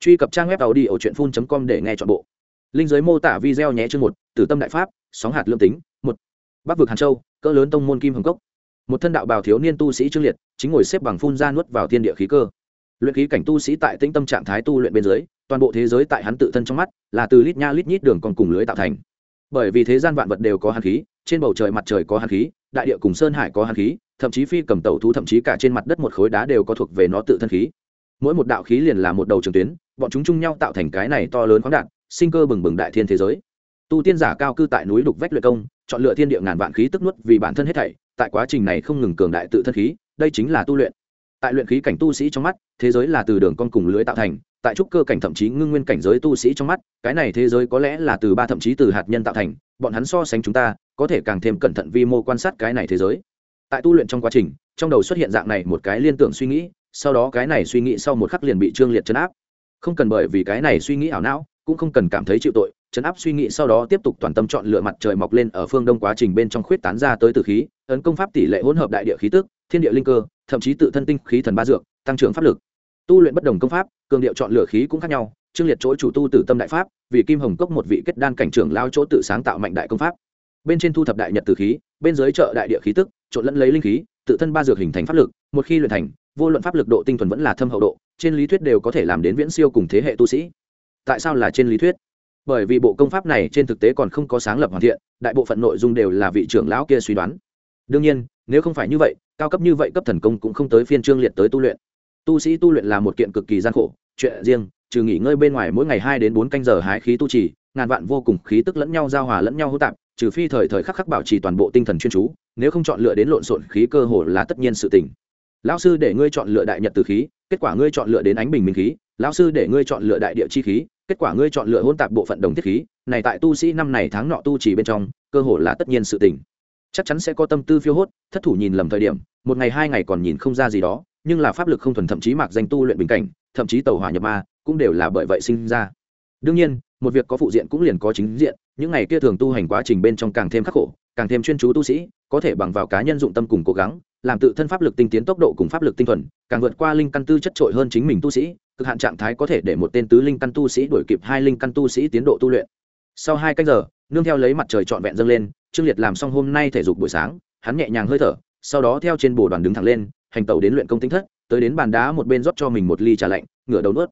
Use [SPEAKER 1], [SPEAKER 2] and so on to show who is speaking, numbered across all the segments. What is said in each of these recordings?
[SPEAKER 1] truy cập trang web tàu đi ở truyện phun com để nghe chọn bộ. Linh giới mô tả video nhé chương một, tử tâm đại pháp, sóng hạt lương tính, một. Bắc vực hàn châu, cỡ lớn tông môn kim hồng cốc. Một thân đạo bào thiếu niên tu sĩ trương liệt, chính ngồi xếp bằng phun ra nuốt vào thiên địa khí cơ. Luyện khí cảnh tu sĩ tại tĩnh tâm trạng thái tu luyện bên dưới, toàn bộ thế giới tại hắn tự thân trong mắt là từ lít nha lít nhít đường còn cùng lưới tạo thành. Bởi vì thế gian vạn vật đều có hàn khí, trên bầu trời mặt trời có hàn khí, đại địa cùng sơn hải có hàn khí, thậm chí phi cầm tẩu thú thậm chí cả trên mặt đất một khối đá đều có thuộc về nó tự thân khí mỗi một đạo khí liền là một đầu trường tuyến, bọn chúng chung nhau tạo thành cái này to lớn khoáng đạn sinh cơ bừng bừng đại thiên thế giới. Tu tiên giả cao cư tại núi đục vách luyện công, chọn lựa thiên địa ngàn vạn khí tức nuốt vì bản thân hết thảy, tại quá trình này không ngừng cường đại tự thân khí, đây chính là tu luyện. Tại luyện khí cảnh tu sĩ trong mắt, thế giới là từ đường con cùng lưới tạo thành, tại trúc cơ cảnh thậm chí ngưng nguyên cảnh giới tu sĩ trong mắt, cái này thế giới có lẽ là từ ba thậm chí từ hạt nhân tạo thành, bọn hắn so sánh chúng ta, có thể càng thêm cẩn thận vi mô quan sát cái này thế giới. Tại tu luyện trong quá trình, trong đầu xuất hiện dạng này một cái liên tưởng suy nghĩ sau đó cái này suy nghĩ sau một khắc liền bị trương liệt chấn áp. Không cần bởi vì cái này suy nghĩ ảo não, cũng không cần cảm thấy chịu tội, chấn áp suy nghĩ sau đó tiếp tục toàn tâm chọn lựa mặt trời mọc lên ở phương đông quá trình bên trong khuyết tán ra tới từ khí ấn công pháp tỷ lệ hỗn hợp đại địa khí tức, thiên địa linh cơ, thậm chí tự thân tinh khí thần ba dược, tăng trưởng pháp lực. Tu luyện bất đồng công pháp, cường điệu chọn lựa khí cũng khác nhau, trương liệt chỗ chủ tu tử tâm đại pháp, vì kim hồng cốc một vị kết đan cảnh trưởng lao chỗ tự sáng tạo mạnh đại công pháp. Bên trên thu thập đại nhật từ khí, bên dưới chợ đại địa khí tức, trộn lẫn lấy linh khí, tự thân ba dược hình thành pháp lực, một khi luyện thành vô luận pháp lực độ tinh thuần vẫn là thâm hậu độ, trên lý thuyết đều có thể làm đến viễn siêu cùng thế hệ tu sĩ. Tại sao là trên lý thuyết? Bởi vì bộ công pháp này trên thực tế còn không có sáng lập hoàn thiện, đại bộ phận nội dung đều là vị trưởng lão kia suy đoán. Đương nhiên, nếu không phải như vậy, cao cấp như vậy cấp thần công cũng không tới phiên trương liệt tới tu luyện. Tu sĩ tu luyện là một kiện cực kỳ gian khổ, chuyện riêng, trừ nghỉ ngơi bên ngoài mỗi ngày hai đến bốn canh giờ hái khí tu trì, ngàn vạn vô cùng khí tức lẫn nhau giao hòa lẫn nhau hô tạp, trừ phi thời thời khắc khắc bảo trì toàn bộ tinh thần chuyên chú, nếu không chọn lựa đến lộn xộn khí cơ hồ là tất nhiên sự tình lão sư để ngươi chọn lựa đại nhật từ khí, kết quả ngươi chọn lựa đến ánh bình minh khí. Lão sư để ngươi chọn lựa đại địa chi khí, kết quả ngươi chọn lựa hôn tạp bộ phận đồng thiết khí. Này tại tu sĩ năm này tháng nọ tu chỉ bên trong, cơ hồ là tất nhiên sự tình. Chắc chắn sẽ có tâm tư phiêu hốt, thất thủ nhìn lầm thời điểm, một ngày hai ngày còn nhìn không ra gì đó, nhưng là pháp lực không thuần thậm chí mạc danh tu luyện bình cảnh, thậm chí tàu hỏa nhập ma, cũng đều là bởi vậy sinh ra. Đương nhiên, một việc có phụ diện cũng liền có chính diện, những ngày kia thường tu hành quá trình bên trong càng thêm khắc khổ, càng thêm chuyên chú tu sĩ, có thể bằng vào cá nhân dụng tâm cùng cố gắng làm tự thân pháp lực tinh tiến tốc độ cùng pháp lực tinh thuần, càng vượt qua linh căn tư chất trội hơn chính mình tu sĩ, cực hạn trạng thái có thể để một tên tứ linh căn tu sĩ đuổi kịp hai linh căn tu sĩ tiến độ tu luyện. Sau hai canh giờ, nương theo lấy mặt trời trọn vẹn dâng lên, trương liệt làm xong hôm nay thể dục buổi sáng, hắn nhẹ nhàng hơi thở, sau đó theo trên bồ đoàn đứng thẳng lên, hành tàu đến luyện công tính thất, tới đến bàn đá một bên rót cho mình một ly trà lạnh, ngửa đầu nuốt.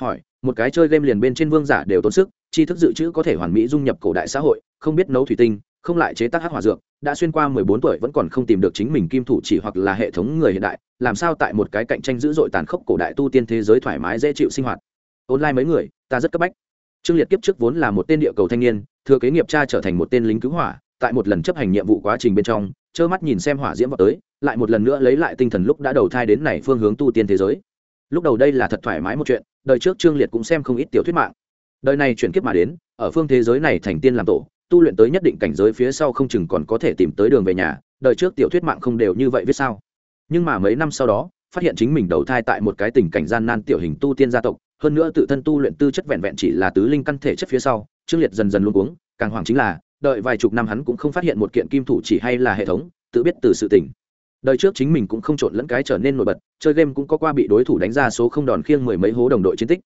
[SPEAKER 1] Hỏi, một cái chơi game liền bên trên vương giả đều tốn sức, tri thức dự trữ có thể hoàn mỹ dung nhập cổ đại xã hội, không biết nấu thủy tinh không lại chế tác hắc hỏa dược, đã xuyên qua mười bốn tuổi vẫn còn không tìm được chính mình kim thủ chỉ hoặc là hệ thống người hiện đại, làm sao tại một cái cạnh tranh dữ dội tàn khốc cổ đại tu tiên thế giới thoải mái dễ chịu sinh hoạt. Online mấy người, ta rất cấp bách. Trương liệt kiếp trước vốn là một tên địa cầu thanh niên, thừa kế nghiệp cha trở thành một tên lính cứu hỏa, tại một lần chấp hành nhiệm vụ quá trình bên trong, trơ mắt nhìn xem hỏa diễm vào tới, lại một lần nữa lấy lại tinh thần lúc đã đầu thai đến này phương hướng tu tiên thế giới. Lúc đầu đây là thật thoải mái một chuyện, đời trước trương liệt cũng xem không ít tiểu thuyết mạng. Đời này chuyển kiếp mà đến, ở phương thế giới này thành tiên làm tổ tu luyện tới nhất định cảnh giới phía sau không chừng còn có thể tìm tới đường về nhà, đời trước tiểu thuyết mạng không đều như vậy viết sao? Nhưng mà mấy năm sau đó, phát hiện chính mình đầu thai tại một cái tình cảnh gian nan tiểu hình tu tiên gia tộc, hơn nữa tự thân tu luyện tư chất vẹn vẹn chỉ là tứ linh căn thể chất phía sau, trương liệt dần dần luôn uống càng hoàng chính là, đợi vài chục năm hắn cũng không phát hiện một kiện kim thủ chỉ hay là hệ thống, tự biết từ sự tỉnh đời trước chính mình cũng không trộn lẫn cái trở nên nổi bật, chơi game cũng có qua bị đối thủ đánh ra số không đòn khiêng mười mấy hố đồng đội chiến tích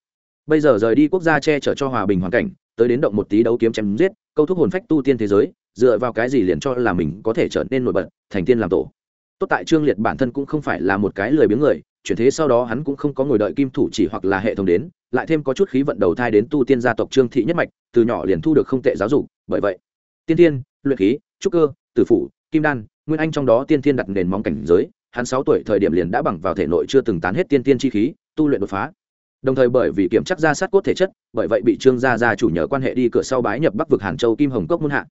[SPEAKER 1] bây giờ rời đi quốc gia che chở cho hòa bình hoàn cảnh, tới đến động một tí đấu kiếm chém giết, câu thúc hồn phách tu tiên thế giới, dựa vào cái gì liền cho là mình có thể trở nên nổi bật, thành tiên làm tổ. Tốt tại trương liệt bản thân cũng không phải là một cái lười biếng người, chuyển thế sau đó hắn cũng không có ngồi đợi kim thủ chỉ hoặc là hệ thống đến, lại thêm có chút khí vận đầu thai đến tu tiên gia tộc trương thị nhất mạch, từ nhỏ liền thu được không tệ giáo dục, bởi vậy, tiên tiên luyện khí, trúc cơ, tử phủ, kim đan, nguyên anh trong đó tiên tiên đặt nền móng cảnh giới, hắn sáu tuổi thời điểm liền đã bằng vào thể nội chưa từng tán hết tiên tiên chi khí, tu luyện đột phá đồng thời bởi vì kiểm chắc ra sát cốt thể chất, bởi vậy bị trương gia gia chủ nhờ quan hệ đi cửa sau bái nhập bắc vực hàn châu kim hồng cốc muôn hạ.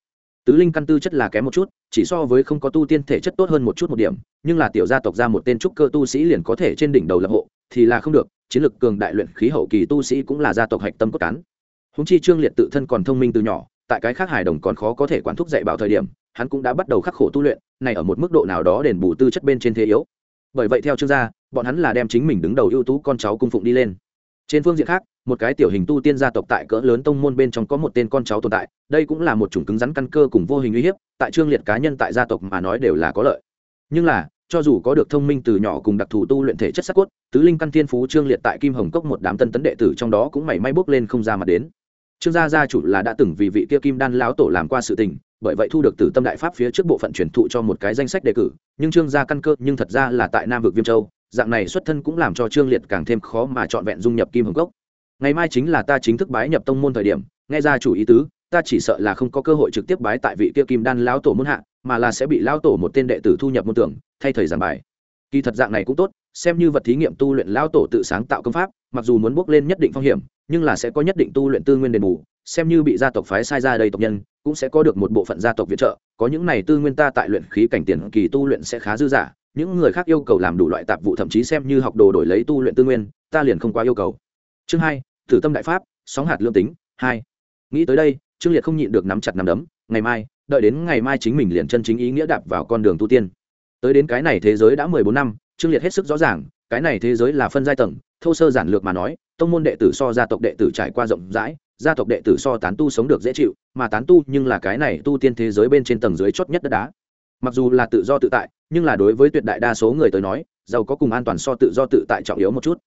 [SPEAKER 1] Tứ linh căn tư chất là kém một chút, chỉ so với không có tu tiên thể chất tốt hơn một chút một điểm, nhưng là tiểu gia tộc ra một tên trúc cơ tu sĩ liền có thể trên đỉnh đầu lập hộ, thì là không được, chiến lực cường đại luyện khí hậu kỳ tu sĩ cũng là gia tộc hạch tâm cốt cán. Húng chi trương liệt tự thân còn thông minh từ nhỏ, tại cái khác hài đồng còn khó có thể quản thúc dạy bảo thời điểm, hắn cũng đã bắt đầu khắc khổ tu luyện, này ở một mức độ nào đó đền bù tư chất bên trên thế yếu. Bởi vậy theo trương gia, bọn hắn là đem chính mình đứng đầu ưu tú con cháu cung phụng đi lên trên phương diện khác, một cái tiểu hình tu tiên gia tộc tại cỡ lớn tông môn bên trong có một tên con cháu tồn tại, đây cũng là một chủng cứng rắn căn cơ cùng vô hình uy hiếp, tại trương liệt cá nhân tại gia tộc mà nói đều là có lợi. Nhưng là, cho dù có được thông minh từ nhỏ cùng đặc thù tu luyện thể chất sắc cốt, tứ linh căn thiên phú trương liệt tại kim hồng cốc một đám tân tấn đệ tử trong đó cũng mảy may bước lên không ra mặt đến. Trương gia gia chủ là đã từng vì vị kia kim đan lão tổ làm qua sự tình, bởi vậy thu được từ tâm đại pháp phía trước bộ phận truyền thụ cho một cái danh sách đề cử, nhưng trương gia căn cơ nhưng thật ra là tại nam vực viêm châu dạng này xuất thân cũng làm cho trương liệt càng thêm khó mà trọn vẹn dung nhập kim hồng cốc. Ngày mai chính là ta chính thức bái nhập tông môn thời điểm, nghe ra chủ ý tứ, ta chỉ sợ là không có cơ hội trực tiếp bái tại vị kia kim đan lão tổ môn hạ, mà là sẽ bị lão tổ một tên đệ tử thu nhập môn tưởng, thay thời giảng bài. Kỳ thật dạng này cũng tốt, xem như vật thí nghiệm tu luyện lão tổ tự sáng tạo công pháp, mặc dù muốn bước lên nhất định phong hiểm, nhưng là sẽ có nhất định tu luyện tư nguyên đền bù, xem như bị gia tộc phái sai ra đây tộc nhân, cũng sẽ có được một bộ phận gia tộc viện trợ, có những này tư nguyên ta tại luyện khí cảnh tiền kỳ tu luyện sẽ khá dư giả những người khác yêu cầu làm đủ loại tạp vụ, thậm chí xem như học đồ đổi lấy tu luyện tư nguyên, ta liền không quá yêu cầu. Chương hai, thử tâm đại pháp, sóng hạt lương tính, hai. Nghĩ tới đây, trương liệt không nhịn được nắm chặt nắm đấm, ngày mai, đợi đến ngày mai chính mình liền chân chính ý nghĩa đạp vào con đường tu tiên. Tới đến cái này thế giới đã mười bốn năm, trương liệt hết sức rõ ràng, cái này thế giới là phân giai tầng, thô sơ giản lược mà nói, tông môn đệ tử so gia tộc đệ tử trải qua rộng rãi, gia tộc đệ tử so tán tu sống được dễ chịu, mà tán tu nhưng là cái này tu tiên thế giới bên trên tầng dưới chót nhất đất đá mặc dù là tự do tự tại, nhưng là đối với tuyệt đại đa số người tới nói, giàu có cùng an toàn so tự do tự tại trọng yếu một chút.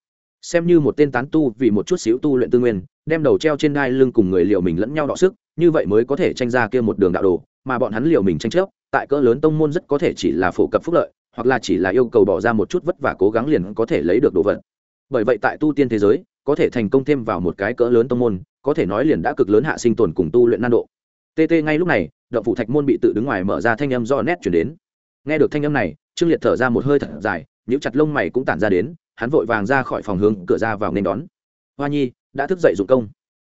[SPEAKER 1] Xem như một tên tán tu vì một chút xíu tu luyện tư nguyên, đem đầu treo trên đai lưng cùng người liệu mình lẫn nhau đọ sức, như vậy mới có thể tranh ra kia một đường đạo đồ, mà bọn hắn liệu mình tranh chấp, tại cỡ lớn tông môn rất có thể chỉ là phổ cập phúc lợi, hoặc là chỉ là yêu cầu bỏ ra một chút vất vả cố gắng liền có thể lấy được đồ vật. Bởi vậy tại tu tiên thế giới, có thể thành công thêm vào một cái cỡ lớn tông môn, có thể nói liền đã cực lớn hạ sinh tồn cùng tu luyện nan độ tt ngay lúc này, động phủ thạch môn bị tự đứng ngoài mở ra thanh âm do nét chuyển đến. Nghe được thanh âm này, trương liệt thở ra một hơi thật dài những chặt lông mày cũng tản ra đến, hắn vội vàng ra khỏi phòng hướng cửa ra vào nên đón. Hoa nhi, đã thức dậy dụng công.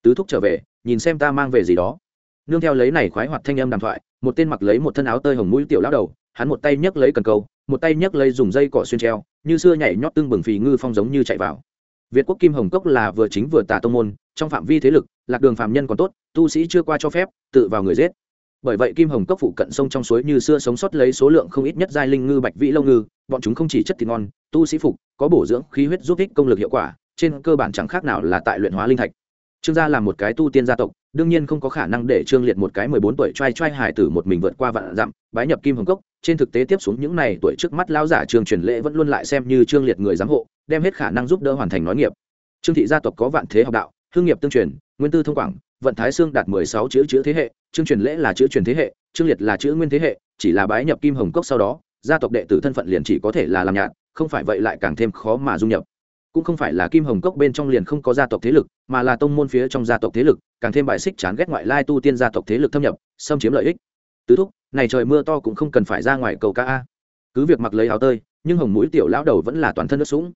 [SPEAKER 1] Tứ thúc trở về, nhìn xem ta mang về gì đó. Nương theo lấy này khoái hoạt thanh âm đàm thoại, một tên mặc lấy một thân áo tơi hồng mũi tiểu lão đầu, hắn một tay nhấc lấy cần câu, một tay nhấc lấy dùng dây cỏ xuyên treo, như xưa nhảy nhót tương bừng phì ngư phong giống như chạy vào việt quốc kim hồng cốc là vừa chính vừa tà tông môn, trong phạm vi thế lực, lạc đường phạm nhân còn tốt, tu sĩ chưa qua cho phép, tự vào người giết. Bởi vậy kim hồng cốc phụ cận sông trong suối như xưa sống sót lấy số lượng không ít nhất giai linh ngư, bạch vĩ lâu ngư, bọn chúng không chỉ chất thịt ngon, tu sĩ phục, có bổ dưỡng khí huyết giúp ích công lực hiệu quả, trên cơ bản chẳng khác nào là tại luyện hóa linh thạch trương gia là một cái tu tiên gia tộc, đương nhiên không có khả năng để trương liệt một cái mười bốn tuổi trai trai hải tử một mình vượt qua vạn dặm, bái nhập kim hồng cốc. Trên thực tế tiếp xuống những này tuổi trước mắt lão giả trương truyền lễ vẫn luôn lại xem như trương liệt người giám hộ, đem hết khả năng giúp đỡ hoàn thành nói nghiệp. Trương thị gia tộc có vạn thế học đạo, hương nghiệp tương truyền, nguyên tư thông quảng, vận thái xương đạt mười sáu chữ chữ thế hệ, trương truyền lễ là chữ truyền thế hệ, trương liệt là chữ nguyên thế hệ, chỉ là bái nhập kim hồng cốc sau đó, gia tộc đệ tử thân phận liền chỉ có thể là làm nhạt, không phải vậy lại càng thêm khó mà dung nhập cũng không phải là kim hồng cốc bên trong liền không có gia tộc thế lực, mà là tông môn phía trong gia tộc thế lực, càng thêm bài xích chán ghét ngoại lai tu tiên gia tộc thế lực thâm nhập, xâm chiếm lợi ích. Tứ thúc, này trời mưa to cũng không cần phải ra ngoài cầu ca a. Cứ việc mặc lấy áo tơi, nhưng hồng mũi tiểu lão đầu vẫn là toàn thân nước sũng.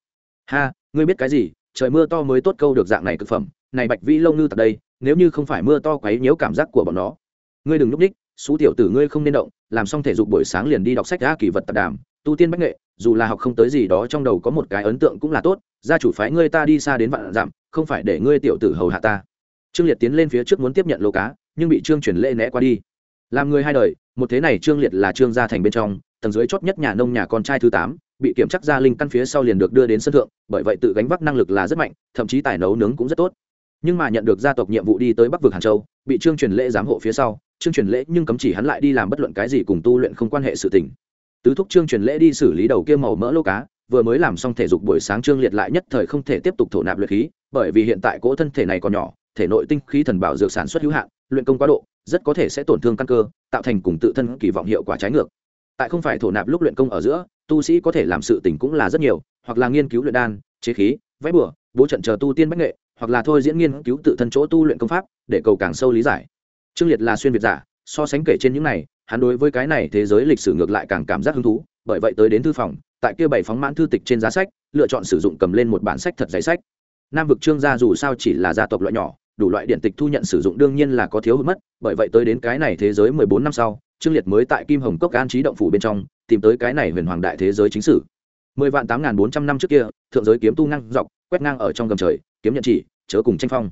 [SPEAKER 1] Ha, ngươi biết cái gì? Trời mưa to mới tốt câu được dạng này thực phẩm. Này bạch vĩ lâu ngư tại đây, nếu như không phải mưa to quấy nhiễu cảm giác của bọn nó. Ngươi đừng núp đích xú tiểu tử ngươi không nên động, làm xong thể dục buổi sáng liền đi đọc sách a kỳ vật tạp đàm, tu tiên bách nghệ dù là học không tới gì đó trong đầu có một cái ấn tượng cũng là tốt, gia chủ phái ngươi ta đi xa đến vạn dặm, không phải để ngươi tiểu tử hầu hạ ta. Trương liệt tiến lên phía trước muốn tiếp nhận lô cá, nhưng bị trương truyền lễ né qua đi. Làm người hai đời, một thế này trương liệt là trương gia thành bên trong, tầng dưới chót nhất nhà nông nhà con trai thứ tám, bị kiểm chắc gia linh căn phía sau liền được đưa đến sân thượng, bởi vậy tự gánh vác năng lực là rất mạnh, thậm chí tài nấu nướng cũng rất tốt. Nhưng mà nhận được gia tộc nhiệm vụ đi tới bắc vực hàn châu, bị trương truyền lễ giám hộ phía sau, trương truyền lễ nhưng cấm chỉ hắn lại đi làm bất luận cái gì cùng tu luyện không quan hệ sự tình tứ thúc trương truyền lễ đi xử lý đầu kia màu mỡ lô cá, vừa mới làm xong thể dục buổi sáng trương liệt lại nhất thời không thể tiếp tục thổ nạp luyện khí, bởi vì hiện tại cỗ thân thể này còn nhỏ, thể nội tinh khí thần bảo dược sản xuất hữu hạn, luyện công quá độ, rất có thể sẽ tổn thương căn cơ, tạo thành cùng tự thân kỳ vọng hiệu quả trái ngược. Tại không phải thổ nạp lúc luyện công ở giữa, tu sĩ có thể làm sự tình cũng là rất nhiều, hoặc là nghiên cứu luyện đan, chế khí, vẽ bửa bố trận chờ tu tiên bách nghệ, hoặc là thôi diễn nghiên cứu tự thân chỗ tu luyện công pháp, để cầu càng sâu lý giải. Trương liệt là xuyên việt giả, so sánh kể trên những này hắn đối với cái này thế giới lịch sử ngược lại càng cảm giác hứng thú, bởi vậy tới đến thư phòng, tại kia bảy phóng mãn thư tịch trên giá sách, lựa chọn sử dụng cầm lên một bản sách thật giấy sách. Nam vực trương gia dù sao chỉ là gia tộc loại nhỏ, đủ loại điện tịch thu nhận sử dụng đương nhiên là có thiếu hụt mất, bởi vậy tới đến cái này thế giới mười bốn năm sau, trương liệt mới tại kim hồng cốc an trí động phủ bên trong, tìm tới cái này huyền hoàng đại thế giới chính sử. Mười vạn tám n bốn trăm năm trước kia, thượng giới kiếm tu ngang dọc, quét ngang ở trong gầm trời, kiếm nhận chỉ, chớ cùng tranh phong.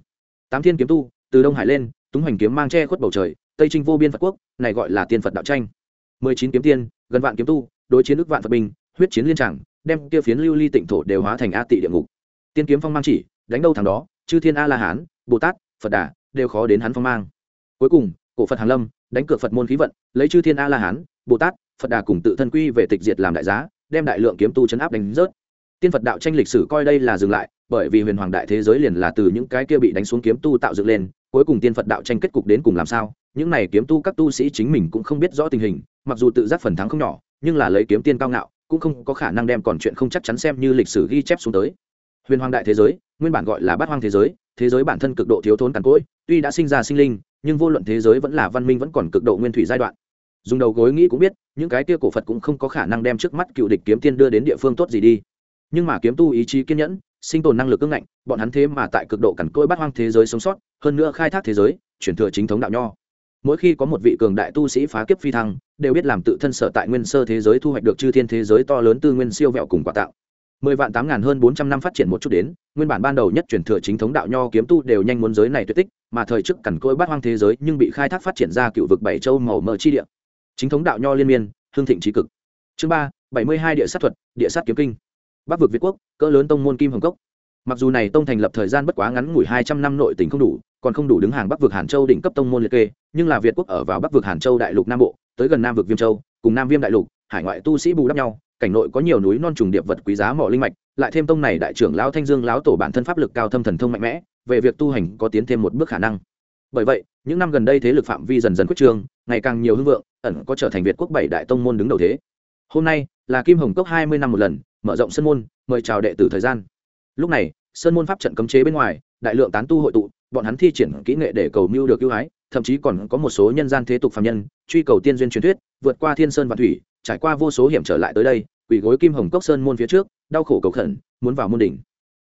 [SPEAKER 1] Tám thiên kiếm tu, từ đông hải lên, túng hoành kiếm mang che khuất bầu trời tây trinh vô biên phật quốc, này gọi là tiên phật đạo tranh. Mười chín kiếm tiên, gần vạn kiếm tu, đối chiến ước vạn phật binh, huyết chiến liên tràng, đem kia phiến lưu ly tịnh thổ đều hóa thành a tị địa ngục. Tiên kiếm phong mang chỉ, đánh đâu thằng đó, chư thiên a la hán, bồ tát, phật đà, đều khó đến hắn phong mang. Cuối cùng, cổ phật hàn lâm, đánh cược phật môn khí vận, lấy chư thiên a la hán, bồ tát, phật đà cùng tự thân quy về tịch diệt làm đại giá, đem đại lượng kiếm tu chấn áp đánh rớt. Tiên phật đạo tranh lịch sử coi đây là dừng lại, bởi vì huyền hoàng đại thế giới liền là từ những cái kia bị đánh xuống kiếm tu tạo dựng lên, cuối cùng tiên phật đạo tranh kết cục đến cùng làm sao? Những này kiếm tu các tu sĩ chính mình cũng không biết rõ tình hình, mặc dù tự giác phần thắng không nhỏ, nhưng là lấy kiếm tiên cao ngạo, cũng không có khả năng đem còn chuyện không chắc chắn xem như lịch sử ghi chép xuống tới. Huyền hoàng đại thế giới, nguyên bản gọi là bát hoang thế giới thế giới bản thân cực độ thiếu thốn cằn cỗi, tuy đã sinh ra sinh linh, nhưng vô luận thế giới vẫn là văn minh vẫn còn cực độ nguyên thủy giai đoạn. Dùng đầu gối nghĩ cũng biết, những cái kia cổ phật cũng không có khả năng đem trước mắt cựu địch kiếm tiên đưa đến địa phương tốt gì đi. Nhưng mà kiếm tu ý chí kiên nhẫn, sinh tồn năng lực cưng ngạnh, bọn hắn thế mà tại cực độ cằn cỗi Bát hoang thế giới sống sót, hơn nữa khai thác thế giới, chuyển thừa chính thống đạo nho mỗi khi có một vị cường đại tu sĩ phá kiếp phi thăng, đều biết làm tự thân sở tại nguyên sơ thế giới thu hoạch được chư thiên thế giới to lớn tư nguyên siêu vẹo cùng quả tạo mười vạn tám ngàn hơn bốn trăm năm phát triển một chút đến, nguyên bản ban đầu nhất truyền thừa chính thống đạo nho kiếm tu đều nhanh muốn giới này tuyệt tích, mà thời trước cằn cỗi bắt hoang thế giới nhưng bị khai thác phát triển ra cựu vực bảy châu màu mờ chi địa. Chính thống đạo nho liên miên, hương thịnh trí cực. Chương ba, bảy mươi hai địa sát thuật, địa sát kiếm kinh. Bắc vực việt quốc, cỡ lớn tông môn kim hồng cốc mặc dù này tông thành lập thời gian bất quá ngắn ngủi hai trăm năm nội tỉnh không đủ, còn không đủ đứng hàng bắc vực hàn châu đỉnh cấp tông môn liệt kê, nhưng là việt quốc ở vào bắc vực hàn châu đại lục nam bộ, tới gần nam vực viêm châu, cùng nam viêm đại lục, hải ngoại tu sĩ bù đắp nhau, cảnh nội có nhiều núi non trùng điệp vật quý giá mỏ linh mạch, lại thêm tông này đại trưởng lão thanh dương lão tổ bản thân pháp lực cao thâm thần thông mạnh mẽ, về việc tu hành có tiến thêm một bước khả năng. Bởi vậy, những năm gần đây thế lực phạm vi dần dần quyết trương, ngày càng nhiều hưng vượng, ẩn có trở thành việt quốc bảy đại tông môn đứng đầu thế. Hôm nay là kim hồng cốc hai mươi năm một lần, mở rộng sân môn, mời chào đệ tử thời gian. Lúc này sơn môn pháp trận cấm chế bên ngoài, đại lượng tán tu hội tụ, bọn hắn thi triển kỹ nghệ để cầu mưu được ưu ái, thậm chí còn có một số nhân gian thế tục phạm nhân, truy cầu tiên duyên truyền thuyết, vượt qua thiên sơn và thủy, trải qua vô số hiểm trở lại tới đây quỷ gối kim hồng cốc sơn môn phía trước, đau khổ cầu khẩn, muốn vào môn đỉnh.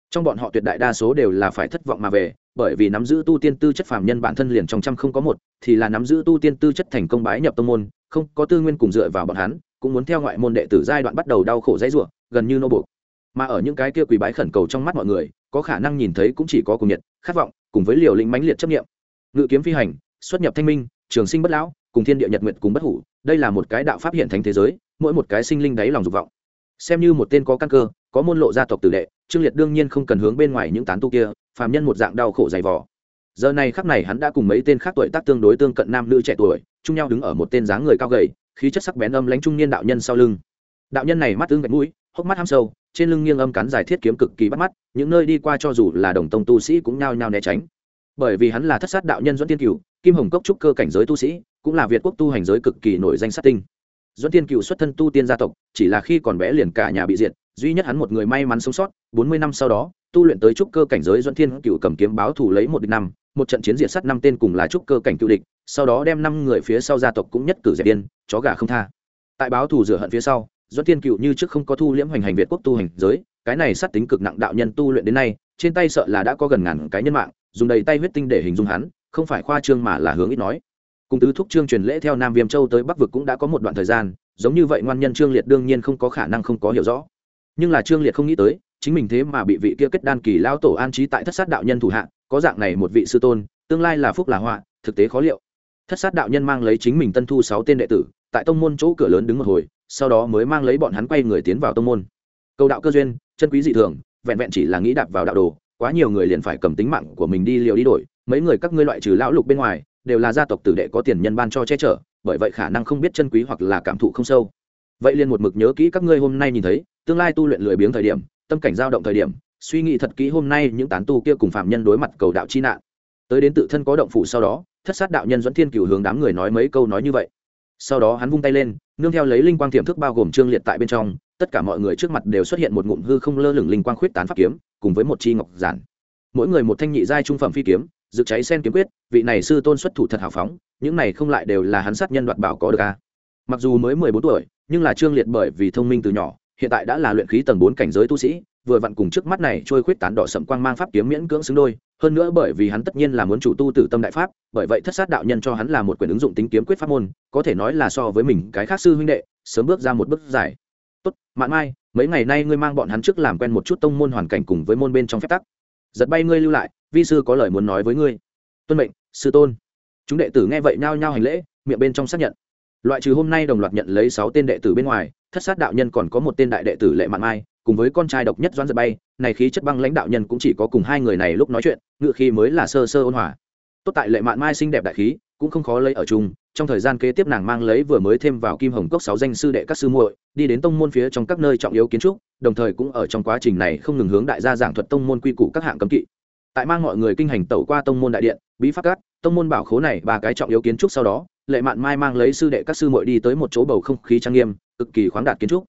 [SPEAKER 1] Trong bọn họ tuyệt đại đa số đều là phải thất vọng mà về, bởi vì nắm giữ tu tiên tư chất phàm nhân bản thân liền trong trăm không có một, thì là nắm giữ tu tiên tư chất thành công bái nhập tông môn, không có tư nguyên cùng dựa vào bọn hắn, cũng muốn theo ngoại môn đệ tử giai đoạn bắt đầu đau khổ dãy ruộng gần như nô buộc mà ở những cái kia quỳ bái khẩn cầu trong mắt mọi người, có khả năng nhìn thấy cũng chỉ có cùng nhiệt, khát vọng, cùng với liều lĩnh mãnh liệt chấp nghiệm ngự kiếm phi hành, xuất nhập thanh minh, trường sinh bất lão, cùng thiên địa nhật nguyện cùng bất hủ, đây là một cái đạo pháp hiện thành thế giới, mỗi một cái sinh linh đáy lòng dục vọng. Xem như một tên có căn cơ, có môn lộ gia tộc tử đệ, trương liệt đương nhiên không cần hướng bên ngoài những tán tu kia, phàm nhân một dạng đau khổ dày vò. Giờ này khắc này hắn đã cùng mấy tên khác tuổi tác tương đối tương cận nam nữ trẻ tuổi, chung nhau đứng ở một tên dáng người cao gầy, khí chất sắc bén âm lãnh trung niên đạo nhân sau lưng đạo nhân này mắt tương gạch mũi, hốc mắt ham sâu, trên lưng nghiêng âm cắn dài thiết kiếm cực kỳ bắt mắt, những nơi đi qua cho dù là đồng tông tu sĩ cũng nhao nhao né tránh. Bởi vì hắn là thất sát đạo nhân dẫn tiên cửu, kim hồng cốc trúc cơ cảnh giới tu sĩ, cũng là việt quốc tu hành giới cực kỳ nổi danh sát tinh. Dẫn tiên cửu xuất thân tu tiên gia tộc, chỉ là khi còn bé liền cả nhà bị diệt, duy nhất hắn một người may mắn sống sót, bốn mươi năm sau đó, tu luyện tới trúc cơ cảnh giới dẫn thiên cửu cầm kiếm báo thủ lấy một địch năm, một trận chiến diệt sát năm tên cùng là trúc cơ cảnh cựu địch, sau đó đem năm người phía sau gia tộc cũng nhất cử dẹp điên, chó gà không tha. Tại báo thủ rửa hận phía sau do tiên cựu như trước không có thu liễm hoành hành việt quốc tu hành giới, cái này sát tính cực nặng đạo nhân tu luyện đến nay, trên tay sợ là đã có gần ngàn cái nhân mạng, dùng đầy tay huyết tinh để hình dung hắn, không phải khoa trương mà là hướng ít nói. Cùng tứ thúc trương truyền lễ theo nam viêm châu tới bắc vực cũng đã có một đoạn thời gian, giống như vậy ngoan nhân trương liệt đương nhiên không có khả năng không có hiểu rõ. Nhưng là trương liệt không nghĩ tới, chính mình thế mà bị vị kia kết đan kỳ lao tổ an trí tại thất sát đạo nhân thủ hạ, có dạng này một vị sư tôn, tương lai là phúc là họa, thực tế khó liệu. Thất sát đạo nhân mang lấy chính mình tân thu sáu tên đệ tử, tại tông môn chỗ cửa lớn đứng một hồi sau đó mới mang lấy bọn hắn quay người tiến vào tông môn. Cầu đạo cơ duyên, chân quý dị thường, vẹn vẹn chỉ là nghĩ đạp vào đạo đồ, quá nhiều người liền phải cầm tính mạng của mình đi liều đi đổi. Mấy người các ngươi loại trừ lão lục bên ngoài, đều là gia tộc tử đệ có tiền nhân ban cho che chở, bởi vậy khả năng không biết chân quý hoặc là cảm thụ không sâu. Vậy liền một mực nhớ kỹ các ngươi hôm nay nhìn thấy, tương lai tu luyện lười biếng thời điểm, tâm cảnh dao động thời điểm, suy nghĩ thật kỹ hôm nay những tán tu kia cùng phạm nhân đối mặt cầu đạo chi nạn. Tới đến tự thân có động phủ sau đó, thất sát đạo nhân dẫn thiên cửu hướng đám người nói mấy câu nói như vậy. Sau đó hắn vung tay lên nương theo lấy linh quang tiềm thức bao gồm trương liệt tại bên trong, tất cả mọi người trước mặt đều xuất hiện một ngụm hư không lơ lửng linh quang khuyết tán pháp kiếm, cùng với một chi ngọc giản. Mỗi người một thanh nhị giai trung phẩm phi kiếm dự cháy sen kiếm quyết, vị này sư tôn xuất thủ thật hào phóng, những này không lại đều là hắn sát nhân đoạt bảo có được a. Mặc dù mới mười bốn tuổi, nhưng là trương liệt bởi vì thông minh từ nhỏ, hiện tại đã là luyện khí tầng bốn cảnh giới tu sĩ vừa vặn cùng trước mắt này trôi khuyết tán đỏ sậm quang mang pháp kiếm miễn cưỡng xứng đôi, hơn nữa bởi vì hắn tất nhiên là muốn chủ tu tử tâm đại pháp, bởi vậy thất sát đạo nhân cho hắn là một quyền ứng dụng tính kiếm quyết pháp môn, có thể nói là so với mình cái khác sư huynh đệ, sớm bước ra một bước dài. Tốt, mạn mai, mấy ngày nay ngươi mang bọn hắn trước làm quen một chút tông môn hoàn cảnh cùng với môn bên trong phép tắc. Giật bay ngươi lưu lại, vi sư có lời muốn nói với ngươi. Tuân mệnh, sư tôn. Chúng đệ tử nghe vậy nhao nhao hành lễ, miệng bên trong xác nhận. Loại trừ hôm nay đồng loạt nhận lấy sáu tên đệ tử bên ngoài, thất sát đạo nhân còn có một tên đại đệ tử lệ mạn mai cùng với con trai độc nhất doãn giật bay, này khí chất băng lãnh đạo nhân cũng chỉ có cùng hai người này lúc nói chuyện, ngựa khi mới là sơ sơ ôn hòa. Tốt tại lệ mạn mai xinh đẹp đại khí, cũng không khó lấy ở chung, trong thời gian kế tiếp nàng mang lấy vừa mới thêm vào kim hồng cốc sáu danh sư đệ các sư muội, đi đến tông môn phía trong các nơi trọng yếu kiến trúc, đồng thời cũng ở trong quá trình này không ngừng hướng đại gia giảng thuật tông môn quy củ các hạng cấm kỵ. Tại mang mọi người kinh hành tẩu qua tông môn đại điện, bí pháp cát tông môn bảo khố này ba cái trọng yếu kiến trúc sau đó, lệ mạn mai mang lấy sư đệ các sư muội đi tới một chỗ bầu không khí trang nghiêm, cực kỳ khoáng đạt kiến trúc.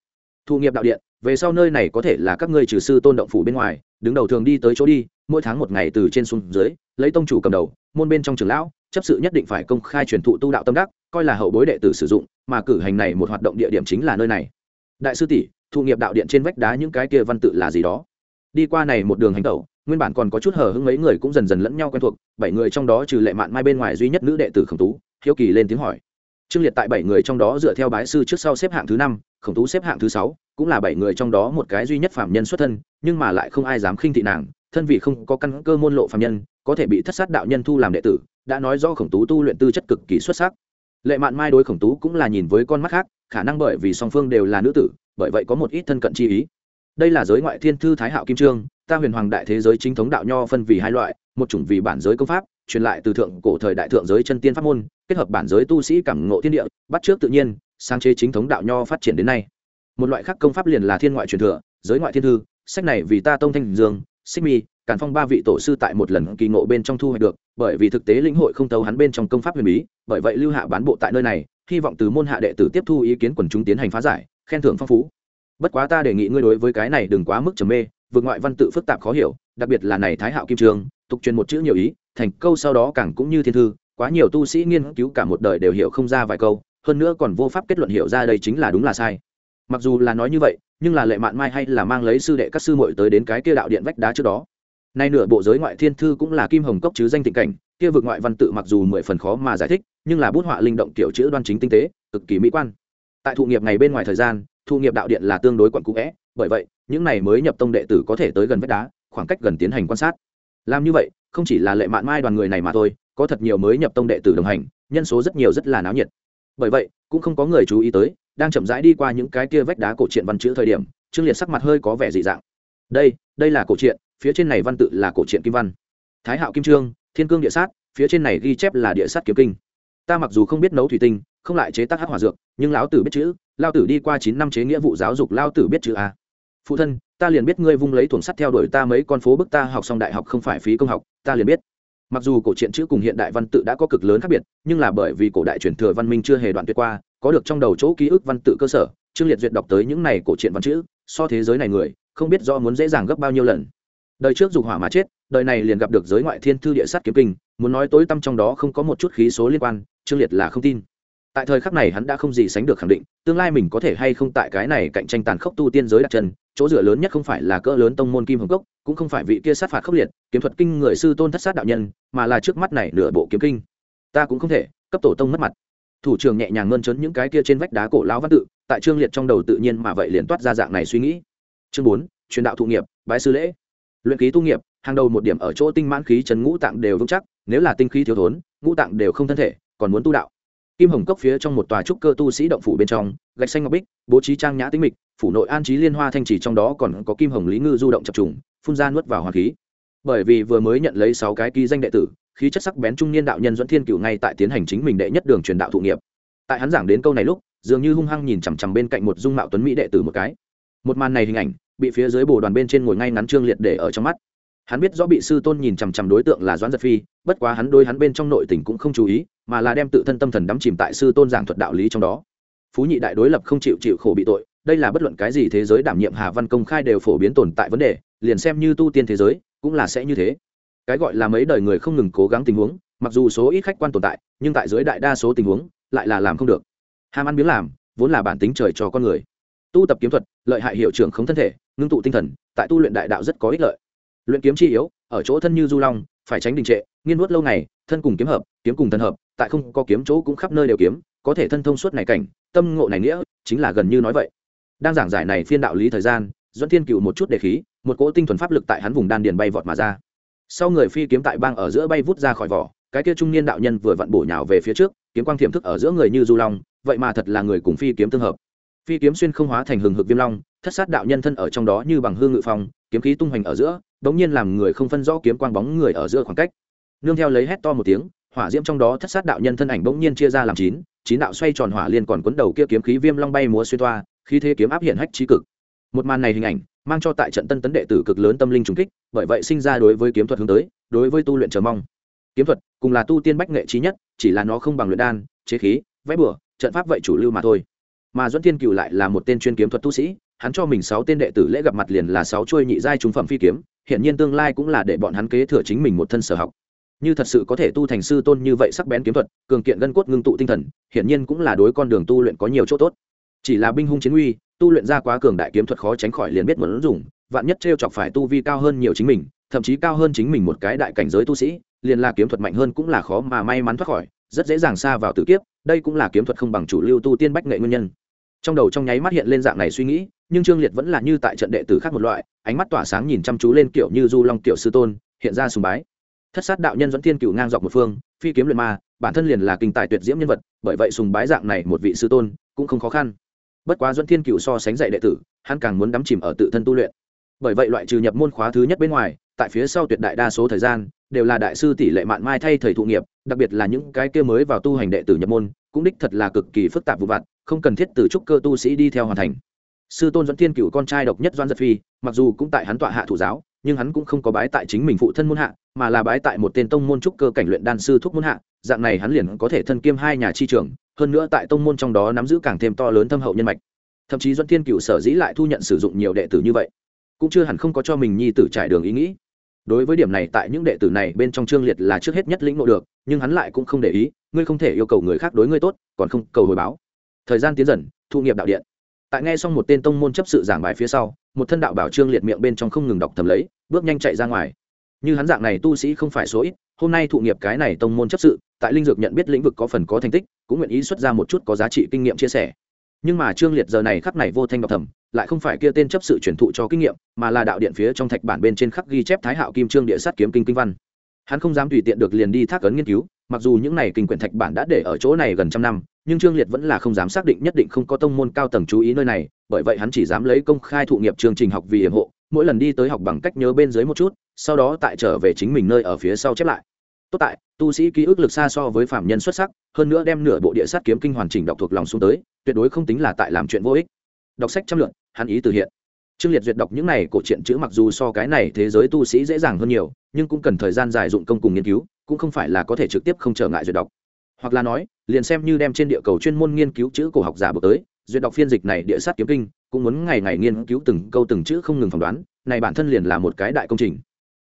[SPEAKER 1] Thu nghiệp đạo điện về sau nơi này có thể là các ngươi trừ sư tôn động phủ bên ngoài, đứng đầu thường đi tới chỗ đi, mỗi tháng một ngày từ trên xuống dưới, lấy tông chủ cầm đầu, môn bên trong trường lão, chấp sự nhất định phải công khai truyền thụ tu đạo tâm đắc, coi là hậu bối đệ tử sử dụng, mà cử hành này một hoạt động địa điểm chính là nơi này. Đại sư tỷ, thụ nghiệp đạo điện trên vách đá những cái kia văn tự là gì đó? Đi qua này một đường hành tẩu, nguyên bản còn có chút hờ hững mấy người cũng dần dần lẫn nhau quen thuộc, bảy người trong đó trừ lệ mạn mai bên ngoài duy nhất nữ đệ tử khổng tú, hiếu kỳ lên tiếng hỏi trương liệt tại bảy người trong đó dựa theo bái sư trước sau xếp hạng thứ năm, khổng tú xếp hạng thứ sáu, cũng là bảy người trong đó một cái duy nhất phạm nhân xuất thân, nhưng mà lại không ai dám khinh thị nàng, thân vị không có căn cơ môn lộ phạm nhân, có thể bị thất sát đạo nhân thu làm đệ tử, đã nói do khổng tú tu luyện tư chất cực kỳ xuất sắc. Lệ mạn mai đối khổng tú cũng là nhìn với con mắt khác, khả năng bởi vì song phương đều là nữ tử, bởi vậy có một ít thân cận chi ý. Đây là giới ngoại thiên thư thái hạo kim trương, ta huyền hoàng đại thế giới chính thống đạo nho phân vì hai loại, một chủng vì bản giới công pháp, truyền lại từ thượng cổ thời đại thượng giới chân tiên pháp môn kết hợp bản giới tu sĩ cảm ngộ thiên địa, bắt trước tự nhiên, sáng chế chính thống đạo nho phát triển đến nay. Một loại khác công pháp liền là thiên ngoại truyền thừa, giới ngoại thiên thư, sách này vì ta tông thanh dương, xích mi cản phong ba vị tổ sư tại một lần kỳ ngộ bên trong thu hoạch được, bởi vì thực tế lĩnh hội không tấu hắn bên trong công pháp huyền bí, bởi vậy lưu hạ bán bộ tại nơi này, hy vọng từ môn hạ đệ tử tiếp thu ý kiến quần chúng tiến hành phá giải, khen thưởng phong phú. Bất quá ta đề nghị ngươi đối với cái này đừng quá mức trầm mê, vượt ngoại văn tự phức tạp khó hiểu, đặc biệt là này thái hạo kim trường, tục truyền một chữ nhiều ý, thành câu sau đó càng cũng như thiên thư quá nhiều tu sĩ nghiên cứu cả một đời đều hiểu không ra vài câu, hơn nữa còn vô pháp kết luận hiểu ra đây chính là đúng là sai. Mặc dù là nói như vậy, nhưng là lệ mạn mai hay là mang lấy sư đệ các sư muội tới đến cái kia đạo điện vách đá trước đó. Nay nửa bộ giới ngoại thiên thư cũng là kim hồng cốc chứ danh thịnh cảnh, kia vực ngoại văn tự mặc dù mười phần khó mà giải thích, nhưng là bút họa linh động kiểu chữ đoan chính tinh tế, cực kỳ mỹ quan. Tại thụ nghiệp ngày bên ngoài thời gian, thụ nghiệp đạo điện là tương đối quận cũ vẽ, bởi vậy, những này mới nhập tông đệ tử có thể tới gần vách đá, khoảng cách gần tiến hành quan sát. Làm như vậy, không chỉ là lệ mạn mai đoàn người này mà thôi có thật nhiều mới nhập tông đệ tử đồng hành, nhân số rất nhiều rất là náo nhiệt. Bởi vậy, cũng không có người chú ý tới, đang chậm rãi đi qua những cái kia vách đá cổ truyện văn chữ thời điểm, trương liệt sắc mặt hơi có vẻ dị dạng. Đây đây là cổ truyện, phía trên này văn tự là cổ truyện kim văn. Thái hạo kim trương, thiên cương địa sát, phía trên này ghi chép là địa sát kiếm kinh. Ta mặc dù không biết nấu thủy tinh, không lại chế tác hắc hỏa dược, nhưng lão tử biết chữ lao tử đi qua chín năm chế nghĩa vụ giáo dục lao tử biết chữ a phụ thân, ta liền biết ngươi vung lấy thuồng sắt theo đuổi ta mấy con phố bức ta học xong đại học không phải phí công học, ta liền biết mặc dù cổ truyện chữ cùng hiện đại văn tự đã có cực lớn khác biệt, nhưng là bởi vì cổ đại truyền thừa văn minh chưa hề đoạn tuyệt qua, có được trong đầu chỗ ký ức văn tự cơ sở, trương liệt duyệt đọc tới những này cổ truyện văn chữ, so thế giới này người, không biết do muốn dễ dàng gấp bao nhiêu lần. Đời trước dục hỏa mà chết, đời này liền gặp được giới ngoại thiên thư địa sát kiếm kinh, muốn nói tối tâm trong đó không có một chút khí số liên quan, trương liệt là không tin. Tại thời khắc này hắn đã không gì sánh được khẳng định, tương lai mình có thể hay không tại cái này cạnh tranh tàn khốc tu tiên giới đặt chân chỗ dựa lớn nhất không phải là cỡ lớn tông môn kim hồng cốc, cũng không phải vị kia sát phạt khốc liệt, kiếm thuật kinh người sư tôn thất sát đạo nhân, mà là trước mắt này nửa bộ kiếm kinh. Ta cũng không thể, cấp tổ tông mất mặt. Thủ trưởng nhẹ nhàng mơn chấn những cái kia trên vách đá cổ lão văn tự, tại trương liệt trong đầu tự nhiên mà vậy liền toát ra dạng này suy nghĩ. Chương bốn, truyền đạo thụ nghiệp, bái sư lễ. Luyện ký tu nghiệp, hàng đầu một điểm ở chỗ tinh mãn khí chấn ngũ tạng đều vững chắc, nếu là tinh khí thiếu thốn, ngũ tạng đều không thân thể, còn muốn tu đạo. Kim hồng cốc phía trong một tòa trúc cơ tu sĩ động phủ bên trong, gạch xanh ngọc bích, bố trí trang nhã tính mịch phủ nội an trí liên hoa thanh chỉ trong đó còn có kim hồng lý ngư du động chập trùng, phun ra nuốt vào hoàng khí. Bởi vì vừa mới nhận lấy sáu cái ký danh đệ tử, khí chất sắc bén trung niên đạo nhân dẫn thiên cựu ngay tại tiến hành chính mình đệ nhất đường truyền đạo thụ nghiệp. Tại hắn giảng đến câu này lúc, dường như hung hăng nhìn chằm chằm bên cạnh một dung mạo tuấn mỹ đệ tử một cái. Một màn này hình ảnh, bị phía dưới bồ đoàn bên trên ngồi ngay ngắn trương liệt để ở trong mắt. Hắn biết rõ bị sư tôn nhìn chằm chằm đối tượng là doãn giật phi, bất quá hắn đôi hắn bên trong nội tình cũng không chú ý, mà là đem tự thân tâm thần đắm chìm tại sư tôn giảng thuật đạo lý trong đó. Phú nhị đại đối lập không chịu chịu khổ bị tội đây là bất luận cái gì thế giới đảm nhiệm hà văn công khai đều phổ biến tồn tại vấn đề, liền xem như tu tiên thế giới, cũng là sẽ như thế. Cái gọi là mấy đời người không ngừng cố gắng tình huống, mặc dù số ít khách quan tồn tại, nhưng tại dưới đại đa số tình huống, lại là làm không được. Ham ăn biếng làm, vốn là bản tính trời cho con người. Tu tập kiếm thuật, lợi hại hiệu trưởng không thân thể, ngưng tụ tinh thần, tại tu luyện đại đạo rất có ích lợi. Luyện kiếm chi yếu, ở chỗ thân như du long, phải tránh đình trệ, nghiên nuốt lâu ngày, thân cùng kiếm hợp, kiếm cùng thân hợp, tại không có kiếm chỗ cũng khắp nơi đều kiếm, có thể thân thông suốt này cảnh, tâm ngộ này nghĩa, chính là gần như nói vậy đang giảng giải này phiên đạo lý thời gian dẫn thiên cựu một chút đề khí, một cỗ tinh thuần pháp lực tại hắn vùng đan điền bay vọt mà ra. Sau người phi kiếm tại bang ở giữa bay vút ra khỏi vỏ, cái kia trung niên đạo nhân vừa vặn bổ nhào về phía trước, kiếm quang thiểm thức ở giữa người như du long, vậy mà thật là người cùng phi kiếm tương hợp. Phi kiếm xuyên không hóa thành hừng hực viêm long, thất sát đạo nhân thân ở trong đó như bằng hương ngự phong, kiếm khí tung hoành ở giữa bỗng nhiên làm người không phân rõ kiếm quang bóng người ở giữa khoảng cách. Nương theo lấy hét to một tiếng, hỏa diễm trong đó thất sát đạo nhân thân ảnh bỗng nhiên chia ra làm chín chín đạo xoay tròn hỏa liên còn cuốn đầu kia kiếm khí viêm long bay múa xuyên toa khi thế kiếm áp hiện hách trí cực. Một màn này hình ảnh mang cho tại trận tân tấn đệ tử cực lớn tâm linh trùng kích, bởi vậy sinh ra đối với kiếm thuật hướng tới, đối với tu luyện chờ mong. Kiếm thuật cùng là tu tiên bách nghệ trí nhất, chỉ là nó không bằng luyện đan, chế khí, vẽ bửa trận pháp vậy chủ lưu mà thôi. Mà dẫn thiên cựu lại là một tên chuyên kiếm thuật tu sĩ, hắn cho mình sáu tên đệ tử lễ gặp mặt liền là sáu chuôi nhị giai trung phẩm phi kiếm hiện nhiên tương lai cũng là để bọn hắn kế thừa chính mình một thân sở học. Như thật sự có thể tu thành sư tôn như vậy sắc bén kiếm thuật, cường kiện gân cốt ngưng tụ tinh thần, hiển nhiên cũng là đối con đường tu luyện có nhiều chỗ tốt chỉ là binh hung chiến uy, tu luyện ra quá cường đại kiếm thuật khó tránh khỏi liền biết muốn dùng, vạn nhất t chọc phải tu vi cao hơn nhiều chính mình, thậm chí cao hơn chính mình một cái đại cảnh giới tu sĩ, liền là kiếm thuật mạnh hơn cũng là khó mà may mắn thoát khỏi, rất dễ dàng xa vào tử kiếp, đây cũng là kiếm thuật không bằng chủ lưu tu tiên bách nghệ nguyên nhân. Trong đầu trong nháy mắt hiện lên dạng này suy nghĩ, nhưng trương liệt vẫn là như tại trận đệ tử khác một loại, ánh mắt tỏa sáng nhìn chăm chú lên kiểu như du long kiểu sư tôn, hiện ra sùng bái. Thất sát đạo nhân dẫn thiên cựu ngang dọc một phương, phi kiếm luyện ma, bản thân liền là kinh tài tuyệt diễm nhân vật, bởi vậy sùng bái dạng này một vị sư tôn cũng không khó khăn bất quá dẫn thiên cựu so sánh dạy đệ tử, hắn càng muốn đắm chìm ở tự thân tu luyện. Bởi vậy loại trừ nhập môn khóa thứ nhất bên ngoài, tại phía sau tuyệt đại đa số thời gian, đều là đại sư tỷ lệ mạn mai thay thầy thụ nghiệp, đặc biệt là những cái kia mới vào tu hành đệ tử nhập môn, cũng đích thật là cực kỳ phức tạp vụ vặt, không cần thiết từ trúc cơ tu sĩ đi theo hoàn thành. Sư tôn dẫn thiên cựu con trai độc nhất doan giật phi, mặc dù cũng tại hắn tọa hạ thủ giáo, nhưng hắn cũng không có bái tại chính mình phụ thân môn hạ, mà là bái tại một tên tông môn trúc cơ cảnh luyện đan sư thuốc môn hạ, dạng này hắn liền có thể thân kiêm hai nhà chi trường hơn nữa tại tông môn trong đó nắm giữ càng thêm to lớn thâm hậu nhân mạch. Thậm chí doãn thiên cựu sở dĩ lại thu nhận sử dụng nhiều đệ tử như vậy, cũng chưa hẳn không có cho mình nhi tử trải đường ý nghĩ. Đối với điểm này tại những đệ tử này bên trong trương liệt là trước hết nhất lĩnh ngộ được, nhưng hắn lại cũng không để ý, ngươi không thể yêu cầu người khác đối ngươi tốt, còn không cầu hồi báo. Thời gian tiến dần, thu nghiệp đạo điện. Tại nghe xong một tên tông môn chấp sự giảng bài phía sau, một thân đạo bảo trương liệt miệng bên trong không ngừng đọc thầm lấy, bước nhanh chạy ra ngoài như hắn dạng này tu sĩ không phải số ít, hôm nay thụ nghiệp cái này tông môn chấp sự, tại linh dược nhận biết lĩnh vực có phần có thành tích, cũng nguyện ý xuất ra một chút có giá trị kinh nghiệm chia sẻ. Nhưng mà trương liệt giờ này khắc này vô thanh đọc thầm, lại không phải kia tên chấp sự truyền thụ cho kinh nghiệm, mà là đạo điện phía trong thạch bản bên trên khắc ghi chép thái hạo kim trương địa sát kiếm kinh kinh văn. Hắn không dám tùy tiện được liền đi thác ấn nghiên cứu, mặc dù những này kinh quyển thạch bản đã để ở chỗ này gần trăm năm, nhưng trương liệt vẫn là không dám xác định nhất định không có tông môn cao tầng chú ý nơi này, bởi vậy hắn chỉ dám lấy công khai thụ nghiệp chương trình học vì hiểm hộ, mỗi lần đi tới học bằng cách nhớ bên dưới một chút sau đó tại trở về chính mình nơi ở phía sau chép lại. Tốt tại, tu sĩ ký ức lực xa so với phạm nhân xuất sắc, hơn nữa đem nửa bộ địa sát kiếm kinh hoàn chỉnh đọc thuộc lòng xuống tới, tuyệt đối không tính là tại làm chuyện vô ích. Đọc sách trăm lượn, hắn ý từ hiện. Trương liệt duyệt đọc những này cổ truyện chữ mặc dù so cái này thế giới tu sĩ dễ dàng hơn nhiều, nhưng cũng cần thời gian dài dụng công cùng nghiên cứu, cũng không phải là có thể trực tiếp không trở ngại duyệt đọc. Hoặc là nói, liền xem như đem trên địa cầu chuyên môn nghiên cứu chữ cổ học giả bước tới, duyệt đọc phiên dịch này địa sát kiếm kinh, cũng muốn ngày ngày nghiên cứu từng câu từng chữ không ngừng phỏng đoán, này bản thân liền là một cái đại công trình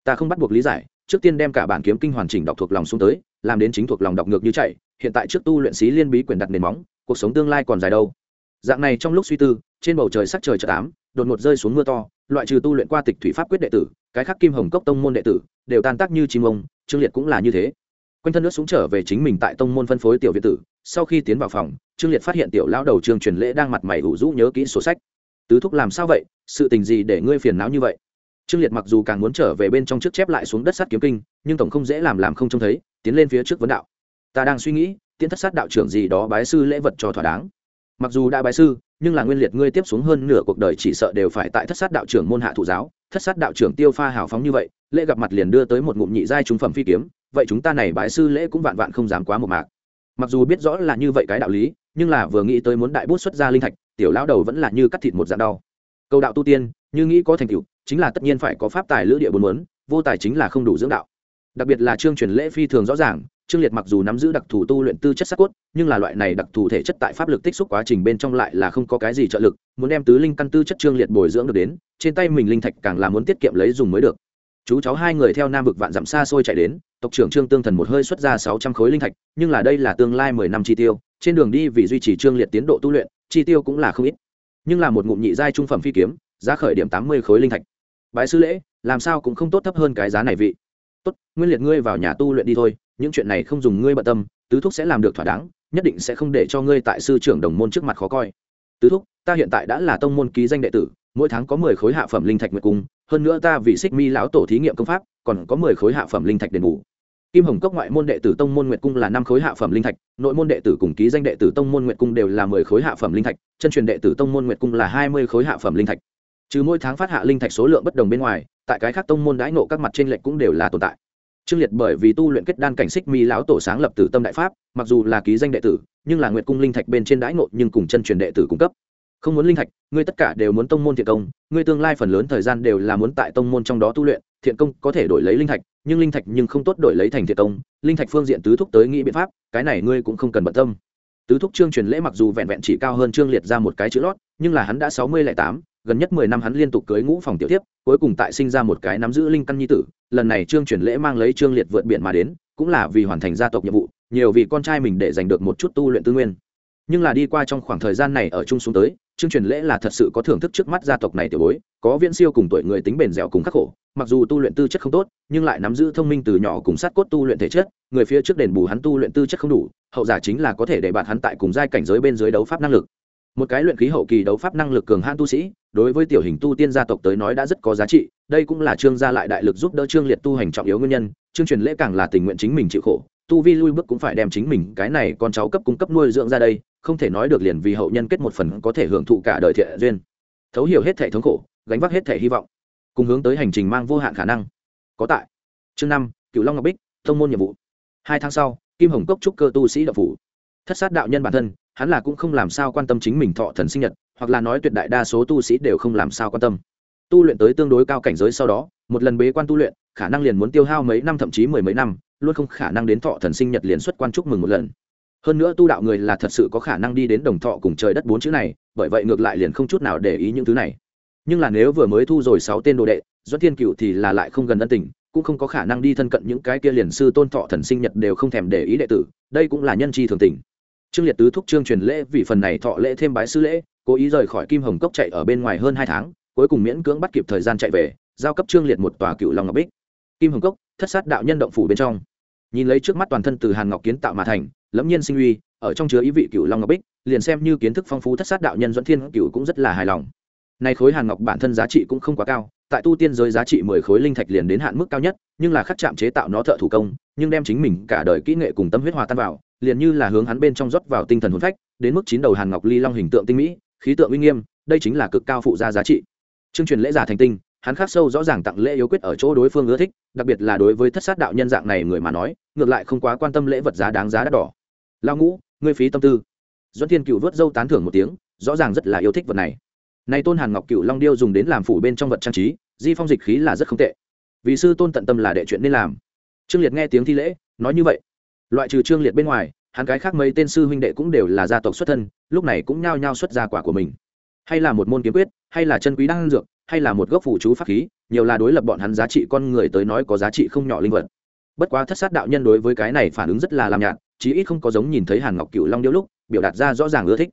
[SPEAKER 1] ta không bắt buộc lý giải, trước tiên đem cả bản kiếm kinh hoàn chỉnh đọc thuộc lòng xuống tới, làm đến chính thuộc lòng đọc ngược như chạy, hiện tại trước tu luyện sĩ liên bí quyền đặt nền móng, cuộc sống tương lai còn dài đâu. Dạng này trong lúc suy tư, trên bầu trời sắc trời chợ tám đột ngột rơi xuống mưa to, loại trừ tu luyện qua tịch thủy pháp quyết đệ tử, cái khác kim hồng cốc tông môn đệ tử, đều tan tác như chim ông, trương liệt cũng là như thế. Quanh thân nước súng trở về chính mình tại tông môn phân phối tiểu viện tử, sau khi tiến vào phòng, trương liệt phát hiện tiểu lão đầu trương truyền lễ đang mặt mày ủ rũ nhớ kỹ sổ sách. Tứ thúc làm sao vậy? Sự tình gì để ngươi phiền não như vậy? Trương liệt mặc dù càng muốn trở về bên trong trước chép lại xuống đất sát kiếm kinh, nhưng tổng không dễ làm làm không trông thấy, tiến lên phía trước vấn đạo. Ta đang suy nghĩ, tiến thất sát đạo trưởng gì đó bái sư lễ vật cho thỏa đáng. Mặc dù đã bái sư, nhưng là nguyên liệt ngươi tiếp xuống hơn nửa cuộc đời chỉ sợ đều phải tại thất sát đạo trưởng môn hạ thụ giáo. Thất sát đạo trưởng tiêu pha hào phóng như vậy, lễ gặp mặt liền đưa tới một ngụm nhị giai trung phẩm phi kiếm, vậy chúng ta này bái sư lễ cũng vạn vạn không dám quá một mạc. Mặc dù biết rõ là như vậy cái đạo lý, nhưng là vừa nghĩ tới muốn đại bút xuất ra linh thạch, tiểu lão đầu vẫn là như cắt thịt một dạng đau. Câu đạo tu tiên, như nghĩ có thành tựu chính là tất nhiên phải có pháp tài lữ địa bốn muốn, vô tài chính là không đủ dưỡng đạo. Đặc biệt là chương truyền lễ phi thường rõ ràng trương liệt mặc dù nắm giữ đặc thù tu luyện tư chất sắc cốt, nhưng là loại này đặc thù thể chất tại pháp lực tích xúc quá trình bên trong lại là không có cái gì trợ lực, muốn đem tứ linh căn tư chất trương liệt bồi dưỡng được đến, trên tay mình linh thạch càng là muốn tiết kiệm lấy dùng mới được. Chú cháu hai người theo nam vực vạn dặm xa xôi chạy đến, tộc trưởng trương tương thần một hơi xuất ra sáu trăm khối linh thạch, nhưng là đây là tương lai mười năm chi tiêu, trên đường đi vì duy trì trương liệt tiến độ tu luyện, chi tiêu cũng là không ít. Nhưng là một ngụm nhị giai trung phẩm phi kiếm, giá khởi điểm tám mươi khối linh thạch bái sư lễ, làm sao cũng không tốt thấp hơn cái giá này vị. Tốt, nguyên liệt ngươi vào nhà tu luyện đi thôi, những chuyện này không dùng ngươi bận tâm, tứ thúc sẽ làm được thỏa đáng, nhất định sẽ không để cho ngươi tại sư trưởng đồng môn trước mặt khó coi. Tứ thúc, ta hiện tại đã là tông môn ký danh đệ tử, mỗi tháng có mười khối hạ phẩm linh thạch nguyệt cung, hơn nữa ta vì xích mi lão tổ thí nghiệm công pháp, còn có mười khối hạ phẩm linh thạch đền bù. Kim hồng cốc ngoại môn đệ tử tông môn nguyệt cung là năm khối hạ phẩm linh thạch, nội môn đệ tử cùng ký danh đệ tử tông môn nguyệt cung đều là mười khối hạ phẩm linh thạch, chân truyền đệ tử tông môn nguyệt cung là hai mươi khối hạ phẩm linh thạch trừ mỗi tháng phát hạ linh thạch số lượng bất đồng bên ngoài, tại cái khác tông môn đãi nộ các mặt trên lệch cũng đều là tồn tại. Trương liệt bởi vì tu luyện kết đan cảnh xích mi lão tổ sáng lập tử tâm đại pháp, mặc dù là ký danh đệ tử, nhưng là nguyệt cung linh thạch bên trên đãi nộ nhưng cùng chân truyền đệ tử cung cấp. Không muốn linh thạch, ngươi tất cả đều muốn tông môn thiện công, ngươi tương lai phần lớn thời gian đều là muốn tại tông môn trong đó tu luyện, thiện công có thể đổi lấy linh thạch, nhưng linh thạch nhưng không tốt đổi lấy thành thiện công, linh thạch phương diện tứ thúc tới nghĩ biện pháp, cái này ngươi cũng không cần bận tâm. Tứ thúc trương truyền lễ mặc dù vẹn vẹn chỉ cao hơn trương liệt ra một cái chữ lót, nhưng là hắn đã sáu mươi lẻ tám gần nhất mười năm hắn liên tục cưới ngũ phòng tiểu tiếp cuối cùng tại sinh ra một cái nắm giữ linh căn nhi tử, lần này trương truyền lễ mang lấy trương liệt vượt biển mà đến, cũng là vì hoàn thành gia tộc nhiệm vụ, nhiều vì con trai mình để giành được một chút tu luyện tư nguyên. Nhưng là đi qua trong khoảng thời gian này ở chung xuống tới trương truyền lễ là thật sự có thưởng thức trước mắt gia tộc này tiểu bối, có viễn siêu cùng tuổi người tính bền dẻo cùng khắc khổ, mặc dù tu luyện tư chất không tốt, nhưng lại nắm giữ thông minh từ nhỏ cùng sát cốt tu luyện thể chất, người phía trước đền bù hắn tu luyện tư chất không đủ, hậu giả chính là có thể để bạn hắn tại cùng giai cảnh giới bên dưới đấu pháp năng lực. Một cái luyện khí hậu kỳ đấu pháp năng lực cường hãn tu sĩ đối với tiểu hình tu tiên gia tộc tới nói đã rất có giá trị, đây cũng là trương gia lại đại lực giúp đỡ trương liệt tu hành trọng yếu nguyên nhân, trương truyền lễ càng là tình nguyện chính mình chịu khổ, tu vi lui bước cũng phải đem chính mình, cái này con cháu cấp cung cấp nuôi dưỡng ra đây, không thể nói được liền vì hậu nhân kết một phần có thể hưởng thụ cả đời thiện duyên. Thấu hiểu hết thể thống khổ, gánh vác hết thể hy vọng, cùng hướng tới hành trình mang vô hạn khả năng. Có tại. Chương năm cựu long ngọc bích, thông môn nhiệm vụ. Hai tháng sau, kim hồng cốc trúc cơ tu sĩ đậu phủ. Thất sát đạo nhân bản thân, hắn là cũng không làm sao quan tâm chính mình thọ thần sinh nhật hoặc là nói tuyệt đại đa số tu sĩ đều không làm sao quan tâm. Tu luyện tới tương đối cao cảnh giới sau đó, một lần bế quan tu luyện, khả năng liền muốn tiêu hao mấy năm, thậm chí mười mấy năm, luôn không khả năng đến thọ thần sinh nhật liền xuất quan chúc mừng một lần. Hơn nữa tu đạo người là thật sự có khả năng đi đến đồng thọ cùng trời đất bốn chữ này, bởi vậy ngược lại liền không chút nào để ý những thứ này. Nhưng là nếu vừa mới thu rồi sáu tên đồ đệ doãn thiên cựu thì là lại không gần ân tình, cũng không có khả năng đi thân cận những cái kia liền sư tôn thọ thần sinh nhật đều không thèm để ý đệ tử, đây cũng là nhân chi thường tình. Trương liệt tứ thúc trương truyền lễ vì phần này thọ lễ thêm bái sư lễ cố ý rời khỏi kim hồng cốc chạy ở bên ngoài hơn hai tháng, cuối cùng miễn cưỡng bắt kịp thời gian chạy về, giao cấp trương liệt một tòa cựu long ngọc bích. Kim hồng cốc, thất sát đạo nhân động phủ bên trong. Nhìn lấy trước mắt toàn thân từ hàn ngọc kiến tạo mà thành, lẫm nhiên sinh uy, ở trong chứa ý vị cựu long ngọc bích, liền xem như kiến thức phong phú thất sát đạo nhân dẫn thiên cựu cũng rất là hài lòng. Nay khối hàn ngọc bản thân giá trị cũng không quá cao, tại tu tiên giới giá trị mười khối linh thạch liền đến hạn mức cao nhất, nhưng là khắc chạm chế tạo nó thợ thủ công, nhưng đem chính mình cả đời kỹ nghệ cùng tâm huyết hòa tan vào, liền như là hướng hắn bên trong rót vào tinh thần hồn phách, đến mức chín đầu hàn ngọc ly long hình tượng tinh mỹ khí tượng uy nghiêm, đây chính là cực cao phụ gia giá trị. Chương truyền lễ giả thành tinh, hắn khắc sâu rõ ràng tặng lễ yếu quyết ở chỗ đối phương ưa thích, đặc biệt là đối với thất sát đạo nhân dạng này người mà nói, ngược lại không quá quan tâm lễ vật giá đáng giá đắt đỏ. Lao ngũ, ngươi phí tâm tư. Doãn thiên cựu vớt dâu tán thưởng một tiếng, rõ ràng rất là yêu thích vật này. Này tôn hàn ngọc cựu long điêu dùng đến làm phủ bên trong vật trang trí, di phong dịch khí là rất không tệ. Vì sư tôn tận tâm là đệ chuyện nên làm. Trương liệt nghe tiếng thi lễ, nói như vậy. Loại trừ trương liệt bên ngoài hắn cái khác mấy tên sư huynh đệ cũng đều là gia tộc xuất thân, lúc này cũng nhao nhao xuất gia quả của mình. Hay là một môn kiếm quyết, hay là chân quý đan dược, hay là một gốc phủ chú pháp khí, nhiều là đối lập bọn hắn giá trị con người tới nói có giá trị không nhỏ linh vật. Bất quá thất sát đạo nhân đối với cái này phản ứng rất là làm nhạt, chí ít không có giống nhìn thấy hàn ngọc cựu long điêu lúc, biểu đạt ra rõ ràng ưa thích.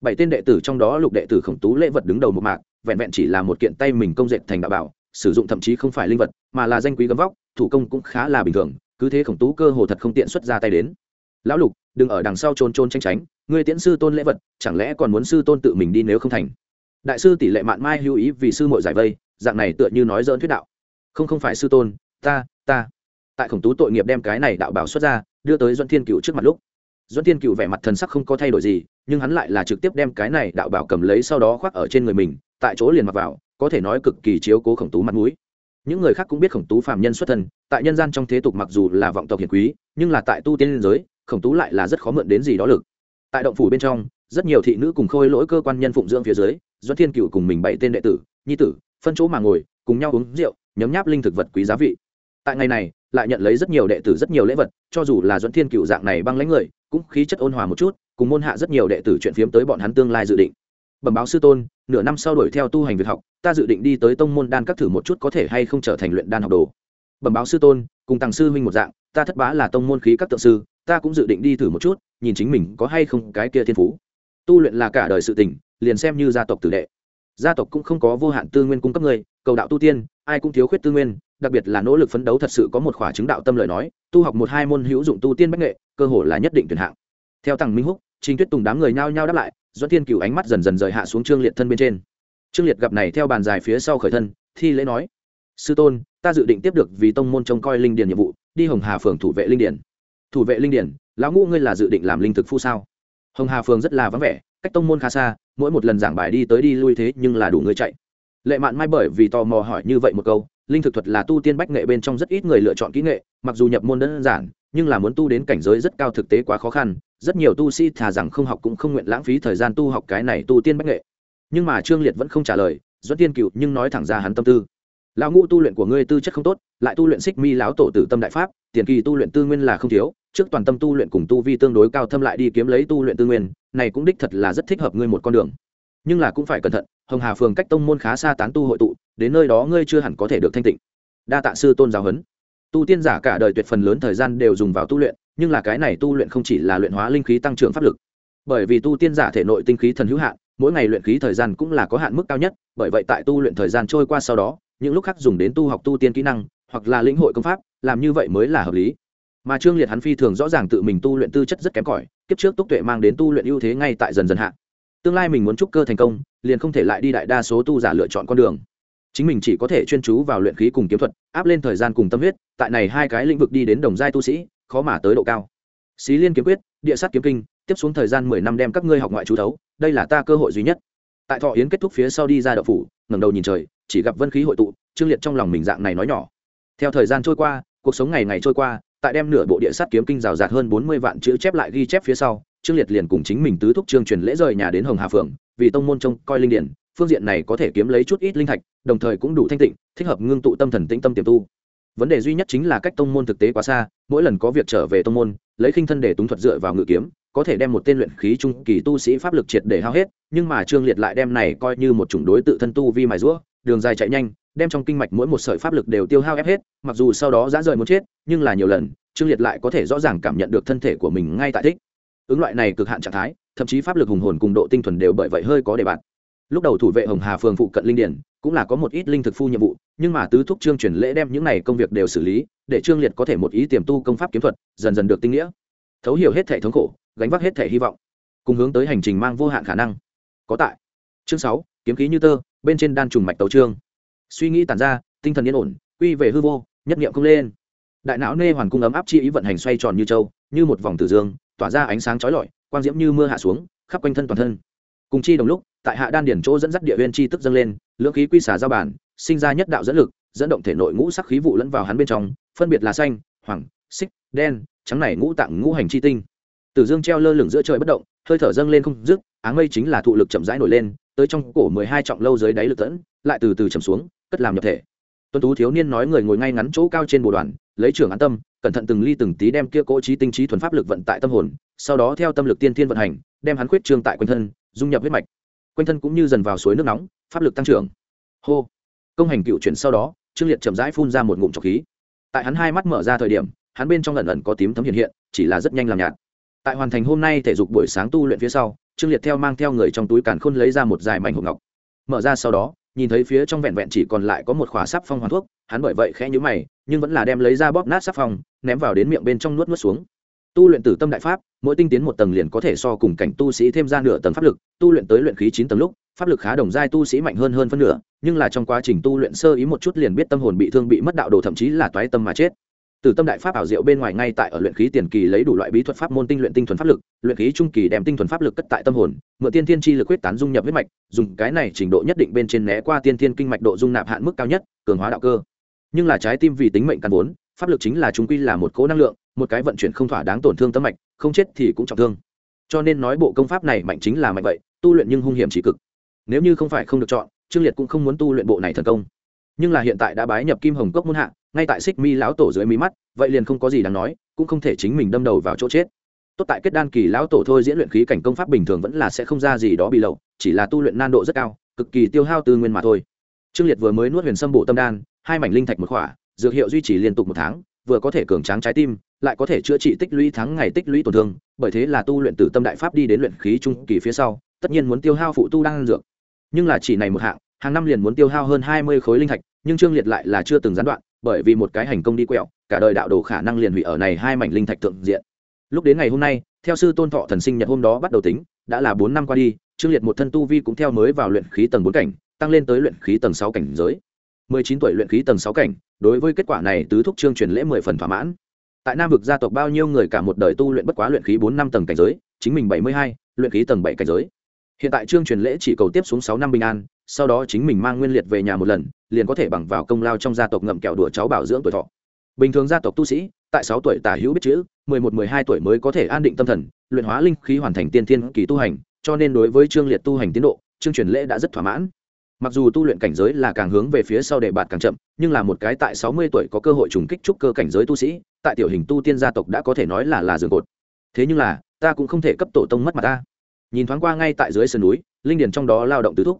[SPEAKER 1] Bảy tên đệ tử trong đó lục đệ tử khổng tú lễ vật đứng đầu một mạc, vẹn vẹn chỉ là một kiện tay mình công dệt thành đạo bảo, sử dụng thậm chí không phải linh vật, mà là danh quý gấm vóc, thủ công cũng khá là bình thường, cứ thế khổng tú cơ hồ thật không tiện xuất ra tay đến. Lão lục đừng ở đằng sau trôn trôn tranh tránh, ngươi tiễn sư tôn lễ vật, chẳng lẽ còn muốn sư tôn tự mình đi nếu không thành? Đại sư tỷ lệ mạn mai hữu ý vì sư mội giải vây, dạng này tựa như nói dỡn thuyết đạo. Không không phải sư tôn, ta ta. Tại khổng tú tội nghiệp đem cái này đạo bảo xuất ra, đưa tới doãn thiên cựu trước mặt lúc. Doãn thiên cựu vẻ mặt thần sắc không có thay đổi gì, nhưng hắn lại là trực tiếp đem cái này đạo bảo cầm lấy sau đó khoác ở trên người mình, tại chỗ liền mặc vào, có thể nói cực kỳ chiếu cố khổng tú mặt mũi. Những người khác cũng biết khổng tú phạm nhân xuất thân, tại nhân gian trong thế tục mặc dù là vọng tộc hiền quý, nhưng là tại tu tiên liên giới khổng tú lại là rất khó mượn đến gì đó lực. Tại động phủ bên trong, rất nhiều thị nữ cùng khôi lỗi cơ quan nhân phụng dưỡng phía dưới doãn thiên cựu cùng mình bảy tên đệ tử, nhi tử, phân chỗ mà ngồi, cùng nhau uống rượu, nhấm nháp linh thực vật quý giá vị. Tại ngày này, lại nhận lấy rất nhiều đệ tử rất nhiều lễ vật, cho dù là doãn thiên cựu dạng này băng lãnh người, cũng khí chất ôn hòa một chút, cùng môn hạ rất nhiều đệ tử chuyện phiếm tới bọn hắn tương lai dự định. Bẩm báo sư tôn, nửa năm sau đuổi theo tu hành việc học, ta dự định đi tới tông môn đan các thử một chút có thể hay không trở thành luyện đan học đồ. Bẩm báo sư tôn, cùng tàng sư huynh một dạng, ta thất bá là tông môn khí các tượng sư ta cũng dự định đi thử một chút, nhìn chính mình có hay không cái kia thiên phú. Tu luyện là cả đời sự tình, liền xem như gia tộc tử đệ. Gia tộc cũng không có vô hạn tư nguyên cung cấp người, cầu đạo tu tiên, ai cũng thiếu khuyết tư nguyên, đặc biệt là nỗ lực phấn đấu thật sự có một khỏa chứng đạo tâm lời nói, tu học một hai môn hữu dụng tu tiên bách nghệ, cơ hội là nhất định tuyển hạng. Theo tằng minh húc, trình tuyết tùng đám người nhao nhao đáp lại doãn thiên cửu ánh mắt dần dần rời hạ xuống trương liệt thân bên trên. Trương liệt gặp này theo bàn dài phía sau khởi thân, thi lễ nói, sư tôn, ta dự định tiếp được vì tông môn trông coi linh điền nhiệm vụ, đi hồng hà phường thủ vệ linh điền thủ vệ linh điển, lão ngũ ngươi là dự định làm linh thực phu sao? Hồng hà phường rất là vắng vẻ cách tông môn khá xa mỗi một lần giảng bài đi tới đi lui thế nhưng là đủ người chạy. Lệ mạn mai bởi vì tò mò hỏi như vậy một câu linh thực thuật là tu tiên bách nghệ bên trong rất ít người lựa chọn kỹ nghệ mặc dù nhập môn đơn giản nhưng là muốn tu đến cảnh giới rất cao thực tế quá khó khăn rất nhiều tu sĩ thà rằng không học cũng không nguyện lãng phí thời gian tu học cái này tu tiên bách nghệ. Nhưng mà trương liệt vẫn không trả lời doãn tiên cựu nhưng nói thẳng ra hắn tâm tư. Lão ngũ tu luyện của ngươi tư chất không tốt lại tu luyện xích mi lão tổ tử tâm đại pháp tiền kỳ tu luyện tư nguyên là không thiếu trước toàn tâm tu luyện cùng tu vi tương đối cao thâm lại đi kiếm lấy tu luyện tư nguyên, này cũng đích thật là rất thích hợp ngươi một con đường. Nhưng là cũng phải cẩn thận, hồng hà phường cách tông môn khá xa tán tu hội tụ, đến nơi đó ngươi chưa hẳn có thể được thanh tịnh. Đa tạ sư tôn giáo huấn. Tu tiên giả cả đời tuyệt phần lớn thời gian đều dùng vào tu luyện, nhưng là cái này tu luyện không chỉ là luyện hóa linh khí tăng trưởng pháp lực. Bởi vì tu tiên giả thể nội tinh khí thần hữu hạn, mỗi ngày luyện khí thời gian cũng là có hạn mức cao nhất, bởi vậy tại tu luyện thời gian trôi qua sau đó, những lúc khác dùng đến tu học tu tiên kỹ năng, hoặc là lĩnh hội công pháp, làm như vậy mới là hợp lý mà trương liệt hắn phi thường rõ ràng tự mình tu luyện tư chất rất kém cỏi, kiếp trước túc tuệ mang đến tu luyện ưu thế ngay tại dần dần hạ. Tương lai mình muốn trúc cơ thành công, liền không thể lại đi đại đa số tu giả lựa chọn con đường. Chính mình chỉ có thể chuyên chú vào luyện khí cùng kiếm thuật, áp lên thời gian cùng tâm huyết, tại này hai cái lĩnh vực đi đến đồng giai tu sĩ, khó mà tới độ cao. Xí liên kiếm quyết, địa sát kiếm kinh, tiếp xuống thời gian mười năm đem các ngươi học ngoại chú thấu, đây là ta cơ hội duy nhất. Tại thọ yến kết thúc phía sau đi ra đậu phủ, ngẩng đầu nhìn trời, chỉ gặp vân khí hội tụ, trương liệt trong lòng mình dạng này nói nhỏ. Theo thời gian trôi qua, cuộc sống ngày ngày trôi qua tại đem nửa bộ địa sát kiếm kinh rào rạt hơn bốn mươi vạn chữ chép lại ghi chép phía sau, trương liệt liền cùng chính mình tứ thúc trương truyền lễ rời nhà đến hồng hà phượng, vì tông môn trông coi linh điển, phương diện này có thể kiếm lấy chút ít linh thạch, đồng thời cũng đủ thanh tịnh, thích hợp ngưng tụ tâm thần tĩnh tâm tiềm tu. Vấn đề duy nhất chính là cách tông môn thực tế quá xa, mỗi lần có việc trở về tông môn, lấy khinh thân để túng thuật dựa vào ngự kiếm, có thể đem một tên luyện khí trung kỳ tu sĩ pháp lực triệt để hao hết, nhưng mà trương liệt lại đem này coi như một chủng đối tự thân tu vi mài rũa đường dài chạy nhanh, đem trong kinh mạch mỗi một sợi pháp lực đều tiêu hao ép hết, mặc dù sau đó dã rời muốn chết, nhưng là nhiều lần, trương liệt lại có thể rõ ràng cảm nhận được thân thể của mình ngay tại thích. Ứng loại này cực hạn trạng thái, thậm chí pháp lực hùng hồn cùng độ tinh thuần đều bởi vậy hơi có đề bạt. Lúc đầu thủ vệ hồng hà phường phụ cận linh điển cũng là có một ít linh thực phu nhiệm vụ, nhưng mà tứ thúc trương truyền lễ đem những này công việc đều xử lý, để trương liệt có thể một ý tiềm tu công pháp kiếm thuật, dần dần được tinh nghĩa. Thấu hiểu hết thể thống khổ, gánh vác hết thể hy vọng, cùng hướng tới hành trình mang vô hạn khả năng. Có tại. Chương sáu, kiếm khí như tơ bên trên đan trùng mạch tấu trương. Suy nghĩ tàn ra, tinh thần yên ổn, quy về hư vô, nhất niệm không lên. Đại não nê hoàn cung ấm áp chi ý vận hành xoay tròn như châu, như một vòng tử dương, tỏa ra ánh sáng chói lọi, quang diễm như mưa hạ xuống, khắp quanh thân toàn thân. Cùng chi đồng lúc, tại hạ đan điển chỗ dẫn dắt địa huyên chi tức dâng lên, lượng khí quy xả giao bản, sinh ra nhất đạo dẫn lực, dẫn động thể nội ngũ sắc khí vụ lẫn vào hắn bên trong, phân biệt là xanh, hoàng, xích, đen, trắng này ngũ tạng ngũ hành chi tinh. Tử dương treo lơ lửng giữa trời bất động, hơi thở dâng lên không dứt, áng mây chính là thụ lực chậm rãi nổi lên tới trong cổ mười hai trọng lâu dưới đáy lực tẫn, lại từ từ chầm xuống, cất làm nhập thể. Tuân tú thiếu niên nói người ngồi ngay ngắn chỗ cao trên bồ đoàn, lấy trưởng an tâm, cẩn thận từng ly từng tí đem kia cỗ trí tinh trí thuần pháp lực vận tại tâm hồn, sau đó theo tâm lực tiên thiên vận hành, đem hắn khuyết trương tại quanh thân, dung nhập huyết mạch. Quanh thân cũng như dần vào suối nước nóng, pháp lực tăng trưởng. Hô. Công hành cựu chuyển sau đó, trương liệt chậm rãi phun ra một ngụm trọc khí. Tại hắn hai mắt mở ra thời điểm, hắn bên trong lần ẩn có tím thấm hiện hiện, chỉ là rất nhanh làm nhạt tại hoàn thành hôm nay thể dục buổi sáng tu luyện phía sau, trương liệt theo mang theo người trong túi càn khôn lấy ra một dài mảnh hộp ngọc. Mở ra sau đó, nhìn thấy phía trong vẹn vẹn chỉ còn lại có một khóa sắp phong hoàn thuốc, hắn bởi vậy khẽ nhíu mày, nhưng vẫn là đem lấy ra bóp nát sắp phong, ném vào đến miệng bên trong nuốt nuốt xuống. Tu luyện tử tâm đại pháp, mỗi tinh tiến một tầng liền có thể so cùng cảnh tu sĩ thêm ra nửa tầng pháp lực, tu luyện tới luyện khí chín tầng lúc, pháp lực khá đồng giai tu sĩ mạnh hơn hơn phân nửa, nhưng là trong quá trình tu luyện sơ ý một chút liền biết tâm hồn bị thương bị mất đạo đồ thậm chí là toái tâm mà chết từ tâm đại pháp ảo diệu bên ngoài ngay tại ở luyện khí tiền kỳ lấy đủ loại bí thuật pháp môn tinh luyện tinh thuần pháp lực, luyện khí trung kỳ đem tinh thuần pháp lực cất tại tâm hồn, mượn tiên thiên chi lực huyết tán dung nhập huyết mạch, dùng cái này trình độ nhất định bên trên né qua tiên thiên kinh mạch độ dung nạp hạn mức cao nhất, cường hóa đạo cơ. Nhưng là trái tim vì tính mệnh căn vốn, pháp lực chính là chúng quy là một cỗ năng lượng, một cái vận chuyển không thỏa đáng tổn thương tâm mạch, không chết thì cũng trọng thương. Cho nên nói bộ công pháp này mạnh chính là mạnh vậy, tu luyện nhưng hung hiểm chỉ cực. Nếu như không phải không được chọn, trương liệt cũng không muốn tu luyện bộ này thần công nhưng là hiện tại đã bái nhập kim hồng cốc muôn hạ, ngay tại xích mi lão tổ dưới mí mắt, vậy liền không có gì đáng nói, cũng không thể chính mình đâm đầu vào chỗ chết. Tốt tại kết đan kỳ lão tổ thôi diễn luyện khí cảnh công pháp bình thường vẫn là sẽ không ra gì đó bị lậu, chỉ là tu luyện nan độ rất cao, cực kỳ tiêu hao tư nguyên mà thôi. Trương liệt vừa mới nuốt huyền sâm bộ tâm đan, hai mảnh linh thạch một khỏa, dược hiệu duy trì liên tục một tháng, vừa có thể cường tráng trái tim, lại có thể chữa trị tích lũy tháng ngày tích lũy tổn thương, bởi thế là tu luyện từ tâm đại pháp đi đến luyện khí trung kỳ phía sau, tất nhiên muốn tiêu hao phụ tu đan dược. Nhưng là chỉ này một hạng hàng năm liền muốn tiêu hao hơn hai mươi khối linh thạch, nhưng trương liệt lại là chưa từng gián đoạn, bởi vì một cái hành công đi quẹo, cả đời đạo đồ khả năng liền hủy ở này hai mảnh linh thạch thượng diện. Lúc đến ngày hôm nay, theo sư tôn thọ thần sinh nhật hôm đó bắt đầu tính, đã là bốn năm qua đi, trương liệt một thân tu vi cũng theo mới vào luyện khí tầng bốn cảnh, tăng lên tới luyện khí tầng sáu cảnh giới. Mười chín tuổi luyện khí tầng sáu cảnh, đối với kết quả này tứ thúc trương truyền lễ mười phần thỏa mãn. Tại nam vực gia tộc bao nhiêu người cả một đời tu luyện bất quá luyện khí bốn năm tầng cảnh giới, chính mình bảy mươi hai, luyện khí tầng bảy cảnh giới. Hiện tại trương truyền lễ chỉ cầu tiếp xuống sáu năm bình an sau đó chính mình mang nguyên liệt về nhà một lần, liền có thể bằng vào công lao trong gia tộc ngậm kẹo đùa cháu bảo dưỡng tuổi thọ. Bình thường gia tộc tu sĩ, tại sáu tuổi tả hữu biết chữ, mười một, mười hai tuổi mới có thể an định tâm thần, luyện hóa linh khí hoàn thành tiên thiên kỳ tu hành, cho nên đối với trương liệt tu hành tiến độ, trương truyền lễ đã rất thỏa mãn. Mặc dù tu luyện cảnh giới là càng hướng về phía sau để bạt càng chậm, nhưng là một cái tại sáu mươi tuổi có cơ hội trùng kích trúc cơ cảnh giới tu sĩ, tại tiểu hình tu tiên gia tộc đã có thể nói là là giường cột. Thế nhưng là, ta cũng không thể cấp tổ tông mất mặt ta. Nhìn thoáng qua ngay tại dưới sườn núi, linh điền trong đó lao động tứ thúc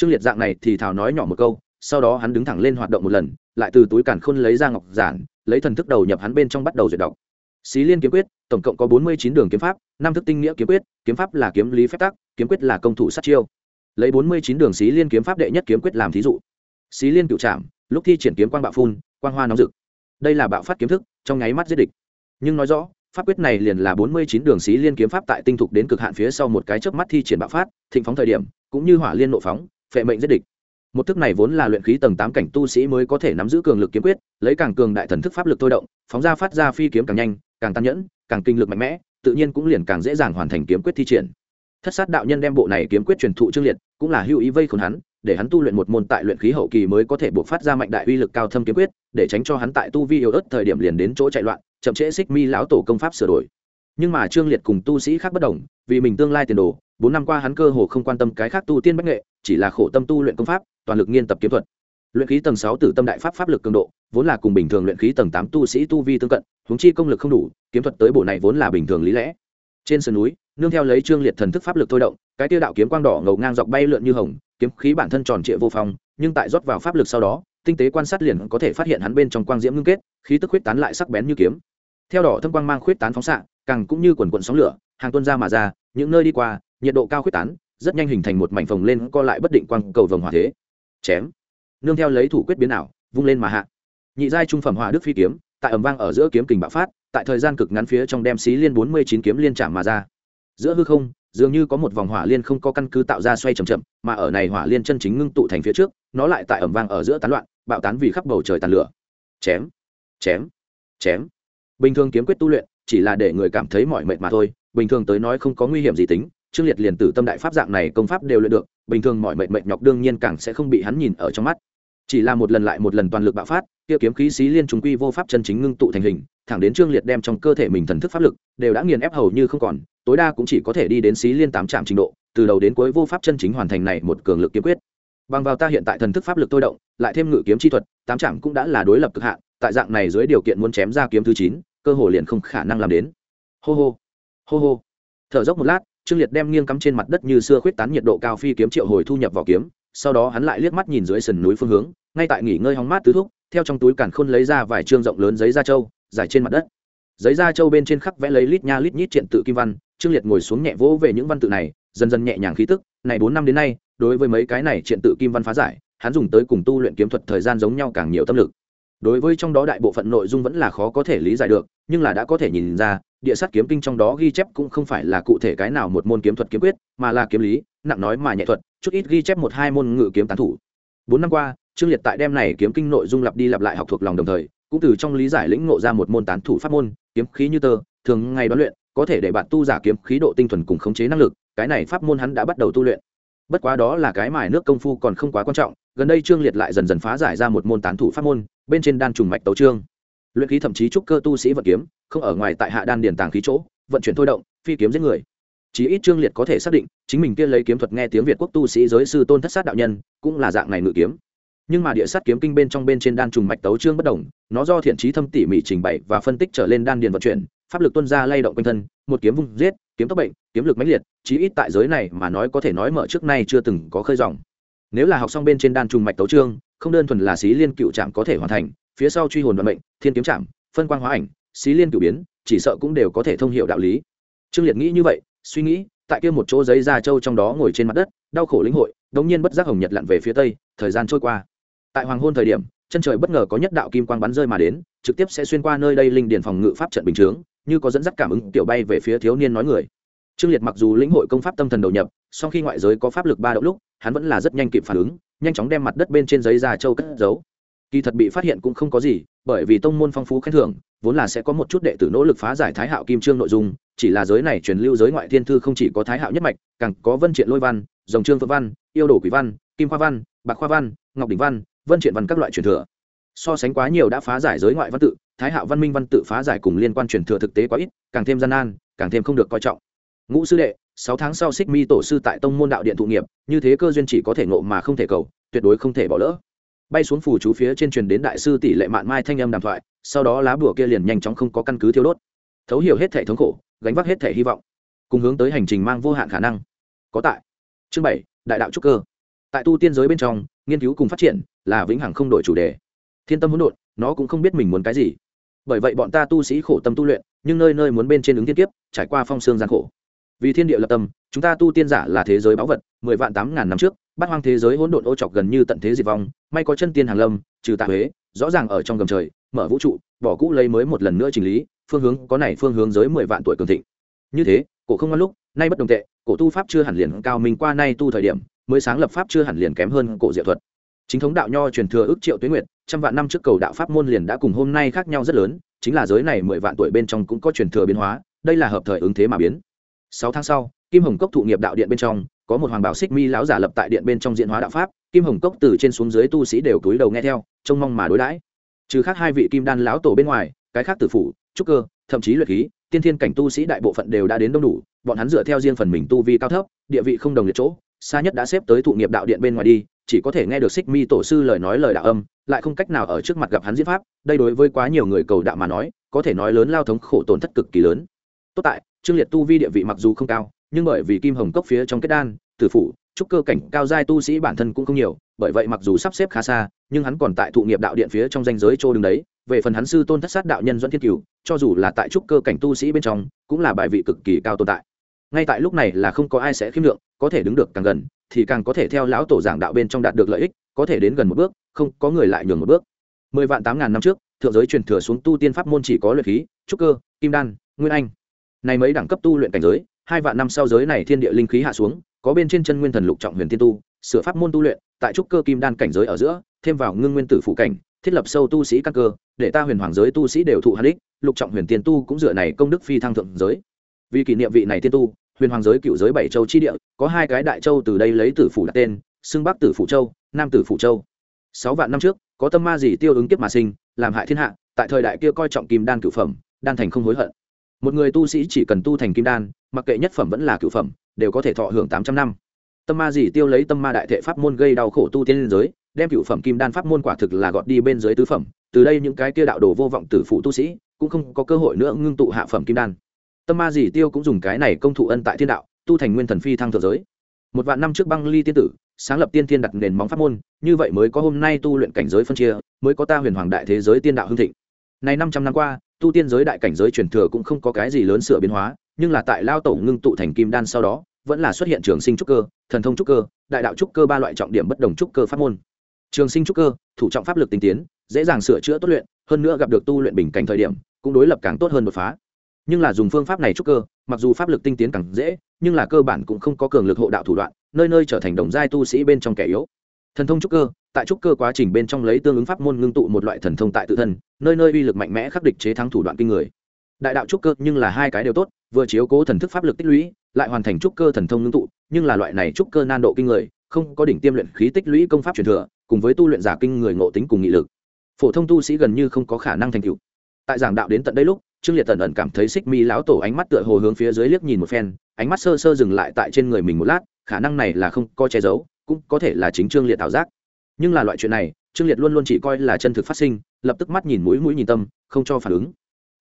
[SPEAKER 1] trương liệt dạng này thì thào nói nhỏ một câu, sau đó hắn đứng thẳng lên hoạt động một lần, lại từ túi càn khôn lấy ra ngọc giản, lấy thần thức đầu nhập hắn bên trong bắt đầu duyệt đọc. Xí liên kiếm quyết, tổng cộng có bốn mươi chín đường kiếm pháp, năm thức tinh nghĩa kiếm quyết, kiếm pháp là kiếm lý phép tắc, kiếm quyết là công thủ sát chiêu. Lấy bốn mươi chín đường xí liên kiếm pháp đệ nhất kiếm quyết làm thí dụ. Xí liên cựu trảm, lúc thi triển kiếm quang bạo phun, quang hoa nóng rực. Đây là bạo phát kiếm thức, trong nháy mắt giết địch. Nhưng nói rõ, pháp quyết này liền là bốn mươi chín đường xí liên kiếm pháp tại tinh thục đến cực hạn phía sau một cái chớp mắt thi triển bạo phát, thịnh phóng thời điểm, cũng như hỏa liên nộ phóng phệ mệnh giết địch. Một thức này vốn là luyện khí tầng tám cảnh tu sĩ mới có thể nắm giữ cường lực kiếm quyết, lấy càng cường đại thần thức pháp lực thôi động, phóng ra phát ra phi kiếm càng nhanh, càng tàn nhẫn, càng kinh lực mạnh mẽ, tự nhiên cũng liền càng dễ dàng hoàn thành kiếm quyết thi triển. Thất sát đạo nhân đem bộ này kiếm quyết truyền thụ trương liệt, cũng là hưu ý vây khốn hắn, để hắn tu luyện một môn tại luyện khí hậu kỳ mới có thể buộc phát ra mạnh đại uy lực cao thâm kiếm quyết, để tránh cho hắn tại tu vi yếu ớt thời điểm liền đến chỗ chạy loạn, chậm trễ xích mi lão tổ công pháp sửa đổi. Nhưng mà trương liệt cùng tu sĩ khác bất đồng, vì mình tương lai tiền đồ, bốn năm qua hắn cơ hồ không quan tâm cái khác tu tiên bách nghệ chỉ là khổ tâm tu luyện công pháp, toàn lực nghiên tập kiếm thuật. Luyện khí tầng sáu tử tâm đại pháp pháp lực cường độ, vốn là cùng bình thường luyện khí tầng tám tu sĩ tu vi tương cận, huống chi công lực không đủ, kiếm thuật tới bộ này vốn là bình thường lý lẽ. Trên sườn núi, nương theo lấy trương liệt thần thức pháp lực thôi động, cái tiêu đạo kiếm quang đỏ ngầu ngang dọc bay lượn như hồng, kiếm khí bản thân tròn trịa vô phong, nhưng tại rót vào pháp lực sau đó, tinh tế quan sát liền có thể phát hiện hắn bên trong quang diễm ngưng kết, khí tức huyết tán lại sắc bén như kiếm. Theo đỏ thâm quang mang khuyết tán phóng xạ, càng cũng như quần quần sóng lửa, hàng tuân ra mà ra, những nơi đi qua, nhiệt độ cao khuyết tán rất nhanh hình thành một mảnh phồng lên co lại bất định quang cầu vồng hỏa thế. Chém. Nương theo lấy thủ quyết biến ảo, vung lên mà hạ. Nhị giai trung phẩm hỏa đức phi kiếm, tại ẩm vang ở giữa kiếm kình bạo phát, tại thời gian cực ngắn phía trong đem xí liên bốn mươi chín kiếm liên chạm mà ra. Giữa hư không, dường như có một vòng hỏa liên không có căn cứ tạo ra xoay chậm chậm, mà ở này hỏa liên chân chính ngưng tụ thành phía trước, nó lại tại ẩm vang ở giữa tán loạn, bạo tán vì khắp bầu trời tàn lửa. Chém. Chém. Chém. Bình thường kiếm quyết tu luyện, chỉ là để người cảm thấy mỏi mệt mà thôi, bình thường tới nói không có nguy hiểm gì tính trương liệt liền tử tâm đại pháp dạng này công pháp đều luyện được, bình thường mọi mệnh mệnh nhọc đương nhiên càng sẽ không bị hắn nhìn ở trong mắt. Chỉ là một lần lại một lần toàn lực bạo phát, kia kiếm khí xí liên trùng quy vô pháp chân chính ngưng tụ thành hình, thẳng đến trương liệt đem trong cơ thể mình thần thức pháp lực đều đã nghiền ép hầu như không còn, tối đa cũng chỉ có thể đi đến xí liên tám trạm trình độ, từ đầu đến cuối vô pháp chân chính hoàn thành này một cường lực kiếm quyết. Bằng vào ta hiện tại thần thức pháp lực tôi động, lại thêm ngự kiếm chi thuật, tám trạm cũng đã là đối lập cực hạn, tại dạng này dưới điều kiện muốn chém ra kiếm thứ chín, cơ hồ liền không khả năng làm đến. Hô hô hô hô. Thở dốc một lát trương liệt đem nghiêng cắm trên mặt đất như xưa khuyết tán nhiệt độ cao phi kiếm triệu hồi thu nhập vào kiếm, sau đó hắn lại liếc mắt nhìn dưới sườn núi phương hướng, ngay tại nghỉ ngơi hóng mát tứ thúc, theo trong túi càn khôn lấy ra vài trương rộng lớn giấy da trâu, dài trên mặt đất. Giấy da trâu bên trên khắc vẽ lấy lít nha lít nhít triện tự kim văn, trương liệt ngồi xuống nhẹ vỗ về những văn tự này, dần dần nhẹ nhàng khí tức, này bốn năm đến nay, đối với mấy cái này triện tự kim văn phá giải, hắn dùng tới cùng tu luyện kiếm thuật thời gian giống nhau càng nhiều tâm lực. Đối với trong đó đại bộ phận nội dung vẫn là khó có thể lý giải được, nhưng là đã có thể nhìn ra địa sát kiếm kinh trong đó ghi chép cũng không phải là cụ thể cái nào một môn kiếm thuật kiếm quyết, mà là kiếm lý, nặng nói mà nhẹ thuật, chút ít ghi chép một hai môn ngự kiếm tán thủ. Bốn năm qua, trương liệt tại đem này kiếm kinh nội dung lặp đi lặp lại học thuộc lòng đồng thời, cũng từ trong lý giải lĩnh ngộ ra một môn tán thủ pháp môn, kiếm khí như tơ, thường ngày đoán luyện, có thể để bạn tu giả kiếm khí độ tinh thuần cùng khống chế năng lực, cái này pháp môn hắn đã bắt đầu tu luyện. Bất quá đó là cái mài nước công phu còn không quá quan trọng, gần đây trương liệt lại dần dần phá giải ra một môn tán thủ pháp môn, bên trên đan trùng mạch tấu trương luyện khí thậm chí trúc cơ tu sĩ vận kiếm, không ở ngoài tại hạ đan điển tàng khí chỗ, vận chuyển thôi động, phi kiếm giết người. Chí ít trương liệt có thể xác định, chính mình kia lấy kiếm thuật nghe tiếng việt quốc tu sĩ giới sư tôn thất sát đạo nhân, cũng là dạng này ngự kiếm. Nhưng mà địa sát kiếm kinh bên trong bên trên đan trùng mạch tấu trương bất đồng, nó do thiện trí thâm tỉ mỉ trình bày và phân tích trở lên đan điền vận chuyển, pháp lực tuân ra lay động quanh thân, một kiếm vung giết, kiếm tốc bệnh, kiếm lực mãnh liệt, chí ít tại giới này mà nói có thể nói mở trước nay chưa từng có khơi dòng. Nếu là học xong bên trên đan trùng mạch tấu trương, không đơn thuần là xí liên cựu trạm có thể hoàn thành phía sau truy hồn vận mệnh, thiên kiếm trạm phân quang hóa ảnh, xí liên cử biến, chỉ sợ cũng đều có thể thông hiệu đạo lý. Trương liệt nghĩ như vậy, suy nghĩ, tại kia một chỗ giấy da trâu trong đó ngồi trên mặt đất, đau khổ lĩnh hội, đống nhiên bất giác hồng nhật lặn về phía tây, thời gian trôi qua. Tại hoàng hôn thời điểm, chân trời bất ngờ có nhất đạo kim quang bắn rơi mà đến, trực tiếp sẽ xuyên qua nơi đây linh điền phòng ngự pháp trận bình chướng, như có dẫn dắt cảm ứng tiểu bay về phía thiếu niên nói người. Trương liệt mặc dù lĩnh hội công pháp tâm thần đầu nhập, song khi ngoại giới có pháp lực ba đậu lúc, hắn vẫn là rất nhanh kịp phản ứng, nhanh chóng đem mặt đất bên trên giấy da trâu cất giấu kỳ thật bị phát hiện cũng không có gì, bởi vì tông môn phong phú khen thưởng, vốn là sẽ có một chút đệ tử nỗ lực phá giải thái hạo kim trương nội dung, chỉ là giới này truyền lưu giới ngoại thiên thư không chỉ có thái hạo nhất mạch, càng có vân triện lôi văn, dòng trương phượng văn, yêu đồ quý văn, kim khoa văn, bạc khoa văn, ngọc đình văn, vân triện văn các loại truyền thừa. So sánh quá nhiều đã phá giải giới ngoại văn tự, thái hạo văn minh văn tự phá giải cùng liên quan truyền thừa thực tế quá ít, càng thêm gian nan, càng thêm không được coi trọng. Ngũ sư đệ, sáu tháng sau xích mi tổ sư tại tông môn đạo điện thụ nghiệp, như thế cơ duyên chỉ có thể ngộ mà không thể cầu, tuyệt đối không thể bỏ lỡ bay xuống phủ chú phía trên truyền đến đại sư tỷ lệ mạn mai thanh âm đàm thoại, sau đó lá bùa kia liền nhanh chóng không có căn cứ thiếu đốt. Thấu hiểu hết thể thống khổ, gánh vác hết thể hy vọng, cùng hướng tới hành trình mang vô hạn khả năng. Có tại. Chương bảy, đại đạo trúc cơ. Tại tu tiên giới bên trong, nghiên cứu cùng phát triển là vĩnh hằng không đổi chủ đề. Thiên tâm hỗn độn, nó cũng không biết mình muốn cái gì. Bởi vậy bọn ta tu sĩ khổ tâm tu luyện, nhưng nơi nơi muốn bên trên ứng thiên kiếp, trải qua phong sương gian khổ. Vì thiên địa lập tâm, chúng ta tu tiên giả là thế giới báu vật, mười vạn tám ngàn năm trước bát hoang thế giới hỗn độn ô chọc gần như tận thế diệt vong, may có chân tiên hàng lâm, trừ tạ huế, rõ ràng ở trong gầm trời, mở vũ trụ, bỏ cũ lấy mới một lần nữa chỉnh lý, phương hướng có này phương hướng giới mười vạn tuổi cường thịnh. Như thế, cổ không ngon lúc, nay bất đồng tệ, cổ tu pháp chưa hẳn liền cao minh qua nay tu thời điểm, mới sáng lập pháp chưa hẳn liền kém hơn cổ diệu thuật. Chính thống đạo nho truyền thừa ước triệu tuyến nguyệt, trăm vạn năm trước cầu đạo pháp môn liền đã cùng hôm nay khác nhau rất lớn, chính là giới này mười vạn tuổi bên trong cũng có truyền thừa biến hóa, đây là hợp thời ứng thế mà biến. Sáu tháng sau, kim hồng cốc thụ nghiệp đạo điện bên trong có một hoàng bảo xích mi lão giả lập tại điện bên trong diễn hóa đạo pháp, kim hồng cốc từ trên xuống dưới tu sĩ đều cúi đầu nghe theo, trông mong mà đối đãi. Trừ khác hai vị kim đan lão tổ bên ngoài, cái khác tử phủ, trúc cơ, thậm chí luyện khí, tiên thiên cảnh tu sĩ đại bộ phận đều đã đến đông đủ, bọn hắn dựa theo riêng phần mình tu vi cao thấp, địa vị không đồng liệt chỗ, xa nhất đã xếp tới thụ nghiệp đạo điện bên ngoài đi, chỉ có thể nghe được xích mi tổ sư lời nói lời đạo âm, lại không cách nào ở trước mặt gặp hắn diễn pháp, đây đối với quá nhiều người cầu đạo mà nói, có thể nói lớn lao thống khổ tổn thất cực kỳ lớn. Tốt tại, trương liệt tu vi địa vị mặc dù không cao nhưng bởi vì kim hồng cốc phía trong kết đan, tử phủ, trúc cơ cảnh cao giai tu sĩ bản thân cũng không nhiều, bởi vậy mặc dù sắp xếp khá xa, nhưng hắn còn tại thụ nghiệp đạo điện phía trong danh giới chỗ đứng đấy. Về phần hắn sư tôn thất sát đạo nhân doãn thiên cửu, cho dù là tại trúc cơ cảnh tu sĩ bên trong, cũng là bài vị cực kỳ cao tồn tại. Ngay tại lúc này là không có ai sẽ khiêm lượng, có thể đứng được càng gần, thì càng có thể theo lão tổ giảng đạo bên trong đạt được lợi ích, có thể đến gần một bước, không có người lại nhường một bước. Mười vạn tám ngàn năm trước, thượng giới truyền thừa xuống tu tiên pháp môn chỉ có luyện khí, trúc cơ, kim đan, nguyên anh. Này mấy đẳng cấp tu luyện cảnh giới hai vạn năm sau giới này thiên địa linh khí hạ xuống, có bên trên chân nguyên thần lục trọng huyền tiên tu, sửa pháp môn tu luyện, tại trúc cơ kim đan cảnh giới ở giữa, thêm vào ngưng nguyên tử phụ cảnh, thiết lập sâu tu sĩ căn cơ, để ta huyền hoàng giới tu sĩ đều thụ hàn đích, lục trọng huyền tiên tu cũng dựa này công đức phi thăng thượng giới. Vì kỷ niệm vị này tiên tu, huyền hoàng giới cựu giới bảy châu chi địa, có hai cái đại châu từ đây lấy tử phủ đặt tên, xưng bắc tử phủ châu, nam tử phủ châu. Sáu vạn năm trước, có tâm ma gì tiêu ứng kiếp mà sinh, làm hại thiên hạ, tại thời đại kia coi trọng kim đan cửu phẩm, đan thành không hối hận một người tu sĩ chỉ cần tu thành kim đan, mặc kệ nhất phẩm vẫn là cựu phẩm, đều có thể thọ hưởng tám trăm năm. Tâm ma dì tiêu lấy tâm ma đại thệ pháp môn gây đau khổ tu tiên liên giới, đem cựu phẩm kim đan pháp môn quả thực là gọt đi bên dưới tứ phẩm. Từ đây những cái kia đạo đồ vô vọng tử phụ tu sĩ cũng không có cơ hội nữa ngưng tụ hạ phẩm kim đan. Tâm ma dì tiêu cũng dùng cái này công thụ ân tại thiên đạo, tu thành nguyên thần phi thăng thượng giới. Một vạn năm trước băng ly tiên tử, sáng lập tiên thiên đặt nền móng pháp môn, như vậy mới có hôm nay tu luyện cảnh giới phân chia, mới có ta huyền hoàng đại thế giới tiên đạo hưng thịnh. Này năm trăm năm qua tu tiên giới đại cảnh giới truyền thừa cũng không có cái gì lớn sửa biến hóa, nhưng là tại lao tổ ngưng tụ thành kim đan sau đó, vẫn là xuất hiện trường sinh trúc cơ, thần thông trúc cơ, đại đạo trúc cơ ba loại trọng điểm bất đồng trúc cơ pháp môn. Trường sinh trúc cơ, thủ trọng pháp lực tinh tiến, dễ dàng sửa chữa tốt luyện, hơn nữa gặp được tu luyện bình cảnh thời điểm, cũng đối lập càng tốt hơn đột phá. Nhưng là dùng phương pháp này trúc cơ, mặc dù pháp lực tinh tiến càng dễ, nhưng là cơ bản cũng không có cường lực hộ đạo thủ đoạn, nơi nơi trở thành đồng giai tu sĩ bên trong kẻ yếu. Thần thông trúc cơ tại trúc cơ quá trình bên trong lấy tương ứng pháp môn ngưng tụ một loại thần thông tại tự thân, nơi nơi uy lực mạnh mẽ khắc địch chế thắng thủ đoạn kinh người. Đại đạo trúc cơ nhưng là hai cái đều tốt, vừa chiếu cố thần thức pháp lực tích lũy, lại hoàn thành trúc cơ thần thông ngưng tụ, nhưng là loại này trúc cơ nan độ kinh người, không có đỉnh tiêm luyện khí tích lũy công pháp truyền thừa, cùng với tu luyện giả kinh người ngộ tính cùng nghị lực. Phổ thông tu sĩ gần như không có khả năng thành tựu. Tại giảng đạo đến tận đây lúc, trương liệt tần ẩn cảm thấy xích mi lão tổ ánh mắt tựa hồ hướng phía dưới liếc nhìn một phen, ánh mắt sơ sơ dừng lại tại trên người mình một lát, khả năng này là không có che giấu, cũng có thể là chính trương liệt ảo giác nhưng là loại chuyện này, trương liệt luôn luôn chỉ coi là chân thực phát sinh, lập tức mắt nhìn mũi mũi nhìn tâm, không cho phản ứng.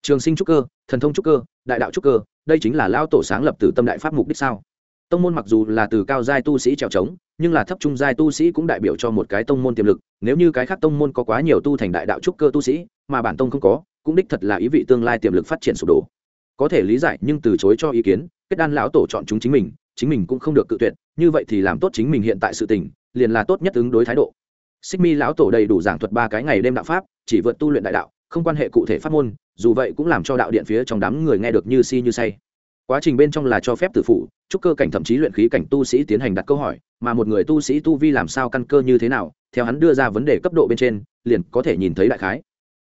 [SPEAKER 1] Trường sinh trúc cơ, thần thông trúc cơ, đại đạo trúc cơ, đây chính là lão tổ sáng lập từ tâm đại pháp mục đích sao? Tông môn mặc dù là từ cao giai tu sĩ trèo trống, nhưng là thấp trung giai tu sĩ cũng đại biểu cho một cái tông môn tiềm lực, nếu như cái khác tông môn có quá nhiều tu thành đại đạo trúc cơ tu sĩ, mà bản tông không có, cũng đích thật là ý vị tương lai tiềm lực phát triển sụp đổ. Có thể lý giải, nhưng từ chối cho ý kiến, kết đan lão tổ chọn chúng chính mình chính mình cũng không được cự tuyệt, như vậy thì làm tốt chính mình hiện tại sự tình, liền là tốt nhất ứng đối thái độ xích mi lão tổ đầy đủ giảng thuật ba cái ngày đêm đạo pháp, chỉ vượt tu luyện đại đạo, không quan hệ cụ thể pháp môn, dù vậy cũng làm cho đạo điện phía trong đám người nghe được như si như say. Quá trình bên trong là cho phép tử phụ trúc cơ cảnh thậm chí luyện khí cảnh tu sĩ tiến hành đặt câu hỏi, mà một người tu sĩ tu vi làm sao căn cơ như thế nào, theo hắn đưa ra vấn đề cấp độ bên trên, liền có thể nhìn thấy đại khái.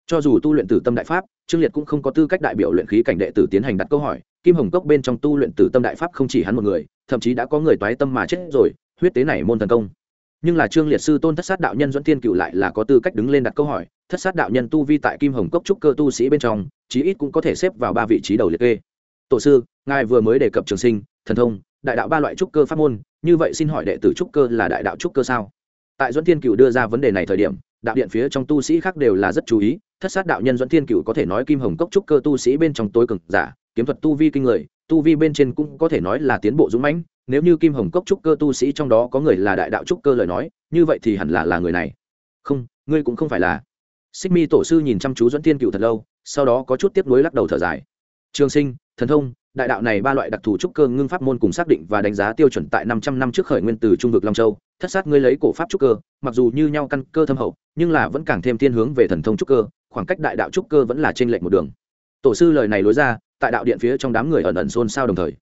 [SPEAKER 1] Cho dù tu luyện tử tâm đại pháp, trương liệt cũng không có tư cách đại biểu luyện khí cảnh đệ tử tiến hành đặt câu hỏi, kim hồng cốc bên trong tu luyện tử tâm đại pháp không chỉ hắn một người, thậm chí đã có người toái tâm mà chết rồi, huyết tế này môn thần công nhưng là trương liệt sư tôn thất sát đạo nhân dẫn thiên cựu lại là có tư cách đứng lên đặt câu hỏi, thất sát đạo nhân tu vi tại kim hồng cốc trúc cơ tu sĩ bên trong, chí ít cũng có thể xếp vào ba vị trí đầu liệt kê. Tổ sư, ngài vừa mới đề cập trường sinh, thần thông, đại đạo ba loại trúc cơ pháp môn, như vậy xin hỏi đệ tử trúc cơ là đại đạo trúc cơ sao? Tại dẫn thiên cựu đưa ra vấn đề này thời điểm, đạo điện phía trong tu sĩ khác đều là rất chú ý, thất sát đạo nhân dẫn thiên cựu có thể nói kim hồng cốc trúc cơ tu sĩ bên trong tối cực giả, kiếm thuật tu vi kinh người tu vi bên trên cũng có thể nói là tiến bộ dũng mãnh, nếu như kim hồng cốc trúc cơ tu sĩ trong đó có người là đại đạo trúc cơ lời nói, như vậy thì hẳn là là người này. Không, ngươi cũng không phải là. Xích mi tổ sư nhìn chăm chú dẫn thiên cựu thật lâu, sau đó có chút tiếp nối lắc đầu thở dài. Trường sinh, thần thông, đại đạo này ba loại đặc thù trúc cơ ngưng pháp môn cùng xác định và đánh giá tiêu chuẩn tại năm trăm năm trước khởi nguyên từ trung vực long châu, thất sát ngươi lấy cổ pháp trúc cơ, mặc dù như nhau căn cơ thâm hậu, nhưng là vẫn càng thêm thiên hướng về thần thông trúc cơ, khoảng cách đại đạo trúc cơ vẫn là trên lệnh một đường. Tổ sư lời này lối ra tại đạo điện phía trong đám người ẩn ẩn xôn xao đồng thời.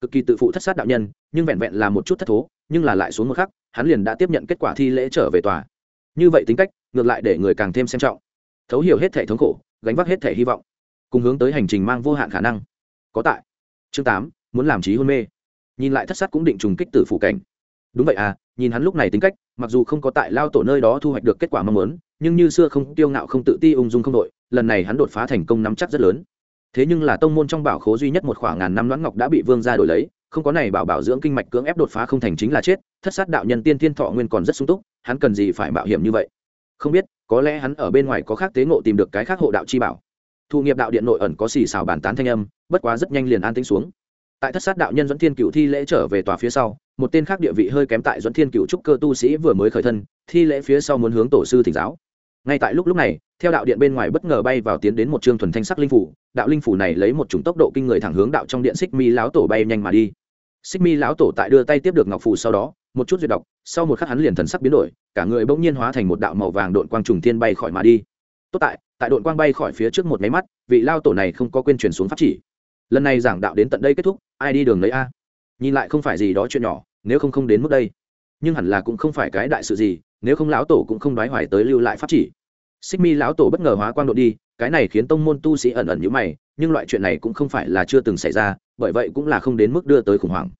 [SPEAKER 1] Cực kỳ tự phụ thất sát đạo nhân, nhưng vẹn vẹn là một chút thất thố, nhưng là lại xuống một khắc, hắn liền đã tiếp nhận kết quả thi lễ trở về tòa. Như vậy tính cách, ngược lại để người càng thêm xem trọng. Thấu hiểu hết thể thống khổ, gánh vác hết thể hy vọng, cùng hướng tới hành trình mang vô hạn khả năng. Có tại. Chương tám, muốn làm trí hôn mê. Nhìn lại thất sát cũng định trùng kích tử phủ cảnh. Đúng vậy à nhìn hắn lúc này tính cách, mặc dù không có tại lao tổ nơi đó thu hoạch được kết quả mong muốn, nhưng như xưa không tiêu ngạo không tự ti ung dung không đội, lần này hắn đột phá thành công nắm chắc rất lớn thế nhưng là tông môn trong bảo khố duy nhất một khoảng ngàn năm loãng ngọc đã bị vương gia đổi lấy, không có này bảo bảo dưỡng kinh mạch cưỡng ép đột phá không thành chính là chết, thất sát đạo nhân tiên thiên thọ nguyên còn rất sung túc, hắn cần gì phải mạo hiểm như vậy? Không biết, có lẽ hắn ở bên ngoài có khác tế ngộ tìm được cái khác hộ đạo chi bảo. Thụ nghiệp đạo điện nội ẩn có xì xào bàn tán thanh âm, bất quá rất nhanh liền an tĩnh xuống. Tại thất sát đạo nhân dẫn thiên cựu thi lễ trở về tòa phía sau, một tên khác địa vị hơi kém tại dẫn thiên cựu trúc cơ tu sĩ vừa mới khởi thân, thi lễ phía sau muốn hướng tổ sư thỉnh giáo. Ngay tại lúc lúc này theo đạo điện bên ngoài bất ngờ bay vào tiến đến một chương thuần thanh sắc linh phủ, đạo linh phủ này lấy một chủng tốc độ kinh người thẳng hướng đạo trong điện xích mi lão tổ bay nhanh mà đi. Xích mi lão tổ tại đưa tay tiếp được ngọc phủ sau đó, một chút duyệt đọc, sau một khắc hắn liền thần sắc biến đổi, cả người bỗng nhiên hóa thành một đạo màu vàng đội quang trùng thiên bay khỏi mà đi. Tốt tại tại đội quang bay khỏi phía trước một máy mắt, vị lao tổ này không có quên truyền xuống pháp chỉ. Lần này giảng đạo đến tận đây kết thúc, ai đi đường lấy a? Nhìn lại không phải gì đó chuyện nhỏ, nếu không không đến mức đây. Nhưng hẳn là cũng không phải cái đại sự gì, nếu không lão tổ cũng không đoái hoài tới lưu lại pháp chỉ xích mi lão tổ bất ngờ hóa quang độ đi, cái này khiến tông môn tu sĩ ẩn ẩn như mày, nhưng loại chuyện này cũng không phải là chưa từng xảy ra, bởi vậy cũng là không đến mức đưa tới khủng hoảng.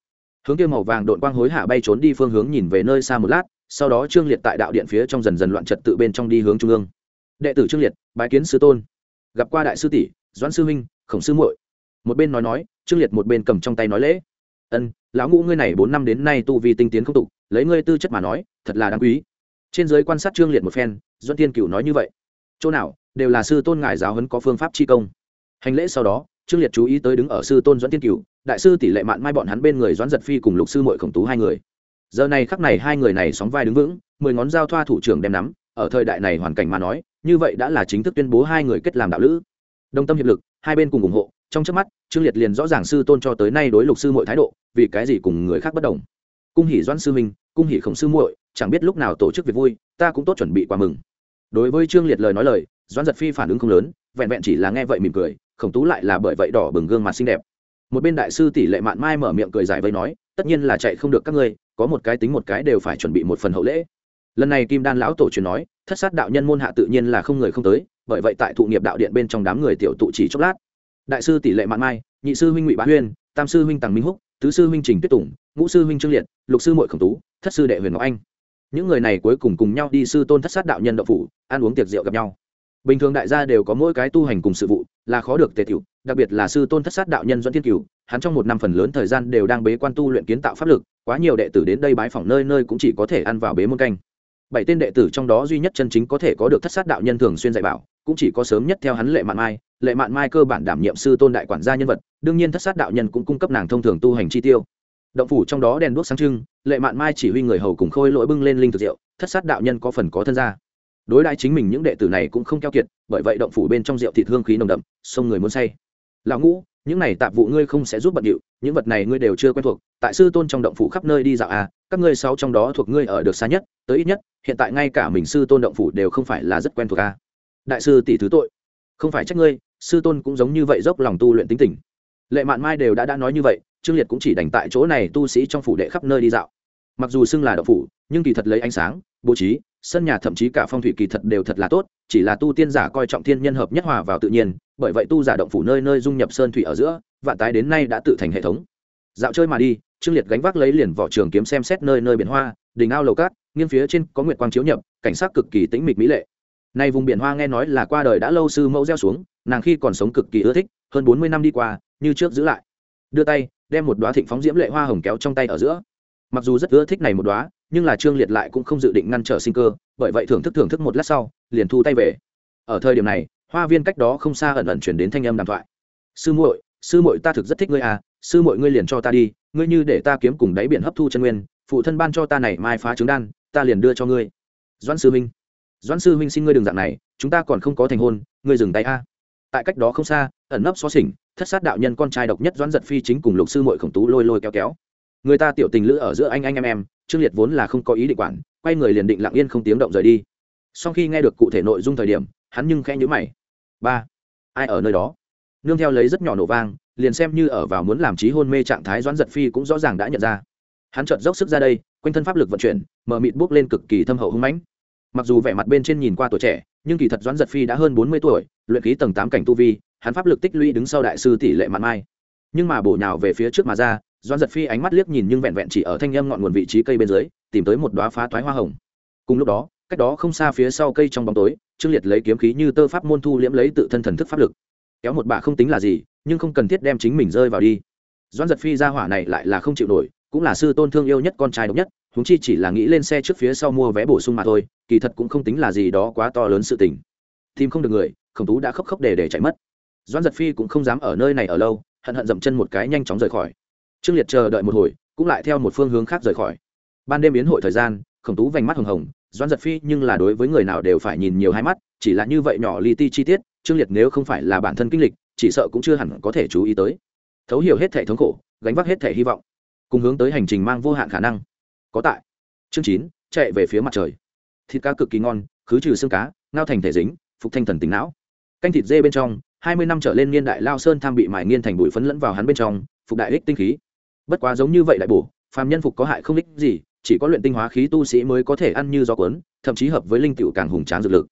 [SPEAKER 1] Hướng kia màu vàng đội quang hối hạ bay trốn đi phương hướng nhìn về nơi xa một lát, sau đó trương liệt tại đạo điện phía trong dần dần loạn trật tự bên trong đi hướng trung ương. Đệ tử trương liệt, bái kiến sư tôn. Gặp qua đại sư tỷ, doãn sư huynh, khổng sư muội. Một bên nói nói, trương liệt một bên cầm trong tay nói lễ. Ân, lão ngũ ngươi này bốn năm đến nay tu vi tinh tiến không tục, lấy ngươi tư chất mà nói, thật là đáng quý trên giới quan sát trương liệt một phen doãn tiên cửu nói như vậy. Chỗ nào, đều là sư tôn ngài giáo huấn có phương pháp chi công. Hành lễ sau đó, trương liệt chú ý tới đứng ở sư tôn doãn tiên cửu, đại sư tỷ lệ mạn mai bọn hắn bên người doãn giật phi cùng lục sư muội khổng tú hai người. Giờ này khắc này hai người này sóng vai đứng vững, mười ngón giao thoa thủ trưởng đem nắm, ở thời đại này hoàn cảnh mà nói, như vậy đã là chính thức tuyên bố hai người kết làm đạo lữ. Đồng tâm hiệp lực, hai bên cùng ủng hộ, trong trước mắt, trương liệt liền rõ ràng sư tôn cho tới nay đối lục sư muội thái độ, vì cái gì cùng người khác bất đồng. Cung hỷ doãn sư minh cung hỷ khổng sư muội chẳng biết lúc nào tổ chức việc vui, ta cũng tốt chuẩn bị quà mừng. Đối với trương liệt lời nói lời, doãn giật phi phản ứng không lớn, vẹn vẹn chỉ là nghe vậy mỉm cười, khổng tú lại là bởi vậy đỏ bừng gương mặt xinh đẹp. Một bên đại sư tỷ lệ mạn mai mở miệng cười giải vây nói, tất nhiên là chạy không được các ngươi, có một cái tính một cái đều phải chuẩn bị một phần hậu lễ. Lần này kim đan lão tổ truyền nói, thất sát đạo nhân môn hạ tự nhiên là không người không tới, bởi vậy tại thụ nghiệp đạo điện bên trong đám người tiểu tụ chỉ chốc lát. Đại sư tỷ lệ mạn mai, nhị sư huynh ngụy bá huyên, tam sư huynh tàng minh húc, tứ sư huynh trình tuyết tùng, ngũ sư huynh trương liệt, lục sư mội khổng tú, thất sư đệ huyền ngọc anh những người này cuối cùng cùng nhau đi sư tôn thất sát đạo nhân đậu phủ, ăn uống tiệc rượu gặp nhau. Bình thường đại gia đều có mỗi cái tu hành cùng sự vụ, là khó được tề tiểu, đặc biệt là sư tôn thất sát đạo nhân doãn thiên cửu, hắn trong một năm phần lớn thời gian đều đang bế quan tu luyện kiến tạo pháp lực, quá nhiều đệ tử đến đây bái phỏng nơi nơi cũng chỉ có thể ăn vào bế môn canh. Bảy tên đệ tử trong đó duy nhất chân chính có thể có được thất sát đạo nhân thường xuyên dạy bảo, cũng chỉ có sớm nhất theo hắn lệ mạn mai. Lệ mạn mai cơ bản đảm nhiệm sư tôn đại quản gia nhân vật, đương nhiên thất sát đạo nhân cũng cung cấp nàng thông thường tu hành chi tiêu động phủ trong đó đèn đuốc sáng trưng, lệ mạn mai chỉ huy người hầu cùng khôi lỗi bưng lên linh thực rượu, thất sát đạo nhân có phần có thân gia. Đối đãi chính mình những đệ tử này cũng không keo kiệt, bởi vậy động phủ bên trong rượu thịt hương khí nồng đậm, sông người muốn say. Lão ngũ, những này tạp vụ ngươi không sẽ giúp bận điệu, những vật này ngươi đều chưa quen thuộc, tại sư tôn trong động phủ khắp nơi đi dạo à các ngươi sáu trong đó thuộc ngươi ở được xa nhất, tới ít nhất, hiện tại ngay cả mình sư tôn động phủ đều không phải là rất quen thuộc à. Đại sư tỷ thứ tội. Không phải trách ngươi, sư tôn cũng giống như vậy dốc lòng tu luyện tính tình. Lệ mạn mai đều đã đã nói như vậy trương liệt cũng chỉ đành tại chỗ này tu sĩ trong phủ đệ khắp nơi đi dạo. Mặc dù xưng là động phủ, nhưng kỳ thật lấy ánh sáng, bố trí, sân nhà thậm chí cả phong thủy kỳ thật đều thật là tốt, chỉ là tu tiên giả coi trọng thiên nhân hợp nhất hòa vào tự nhiên, bởi vậy tu giả động phủ nơi nơi dung nhập sơn thủy ở giữa, vạn tái đến nay đã tự thành hệ thống. Dạo chơi mà đi, trương liệt gánh vác lấy liền vỏ trường kiếm xem xét nơi nơi biển hoa đình ao lầu cát, nghiêng phía trên có nguyệt quang chiếu nhập, cảnh sát cực kỳ tĩnh mịch mỹ lệ. Nay vùng biển hoa nghe nói là qua đời đã lâu sư mẫu gieo xuống, nàng khi còn sống cực kỳ ưa thích, hơn bốn mươi năm đi qua, như trước giữ lại. Đưa tay đem một đoá thịnh phóng diễm lệ hoa hồng kéo trong tay ở giữa. Mặc dù rất ưa thích này một đoá nhưng là trương liệt lại cũng không dự định ngăn trở sinh cơ, bởi vậy thưởng thức thưởng thức một lát sau, liền thu tay về. Ở thời điểm này, hoa viên cách đó không xa ẩn ẩn chuyển đến thanh âm đàm thoại. Sư muội sư muội ta thực rất thích ngươi à sư muội ngươi liền cho ta đi, ngươi như để ta kiếm cùng đáy biển hấp thu chân nguyên, phụ thân ban cho ta này mai phá trứng đan, ta liền đưa cho ngươi. Doãn sư minh doãn sư minh xin ngươi đừng dạng này, chúng ta còn không có thành hôn, ngươi dừng tay a. Tại cách đó không xa, ẩn nấp xó xỉnh thất sát đạo nhân con trai độc nhất doãn giật phi chính cùng lục sư muội khổng tú lôi lôi kéo kéo. Người ta tiểu tình lữ ở giữa anh anh em em, trương liệt vốn là không có ý định quản, quay người liền định lặng yên không tiếng động rời đi. Sau khi nghe được cụ thể nội dung thời điểm, hắn nhưng khẽ nhữ mày. Ba, ai ở nơi đó? Nương theo lấy rất nhỏ nổ vang, liền xem như ở vào muốn làm trí hôn mê trạng thái doãn giật phi cũng rõ ràng đã nhận ra. Hắn chợt dốc sức ra đây, quanh thân pháp lực vận chuyển, mở mịt bước lên cực kỳ thâm hậu hưng mãnh. Mặc dù vẻ mặt bên trên nhìn qua tuổi trẻ, nhưng kỳ thật doãn giật phi đã hơn bốn mươi tuổi, luyện khí tầng tám cảnh tu vi hắn pháp lực tích lũy đứng sau đại sư tỷ lệ mạn mai. Nhưng mà bổ nhào về phía trước mà ra Doan giật phi ánh mắt liếc nhìn nhưng vẹn vẹn chỉ ở thanh âm ngọn nguồn vị trí cây bên dưới, tìm tới một đoá phá thoái hoa hồng. Cùng lúc đó, cách đó không xa phía sau cây trong bóng tối, trương liệt lấy kiếm khí như tơ pháp môn thu liễm lấy tự thân thần thức pháp lực. Kéo một bạ không tính là gì, nhưng không cần thiết đem chính mình rơi vào đi. Doan giật phi ra hỏa này lại là không chịu nổi, cũng là sư tôn thương yêu nhất con trai độc nhất húng chi chỉ là nghĩ lên xe trước phía sau mua vé bổ sung mà thôi, kỳ thật cũng không tính là gì đó quá to lớn sự tình. Tìm không được người, khổng tú đã khóc khóc để để chạy mất doãn giật phi cũng không dám ở nơi này ở lâu, hận hận dậm chân một cái nhanh chóng rời khỏi. Trương liệt chờ đợi một hồi, cũng lại theo một phương hướng khác rời khỏi. Ban đêm biến hội thời gian, khổng tú vành mắt hồng hồng, doãn giật phi nhưng là đối với người nào đều phải nhìn nhiều hai mắt, chỉ là như vậy nhỏ li ti chi tiết, trương liệt nếu không phải là bản thân kinh lịch, chỉ sợ cũng chưa hẳn có thể chú ý tới. Thấu hiểu hết thể thống khổ, gánh vác hết thể hy vọng, cùng hướng tới hành trình mang vô hạn khả năng. Có tại. Chương chín, chạy về phía mặt trời. Thịt cá cực kỳ ngon, khứ trừ xương cá, ngao thành thể dính, phục thanh thần tính não. Canh thịt dê bên trong hai mươi năm trở lên niên đại lao sơn tham bị mài nghiên thành bụi phấn lẫn vào hắn bên trong, phục đại ích tinh khí. Bất quá giống như vậy đại bổ, phàm nhân phục có hại không ích gì, chỉ có luyện tinh hóa khí tu sĩ mới có thể ăn như gió cuốn, thậm chí hợp với linh tiểu càng hùng tráng dược lực.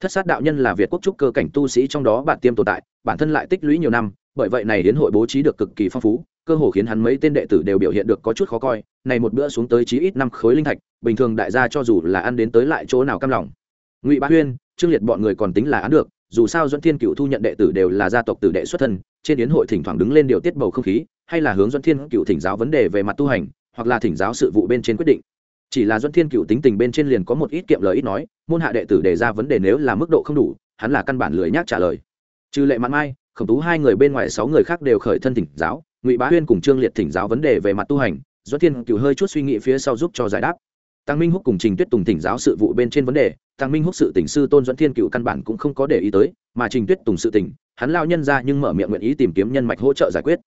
[SPEAKER 1] Thất sát đạo nhân là việt quốc trúc cơ cảnh tu sĩ trong đó bạn tiêm tồn tại, bản thân lại tích lũy nhiều năm, bởi vậy này đến hội bố trí được cực kỳ phong phú, cơ hồ khiến hắn mấy tên đệ tử đều biểu hiện được có chút khó coi, này một bữa xuống tới chí ít năm khối linh thạch, bình thường đại gia cho dù là ăn đến tới lại chỗ nào cam lòng. Ngụy bá huyên, trương liệt bọn người còn tính là án được dù sao dẫn thiên cựu thu nhận đệ tử đều là gia tộc tử đệ xuất thân, trên yến hội thỉnh thoảng đứng lên điều tiết bầu không khí, hay là hướng dẫn thiên cựu thỉnh giáo vấn đề về mặt tu hành, hoặc là thỉnh giáo sự vụ bên trên quyết định. Chỉ là dẫn thiên cựu tính tình bên trên liền có một ít kiệm lời ít nói, môn hạ đệ tử đề ra vấn đề nếu là mức độ không đủ, hắn là căn bản lười nhác trả lời. Trừ lệ mạn mai, khổng tú hai người bên ngoài sáu người khác đều khởi thân thỉnh giáo, ngụy bá huyên cùng trương liệt thỉnh giáo vấn đề về mặt tu hành do thiên cựu hơi chút suy nghĩ phía sau giúp cho giải đáp. Tăng minh húc cùng trình tuyết tùng thỉnh giáo sự vụ bên trên vấn đề tăng minh húc sự tỉnh sư tôn dẫn thiên cựu căn bản cũng không có để ý tới, mà trình tuyết tùng sự tỉnh hắn lao nhân ra nhưng mở miệng nguyện ý tìm kiếm nhân mạch hỗ trợ giải quyết.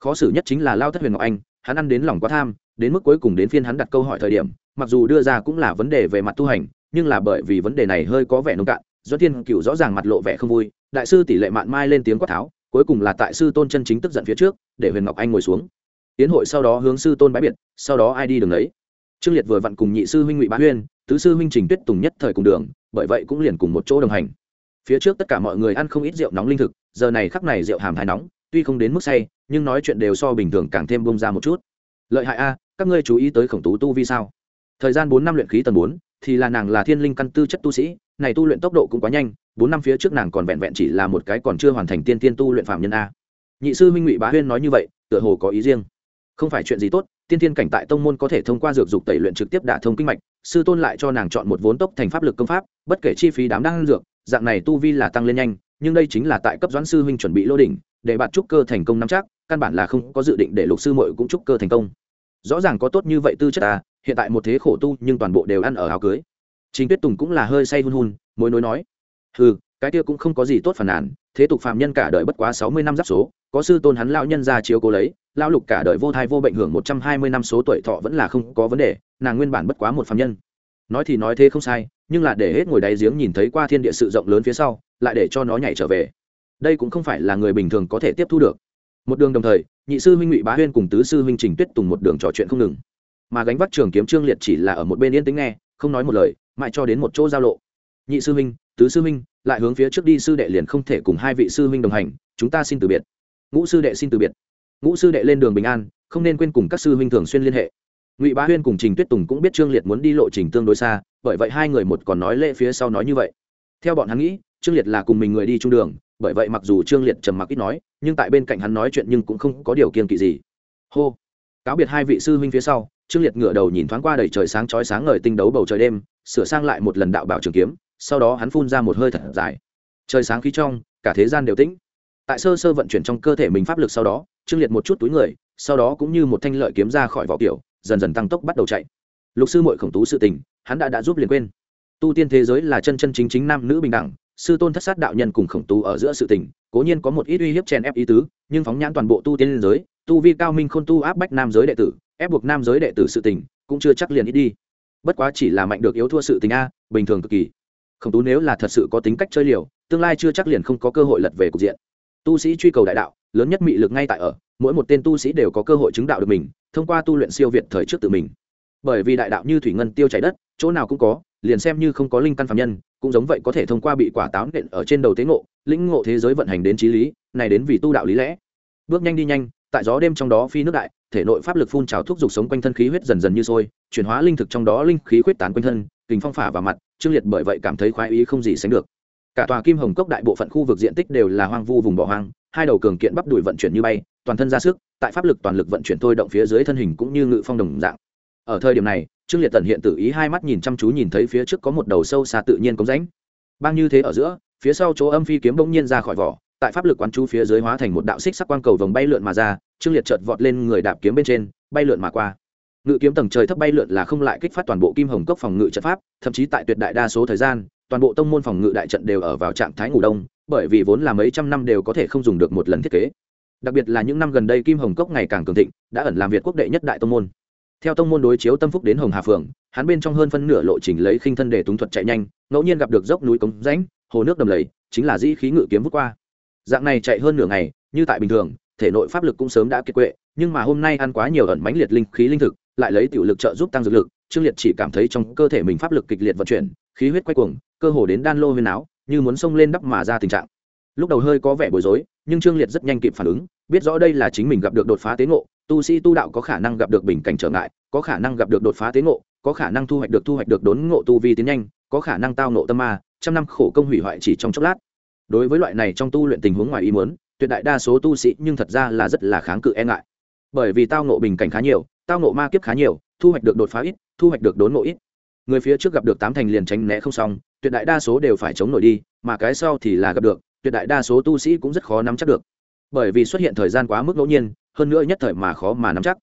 [SPEAKER 1] Khó xử nhất chính là lao thất huyền ngọc anh, hắn ăn đến lòng quá tham, đến mức cuối cùng đến phiên hắn đặt câu hỏi thời điểm, mặc dù đưa ra cũng là vấn đề về mặt tu hành, nhưng là bởi vì vấn đề này hơi có vẻ nông cạn do thiên cựu rõ ràng mặt lộ vẻ không vui, đại sư tỷ lệ mạn mai lên tiếng quát tháo, cuối cùng là tại sư tôn chân chính tức giận phía trước, để huyền ngọc anh ngồi xuống. Tiến hội sau đó hướng sư tôn bãi biệt, sau đó ai đi đường ấy trương liệt vừa vặn cùng nhị sư huynh ngụy bá huyên, tứ sư huynh trình tuyết tùng nhất thời cùng đường, bởi vậy cũng liền cùng một chỗ đồng hành. Phía trước tất cả mọi người ăn không ít rượu nóng linh thực, giờ này khắc này rượu hàm thái nóng, tuy không đến mức say, nhưng nói chuyện đều so bình thường càng thêm bông ra một chút. Lợi hại a, các ngươi chú ý tới khổng tú tu vi sao? Thời gian bốn năm luyện khí tầng bốn, thì là nàng là thiên linh căn tư chất tu sĩ, này tu luyện tốc độ cũng quá nhanh, bốn năm phía trước nàng còn vẹn vẹn chỉ là một cái còn chưa hoàn thành tiên tiên tu luyện phạm nhân a. Nhị sư minh ngụy bá huyên nói như vậy, tựa hồ có ý riêng. Không phải chuyện gì tốt tiên thiên cảnh tại tông môn có thể thông qua dược dục tẩy luyện trực tiếp đả thông kinh mạch, sư tôn lại cho nàng chọn một vốn tốc thành pháp lực công pháp, bất kể chi phí đám đang dược, dạng này tu vi là tăng lên nhanh, nhưng đây chính là tại cấp doãn sư huynh chuẩn bị lô đỉnh, để bạn trúc cơ thành công nắm chắc, căn bản là không có dự định để lục sư muội cũng trúc cơ thành công. Rõ ràng có tốt như vậy tư chất ta hiện tại một thế khổ tu nhưng toàn bộ đều ăn ở áo cưới. Chính tuyết tùng cũng là hơi say hun hun mối nối nói ừ cái kia cũng không có gì tốt phản nàn, thế tục phạm nhân cả đời bất quá sáu mươi năm giáp số, có sư tôn hắn lão nhân ra chiếu cố lấy, lão lục cả đời vô thai vô bệnh hưởng một trăm hai mươi năm số tuổi thọ vẫn là không có vấn đề, nàng nguyên bản bất quá một phạm nhân. Nói thì nói thế không sai, nhưng là để hết ngồi đáy giếng nhìn thấy qua thiên địa sự rộng lớn phía sau, lại để cho nó nhảy trở về. Đây cũng không phải là người bình thường có thể tiếp thu được. Một đường đồng thời, nhị sư huynh ngụy bá huyên cùng tứ sư huynh trình tuyết tùng một đường trò chuyện không ngừng. Mà gánh vác trường kiếm trương liệt chỉ là ở một bên yên tĩnh nghe, không nói một lời, mãi cho đến một chỗ giao lộ. Nhị sư huynh tứ sư huynh, lại hướng phía trước đi, sư đệ liền không thể cùng hai vị sư huynh đồng hành, chúng ta xin từ biệt. Ngũ sư đệ xin từ biệt. Ngũ sư đệ lên đường bình an, không nên quên cùng các sư huynh thường xuyên liên hệ. Ngụy bá huyên cùng trình tuyết tùng cũng biết trương liệt muốn đi lộ trình tương đối xa, bởi vậy hai người một còn nói lễ phía sau nói như vậy. Theo bọn hắn nghĩ, trương liệt là cùng mình người đi trung đường, bởi vậy mặc dù trương liệt trầm mặc ít nói, nhưng tại bên cạnh hắn nói chuyện nhưng cũng không có điều kiên kỵ gì. Hô. Cáo biệt hai vị sư huynh phía sau, trương liệt ngửa đầu nhìn thoáng qua đầy trời sáng chói sáng ngời tinh đấu bầu trời đêm, sửa sang lại một lần đạo bảo trường kiếm sau đó hắn phun ra một hơi thật dài. Trời sáng khí trong, cả thế gian đều tĩnh. Tại sơ sơ vận chuyển trong cơ thể mình pháp lực sau đó, trương liệt một chút túi người, sau đó cũng như một thanh lợi kiếm ra khỏi vỏ kiểu, dần dần tăng tốc bắt đầu chạy. Lục sư mội khổng tú sự tình, hắn đã đã giúp liền quên. Tu tiên thế giới là chân chân chính chính nam nữ bình đẳng, sư tôn thất sát đạo nhân cùng khổng tú ở giữa sự tình, cố nhiên có một ít uy hiếp chèn ép ý tứ, nhưng phóng nhãn toàn bộ tu tiên liên giới, tu vi cao minh khôn tu áp bách nam giới đệ tử, ép buộc nam giới đệ tử sự tình, cũng chưa chắc liền ít đi. Bất quá chỉ là mạnh được yếu thua sự tình a, bình thường cực kỳ khổng tú nếu là thật sự có tính cách chơi liều, tương lai chưa chắc liền không có cơ hội lật về cục diện. Tu sĩ truy cầu đại đạo, lớn nhất mị lực ngay tại ở, mỗi một tên tu sĩ đều có cơ hội chứng đạo được mình, thông qua tu luyện siêu việt thời trước tự mình. Bởi vì đại đạo như thủy ngân tiêu chảy đất, chỗ nào cũng có, liền xem như không có linh căn phạm nhân, cũng giống vậy có thể thông qua bị quả táo nện ở trên đầu tế ngộ, lĩnh ngộ thế giới vận hành đến trí lý, này đến vì tu đạo lý lẽ. Bước nhanh đi nhanh, tại gió đêm trong đó phi nước đại, thể nội pháp lực phun trào thúc giục sống quanh thân khí huyết dần dần như sôi, chuyển hóa linh thực trong đó linh khí huyết tán quanh thân kình phong phả vào mặt, trương liệt bởi vậy cảm thấy khoái ý không gì sánh được. Cả tòa kim hồng cốc đại bộ phận khu vực diện tích đều là hoang vu vùng bỏ hoang, hai đầu cường kiện bắp đùi vận chuyển như bay, toàn thân ra sức, tại pháp lực toàn lực vận chuyển thôi động phía dưới thân hình cũng như ngự phong đồng dạng. Ở thời điểm này, trương liệt tần hiện tự ý hai mắt nhìn chăm chú nhìn thấy phía trước có một đầu sâu xa tự nhiên cống rãnh. Bang như thế ở giữa, phía sau chỗ âm phi kiếm bỗng nhiên ra khỏi vỏ, tại pháp lực quán chú phía dưới hóa thành một đạo xích sắc quang cầu vòng bay lượn mà ra, trương liệt chợt vọt lên người đạp kiếm bên trên, bay lượn mà qua ngự kiếm tầng trời thấp bay lượn là không lại kích phát toàn bộ kim hồng cốc phòng ngự trận pháp, thậm chí tại tuyệt đại đa số thời gian, toàn bộ tông môn phòng ngự đại trận đều ở vào trạng thái ngủ đông, bởi vì vốn là mấy trăm năm đều có thể không dùng được một lần thiết kế. Đặc biệt là những năm gần đây kim hồng cốc ngày càng cường thịnh, đã ẩn làm việt quốc đệ nhất đại tông môn. Theo tông môn đối chiếu tâm phúc đến hồng hà phường hắn bên trong hơn phân nửa lộ trình lấy khinh thân để túng thuật chạy nhanh, ngẫu nhiên gặp được dốc núi cống rãnh, hồ nước đầm lầy, chính là dĩ khí ngự kiếm vút qua. Dạng này chạy hơn nửa ngày, như tại bình thường, thể nội pháp lực cũng sớm đã kiệt quệ, nhưng mà hôm nay ăn quá nhiều ẩn mãnh liệt linh khí linh thực lại lấy tiểu lực trợ giúp tăng dược lực, trương liệt chỉ cảm thấy trong cơ thể mình pháp lực kịch liệt vận chuyển, khí huyết quay cuồng, cơ hồ đến đan lô huyên áo, như muốn xông lên đắp mà ra tình trạng. Lúc đầu hơi có vẻ bối rối, nhưng trương liệt rất nhanh kịp phản ứng, biết rõ đây là chính mình gặp được đột phá tế ngộ, tu sĩ tu đạo có khả năng gặp được bình cảnh trở ngại, có khả năng gặp được đột phá tế ngộ, có khả năng thu hoạch được thu hoạch được đốn ngộ tu vi tiến nhanh, có khả năng tao ngộ tâm ma, trăm năm khổ công hủy hoại chỉ trong chốc lát. Đối với loại này trong tu luyện tình huống ngoài ý muốn, tuyệt đại đa số tu sĩ nhưng thật ra là rất là kháng cự e ngại. Bởi vì tao ngộ bình cảnh khá nhiều tao nộ ma kiếp khá nhiều, thu hoạch được đột phá ít, thu hoạch được đốn ngộ ít. Người phía trước gặp được tám thành liền tránh né không xong, tuyệt đại đa số đều phải chống nổi đi, mà cái sau thì là gặp được, tuyệt đại đa số tu sĩ cũng rất khó nắm chắc được. Bởi vì xuất hiện thời gian quá mức ngẫu nhiên, hơn nữa nhất thời mà khó mà nắm chắc.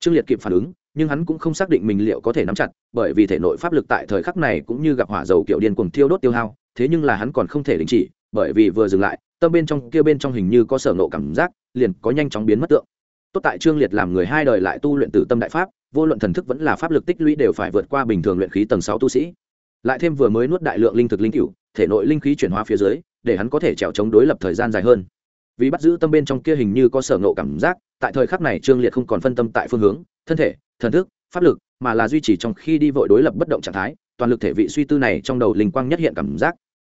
[SPEAKER 1] Trương liệt kịp phản ứng, nhưng hắn cũng không xác định mình liệu có thể nắm chặt, bởi vì thể nội pháp lực tại thời khắc này cũng như gặp hỏa dầu kiểu điên cuồng thiêu đốt tiêu hao, thế nhưng là hắn còn không thể đình chỉ, bởi vì vừa dừng lại, tâm bên trong kia bên trong hình như có sở nộ cảm giác, liền có nhanh chóng biến mất tượng tốt tại trương liệt làm người hai đời lại tu luyện tử tâm đại pháp, vô luận thần thức vẫn là pháp lực tích lũy đều phải vượt qua bình thường luyện khí tầng sáu tu sĩ. Lại thêm vừa mới nuốt đại lượng linh thực linh cựu thể nội linh khí chuyển hóa phía dưới, để hắn có thể trèo chống đối lập thời gian dài hơn. Vì bắt giữ tâm bên trong kia hình như có sở ngộ cảm giác, tại thời khắc này trương liệt không còn phân tâm tại phương hướng, thân thể, thần thức, pháp lực, mà là duy trì trong khi đi vội đối lập bất động trạng thái, toàn lực thể vị suy tư này trong đầu linh quang nhất hiện cảm giác.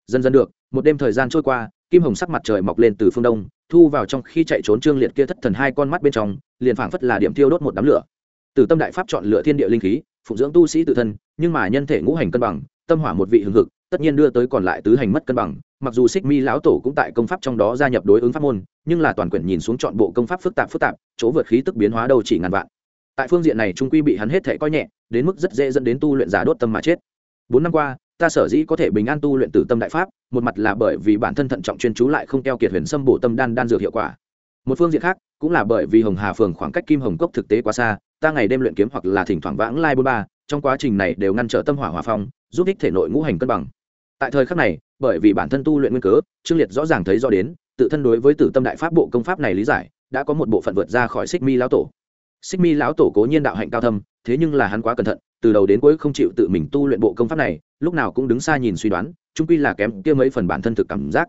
[SPEAKER 1] Dần dần được, một đêm thời gian trôi qua kim hồng sắc mặt trời mọc lên từ phương đông, thu vào trong khi chạy trốn trương liệt kia thất thần hai con mắt bên trong, liền phảng phất là điểm thiêu đốt một đám lửa. Từ tâm đại pháp chọn lựa thiên địa linh khí, phụng dưỡng tu sĩ tự thân, nhưng mà nhân thể ngũ hành cân bằng, tâm hỏa một vị hưng hực, tất nhiên đưa tới còn lại tứ hành mất cân bằng. Mặc dù xích mi lão tổ cũng tại công pháp trong đó gia nhập đối ứng pháp môn, nhưng là toàn quyển nhìn xuống chọn bộ công pháp phức tạp phức tạp, chỗ vượt khí tức biến hóa đâu chỉ ngàn vạn. Tại phương diện này trung quy bị hắn hết thể coi nhẹ, đến mức rất dễ dẫn đến tu luyện giả đốt tâm mà chết. Bốn năm qua ta sở dĩ có thể bình an tu luyện tử tâm đại pháp, một mặt là bởi vì bản thân thận trọng chuyên chú lại không keo kiệt huyền sâm bổ tâm đan đan dược hiệu quả. Một phương diện khác, cũng là bởi vì hồng hà phường khoảng cách kim hồng cốc thực tế quá xa, ta ngày đêm luyện kiếm hoặc là thỉnh thoảng vãng lai bôn ba, trong quá trình này đều ngăn trở tâm hỏa hòa phong, giúp ích thể nội ngũ hành cân bằng. Tại thời khắc này, bởi vì bản thân tu luyện nguyên cớ, trương liệt rõ ràng thấy do đến, tự thân đối với tử tâm đại pháp bộ công pháp này lý giải, đã có một bộ phận vượt ra khỏi xích mi lão tổ. Xích mi lão tổ cố nhiên đạo hạnh cao thâm thế nhưng là hắn quá cẩn thận, từ đầu đến cuối không chịu tự mình tu luyện bộ công pháp này, lúc nào cũng đứng xa nhìn suy đoán trung quy là kém kia mấy phần bản thân thực cảm giác.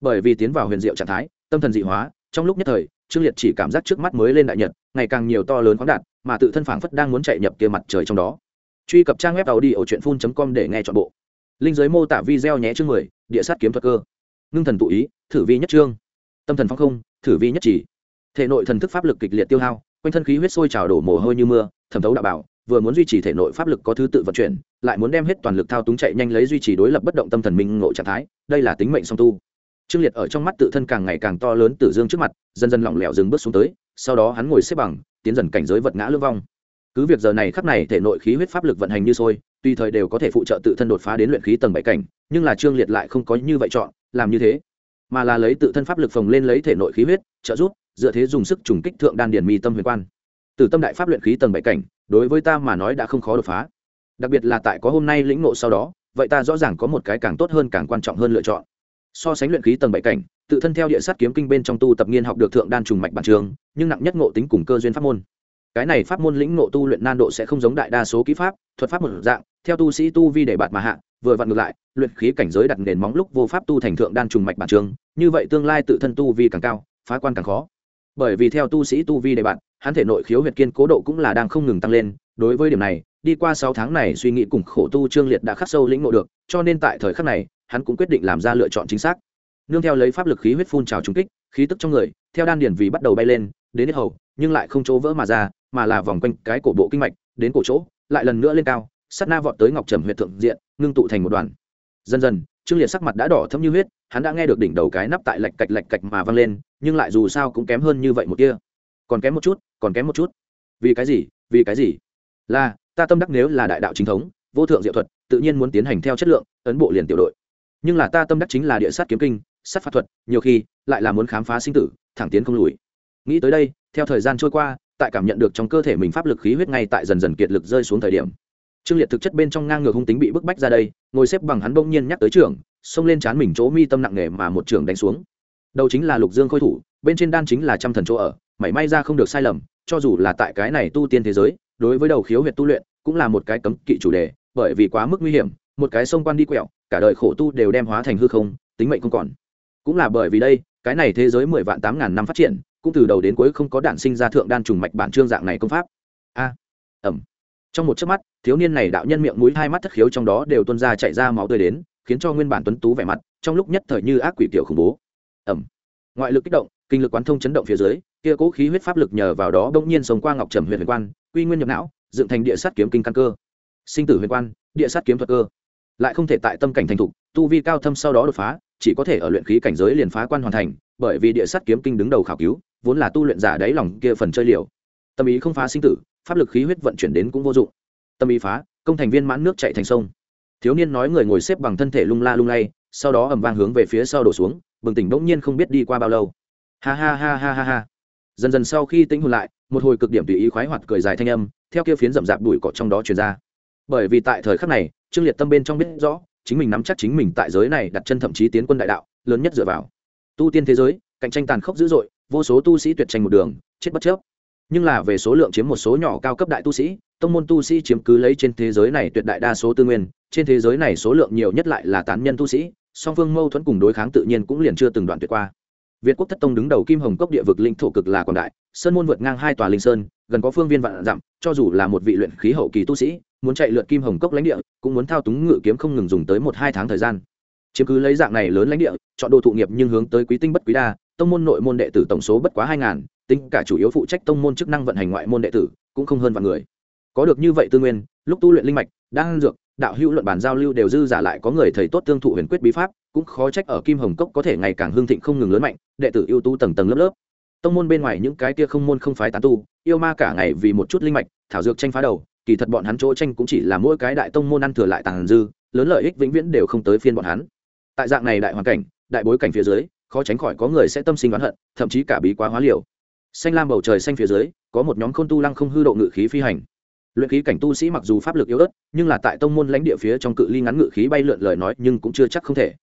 [SPEAKER 1] Bởi vì tiến vào huyền diệu trạng thái, tâm thần dị hóa, trong lúc nhất thời, trương liệt chỉ cảm giác trước mắt mới lên đại nhật, ngày càng nhiều to lớn khoáng đạt, mà tự thân phảng phất đang muốn chạy nhập kia mặt trời trong đó. Truy cập trang web tàu đi ở truyện phun com để nghe chọn bộ. Linh giới mô tả video nhé chương mười, địa sát kiếm thuật cơ. Ngưng thần tụ ý, thử vi nhất trương. Tâm thần phong không, thử vi nhất chỉ. Thể nội thần thức pháp lực kịch liệt tiêu hao, quanh thân khí huyết sôi trào đổ mồ hôi như mưa thẩm thấu đạo bảo, vừa muốn duy trì thể nội pháp lực có thứ tự vận chuyển, lại muốn đem hết toàn lực thao túng chạy nhanh lấy duy trì đối lập bất động tâm thần minh ngộ trạng thái, đây là tính mệnh song tu. Trương liệt ở trong mắt tự thân càng ngày càng to lớn tử dương trước mặt, dần dần lỏng lẻo dừng bước xuống tới, sau đó hắn ngồi xếp bằng, tiến dần cảnh giới vật ngã lương vong. Cứ việc giờ này khắc này thể nội khí huyết pháp lực vận hành như sôi tùy thời đều có thể phụ trợ tự thân đột phá đến luyện khí tầng bảy cảnh, nhưng là trương liệt lại không có như vậy chọn, làm như thế. Mà là lấy tự thân pháp lực phồng lên lấy thể nội khí huyết, trợ giúp, dựa thế dùng sức trùng kích thượng đan điền mi tâm huyền quan từ tâm đại pháp luyện khí tầng bảy cảnh, đối với ta mà nói đã không khó đột phá. Đặc biệt là tại có hôm nay lĩnh ngộ sau đó, vậy ta rõ ràng có một cái càng tốt hơn càng quan trọng hơn lựa chọn. So sánh luyện khí tầng bảy cảnh, tự thân theo địa sát kiếm kinh bên trong tu tập nghiên học được thượng đan trùng mạch bản trường, nhưng nặng nhất ngộ tính cùng cơ duyên pháp môn. Cái này pháp môn lĩnh ngộ tu luyện nan độ sẽ không giống đại đa số kỹ pháp, thuật pháp một dạng, theo tu sĩ tu vi để bạt mà hạ, vừa vặn ngược lại, luyện khí cảnh giới đặt nền móng lúc vô pháp tu thành thượng đan trùng mạch bản trường, như vậy tương lai tự thân tu vi càng cao, phá quan càng khó bởi vì theo tu sĩ tu vi đề bạn, hắn thể nội khiếu huyệt kiên cố độ cũng là đang không ngừng tăng lên, đối với điểm này, đi qua sáu tháng này suy nghĩ cùng khổ tu trương liệt đã khắc sâu lĩnh ngộ được, cho nên tại thời khắc này, hắn cũng quyết định làm ra lựa chọn chính xác. Nương theo lấy pháp lực khí huyết phun trào trúng kích, khí tức trong người, theo đan điển vì bắt đầu bay lên, đến hết hầu, nhưng lại không chỗ vỡ mà ra, mà là vòng quanh cái cổ bộ kinh mạch, đến cổ chỗ, lại lần nữa lên cao sắt na vọt tới ngọc trầm huyệt thượng diện, ngưng tụ thành một đoàn. Dần dần trương liệt sắc mặt đã đỏ thâm như huyết, hắn đã nghe được đỉnh đầu cái nắp tại lạch cạch lạch cạch mà văng lên, nhưng lại dù sao cũng kém hơn như vậy một kia. Còn kém một chút, còn kém một chút. Vì cái gì, vì cái gì? Là, ta tâm đắc nếu là đại đạo chính thống, vô thượng diệu thuật, tự nhiên muốn tiến hành theo chất lượng, ấn bộ liền tiểu đội. Nhưng là ta tâm đắc chính là địa sát kiếm kinh, sát pháp thuật, nhiều khi, lại là muốn khám phá sinh tử, thẳng tiến không lùi. Nghĩ tới đây, theo thời gian trôi qua, tại cảm nhận được trong cơ thể mình pháp lực khí huyết ngay tại dần dần kiệt lực rơi xuống thời điểm trương liệt thực chất bên trong ngang ngược hung tính bị bức bách ra đây, ngồi xếp bằng hắn bỗng nhiên nhắc tới trưởng, xông lên chán mình chỗ mi tâm nặng nề mà một trưởng đánh xuống. Đầu chính là lục dương khôi thủ, bên trên đan chính là trăm thần chỗ ở, mảy may ra không được sai lầm, cho dù là tại cái này tu tiên thế giới, đối với đầu khiếu huyệt tu luyện, cũng là một cái cấm kỵ chủ đề, bởi vì quá mức nguy hiểm, một cái sông quan đi quẹo, cả đời khổ tu đều đem hóa thành hư không, tính mệnh không còn. Cũng là bởi vì đây, cái này thế giới mười vạn tám ngàn năm phát triển, cũng từ đầu đến cuối không có đạn sinh ra thượng đan trùng mạch bản trương dạng này công pháp. A ẩm trong một chớp mắt, thiếu niên này đạo nhân miệng mũi hai mắt thất khiếu trong đó đều tuôn ra chạy ra máu tươi đến, khiến cho nguyên bản tuấn tú vẻ mặt, trong lúc nhất thời như ác quỷ tiểu khủng bố. Ẩm ngoại lực kích động, kinh lực quán thông chấn động phía dưới, kia cố khí huyết pháp lực nhờ vào đó bỗng nhiên sống qua ngọc trầm huyền huyền quan, quy nguyên nhập não, dựng thành địa sát kiếm kinh căn cơ. Sinh tử huyền quan, địa sát kiếm thuật cơ. Lại không thể tại tâm cảnh thành thục, tu vi cao thâm sau đó đột phá, chỉ có thể ở luyện khí cảnh giới liền phá quan hoàn thành, bởi vì địa sát kiếm kinh đứng đầu khảo cứu, vốn là tu luyện giả đáy lòng kia phần chơi liều. Tâm ý không phá sinh tử pháp lực khí huyết vận chuyển đến cũng vô dụng. Tâm ý phá, công thành viên mãn nước chạy thành sông. Thiếu niên nói người ngồi xếp bằng thân thể lung la lung lay, sau đó ầm vang hướng về phía sau đổ xuống, bừng tỉnh bỗng nhiên không biết đi qua bao lâu. Ha ha ha ha ha ha. Dần dần sau khi tĩnh hồn lại, một hồi cực điểm tùy ý khoái hoạt cười dài thanh âm, theo kia phiến rậm rạp đùi cỏ trong đó truyền ra. Bởi vì tại thời khắc này, trương liệt tâm bên trong biết rõ, chính mình nắm chắc chính mình tại giới này đặt chân thậm chí tiến quân đại đạo, lớn nhất dựa vào. Tu tiên thế giới, cạnh tranh tàn khốc dữ dội, vô số tu sĩ tuyệt tranh một đường, chết bất chấp nhưng là về số lượng chiếm một số nhỏ cao cấp đại tu sĩ, tông môn tu sĩ chiếm cứ lấy trên thế giới này tuyệt đại đa số tư nguyên, trên thế giới này số lượng nhiều nhất lại là tán nhân tu sĩ, song phương mâu thuẫn cùng đối kháng tự nhiên cũng liền chưa từng đoạn tuyệt qua. Việt quốc thất tông đứng đầu kim hồng cốc địa vực linh thổ cực là quảng đại, sơn môn vượt ngang hai tòa linh sơn, gần có phương viên vạn dặm, cho dù là một vị luyện khí hậu kỳ tu sĩ, muốn chạy lượt kim hồng cốc lãnh địa, cũng muốn thao túng ngự kiếm không ngừng dùng tới một hai tháng thời gian. Chiếm cứ lấy dạng này lớn lãnh địa, chọn đồ thụ nghiệp nhưng hướng tới quý tinh bất quý đa, tông môn nội môn đệ tử tổng số bất quá hai ngàn tính cả chủ yếu phụ trách tông môn chức năng vận hành ngoại môn đệ tử, cũng không hơn vạn người. Có được như vậy tư nguyên, lúc tu luyện linh mạch đang dược, đạo hữu luận bản giao lưu đều dư giả lại có người thầy tốt tương thụ huyền quyết bí pháp, cũng khó trách ở kim hồng cốc có thể ngày càng hương thịnh không ngừng lớn mạnh, đệ tử ưu tú tầng tầng lớp lớp. Tông môn bên ngoài những cái kia không môn không phái tán tu, yêu ma cả ngày vì một chút linh mạch, thảo dược tranh phá đầu, kỳ thật bọn hắn chỗ tranh cũng chỉ là mỗi cái đại tông môn ăn thừa lại tàng dư, lớn lợi ích vĩnh viễn đều không tới phiên bọn hắn. Tại dạng này đại hoàn cảnh, đại bối cảnh phía dưới, khó tránh khỏi có người sẽ tâm sinh oán hận, thậm chí cả bí quá hóa liều xanh lam bầu trời xanh phía dưới, có một nhóm khôn tu lăng không hư độ ngự khí phi hành. Luyện khí cảnh tu sĩ mặc dù pháp lực yếu ớt, nhưng là tại tông môn lãnh địa phía trong cự ly ngắn ngự khí bay lượn lời nói nhưng cũng chưa chắc không thể.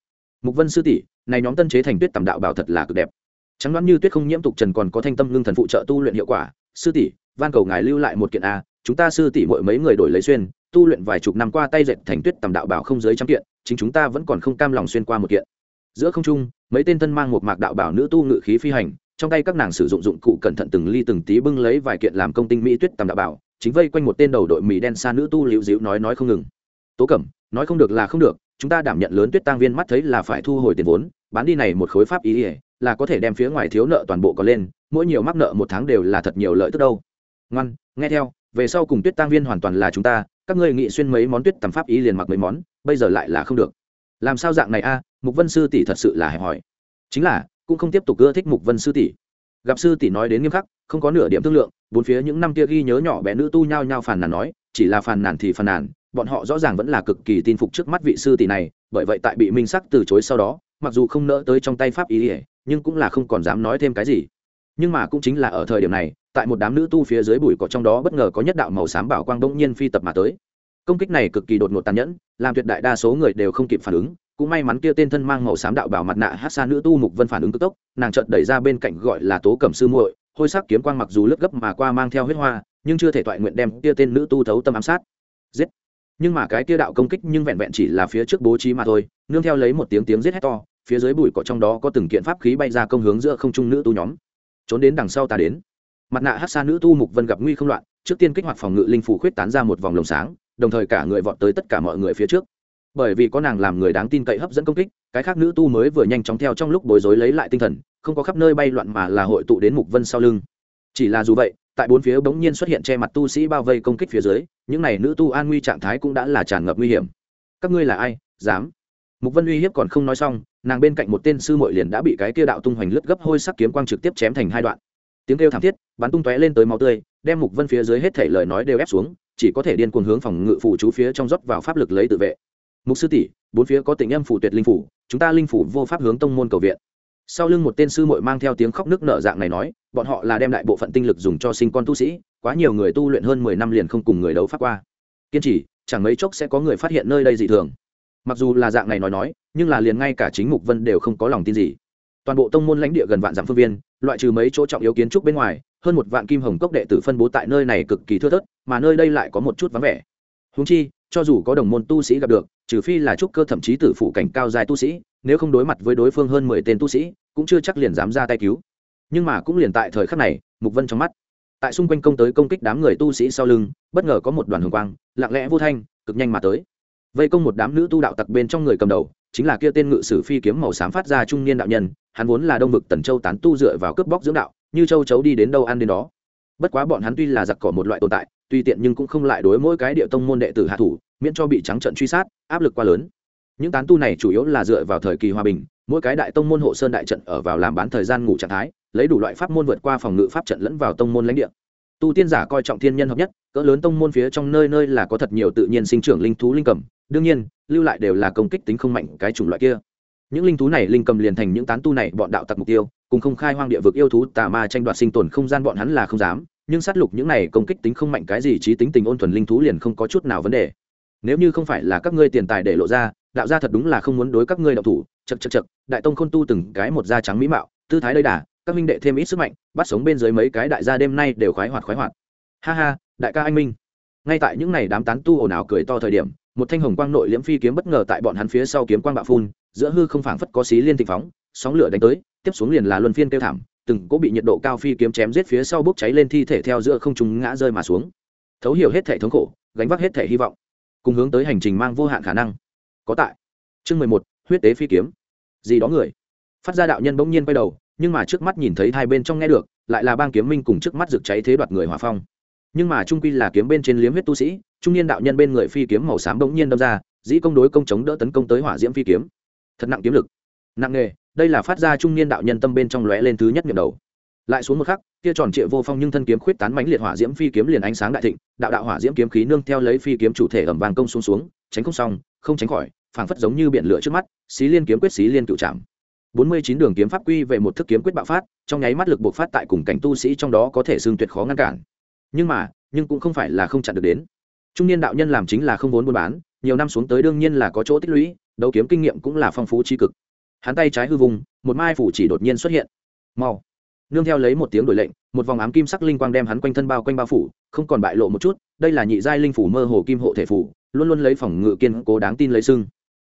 [SPEAKER 1] Mục vân sư tỷ, này nhóm tân chế thành tuyết tầm đạo bảo thật là cực đẹp. Trắng đoán như tuyết không nhiễm tục trần còn có thanh tâm lương thần phụ trợ tu luyện hiệu quả. Sư tỷ, van cầu ngài lưu lại một kiện a, chúng ta sư tỷ mỗi mấy người đổi lấy xuyên, tu luyện vài chục năm qua tay dệt thành tuyết tầm đạo bảo không dưới trăm kiện, chính chúng ta vẫn còn không cam lòng xuyên qua một kiện. Giữa không trung, mấy tên thân mang một mạc đạo bảo nữ tu ngự khí phi hành trong tay các nàng sử dụng dụng cụ cẩn thận từng ly từng tí bưng lấy vài kiện làm công tinh mỹ tuyết tầm đạo bảo, chính vây quanh một tên đầu đội mì đen xa nữ tu liễu diễu nói nói không ngừng. Tố cẩm, nói không được là không được, chúng ta đảm nhận lớn tuyết tăng viên mắt thấy là phải thu hồi tiền vốn, bán đi này một khối pháp ý ỉa là có thể đem phía ngoài thiếu nợ toàn bộ có lên, mỗi nhiều mắc nợ một tháng đều là thật nhiều lợi tức đâu. Ngoan, nghe theo, về sau cùng tuyết tăng viên hoàn toàn là chúng ta, các ngươi nghị xuyên mấy món tuyết tầm pháp ý liền mặc mấy món, bây giờ lại là không được. Làm sao dạng này a, mục vân sư tỷ thật sự là hẹp hỏi chính là cũng không tiếp tục ưa thích mục vân sư tỷ. Gặp sư tỷ nói đến nghiêm khắc, không có nửa điểm thương lượng, bốn phía những năm kia ghi nhớ nhỏ bé nữ tu nhao nhao phàn nàn nói, chỉ là phàn nàn thì phàn nàn, bọn họ rõ ràng vẫn là cực kỳ tin phục trước mắt vị sư tỷ này, bởi vậy tại bị minh sắc từ chối sau đó, mặc dù không nỡ tới trong tay pháp ý ỉa nhưng cũng là không còn dám nói thêm cái gì. Nhưng mà cũng chính là ở thời điểm này, tại một đám nữ tu phía dưới bụi cỏ trong đó bất ngờ có nhất đạo màu xám bảo quang bỗng nhiên phi tập mà tới. Công kích này cực kỳ đột ngột tàn nhẫn, làm tuyệt đại đa số người đều không kịp phản ứng cũng may mắn kia tên thân mang màu xám đạo bảo mặt nạ hát xa nữ tu mục vân phản ứng cực tốc, nàng chợt đẩy ra bên cạnh gọi là tố cẩm sư muội, hôi sắc kiếm quang mặc dù lướt gấp mà qua mang theo huyết hoa, nhưng chưa thể toại nguyện đem kia tên nữ tu thấu tâm ám sát. Giết! Nhưng mà cái kia đạo công kích nhưng vẹn vẹn chỉ là phía trước bố trí mà thôi, nương theo lấy một tiếng tiếng giết hét to, phía dưới bụi cỏ trong đó có từng kiện pháp khí bay ra công hướng giữa không trung nữ tu nhóm. Trốn đến đằng sau ta đến. Mặt nạ hát xa nữ tu mục vân gặp nguy không loạn, trước tiên kích hoạt phòng ngự linh phủ khuyết tán ra một vòng lồng sáng, đồng thời cả người vọt tới tất cả mọi người phía trước bởi vì có nàng làm người đáng tin cậy hấp dẫn công kích, cái khác nữ tu mới vừa nhanh chóng theo trong lúc bối rối lấy lại tinh thần, không có khắp nơi bay loạn mà là hội tụ đến mục vân sau lưng. Chỉ là dù vậy, tại bốn phía bỗng nhiên xuất hiện che mặt tu sĩ bao vây công kích phía dưới, những này nữ tu an nguy trạng thái cũng đã là tràn ngập nguy hiểm. Các ngươi là ai? Dám? Mục vân uy hiếp còn không nói xong, nàng bên cạnh một tên sư muội liền đã bị cái kia đạo tung hoành lướt gấp hôi sắc kiếm quang trực tiếp chém thành hai đoạn. Tiếng kêu thảm thiết, bắn tung tóe lên tới máu tươi, đem mục vân phía dưới hết thể lời nói đều ép xuống, chỉ có thể điên cuồng hướng phòng ngự phủ chú phía trong dốc vào pháp lực lấy tự vệ mục sư tỷ, bốn phía có tình âm phủ tuyệt linh phủ, chúng ta linh phủ vô pháp hướng tông môn cầu viện. Sau lưng một tên sư muội mang theo tiếng khóc nước nở dạng này nói, bọn họ là đem đại bộ phận tinh lực dùng cho sinh con tu sĩ, quá nhiều người tu luyện hơn mười năm liền không cùng người đấu pháp qua. Kiên trì, chẳng mấy chốc sẽ có người phát hiện nơi đây dị thường. Mặc dù là dạng này nói nói, nhưng là liền ngay cả chính mục vân đều không có lòng tin gì. Toàn bộ tông môn lãnh địa gần vạn dặm phương viên, loại trừ mấy chỗ trọng yếu kiến trúc bên ngoài, hơn một vạn kim hồng cốc đệ tử phân bố tại nơi này cực kỳ thưa thớt, mà nơi đây lại có một chút vắng vẻ húng chi, cho dù có đồng môn tu sĩ gặp được, trừ phi là trúc cơ thậm chí tử phụ cảnh cao dài tu sĩ, nếu không đối mặt với đối phương hơn mười tên tu sĩ, cũng chưa chắc liền dám ra tay cứu. Nhưng mà cũng liền tại thời khắc này, mục vân trong mắt, tại xung quanh công tới công kích đám người tu sĩ sau lưng, bất ngờ có một đoàn hồng quang, lặng lẽ vô thanh, cực nhanh mà tới. Vây công một đám nữ tu đạo tặc bên trong người cầm đầu, chính là kia tên ngự sử phi kiếm màu xám phát ra trung niên đạo nhân, hắn vốn là đông vực tần châu tán tu dựa vào cướp bóc dưỡng đạo, như châu chấu đi đến đâu ăn đến đó. Bất quá bọn hắn tuy là giặc cỏ một loại tồn tại Tuy tiện nhưng cũng không lại đối mỗi cái địa tông môn đệ tử hạ thủ, miễn cho bị trắng trận truy sát, áp lực quá lớn. Những tán tu này chủ yếu là dựa vào thời kỳ hòa bình, mỗi cái đại tông môn hộ sơn đại trận ở vào làm bán thời gian ngủ trạng thái, lấy đủ loại pháp môn vượt qua phòng ngự pháp trận lẫn vào tông môn lãnh địa. Tu tiên giả coi trọng thiên nhân hợp nhất, cỡ lớn tông môn phía trong nơi nơi là có thật nhiều tự nhiên sinh trưởng linh thú linh cầm, đương nhiên, lưu lại đều là công kích tính không mạnh cái chủng loại kia. Những linh thú này linh cầm liền thành những tán tu này bọn đạo tặc mục tiêu, cùng không khai hoang địa vực yêu thú tà ma tranh đoạt sinh tồn không gian bọn hắn là không dám nhưng sát lục những này công kích tính không mạnh cái gì trí tính tình ôn thuần linh thú liền không có chút nào vấn đề. Nếu như không phải là các ngươi tiền tài để lộ ra, đạo gia thật đúng là không muốn đối các ngươi đạo thủ. Chật chật chật đại tông khôn tu từng cái một da trắng mỹ mạo, tư thái đầy đà, các minh đệ thêm ít sức mạnh, bắt sống bên dưới mấy cái đại gia đêm nay đều khoái hoạt khoái hoạt. Ha ha, đại ca anh minh. Ngay tại những ngày đám tán tu ồn ào cười to thời điểm, một thanh hồng quang nội liễm phi kiếm bất ngờ tại bọn hắn phía sau kiếm quang bạo phun, giữa hư không phảng phất có xí liên thịnh phóng, sóng lửa đánh tới, tiếp xuống liền là luân phiên kêu thảm từng cố bị nhiệt độ cao phi kiếm chém giết phía sau bốc cháy lên thi thể theo giữa không trung ngã rơi mà xuống. Thấu hiểu hết thể thống khổ, gánh vác hết thể hy vọng, cùng hướng tới hành trình mang vô hạn khả năng. Có tại. Chương mười một, huyết tế phi kiếm. Gì đó người. Phát ra đạo nhân bỗng nhiên quay đầu, nhưng mà trước mắt nhìn thấy hai bên trong nghe được, lại là bang kiếm minh cùng trước mắt rực cháy thế đoạt người hòa phong. Nhưng mà trung quy là kiếm bên trên liếm huyết tu sĩ, trung niên đạo nhân bên người phi kiếm màu xám bỗng nhiên đâm ra, dĩ công đối công chống đỡ tấn công tới hỏa diễm phi kiếm. Thật nặng kiếm lực. Nặng nghề đây là phát ra trung niên đạo nhân tâm bên trong lóe lên thứ nhất nhậm đầu. Lại xuống một khắc, kia tròn trịa vô phong nhưng thân kiếm khuyết tán mánh liệt hỏa diễm phi kiếm liền ánh sáng đại thịnh, đạo đạo hỏa diễm kiếm khí nương theo lấy phi kiếm chủ thể ẩm vàng công xuống xuống, tránh không xong, không tránh khỏi, phảng phất giống như biển lửa trước mắt, xí liên kiếm quyết xí liên cựu trạm bốn mươi chín đường kiếm pháp quy về một thức kiếm quyết bạo phát, trong nháy mắt lực bộc phát tại cùng cảnh tu sĩ trong đó có thể xương tuyệt khó ngăn cản. Nhưng mà, nhưng cũng không phải là không chặn được đến. Trung niên đạo nhân làm chính là không vốn buôn bán, nhiều năm xuống tới đương nhiên là có chỗ tích lũy, đấu kiếm kinh nghiệm cũng là phong phú tri cực hắn tay trái hư vùng, một mai phủ chỉ đột nhiên xuất hiện. Mau. Nương theo lấy một tiếng đổi lệnh, một vòng ám kim sắc linh quang đem hắn quanh thân bao quanh bao phủ, không còn bại lộ một chút, đây là nhị giai linh phủ mơ hồ kim hộ thể phủ, luôn luôn lấy phòng ngự kiên cố đáng tin lấy sưng.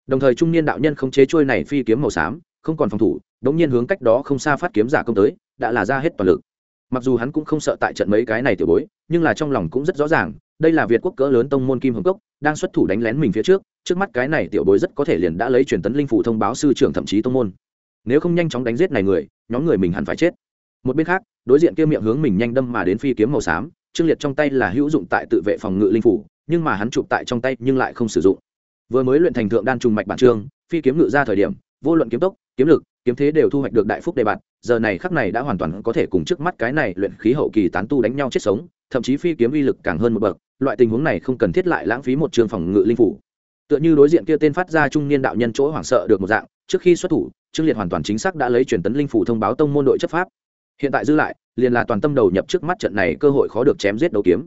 [SPEAKER 1] Đồng thời trung niên đạo nhân không chế trôi này phi kiếm màu xám, không còn phòng thủ, đống nhiên hướng cách đó không xa phát kiếm giả công tới, đã là ra hết toàn lực. Mặc dù hắn cũng không sợ tại trận mấy cái này tiểu bối, nhưng là trong lòng cũng rất rõ ràng, đây là việt quốc cỡ lớn tông môn kim hồng cốc đang xuất thủ đánh lén mình phía trước trước mắt cái này tiểu bối rất có thể liền đã lấy truyền tấn linh phủ thông báo sư trưởng thậm chí tông môn. Nếu không nhanh chóng đánh giết này người, nhóm người mình hẳn phải chết. Một bên khác, đối diện kia miệng hướng mình nhanh đâm mà đến phi kiếm màu xám, trương liệt trong tay là hữu dụng tại tự vệ phòng ngự linh phủ nhưng mà hắn chụp tại trong tay nhưng lại không sử dụng. Vừa mới luyện thành thượng đan trùng mạch bản trương phi kiếm ngự ra thời điểm, vô luận kiếm tốc, kiếm lực, kiếm thế đều thu hoạch được đại phúc đề bạt, giờ này khắc này đã hoàn toàn có thể cùng trước mắt cái này luyện khí hậu kỳ tán tu đánh nhau chết sống, thậm chí phi kiếm uy lực càng hơn một bậc loại tình huống này không cần thiết lại lãng phí một trường phòng ngự linh phủ. Tựa như đối diện kia tên phát ra trung niên đạo nhân chỗ hoảng sợ được một dạng, trước khi xuất thủ, trương liệt hoàn toàn chính xác đã lấy truyền tấn linh phủ thông báo tông môn đội chấp pháp. Hiện tại dư lại, liền là toàn tâm đầu nhập trước mắt trận này cơ hội khó được chém giết đấu kiếm.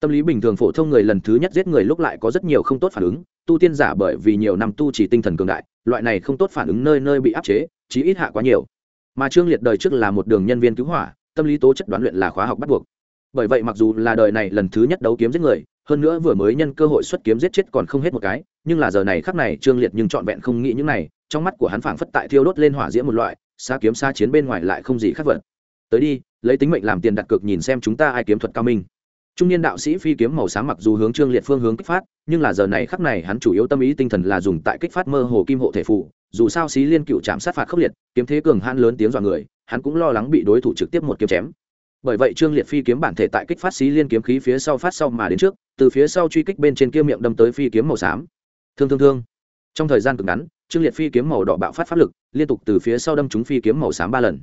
[SPEAKER 1] Tâm lý bình thường phổ thông người lần thứ nhất giết người lúc lại có rất nhiều không tốt phản ứng, tu tiên giả bởi vì nhiều năm tu chỉ tinh thần cường đại, loại này không tốt phản ứng nơi nơi bị áp chế, chí ít hạ quá nhiều. Mà trương liệt đời trước là một đường nhân viên cứu hỏa, tâm lý tố chất đoán luyện là khóa học bắt buộc bởi vậy mặc dù là đời này lần thứ nhất đấu kiếm giết người, hơn nữa vừa mới nhân cơ hội xuất kiếm giết chết còn không hết một cái, nhưng là giờ này khắc này trương liệt nhưng trọn vẹn không nghĩ những này, trong mắt của hắn phảng phất tại thiêu đốt lên hỏa diễm một loại, xa kiếm xa chiến bên ngoài lại không gì khác vật. Tới đi, lấy tính mệnh làm tiền đặt cược nhìn xem chúng ta ai kiếm thuật cao minh. Trung niên đạo sĩ phi kiếm màu sáng mặc dù hướng trương liệt phương hướng kích phát, nhưng là giờ này khắc này hắn chủ yếu tâm ý tinh thần là dùng tại kích phát mơ hồ kim hộ thể phụ dù sao xí liên cựu chạm sát phạt khốc liệt, kiếm thế cường han lớn tiếng dọa người, hắn cũng lo lắng bị đối thủ trực tiếp một kiếm chém bởi vậy trương liệt phi kiếm bản thể tại kích phát xí liên kiếm khí phía sau phát sau mà đến trước, từ phía sau truy kích bên trên kia miệng đâm tới phi kiếm màu xám. Thương thương thương. Trong thời gian cực ngắn, trương liệt phi kiếm màu đỏ bạo phát pháp lực, liên tục từ phía sau đâm trúng phi kiếm màu xám ba lần.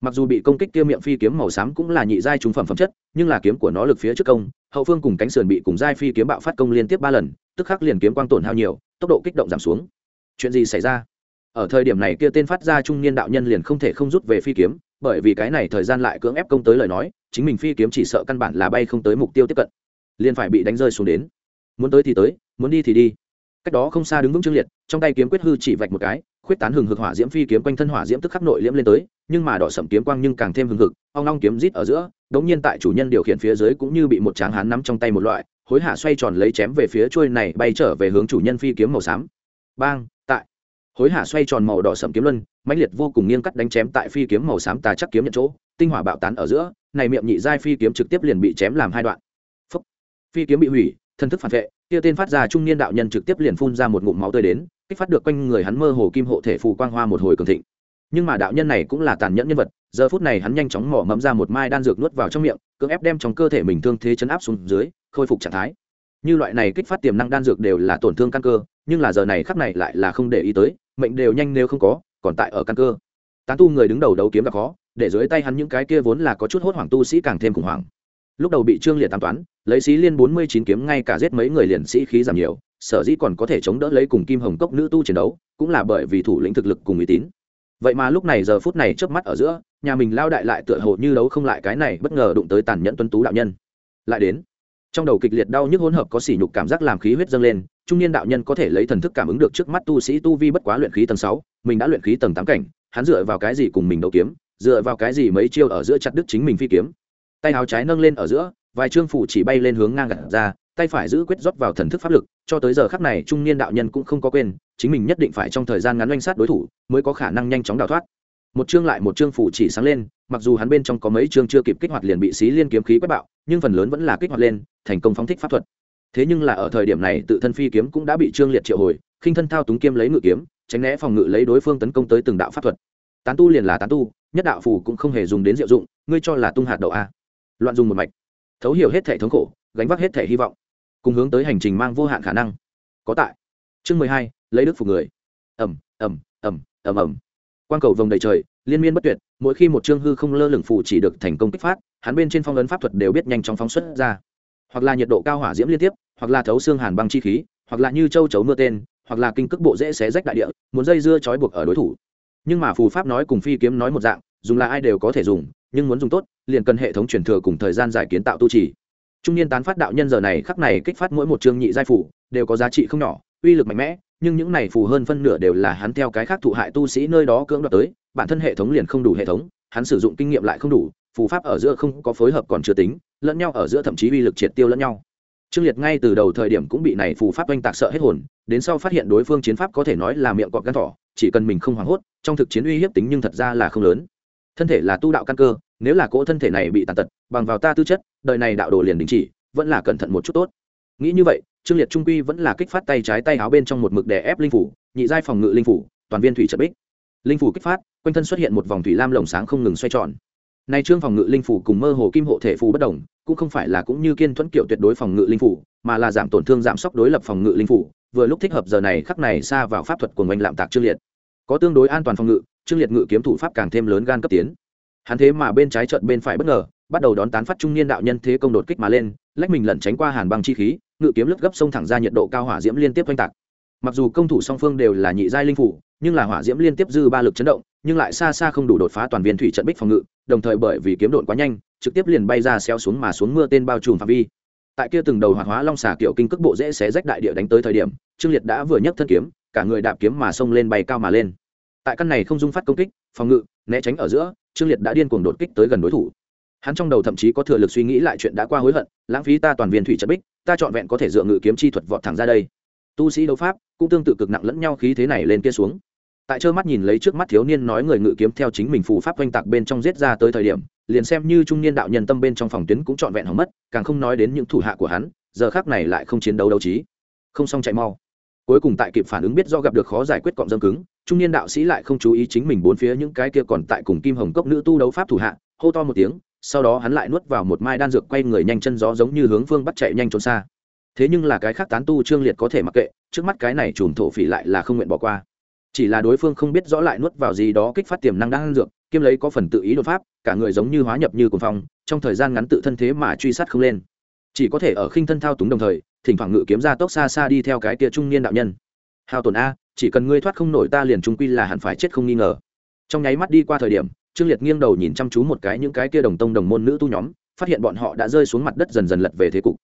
[SPEAKER 1] Mặc dù bị công kích kia miệng phi kiếm màu xám cũng là nhị giai trúng phẩm phẩm chất, nhưng là kiếm của nó lực phía trước công, hậu phương cùng cánh sườn bị cùng giai phi kiếm bạo phát công liên tiếp ba lần, tức khắc liền kiếm quang tổn hao nhiều, tốc độ kích động giảm xuống. Chuyện gì xảy ra? Ở thời điểm này kia tên phát ra trung niên đạo nhân liền không thể không rút về phi kiếm bởi vì cái này thời gian lại cưỡng ép công tới lời nói, chính mình phi kiếm chỉ sợ căn bản là bay không tới mục tiêu tiếp cận. Liền phải bị đánh rơi xuống đến. Muốn tới thì tới, muốn đi thì đi. Cách đó không xa đứng vững trương liệt, trong tay kiếm quyết hư chỉ vạch một cái, khuyết tán hừng hực hỏa diễm phi kiếm quanh thân hỏa diễm tức khắc nội liễm lên tới, nhưng mà đỏ sậm kiếm quang nhưng càng thêm hừng hực, ong long kiếm rít ở giữa, đống nhiên tại chủ nhân điều khiển phía dưới cũng như bị một tráng hán nắm trong tay một loại, hối hạ xoay tròn lấy chém về phía trôi này bay trở về hướng chủ nhân phi kiếm màu xám. Bang, tại. Hối hạ xoay tròn màu đỏ sậm kiếm luân mãnh liệt vô cùng nghiêng cắt đánh chém tại phi kiếm màu xám tà chắc kiếm nhận chỗ, tinh hỏa bạo tán ở giữa, này miệng nhị giai phi kiếm trực tiếp liền bị chém làm hai đoạn. Phúc. phi kiếm bị hủy thân thức phản vệ, kia tên phát ra trung niên đạo nhân trực tiếp liền phun ra một ngụm máu tươi đến, kích phát được quanh người hắn mơ hồ kim hộ thể phù quang hoa một hồi cường thịnh. Nhưng mà đạo nhân này cũng là tàn nhẫn nhân vật, giờ phút này hắn nhanh chóng mỏ mẫm ra một mai đan dược nuốt vào trong miệng, cưỡng ép đem trong cơ thể mình thương thế chấn áp xuống dưới, khôi phục trạng thái. Như loại này kích phát tiềm năng đan dược đều là tổn thương căn cơ, nhưng là giờ này khắc này lại là không để ý tới, mệnh đều nhanh nếu không có còn tại ở căn cơ. Tán tu người đứng đầu đấu kiếm gặp khó, để dưới tay hắn những cái kia vốn là có chút hốt hoảng tu sĩ càng thêm khủng hoảng. Lúc đầu bị trương liệt tam toán, lấy sĩ liên bốn mươi chín kiếm ngay cả giết mấy người liền sĩ khí giảm nhiều, sở dĩ còn có thể chống đỡ lấy cùng kim hồng cốc nữ tu chiến đấu, cũng là bởi vì thủ lĩnh thực lực cùng uy tín. Vậy mà lúc này giờ phút này trước mắt ở giữa, nhà mình lao đại lại tựa hồ như đấu không lại cái này bất ngờ đụng tới tàn nhẫn tuân tú đạo nhân. Lại đến trong đầu kịch liệt đau nhức hỗn hợp có sỉ nhục cảm giác làm khí huyết dâng lên, trung niên đạo nhân có thể lấy thần thức cảm ứng được trước mắt tu sĩ tu vi bất quá luyện khí tầng sáu, mình đã luyện khí tầng tám cảnh, hắn dựa vào cái gì cùng mình đấu kiếm, dựa vào cái gì mấy chiêu ở giữa chặt đứt chính mình phi kiếm. Tay áo trái nâng lên ở giữa, vài trương phủ chỉ bay lên hướng ngang gặt ra, tay phải giữ quyết rót vào thần thức pháp lực, cho tới giờ khắc này trung niên đạo nhân cũng không có quên, chính mình nhất định phải trong thời gian ngắn oanh sát đối thủ, mới có khả năng nhanh chóng đào thoát một chương lại một chương phủ chỉ sáng lên, mặc dù hắn bên trong có mấy chương chưa kịp kích hoạt liền bị xí liên kiếm khí quét bạo, nhưng phần lớn vẫn là kích hoạt lên, thành công phóng thích pháp thuật. Thế nhưng là ở thời điểm này, tự thân phi kiếm cũng đã bị trương liệt triệu hồi, khinh thân thao túng kiếm lấy ngự kiếm, tránh né phòng ngự lấy đối phương tấn công tới từng đạo pháp thuật. Tán tu liền là tán tu, nhất đạo phù cũng không hề dùng đến diệu dụng, ngươi cho là tung hạt đậu a? Loạn dùng một mạch. Thấu hiểu hết thể thống khổ, gánh vác hết thể hy vọng, cùng hướng tới hành trình mang vô hạn khả năng. Có tại. Chương mười hai, lấy đức phục người. Ẩm ẩm ẩm ẩm ẩm quan cầu vồng đầy trời, liên miên bất tuyệt, mỗi khi một chương hư không lơ lửng phù chỉ được thành công kích phát, hắn bên trên phong ấn pháp thuật đều biết nhanh chóng phóng xuất ra. Hoặc là nhiệt độ cao hỏa diễm liên tiếp, hoặc là thấu xương hàn băng chi khí, hoặc là như châu chấu mưa tên, hoặc là kinh cước bộ dễ xé rách đại địa, muốn dây dưa trói buộc ở đối thủ. Nhưng mà phù pháp nói cùng phi kiếm nói một dạng, dùng là ai đều có thể dùng, nhưng muốn dùng tốt, liền cần hệ thống truyền thừa cùng thời gian giải kiến tạo tu trì. Trung niên tán phát đạo nhân giờ này khắc này kích phát mỗi một chương nhị giai phủ đều có giá trị không nhỏ, uy lực mạnh mẽ nhưng những này phù hơn phân nửa đều là hắn theo cái khác thụ hại tu sĩ nơi đó cưỡng đoạt tới, bản thân hệ thống liền không đủ hệ thống, hắn sử dụng kinh nghiệm lại không đủ, phù pháp ở giữa không có phối hợp còn chưa tính, lẫn nhau ở giữa thậm chí uy lực triệt tiêu lẫn nhau. Trương liệt ngay từ đầu thời điểm cũng bị này phù pháp oanh tạc sợ hết hồn, đến sau phát hiện đối phương chiến pháp có thể nói là miệng cọp gan thỏ, chỉ cần mình không hoảng hốt, trong thực chiến uy hiếp tính nhưng thật ra là không lớn. Thân thể là tu đạo căn cơ, nếu là cỗ thân thể này bị tàn tật, bằng vào ta tư chất, đời này đạo đồ liền đình chỉ, vẫn là cẩn thận một chút tốt. Nghĩ như vậy trương liệt trung quy vẫn là kích phát tay trái tay áo bên trong một mực đè ép linh phủ, nhị giai phòng ngự linh phủ, toàn viên thủy trật bích. Linh phủ kích phát, quanh thân xuất hiện một vòng thủy lam lồng sáng không ngừng xoay tròn. Nay trương phòng ngự linh phủ cùng mơ hồ kim hộ thể phù bất đồng, cũng không phải là cũng như kiên thuẫn kiểu tuyệt đối phòng ngự linh phủ, mà là giảm tổn thương giảm sốc đối lập phòng ngự linh phủ, vừa lúc thích hợp giờ này khắc này xa vào pháp thuật của ngành lạm tạc trương liệt. Có tương đối an toàn phòng ngự, trương liệt ngự kiếm thủ pháp càng thêm lớn gan cấp tiến. Hắn thế mà bên trái trận bên phải bất ngờ, bắt đầu đón tán phát trung niên đạo nhân thế công đột kích mà lên, lách mình lẩn tránh qua hàn băng chi khí ngự kiếm lướt gấp sông thẳng ra nhiệt độ cao hỏa diễm liên tiếp oanh tạc. Mặc dù công thủ song phương đều là nhị giai linh phủ, nhưng là hỏa diễm liên tiếp dư ba lực chấn động, nhưng lại xa xa không đủ đột phá toàn viên thủy trận bích phòng ngự, đồng thời bởi vì kiếm độn quá nhanh, trực tiếp liền bay ra xeo xuống mà xuống mưa tên bao trùm phạm vi. Tại kia từng đầu hoạt hóa long xà kiểu kinh cước bộ dễ xé rách đại địa đánh tới thời điểm, trương liệt đã vừa nhấc thân kiếm, cả người đạp kiếm mà xông lên bay cao mà lên. Tại căn này không dung phát công kích, phòng ngự, né tránh ở giữa, trương liệt đã điên cuồng đột kích tới gần đối thủ hắn trong đầu thậm chí có thừa lực suy nghĩ lại chuyện đã qua hối hận, lãng phí ta toàn viên thủy trận bích, ta trọn vẹn có thể dựa ngự kiếm chi thuật vọt thẳng ra đây. Tu sĩ đấu pháp cũng tương tự cực nặng lẫn nhau khí thế này lên kia xuống. Tại trơ mắt nhìn lấy trước mắt thiếu niên nói người ngự kiếm theo chính mình phù pháp oanh tạc bên trong giết ra tới thời điểm, liền xem như trung niên đạo nhân tâm bên trong phòng tuyến cũng trọn vẹn hỏng mất, càng không nói đến những thủ hạ của hắn, giờ khác này lại không chiến đấu đấu trí. Không xong chạy mau. Cuối cùng tại kịp phản ứng biết do gặp được khó giải quyết cọng dâm cứng, trung niên đạo sĩ lại không chú ý chính mình bốn phía những cái kia còn tại cùng kim hồng cốc nữ tu đấu pháp thủ hạ, hô to một tiếng sau đó hắn lại nuốt vào một mai đan dược quay người nhanh chân gió giống như hướng phương bắt chạy nhanh trốn xa. Thế nhưng là cái khác tán tu trương liệt có thể mặc kệ, trước mắt cái này chùm thổ phỉ lại là không nguyện bỏ qua. Chỉ là đối phương không biết rõ lại nuốt vào gì đó kích phát tiềm năng đan dược kiêm lấy có phần tự ý đột pháp, cả người giống như hóa nhập như cuồng phong, trong thời gian ngắn tự thân thế mà truy sát không lên. Chỉ có thể ở khinh thân thao túng đồng thời, thỉnh thoảng ngự kiếm ra tốc xa xa đi theo cái kia trung niên đạo nhân. Hao tổn a, chỉ cần ngươi thoát không nổi ta liền trung quy là hẳn phải chết không nghi ngờ. Trong nháy mắt đi qua thời điểm trương liệt nghiêng đầu nhìn chăm chú một cái những cái kia đồng tông đồng môn nữ tu nhóm, phát hiện bọn họ đã rơi xuống mặt đất dần dần lật về thế cục.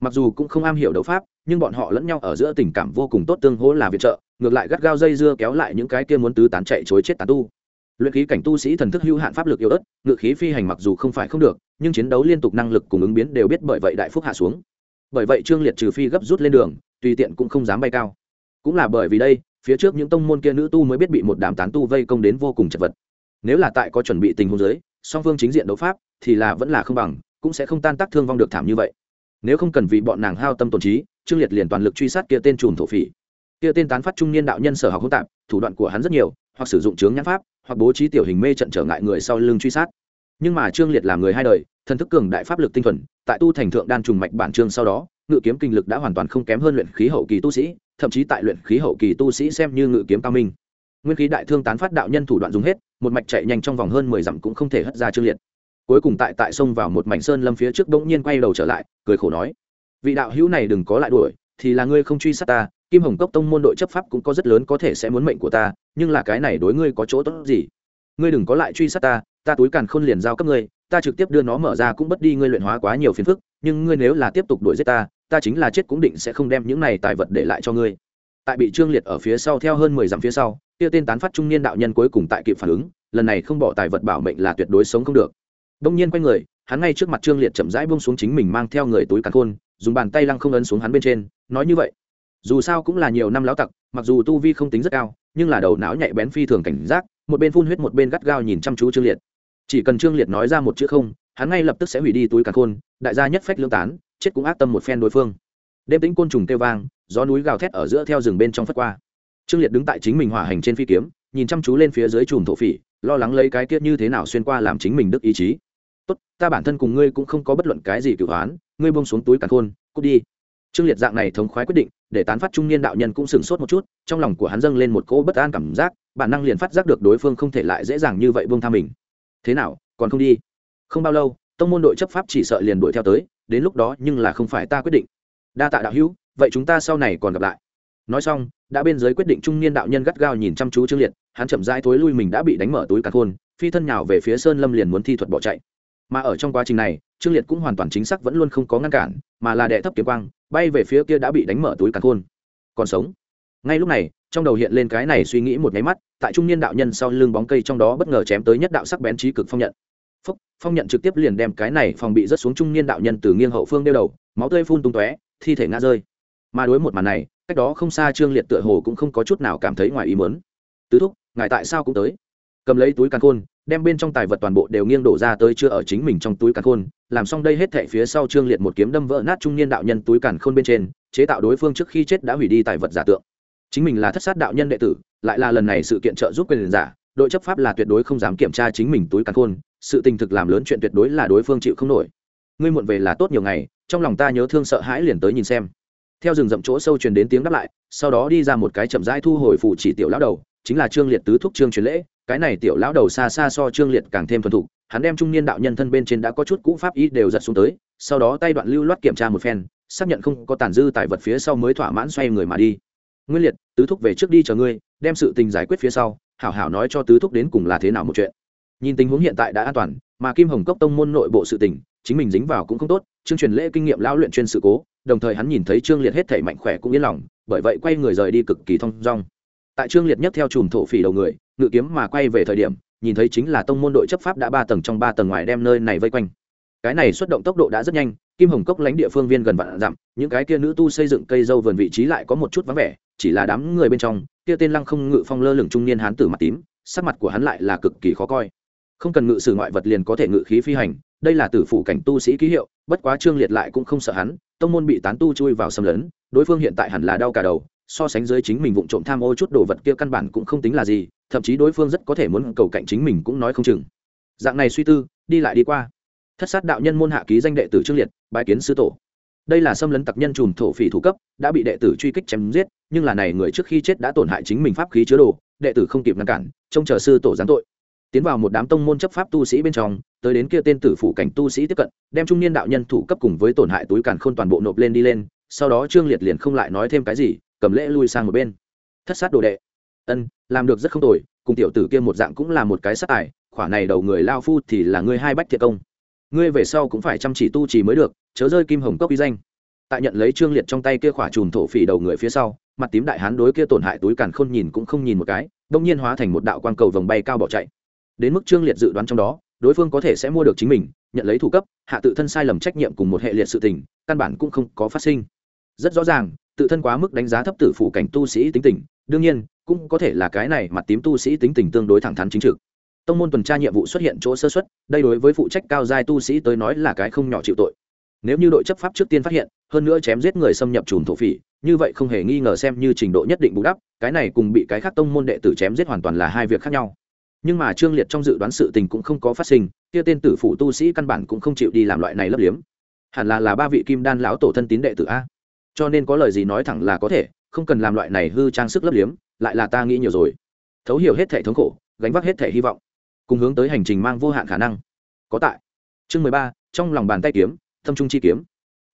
[SPEAKER 1] Mặc dù cũng không am hiểu đấu pháp, nhưng bọn họ lẫn nhau ở giữa tình cảm vô cùng tốt tương hỗ là viện trợ, ngược lại gắt gao dây dưa kéo lại những cái kia muốn tứ tán chạy chối chết tán tu. Luyện khí cảnh tu sĩ thần thức hữu hạn pháp lực yếu ớt, ngự khí phi hành mặc dù không phải không được, nhưng chiến đấu liên tục năng lực cùng ứng biến đều biết bởi vậy đại phúc hạ xuống. Bởi vậy trương liệt trừ phi gấp rút lên đường, tùy tiện cũng không dám bay cao. Cũng là bởi vì đây, phía trước những tông môn kia nữ tu mới biết bị một đám tán tu vây công đến vô cùng chật vật nếu là tại có chuẩn bị tình huống giới song phương chính diện đấu pháp, thì là vẫn là không bằng, cũng sẽ không tan tác thương vong được thảm như vậy. Nếu không cần vì bọn nàng hao tâm tổn trí, trương liệt liền toàn lực truy sát kia tên trùm thổ phỉ. Kia tên tán phát trung niên đạo nhân sở học hỗn tạp, thủ đoạn của hắn rất nhiều, hoặc sử dụng chướng nhãn pháp, hoặc bố trí tiểu hình mê trận trở ngại người sau lưng truy sát. Nhưng mà trương liệt là người hai đời, thần thức cường đại pháp lực tinh thuần, tại tu thành thượng đan trùng mạch bản trương sau đó, ngự kiếm kinh lực đã hoàn toàn không kém hơn luyện khí hậu kỳ tu sĩ, thậm chí tại luyện khí hậu kỳ tu sĩ xem như ngự kiếm cao minh nguyên khí đại thương tán phát đạo nhân thủ đoạn dùng hết, một mạch chạy nhanh trong vòng hơn mười dặm cũng không thể hất ra trương liệt. Cuối cùng tại tại sông vào một mảnh sơn lâm phía trước bỗng nhiên quay đầu trở lại, cười khổ nói, vị đạo hữu này đừng có lại đuổi, thì là ngươi không truy sát ta, kim hồng cốc tông môn đội chấp pháp cũng có rất lớn có thể sẽ muốn mệnh của ta, nhưng là cái này đối ngươi có chỗ tốt gì? Ngươi đừng có lại truy sát ta ta túi càn khôn liền giao cấp ngươi, ta trực tiếp đưa nó mở ra cũng bất đi ngươi luyện hóa quá nhiều phiền phức, nhưng ngươi nếu là tiếp tục đuổi giết ta ta chính là chết cũng định sẽ không đem những này tài vật để lại cho ngươi. Tại bị trương liệt ở phía sau theo hơn mười dặm phía sau kia tên tán phát trung niên đạo nhân cuối cùng tại kịp phản ứng, lần này không bỏ tài vật bảo mệnh là tuyệt đối sống không được. Đông nhiên quay người, hắn ngay trước mặt trương liệt chậm rãi bông xuống chính mình mang theo người túi càn khôn, dùng bàn tay lăng không ấn xuống hắn bên trên, nói như vậy. Dù sao cũng là nhiều năm lão tặc, mặc dù tu vi không tính rất cao, nhưng là đầu não nhạy bén phi thường cảnh giác, một bên phun huyết một bên gắt gao nhìn chăm chú trương liệt. Chỉ cần trương liệt nói ra một chữ không, hắn ngay lập tức sẽ hủy đi túi càn khôn, đại gia nhất phách lương tán, chết cũng ác tâm một phen đối phương. Đêm tính côn trùng kêu vang, gió núi gào thét ở giữa theo rừng bên trong phất qua trương liệt đứng tại chính mình hỏa hành trên phi kiếm, nhìn chăm chú lên phía dưới chùm thổ phỉ, lo lắng lấy cái kiết như thế nào xuyên qua làm chính mình đức ý chí. Tốt, ta bản thân cùng ngươi cũng không có bất luận cái gì cửu hoán ngươi buông xuống túi càn khôn, cút đi. Trương liệt dạng này thống khoái quyết định, để tán phát trung niên đạo nhân cũng sửng sốt một chút, trong lòng của hắn dâng lên một cỗ bất an cảm giác, bản năng liền phát giác được đối phương không thể lại dễ dàng như vậy buông tha mình. Thế nào, còn không đi? Không bao lâu, tông môn đội chấp pháp chỉ sợ liền đuổi theo tới, đến lúc đó nhưng là không phải ta quyết định. Đa tạ đạo hữu, vậy chúng ta sau này còn gặp lại nói xong, đã bên dưới quyết định trung niên đạo nhân gắt gao nhìn chăm chú trương liệt, hắn chậm rãi thối lui mình đã bị đánh mở túi càn khôn, phi thân nhào về phía sơn lâm liền muốn thi thuật bỏ chạy. Mà ở trong quá trình này, trương liệt cũng hoàn toàn chính xác vẫn luôn không có ngăn cản, mà là đệ thấp kiếm quang, bay về phía kia đã bị đánh mở túi càn khôn. Còn sống. Ngay lúc này, trong đầu hiện lên cái này suy nghĩ một nháy mắt, tại trung niên đạo nhân sau lưng bóng cây trong đó bất ngờ chém tới nhất đạo sắc bén trí cực phong nhận. Phúc, phong nhận trực tiếp liền đem cái này phòng bị rớt xuống trung niên đạo nhân từ nghiêng hậu phương đeo đầu, máu tươi phun tung tóe, thi thể ngã rơi. Mà đối một màn này cách đó không xa trương liệt tựa hồ cũng không có chút nào cảm thấy ngoài ý mớn tứ thúc, ngài tại sao cũng tới? Cầm lấy túi càn khôn, đem bên trong tài vật toàn bộ đều nghiêng đổ ra tới chưa ở chính mình trong túi càn khôn. Làm xong đây hết thệ phía sau trương liệt một kiếm đâm vỡ nát trung niên đạo nhân túi càn khôn bên trên, chế tạo đối phương trước khi chết đã hủy đi tài vật giả tượng. Chính mình là thất sát đạo nhân đệ tử, lại là lần này sự kiện trợ giúp quyền giả, đội chấp pháp là tuyệt đối không dám kiểm tra chính mình túi càn khôn, sự tình thực làm lớn chuyện tuyệt đối là đối phương chịu không nổi. Ngươi muộn về là tốt nhiều ngày, trong lòng ta nhớ thương sợ hãi liền tới nhìn xem theo rừng rậm chỗ sâu truyền đến tiếng đáp lại, sau đó đi ra một cái chậm rãi thu hồi phụ chỉ tiểu lão đầu, chính là trương liệt tứ thúc trương truyền lễ, cái này tiểu lão đầu xa xa so trương liệt càng thêm thuần thục, hắn đem trung niên đạo nhân thân bên trên đã có chút cũ pháp y đều giật xuống tới, sau đó tay đoạn lưu loát kiểm tra một phen, xác nhận không có tàn dư tài vật phía sau mới thỏa mãn xoay người mà đi. Nguyên liệt, tứ thúc về trước đi chờ ngươi, đem sự tình giải quyết phía sau, hảo hảo nói cho tứ thúc đến cùng là thế nào một chuyện. Nhìn tình huống hiện tại đã an toàn, mà kim hồng cốc tông môn nội bộ sự tình, chính mình dính vào cũng không tốt chương truyền lễ kinh nghiệm lão luyện chuyên sự cố đồng thời hắn nhìn thấy trương liệt hết thể mạnh khỏe cũng yên lòng, bởi vậy quay người rời đi cực kỳ thong dong. Tại trương liệt nhất theo chùm thổ phỉ đầu người, ngự kiếm mà quay về thời điểm, nhìn thấy chính là tông môn đội chấp pháp đã ba tầng trong ba tầng ngoài đem nơi này vây quanh. Cái này xuất động tốc độ đã rất nhanh, kim hồng cốc lãnh địa phương viên gần vạn dặm, những cái kia nữ tu xây dựng cây dâu vườn vị trí lại có một chút vắng vẻ, chỉ là đám người bên trong, kia tên lăng không ngự phong lơ lửng trung niên hán tử mặt tím, sắc mặt của hắn lại là cực kỳ khó coi. Không cần ngự sử ngoại vật liền có thể ngự khí phi hành đây là tử phủ cảnh tu sĩ ký hiệu, bất quá trương liệt lại cũng không sợ hắn, tông môn bị tán tu chui vào xâm lấn, đối phương hiện tại hẳn là đau cả đầu, so sánh dưới chính mình vụng trộm tham ô chút đồ vật kia căn bản cũng không tính là gì, thậm chí đối phương rất có thể muốn cầu cạnh chính mình cũng nói không chừng. Dạng này suy tư, đi lại đi qua. Thất sát đạo nhân môn hạ ký danh đệ tử trương liệt bãi kiến sư tổ. Đây là xâm lấn tặc nhân trùm thổ phỉ thủ cấp, đã bị đệ tử truy kích chém giết, nhưng là này người trước khi chết đã tổn hại chính mình pháp khí chứa đồ, đệ tử không kịp ngăn cản, trông chờ sư tổ giáng tội tiến vào một đám tông môn chấp pháp tu sĩ bên trong, tới đến kia tên tử phủ cảnh tu sĩ tiếp cận, đem trung niên đạo nhân thủ cấp cùng với tổn hại túi càn khôn toàn bộ nộp lên đi lên, sau đó trương liệt liền không lại nói thêm cái gì, cầm lễ lui sang một bên. Thất sát đồ đệ. Ân, làm được rất không tồi, cùng tiểu tử kia một dạng cũng là một cái sát tài, khỏa này đầu người lao phu thì là ngươi hai bách thiệt công. Ngươi về sau cũng phải chăm chỉ tu trì mới được, chớ rơi kim hồng cốc uy danh. Tại nhận lấy trương liệt trong tay kia khỏa chùm thổ phỉ đầu người phía sau, mặt tím đại hán đối kia tổn hại túi càn khôn nhìn cũng không nhìn một cái, đông nhiên hóa thành một đạo quang cầu vòng bay cao bỏ chạy đến mức trương liệt dự đoán trong đó, đối phương có thể sẽ mua được chính mình, nhận lấy thủ cấp, hạ tự thân sai lầm trách nhiệm cùng một hệ liệt sự tình, căn bản cũng không có phát sinh. Rất rõ ràng, tự thân quá mức đánh giá thấp tử phủ cảnh tu sĩ tính tình, đương nhiên, cũng có thể là cái này mặt tím tu sĩ tính tình tương đối thẳng thắn chính trực. Tông môn tuần tra nhiệm vụ xuất hiện chỗ sơ xuất đây đối với phụ trách cao giai tu sĩ tới nói là cái không nhỏ chịu tội. Nếu như đội chấp pháp trước tiên phát hiện, hơn nữa chém giết người xâm nhập chùm thổ phỉ, như vậy không hề nghi ngờ xem như trình độ nhất định bù đắp, cái này cùng bị cái khác tông môn đệ tử chém giết hoàn toàn là hai việc khác nhau nhưng mà trương liệt trong dự đoán sự tình cũng không có phát sinh, kia tên tử phủ tu sĩ căn bản cũng không chịu đi làm loại này lấp liếm. Hẳn là là ba vị kim đan lão tổ thân tín đệ tử a. Cho nên có lời gì nói thẳng là có thể, không cần làm loại này hư trang sức lấp liếm, lại là ta nghĩ nhiều rồi. Thấu hiểu hết thể thống khổ, gánh vác hết thể hy vọng, cùng hướng tới hành trình mang vô hạn khả năng. Có tại. Chương mười ba, trong lòng bàn tay kiếm, thâm trung chi kiếm.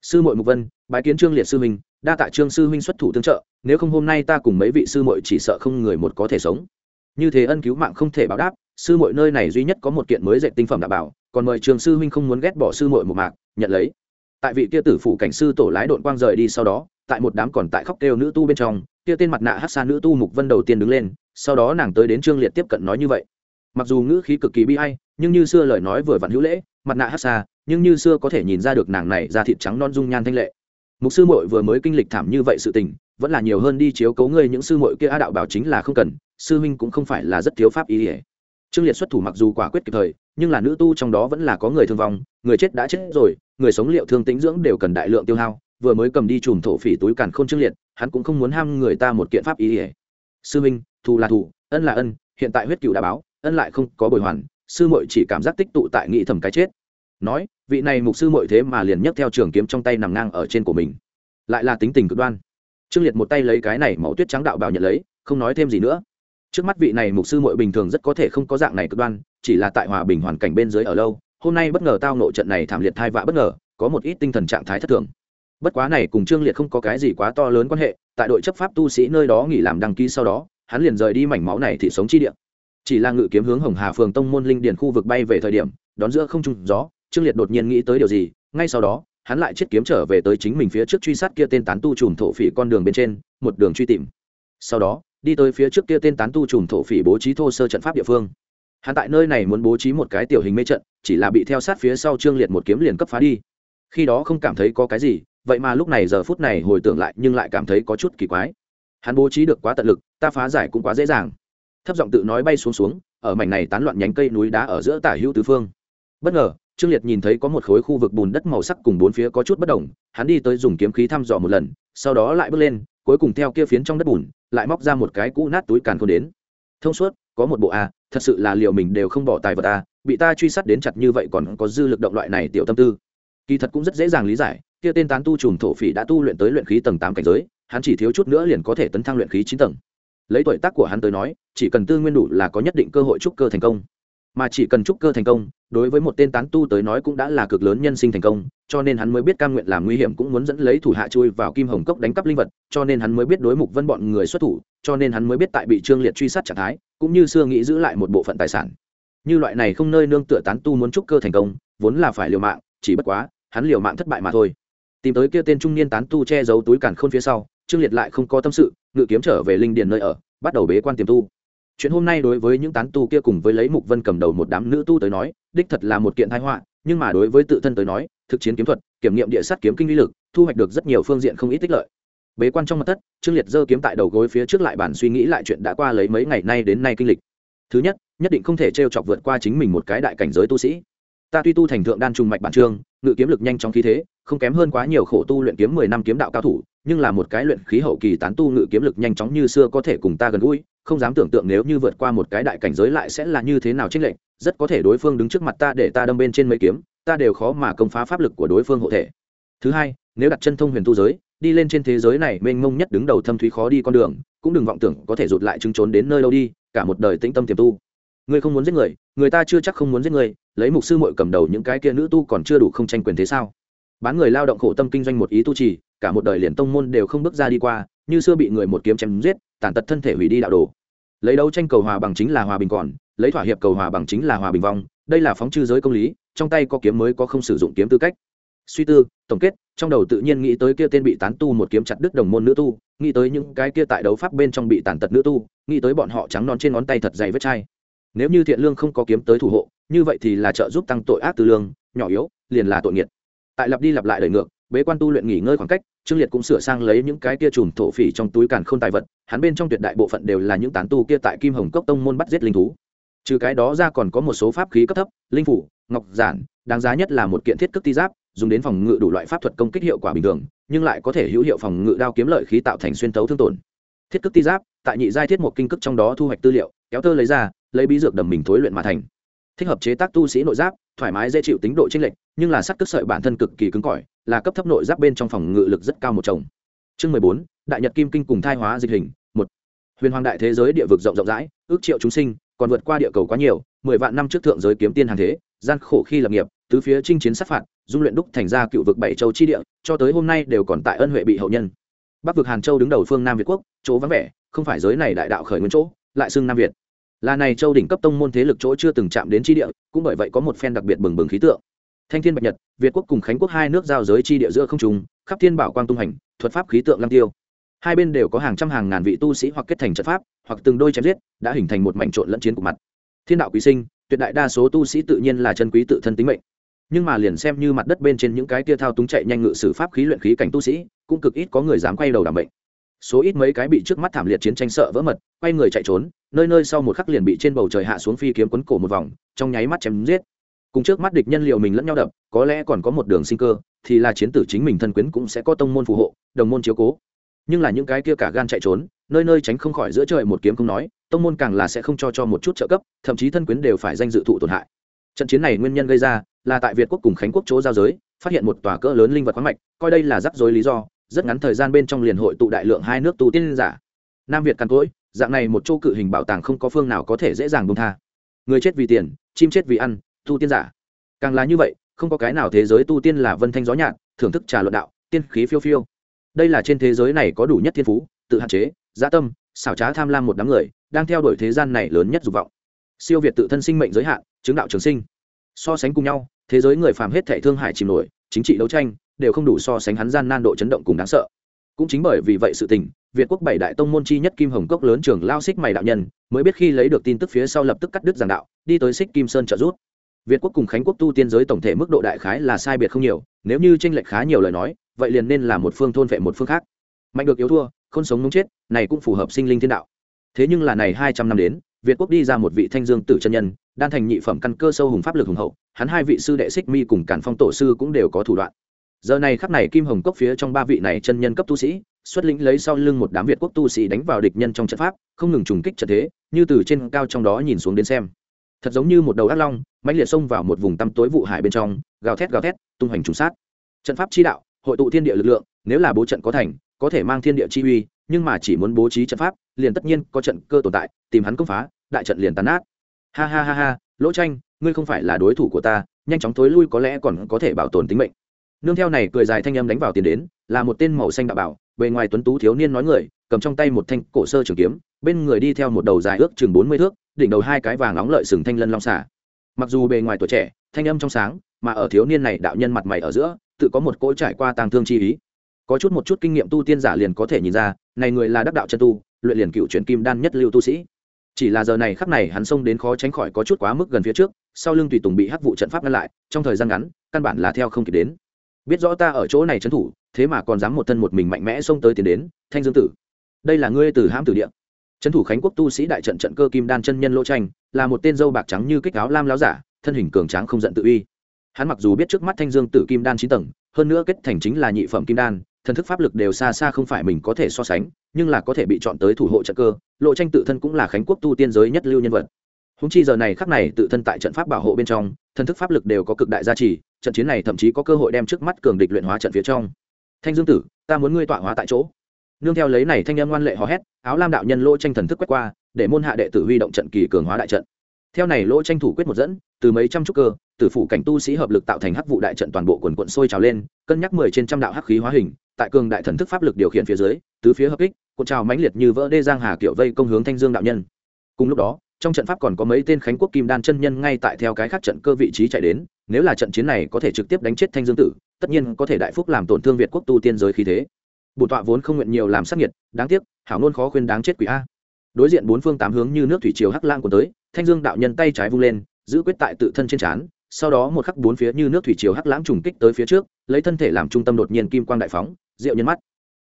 [SPEAKER 1] Sư mội mục vân, bái kiến trương liệt sư huynh, đa tạ trương sư huynh xuất thủ tương trợ, nếu không hôm nay ta cùng mấy vị sư mội chỉ sợ không người một có thể sống như thế ân cứu mạng không thể báo đáp, sư mội nơi này duy nhất có một kiện mới dạy tinh phẩm đảm bảo, còn mời trường sư huynh không muốn ghét bỏ sư mội một mạc, nhận lấy. Tại vị kia tử phủ cảnh sư tổ lái đội quang rời đi sau đó, tại một đám còn tại khóc kêu nữ tu bên trong, kia tên mặt nạ hát xa nữ tu mục vân đầu tiên đứng lên, sau đó nàng tới đến trương liệt tiếp cận nói như vậy. Mặc dù ngữ khí cực kỳ bi hay nhưng như xưa lời nói vừa vặn hữu lễ, mặt nạ hát xa, nhưng như xưa có thể nhìn ra được nàng này ra thịt trắng non dung nhan thanh lệ. Mục sư muội vừa mới kinh lịch thảm như vậy sự tình vẫn là nhiều hơn đi chiếu cấu ngươi những sư muội kia a đạo bảo chính là không cần, sư huynh cũng không phải là rất thiếu pháp ý ỉa trương liệt xuất thủ mặc dù quả quyết kịp thời, nhưng là nữ tu trong đó vẫn là có người thương vong, người chết đã chết rồi, người sống liệu thương tính dưỡng đều cần đại lượng tiêu hao, vừa mới cầm đi chùm thổ phỉ túi càn khôn trương liệt, hắn cũng không muốn ham người ta một kiện pháp ý ỉa sư huynh, thù là thù, ân là ân, hiện tại huyết cựu đã báo, ân lại không có bồi hoàn, sư muội chỉ cảm giác tích tụ tại nghĩ thầm cái chết. Nói, vị này mục sư muội thế mà liền nhấc theo trường kiếm trong tay nằm ngang ở trên của mình. Lại là tính tình cực đoan trương liệt một tay lấy cái này mẫu tuyết trắng đạo bảo nhận lấy, không nói thêm gì nữa. Trước mắt vị này mục sư muội bình thường rất có thể không có dạng này cực đoan, chỉ là tại hòa bình hoàn cảnh bên dưới ở lâu, hôm nay bất ngờ tao nộ trận này thảm liệt thai vạ bất ngờ, có một ít tinh thần trạng thái thất thường. Bất quá này cùng trương liệt không có cái gì quá to lớn quan hệ, tại đội chấp pháp tu sĩ nơi đó nghỉ làm đăng ký sau đó, hắn liền rời đi mảnh máu này thì sống chi địa. Chỉ là ngự kiếm hướng hồng hà phường tông môn linh điền khu vực bay về thời điểm, đón giữa không trung gió, trương liệt đột nhiên nghĩ tới điều gì, ngay sau đó hắn lại chết kiếm trở về tới chính mình phía trước truy sát kia tên tán tu trùm thổ phỉ con đường bên trên, một đường truy tìm. Sau đó, đi tới phía trước kia tên tán tu trùm thổ phỉ bố trí thô sơ trận pháp địa phương. Hắn tại nơi này muốn bố trí một cái tiểu hình mê trận, chỉ là bị theo sát phía sau trương liệt một kiếm liền cấp phá đi. Khi đó không cảm thấy có cái gì, vậy mà lúc này giờ phút này hồi tưởng lại nhưng lại cảm thấy có chút kỳ quái. Hắn bố trí được quá tận lực, ta phá giải cũng quá dễ dàng. Thấp giọng tự nói bay xuống xuống, ở mảnh này tán loạn nhánh cây núi đá ở giữa tả hữu tứ phương. Bất ngờ trương liệt nhìn thấy có một khối khu vực bùn đất màu sắc cùng bốn phía có chút bất đồng, hắn đi tới dùng kiếm khí thăm dò một lần, sau đó lại bước lên, cuối cùng theo kia phiến trong đất bùn, lại móc ra một cái cũ nát túi càn khôn đến. Thông suốt, có một bộ a, thật sự là liệu mình đều không bỏ tài vật a, bị ta truy sát đến chặt như vậy còn có dư lực động loại này tiểu tâm tư. Kỳ thật cũng rất dễ dàng lý giải, kia tên tán tu trùm thổ phỉ đã tu luyện tới luyện khí tầng tám cảnh giới, hắn chỉ thiếu chút nữa liền có thể tấn thăng luyện khí chín tầng. Lấy tuổi tác của hắn tới nói, chỉ cần tư nguyên đủ là có nhất định cơ hội trúc cơ thành công mà chỉ cần trúc cơ thành công, đối với một tên tán tu tới nói cũng đã là cực lớn nhân sinh thành công, cho nên hắn mới biết cam nguyện làm nguy hiểm cũng muốn dẫn lấy thủ hạ chui vào kim hồng cốc đánh cắp linh vật, cho nên hắn mới biết đối mục vân bọn người xuất thủ, cho nên hắn mới biết tại bị trương liệt truy sát trạng thái, cũng như xưa nghĩ giữ lại một bộ phận tài sản. Như loại này không nơi nương tựa tán tu muốn trúc cơ thành công, vốn là phải liều mạng, chỉ bất quá, hắn liều mạng thất bại mà thôi. Tìm tới kia tên trung niên tán tu che giấu túi càn khôn phía sau, trương liệt lại không có tâm sự, ngự kiếm trở về linh điền nơi ở, bắt đầu bế quan tiềm tu chuyện hôm nay đối với những tán tu kia cùng với lấy mục vân cầm đầu một đám nữ tu tới nói, đích thật là một kiện thái họa, nhưng mà đối với tự thân tới nói, thực chiến kiếm thuật, kiểm nghiệm địa sát kiếm kinh lý lực, thu hoạch được rất nhiều phương diện không ít tích lợi. Bế quan trong mặt thất, trương liệt giơ kiếm tại đầu gối phía trước lại bản suy nghĩ lại chuyện đã qua lấy mấy ngày nay đến nay kinh lịch. Thứ nhất nhất định không thể t chọc vượt qua chính mình một cái đại cảnh giới tu sĩ. Ta tuy tu thành thượng đan trùng mạch bản trương ngự kiếm lực nhanh chóng khí thế, không kém hơn quá nhiều khổ tu luyện kiếm mười năm kiếm đạo cao thủ, nhưng là một cái luyện khí hậu kỳ tán tu ngự kiếm lực nhanh chóng như xưa có thể cùng ta gần gũi, không dám tưởng tượng nếu như vượt qua một cái đại cảnh giới lại sẽ là như thế nào trích lệnh rất có thể đối phương đứng trước mặt ta để ta đâm bên trên mấy kiếm, ta đều khó mà công phá pháp lực của đối phương hộ thể. Thứ hai, nếu đặt chân thông huyền tu giới, đi lên trên thế giới này, mênh mông nhất đứng đầu thâm thúy khó đi con đường, cũng đừng vọng tưởng có thể rụt lại chứng trốn đến nơi đâu đi, cả một đời tĩnh tâm tiềm tu ngươi không muốn giết người người ta chưa chắc không muốn giết người, lấy mục sư muội cầm đầu những cái kia nữ tu còn chưa đủ không tranh quyền thế sao? Bán người lao động khổ tâm kinh doanh một ý tu trì, cả một đời liền tông môn đều không bước ra đi qua, như xưa bị người một kiếm chém giết, tàn tật thân thể hủy đi đạo đồ. Lấy đấu tranh cầu hòa bằng chính là hòa bình còn, lấy thỏa hiệp cầu hòa bằng chính là hòa bình vong, đây là phóng chư giới công lý, trong tay có kiếm mới có không sử dụng kiếm tư cách. Suy tư, tổng kết, trong đầu tự nhiên nghĩ tới kia tên bị tán tu một kiếm chặt đứt đồng môn nữ tu, nghĩ tới những cái kia tại đấu pháp bên trong bị tàn tật nữ tu, nghĩ tới bọn họ trắng non trên ngón tay thật dày vết chai nếu như thiện lương không có kiếm tới thủ hộ, như vậy thì là trợ giúp tăng tội ác tư lương, nhỏ yếu, liền là tội nghiệt. Tại lặp đi lặp lại đời ngược, bế quan tu luyện nghỉ ngơi khoảng cách, trương liệt cũng sửa sang lấy những cái kia chùm thổ phỉ trong túi càn k h ô n tài vật, hắn bên trong tuyệt đại bộ phận đều là những tán tu kia tại kim hồng cốc tông môn bắt giết linh thú. Trừ cái đó ra còn có một số pháp khí cấp thấp, linh phủ, ngọc giản, đáng giá nhất là một kiện thiết cước ti giáp, dùng đến phòng ngự đủ loại pháp thuật công kích hiệu quả bình thường, nhưng lại có thể hữu hiệu phòng ngự đao kiếm lợi khí tạo thành xuyên tấu thương tổn. Thiết cước ti giáp, tại nhị giai thiết một kinh cước trong đó thu hoạch tư liệu, kéo tơ lấy ra lấy bí dược đầm mình thối luyện mà thành. Thích hợp chế tác tu sĩ nội giáp, thoải mái dễ chịu tính độ chênh lệch, nhưng là sắt cước sợi bản thân cực kỳ cứng cỏi, là cấp thấp nội giáp bên trong phòng ngự lực rất cao một chồng. Chương mười bốn, đại nhật kim kinh cùng thai hóa dịch hình, một. Huyền hoàng đại thế giới địa vực rộng rộng rãi, ước triệu chúng sinh, còn vượt qua địa cầu quá nhiều, mười vạn năm trước thượng giới kiếm tiên hàng thế, gian khổ khi lập nghiệp, tứ phía chinh chiến sát phạt, dung luyện đúc thành ra cựu vực bảy châu chi địa, cho tới hôm nay đều còn tại ân huệ bị hậu nhân. Bắc vực hàn châu đứng đầu phương nam việt quốc, chỗ vắng vẻ, không phải giới này đại đạo khởi nguyên chỗ, lại xưng nam việt là này châu đỉnh cấp tông môn thế lực chỗ chưa từng chạm đến chi địa, cũng bởi vậy có một phen đặc biệt bừng bừng khí tượng. Thanh thiên bạch nhật, việt quốc cùng khánh quốc hai nước giao giới chi địa giữa không trùng khắp thiên bảo quang tung hành, thuật pháp khí tượng lăng tiêu. Hai bên đều có hàng trăm hàng ngàn vị tu sĩ hoặc kết thành trận pháp, hoặc từng đôi chém giết, đã hình thành một mảnh trộn lẫn chiến của mặt. Thiên đạo quý sinh, tuyệt đại đa số tu sĩ tự nhiên là chân quý tự thân tính mệnh. Nhưng mà liền xem như mặt đất bên trên những cái kia thao túng chạy nhanh ngự sử pháp khí luyện khí cảnh tu sĩ, cũng cực ít có người dám quay đầu đảm bệnh số ít mấy cái bị trước mắt thảm liệt chiến tranh sợ vỡ mật, quay người chạy trốn, nơi nơi sau một khắc liền bị trên bầu trời hạ xuống phi kiếm quấn cổ một vòng, trong nháy mắt chém giết. Cùng trước mắt địch nhân liệu mình lẫn nhau đập, có lẽ còn có một đường sinh cơ, thì là chiến tử chính mình thân quyến cũng sẽ có tông môn phù hộ, đồng môn chiếu cố. Nhưng là những cái kia cả gan chạy trốn, nơi nơi tránh không khỏi giữa trời một kiếm không nói, tông môn càng là sẽ không cho cho một chút trợ cấp, thậm chí thân quyến đều phải danh dự thụ tổn hại. Trận chiến này nguyên nhân gây ra là tại việt quốc cùng khánh quốc chỗ giao giới, phát hiện một tòa cỡ lớn linh vật khoáng mạch, coi đây là rắc rối lý do rất ngắn thời gian bên trong liền hội tụ đại lượng hai nước tu tiên giả. Nam việt càn cỗi, dạng này một chỗ cự hình bảo tàng không có phương nào có thể dễ dàng bông tha. Người chết vì tiền, chim chết vì ăn, tu tiên giả. Càng là như vậy, không có cái nào thế giới tu tiên là vân thanh gió nhạt thưởng thức trà luận đạo, tiên khí phiêu phiêu. Đây là trên thế giới này có đủ nhất thiên phú, tự hạn chế gia tâm, xảo trá tham lam một đám người, đang theo đuổi thế gian này lớn nhất dục vọng. Siêu việt tự thân sinh mệnh giới hạn, chứng đạo trường sinh. So sánh cùng nhau, thế giới người phàm hết thảy thương hải chìm nổi, chính trị đấu tranh đều không đủ so sánh hắn gian nan độ chấn động cùng đáng sợ. Cũng chính bởi vì vậy sự tình, việt quốc bảy đại tông môn chi nhất kim hồng cốc lớn trường lao xích mày đạo nhân, mới biết khi lấy được tin tức phía sau lập tức cắt đứt giảng đạo, đi tới xích kim sơn trợ giúp. Việt quốc cùng khánh quốc tu tiên giới tổng thể mức độ đại khái là sai biệt không nhiều, nếu như tranh lệch khá nhiều lời nói, vậy liền nên là một phương thôn vệ một phương khác. Mạnh được yếu thua không sống muốn chết, này cũng phù hợp sinh linh thiên đạo. Thế nhưng là này hai trăm năm đến, việt quốc đi ra một vị thanh dương tử chân nhân, đan thành nhị phẩm căn cơ sâu hùng pháp lực hùng hậu, hắn hai vị sư đệ xích mi cùng cản phong tổ sư cũng đều có thủ đoạn giờ này khắc này kim hồng cốc phía trong ba vị này chân nhân cấp tu sĩ, xuất lĩnh lấy sau lưng một đám việt quốc tu sĩ đánh vào địch nhân trong trận pháp, không ngừng trùng kích trận thế, như từ trên cao trong đó nhìn xuống đến xem. Thật giống như một đầu ác long, mãnh liệt xông vào một vùng tăm tối vụ hải bên trong, gào thét gào thét, tung hoành trùng sát. Trận pháp chi đạo, hội tụ thiên địa lực lượng, nếu là bố trận có thành, có thể mang thiên địa chi uy, nhưng mà chỉ muốn bố trí trận pháp, liền tất nhiên có trận cơ tồn tại, tìm hắn công phá, đại trận liền tàn ác ha ha ha ha, lỗ tranh, ngươi không phải là đối thủ của ta, nhanh chóng thối lui có lẽ còn có thể bảo tồn tính mệnh nương theo này cười dài thanh âm đánh vào tiền đến, là một tên màu xanh đạo bảo, bề ngoài tuấn tú thiếu niên nói người, cầm trong tay một thanh cổ sơ trường kiếm, bên người đi theo một đầu dài ước chừng bốn mươi thước, đỉnh đầu hai cái vàng nóng lợi sừng thanh lân long xả mặc dù bề ngoài tuổi trẻ, thanh âm trong sáng, mà ở thiếu niên này đạo nhân mặt mày ở giữa, tự có một cỗ trải qua tàng thương chi ý. Có chút một chút kinh nghiệm tu tiên giả liền có thể nhìn ra, này người là đắc đạo chân tu, luyện liền cựu chuyển kim đan nhất lưu tu sĩ. Chỉ là giờ này khắc này hắn xông đến khó tránh khỏi có chút quá mức gần phía trước, sau lưng tùy tùng bị hắc vụ trận pháp ngăn lại, trong thời gian ngắn, căn bản là theo không kịp đến biết rõ ta ở chỗ này trấn thủ, thế mà còn dám một thân một mình mạnh mẽ xông tới tiến đến, thanh dương tử. Đây là ngươi từ hãm tử địa. Trấn thủ khánh quốc tu sĩ đại trận trận cơ kim đan chân nhân lỗ tranh, là một tên dâu bạc trắng như kích áo lam láo giả, thân hình cường tráng không giận tự uy. Hắn mặc dù biết trước mắt thanh dương tử kim đan chín tầng, hơn nữa kết thành chính là nhị phẩm kim đan, thần thức pháp lực đều xa xa không phải mình có thể so sánh, nhưng là có thể bị chọn tới thủ hộ trận cơ lộ tranh tự thân cũng là khánh quốc tu tiên giới nhất lưu nhân vật. Húng chi giờ này khắc này tự thân tại trận pháp bảo hộ bên trong, thần thức pháp lực đều có cực đại gia trì trận chiến này thậm chí có cơ hội đem trước mắt cường địch luyện hóa trận phía trong. Thanh dương tử, ta muốn ngươi tọa hóa tại chỗ. Nương theo lấy này thanh âm ngoan lệ hò hét, áo lam đạo nhân lỗ tranh thần thức quét qua, để môn hạ đệ tử huy động trận kỳ cường hóa đại trận. Theo này lỗ tranh thủ quyết một dẫn, từ mấy trăm trúc cơ, từ phủ cảnh tu sĩ hợp lực tạo thành hắc vụ đại trận toàn bộ quần quận sôi trào lên, cân nhắc mười trên trăm đạo hắc khí hóa hình, tại cường đại thần thức pháp lực điều khiển phía dưới, tứ phía hợp kích, cuộn trào mãnh liệt như vỡ đê giang hà kiểu vây công hướng thanh dương đạo nhân. Cùng lúc đó, trong trận pháp còn có mấy tên khánh quốc kim đan chân nhân ngay tại theo cái khác trận cơ vị trí chạy đến nếu là trận chiến này có thể trực tiếp đánh chết thanh dương tử, tất nhiên có thể đại phúc làm tổn thương việt quốc tu tiên giới khí thế. Bổn tọa vốn không nguyện nhiều làm sát nhiệt đáng tiếc, hảo nôn khó khuyên đáng chết quỷ a. Đối diện bốn phương tám hướng như nước thủy triều hắc lang của tới, thanh dương đạo nhân tay trái vung lên, giữ quyết tại tự thân trên trán, sau đó một khắc bốn phía như nước thủy triều hắc lãng trùng kích tới phía trước, lấy thân thể làm trung tâm đột nhiên kim quang đại phóng, rượu nhân mắt.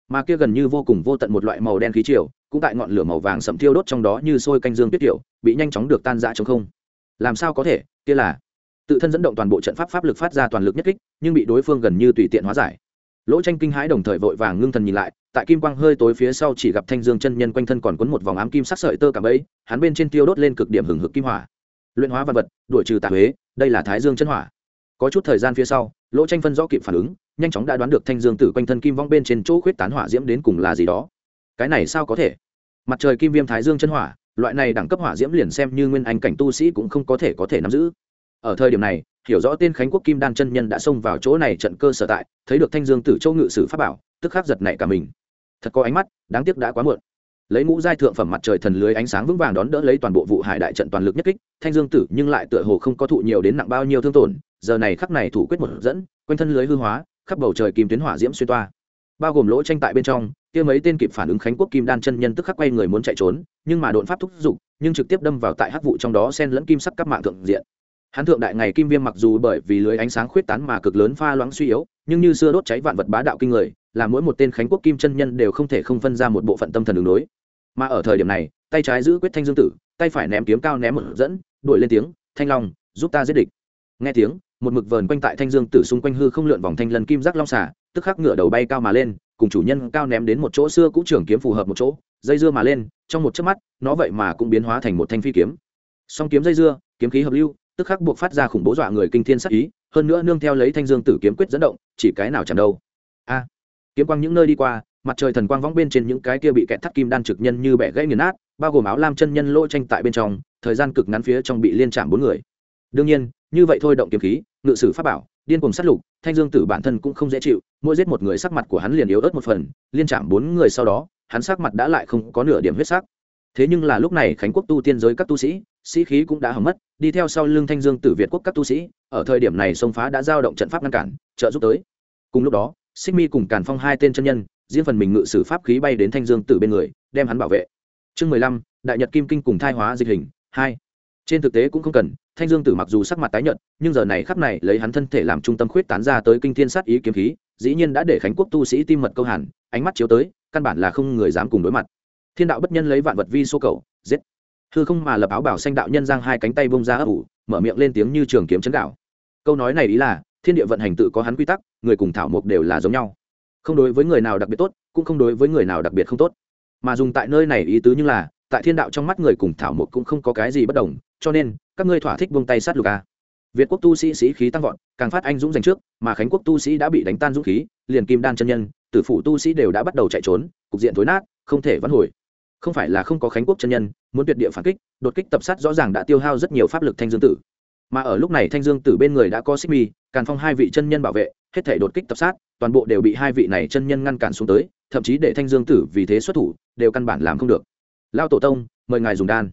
[SPEAKER 1] Mà kia gần như vô cùng vô tận một loại màu đen khí triều, cũng tại ngọn lửa màu vàng sậm thiêu đốt trong đó như sôi canh dương tuyết tiểu bị nhanh chóng được tan rã trong không. Làm sao có thể, kia là tự thân dẫn động toàn bộ trận pháp pháp lực phát ra toàn lực nhất kích, nhưng bị đối phương gần như tùy tiện hóa giải. Lỗ tranh kinh hãi đồng thời vội vàng ngưng thần nhìn lại, tại kim quang hơi tối phía sau chỉ gặp thanh dương chân nhân quanh thân còn quấn một vòng ám kim sắc sợi tơ cả ấy, hắn bên trên tiêu đốt lên cực điểm hừng hực kim hỏa. Luyện hóa vật vật, đuổi trừ tà huế, đây là thái dương chân hỏa. Có chút thời gian phía sau, lỗ tranh phân rõ kịp phản ứng, nhanh chóng đã đoán được thanh dương tử quanh thân kim vong bên trên chỗ khuyết tán hỏa diễm đến cùng là gì đó. Cái này sao có thể? Mặt trời kim viêm thái dương chân hỏa, loại này đẳng cấp hỏa diễm liền xem như nguyên anh cảnh tu sĩ cũng không có thể có thể nắm giữ ở thời điểm này, hiểu rõ tên khánh quốc kim đan chân nhân đã xông vào chỗ này trận cơ sở tại, thấy được thanh dương tử châu ngự sử pháp bảo, tức khắc giật nảy cả mình. Thật có ánh mắt, đáng tiếc đã quá muộn. Lấy ngũ giai thượng phẩm mặt trời thần lưới ánh sáng vững vàng đón đỡ lấy toàn bộ vụ hải đại trận toàn lực nhất kích, thanh dương tử nhưng lại tựa hồ không có thụ nhiều đến nặng bao nhiêu thương tổn, giờ này khắc này thủ quyết một dẫn, quanh thân lưới hư hóa, khắp bầu trời kim tuyến hỏa diễm xuyên toa. Bao gồm lỗ tranh tại bên trong, kia mấy tên kịp phản ứng khánh quốc kim đan chân nhân tức khắc quay người muốn chạy trốn, nhưng mà đột pháp thúc giục, nhưng trực tiếp đâm vào tại hắc vụ trong đó sen lẫn kim sắc các mạng thượng diện hắn thượng đại ngày kim viêm mặc dù bởi vì lưới ánh sáng khuyết tán mà cực lớn pha loãng suy yếu, nhưng như xưa đốt cháy vạn vật bá đạo kinh người, là mỗi một tên khánh quốc kim chân nhân đều không thể không phân ra một bộ phận tâm thần đường đối mà ở thời điểm này, tay trái giữ quyết thanh dương tử, tay phải ném kiếm cao ném một dẫn, đuổi lên tiếng, thanh long, giúp ta giết địch. Nghe tiếng, một mực vờn quanh tại thanh dương tử xung quanh hư không lượn vòng thanh lần kim giác long xả tức khắc ngựa đầu bay cao mà lên, cùng chủ nhân cao ném đến một chỗ xưa cũ trưởng kiếm phù hợp một chỗ, dây dưa mà lên, trong một chớp mắt, nó vậy mà cũng biến hóa thành một thanh phi kiếm. Song kiếm dây dưa, kiếm khí hợp lưu tức khắc buộc phát ra khủng bố dọa người kinh thiên sắc ý, hơn nữa nương theo lấy thanh dương tử kiếm quyết dẫn động, chỉ cái nào chẳng đâu. A! Kiếm quang những nơi đi qua, mặt trời thần quang vóng bên trên những cái kia bị kẹt thắt kim đan trực nhân như bẻ gãy nghiền nát, bao gồm áo lam chân nhân lỗ tranh tại bên trong, thời gian cực ngắn phía trong bị liên chạm bốn người. Đương nhiên, như vậy thôi động kiếm khí, ngự sử pháp bảo, điên cùng sát lục, thanh dương tử bản thân cũng không dễ chịu, mỗi giết một người sắc mặt của hắn liền yếu ớt một phần, liên chạm bốn người sau đó, hắn sắc mặt đã lại không có nửa điểm huyết sắc. Thế nhưng là lúc này khánh quốc tu tiên giới các tu sĩ sĩ khí cũng đã hỏng mất đi theo sau lưng thanh dương tử việt quốc các tu sĩ, ở thời điểm này sông phá đã giao động trận pháp ngăn cản, trợ giúp tới. Cùng lúc đó, xích mi cùng càn phong hai tên chân nhân, riêng phần mình ngự sử pháp khí bay đến thanh dương tử bên người, đem hắn bảo vệ. Chương mười lăm, đại nhật kim kinh cùng thai hóa dịch hình, hai. Trên thực tế cũng không cần, thanh dương tử mặc dù sắc mặt tái nhợt, nhưng giờ này khắp này lấy hắn thân thể làm trung tâm khuyết tán ra tới kinh thiên sát ý kiếm khí, dĩ nhiên đã để khánh quốc tu sĩ tim mật câu hàn, ánh mắt chiếu tới, căn bản là không người dám cùng đối mặt. Thiên đạo bất nhân lấy vạn vật vi số cầu, giết hư không mà lập áo bảo xanh đạo nhân giang hai cánh tay bông ra ấp ủ, mở miệng lên tiếng như trường kiếm chấn đạo câu nói này ý là, thiên địa vận hành tự có hắn quy tắc, người cùng thảo mộc đều là giống nhau. Không đối với người nào đặc biệt tốt, cũng không đối với người nào đặc biệt không tốt. Mà dùng tại nơi này ý tứ như là, tại thiên đạo trong mắt người cùng thảo mộc cũng không có cái gì bất đồng, cho nên, các ngươi thỏa thích buông tay sát lục a việt quốc tu sĩ sĩ khí tăng vọt, càng phát anh dũng giành trước, mà khánh quốc tu sĩ đã bị đánh tan dũng khí, liền kim đan chân nhân, tử phụ tu sĩ đều đã bắt đầu chạy trốn, cục diện thối nát, không thể vãn hồi không phải là không có khánh quốc chân nhân, muốn tuyệt địa phản kích, đột kích tập sát rõ ràng đã tiêu hao rất nhiều pháp lực thanh dương tử. Mà ở lúc này thanh dương tử bên người đã có xích mi, càn phong hai vị chân nhân bảo vệ, hết thể đột kích tập sát, toàn bộ đều bị hai vị này chân nhân ngăn cản xuống tới, thậm chí để thanh dương tử vì thế xuất thủ, đều căn bản làm không được. Lao tổ tông, mời ngài dùng đan.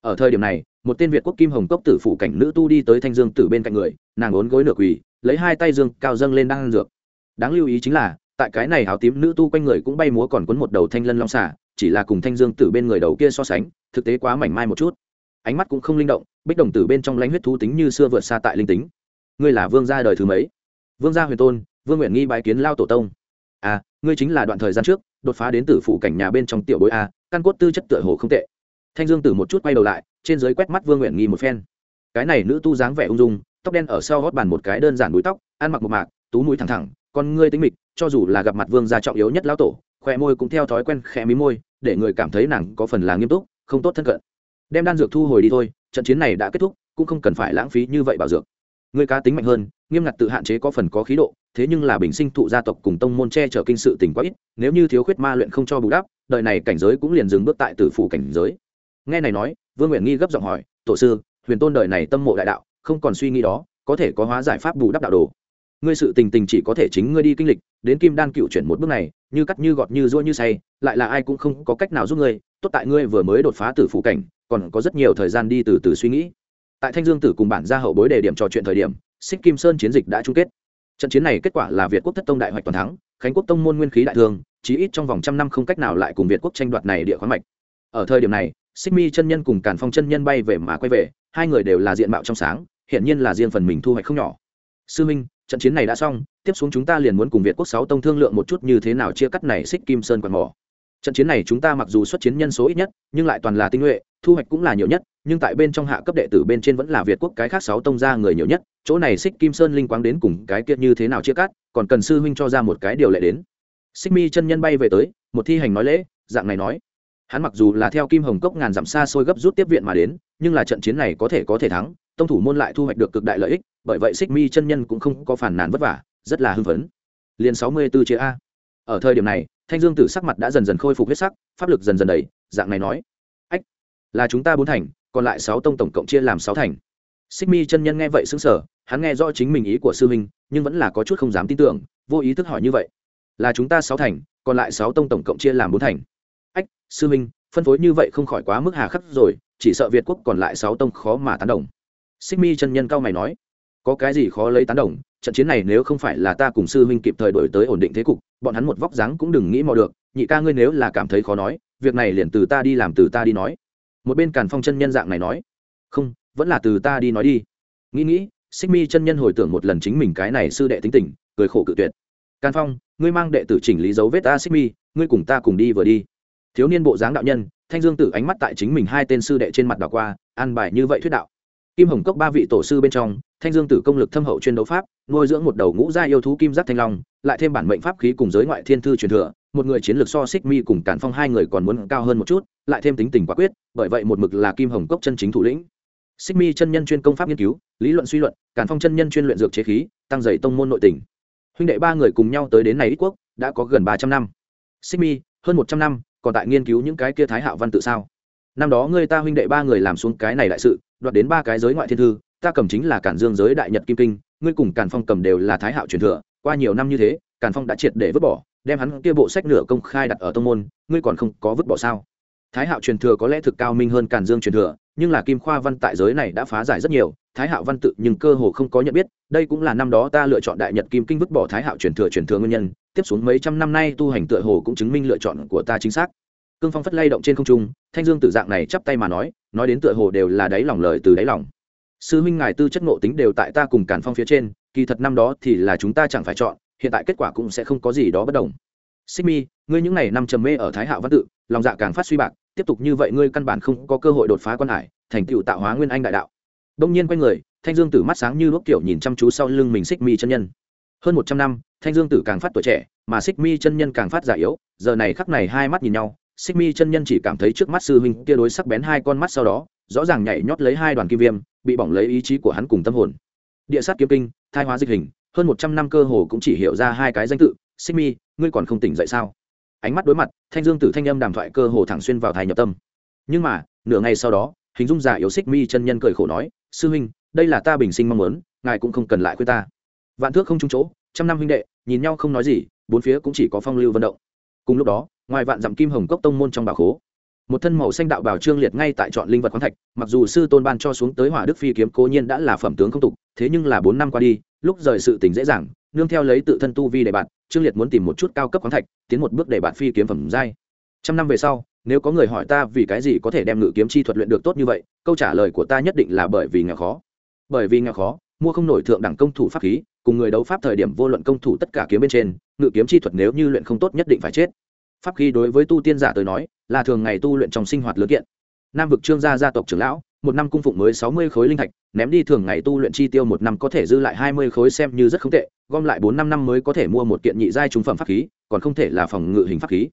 [SPEAKER 1] Ở thời điểm này, một tên việt quốc kim hồng cốc tử phủ cảnh nữ tu đi tới thanh dương tử bên cạnh người, nàng ốn gối nửa quỳ, lấy hai tay dương cao dâng lên đang dược. Đáng lưu ý chính là, tại cái này áo tím nữ tu quanh người cũng bay múa còn quấn một đầu thanh lân long xả chỉ là cùng thanh dương tử bên người đầu kia so sánh, thực tế quá mảnh mai một chút. Ánh mắt cũng không linh động, bích đồng tử bên trong lãnh huyết thú tính như xưa vượt xa tại linh tính. Ngươi là vương gia đời thứ mấy? Vương gia huyền tôn, vương nguyện nghi bái kiến lao tổ tông. À ngươi chính là đoạn thời gian trước, đột phá đến tử phụ cảnh nhà bên trong tiểu bối a, căn cốt tư chất tựa hồ không tệ. Thanh dương tử một chút quay đầu lại, trên dưới quét mắt vương nguyện nghi một phen. Cái này nữ tu dáng vẻ ung dung, tóc đen ở sau gót bàn một cái đơn giản búi tóc, ăn mặc một mạc, tú mũi thẳng thẳng, con ngươi tính mịch, cho dù là gặp mặt vương gia trọng yếu nhất lão tổ khoe môi cũng theo thói quen khẽ mí môi để người cảm thấy nàng có phần là nghiêm túc, không tốt thân cận. Đem đan dược thu hồi đi thôi, trận chiến này đã kết thúc, cũng không cần phải lãng phí như vậy bảo dược. Người cá tính mạnh hơn, nghiêm ngặt tự hạn chế có phần có khí độ, thế nhưng là bình sinh thụ gia tộc cùng tông môn che chở kinh sự tình quá ít, nếu như thiếu khuyết ma luyện không cho bù đắp, đời này cảnh giới cũng liền dừng bước tại tử phủ cảnh giới. Nghe này nói, vương nguyện nghi gấp giọng hỏi, tổ sư, huyền tôn đời này tâm mộ đại đạo, không còn suy nghĩ đó, có thể có hóa giải pháp bù đắp đạo đồ ngươi sự tình tình chỉ có thể chính ngươi đi kinh lịch, đến kim đan cựu chuyển một bước này, như cắt như gọt như rua như say, lại là ai cũng không có cách nào giúp ngươi, tốt tại ngươi vừa mới đột phá tử Phụ cảnh, còn có rất nhiều thời gian đi từ từ suy nghĩ. Tại thanh dương tử cùng bản gia hậu bối đề điểm trò chuyện thời điểm, xích kim sơn chiến dịch đã chung kết. Trận chiến này kết quả là việt quốc thất tông đại hoạch toàn thắng, khánh quốc tông môn nguyên khí đại thương, chí ít trong vòng trăm năm không cách nào lại cùng việt quốc tranh đoạt này địa khoáng mạch. Ở thời điểm này, xích mi chân nhân cùng càn phong chân nhân bay về mà quay về, hai người đều là diện mạo trong sáng hiện nhiên là riêng phần mình thu hoạch không nhỏ. Sư minh trận chiến này đã xong, tiếp xuống chúng ta liền muốn cùng việt quốc sáu tông thương lượng một chút như thế nào chia cắt này xích kim sơn quạt mỏ. Trận chiến này chúng ta mặc dù xuất chiến nhân số ít nhất, nhưng lại toàn là tinh nhuệ, thu hoạch cũng là nhiều nhất, nhưng tại bên trong hạ cấp đệ tử bên trên vẫn là việt quốc cái khác sáu tông ra người nhiều nhất, chỗ này xích kim sơn linh quang đến cùng cái kiệt như thế nào chia cắt, còn cần sư huynh cho ra một cái điều lệ đến. Xích mi chân nhân bay về tới, một thi hành nói lễ, dạng này nói. Hắn mặc dù là theo kim hồng cốc ngàn dặm xa xôi gấp rút tiếp viện mà đến, nhưng là trận chiến này có thể có thể thắng tông thủ môn lại thu hoạch được cực đại lợi ích, bởi vậy xích mi chân nhân cũng không có phản nàn vất vả, rất là hưng phấn. Liền sáu mươi b ố chia a. Ở thời điểm này, thanh dương tử sắc mặt đã dần dần khôi phục huyết sắc, pháp lực dần dần đầy, dạng này nói. Ách, là chúng ta bốn thành, còn lại sáu tông tổng cộng chia làm sáu thành. Xích mi chân nhân nghe vậy xứng sở hắn nghe rõ chính mình ý của sư huynh, nhưng vẫn là có chút không dám tin tưởng, vô ý thức hỏi như vậy. Là chúng ta sáu thành, còn lại sáu tông tổng cộng chia làm bốn thành. Ách, sư huynh, phân phối như vậy không khỏi quá mức hà khắc rồi, chỉ sợ việt quốc còn lại sáu tông khó mà tán đồng xích mi chân nhân cao mày nói, có cái gì khó lấy tán đồng, trận chiến này nếu không phải là ta cùng sư huynh kịp thời đổi tới ổn định thế cục, bọn hắn một vóc dáng cũng đừng nghĩ mò được, nhị ca ngươi nếu là cảm thấy khó nói, việc này liền từ ta đi làm từ ta đi nói. Một bên càn phong chân nhân dạng này nói, không, vẫn là từ ta đi nói đi. Nghĩ nghĩ, xích mi chân nhân hồi tưởng một lần chính mình cái này sư đệ tính tình, cười khổ cự tuyệt. Càn phong, ngươi mang đệ tử chỉnh lý dấu vết ta, xích mi, ngươi cùng ta cùng đi vừa đi. Thiếu niên bộ dáng đạo nhân, thanh dương tử ánh mắt tại chính mình hai tên sư đệ trên mặt đảo qua, an bài như vậy thuyết đạo kim hồng cốc ba vị tổ sư bên trong, thanh dương tử công lực thâm hậu chuyên đấu pháp, nuôi dưỡng một đầu ngũ gia yêu thú kim giác thanh long, lại thêm bản mệnh pháp khí cùng giới ngoại thiên thư truyền thừa, một người chiến lược so xích mi cùng cản phong hai người còn muốn cao hơn một chút, lại thêm tính tình quả quyết, bởi vậy một mực là kim hồng cốc chân chính thủ lĩnh. Xích mi chân nhân chuyên công pháp nghiên cứu, lý luận suy luận cản phong chân nhân chuyên luyện dược chế khí, tăng dày tông môn nội tình. Huynh đệ ba người cùng nhau tới đến này ít quốc, đã có gần ba trăm năm. Xích mi, hơn một trăm năm, còn tại nghiên cứu những cái kia thái hạo văn tự sao? Năm đó ngươi ta huynh đệ ba người làm xuống cái này đại sự, đoạt đến ba cái giới ngoại thiên thư, ta cầm chính là cản dương giới đại nhật kim kinh, ngươi cùng càn phong cầm đều là thái hạo truyền thừa, qua nhiều năm như thế càn phong đã triệt để vứt bỏ, đem hắn kia bộ sách nửa công khai đặt ở tông môn, ngươi còn không có vứt bỏ sao? Thái hạo truyền thừa có lẽ thực cao minh hơn càn dương truyền thừa, nhưng là kim khoa văn tại giới này đã phá giải rất nhiều, thái hạo văn tự nhưng cơ hồ không có nhận biết, đây cũng là năm đó ta lựa chọn đại nhật kim kinh vứt bỏ thái hạo truyền thừa truyền thừa nguyên nhân, tiếp xuống mấy trăm năm nay tu hành tựa hồ cũng chứng minh lựa chọn của ta chính xác cương phong phất lay động trên không trung, thanh dương tử dạng này chắp tay mà nói nói đến tựa hồ đều là đáy lòng lời từ đáy lòng. Sư huynh ngài tư chất ngộ tính đều tại ta cùng cản phong phía trên, kỳ thật năm đó thì là chúng ta chẳng phải chọn, hiện tại kết quả cũng sẽ không có gì đó bất đồng. Xích mi, ngươi những ngày năm trầm mê ở thái hạo văn tự, lòng dạ càng phát suy bạc, tiếp tục như vậy ngươi căn bản không có cơ hội đột phá quan hải, thành tựu tạo hóa nguyên anh đại đạo. Đông nhiên quay người, thanh dương tử mắt sáng như lúc kiểu nhìn chăm chú sau lưng mình xích mi chân nhân. Hơn một trăm năm, thanh dương tử càng phát tuổi trẻ, mà xích mi chân nhân càng phát già yếu, giờ này khắc này hai mắt nhìn nhau xích mi chân nhân chỉ cảm thấy trước mắt sư huynh kia đối sắc bén hai con mắt sau đó, rõ ràng nhảy nhót lấy hai đoàn kim viêm, bị bỏng lấy ý chí của hắn cùng tâm hồn. Địa sát kiếm kinh, thai hóa dịch hình, hơn một trăm năm cơ hồ cũng chỉ hiểu ra hai cái danh tự, xích mi, ngươi còn không tỉnh dậy sao? Ánh mắt đối mặt, thanh dương tử thanh âm đàm thoại cơ hồ thẳng xuyên vào thai nhập tâm. Nhưng mà, nửa ngày sau đó, hình dung giả yếu xích mi chân nhân cười khổ nói, sư huynh, đây là ta bình sinh mong muốn, ngài cũng không cần lại khuyên ta. Vạn thước không trúng chỗ, trăm năm huynh đệ, nhìn nhau không nói gì, bốn phía cũng chỉ có phong lưu vận động. Cùng lúc đó ngoài vạn dặm kim hồng cốc tông môn trong bảo khố. Một thân màu xanh đạo bảo trương liệt ngay tại chọn linh vật khoáng thạch, mặc dù sư tôn ban cho xuống tới hỏa đức phi kiếm cố nhiên đã là phẩm tướng không tục, thế nhưng là bốn năm qua đi, lúc rời sự tỉnh dễ dàng, nương theo lấy tự thân tu vi để bạn, trương liệt muốn tìm một chút cao cấp khoáng thạch, tiến một bước để bạn phi kiếm phẩm giai. Trăm năm về sau, nếu có người hỏi ta vì cái gì có thể đem ngự kiếm chi thuật luyện được tốt như vậy, câu trả lời của ta nhất định là bởi vì nghèo khó. Bởi vì nghèo khó, mua không nổi thượng đẳng công thủ pháp khí, cùng người đấu pháp thời điểm vô luận công thủ tất cả kiếm bên trên, ngự kiếm chi thuật nếu như luyện không tốt nhất định phải chết pháp khí đối với tu tiên giả tới nói, là thường ngày tu luyện trong sinh hoạt lớn kiện. Nam vực trương gia gia tộc trưởng lão, một năm cung phụng mới sáu mươi khối linh thạch, ném đi thường ngày tu luyện chi tiêu một năm có thể dư lại hai mươi khối xem như rất không tệ, gom lại bốn năm năm mới có thể mua một kiện nhị giai trung phẩm pháp khí, còn không thể là phòng ngự hình pháp khí.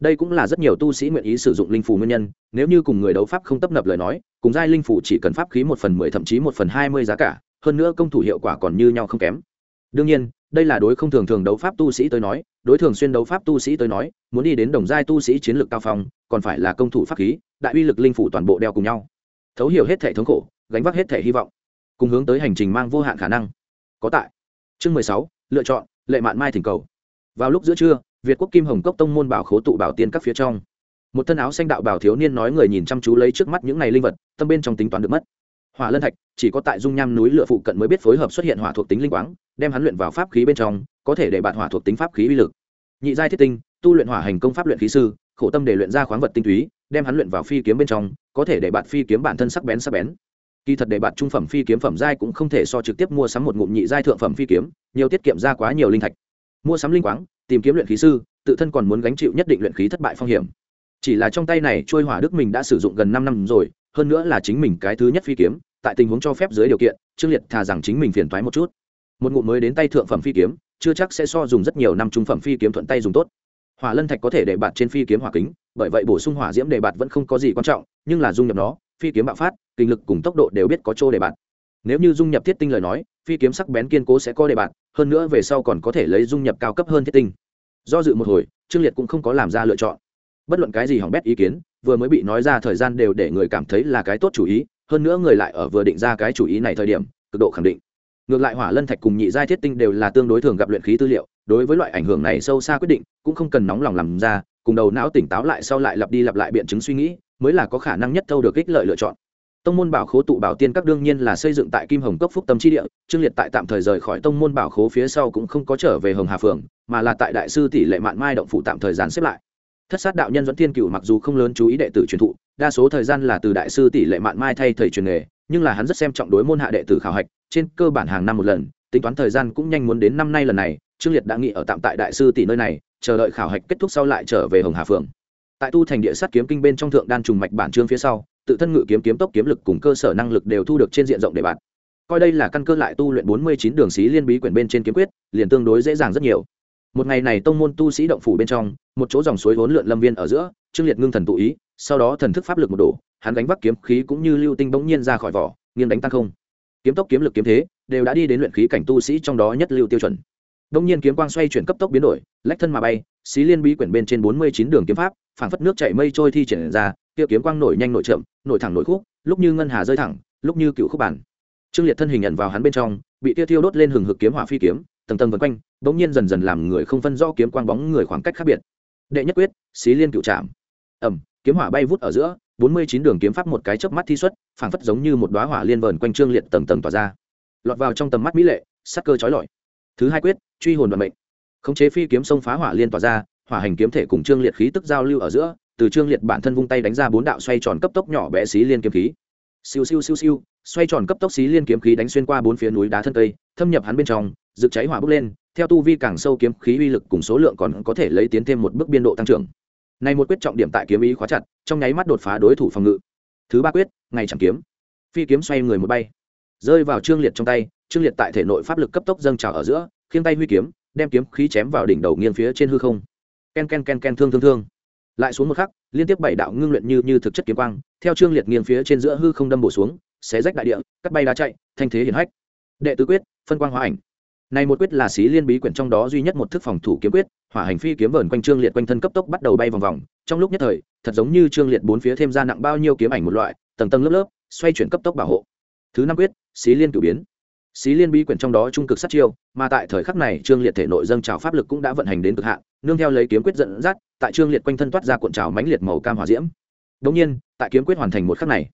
[SPEAKER 1] Đây cũng là rất nhiều tu sĩ nguyện ý sử dụng linh phù nguyên nhân, nếu như cùng người đấu pháp không tấp nập lời nói, cùng giai linh phù chỉ cần pháp khí một phần mười thậm chí một phần hai mươi giá cả, hơn nữa công thủ hiệu quả còn như nhau không kém đương nhiên, đây là đối không thường thường đấu pháp tu sĩ tới nói, đối thường xuyên đấu pháp tu sĩ tới nói, muốn đi đến đồng giai tu sĩ chiến lược cao phong, còn phải là công thủ pháp khí, đại uy lực linh phủ toàn bộ đeo cùng nhau. Thấu hiểu hết thể thống khổ, gánh vác hết thể hy vọng, cùng hướng tới hành trình mang vô hạn khả năng. Có tại. Chương mười sáu, lựa chọn, lệ mạn mai thỉnh cầu. Vào lúc giữa trưa, việt quốc kim hồng cốc tông môn bảo khố tụ bảo tiên các phía trong. Một thân áo xanh đạo bảo thiếu niên nói người nhìn chăm chú lấy trước mắt những này linh vật, tâm bên trong tính toán được mất hỏa lân thạch chỉ có tại dung nham núi lửa phụ cận mới biết phối hợp xuất hiện hỏa thuộc tính linh quáng, đem hắn luyện vào pháp khí bên trong, có thể để bạn hỏa thuộc tính pháp khí uy lực. Nhị giai thiết tinh, tu luyện hỏa hành công pháp luyện khí sư, khổ tâm để luyện ra khoáng vật tinh túy, đem hắn luyện vào phi kiếm bên trong, có thể để bạn phi kiếm bản thân sắc bén sắc bén. Kỳ thật để bạn trung phẩm phi kiếm phẩm giai cũng không thể so trực tiếp mua sắm một ngụm nhị giai thượng phẩm phi kiếm, nhiều tiết kiệm ra quá nhiều linh thạch. Mua sắm linh quáng, tìm kiếm luyện khí sư, tự thân còn muốn gánh chịu nhất định luyện khí thất bại phong hiểm. Chỉ là trong tay này trôi hỏa đức mình đã sử dụng gần năm năm rồi hơn nữa là chính mình cái thứ nhất phi kiếm, tại tình huống cho phép dưới điều kiện, trương liệt thà rằng chính mình phiền thoái một chút. Một ngụm mới đến tay thượng phẩm phi kiếm, chưa chắc sẽ so dùng rất nhiều năm trung phẩm phi kiếm thuận tay dùng tốt. Hỏa lân thạch có thể để bạt trên phi kiếm hỏa kính, bởi vậy bổ sung hỏa diễm để bạt vẫn không có gì quan trọng, nhưng là dung nhập nó, phi kiếm bạo phát, kinh lực cùng tốc độ đều biết có chỗ để bạt. Nếu như dung nhập thiết tinh lời nói, phi kiếm sắc bén kiên cố sẽ có để bạt, hơn nữa về sau còn có thể lấy dung nhập cao cấp hơn thiết tinh. Do dự một hồi, trương liệt cũng không có làm ra lựa chọn bất luận cái gì hỏng bét ý kiến, vừa mới bị nói ra thời gian đều để người cảm thấy là cái tốt chủ ý, hơn nữa người lại ở vừa định ra cái chủ ý này thời điểm, cực độ khẳng định. Ngược lại hỏa lân thạch cùng nhị giai thiết tinh đều là tương đối thường gặp luyện khí tư liệu, đối với loại ảnh hưởng này sâu xa quyết định, cũng không cần nóng lòng làm ra, cùng đầu não tỉnh táo lại sau lại lặp đi lặp lại biện chứng suy nghĩ, mới là có khả năng nhất thâu được ích lợi lựa chọn. Tông môn bảo khố tụ bảo tiên các đương nhiên là xây dựng tại kim hồng cốc phúc tâm chi địa, trương liệt tại tạm thời rời khỏi tông môn bảo khố phía sau cũng không có trở về hồng hà phường mà là tại đại sư tỷ lệ mạn mai động phủ tạm thời gian xếp lại thất sát đạo nhân dẫn thiên cựu mặc dù không lớn chú ý đệ tử truyền thụ, đa số thời gian là từ đại sư tỷ lệ mạn mai thay thầy truyền nghề, nhưng là hắn rất xem trọng đối môn hạ đệ tử khảo hạch, trên cơ bản hàng năm một lần, tính toán thời gian cũng nhanh muốn đến năm nay lần này, trương liệt đã nghị ở tạm tại đại sư tỷ nơi này, chờ đợi khảo hạch kết thúc sau lại trở về hồng hà phường tại tu thành địa sát kiếm kinh bên trong thượng đan trùng mạch bản trương phía sau, tự thân ngự kiếm kiếm tốc kiếm lực cùng cơ sở năng lực đều thu được trên diện rộng để bạn. Coi đây là căn cơ lại tu luyện bốn mươi chín đường xí liên bí quyển bên trên kiếm quyết, liền tương đối dễ dàng rất nhiều. Một ngày này tông môn tu sĩ động phủ bên trong một chỗ dòng suối vốn lượn lâm viên ở giữa, trương liệt ngưng thần tụ ý, sau đó thần thức pháp lực một đổ, hắn đánh vác kiếm khí cũng như lưu tinh bỗng nhiên ra khỏi vỏ, nghiêng đánh tăng không. Kiếm tốc kiếm lực kiếm thế, đều đã đi đến luyện khí cảnh tu sĩ trong đó nhất lưu tiêu chuẩn. Đông nhiên kiếm quang xoay chuyển cấp tốc biến đổi, lách thân mà bay, xí liên bí quyển bên trên bốn mươi chín đường kiếm pháp, phảng phất nước chảy mây trôi thi triển ra, kia kiếm quang nổi nhanh nổi chậm, nổi thẳng nổi khúc, lúc như ngân hà rơi thẳng, lúc như cựu khúc bản. Trương liệt thân hình nhận vào hắn bên trong, bị tia thiêu đốt lên hừng hực kiếm hỏa phi kiếm, tầng tầng vân quanh, bỗng nhiên dần dần làm người không phân rõ kiếm quang bóng người khoảng cách khác biệt đệ nhất quyết, xí liên cựu trạm ẩm, kiếm hỏa bay vút ở giữa, bốn mươi chín đường kiếm pháp một cái chớp mắt thi xuất, phảng phất giống như một đóa hỏa liên vờn quanh trương liệt tầng tầng tỏa ra. Lọt vào trong tầm mắt mỹ lệ, sắc cơ chói lọi. Thứ hai quyết, truy hồn vận mệnh. Khống chế phi kiếm sông phá hỏa liên tỏa ra, hỏa hành kiếm thể cùng trương liệt khí tức giao lưu ở giữa, từ trương liệt bản thân vung tay đánh ra bốn đạo xoay tròn cấp tốc nhỏ bé xí liên kiếm khí. Siêu siêu siêu siêu, xoay tròn cấp tốc xí liên kiếm khí đánh xuyên qua bốn phía núi đá thân cây, thâm nhập hắn bên trong, rực cháy hỏa bốc lên theo tu vi càng sâu kiếm khí uy lực cùng số lượng còn có thể lấy tiến thêm một bước biên độ tăng trưởng. Này một quyết trọng điểm tại kiếm ý khóa chặt, trong nháy mắt đột phá đối thủ phòng ngự. Thứ ba quyết, ngày chẳng kiếm. Phi kiếm xoay người một bay. Rơi vào trương liệt trong tay, trương liệt tại thể nội pháp lực cấp tốc dâng trào ở giữa, khiêng tay huy kiếm, đem kiếm khí chém vào đỉnh đầu nghiêng phía trên hư không. Ken ken ken ken thương thương thương. Lại xuống một khắc, liên tiếp bảy đạo ngưng luyện như như thực chất kiếm quang, theo trương liệt nghiêng phía trên giữa hư không đâm bổ xuống, xé rách đại địa, cắt bay đá chạy, thanh thế hiển hách. Đệ tứ quyết, phân quang hóa ảnh này một quyết là xí liên bí quyển trong đó duy nhất một thức phòng thủ kiếm quyết, hỏa hành phi kiếm vờn quanh trương liệt quanh thân cấp tốc bắt đầu bay vòng vòng. Trong lúc nhất thời, thật giống như trương liệt bốn phía thêm ra nặng bao nhiêu kiếm ảnh một loại, tầng tầng lớp lớp, xoay chuyển cấp tốc bảo hộ. Thứ năm quyết, xí liên cử biến. Xí liên bí quyển trong đó trung cực sát chiêu, mà tại thời khắc này trương liệt thể nội dâng trào pháp lực cũng đã vận hành đến cực hạn, nương theo lấy kiếm quyết dẫn dắt, tại trương liệt quanh thân toát ra cuộn trào mãnh liệt màu cam hỏa diễm. Đống nhiên, tại kiếm quyết hoàn thành một khắc này,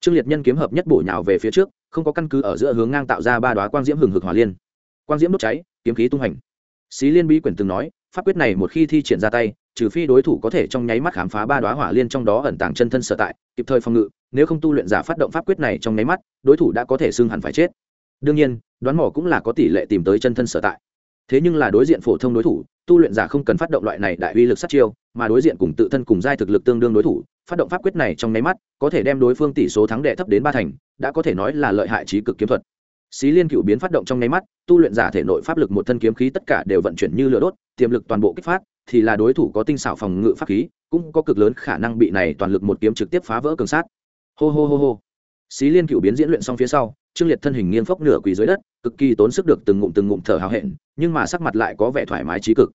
[SPEAKER 1] trương liệt nhân kiếm hợp nhất bổ nhào về phía trước, không có căn cứ ở giữa hướng ngang tạo ra ba đóa quang diễm hừng hực hỏa liên quang diễm đốt cháy, kiếm khí tung hành. Xí liên bí quyển từng nói, pháp quyết này một khi thi triển ra tay, trừ phi đối thủ có thể trong nháy mắt khám phá ba đoá hỏa liên trong đó ẩn tàng chân thân sở tại, kịp thời phòng ngự, nếu không tu luyện giả phát động pháp quyết này trong nháy mắt, đối thủ đã có thể xưng hẳn phải chết. Đương nhiên, đoán mỏ cũng là có tỷ lệ tìm tới chân thân sở tại. Thế nhưng là đối diện phổ thông đối thủ, tu luyện giả không cần phát động loại này đại uy lực sát chiêu, mà đối diện cùng tự thân cùng giai thực lực tương đương đối thủ, phát động pháp quyết này trong nháy mắt, có thể đem đối phương tỷ số thắng đệ thấp đến ba thành, đã có thể nói là lợi hại trí cực kiếm thuật xí liên cựu biến phát động trong nháy mắt, tu luyện giả thể nội pháp lực một thân kiếm khí tất cả đều vận chuyển như lửa đốt, tiềm lực toàn bộ kích phát, thì là đối thủ có tinh xảo phòng ngự pháp khí, cũng có cực lớn khả năng bị này toàn lực một kiếm trực tiếp phá vỡ cường sát. Hô hô hô hô. Xí liên cựu biến diễn luyện xong phía sau, trương liệt thân hình nghiêng phốc nửa quỳ dưới đất, cực kỳ tốn sức được từng ngụm từng ngụm thở hào hẹn, nhưng mà sắc mặt lại có vẻ thoải mái trí cực.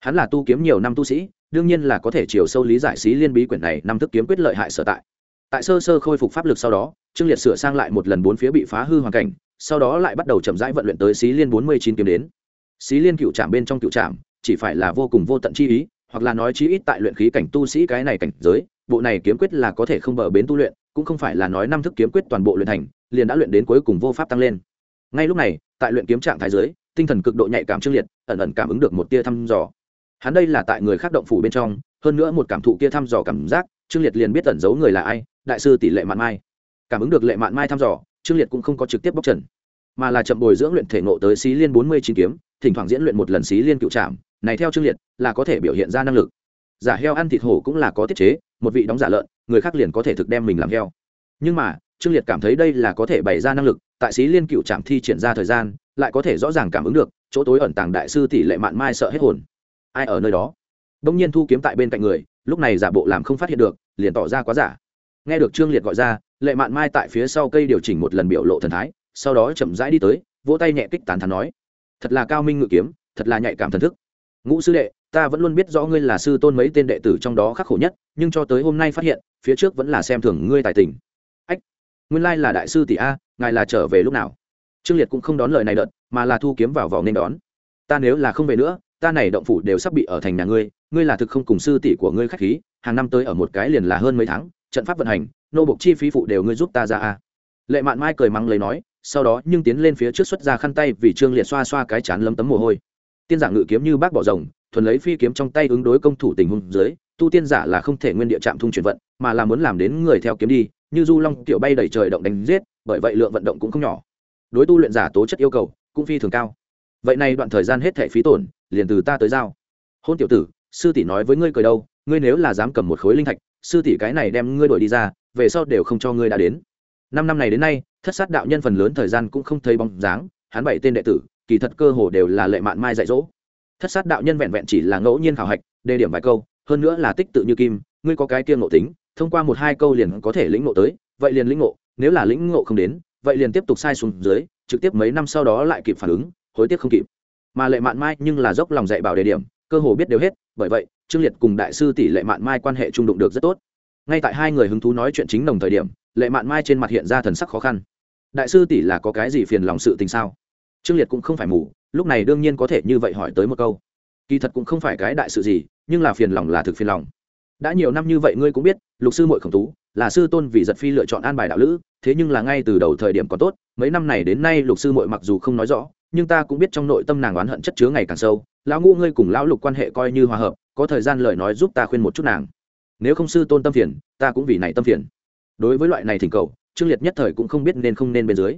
[SPEAKER 1] Hắn là tu kiếm nhiều năm tu sĩ, đương nhiên là có thể chiều sâu lý giải xí liên bí quyển này năm thức kiếm quyết lợi hại sở tại. Tại sơ sơ khôi phục pháp lực sau đó, trương liệt sửa sang lại một lần bốn phía bị phá hư hoàn cảnh sau đó lại bắt đầu chậm rãi vận luyện tới xí liên bốn mươi chín kiếm đến. Xí liên cựu trạm bên trong cựu trạm chỉ phải là vô cùng vô tận chi ý, hoặc là nói chí ít tại luyện khí cảnh tu sĩ cái này cảnh giới, bộ này kiếm quyết là có thể không bờ bến tu luyện, cũng không phải là nói năm thức kiếm quyết toàn bộ luyện thành, liền đã luyện đến cuối cùng vô pháp tăng lên. Ngay lúc này, tại luyện kiếm trạng thái giới tinh thần cực độ nhạy cảm trương liệt, ẩn ẩn cảm ứng được một tia thăm dò. Hắn đây là tại người khác động phủ bên trong, hơn nữa một cảm thụ kia thăm dò cảm giác, trương liệt liền biết ẩn giấu người là ai, đại sư tỷ lệ mạn mai. Cảm ứng được lệ mạn mai thăm dò trương liệt cũng không có trực tiếp bóc trần, mà là chậm bồi dưỡng luyện thể ngộ tới xí liên bốn mươi chín kiếm, thỉnh thoảng diễn luyện một lần xí liên cựu trạm này theo trương liệt, là có thể biểu hiện ra năng lực. Giả heo ăn thịt hổ cũng là có tiết chế, một vị đóng giả lợn, người khác liền có thể thực đem mình làm heo. Nhưng mà, trương liệt cảm thấy đây là có thể bày ra năng lực, tại xí liên cựu trạm thi triển ra thời gian, lại có thể rõ ràng cảm ứng được, chỗ tối ẩn tàng đại sư tỷ lệ mạn mai sợ hết hồn. Ai ở nơi đó? Đông nhiên thu kiếm tại bên cạnh người, lúc này giả bộ làm không phát hiện được, liền tỏ ra quá giả. Nghe được trương liệt gọi ra lệ mạn mai tại phía sau cây điều chỉnh một lần biểu lộ thần thái, sau đó chậm rãi đi tới, vỗ tay nhẹ kích tán thắn nói, thật là cao minh ngự kiếm, thật là nhạy cảm thần thức. Ngũ sư đệ, ta vẫn luôn biết rõ ngươi là sư tôn mấy tên đệ tử trong đó khắc khổ nhất, nhưng cho tới hôm nay phát hiện, phía trước vẫn là xem thường ngươi tài tình. Ách, nguyên lai là đại sư tỷ a, ngài là trở về lúc nào? Trương liệt cũng không đón lời này đợt, mà là thu kiếm vào vỏ nên đón. Ta nếu là không về nữa, ta này động phủ đều sắp bị ở thành nhà ngươi ngươi là thực không cùng sư tỷ của ngươi khách khí, hàng năm tới ở một cái liền là hơn mấy tháng, trận pháp vận hành nô bộc chi phí phụ đều ngươi giúp ta ra à. Lệ mạn mai cười mắng lấy nói, sau đó nhưng tiến lên phía trước xuất ra khăn tay vì trương liệt xoa xoa cái chán lấm tấm mồ hôi. Tiên giả ngự kiếm như bác bỏ rồng, thuần lấy phi kiếm trong tay ứng đối công thủ tình huống dưới, tu tiên giả là không thể nguyên địa chạm thung chuyển vận, mà là muốn làm đến người theo kiếm đi, như du long tiểu bay đẩy trời động đánh giết, bởi vậy lượng vận động cũng không nhỏ. Đối tu luyện giả tố chất yêu cầu cũng phi thường cao. Vậy này đoạn thời gian hết thể phí tổn, liền từ ta tới giao. Hôn tiểu tử, sư tỷ nói với ngươi cười đâu, ngươi nếu là dám cầm một khối linh thạch, sư tỷ cái này đem ngươi đổi đi ra về sau đều không cho ngươi đã đến. Năm năm này đến nay, thất sát đạo nhân phần lớn thời gian cũng không thấy bóng dáng, hắn bảy tên đệ tử, kỳ thật cơ hồ đều là lệ mạn mai dạy dỗ. Thất sát đạo nhân vẹn vẹn chỉ là ngẫu nhiên khảo hạch, đề điểm vài câu, hơn nữa là tích tự như kim, ngươi có cái kia ngộ tính, thông qua một hai câu liền có thể lĩnh ngộ tới, vậy liền lĩnh ngộ, nếu là lĩnh ngộ không đến, vậy liền tiếp tục sai xuống dưới, trực tiếp mấy năm sau đó lại kịp phản ứng, hối tiếc không kịp. Mà lệ mạn mai nhưng là dốc lòng dạy bảo đề điểm, cơ hồ biết đều hết, bởi vậy, trương liệt cùng đại sư tỷ lệ mạn mai quan hệ trung đụng được rất tốt ngay tại hai người hứng thú nói chuyện chính đồng thời điểm, lệ mạn mai trên mặt hiện ra thần sắc khó khăn. Đại sư tỷ là có cái gì phiền lòng sự tình sao? Trương liệt cũng không phải mù, lúc này đương nhiên có thể như vậy hỏi tới một câu. Kỳ thật cũng không phải cái đại sự gì, nhưng là phiền lòng là thực phiền lòng. Đã nhiều năm như vậy ngươi cũng biết, lục sư mội khổng tú, là sư tôn vì giật phi lựa chọn an bài đạo lữ, thế nhưng là ngay từ đầu thời điểm còn tốt, mấy năm này đến nay lục sư mội mặc dù không nói rõ, nhưng ta cũng biết trong nội tâm nàng oán hận chất chứa ngày càng sâu. Lão ngũ ngươi cùng lão lục quan hệ coi như hòa hợp, có thời gian lời nói giúp ta khuyên một chút nàng nếu không sư tôn tâm phiền, ta cũng vì này tâm phiền. Đối với loại này thỉnh cầu, trương liệt nhất thời cũng không biết nên không nên bên dưới.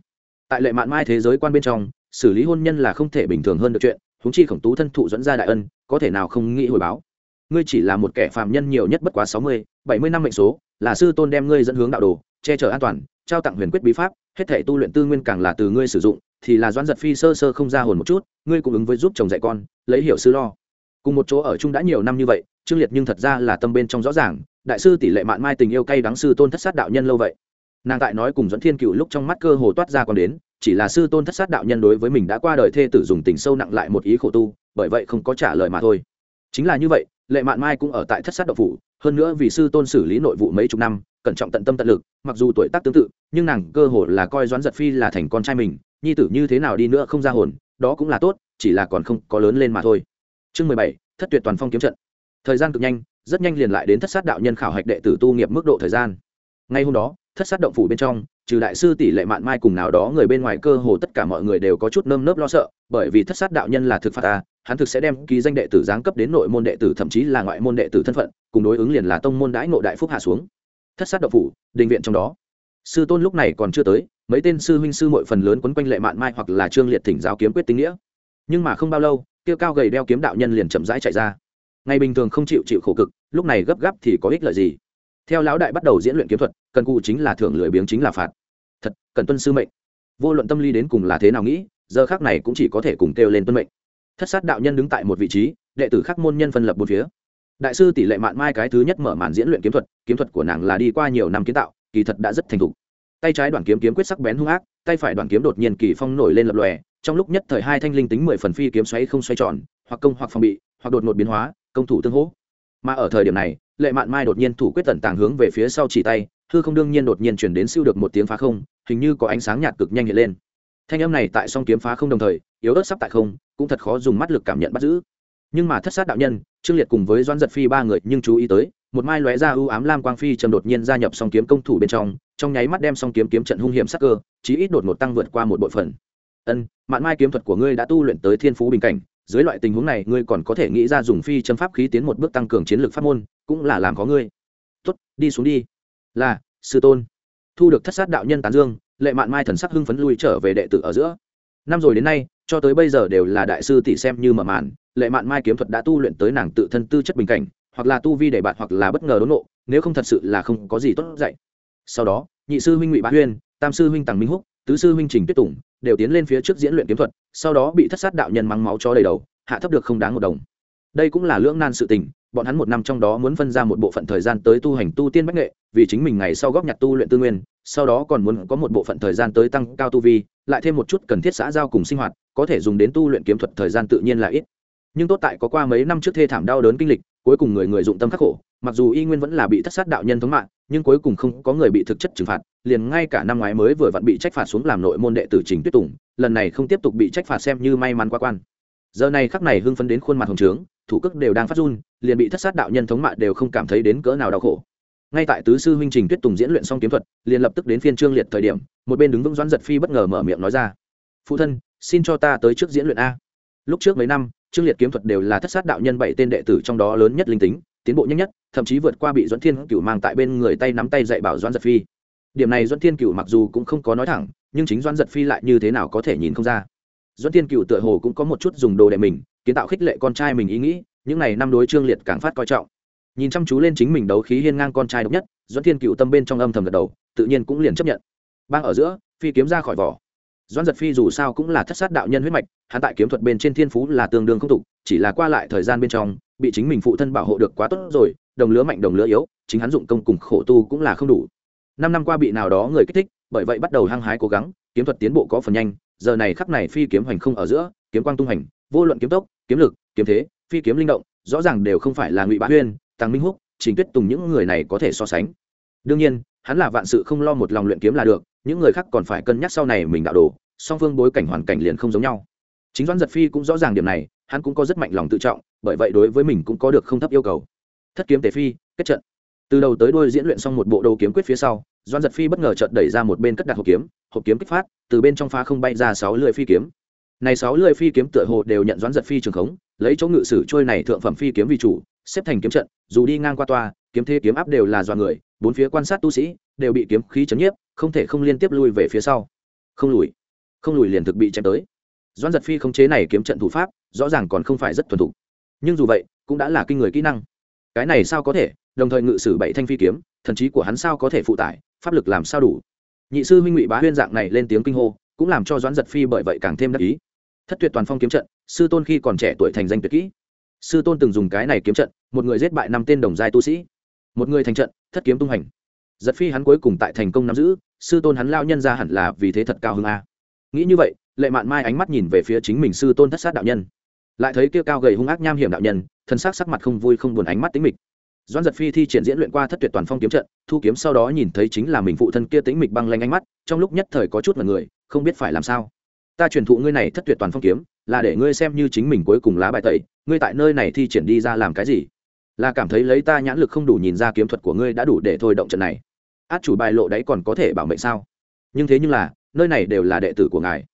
[SPEAKER 1] Tại lệ mạn mai thế giới quan bên trong, xử lý hôn nhân là không thể bình thường hơn được chuyện húng chi khổng tú thân thụ dẫn ra đại ân, có thể nào không nghĩ hồi báo? Ngươi chỉ là một kẻ phàm nhân nhiều nhất bất quá sáu mươi, bảy mươi năm mệnh số, là sư tôn đem ngươi dẫn hướng đạo đồ, che chở an toàn, trao tặng huyền quyết bí pháp, hết thể tu luyện tư nguyên càng là từ ngươi sử dụng, thì là doãn giật phi sơ sơ không ra hồn một chút, ngươi cũng ứng với giúp chồng dạy con, lấy hiểu sư lo. Cùng một chỗ ở chung đã nhiều năm như vậy trương liệt nhưng thật ra là tâm bên trong rõ ràng, đại sư tỷ lệ mạn mai tình yêu cay đắng sư tôn thất sát đạo nhân lâu vậy. Nàng tại nói cùng dẫn thiên cựu lúc trong mắt cơ hồ toát ra còn đến, chỉ là sư tôn thất sát đạo nhân đối với mình đã qua đời thê tử dùng tình sâu nặng lại một ý khổ tu, bởi vậy không có trả lời mà thôi. Chính là như vậy, lệ mạn mai cũng ở tại thất sát độc phủ, hơn nữa vì sư tôn xử lý nội vụ mấy chục năm, cẩn trọng tận tâm tận lực, mặc dù tuổi tác tương tự, nhưng nàng cơ hồ là coi doãn giật phi là thành con trai mình, nhi tử như thế nào đi nữa không ra hồn, đó cũng là tốt, chỉ là còn không có lớn lên mà thôi. Chương mười bảy, thất tuyệt toàn phong kiếm trận thời gian cực nhanh, rất nhanh liền lại đến thất sát đạo nhân khảo hạch đệ tử tu nghiệp mức độ thời gian. Ngay hôm đó, thất sát động phủ bên trong, trừ đại sư tỷ lệ mạn mai cùng nào đó người bên ngoài cơ hồ tất cả mọi người đều có chút nơm nớp lo sợ, bởi vì thất sát đạo nhân là thực phạt ta, hắn thực sẽ đem ký danh đệ tử giáng cấp đến nội môn đệ tử thậm chí là ngoại môn đệ tử thân phận, cùng đối ứng liền là tông môn đãi ngộ đại phúc hạ xuống. Thất sát động phủ, đình viện trong đó. Sư tôn lúc này còn chưa tới, mấy tên sư huynh sư mội phần lớn quấn quanh lệ mạn mai hoặc là trương liệt thỉnh giáo kiếm quyết tính nghĩa. Nhưng mà không bao lâu, kia cao gầy đeo kiếm đạo nhân liền chậm rãi chạy ra ngày bình thường không chịu chịu khổ cực, lúc này gấp gáp thì có ích lợi gì? Theo lão đại bắt đầu diễn luyện kiếm thuật, cần cụ chính là thưởng lười biếng chính là phạt. Thật, cần tuân sư mệnh. Vô luận tâm lý đến cùng là thế nào nghĩ, giờ khác này cũng chỉ có thể cùng kêu lên tuân mệnh. Thất sát đạo nhân đứng tại một vị trí, đệ tử khắc môn nhân phân lập bốn phía. Đại sư tỷ lệ mạn mai cái thứ nhất mở màn diễn luyện kiếm thuật kiếm thuật của nàng là đi qua nhiều năm kiến tạo, kỳ thật đã rất thành thục. Tay trái đoàn kiếm kiếm quyết sắc bén hung ác, tay phải đoàn kiếm đột nhiên kỳ phong nổi lên lập lòe, trong lúc nhất thời hai thanh linh tính mười phần phi kiếm xoáy không xoay tròn, hoặc công hoặc phòng bị, hoặc đột ngột biến hóa công thủ tương hỗ. Mà ở thời điểm này, lệ mạn mai đột nhiên thủ quyết tẩn tàng hướng về phía sau chỉ tay, hư không đương nhiên đột nhiên chuyển đến siêu được một tiếng phá không, hình như có ánh sáng nhạt cực nhanh hiện lên. Thanh âm này tại song kiếm phá không đồng thời, yếu ớt sắp tại không, cũng thật khó dùng mắt lực cảm nhận bắt giữ. Nhưng mà thất sát đạo nhân, trương liệt cùng với doan giật phi ba người nhưng chú ý tới, một mai lóe ra ưu ám lam quang phi trầm đột nhiên gia nhập song kiếm công thủ bên trong trong nháy mắt đem song kiếm kiếm trận hung hiểm sắc cơ, chí ít đột ngột tăng vượt qua một bộ phận. Ân, mạn mai kiếm thuật của ngươi đã tu luyện tới thiên phú bình cảnh dưới loại tình huống này, ngươi còn có thể nghĩ ra dùng phi châm pháp khí tiến một bước tăng cường chiến lược pháp môn, cũng là làm có ngươi. Tốt, đi xuống đi. Là, sư tôn. Thu được thất sát đạo nhân tán dương, lệ mạn mai thần sắc hưng phấn lui trở về đệ tử ở giữa. Năm rồi đến nay, cho tới bây giờ đều là đại sư tỷ xem như mở màn, lệ mạn mai kiếm thuật đã tu luyện tới nàng tự thân tư chất bình cảnh, hoặc là tu vi để bạn hoặc là bất ngờ đốn nộ, nếu không thật sự là không có gì tốt dạy. Sau đó, nhị sư huynh ngụy bá huyên, tam sư huynh tàng minh húc, tứ sư huynh trình tuyết tùng đều tiến lên phía trước diễn luyện kiếm thuật, sau đó bị thất sát đạo nhân mắng máu cho đầy đầu, hạ thấp được không đáng một đồng. Đây cũng là lưỡng nan sự tình, bọn hắn một năm trong đó muốn phân ra một bộ phận thời gian tới tu hành tu tiên bách nghệ, vì chính mình ngày sau góp nhặt tu luyện tư nguyên, sau đó còn muốn có một bộ phận thời gian tới tăng cao tu vi, lại thêm một chút cần thiết xã giao cùng sinh hoạt, có thể dùng đến tu luyện kiếm thuật thời gian tự nhiên là ít. Nhưng tốt tại có qua mấy năm trước thê thảm đau đớn kinh lịch, cuối cùng người người dụng tâm khắc khổ mặc dù y nguyên vẫn là bị thất sát đạo nhân thống mạng, nhưng cuối cùng không có người bị thực chất trừng phạt, liền ngay cả năm ngoái mới vừa vặn bị trách phạt xuống làm nội môn đệ tử trình tuyết tùng, lần này không tiếp tục bị trách phạt xem như may mắn qua quan. Giờ này khắc này hưng phấn đến khuôn mặt hồng trướng, thủ cước đều đang phát run, liền bị thất sát đạo nhân thống mạ đều không cảm thấy đến cỡ nào đau khổ. Ngay tại tứ sư huynh trình tuyết tùng diễn luyện xong kiếm thuật, liền lập tức đến phiên trương liệt thời điểm, một bên đứng vững doãn giật phi bất ngờ mở miệng nói ra, phụ thân, xin cho ta tới trước diễn luyện a. Lúc trước mấy năm, trương liệt kiếm thuật đều là thất sát đạo nhân bảy tên đệ tử trong đó lớn nhất linh tính tiến bộ nhanh nhất, thậm chí vượt qua bị doãn thiên cửu mang tại bên người tay nắm tay dạy bảo doãn giật phi. Điểm này doãn thiên cửu mặc dù cũng không có nói thẳng, nhưng chính doãn giật phi lại như thế nào có thể nhìn không ra. Doãn thiên cửu tựa hồ cũng có một chút dùng đồ đệ mình, kiến tạo khích lệ con trai mình ý nghĩ, những này năm đối trương liệt càng phát coi trọng. Nhìn chăm chú lên chính mình đấu khí hiên ngang con trai độc nhất doãn thiên cựu tâm bên trong âm thầm gật đầu, tự nhiên cũng liền chấp nhận. Bang ở giữa, phi kiếm ra khỏi vỏ doãn giật phi dù sao cũng là thất sát đạo nhân huyết mạch, hắn tại kiếm thuật bên trên thiên phú là tương đương không tục, chỉ là qua lại thời gian bên trong, bị chính mình phụ thân bảo hộ được quá tốt rồi, đồng lứa mạnh đồng lứa yếu, chính hắn dụng công cùng khổ tu cũng là không đủ. Năm năm qua bị nào đó người kích thích, bởi vậy bắt đầu hăng hái cố gắng, kiếm thuật tiến bộ có phần nhanh, giờ này khắc này phi kiếm hoành không ở giữa, kiếm quang tung hành vô luận kiếm tốc, kiếm lực, kiếm thế, phi kiếm linh động, rõ ràng đều không phải là ngụy bá huyên tăng minh húc, trình tuyết tùng những người này có thể so sánh. Đương nhiên, hắn là vạn sự không lo một lòng luyện kiếm là được những người khác còn phải cân nhắc sau này mình đạo đồ, song phương bối cảnh hoàn cảnh liền không giống nhau. Chính doãn giật phi cũng rõ ràng điểm này, hắn cũng có rất mạnh lòng tự trọng, bởi vậy đối với mình cũng có được không thấp yêu cầu. Thất kiếm tề phi, kết trận. Từ đầu tới đuôi diễn luyện xong một bộ đồ kiếm quyết phía sau, doãn giật phi bất ngờ chợt đẩy ra một bên cất đặt hộp kiếm hộp kiếm kích phát, từ bên trong phá không bay ra sáu lưỡi phi kiếm. Này sáu lưỡi phi kiếm tựa hồ đều nhận doãn giật phi trường khống, lấy chỗ ngự sử trôi này thượng phẩm phi kiếm vì chủ, xếp thành kiếm trận, dù đi ngang qua toa, kiếm thế kiếm áp đều là do người, bốn phía quan sát tu sĩ, đều bị kiếm khí chấn nhiếp không thể không liên tiếp lui về phía sau. Không lùi. Không lùi liền thực bị chém tới. Doãn giật phi khống chế này kiếm trận thủ pháp, rõ ràng còn không phải rất thuần thục. Nhưng dù vậy, cũng đã là kinh người kỹ năng. Cái này sao có thể? Đồng thời ngự sử bảy thanh phi kiếm, thần trí của hắn sao có thể phụ tải? Pháp lực làm sao đủ? Nhị sư huynh ngụy bá huyên dạng này lên tiếng kinh hô, cũng làm cho doãn giật phi bởi vậy càng thêm đắc ý. Thất tuyệt toàn phong kiếm trận, sư tôn khi còn trẻ tuổi thành danh tuyệt kỹ. Sư tôn từng dùng cái này kiếm trận, một người giết bại năm tên đồng giai tu sĩ. Một người thành trận, thất kiếm tung hành giật phi hắn cuối cùng tại thành công nắm giữ sư tôn hắn lao nhân ra hẳn là vì thế thật cao hơn a. Nghĩ như vậy, lệ mạn mai ánh mắt nhìn về phía chính mình sư tôn thất sát đạo nhân. Lại thấy kia cao gầy hung ác nham hiểm đạo nhân thân xác sắc mặt không vui không buồn ánh mắt tính mịch. Doan giật phi thi triển diễn luyện qua thất tuyệt toàn phong kiếm trận, thu kiếm sau đó nhìn thấy chính là mình phụ thân kia tính mịch băng lanh ánh mắt, trong lúc nhất thời có chút mật người, không biết phải làm sao. Ta truyền thụ ngươi này thất tuyệt toàn phong kiếm, là để ngươi xem như chính mình cuối cùng lá bài tẩy, ngươi tại nơi này thi triển đi ra làm cái gì? Là cảm thấy lấy ta nhãn lực không đủ nhìn ra kiếm thuật của ngươi đã đủ để thôi động trận này át chủ bài lộ đấy còn có thể bảo mệnh sao? Nhưng thế nhưng là, nơi này đều là đệ tử của ngài.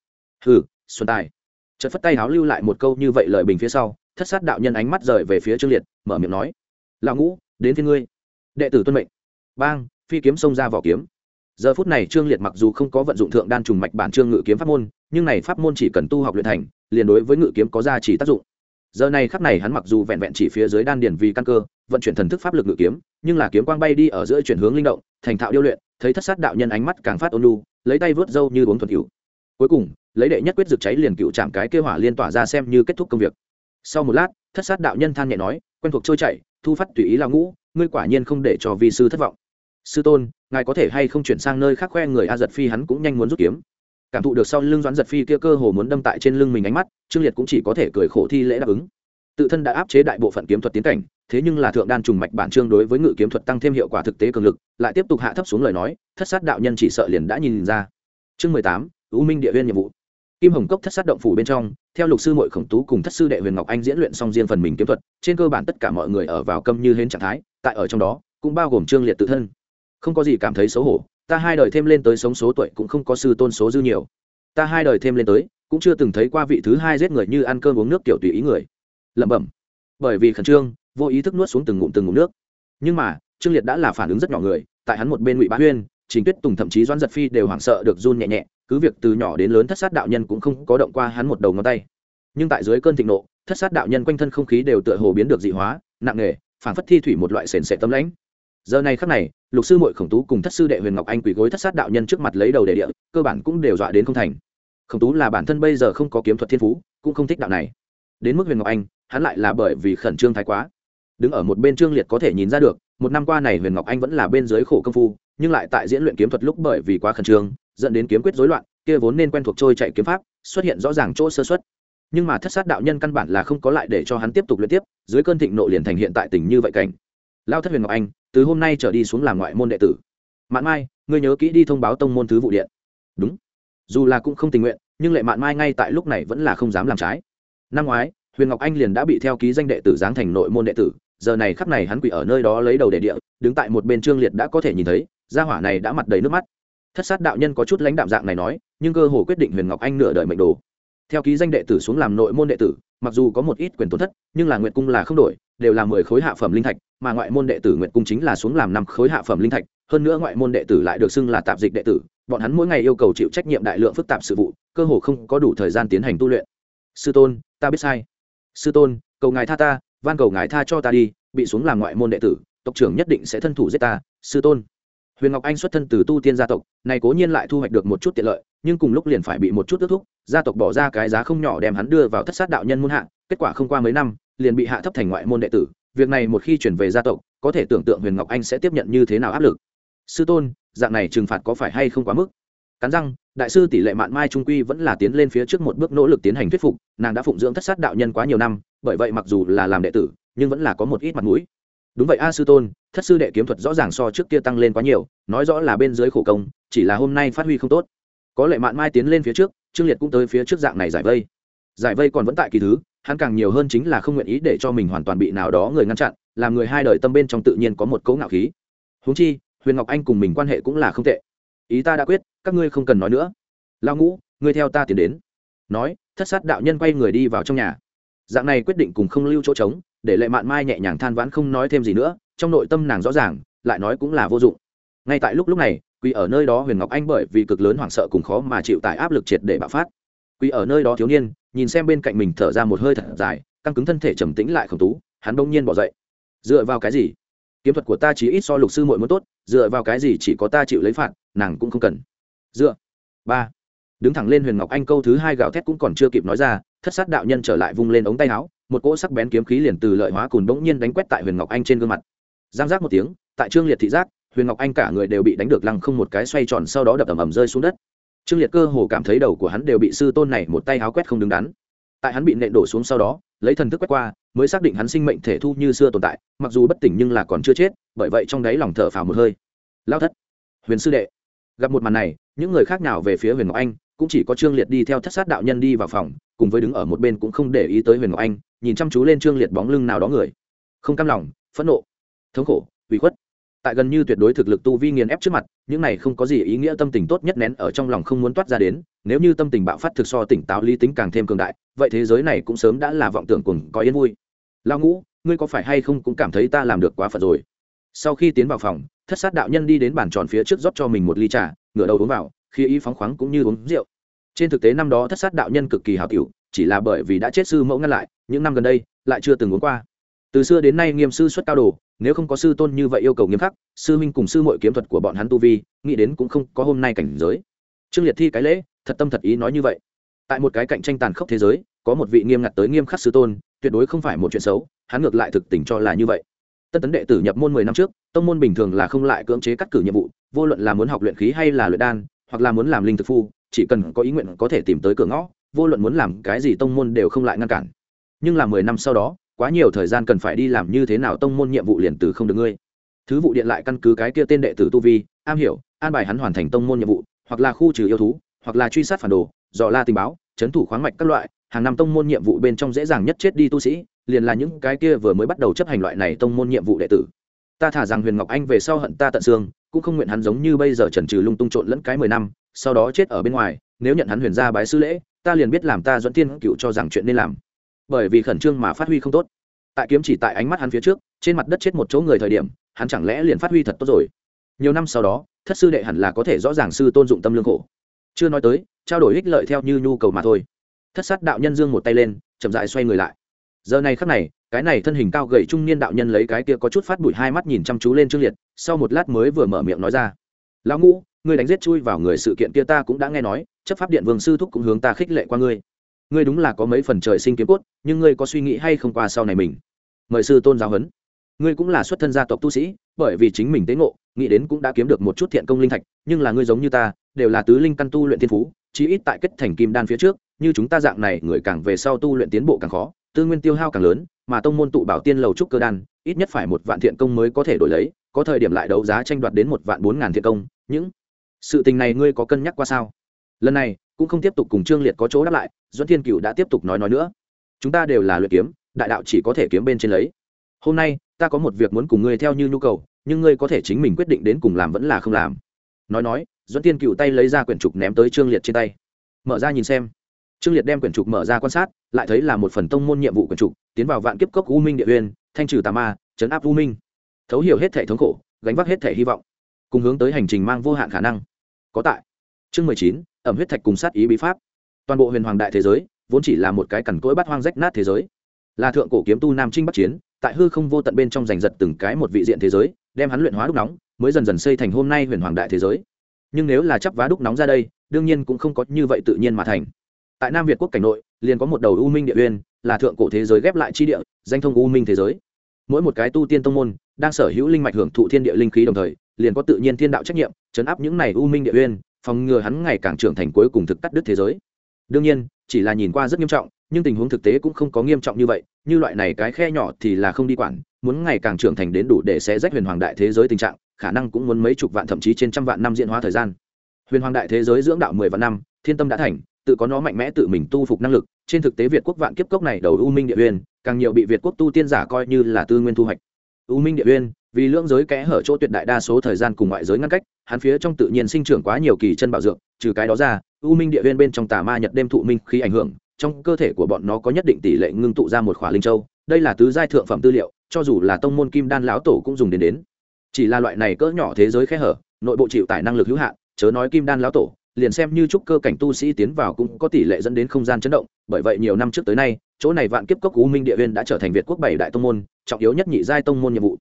[SPEAKER 1] Hừ, xuân tài. Chợt phất tay háo lưu lại một câu như vậy lời bình phía sau, thất sát đạo nhân ánh mắt rời về phía trương liệt, mở miệng nói, lão ngũ, đến thiên ngươi. Đệ tử tuân mệnh. Bang, phi kiếm xông ra vỏ kiếm. Giờ phút này trương liệt mặc dù không có vận dụng thượng đan trùng mạch bản trương ngự kiếm pháp môn, nhưng này pháp môn chỉ cần tu học luyện thành, liền đối với ngự kiếm có gia chỉ tác dụng giờ này khắc này hắn mặc dù vẹn vẹn chỉ phía dưới đan điền vì căn cơ, vận chuyển thần thức pháp lực ngự kiếm, nhưng là kiếm quang bay đi ở giữa chuyển hướng linh động, thành thạo điêu luyện, thấy thất sát đạo nhân ánh mắt càng phát ôn lu lấy tay vớt râu như uống thuần cựu cuối cùng, lấy đệ nhất quyết rực cháy liền cựu chạm cái kêu hỏa liên tỏa ra xem như kết thúc công việc. Sau một lát, thất sát đạo nhân than nhẹ nói, quen thuộc trôi chảy, thu phát tùy ý lao ngũ, ngươi quả nhiên không để cho vi sư thất vọng. Sư tôn, ngài có thể hay không chuyển sang nơi khác khoe người a giật phi hắn cũng nhanh muốn rút kiếm cảm thụ được sau lưng doãn giật phi kia cơ hồ muốn đâm tại trên lưng mình ánh mắt, trương liệt cũng chỉ có thể cười khổ thi lễ đáp ứng. Tự thân đã áp chế đại bộ phận kiếm thuật tiến cảnh, thế nhưng là thượng đan trùng mạch bản trương đối với ngự kiếm thuật tăng thêm hiệu quả thực tế cường lực, lại tiếp tục hạ thấp xuống lời nói, thất sát đạo nhân chỉ sợ liền đã nhìn ra. Chương mười tám, u minh địa viên nhiệm vụ. Kim hồng cốc thất sát động phủ bên trong, theo lục sư mội khổng tú cùng thất sư đệ huyền ngọc anh diễn luyện xong riêng phần mình kiếm thuật, trên cơ bản tất cả mọi người ở vào câm như hến trạng thái, tại ở trong đó, cũng bao gồm trương liệt tự thân. Không có gì cảm thấy xấu hổ ta hai đời thêm lên tới sống số tuổi cũng không có sư tôn số dư nhiều. Ta hai đời thêm lên tới, cũng chưa từng thấy qua vị thứ hai giết người như ăn cơm uống nước kiểu tùy ý người. Lẩm bẩm. Bởi vì khẩn trương, vô ý thức nuốt xuống từng ngụm từng ngụm nước. Nhưng mà, trương liệt đã là phản ứng rất nhỏ người, tại hắn một bên ngụy bá huyên, trình tuyết tùng thậm chí doãn giật phi đều hoảng sợ được run nhẹ nhẹ, cứ việc từ nhỏ đến lớn thất sát đạo nhân cũng không có động qua hắn một đầu ngón tay. Nhưng tại dưới cơn thịnh nộ, thất sát đạo nhân quanh thân không khí đều tựa hồ biến được dị hóa, nặng nề phản phất thi thủy một loại sền sệ tâm lãnh. Giờ này khắc này lục sư mội khổng tú cùng thất sư đệ huyền ngọc anh quỳ gối thất sát đạo nhân trước mặt lấy đầu đề địa, cơ bản cũng đều dọa đến không thành. Khổng tú là bản thân bây giờ không có kiếm thuật thiên phú, cũng không thích đạo này. Đến mức huyền ngọc anh, hắn lại là bởi vì khẩn trương thái quá. Đứng ở một bên trương liệt có thể nhìn ra được, một năm qua này huyền ngọc anh vẫn là bên dưới khổ công phu, nhưng lại tại diễn luyện kiếm thuật lúc bởi vì quá khẩn trương, dẫn đến kiếm quyết rối loạn, kia vốn nên quen thuộc trôi chạy kiếm pháp, xuất hiện rõ ràng chỗ sơ xuất nhưng mà thất sát đạo nhân căn bản là không có lại để cho hắn tiếp tục luyện tiếp, dưới cơn thịnh nộ liền thành hiện tại tình như vậy cảnh lao thất huyền ngọc anh, từ hôm nay trở đi xuống làm ngoại môn đệ tử. Mạn mai, ngươi nhớ kỹ đi thông báo tông môn thứ vụ điện. Đúng. Dù là cũng không tình nguyện, nhưng lệ mạn mai ngay tại lúc này vẫn là không dám làm trái. Năm ngoái, huyền ngọc anh liền đã bị theo ký danh đệ tử giáng thành nội môn đệ tử. Giờ này khắp này hắn quỷ ở nơi đó lấy đầu đệ địa, đứng tại một bên trương liệt đã có thể nhìn thấy, gia hỏa này đã mặt đầy nước mắt. Thất sát đạo nhân có chút lãnh đạm dạng này nói, nhưng cơ hồ quyết định huyền ngọc anh nửa đời mệnh đồ. Theo ký danh đệ tử xuống làm nội môn đệ tử, mặc dù có một ít quyền tổn thất, nhưng là nguyện cung là không đổi, đều là mười khối hạ phẩm linh thạch mà ngoại môn đệ tử nguyện cung chính là xuống làm năm khối hạ phẩm linh thạch, hơn nữa ngoại môn đệ tử lại được xưng là tạp dịch đệ tử, bọn hắn mỗi ngày yêu cầu chịu trách nhiệm đại lượng phức tạp sự vụ, cơ hồ không có đủ thời gian tiến hành tu luyện. Sư tôn, ta biết sai. Sư tôn, cầu ngài tha ta, van cầu ngài tha cho ta đi, bị xuống làm ngoại môn đệ tử, tộc trưởng nhất định sẽ thân thủ giết ta. Sư tôn. Huyền ngọc anh xuất thân từ tu tiên gia tộc, này cố nhiên lại thu hoạch được một chút tiện lợi, nhưng cùng lúc liền phải bị một chút ước thúc, gia tộc bỏ ra cái giá không nhỏ đem hắn đưa vào thất sát đạo nhân môn hạ, kết quả không qua mấy năm, liền bị hạ thấp thành ngoại môn đệ tử việc này một khi chuyển về gia tộc, có thể tưởng tượng huyền ngọc anh sẽ tiếp nhận như thế nào áp lực. Sư tôn, dạng này trừng phạt có phải hay không quá mức? Cắn răng, đại sư tỷ lệ mạn mai trung quy vẫn là tiến lên phía trước một bước nỗ lực tiến hành thuyết phục, nàng đã phụng dưỡng thất sát đạo nhân quá nhiều năm, bởi vậy mặc dù là làm đệ tử, nhưng vẫn là có một ít mặt mũi. Đúng vậy a, sư tôn, thất sư đệ kiếm thuật rõ ràng so trước kia tăng lên quá nhiều, nói rõ là bên dưới khổ công, chỉ là hôm nay phát huy không tốt. Có lệ mạn mai tiến lên phía trước, trương liệt cũng tới phía trước dạng này giải vây. Giải vây còn vẫn tại kỳ thứ hắn càng nhiều hơn chính là không nguyện ý để cho mình hoàn toàn bị nào đó người ngăn chặn, làm người hai đời tâm bên trong tự nhiên có một cấu ngạo khí. Húng chi, huyền ngọc anh cùng mình quan hệ cũng là không tệ. Ý ta đã quyết, các ngươi không cần nói nữa. Lao ngũ, ngươi theo ta tiến đến. Nói, thất sát đạo nhân quay người đi vào trong nhà. Dạng này quyết định cùng không lưu chỗ trống, để lệ mạn mai nhẹ nhàng than vãn không nói thêm gì nữa, trong nội tâm nàng rõ ràng, lại nói cũng là vô dụng. Ngay tại lúc lúc này, quỳ ở nơi đó huyền ngọc anh bởi vì cực lớn hoảng sợ cùng khó mà chịu tải áp lực triệt để bạo phát. Quỳ ở nơi đó thiếu niên nhìn xem bên cạnh mình thở ra một hơi thật dài, căng cứng thân thể trầm tĩnh lại khổng tú, hắn bỗng nhiên bỏ dậy. Dựa vào cái gì? Kiếm thuật của ta chỉ ít so lục sư muội muốn tốt, dựa vào cái gì chỉ có ta chịu lấy phạt, nàng cũng không cần. Dựa. Ba. Đứng thẳng lên huyền ngọc anh câu thứ hai gạo thét cũng còn chưa kịp nói ra, thất sát đạo nhân trở lại vung lên ống tay áo, một cỗ sắc bén kiếm khí liền từ lợi hóa cùn bỗng nhiên đánh quét tại huyền ngọc anh trên gương mặt. Giang giác một tiếng, tại trương liệt thị giác, huyền ngọc anh cả người đều bị đánh được lăng không một cái xoay tròn sau đó đập ầm ầm rơi xuống đất trương liệt cơ hồ cảm thấy đầu của hắn đều bị sư tôn này một tay háo quét không đứng đắn. Tại hắn bị nện đổ xuống sau đó, lấy thần thức quét qua, mới xác định hắn sinh mệnh thể thu như xưa tồn tại, mặc dù bất tỉnh nhưng là còn chưa chết, bởi vậy trong đáy lòng thở phào một hơi. Lao thất, huyền sư đệ, gặp một màn này, những người khác nào về phía huyền ngọc anh, cũng chỉ có trương liệt đi theo thất sát đạo nhân đi vào phòng, cùng với đứng ở một bên cũng không để ý tới huyền ngọc anh, nhìn chăm chú lên trương liệt bóng lưng nào đó người. Không cam lòng, phẫn nộ, thống khổ, ủy khuất. Tại gần như tuyệt đối thực lực tu vi nghiền ép trước mặt những này không có gì ý nghĩa tâm tình tốt nhất nén ở trong lòng không muốn toát ra đến, nếu như tâm tình bạo phát thực so tỉnh táo lý tính càng thêm cường đại, vậy thế giới này cũng sớm đã là vọng tưởng cùng có yên vui. Lao ngũ, ngươi có phải hay không cũng cảm thấy ta làm được quá phật rồi? Sau khi tiến vào phòng, thất sát đạo nhân đi đến bàn tròn phía trước rót cho mình một ly trà, ngửa đầu uống vào, khi ý phóng khoáng cũng như uống rượu. Trên thực tế năm đó thất sát đạo nhân cực kỳ hào tiểu, chỉ là bởi vì đã chết sư mẫu ngăn lại, những năm gần đây, lại chưa từng uống qua. Từ xưa đến nay nghiêm sư xuất cao đồ nếu không có sư tôn như vậy yêu cầu nghiêm khắc, sư huynh cùng sư mọi kiếm thuật của bọn hắn tu vi, nghĩ đến cũng không có hôm nay cảnh giới. Trương liệt thi cái lễ, thật tâm thật ý nói như vậy. Tại một cái cạnh tranh tàn khốc thế giới, có một vị nghiêm ngặt tới nghiêm khắc sư tôn, tuyệt đối không phải một chuyện xấu, hắn ngược lại thực tình cho là như vậy. Tân tấn đệ tử nhập môn mười năm trước, tông môn bình thường là không lại cưỡng chế cắt cử nhiệm vụ, vô luận là muốn học luyện khí hay là luyện đan, hoặc là muốn làm linh thực phu, chỉ cần có ý nguyện có thể tìm tới cửa ngõ, vô luận muốn làm cái gì tông môn đều không lại ngăn cản. Nhưng là mười năm sau đó quá nhiều thời gian cần phải đi làm như thế nào tông môn nhiệm vụ liền từ không được ngươi. Thứ vụ điện lại căn cứ cái kia tên đệ tử tu vi, am hiểu, an bài hắn hoàn thành tông môn nhiệm vụ, hoặc là khu trừ yêu thú, hoặc là truy sát phản đồ, dò la tình báo, chấn thủ khoáng mạch các loại, hàng năm tông môn nhiệm vụ bên trong dễ dàng nhất chết đi tu sĩ, liền là những cái kia vừa mới bắt đầu chấp hành loại này tông môn nhiệm vụ đệ tử. Ta thả rằng huyền ngọc anh về sau hận ta tận xương, cũng không nguyện hắn giống như bây giờ trần trừ lung tung trộn lẫn cái mười năm, sau đó chết ở bên ngoài, nếu nhận hắn huyền ra bái sư lễ, ta liền biết làm ta dẫn tiên cựu cho rằng chuyện nên làm bởi vì khẩn trương mà phát huy không tốt. Tại kiếm chỉ tại ánh mắt hắn phía trước, trên mặt đất chết một chỗ người thời điểm, hắn chẳng lẽ liền phát huy thật tốt rồi? Nhiều năm sau đó, thất sư đệ hẳn là có thể rõ ràng sư tôn dụng tâm lương khổ. Chưa nói tới, trao đổi ích lợi theo như nhu cầu mà thôi. Thất sát đạo nhân dương một tay lên, chậm dại xoay người lại. Giờ này khắc này, cái này thân hình cao gầy trung niên đạo nhân lấy cái kia có chút phát bụi hai mắt nhìn chăm chú lên trương liệt, sau một lát mới vừa mở miệng nói ra. Lão ngũ, ngươi đánh giết chui vào người sự kiện kia ta cũng đã nghe nói, chấp pháp điện vương sư thúc cũng hướng ta khích lệ qua ngươi ngươi đúng là có mấy phần trời sinh kiếm cốt, nhưng ngươi có suy nghĩ hay không qua sau này mình? Mời sư tôn giáo huấn. Ngươi cũng là xuất thân gia tộc tu sĩ, bởi vì chính mình tế ngộ, nghĩ đến cũng đã kiếm được một chút thiện công linh thạch, nhưng là ngươi giống như ta, đều là tứ linh căn tu luyện thiên phú, chí ít tại kết thành kim đan phía trước, như chúng ta dạng này, người càng về sau tu luyện tiến bộ càng khó, tư nguyên tiêu hao càng lớn, mà tông môn tụ bảo tiên lầu trúc cơ đan, ít nhất phải một vạn thiện công mới có thể đổi lấy, có thời điểm lại đấu giá tranh đoạt đến một vạn bốn ngàn thiện công, những sự tình này ngươi có cân nhắc qua sao? Lần này cũng không tiếp tục cùng trương liệt có chỗ đáp lại doãn thiên cựu đã tiếp tục nói nói nữa. Chúng ta đều là luyện kiếm, đại đạo chỉ có thể kiếm bên trên lấy. Hôm nay, ta có một việc muốn cùng ngươi theo như nhu cầu, nhưng ngươi có thể chính mình quyết định đến cùng làm vẫn là không làm. Nói nói doãn thiên cựu tay lấy ra quyển trục ném tới trương liệt trên tay. Mở ra nhìn xem. Trương liệt đem quyển trục mở ra quan sát, lại thấy là một phần tông môn nhiệm vụ quyển trục, tiến vào vạn kiếp cốc u minh địa uyên, thanh trừ tà ma chấn áp u minh. Thấu hiểu hết thể thống khổ, gánh vác hết thể hy vọng, cùng hướng tới hành trình mang vô hạn khả năng. Có tại chương mười chín, ẩm huyết thạch cùng sát ý bí pháp. Toàn bộ huyền hoàng đại thế giới, vốn chỉ là một cái cằn cỗi bát hoang rách nát thế giới. Là thượng cổ kiếm tu nam trinh bắc chiến, tại hư không vô tận bên trong giành giật từng cái một vị diện thế giới, đem hắn luyện hóa đúc nóng, mới dần dần xây thành hôm nay huyền hoàng đại thế giới. Nhưng nếu là chấp vá đúc nóng ra đây, đương nhiên cũng không có như vậy tự nhiên mà thành. Tại nam việt quốc cảnh nội, liền có một đầu u minh địa uyên, là thượng cổ thế giới ghép lại chi địa, danh thông u minh thế giới. Mỗi một cái tu tiên tông môn, đang sở hữu linh mạch hưởng thụ thiên địa linh khí đồng thời, liền có tự nhiên thiên đạo trách nhiệm, chấn áp những này u minh địa uyên phòng ngừa hắn ngày càng trưởng thành cuối cùng thực cắt đứt thế giới. Đương nhiên, chỉ là nhìn qua rất nghiêm trọng, nhưng tình huống thực tế cũng không có nghiêm trọng như vậy, như loại này cái khe nhỏ thì là không đi quản, muốn ngày càng trưởng thành đến đủ để xé rách huyền hoàng đại thế giới tình trạng, khả năng cũng muốn mấy chục vạn thậm chí trên trăm vạn năm diễn hóa thời gian. Huyền hoàng đại thế giới dưỡng đạo mười vạn năm, thiên tâm đã thành, tự có nó mạnh mẽ tự mình tu phục năng lực, trên thực tế việt quốc vạn kiếp cốc này đầu u minh địa uyên, càng nhiều bị việt quốc tu tiên giả coi như là tư nguyên thu hoạch. U minh địa uyên vì lưỡng giới kẽ hở chỗ tuyệt đại đa số thời gian cùng ngoại giới ngăn cách, hắn phía trong tự nhiên sinh trưởng quá nhiều kỳ chân bảo dược, trừ cái đó ra, u minh địa viên bên trong tà ma nhật đêm thụ minh khi ảnh hưởng, trong cơ thể của bọn nó có nhất định tỷ lệ ngưng tụ ra một khỏa linh châu, đây là tứ giai thượng phẩm tư liệu, cho dù là tông môn kim đan lão tổ cũng dùng đến đến. Chỉ là loại này cỡ nhỏ thế giới kẽ hở, nội bộ chịu tải năng lực hữu hạn, chớ nói kim đan lão tổ, liền xem như trúc cơ cảnh tu sĩ tiến vào cũng có tỷ lệ dẫn đến không gian chấn động, bởi vậy nhiều năm trước tới nay, chỗ này vạn kiếp cốc u minh địa viên đã trở thành việt quốc bảy đại tông môn, trọng yếu nhất nhị giai tông môn nhiệm vụ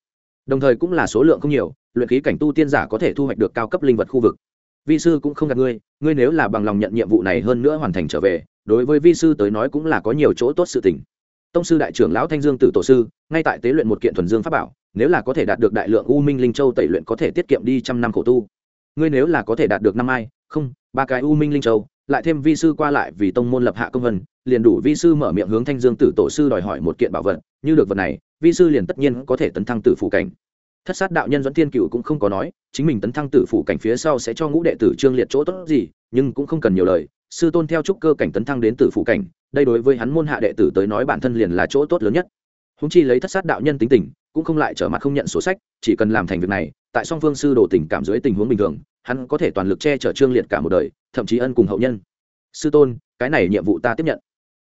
[SPEAKER 1] đồng thời cũng là số lượng không nhiều, luyện khí cảnh tu tiên giả có thể thu hoạch được cao cấp linh vật khu vực. Vi sư cũng không gạt ngươi ngươi nếu là bằng lòng nhận nhiệm vụ này hơn nữa hoàn thành trở về, đối với vi sư tới nói cũng là có nhiều chỗ tốt sự tình. Tông sư đại trưởng lão thanh dương tử tổ sư, ngay tại tế luyện một kiện thuần dương pháp bảo, nếu là có thể đạt được đại lượng u minh linh châu tẩy luyện có thể tiết kiệm đi trăm năm khổ tu. Ngươi nếu là có thể đạt được năm ai, không, ba cái u minh linh châu lại thêm vi sư qua lại vì tông môn lập hạ công vân, liền đủ vi sư mở miệng hướng thanh dương tử tổ sư đòi hỏi một kiện bảo vật, như được vật này, vi sư liền tất nhiên có thể tấn thăng tử phủ cảnh. Thất sát đạo nhân dẫn thiên cựu cũng không có nói, chính mình tấn thăng tử phủ cảnh phía sau sẽ cho ngũ đệ tử trương liệt chỗ tốt gì, nhưng cũng không cần nhiều lời, sư tôn theo trúc cơ cảnh tấn thăng đến tử phủ cảnh, đây đối với hắn môn hạ đệ tử tới nói bản thân liền là chỗ tốt lớn nhất. Húng chi lấy thất sát đạo nhân tính tình, cũng không lại trở mặt không nhận sổ sách, chỉ cần làm thành việc này, tại song phương sư đồ tình cảm dưới tình huống bình thường hắn có thể toàn lực che chở trương liệt cả một đời, thậm chí ân cùng hậu nhân. Sư tôn, cái này nhiệm vụ ta tiếp nhận.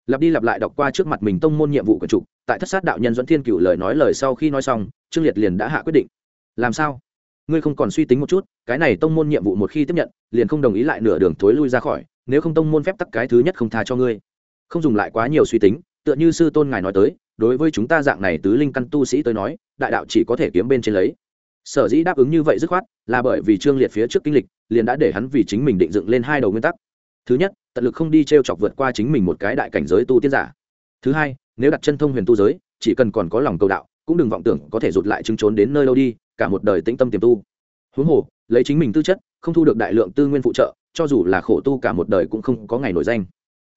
[SPEAKER 1] Lặp đi lặp lại đọc qua trước mặt mình tông môn nhiệm vụ của trục tại thất sát đạo nhân dẫn thiên cựu lời nói lời sau khi nói xong, trương liệt liền đã hạ quyết định. Làm sao? Ngươi không còn suy tính một chút, cái này tông môn nhiệm vụ một khi tiếp nhận, liền không đồng ý lại nửa đường thối lui ra khỏi, nếu không tông môn phép tắc cái thứ nhất không tha cho ngươi. Không dùng lại quá nhiều suy tính, tựa như sư tôn ngài nói tới, đối với chúng ta dạng này tứ linh căn tu sĩ tới nói, đại đạo chỉ có thể kiếm bên trên lấy sở dĩ đáp ứng như vậy dứt khoát là bởi vì trương liệt phía trước kinh lịch liền đã để hắn vì chính mình định dựng lên hai đầu nguyên tắc. Thứ nhất, tận lực không đi t r e o chọc vượt qua chính mình một cái đại cảnh giới tu tiên giả. Thứ hai, nếu đặt chân thông huyền tu giới, chỉ cần còn có lòng cầu đạo, cũng đừng vọng tưởng có thể rụt lại chứng trốn đến nơi đâu đi, cả một đời tĩnh tâm tiềm tu. Huống hồ, lấy chính mình tư chất, không thu được đại lượng tư nguyên phụ trợ, cho dù là khổ tu cả một đời cũng không có ngày nổi danh.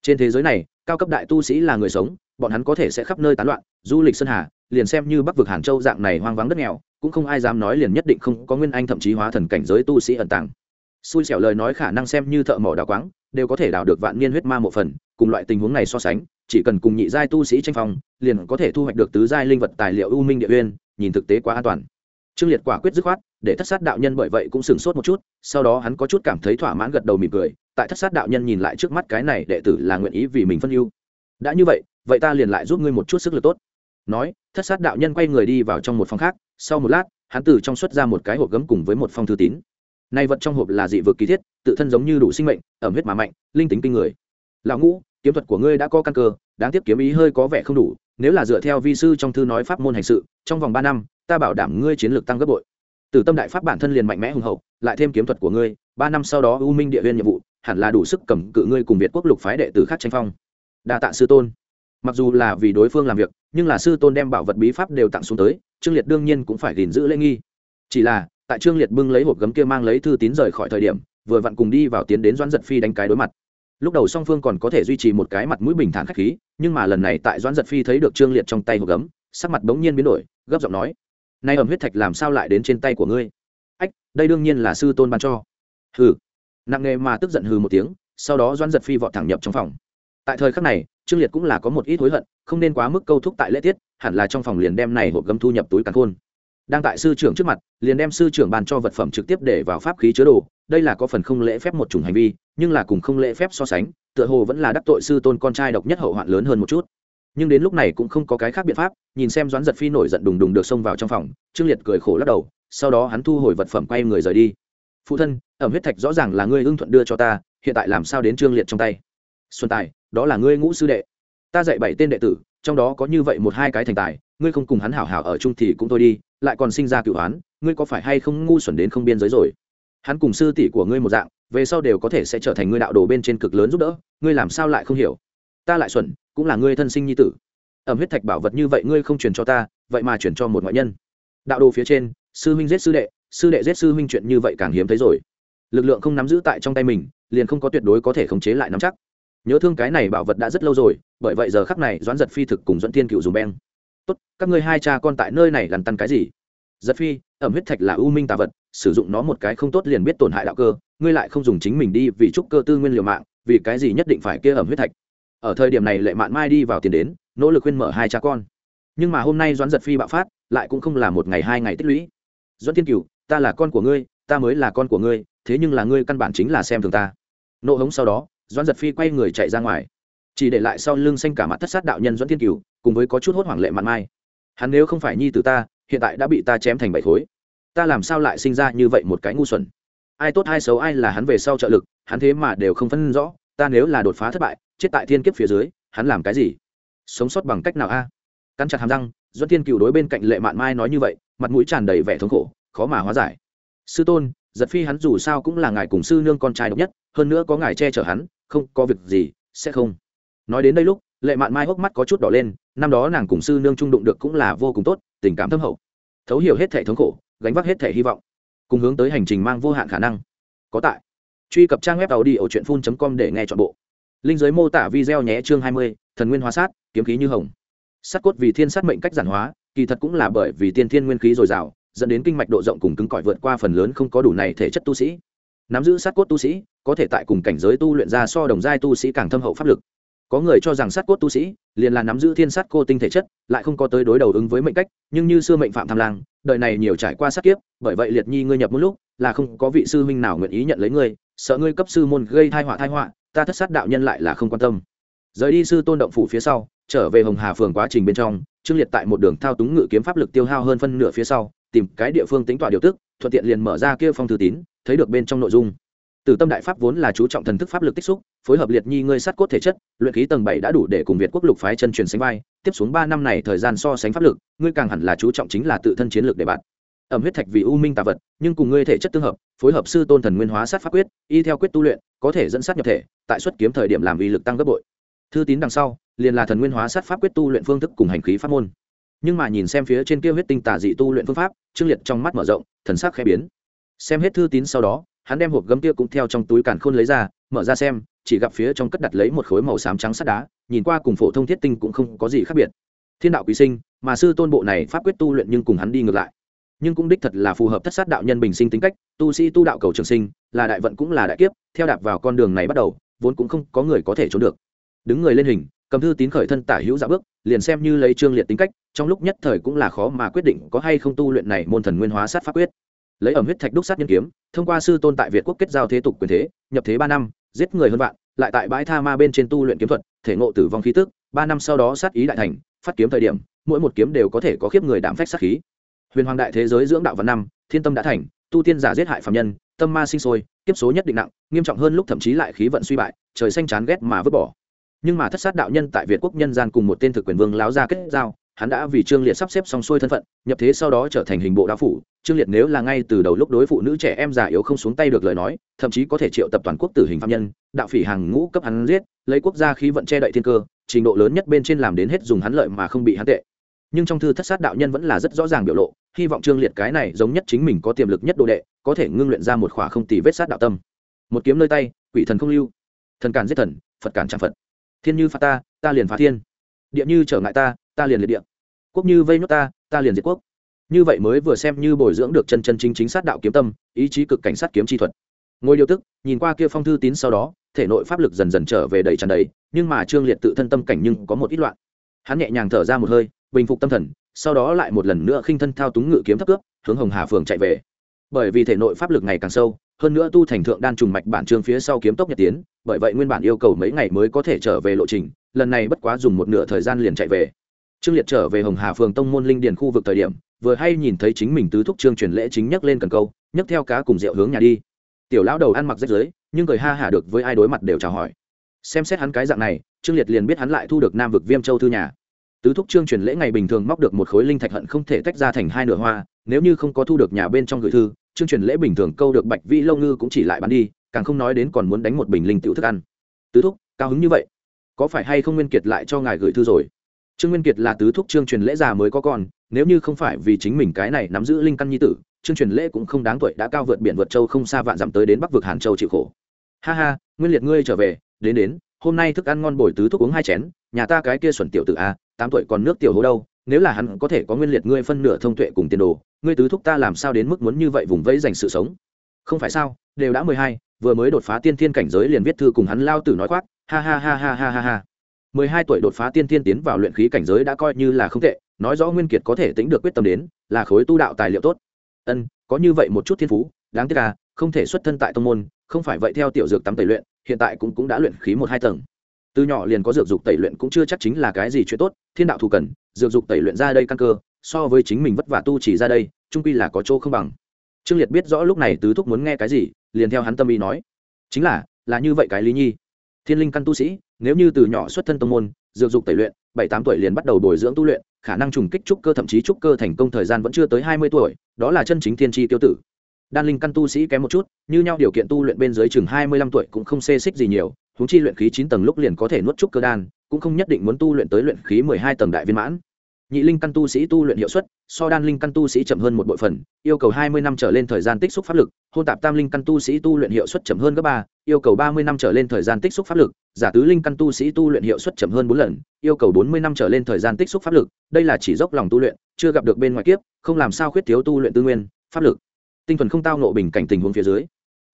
[SPEAKER 1] Trên thế giới này, cao cấp đại tu sĩ là người sống, bọn hắn có thể sẽ khắp nơi tán loạn, du lịch sơn hà liền xem như bắc vực hàn châu dạng này hoang vắng đất nghèo cũng không ai dám nói liền nhất định không có nguyên anh thậm chí hóa thần cảnh giới tu sĩ ẩn tàng xui xẻo lời nói khả năng xem như thợ mỏ đào quáng đều có thể đào được vạn niên huyết ma một phần cùng loại tình huống này so sánh chỉ cần cùng nhị giai tu sĩ tranh phong liền có thể thu hoạch được tứ giai linh vật tài liệu ưu minh địa uyên nhìn thực tế quá an toàn trương liệt quả quyết dứt khoát để thất sát đạo nhân bởi vậy cũng sửng sốt một chút sau đó hắn có chút cảm thấy thỏa mãn gật đầu mỉm cười tại thất sát đạo nhân nhìn lại trước mắt cái này đệ tử là nguyện ý vì mình phân ưu đã như vậy vậy ta liền lại giúp ngươi một chút sức lực tốt nói thất sát đạo nhân quay người đi vào trong một phòng khác, sau một lát, hắn từ trong xuất ra một cái hộp gấm cùng với một phong thư tín. Nay vật trong hộp là dị vực kỳ thiết, tự thân giống như đủ sinh mệnh, ẩm huyết mà mạnh, linh tính kinh người. Lão ngũ, kiếm thuật của ngươi đã có căn cơ, đáng tiếc kiếm ý hơi có vẻ không đủ, nếu là dựa theo vi sư trong thư nói pháp môn hành sự, trong vòng ba năm, ta bảo đảm ngươi chiến lược tăng gấp bội. Từ tâm đại pháp bản thân liền mạnh mẽ hùng hậu, lại thêm kiếm thuật của ngươi, ba năm sau đó u minh địa viên nhiệm vụ, hẳn là đủ sức cầm cự ngươi cùng việt quốc lục phái đệ tử khác tranh phong. Đa tạ sư tôn mặc dù là vì đối phương làm việc, nhưng là sư tôn đem bảo vật bí pháp đều tặng xuống tới, trương liệt đương nhiên cũng phải gìn giữ lễ nghi. Chỉ là, tại trương liệt bưng lấy hộp gấm kia mang lấy thư tín rời khỏi thời điểm, vừa vặn cùng đi vào tiến đến doãn giật phi đánh cái đối mặt. Lúc đầu song phương còn có thể duy trì một cái mặt mũi bình thản khách khí, nhưng mà lần này tại doãn giật phi thấy được trương liệt trong tay hộp gấm, sắc mặt bỗng nhiên biến đổi, gấp giọng nói, nay ẩm huyết thạch làm sao lại đến trên tay của ngươi? Ách, đây đương nhiên là sư tôn ban cho. Hừ. Nặng nề mà tức giận hừ một tiếng, sau đó doãn giật phi vọt thẳng nhập trong phòng. Tại thời khắc này trương liệt cũng là có một ít hối hận, không nên quá mức câu thúc tại lễ tiết, hẳn là trong phòng liền đem này hộp gấm thu nhập túi càn khôn. Đang tại sư trưởng trước mặt, liền đem sư trưởng bàn cho vật phẩm trực tiếp để vào pháp khí chứa đồ, đây là có phần không lễ phép một chủng hành vi, nhưng là cùng không lễ phép so sánh, tựa hồ vẫn là đắc tội sư tôn con trai độc nhất hậu hoạn lớn hơn một chút. Nhưng đến lúc này cũng không có cái khác biện pháp, nhìn xem doãn giật phi nổi giận đùng đùng được xông vào trong phòng, trương liệt cười khổ lắc đầu, sau đó hắn thu hồi vật phẩm quay người rời đi. Phụ thân, ẩm huyết thạch rõ ràng là ngươi ưng thuận đưa cho ta, hiện tại làm sao đến trương liệt trong tay? Xuân tài đó là ngươi ngũ sư đệ. Ta dạy bảy tên đệ tử, trong đó có như vậy một hai cái thành tài, ngươi không cùng hắn hảo hảo ở chung thì cũng thôi đi, lại còn sinh ra cựu hoán ngươi có phải hay không ngu xuẩn đến không biên giới rồi? Hắn cùng sư tỷ của ngươi một dạng, về sau đều có thể sẽ trở thành ngươi đạo đồ bên trên cực lớn giúp đỡ, ngươi làm sao lại không hiểu? Ta lại xuẩn, cũng là ngươi thân sinh nhi tử. Ẩm huyết thạch bảo vật như vậy ngươi không truyền cho ta, vậy mà chuyển cho một ngoại nhân. Đạo đồ phía trên, sư huynh giết sư đệ sư đệ giết sư huynh chuyện như vậy càng hiếm thấy rồi. Lực lượng không nắm giữ tại trong tay mình, liền không có tuyệt đối có thể khống chế lại nắm chắc nhớ thương cái này bảo vật đã rất lâu rồi, bởi vậy giờ khắc này doãn giật phi thực cùng doãn thiên cựu dùng beng. Tốt, các ngươi hai cha con tại nơi này lằn tăn cái gì? Giật phi, ẩm huyết thạch là ưu minh tà vật, sử dụng nó một cái không tốt liền biết tổn hại đạo cơ, ngươi lại không dùng chính mình đi vì trúc cơ tư nguyên liều mạng, vì cái gì nhất định phải kia ẩm huyết thạch? Ở thời điểm này lệ mạn mai đi vào tiền đến, nỗ lực khuyên mở hai cha con. Nhưng mà hôm nay doãn giật phi bạo phát, lại cũng không là một ngày hai ngày tích lũy. Doãn thiên cựu, ta là con của ngươi, ta mới là con của ngươi, thế nhưng là ngươi căn bản chính là xem thường ta. Nộ hống sau đó doãn giật phi quay người chạy ra ngoài. Chỉ để lại sau lưng xanh cả mặt thất sát đạo nhân doãn thiên cửu cùng với có chút hốt hoảng lệ mạn mai. Hắn nếu không phải nhi từ ta, hiện tại đã bị ta chém thành bảy khối. Ta làm sao lại sinh ra như vậy một cái ngu xuẩn? Ai tốt ai xấu ai là hắn về sau trợ lực, hắn thế mà đều không phân rõ. Ta nếu là đột phá thất bại, chết tại thiên kiếp phía dưới, hắn làm cái gì? Sống sót bằng cách nào a? Cắn chặt hàm răng doan thiên Cửu đối bên cạnh lệ mạn mai nói như vậy, mặt mũi tràn đầy vẻ thống khổ, khó mà hóa giải. Sư tôn, giật phi hắn dù sao cũng là ngài cùng sư nương con trai độc nhất, hơn nữa có ngài che chở hắn không có việc gì, sẽ không. Nói đến đây lúc, lệ mạn mai hốc mắt có chút đỏ lên, năm đó nàng cùng sư nương trung đụng được cũng là vô cùng tốt, tình cảm thâm hậu. Thấu hiểu hết thể thống khổ, gánh vác hết thể hy vọng, cùng hướng tới hành trình mang vô hạn khả năng. Có tại. Truy cập trang web tàu đi ở truyện phun com để nghe chọn bộ. Linh giới mô tả video nhé chương hai mươi, thần nguyên hóa sát, kiếm khí như hồng. Sắt cốt vì thiên sát mệnh cách giản hóa, kỳ thật cũng là bởi vì tiên thiên nguyên khí dồi dào, dẫn đến kinh mạch độ rộng cùng cứng cỏi vượt qua phần lớn không có đủ này thể chất tu sĩ. Nắm giữ sát cốt tu sĩ có thể tại cùng cảnh giới tu luyện ra so đồng giai tu sĩ càng thâm hậu pháp lực. Có người cho rằng sát cốt tu sĩ liền là nắm giữ thiên sát cô tinh thể chất, lại không có tới đối đầu ứng với mệnh cách, nhưng như xưa mệnh phạm tham lang, đời này nhiều trải qua sát kiếp, bởi vậy liệt nhi ngươi nhập một lúc, là không có vị sư huynh nào nguyện ý nhận lấy ngươi, sợ ngươi cấp sư môn gây thai họa thai họa, ta thất sát đạo nhân lại là không quan tâm. Rời đi sư tôn động phủ phía sau, trở về hồng hà phường quá trình bên trong, trương liệt tại một đường thao túng ngự kiếm pháp lực tiêu hao hơn phân nửa phía sau, tìm cái địa phương tính tọa điều tức, thuận tiện liền mở ra kia phong thư tín, thấy được bên trong nội dung từ tâm đại pháp vốn là chú trọng thần thức pháp lực tích xúc, phối hợp liệt nhi ngươi sát cốt thể chất, luyện khí tầng bảy đã đủ để cùng việt quốc lục phái chân truyền sánh vai, tiếp xuống ba năm này thời gian so sánh pháp lực, ngươi càng hẳn là chú trọng chính là tự thân chiến lược để bạn. Ẩm huyết thạch vì u minh tà vật, nhưng cùng ngươi thể chất tương hợp, phối hợp sư tôn thần nguyên hóa sát pháp quyết, y theo quyết tu luyện, có thể dẫn sát nhập thể, tại xuất kiếm thời điểm làm uy lực tăng gấp bội. Thư tín đằng sau, liền là thần nguyên hóa sát pháp quyết tu luyện phương thức cùng hành khí pháp môn. Nhưng mà nhìn xem phía trên kia huyết tinh tà dị tu luyện phương pháp, trương liệt trong mắt mở rộng, thần sắc khẽ biến. Xem hết thư tín sau đó hắn đem hộp gấm kia cũng theo trong túi càn khôn lấy ra, mở ra xem, chỉ gặp phía trong cất đặt lấy một khối màu xám trắng sắt đá, nhìn qua cùng phổ thông thiết tinh cũng không có gì khác biệt. Thiên đạo quý sinh, mà sư tôn bộ này pháp quyết tu luyện nhưng cùng hắn đi ngược lại. Nhưng cũng đích thật là phù hợp thất sát đạo nhân bình sinh tính cách, tu sĩ tu đạo cầu trường sinh, là đại vận cũng là đại kiếp, theo đạp vào con đường này bắt đầu, vốn cũng không có người có thể trốn được. Đứng người lên hình, cầm thư tín khởi thân tả hữu dạ bước, liền xem như lấy trương liệt tính cách, trong lúc nhất thời cũng là khó mà quyết định có hay không tu luyện này môn thần nguyên hóa sát pháp quyết lấy ẩm huyết thạch đúc sát nhân kiếm, thông qua sư tôn tại việt quốc kết giao thế tục quyền thế, nhập thế ba năm, giết người hơn vạn, lại tại bãi tha ma bên trên tu luyện kiếm thuật, thể ngộ tử vong khí tức, ba năm sau đó sát ý đại thành, phát kiếm thời điểm, mỗi một kiếm đều có thể có khiếp người đảm phách sát khí. Huyền hoàng đại thế giới dưỡng đạo văn năm, thiên tâm đã thành, tu tiên giả giết hại phạm nhân, tâm ma sinh sôi, kiếp số nhất định nặng, nghiêm trọng hơn lúc thậm chí lại khí vận suy bại, trời xanh chán ghét mà vứt bỏ. Nhưng mà thất sát đạo nhân tại việt quốc nhân gian cùng một tên thực quyền vương láo ra kết giao hắn đã vì trương liệt sắp xếp xong xuôi thân phận, nhập thế sau đó trở thành hình bộ đao phủ. Trương liệt nếu là ngay từ đầu lúc đối phụ nữ trẻ em già yếu không xuống tay được lời nói, thậm chí có thể triệu tập toàn quốc tử hình phạm nhân, đạo phỉ hàng ngũ cấp hắn giết, lấy quốc gia khí vận che đậy thiên cơ, trình độ lớn nhất bên trên làm đến hết dùng hắn lợi mà không bị hắn tệ. Nhưng trong thư thất sát đạo nhân vẫn là rất rõ ràng biểu lộ, hy vọng trương liệt cái này giống nhất chính mình có tiềm lực nhất đồ đệ, có thể ngưng luyện ra một khỏa không tỷ vết sát đạo tâm. Một kiếm nơi tay, quỷ thần không lưu. Thần cản giết thần, phật cản trang phật. Thiên như phạt ta ta liền phá thiên. Địa như trở ngại ta ta liền liệt địa. Quốc như vây nhốt ta ta liền diệt quốc. Như vậy mới vừa xem như bồi dưỡng được chân chân chính chính sát đạo kiếm tâm, ý chí cực cảnh sát kiếm chi thuật. Ngồi điều tức, nhìn qua kia phong thư tín sau đó, thể nội pháp lực dần dần trở về đầy tràn đầy, nhưng mà trương liệt tự thân tâm cảnh nhưng có một ít loạn. Hắn nhẹ nhàng thở ra một hơi, bình phục tâm thần, sau đó lại một lần nữa khinh thân thao túng ngự kiếm thấp cướp, hướng hồng hà phường chạy về. Bởi vì thể nội pháp lực ngày càng sâu, hơn nữa tu thành thượng đan trùng mạch bản trương phía sau kiếm tốc nhật tiến, bởi vậy nguyên bản yêu cầu mấy ngày mới có thể trở về lộ trình, lần này bất quá dùng một nửa thời gian liền chạy về trương liệt trở về hồng hà phường tông môn linh điền khu vực thời điểm, vừa hay nhìn thấy chính mình tứ thúc trương truyền lễ chính nhắc lên cần câu, nhấc theo cá cùng rượu hướng nhà đi. Tiểu lão đầu ăn mặc rách rưới, nhưng cười ha hả được với ai đối mặt đều chào hỏi. Xem xét hắn cái dạng này, trương liệt liền biết hắn lại thu được nam vực viêm châu thư nhà. Tứ thúc trương truyền lễ ngày bình thường móc được một khối linh thạch hận không thể tách ra thành hai nửa hoa, nếu như không có thu được nhà bên trong gửi thư, trương truyền lễ bình thường câu được bạch vĩ lâu ngư cũng chỉ lại bán đi, càng không nói đến còn muốn đánh một bình linh tiểu thức ăn. Tứ thúc, cao hứng như vậy, có phải hay không nguyên kiệt lại cho ngài gửi thư rồi? Trương nguyên kiệt là tứ thúc trương truyền lễ già mới có con, nếu như không phải vì chính mình cái này nắm giữ linh căn nhi tử, trương truyền lễ cũng không đáng tuổi, đã cao vượt biển vượt châu không xa vạn dặm tới đến bắc vực hàn châu chịu khổ. Ha ha, nguyên liệt ngươi trở về, đến đến, hôm nay thức ăn ngon bồi tứ thúc uống hai chén, nhà ta cái kia xuẩn tiểu tử a, tám tuổi còn nước tiểu hố đâu, nếu là hắn có thể có nguyên liệt ngươi phân nửa thông tuệ cùng tiền đồ, ngươi tứ thúc ta làm sao đến mức muốn như vậy vùng vẫy dành sự sống? Không phải sao, đều đã mười hai, vừa mới đột phá tiên thiên cảnh giới liền viết thư cùng hắn lao tử nói khoác, ha ha ha ha ha ha ha mười hai tuổi đột phá tiên thiên tiến vào luyện khí cảnh giới đã coi như là không tệ, nói rõ nguyên kiệt có thể tính được quyết tâm đến, là khối tu đạo tài liệu tốt. Ân, có như vậy một chút thiên phú, đáng tiếc là không thể xuất thân tại tông môn, không phải vậy theo tiểu dược tắm tẩy luyện, hiện tại cũng cũng đã luyện khí một hai tầng. Từ nhỏ liền có dược dục tẩy luyện cũng chưa chắc chính là cái gì chuyện tốt, thiên đạo thù cần, dược dục tẩy luyện ra đây căn cơ, so với chính mình vất vả tu chỉ ra đây, trung quy là có chỗ không bằng. Trương liệt biết rõ lúc này tứ thúc muốn nghe cái gì, liền theo hắn tâm ý nói, chính là là như vậy cái lý nhi thiên linh căn tu sĩ, nếu như từ nhỏ xuất thân tông môn, dược dục tẩy luyện, bảy tám tuổi liền bắt đầu bồi dưỡng tu luyện, khả năng trùng kích trúc cơ thậm chí trúc cơ thành công thời gian vẫn chưa tới hai mươi tuổi, đó là chân chính thiên tri tiêu tử. Đan linh căn tu sĩ kém một chút, như nhau điều kiện tu luyện bên dưới chừng hai mươi lăm tuổi cũng không xê xích gì nhiều húng chi luyện khí chín tầng lúc liền có thể nuốt trúc cơ đan, cũng không nhất định muốn tu luyện tới luyện khí mười hai tầng đại viên mãn. Nhị linh căn tu sĩ tu luyện hiệu suất, so đan linh căn tu sĩ chậm hơn một bội phần yêu cầu hai mươi năm trở lên thời gian tích xúc pháp lực hôn tạp tam linh căn tu sĩ tu luyện hiệu suất chậm hơn gấp ba, yêu cầu ba mươi năm trở lên thời gian tích xúc pháp lực, giả tứ linh căn tu sĩ tu luyện hiệu suất chậm hơn bốn lần, yêu cầu bốn mươi năm trở lên thời gian tích xúc pháp lực, đây là chỉ dốc lòng tu luyện, chưa gặp được bên ngoài kiếp, không làm sao khuyết thiếu tu luyện tư nguyên, pháp lực. Tinh thần không tao nộ bình cảnh tình huống phía dưới.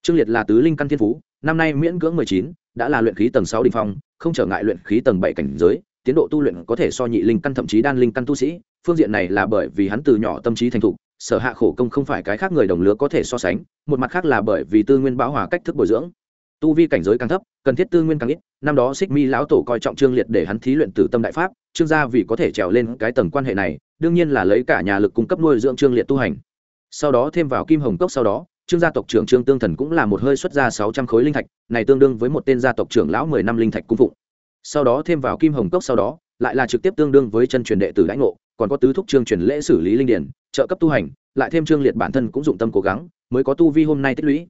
[SPEAKER 1] Trương liệt là tứ linh căn thiên phú, năm nay miễn cưỡng mười chín, đã là luyện khí tầng sáu đ phong, không trở ngại luyện khí tầng bảy cảnh giới, tiến độ tu luyện có thể so nhị linh căn thậm chí đan linh căn tu sĩ, phương diện này là bởi vì hắn từ nhỏ tâm trí thành thục sở hạ khổ công không phải cái khác người đồng lứa có thể so sánh, một mặt khác là bởi vì tư nguyên bão hòa cách thức bồi dưỡng. Tu vi cảnh giới càng thấp, cần thiết tư nguyên càng ít, năm đó xích mi lão tổ coi trọng trương liệt để hắn thí luyện tử tâm đại pháp, trương gia vì có thể trèo lên cái tầng quan hệ này, đương nhiên là lấy cả nhà lực cung cấp nuôi dưỡng trương liệt tu hành. Sau đó thêm vào kim hồng cốc sau đó, trương gia tộc trưởng trương tương thần cũng là một hơi xuất ra sáu trăm khối linh thạch, này tương đương với một tên gia tộc trưởng lão mười năm linh thạch cung phụng. Sau đó thêm vào kim hồng cốc sau đó lại là trực tiếp tương đương với chân truyền đệ tử lãnh ngộ, còn có tứ thúc trương truyền lễ xử lý linh điển, trợ cấp tu hành, lại thêm trương liệt bản thân cũng dụng tâm cố gắng, mới có tu vi hôm nay tích lũy.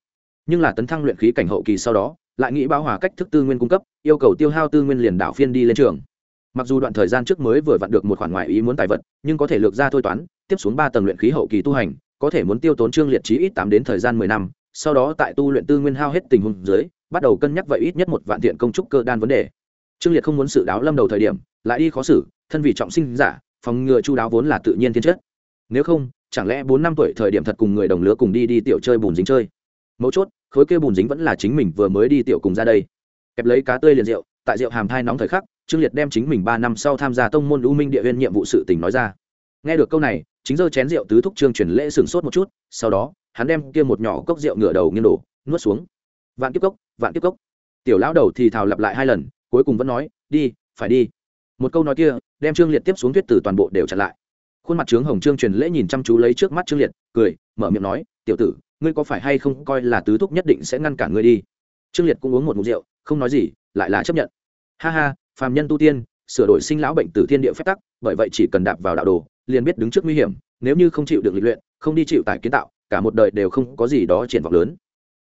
[SPEAKER 1] Nhưng là tấn thăng luyện khí cảnh hậu kỳ sau đó, lại nghĩ bao hòa cách thức tư nguyên cung cấp, yêu cầu tiêu hao tư nguyên liền đảo phiên đi lên trường. Mặc dù đoạn thời gian trước mới vừa vặn được một khoản ngoại ý muốn tài vật, nhưng có thể lược ra thôi toán, tiếp xuống ba tầng luyện khí hậu kỳ tu hành, có thể muốn tiêu tốn trương liệt chí ít tám đến thời gian mười năm, sau đó tại tu luyện tư nguyên hao hết tình huống dưới, bắt đầu cân nhắc vậy ít nhất một vạn thiện công trúc cơ đan vấn đề. Trương liệt không muốn sự đáo lâm đầu thời điểm lại đi khó xử, thân vị trọng sinh giả, phòng ngừa chu đáo vốn là tự nhiên thiên chất. Nếu không, chẳng lẽ bốn năm tuổi thời điểm thật cùng người đồng lứa cùng đi đi tiểu chơi bùn dính chơi? Mấu chốt, khối kia bùn dính vẫn là chính mình vừa mới đi tiểu cùng ra đây. Kẹp lấy cá tươi liền rượu, tại rượu hàm thai nóng thời khắc, trương liệt đem chính mình ba năm sau tham gia tông môn u minh địa viên nhiệm vụ sự tình nói ra. Nghe được câu này, chính giơ chén rượu tứ thúc trương truyền lễ sừng sốt một chút, sau đó, hắn đem kia một nhỏ cốc rượu ngửa đầu nghiêng đổ, nuốt xuống. Vạn kiếp cốc, vạn kiếp cốc. Tiểu lão đầu thì thào lặp lại hai lần, cuối cùng vẫn nói, đi, phải đi một câu nói kia, đem trương liệt tiếp xuống thuyết tử toàn bộ đều chặn lại. Khuôn mặt trướng hồng trương truyền lễ nhìn chăm chú lấy trước mắt trương liệt, cười, mở miệng nói, tiểu tử, ngươi có phải hay không coi là tứ thúc nhất định sẽ ngăn cản ngươi đi? Trương liệt cũng uống một mục rượu, không nói gì, lại là chấp nhận. Ha ha, phàm nhân tu tiên, sửa đổi sinh lão bệnh từ thiên địa phép tắc, bởi vậy chỉ cần đạp vào đạo đồ, liền biết đứng trước nguy hiểm, nếu như không chịu được lịch luyện, không đi chịu tải kiến tạo, cả một đời đều không có gì đó triển vọng lớn.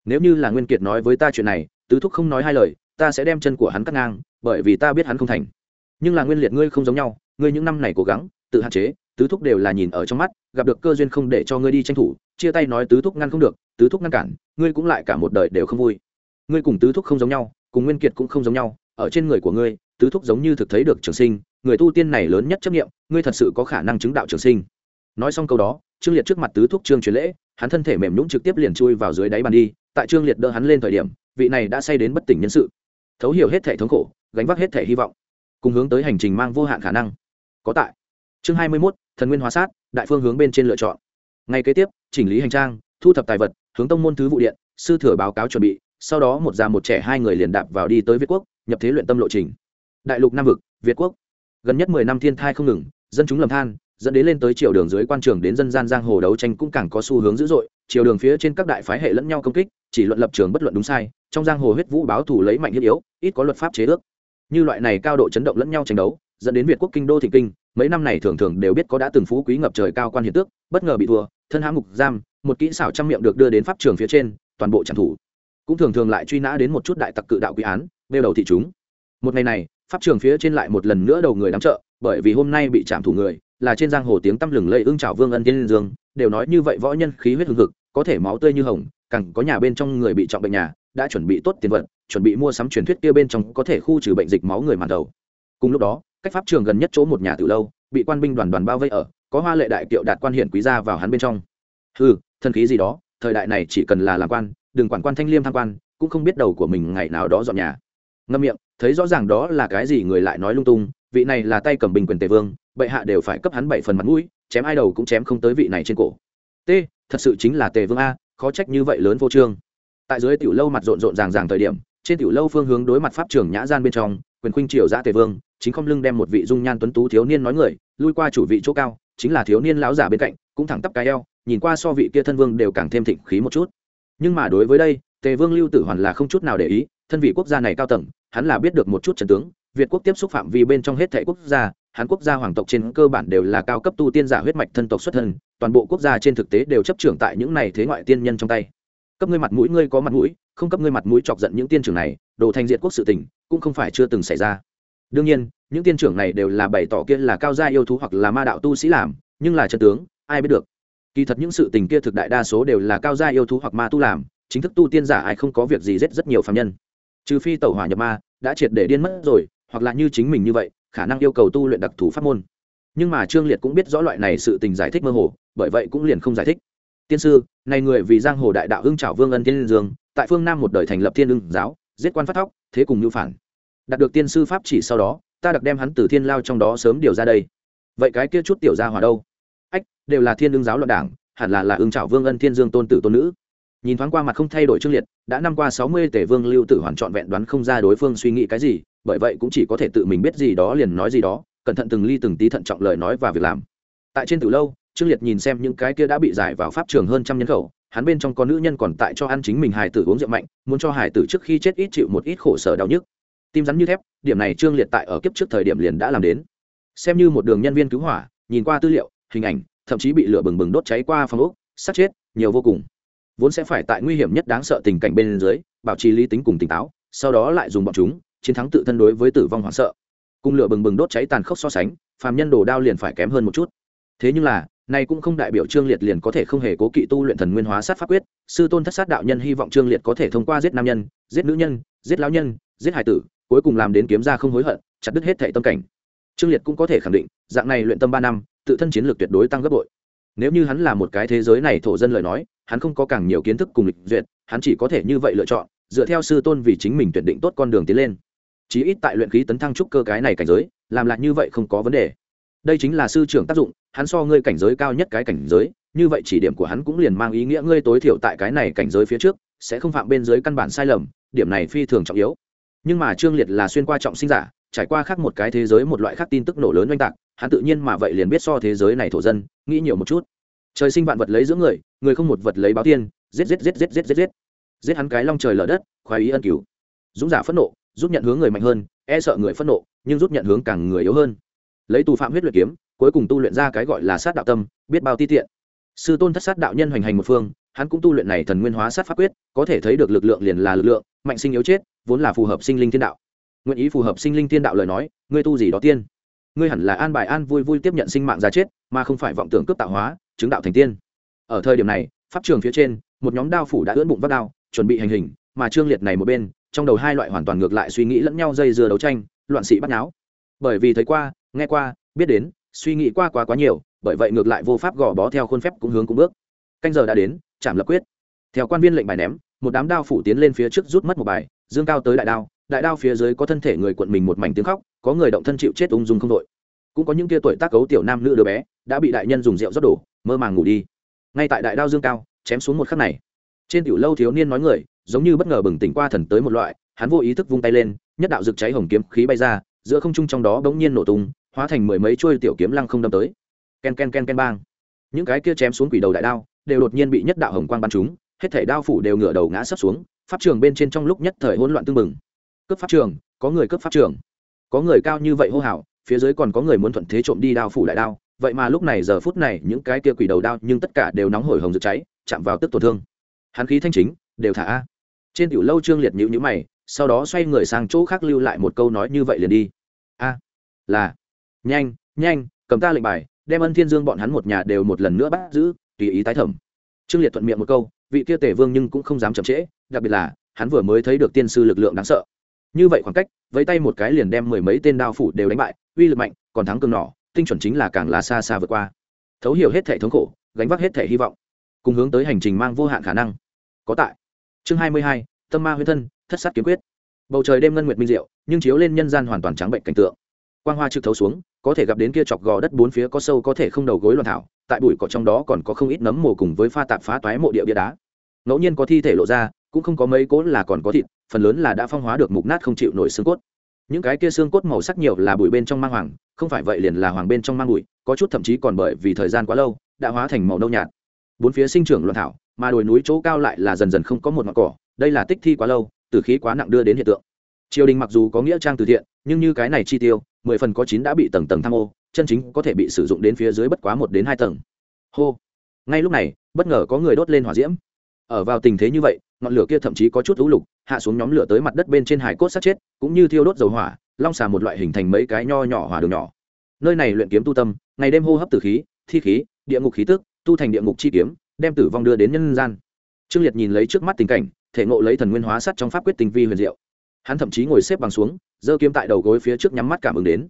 [SPEAKER 1] Nếu như là nguyên kiệt nói với ta chuyện này, tứ thúc không nói hai lời, ta sẽ đem chân của hắn cắt ngang, bởi vì ta biết hắn không thành nhưng là nguyên liệt ngươi không giống nhau, ngươi những năm này cố gắng, tự hạn chế, tứ thúc đều là nhìn ở trong mắt, gặp được cơ duyên không để cho ngươi đi tranh thủ, chia tay nói tứ thúc ngăn không được, tứ thúc ngăn cản, ngươi cũng lại cả một đời đều không vui. Ngươi cùng tứ thúc không giống nhau, cùng nguyên kiệt cũng không giống nhau, ở trên người của ngươi, tứ thúc giống như thực thấy được trường sinh, người tu tiên này lớn nhất chấp nghiệm ngươi thật sự có khả năng chứng đạo trường sinh. Nói xong câu đó, trương liệt trước mặt tứ thúc trương truyền lễ, hắn thân thể mềm nhũng trực tiếp liền chui vào dưới đáy bàn đi, tại trương liệt đỡ hắn lên thời điểm, vị này đã say đến bất tỉnh nhân sự. Thấu hiểu hết thể thống khổ, gánh vác hết thể hy vọng cùng hướng tới hành trình mang vô hạn khả năng. Có tại. Chương hai mươi mốt, thần nguyên hóa sát, đại phương hướng bên trên lựa chọn. Ngay kế tiếp, chỉnh lý hành trang, thu thập tài vật, hướng tông môn thứ vụ điện, sư thừa báo cáo chuẩn bị, sau đó một già một trẻ hai người liền đạp vào đi tới việt quốc, nhập thế luyện tâm lộ trình. Đại lục nam vực, việt quốc. Gần nhất mười năm thiên thai không ngừng, dân chúng lầm than, dẫn đến lên tới triều đường dưới quan trường đến dân gian giang hồ đấu tranh cũng càng có xu hướng dữ dội, triều đường phía trên các đại phái hệ lẫn nhau công kích, chỉ luận lập trường bất luận đúng sai, trong giang hồ huyết vũ báo thủ lấy mạnh hiếp yếu, ít có luật pháp chế ước như loại này cao độ chấn động lẫn nhau tranh đấu, dẫn đến việt quốc kinh đô thị kinh, mấy năm này thường thường đều biết có đã từng phú quý ngập trời cao quan hiện tước, bất ngờ bị thua, thân hãm ngục giam, một kỹ xảo trăm miệng được đưa đến pháp trường phía trên, toàn bộ trạm thủ. Cũng thường thường lại truy nã đến một chút đại tặc cự đạo quý án nêu đầu thị chúng. Một ngày này, pháp trường phía trên lại một lần nữa đầu người đám trợ, bởi vì hôm nay bị trạm thủ người, là trên giang hồ tiếng tăm lừng lây ưng trào vương ân tiên dương, đều nói như vậy võ nhân khí huyết hưng hực, có thể máu tươi như hồng, càng có nhà bên trong người bị trọng bệnh nhà, đã chuẩn bị tốt tiền vật chuẩn bị mua sắm truyền thuyết kia bên trong có thể khu trừ bệnh dịch máu người màn đầu. Cùng lúc đó, cách pháp trường gần nhất chỗ một nhà từ lâu, bị quan binh đoàn đoàn bao vây ở, có hoa lệ đại kiệu đạt quan hiển quý gia vào hắn bên trong. Ừ thần khí gì đó, thời đại này chỉ cần là làm quan, đừng quản quan thanh liêm tham quan, cũng không biết đầu của mình ngày nào đó dọn nhà. Ngâm miệng, thấy rõ ràng đó là cái gì người lại nói lung tung, vị này là tay cầm bình quyền tề vương, bệ hạ đều phải cấp hắn bảy phần mặt mũi, chém ai đầu cũng chém không tới vị này trên cổ. T, thật sự chính là tề vương a, khó trách như vậy lớn vô trương. Tại dưới tiểu lâu mặt rộn rộn ràng ràng thời điểm trên tiểu lâu phương hướng đối mặt pháp trường nhã gian bên trong, quyền khuynh triều giã tề vương, chính không lưng đem một vị dung nhan tuấn tú thiếu niên nói người, lui qua chủ vị chỗ cao, chính là thiếu niên lão giả bên cạnh, cũng thẳng tắp cái eo, nhìn qua so vị kia thân vương đều càng thêm thịnh khí một chút. Nhưng mà đối với đây, tề vương lưu tử hoàn là không chút nào để ý, thân vị quốc gia này cao tầng, hắn là biết được một chút trần tướng, việt quốc tiếp xúc phạm vi bên trong hết thệ quốc gia, hắn quốc gia hoàng tộc trên cơ bản đều là cao cấp tu tiên giả huyết mạch thân tộc xuất thân, toàn bộ quốc gia trên thực tế đều chấp trưởng tại những này thế ngoại tiên nhân trong tay cấp ngươi mặt mũi, ngươi có mặt mũi, không cấp ngươi mặt mũi chọc giận những tiên trưởng này, đồ thành diện quốc sự tình, cũng không phải chưa từng xảy ra. Đương nhiên, những tiên trưởng này đều là bày tỏ kia là cao gia yêu thú hoặc là ma đạo tu sĩ làm, nhưng là chân tướng, ai biết được. Kỳ thật những sự tình kia thực đại đa số đều là cao gia yêu thú hoặc ma tu làm, chính thức tu tiên giả ai không có việc gì giết rất nhiều phạm nhân. Trừ phi tẩu hỏa nhập ma, đã triệt để điên mất rồi, hoặc là như chính mình như vậy, khả năng yêu cầu tu luyện đặc thù pháp môn. Nhưng mà trương liệt cũng biết rõ loại này sự tình giải thích mơ hồ, bởi vậy cũng liền không giải thích tiên sư, này người vì giang hồ đại đạo hưng trảo vương ân thiên dương, tại phương nam một đời thành lập thiên lương giáo, giết quan phát thóc, thế cùng mưu phản. Đạt được tiên sư pháp chỉ sau đó, ta đặc đem hắn từ thiên lao trong đó sớm điều ra đây. Vậy cái kia chút tiểu ra hòa đâu? Ách, đều là thiên lương giáo loạn đảng, hẳn là là ưng trảo vương ân thiên dương tôn tử tôn nữ. Nhìn thoáng qua mặt không thay đổi trương liệt, đã năm qua sáu mươi tể vương lưu tử hoàn trọn vẹn đoán không ra đối phương suy nghĩ cái gì, bởi vậy cũng chỉ có thể tự mình biết gì đó liền nói gì đó, cẩn thận từng ly từng tí thận trọng lời nói và việc làm. Tại trên từ lâu trương liệt nhìn xem những cái kia đã bị giải vào pháp trường hơn trăm nhân khẩu, hắn bên trong có nữ nhân còn tại cho ăn chính mình Hải tử uống rượu mạnh, muốn cho Hải tử trước khi chết ít chịu một ít khổ sở đau nhức. Tim rắn như thép, điểm này trương liệt tại ở kiếp trước thời điểm liền đã làm đến. Xem như một đường nhân viên cứu hỏa, nhìn qua tư liệu, hình ảnh, thậm chí bị lửa bừng bừng đốt cháy qua phòng ốc sát chết, nhiều vô cùng. Vốn sẽ phải tại nguy hiểm nhất đáng sợ tình cảnh bên dưới, bảo trì lý tính cùng tỉnh táo, sau đó lại dùng bọn chúng, chiến thắng tự thân đối với tử vong hoảng sợ. Cùng lửa bừng bừng đốt cháy tàn khốc so sánh, phàm nhân đồ đao liền phải kém hơn một chút. Thế nhưng là này cũng không đại biểu trương liệt liền có thể không hề cố kỵ tu luyện thần nguyên hóa sát pháp quyết. Sư tôn thất sát đạo nhân hy vọng trương liệt có thể thông qua giết nam nhân, giết nữ nhân, giết lão nhân, giết hải tử, cuối cùng làm đến kiếm ra không hối hận, chặt đứt hết thệ tâm cảnh. Trương liệt cũng có thể khẳng định, dạng này luyện tâm ba năm, tự thân chiến lược tuyệt đối tăng gấp bội. Nếu như hắn là một cái thế giới này thổ dân lời nói, hắn không có càng nhiều kiến thức cùng lịch duyệt, hắn chỉ có thể như vậy lựa chọn, dựa theo sư tôn vì chính mình tuyển định tốt con đường tiến lên. Chí ít tại luyện khí tấn thăng trúc cơ cái này cảnh giới, làm lại như vậy không có vấn đề đây chính là sư trưởng tác dụng, hắn so ngươi cảnh giới cao nhất cái cảnh giới, như vậy chỉ điểm của hắn cũng liền mang ý nghĩa ngươi tối thiểu tại cái này cảnh giới phía trước, sẽ không phạm bên dưới căn bản sai lầm, điểm này phi thường trọng yếu. Nhưng mà trương liệt là xuyên qua trọng sinh giả, trải qua khác một cái thế giới một loại khác tin tức nổ lớn oanh tạc, hắn tự nhiên mà vậy liền biết so thế giới này thổ dân, nghĩ nhiều một chút. Trời sinh vạn vật lấy giữa người người không một vật lấy báo tiên, giết giết giết giết giết giết giết. Giết hắn cái long trời lở đất, khoái ý ân cứu. Dũng giả phẫn nộ, giúp nhận hướng người mạnh hơn e sợ người phẫn nộ, nhưng giúp nhận hướng càng người yếu hơn lấy tù phạm huyết luyện kiếm, cuối cùng tu luyện ra cái gọi là sát đạo tâm, biết bao ti tiện. Sư tôn thất sát đạo nhân hoành hành một phương, hắn cũng tu luyện này thần nguyên hóa sát pháp quyết, có thể thấy được lực lượng liền là lực lượng, mạnh sinh yếu chết, vốn là phù hợp sinh linh thiên đạo. Nguyện ý phù hợp sinh linh thiên đạo lời nói, ngươi tu gì đó tiên? Ngươi hẳn là an bài an vui vui tiếp nhận sinh mạng ra chết, mà không phải vọng tưởng cướp tạo hóa, chứng đạo thành tiên. Ở thời điểm này, pháp trường phía trên, một nhóm đao phủ đã ưỡn bụng vác đao, chuẩn bị hành hình, mà trương liệt này một bên, trong đầu hai loại hoàn toàn ngược lại suy nghĩ lẫn nhau dây dưa đấu tranh, loạn sĩ bắt náo bởi vì thấy qua nghe qua, biết đến, suy nghĩ qua quá quá nhiều, bởi vậy ngược lại vô pháp gò bó theo khuôn phép cũng hướng cũng bước. Canh giờ đã đến chạm lập quyết. Theo quan viên lệnh bài ném, một đám đao phủ tiến lên phía trước rút mất một bài, dương cao tới đại đao đại đao phía dưới có thân thể người quận mình một mảnh tiếng khóc, có người động thân chịu chết ung dung không đội. Cũng có những kia tuổi tác cấu tiểu nam nữ đứa bé, đã bị đại nhân dùng rượu rót đổ, mơ màng ngủ đi. Ngay tại đại đao dương cao, chém xuống một khắc này. Trên tiểu lâu thiếu niên nói người, giống như bất ngờ bừng tỉnh qua thần tới một loại, hắn vô ý thức vung tay lên, nhất đạo rực cháy hồng kiếm khí bay ra giữa không trung trong đó bỗng nhiên nổ tung, hóa thành mười mấy chuôi tiểu kiếm lăng không đâm tới. Ken ken ken ken, bang. Những cái kia chém xuống quỷ đầu đại đao đều đột nhiên bị nhất đạo hồng quang bắn trúng, hết thảy đao phủ đều ngửa đầu ngã sấp xuống, pháp trường bên trên trong lúc nhất thời hỗn loạn tương mừng cướp pháp trường, có người cướp pháp trường. Có người cao như vậy hô hào, phía dưới còn có người muốn thuận thế trộm đi đao phủ đại đao. Vậy mà lúc này giờ phút này, những cái kia quỷ đầu đao nhưng tất cả đều nóng hổi hồng rực cháy, chạm vào tức tổn thương. Hắn khí thanh chính, đều thả. A trên tiểu lâu trương liệt nhữ nhữ mày, sau đó xoay người sang chỗ khác lưu lại một câu nói như vậy liền đi a, là. Nhanh nhanh, cầm ta lệnh bài, đem ân thiên dương bọn hắn một nhà đều một lần nữa bắt giữ, tùy ý tái thẩm. Trương liệt thuận miệng một câu, vị kia tể vương nhưng cũng không dám chậm trễ, đặc biệt là, hắn vừa mới thấy được tiên sư lực lượng đáng sợ. Như vậy khoảng cách với tay một cái liền đem mười mấy tên đao phủ đều đánh bại, uy lực mạnh, còn thắng cường nỏ tinh chuẩn chính là càng là xa xa vượt qua. Thấu hiểu hết thể thống khổ, gánh vác hết thể hy vọng, cùng hướng tới hành trình mang vô hạn khả năng. Có tại. Chương hai mươi hai, tâm ma huyết thân, thất sát kiếm quyết bầu trời đêm ngân nguyệt minh diệu, nhưng chiếu lên nhân gian hoàn toàn trắng bệnh cảnh tượng. Quang hoa trực thấu xuống, có thể gặp đến kia chọc gò đất bốn phía có sâu có thể không đầu gối loạn thảo, tại bụi cỏ trong đó còn có không ít nấm mồ cùng với pha tạp phá toái mộ địa bia đá. Ngẫu nhiên có thi thể lộ ra, cũng không có mấy cỗ là còn có thịt, phần lớn là đã phong hóa được mục nát không chịu nổi xương cốt. Những cái kia xương cốt màu sắc nhiều là bụi bên trong mang hoàng, không phải vậy liền là hoàng bên trong mang bụi, có chút thậm chí còn bởi vì thời gian quá lâu, đã hóa thành màu nâu nhạt. Bốn phía sinh trưởng loạn thảo, mà đồi núi chỗ cao lại là dần dần không có một ngọn cỏ, đây là tích thi quá lâu từ khí quá nặng đưa đến hiện tượng. Triều đình mặc dù có nghĩa trang từ thiện, nhưng như cái này chi tiêu, mười phần có chín đã bị tầng tầng tham ô, chân chính có thể bị sử dụng đến phía dưới bất quá một đến hai tầng. Hô. Ngay lúc này, bất ngờ có người đốt lên hỏa diễm. Ở vào tình thế như vậy, ngọn lửa kia thậm chí có chút lũ lục hạ xuống nhóm lửa tới mặt đất bên trên hải cốt sát chết, cũng như thiêu đốt dầu hỏa, long xà một loại hình thành mấy cái nho nhỏ hỏa đường nhỏ. Nơi này luyện kiếm tu tâm, ngày đêm hô hấp tử khí, thi khí, địa ngục khí tức, tu thành địa ngục chi kiếm, đem tử vong đưa đến nhân gian. Trương liệt nhìn lấy trước mắt tình cảnh thể ngộ lấy thần nguyên hóa sắt trong pháp quyết tinh vi huyền diệu. Hắn thậm chí ngồi xếp bằng xuống, giơ kiếm tại đầu gối phía trước nhắm mắt cảm ứng đến.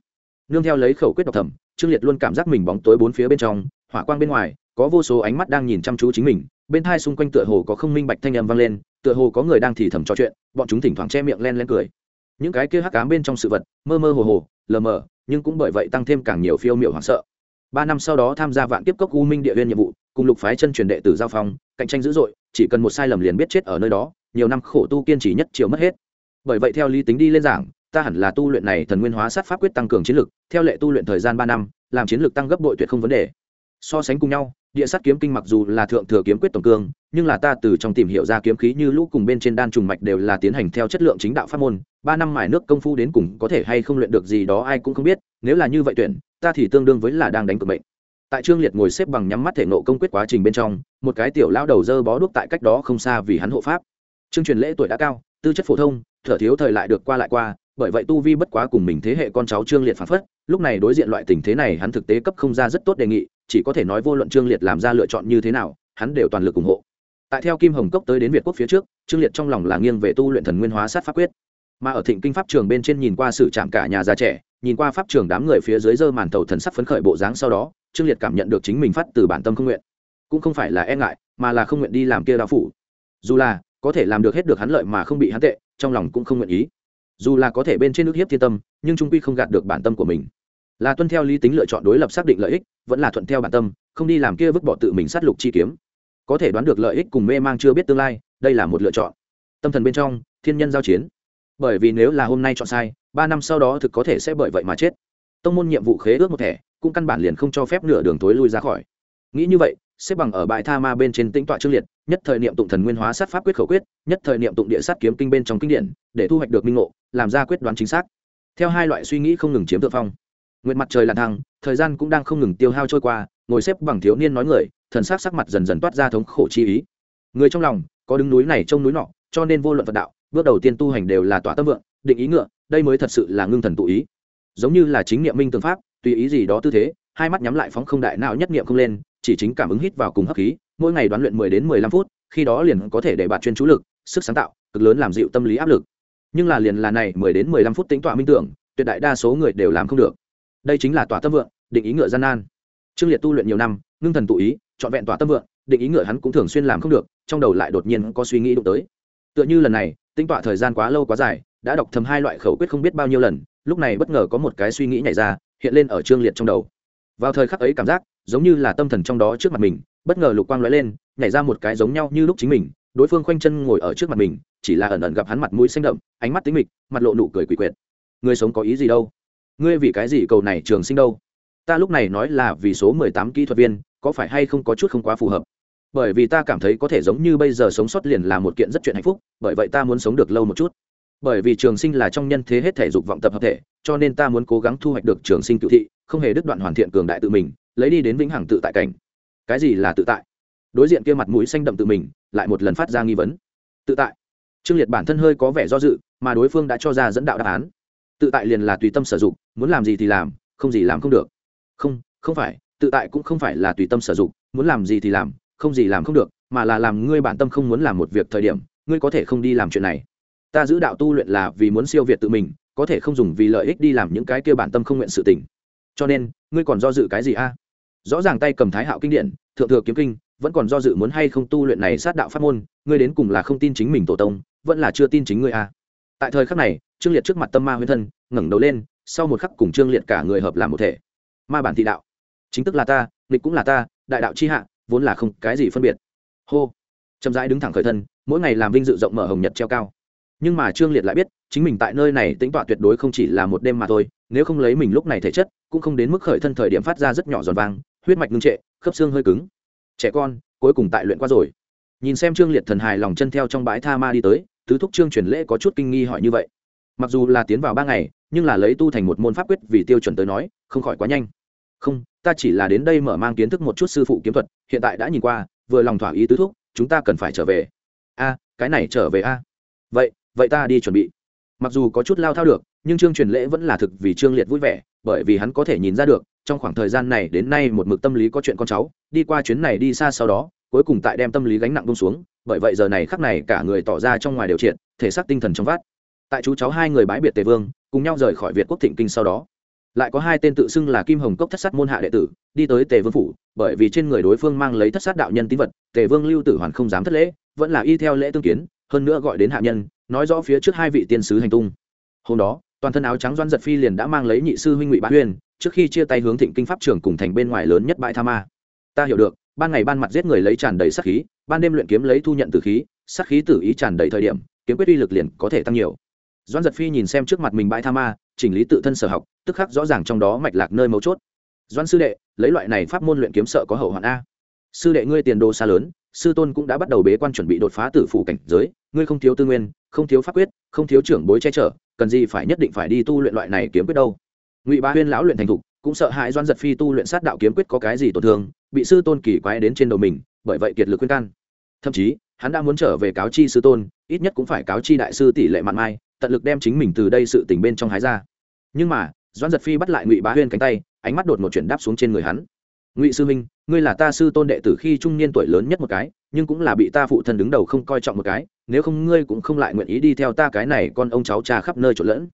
[SPEAKER 1] Nương theo lấy khẩu quyết độc thẩm, trương liệt luôn cảm giác mình bóng tối bốn phía bên trong, hỏa quang bên ngoài, có vô số ánh mắt đang nhìn chăm chú chính mình, bên hai xung quanh tựa hồ có không minh bạch thanh âm vang lên, tựa hồ có người đang thì thầm trò chuyện, bọn chúng thỉnh thoảng che miệng len len cười. Những cái kia hắc cám bên trong sự vật, mơ mơ hồ hồ, lờ mờ, nhưng cũng bởi vậy tăng thêm càng nhiều phiêu miệu hoảng sợ ba năm sau đó tham gia vạn kiếp cốc u minh địa huyên nhiệm vụ, cùng lục phái chân truyền đệ tử giao phong, cạnh tranh dữ dội, chỉ cần một sai lầm liền biết chết ở nơi đó, nhiều năm khổ tu kiên trì nhất chiều mất hết. Bởi vậy theo lý tính đi lên giảng, ta hẳn là tu luyện này thần nguyên hóa sát pháp quyết tăng cường chiến lực, theo lệ tu luyện thời gian ba năm, làm chiến lực tăng gấp bội tuyệt không vấn đề. So sánh cùng nhau, địa sát kiếm kinh mặc dù là thượng thừa kiếm quyết tổng cương, nhưng là ta từ trong tìm hiểu ra kiếm khí như lũ cùng bên trên đan trùng mạch đều là tiến hành theo chất lượng chính đạo pháp môn, ba năm mài nước công phu đến cùng có thể hay không luyện được gì đó ai cũng không biết, nếu là như vậy tuyển ta thì tương đương với là đang đánh cược mệnh. Tại trương liệt ngồi xếp bằng nhắm mắt thể nộ công quyết quá trình bên trong, một cái tiểu lao đầu dơ bó đuốc tại cách đó không xa vì hắn hộ pháp. Trương truyền lễ tuổi đã cao, tư chất phổ thông, thở thiếu thời lại được qua lại qua, bởi vậy tu vi bất quá cùng mình thế hệ con cháu trương liệt phản phất, lúc này đối diện loại tình thế này hắn thực tế cấp không ra rất tốt đề nghị, chỉ có thể nói vô luận trương liệt làm ra lựa chọn như thế nào, hắn đều toàn lực ủng hộ. Tại theo kim hồng cốc tới đến việt quốc phía trước, trương liệt trong lòng là nghiêng về tu luyện thần nguyên hóa sát pháp quyết mà ở thịnh kinh pháp trường bên trên nhìn qua sự chạm cả nhà già trẻ, nhìn qua pháp trường đám người phía dưới dơ màn tàu thần sắc phấn khởi bộ dáng sau đó, trương liệt cảm nhận được chính mình phát từ bản tâm không nguyện. Cũng không phải là e ngại, mà là không nguyện đi làm kia đạo phủ. Dù là, có thể làm được hết được hắn lợi mà không bị hắn tệ, trong lòng cũng không nguyện ý. Dù là có thể bên trên nước hiếp thiên tâm, nhưng trung quy không gạt được bản tâm của mình. Là tuân theo lý tính lựa chọn đối lập xác định lợi ích, vẫn là thuận theo bản tâm, không đi làm kia vứt bỏ tự mình sát lục chi kiếm. Có thể đoán được lợi ích cùng mê mang chưa biết tương lai, đây là một lựa chọn. Tâm thần bên trong, thiên nhân giao chiến bởi vì nếu là hôm nay chọn sai, ba năm sau đó thực có thể sẽ bởi vậy mà chết. Tông môn nhiệm vụ khế ước một thẻ, cũng căn bản liền không cho phép nửa đường tối lui ra khỏi. Nghĩ như vậy, xếp bằng ở bãi tha ma bên trên tĩnh tọa trương liệt, nhất thời niệm tụng thần nguyên hóa sát pháp quyết khẩu quyết, nhất thời niệm tụng địa sát kiếm kinh bên trong kinh điển, để thu hoạch được minh ngộ, làm ra quyết đoán chính xác. Theo hai loại suy nghĩ không ngừng chiếm thượng phong. Nguyện mặt trời lặn thăng, thời gian cũng đang không ngừng tiêu hao trôi qua, ngồi xếp bằng thiếu niên nói người, thần sắc sắc mặt dần dần toát ra thống khổ chi ý. Người trong lòng, có đứng núi này trông núi nọ, cho nên vô luận phật đạo bước đầu tiên tu hành đều là tỏa tâm vượng, định ý ngựa, đây mới thật sự là ngưng thần tụ ý. Giống như là chính niệm minh tương pháp, tùy ý gì đó tư thế, hai mắt nhắm lại phóng không đại nào nhất niệm không lên, chỉ chính cảm ứng hít vào cùng hấp khí, mỗi ngày đoán luyện mười đến mười lăm phút, khi đó liền có thể để bạn chuyên chú lực, sức sáng tạo, cực lớn làm dịu tâm lý áp lực. Nhưng là liền là này mười đến mười lăm phút tính tọa minh tưởng, tuyệt đại đa số người đều làm không được. Đây chính là tỏa tâm vượng, định ý ngựa gian nan. Trương liệt tu luyện nhiều năm, ngưng thần tụ ý, trọn vẹn tỏa tâm vượng, định ý ngựa hắn cũng thường xuyên làm không được, trong đầu lại đột nhiên có suy nghĩ đụng tới tựa như lần này tính tọa thời gian quá lâu quá dài, đã đọc thầm hai loại khẩu quyết không biết bao nhiêu lần, lúc này bất ngờ có một cái suy nghĩ nhảy ra, hiện lên ở trương liệt trong đầu. Vào thời khắc ấy cảm giác, giống như là tâm thần trong đó trước mặt mình, bất ngờ lục quang lóe lên, nhảy ra một cái giống nhau như lúc chính mình, đối phương khoanh chân ngồi ở trước mặt mình, chỉ là ẩn ẩn gặp hắn mặt mũi xanh đậm, ánh mắt tính mịch, mặt lộ nụ cười quỷ quyệt. Người sống có ý gì đâu? Ngươi vì cái gì cầu này trường sinh đâu? Ta lúc này nói là vì số mười tám kỹ thuật viên, có phải hay không có chút không quá phù hợp? Bởi vì ta cảm thấy có thể giống như bây giờ sống sót liền là một kiện rất chuyện hạnh phúc, bởi vậy ta muốn sống được lâu một chút. Bởi vì trường sinh là trong nhân thế hết thể dục vọng tập hợp thể, cho nên ta muốn cố gắng thu hoạch được trường sinh cựu thị, không hề đứt đoạn hoàn thiện cường đại tự mình, lấy đi đến vĩnh hằng tự tại cảnh. Cái gì là tự tại? Đối diện kia mặt mũi xanh đậm tự mình, lại một lần phát ra nghi vấn. Tự tại. Trương liệt bản thân hơi có vẻ do dự, mà đối phương đã cho ra dẫn đạo đáp án. Tự tại liền là tùy tâm sử dụng muốn làm gì thì làm, không gì làm không được. Không không phải, tự tại cũng không phải là tùy tâm sử dụng muốn làm gì thì làm không gì làm không được, mà là làm ngươi bản tâm không muốn làm một việc thời điểm, ngươi có thể không đi làm chuyện này. Ta giữ đạo tu luyện là vì muốn siêu việt tự mình, có thể không dùng vì lợi ích đi làm những cái kia bản tâm không nguyện sự tình. Cho nên, ngươi còn do dự cái gì a? Rõ ràng tay cầm thái hạo kinh điển thượng thừa kiếm kinh, vẫn còn do dự muốn hay không tu luyện này sát đạo pháp môn, ngươi đến cùng là không tin chính mình tổ tông, vẫn là chưa tin chính ngươi a? Tại thời khắc này, trương liệt trước mặt tâm ma huyên thân, ngẩng đầu lên, sau một khắc cùng trương liệt cả người hợp làm một thể. Ma bản thị đạo. Chính tức là ta, nghịch cũng là ta, đại đạo chi hạ vốn là không cái gì phân biệt. Hô. Chậm rãi đứng thẳng khởi thân, mỗi ngày làm vinh dự rộng mở hồng nhật treo cao. Nhưng mà trương liệt lại biết, chính mình tại nơi này tính tọa tuyệt đối không chỉ là một đêm mà thôi, nếu không lấy mình lúc này thể chất, cũng không đến mức khởi thân thời điểm phát ra rất nhỏ giòn vang, huyết mạch ngưng trệ, khớp xương hơi cứng. Trẻ con, cuối cùng tại luyện qua rồi. Nhìn xem trương liệt thần hài lòng chân theo trong bãi tha ma đi tới, tứ thúc trương truyền lễ có chút kinh nghi hỏi như vậy. Mặc dù là tiến vào ba ngày, nhưng là lấy tu thành một môn pháp quyết vì tiêu chuẩn tới nói, không khỏi quá nhanh. Không ta chỉ là đến đây mở mang kiến thức một chút sư phụ kiếm thuật, hiện tại đã nhìn qua, vừa lòng thỏa ý tứ thúc, chúng ta cần phải trở về. A, cái này trở về a. Vậy vậy ta đi chuẩn bị. Mặc dù có chút lao thao được, nhưng trương truyền lễ vẫn là thực vì trương liệt vui vẻ, bởi vì hắn có thể nhìn ra được, trong khoảng thời gian này đến nay một mực tâm lý có chuyện con cháu, đi qua chuyến này đi xa sau đó, cuối cùng tại đem tâm lý gánh nặng bông xuống, bởi vậy giờ này khắc này cả người tỏ ra trong ngoài đều triệt, thể xác tinh thần trong vát tại chú cháu hai người bái biệt tề vương, cùng nhau rời khỏi việt quốc thịnh kinh sau đó lại có hai tên tự xưng là kim hồng cốc thất sát môn hạ đệ tử, đi tới tề vương phủ, bởi vì trên người đối phương mang lấy thất sát đạo nhân tín vật, tề vương lưu tử hoàn không dám thất lễ, vẫn là y theo lễ tương kiến, hơn nữa gọi đến hạ nhân, nói rõ phía trước hai vị tiên sứ hành tung. Hôm đó, toàn thân áo trắng doan giật phi liền đã mang lấy nhị sư huynh ngụy bá huyên, trước khi chia tay hướng thịnh kinh pháp trường cùng thành bên ngoài lớn nhất bãi tha ma. Ta hiểu được, ban ngày ban mặt giết người lấy tràn đầy sát khí, ban đêm luyện kiếm lấy thu nhận từ khí, sát khí tử ý tràn đầy thời điểm, kiếm quyết uy lực liền có thể tăng nhiều. Doan giật phi nhìn xem trước mặt mình bãi tha ma chỉnh lý tự thân sở học, tức khắc rõ ràng trong đó mạch lạc nơi mấu chốt. Doan sư đệ, lấy loại này pháp môn luyện kiếm sợ có hậu hoạn a. Sư đệ ngươi tiền đồ xa lớn, sư tôn cũng đã bắt đầu bế quan chuẩn bị đột phá tử phủ cảnh giới, ngươi không thiếu tư nguyên, không thiếu pháp quyết, không thiếu trưởng bối che chở, cần gì phải nhất định phải đi tu luyện loại này kiếm quyết đâu. Ngụy ba huyên lão luyện thành thục, cũng sợ hãi doan giật phi tu luyện sát đạo kiếm quyết có cái gì tổn thương, bị sư tôn kỳ quái đến trên đầu mình, bởi vậy kiệt lực khuyên can. Thậm chí, hắn đã muốn trở về cáo chi sư tôn, ít nhất cũng phải cáo chi đại sư tỷ lệ mạn mai tận lực đem chính mình từ đây sự tình bên trong hái ra. Nhưng mà doan giật phi bắt lại ngụy bá huyên cánh tay, ánh mắt đột một chuyển đáp xuống trên người hắn. Ngụy sư minh ngươi là ta sư tôn đệ tử khi trung niên tuổi lớn nhất một cái, nhưng cũng là bị ta phụ thân đứng đầu không coi trọng một cái, nếu không ngươi cũng không lại nguyện ý đi theo ta cái này con ông cháu cha khắp nơi trộn lẫn.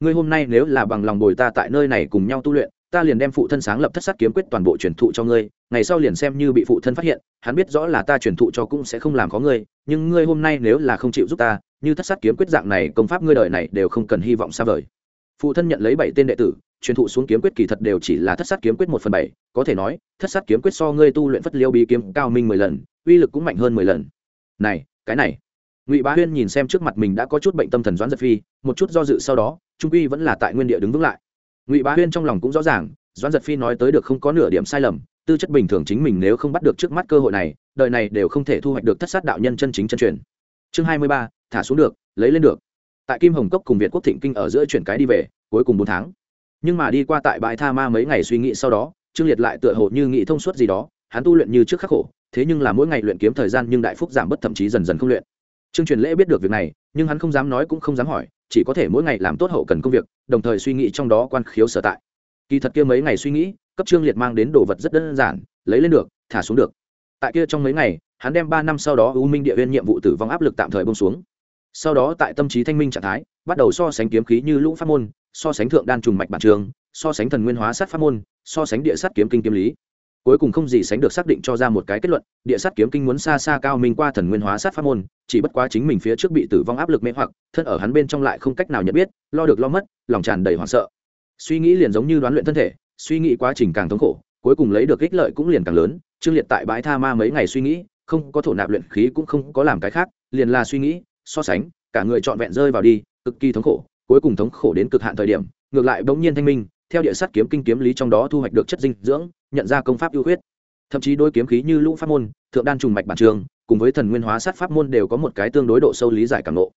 [SPEAKER 1] Ngươi hôm nay nếu là bằng lòng bồi ta tại nơi này cùng nhau tu luyện, ta liền đem phụ thân sáng lập thất sát kiếm quyết toàn bộ truyền thụ cho ngươi, ngày sau liền xem như bị phụ thân phát hiện, hắn biết rõ là ta truyền thụ cho cũng sẽ không làm có ngươi, nhưng ngươi hôm nay nếu là không chịu giúp ta như thất sát kiếm quyết dạng này, công pháp ngươi đời này đều không cần hy vọng xa vời. Phụ thân nhận lấy bảy tên đệ tử, truyền thụ xuống kiếm quyết kỳ thật đều chỉ là thất sát kiếm quyết một phần bảy, có thể nói, thất sát kiếm quyết so ngươi tu luyện phất liêu bí kiếm cao minh mười lần, uy lực cũng mạnh hơn mười lần. Này, cái này. Ngụy bá huyên nhìn xem trước mặt mình đã có chút bệnh tâm thần doãn giật phi, một chút do dự sau đó, trung quy vẫn là tại nguyên địa đứng vững lại. Ngụy bá huyên trong lòng cũng rõ ràng, doãn giật phi nói tới được không có nửa điểm sai lầm, tư chất bình thường chính mình nếu không bắt được trước mắt cơ hội này, đời này đều không thể thu hoạch được thất sát đạo nhân chân chính chân truyền. Chương hai mươi ba thả xuống được, lấy lên được. Tại kim hồng cốc cùng việt quốc thịnh kinh ở giữa chuyển cái đi về, cuối cùng bốn tháng. Nhưng mà đi qua tại bãi tha ma mấy ngày suy nghĩ sau đó, trương liệt lại tựa hồ như nghĩ thông suốt gì đó, hắn tu luyện như trước khắc khổ, thế nhưng là mỗi ngày luyện kiếm thời gian nhưng đại phúc giảm bất thậm chí dần dần không luyện. Trương truyền lễ biết được việc này, nhưng hắn không dám nói cũng không dám hỏi, chỉ có thể mỗi ngày làm tốt hậu cần công việc, đồng thời suy nghĩ trong đó quan khiếu sở tại. Kỳ thật kia mấy ngày suy nghĩ, cấp trương liệt mang đến đồ vật rất đơn giản, lấy lên được, thả xuống được. Tại kia trong mấy ngày, hắn đem ba năm sau đó u minh địa viên nhiệm vụ tử vong áp lực tạm thời bông xuống sau đó tại tâm trí thanh minh trạng thái, bắt đầu so sánh kiếm khí như lũ pháp môn, so sánh thượng đan trùng mạch bản trường, so sánh thần nguyên hóa sát pháp môn, so sánh địa sát kiếm kinh kiếm lý. Cuối cùng không gì sánh được xác định cho ra một cái kết luận, địa sát kiếm kinh muốn xa xa cao minh qua thần nguyên hóa sát pháp môn, chỉ bất quá chính mình phía trước bị tử vong áp lực mê hoặc, thân ở hắn bên trong lại không cách nào nhận biết, lo được lo mất, lòng tràn đầy hoảng sợ. Suy nghĩ liền giống như đoán luyện thân thể, suy nghĩ quá trình càng thống khổ, cuối cùng lấy được ích lợi cũng liền càng lớn, trương liệt tại bãi tha ma mấy ngày suy nghĩ, không có thổ nạp luyện khí cũng không có làm cái khác, liền là suy nghĩ so sánh, cả người trọn vẹn rơi vào đi, cực kỳ thống khổ, cuối cùng thống khổ đến cực hạn thời điểm, ngược lại bỗng nhiên thanh minh, theo địa sát kiếm kinh kiếm lý trong đó thu hoạch được chất dinh dưỡng, nhận ra công pháp ưu huyết thậm chí đôi kiếm khí như lũ pháp môn, thượng đan trùng mạch bản trường, cùng với thần nguyên hóa sát pháp môn đều có một cái tương đối độ sâu lý giải cảm nộ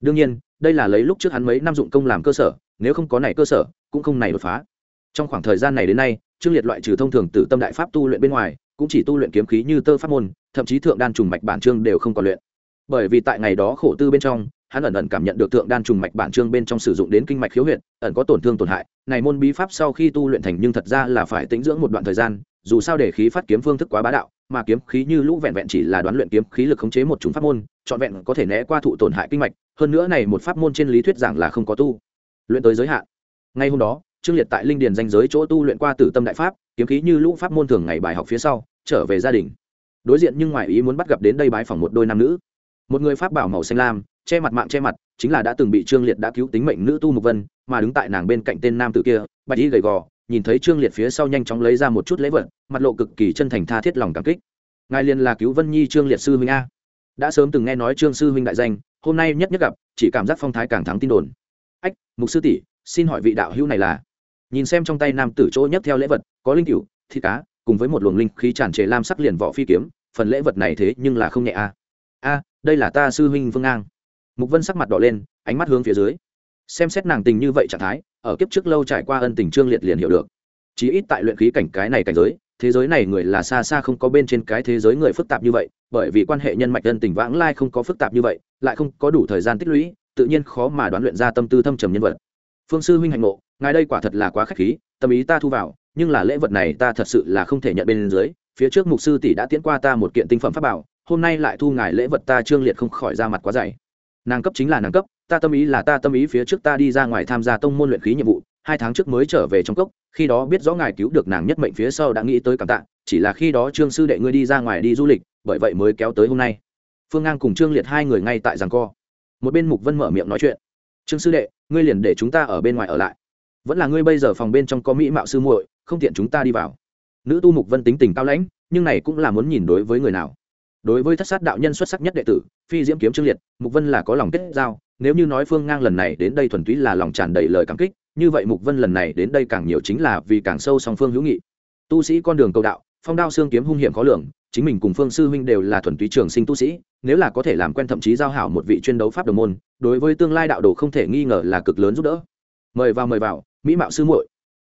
[SPEAKER 1] đương nhiên, đây là lấy lúc trước hắn mấy năm dụng công làm cơ sở, nếu không có này cơ sở, cũng không này đột phá. Trong khoảng thời gian này đến nay, trương liệt loại trừ thông thường từ tâm đại pháp tu luyện bên ngoài, cũng chỉ tu luyện kiếm khí như tơ pháp môn, thậm chí thượng đan trùng mạch bản trương đều không còn luyện bởi vì tại ngày đó khổ tư bên trong, hắn ẩn ẩn cảm nhận được tượng đan trùng mạch bản trương bên trong sử dụng đến kinh mạch khiếu huyệt, ẩn có tổn thương tổn hại. Này môn bí pháp sau khi tu luyện thành nhưng thật ra là phải tĩnh dưỡng một đoạn thời gian, dù sao để khí phát kiếm phương thức quá bá đạo, mà kiếm khí như lũ vẹn vẹn chỉ là đoán luyện kiếm khí lực khống chế một chúng pháp môn, trọn vẹn có thể né qua thụ tổn hại kinh mạch. Hơn nữa này một pháp môn trên lý thuyết giảng là không có tu luyện tới giới hạn. Ngay hôm đó, trương liệt tại linh điền danh giới chỗ tu luyện qua tử tâm đại pháp, kiếm khí như lũ pháp môn thường ngày bài học phía sau, trở về gia đình. Đối diện nhưng ngoài ý muốn bắt gặp đến đây bái phỏng một đôi nam nữ một người pháp bảo màu xanh lam, che mặt mạng che mặt, chính là đã từng bị trương liệt đã cứu tính mệnh nữ tu mục vân, mà đứng tại nàng bên cạnh tên nam tử kia, bạch y gầy gò, nhìn thấy trương liệt phía sau nhanh chóng lấy ra một chút lễ vật, mặt lộ cực kỳ chân thành tha thiết lòng cảm kích. Ngài liền là cứu vân nhi trương liệt sư huynh a. Đã sớm từng nghe nói trương sư huynh đại danh, hôm nay nhất nhất gặp, chỉ cảm giác phong thái càng thắng tin đồn. Ách, mục sư tỷ, xin hỏi vị đạo hữu này là? Nhìn xem trong tay nam tử chỗ nhất theo lễ vật, có linh cửu, thịt cá, cùng với một luồng linh khí tràn trề lam sắc liền vỏ phi kiếm, phần lễ vật này thế nhưng là không nhẹ a a, đây là ta sư huynh vương ngang. Mục vân sắc mặt đỏ lên, ánh mắt hướng phía dưới. Xem xét nàng tình như vậy trạng thái, ở kiếp trước lâu trải qua ân tình trương liệt liền hiểu được. Chí ít tại luyện khí cảnh cái này cảnh giới, thế giới này người là xa xa không có bên trên cái thế giới người phức tạp như vậy, bởi vì quan hệ nhân mạch ân tình vãng lai không có phức tạp như vậy, lại không có đủ thời gian tích lũy, tự nhiên khó mà đoán luyện ra tâm tư thâm trầm nhân vật. Phương sư huynh hạnh ngộ, ngài đây quả thật là quá k h á c h khí, tâm ý ta thu vào, nhưng là lễ vật này ta thật sự là không thể nhận bên dưới. Phía trước mục sư tỷ đã tiễn qua ta một kiện tinh phẩm pháp bảo hôm nay lại thu ngài lễ vật ta trương liệt không khỏi ra mặt quá dày. Nàng cấp chính là nàng cấp, ta tâm ý là ta tâm ý phía trước ta đi ra ngoài tham gia tông môn luyện khí nhiệm vụ, hai tháng trước mới trở về trong cốc, khi đó biết rõ ngài cứu được nàng nhất mệnh phía sau đã nghĩ tới cảm tạ, chỉ là khi đó trương sư đệ ngươi đi ra ngoài đi du lịch, bởi vậy mới kéo tới hôm nay. Phương ngang cùng trương liệt hai người ngay tại giằng co. Một bên mục vân mở miệng nói chuyện. Trương sư đệ, ngươi liền để chúng ta ở bên ngoài ở lại. Vẫn là ngươi bây giờ phòng bên trong có mỹ mạo sư muội, không tiện chúng ta đi vào. Nữ tu mục vân tính tình cao lãnh, nhưng này cũng là muốn nhìn đối với người nào đối với thất sát đạo nhân xuất sắc nhất đệ tử, phi diễm kiếm trương liệt, mục vân là có lòng kết giao, nếu như nói phương ngang lần này đến đây thuần túy là lòng tràn đầy lời cảm kích, như vậy mục vân lần này đến đây càng nhiều chính là vì càng sâu song phương hữu nghị. Tu sĩ con đường cầu đạo, phong đao xương kiếm hung hiểm khó lường, chính mình cùng phương sư huynh đều là thuần túy trường sinh tu sĩ, nếu là có thể làm quen thậm chí giao hảo một vị chuyên đấu pháp đồng môn, đối với tương lai đạo đồ không thể nghi ngờ là cực lớn giúp đỡ. Mời vào mời vào, mỹ mạo sư muội.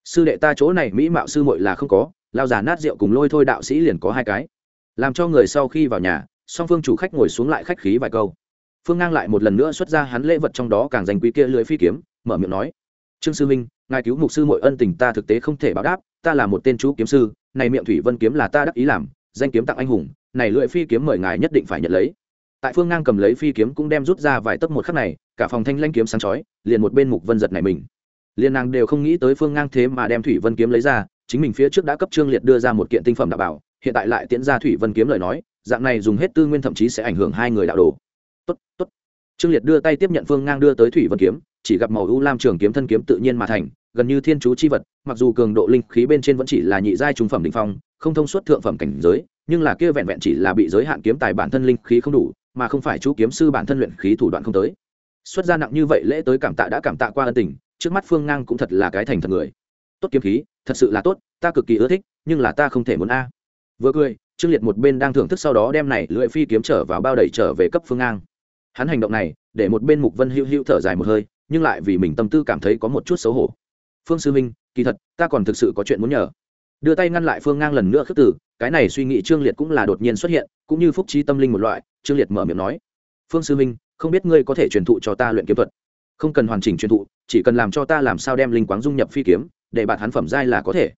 [SPEAKER 1] Sư đệ ta chỗ này mỹ mạo sư muội là không có, lao già nát rượu cùng lôi thôi đạo sĩ liền có hai cái làm cho người sau khi vào nhà, song phương chủ khách ngồi xuống lại khách khí vài câu. Phương ngang lại một lần nữa xuất ra hắn lễ vật trong đó càng dành quý kia lưới phi kiếm, mở miệng nói, trương sư minh ngài cứu mục sư mọi ân tình ta thực tế không thể báo đáp, ta là một tên chú kiếm sư, này miệng thủy vân kiếm là ta đắc ý làm, danh kiếm tặng anh hùng, này lưỡi phi kiếm mời ngài nhất định phải nhận lấy. Tại phương ngang cầm lấy phi kiếm cũng đem rút ra vài tấc một khắc này, cả phòng thanh lanh kiếm sáng chói, liền một bên mục vân giật này mình. Liền nàng đều không nghĩ tới phương ngang thế mà đem thủy vân kiếm lấy ra, chính mình phía trước đã cấp trương liệt đưa ra một kiện tinh phẩm đảm bảo hiện tại lại tiễn ra thủy vân kiếm lời nói, dạng này dùng hết tư nguyên thậm chí sẽ ảnh hưởng hai người đạo đồ. Tốt tốt. Trương liệt đưa tay tiếp nhận phương ngang đưa tới thủy vân kiếm, chỉ gặp màu u lam trường kiếm thân kiếm tự nhiên mà thành, gần như thiên chú chi vật, mặc dù cường độ linh khí bên trên vẫn chỉ là nhị giai trung phẩm định phong, không thông suốt thượng phẩm cảnh giới, nhưng là kia vẹn vẹn chỉ là bị giới hạn kiếm tài bản thân linh khí không đủ, mà không phải chú kiếm sư bản thân luyện khí thủ đoạn không tới. Xuất gia nặng như vậy lễ tới cảm tạ đã cảm tạ qua ân tình, trước mắt phương ngang cũng thật là cái thành thật người. Tốt kiếm khí, thật sự là tốt, ta cực kỳ ưa thích, nhưng là ta không thể muốn a vừa cười trương liệt một bên đang thưởng thức sau đó đem này lưỡi phi kiếm trở vào bao đẩy trở về cấp phương ngang. Hắn hành động này để một bên mục vân hữu hữu thở dài một hơi nhưng lại vì mình tâm tư cảm thấy có một chút xấu hổ. Phương sư minh kỳ thật ta còn thực sự có chuyện muốn nhờ. Đưa tay ngăn lại phương ngang lần nữa khước từ cái này suy nghĩ trương liệt cũng là đột nhiên xuất hiện cũng như phúc trí tâm linh một loại trương liệt mở miệng nói. Phương sư minh không biết ngươi có thể truyền thụ cho ta luyện kiếm thuật? Không cần hoàn chỉnh truyền thụ chỉ cần làm cho ta làm sao đem linh quáng dung nhập phi kiếm để bạn hắn phẩm giai là có thể.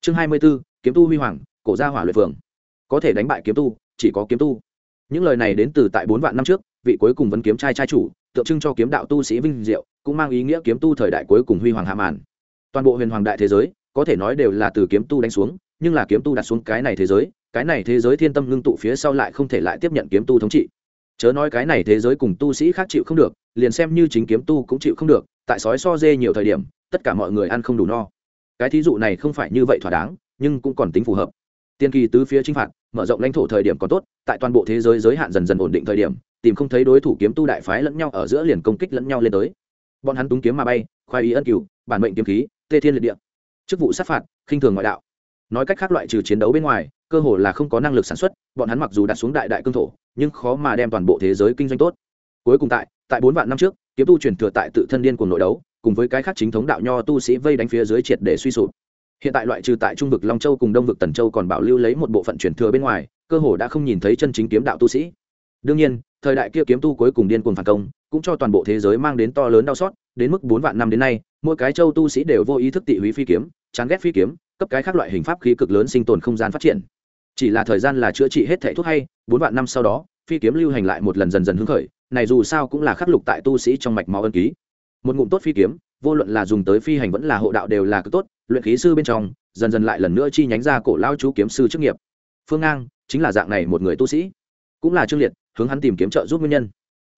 [SPEAKER 1] Chương hai mươi 24, kiếm tu huy hoàng cổ gia hỏa luyện phường. Có thể đánh bại kiếm tu, chỉ có kiếm tu. Những lời này đến từ tại bốn vạn năm trước, vị cuối cùng vẫn kiếm trai trai chủ, tượng trưng cho kiếm đạo tu sĩ vinh diệu, cũng mang ý nghĩa kiếm tu thời đại cuối cùng huy hoàng hạ màn. Toàn bộ huyền hoàng đại thế giới, có thể nói đều là từ kiếm tu đánh xuống, nhưng là kiếm tu đặt xuống cái này thế giới, cái này thế giới thiên tâm ngưng tụ phía sau lại không thể lại tiếp nhận kiếm tu thống trị. Chớ nói cái này thế giới cùng tu sĩ khác chịu không được, liền xem như chính kiếm tu cũng chịu không được, tại sói so dê nhiều thời điểm, tất cả mọi người ăn không đủ no. Cái thí dụ này không phải như vậy thỏa đáng, nhưng cũng còn tính phù hợp tiên kỳ tứ phía chinh phạt, mở rộng lãnh thổ thời điểm còn tốt, tại toàn bộ thế giới giới hạn dần dần ổn định thời điểm, tìm không thấy đối thủ kiếm tu đại phái lẫn nhau ở giữa liền công kích lẫn nhau lên tới. Bọn hắn túng kiếm mà bay, khoai ý ân cửu, bản mệnh kiếm khí, tê thiên liệt địa. Chức vụ sát phạt, khinh thường ngoại đạo. Nói cách khác loại trừ chiến đấu bên ngoài, cơ hồ là không có năng lực sản xuất, bọn hắn mặc dù đặt xuống đại đại cương thổ, nhưng khó mà đem toàn bộ thế giới kinh doanh tốt. Cuối cùng tại tại bốn vạn năm trước, kiếm tu truyền thừa tại tự thân điên của nội đấu, cùng với cái khác chính thống đạo nho tu sĩ vây đánh phía dưới triệt để suy sụp hiện tại loại trừ tại trung vực long châu cùng đông vực tần châu còn bảo lưu lấy một bộ phận truyền thừa bên ngoài, cơ hồ đã không nhìn thấy chân chính kiếm đạo tu sĩ. Đương nhiên, thời đại kia kiếm tu cuối cùng điên cuồng phản công, cũng cho toàn bộ thế giới mang đến to lớn đau xót, đến mức bốn vạn năm đến nay, mỗi cái châu tu sĩ đều vô ý thức tị húy phi kiếm, chán ghét phi kiếm, cấp cái khác loại hình pháp khí cực lớn sinh tồn không gian phát triển. Chỉ là thời gian là chữa trị hết thể thuốc hay, bốn vạn năm sau đó, phi kiếm lưu hành lại một lần dần dần hứng khởi, này dù sao cũng là khắc lục tại tu sĩ trong mạch máu ân ký. Một ngụm tốt phi kiếm vô luận là dùng tới phi hành vẫn là hộ đạo đều là cực tốt, luyện khí sư bên trong, dần dần lại lần nữa chi nhánh ra cổ lao chú kiếm sư chức nghiệp. Phương ngang chính là dạng này một người tu sĩ. Cũng là trương liệt, hướng hắn tìm kiếm trợ giúp nguyên nhân.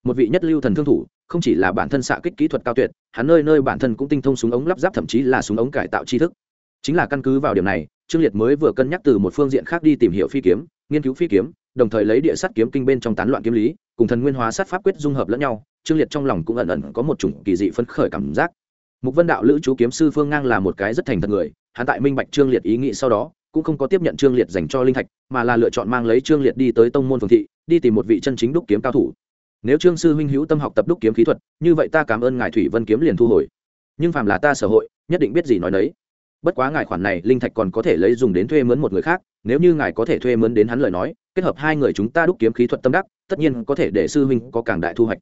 [SPEAKER 1] Một vị nhất lưu thần thương thủ, không chỉ là bản thân xạ kích kỹ thuật cao tuyệt, hắn nơi nơi bản thân cũng tinh thông súng ống lắp ráp thậm chí là súng ống cải tạo tri thức. Chính là căn cứ vào điểm này, trương liệt mới vừa cân nhắc từ một phương diện khác đi tìm hiểu phi kiếm, nghiên cứu phi kiếm, đồng thời lấy địa sát kiếm kinh bên trong tán loạn kiếm lý, cùng thần nguyên hóa sát pháp quyết dung hợp lẫn nhau. Trương liệt trong lòng cũng ẩn ẩn có một chủng kỳ dị phấn khởi cảm giác mục vân đạo lữ chú kiếm sư phương ngang là một cái rất thành thật người, hắn tại minh bạch trương liệt ý nghĩ sau đó, cũng không có tiếp nhận trương liệt dành cho linh thạch, mà là lựa chọn mang lấy trương liệt đi tới tông môn phường thị, đi tìm một vị chân chính đúc kiếm cao thủ. Nếu trương sư huynh hữu tâm học tập đúc kiếm khí thuật, như vậy ta cảm ơn ngài thủy vân kiếm liền thu hồi. Nhưng phàm là ta sở hội, nhất định biết gì nói đấy bất quá ngài khoản này, linh thạch còn có thể lấy dùng đến thuê mướn một người khác, nếu như ngài có thể thuê mướn đến hắn lời nói, kết hợp hai người chúng ta đúc kiếm khí thuật tâm đắc, tất nhiên có thể để sư huynh có càng đại thu hoạch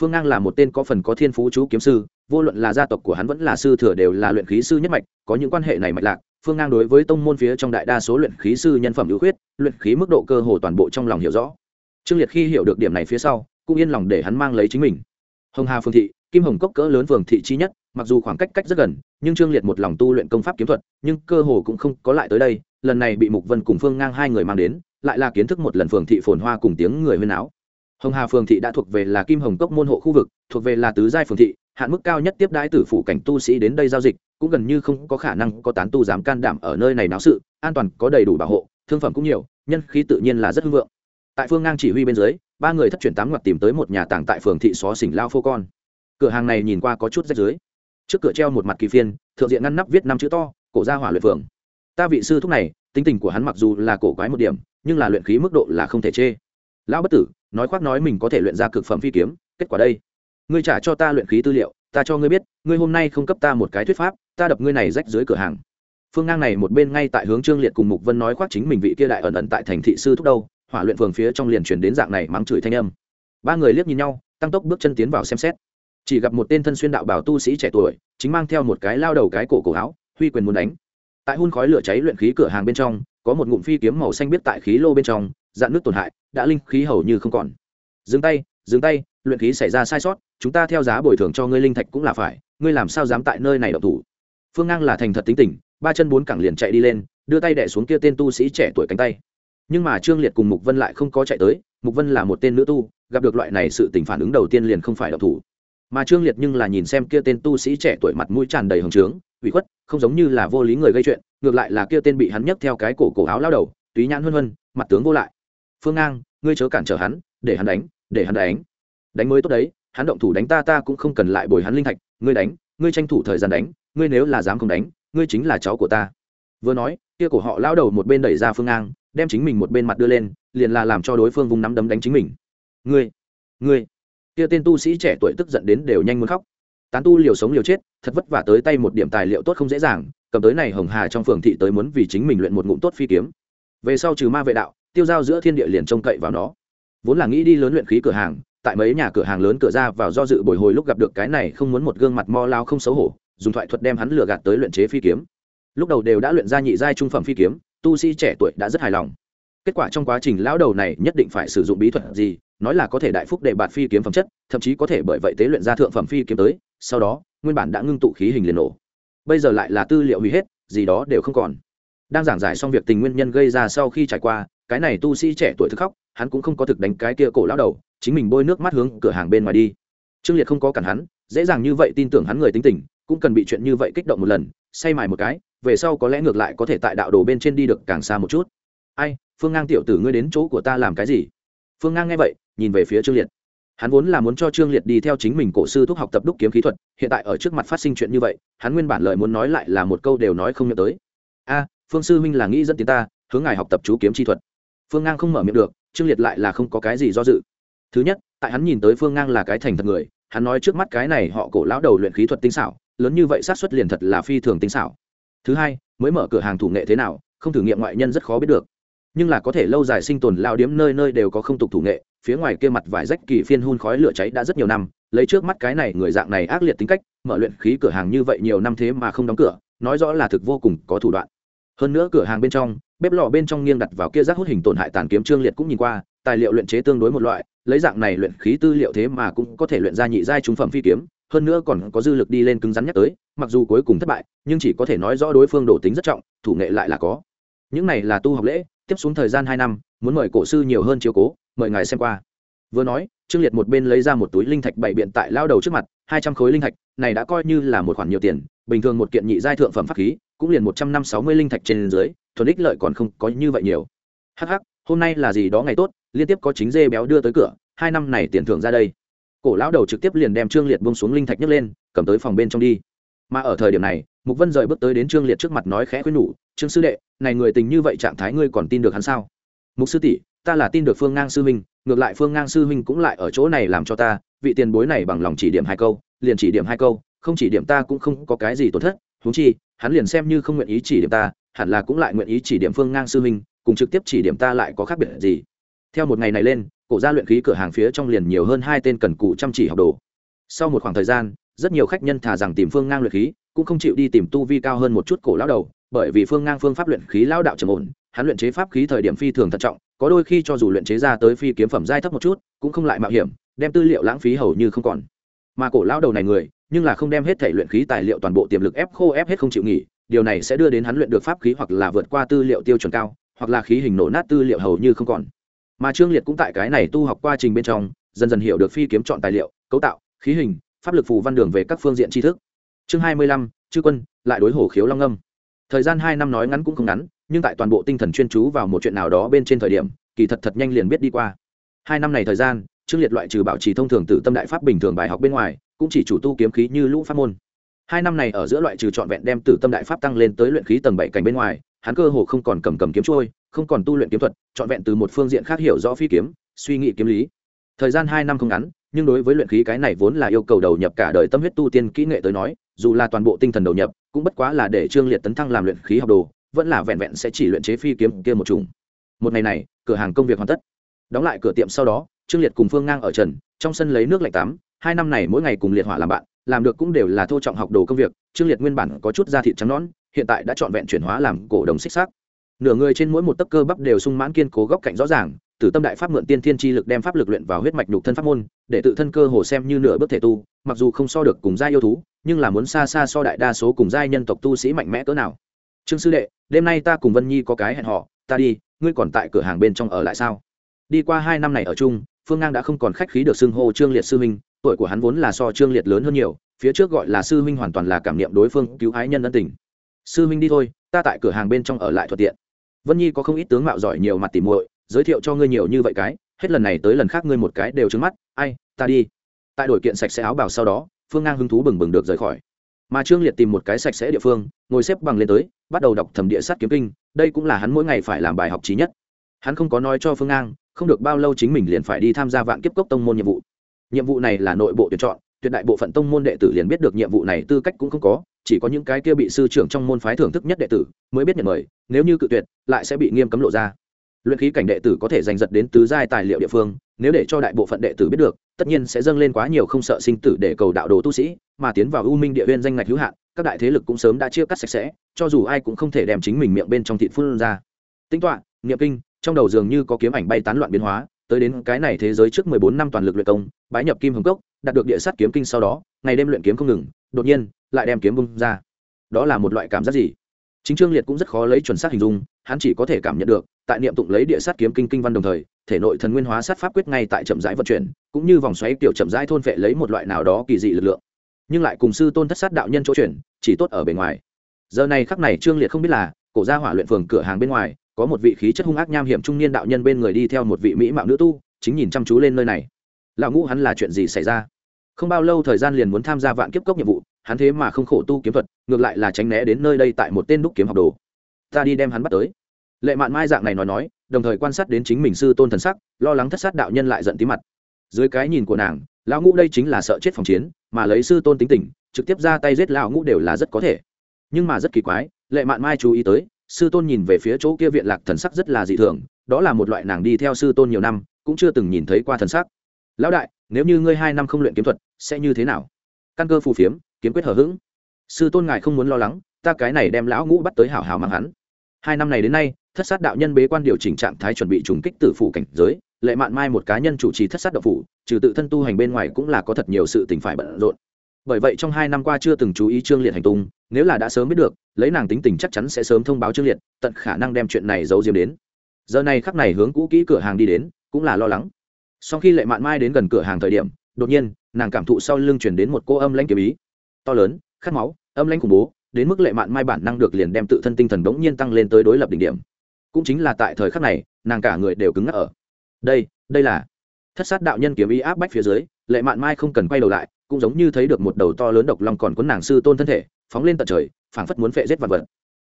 [SPEAKER 1] phương ngang là một tên có phần có thiên phú chú kiếm sư, vô luận là gia tộc của hắn vẫn là sư thừa đều là luyện khí sư nhất mạch, có những quan hệ này mạch lạc. Phương ngang đối với tông môn phía trong đại đa số luyện khí sư nhân phẩm ưu khuyết, luyện khí mức độ cơ hồ toàn bộ trong lòng hiểu rõ. Trương liệt khi hiểu được điểm này phía sau, cũng yên lòng để hắn mang lấy chính mình. Hồng hà phương thị, kim hồng cốc cỡ lớn phường thị chi nhất, mặc dù khoảng cách cách rất gần, nhưng trương liệt một lòng tu luyện công pháp kiếm thuật, nhưng cơ hồ cũng không có lại tới đây. Lần này bị mục vân cùng phương ngang hai người mang đến, lại là kiến thức một lần phường thị phồn hoa cùng tiếng người huyên áo hồng hà phường thị đã thuộc về là kim hồng cốc môn hộ khu vực, thuộc về là tứ giai phường thị, hạn mức cao nhất tiếp đãi tử phủ cảnh tu sĩ đến đây giao dịch, cũng gần như không có khả năng có tán tu dám can đảm ở nơi này náo sự, an toàn có đầy đủ bảo hộ, thương phẩm cũng nhiều, nhân khí tự nhiên là rất hưng vượng. Tại phương ngang chỉ huy bên dưới, ba người thất chuyển tám ngoặt tìm tới một nhà tàng tại phường thị xó xỉnh lao phô con. Cửa hàng này nhìn qua có chút rách dưới trước cửa treo một mặt kỳ phiên, thượng diện ngăn nắp viết năm chữ to, cổ ra hỏa luyện phường. Ta vị sư thúc này, tính tình của hắn mặc dù là cổ quái một điểm, nhưng là luyện khí mức độ là không thể chê. Lão bất tử nói khoác nói mình có thể luyện ra cực phẩm phi kiếm, kết quả đây. Ngươi trả cho ta luyện khí tư liệu, ta cho ngươi biết, ngươi hôm nay không cấp ta một cái thuyết pháp, ta đập ngươi này rách dưới cửa hàng. Phương ngang này một bên ngay tại hướng trương liệt cùng mục vân nói khoác chính mình vị kia đại ẩn ẩn tại thành thị sư thúc đâu, hỏa luyện phường phía trong liền chuyển đến dạng này mắng chửi thanh âm. Ba người liếc nhìn nhau, tăng tốc bước chân tiến vào xem xét. Chỉ gặp một tên thân xuyên đạo bảo tu sĩ trẻ tuổi, chính mang theo một cái lao đầu cái cổ cổ áo, huy quyền muốn đánh. Tại hun khói lửa cháy luyện khí cửa hàng bên trong, có một ngụm phi kiếm màu xanh biết tại khí lô bên trong dạn nước tổn hại, đã linh khí hầu như không còn. Dừng tay dừng tay, luyện khí xảy ra sai sót, chúng ta theo giá bồi thường cho ngươi linh thạch cũng là phải, ngươi làm sao dám tại nơi này đậu thủ? Phương ngang là thành thật tính tình, ba chân bốn cẳng liền chạy đi lên, đưa tay đẻ xuống kia tên tu sĩ trẻ tuổi cánh tay. Nhưng mà trương liệt cùng mục vân lại không có chạy tới, mục vân là một tên nữ tu, gặp được loại này sự tình phản ứng đầu tiên liền không phải đậu thủ. Mà trương liệt nhưng là nhìn xem kia tên tu sĩ trẻ tuổi mặt mũi tràn đầy hồng trướng, ủy khuất, không giống như là vô lý người gây chuyện, ngược lại là kia tên bị hắn nhấc theo cái cổ cổ áo lao đầu, túy nhãn huân huân, mặt tướng vô lại phương ngang, ngươi chớ cản trở hắn, để hắn đánh, để hắn đánh. Đánh mới tốt đấy, hắn động thủ đánh ta ta cũng không cần lại bồi hắn linh thạch. Ngươi đánh, ngươi tranh thủ thời gian đánh, ngươi nếu là dám không đánh, ngươi chính là cháu của ta. Vừa nói, kia cổ họ lao đầu một bên đẩy ra phương ngang, đem chính mình một bên mặt đưa lên, liền là làm cho đối phương vùng nắm đấm đánh chính mình. Ngươi ngươi. Kia tên tu sĩ trẻ tuổi tức giận đến đều nhanh muốn khóc. Tán tu liều sống liều chết, thật vất vả tới tay một điểm tài liệu tốt không dễ dàng, cầm tới này hồng hà trong phường thị tới muốn vì chính mình luyện một ngụm tốt phi kiếm. Về sau trừ ma vệ đạo tiêu giao giữa thiên địa liền trông cậy vào nó. Vốn là nghĩ đi lớn luyện khí cửa hàng, tại mấy nhà cửa hàng lớn cửa ra vào do dự bồi hồi lúc gặp được cái này không muốn một gương mặt mo lao không xấu hổ, dùng thoại thuật đem hắn lừa gạt tới luyện chế phi kiếm. Lúc đầu đều đã luyện ra nhị giai trung phẩm phi kiếm, tu sĩ trẻ tuổi đã rất hài lòng. Kết quả trong quá trình lão đầu này nhất định phải sử dụng bí thuật gì, nói là có thể đại phúc để bạt phi kiếm phẩm chất, thậm chí có thể bởi vậy tế luyện ra thượng phẩm phi kiếm tới, sau đó, nguyên bản đã ngưng tụ khí hình liền nổ. Bây giờ lại là tư liệu hủy hết, gì đó đều không còn. Đang giảng giải xong việc tình nguyên nhân gây ra sau khi trải qua cái này tu sĩ trẻ tuổi thức khóc, hắn cũng không có thực đánh cái kia cổ lão đầu, chính mình bôi nước mắt hướng cửa hàng bên ngoài đi. Trương liệt không có cản hắn, dễ dàng như vậy tin tưởng hắn người tính tình, cũng cần bị chuyện như vậy kích động một lần, say mài một cái, về sau có lẽ ngược lại có thể tại đạo đồ bên trên đi được càng xa một chút. Ai, phương ngang tiểu tử ngươi đến chỗ của ta làm cái gì? Phương ngang nghe vậy, nhìn về phía trương liệt. Hắn vốn là muốn cho trương liệt đi theo chính mình cổ sư thúc học tập đúc kiếm khí thuật, hiện tại ở trước mặt phát sinh chuyện như vậy, hắn nguyên bản lời muốn nói lại là một câu đều nói không nhớ tới. A, phương sư huynh là nghĩ dẫn tiến ta, hướng ngài học tập chú kiếm chi thuật phương ngang không mở miệng được, trương liệt lại là không có cái gì do dự. Thứ nhất, tại hắn nhìn tới phương ngang là cái thành thật người, hắn nói trước mắt cái này họ cổ lão đầu luyện khí thuật tinh xảo, lớn như vậy sát xuất liền thật là phi thường tinh xảo. Thứ hai, mới mở cửa hàng thủ nghệ thế nào, không thử nghiệm ngoại nhân rất khó biết được. Nhưng là có thể lâu dài sinh tồn lao điếm nơi nơi đều có không tục thủ nghệ, phía ngoài kia mặt vải rách kỳ phiên hun khói lửa cháy đã rất nhiều năm, lấy trước mắt cái này người dạng này ác liệt tính cách, mở luyện khí cửa hàng như vậy nhiều năm thế mà không đóng cửa, nói rõ là thực vô cùng có thủ đoạn hơn nữa cửa hàng bên trong, bếp lò bên trong nghiêng đặt vào kia rác hút hình tổn hại tàn kiếm trương liệt cũng nhìn qua, tài liệu luyện chế tương đối một loại, lấy dạng này luyện khí tư liệu thế mà cũng có thể luyện ra nhị giai trung phẩm phi kiếm, hơn nữa còn có dư lực đi lên cứng rắn nhắc tới, mặc dù cuối cùng thất bại, nhưng chỉ có thể nói rõ đối phương đổ tính rất trọng, thủ nghệ lại là có. Những này là tu học lễ, tiếp xuống thời gian hai năm, muốn mời cổ sư nhiều hơn chiếu cố, mời ngài xem qua. Vừa nói, trương liệt một bên lấy ra một túi linh thạch bảy biện tại lao đầu trước mặt, hai trăm khối linh thạch, này đã coi như là một khoản nhiều tiền bình thường một kiện nhị giai thượng phẩm pháp khí, cũng liền một trăm năm sáu mươi linh thạch trên dưới, thuần ích lợi còn không có như vậy nhiều. Hh hôm nay là gì đó ngày tốt, liên tiếp có chính dê béo đưa tới cửa, hai năm này tiền thưởng ra đây. Cổ lão đầu trực tiếp liền đem trương liệt bông xuống linh thạch nhấc lên, cầm tới phòng bên trong đi. Mà ở thời điểm này, mục vân rời bước tới đến trương liệt trước mặt nói khẽ khuyên nhủ, trương sư đệ, này người tình như vậy trạng thái ngươi còn tin được hắn sao? Mục sư tỷ, ta là tin được phương ngang sư minh ngược lại phương ngang sư huynh cũng lại ở chỗ này làm cho ta, vị tiền bối này bằng lòng chỉ điểm hai câu, liền chỉ điểm hai câu không chỉ điểm ta cũng không có cái gì tổn thất, huống chi, hắn liền xem như không nguyện ý chỉ điểm ta, hẳn là cũng lại nguyện ý chỉ điểm phương ngang sư huynh, cùng trực tiếp chỉ điểm ta lại có khác biệt gì. Theo một ngày này lên, cổ gia luyện khí cửa hàng phía trong liền nhiều hơn hai tên cần cụ chăm chỉ học đồ. Sau một khoảng thời gian, rất nhiều khách nhân thà rằng tìm phương ngang luyện khí, cũng không chịu đi tìm tu vi cao hơn một chút cổ lão đầu, bởi vì phương ngang phương pháp luyện khí lao đạo trầm ổn, hắn luyện chế pháp khí thời điểm phi thường thận trọng, có đôi khi cho dù luyện chế ra tới phi kiếm phẩm giai thấp một chút, cũng không lại mạo hiểm, đem tư liệu lãng phí hầu như không còn. Mà cổ lão đầu này người nhưng là không đem hết thể luyện khí tài liệu toàn bộ tiềm lực ép khô ép hết không chịu nghỉ, điều này sẽ đưa đến hắn luyện được pháp khí hoặc là vượt qua tư liệu tiêu chuẩn cao, hoặc là khí hình nổ nát tư liệu hầu như không còn. Mà trương liệt cũng tại cái này tu học quá trình bên trong, dần dần hiểu được phi kiếm chọn tài liệu, cấu tạo, khí hình, pháp lực phù văn đường về các phương diện tri thức. Chương hai mươi lăm, chư quân, lại đối hổ khiếu long âm. Thời gian hai năm nói ngắn cũng không ngắn, nhưng tại toàn bộ tinh thần chuyên chú vào một chuyện nào đó bên trên thời điểm, kỳ thật thật nhanh liền biết đi qua. Hai năm này thời gian, trương liệt loại trừ bảo trì thông thường từ tâm đại pháp bình thường bài học bên ngoài cũng chỉ chủ tu kiếm khí như lũ pháp môn. Hai năm này ở giữa loại trừ trọn vẹn đem từ tâm đại pháp tăng lên tới luyện khí tầng bảy cảnh bên ngoài, hắn cơ hồ không còn cầm cầm kiếm trôi, không còn tu luyện kiếm thuật, trọn vẹn từ một phương diện khác hiểu rõ phi kiếm, suy nghĩ kiếm lý. Thời gian hai năm không ngắn, nhưng đối với luyện khí cái này vốn là yêu cầu đầu nhập cả đời tâm huyết tu tiên kỹ nghệ tới nói, dù là toàn bộ tinh thần đầu nhập, cũng bất quá là để trương liệt tấn thăng làm luyện khí học đồ, vẫn là vẹn vẹn sẽ chỉ luyện chế phi kiếm kia một chủng. Một ngày này, cửa hàng công việc hoàn tất. Đóng lại cửa tiệm sau đó, trương liệt cùng phương ngang ở trần, trong sân lấy nước lạnh tắm hai năm này mỗi ngày cùng liệt hỏa làm bạn, làm được cũng đều là thô trọng học đồ công việc, trương liệt nguyên bản có chút da thịt trắng nón hiện tại đã trọn vẹn chuyển hóa làm cổ đồng xích xác nửa người trên mỗi một tấc cơ bắp đều sung mãn kiên cố góc cạnh rõ ràng tử tâm đại pháp mượn tiên thiên chi lực đem pháp lực luyện vào huyết mạch nhục thân pháp môn, để tự thân cơ hồ xem như nửa bước thể tu, mặc dù không so được cùng gia yêu thú, nhưng là muốn xa xa so đại đa số cùng giai nhân tộc tu sĩ mạnh mẽ cỡ nào trương sư đệ, đêm nay ta cùng vân nhi có cái hẹn họ ta đi, ngươi còn tại cửa hàng bên trong ở lại sao đi qua hai năm này ở chung, phương ngang đã không còn khách khí được xưng hô trương liệt sư minh tuổi của hắn vốn là so trương liệt lớn hơn nhiều, phía trước gọi là sư huynh hoàn toàn là cảm niệm đối phương cứu ái nhân ân tình. Sư huynh đi thôi, ta tại cửa hàng bên trong ở lại thuận tiện. Vân nhi có không ít tướng mạo giỏi nhiều mặt tìm muội, giới thiệu cho ngươi nhiều như vậy cái, hết lần này tới lần khác ngươi một cái đều trứng mắt, ai, ta đi. Tại đổi kiện sạch sẽ áo bào sau đó, phương ngang hứng thú bừng bừng được rời khỏi. Mà trương liệt tìm một cái sạch sẽ địa phương, ngồi xếp bằng lên tới, bắt đầu đọc thẩm địa sát kiếm kinh, đây cũng là hắn mỗi ngày phải làm bài học trí nhất. Hắn không có nói cho phương ngang, không được bao lâu chính mình liền phải đi tham gia vạn kiếp cốc tông môn nhiệm vụ nhiệm vụ này là nội bộ tuyển chọn, tuyệt đại bộ phận tông môn đệ tử liền biết được nhiệm vụ này tư cách cũng không có, chỉ có những cái kia bị sư trưởng trong môn phái thưởng thức nhất đệ tử mới biết nhận mời, nếu như cự tuyệt, lại sẽ bị nghiêm cấm lộ ra. Luyện khí cảnh đệ tử có thể giành giật đến tứ giai tài liệu địa phương, nếu để cho đại bộ phận đệ tử biết được, tất nhiên sẽ dâng lên quá nhiều không sợ sinh tử để cầu đạo đồ tu sĩ, mà tiến vào u minh địa viên danh ngạch hữu hạn, các đại thế lực cũng sớm đã chia cắt sạch sẽ, cho dù ai cũng không thể đem chính mình miệng bên trong thịt phun ra. Tính toán niệm kinh, trong đầu dường như có kiếm ảnh bay tán loạn biến hóa tới đến cái này thế giới trước mười bốn năm toàn lực luyện công, bái nhập kim hồng cốc, đạt được địa sát kiếm kinh sau đó, ngày đêm luyện kiếm không ngừng, đột nhiên, lại đem kiếm bung ra. Đó là một loại cảm giác gì? Chính trương liệt cũng rất khó lấy chuẩn xác hình dung, hắn chỉ có thể cảm nhận được, tại niệm tụng lấy địa sát kiếm kinh kinh văn đồng thời, thể nội thần nguyên hóa sát pháp quyết ngay tại chậm rãi vận chuyển, cũng như vòng xoáy tiểu chậm rãi thôn phệ lấy một loại nào đó kỳ dị lực lượng. Nhưng lại cùng sư tôn thất sát đạo nhân chỗ chuyển, chỉ tốt ở bề ngoài. Giờ này khắc này trương liệt không biết là, cổ gia hỏa luyện phường cửa hàng bên ngoài có một vị khí chất hung ác nham hiểm trung niên đạo nhân bên người đi theo một vị mỹ mạo nữ tu, chính nhìn chăm chú lên nơi này. Lão ngũ hắn là chuyện gì xảy ra? Không bao lâu thời gian liền muốn tham gia vạn kiếp cốc nhiệm vụ, hắn thế mà không khổ tu kiếm thuật, ngược lại là tránh né đến nơi đây tại một tên đúc kiếm học đồ. Ta đi đem hắn bắt tới. Lệ mạn mai dạng này nói nói, đồng thời quan sát đến chính mình sư tôn thần sắc, lo lắng thất sát đạo nhân lại giận tí mặt. Dưới cái nhìn của nàng, lão ngũ đây chính là sợ chết phòng chiến, mà lấy sư tôn tính tình, trực tiếp ra tay giết lão ngũ đều là rất có thể. Nhưng mà rất kỳ quái, lệ mạn mai chú ý tới sư tôn nhìn về phía chỗ kia viện lạc thần sắc rất là dị thường, đó là một loại nàng đi theo sư tôn nhiều năm, cũng chưa từng nhìn thấy qua thần sắc. Lão đại, nếu như ngươi hai năm không luyện kiếm thuật, sẽ như thế nào? Căn cơ phù phiếm, kiếm quyết hở h ữ g sư tôn ngài không muốn lo lắng, ta cái này đem lão ngũ bắt tới hảo hảo mang hắn. Hai năm này đến nay, thất sát đạo nhân bế quan điều chỉnh trạng thái chuẩn bị trùng kích tử phủ cảnh giới, lệ mạn mai một cá nhân chủ trì thất sát đạo phủ, trừ tự thân tu hành bên ngoài cũng là có thật nhiều sự tình phải bận rộn. Bởi vậy trong hai năm qua chưa từng chú ý trương liệt hành tung nếu là đã sớm biết được, lấy nàng tính tình chắc chắn sẽ sớm thông báo trương liệt, tận khả năng đem chuyện này giấu diếm đến. Giờ này khắc này hướng cũ kỹ cửa hàng đi đến, cũng là lo lắng. Sau khi lệ mạn mai đến gần cửa hàng thời điểm, đột nhiên, nàng cảm thụ sau lưng chuyển đến một cô âm lãnh kiếm ý. To lớn, khát máu, âm lãnh khủng bố, đến mức lệ mạn mai bản năng được liền đem tự thân tinh thần bỗng nhiên tăng lên tới đối lập đỉnh điểm. Cũng chính là tại thời khắc này, nàng cả người đều cứng ngắc ở. Đây đây là thất sát đạo nhân kiếm ý áp bách phía dưới, lệ mạn mai không cần quay đầu lại, cũng giống như thấy được một đầu to lớn độc long còn cuốn nàng sư tôn thân thể phóng lên tận trời, phảng phất muốn phệ giết vật vật.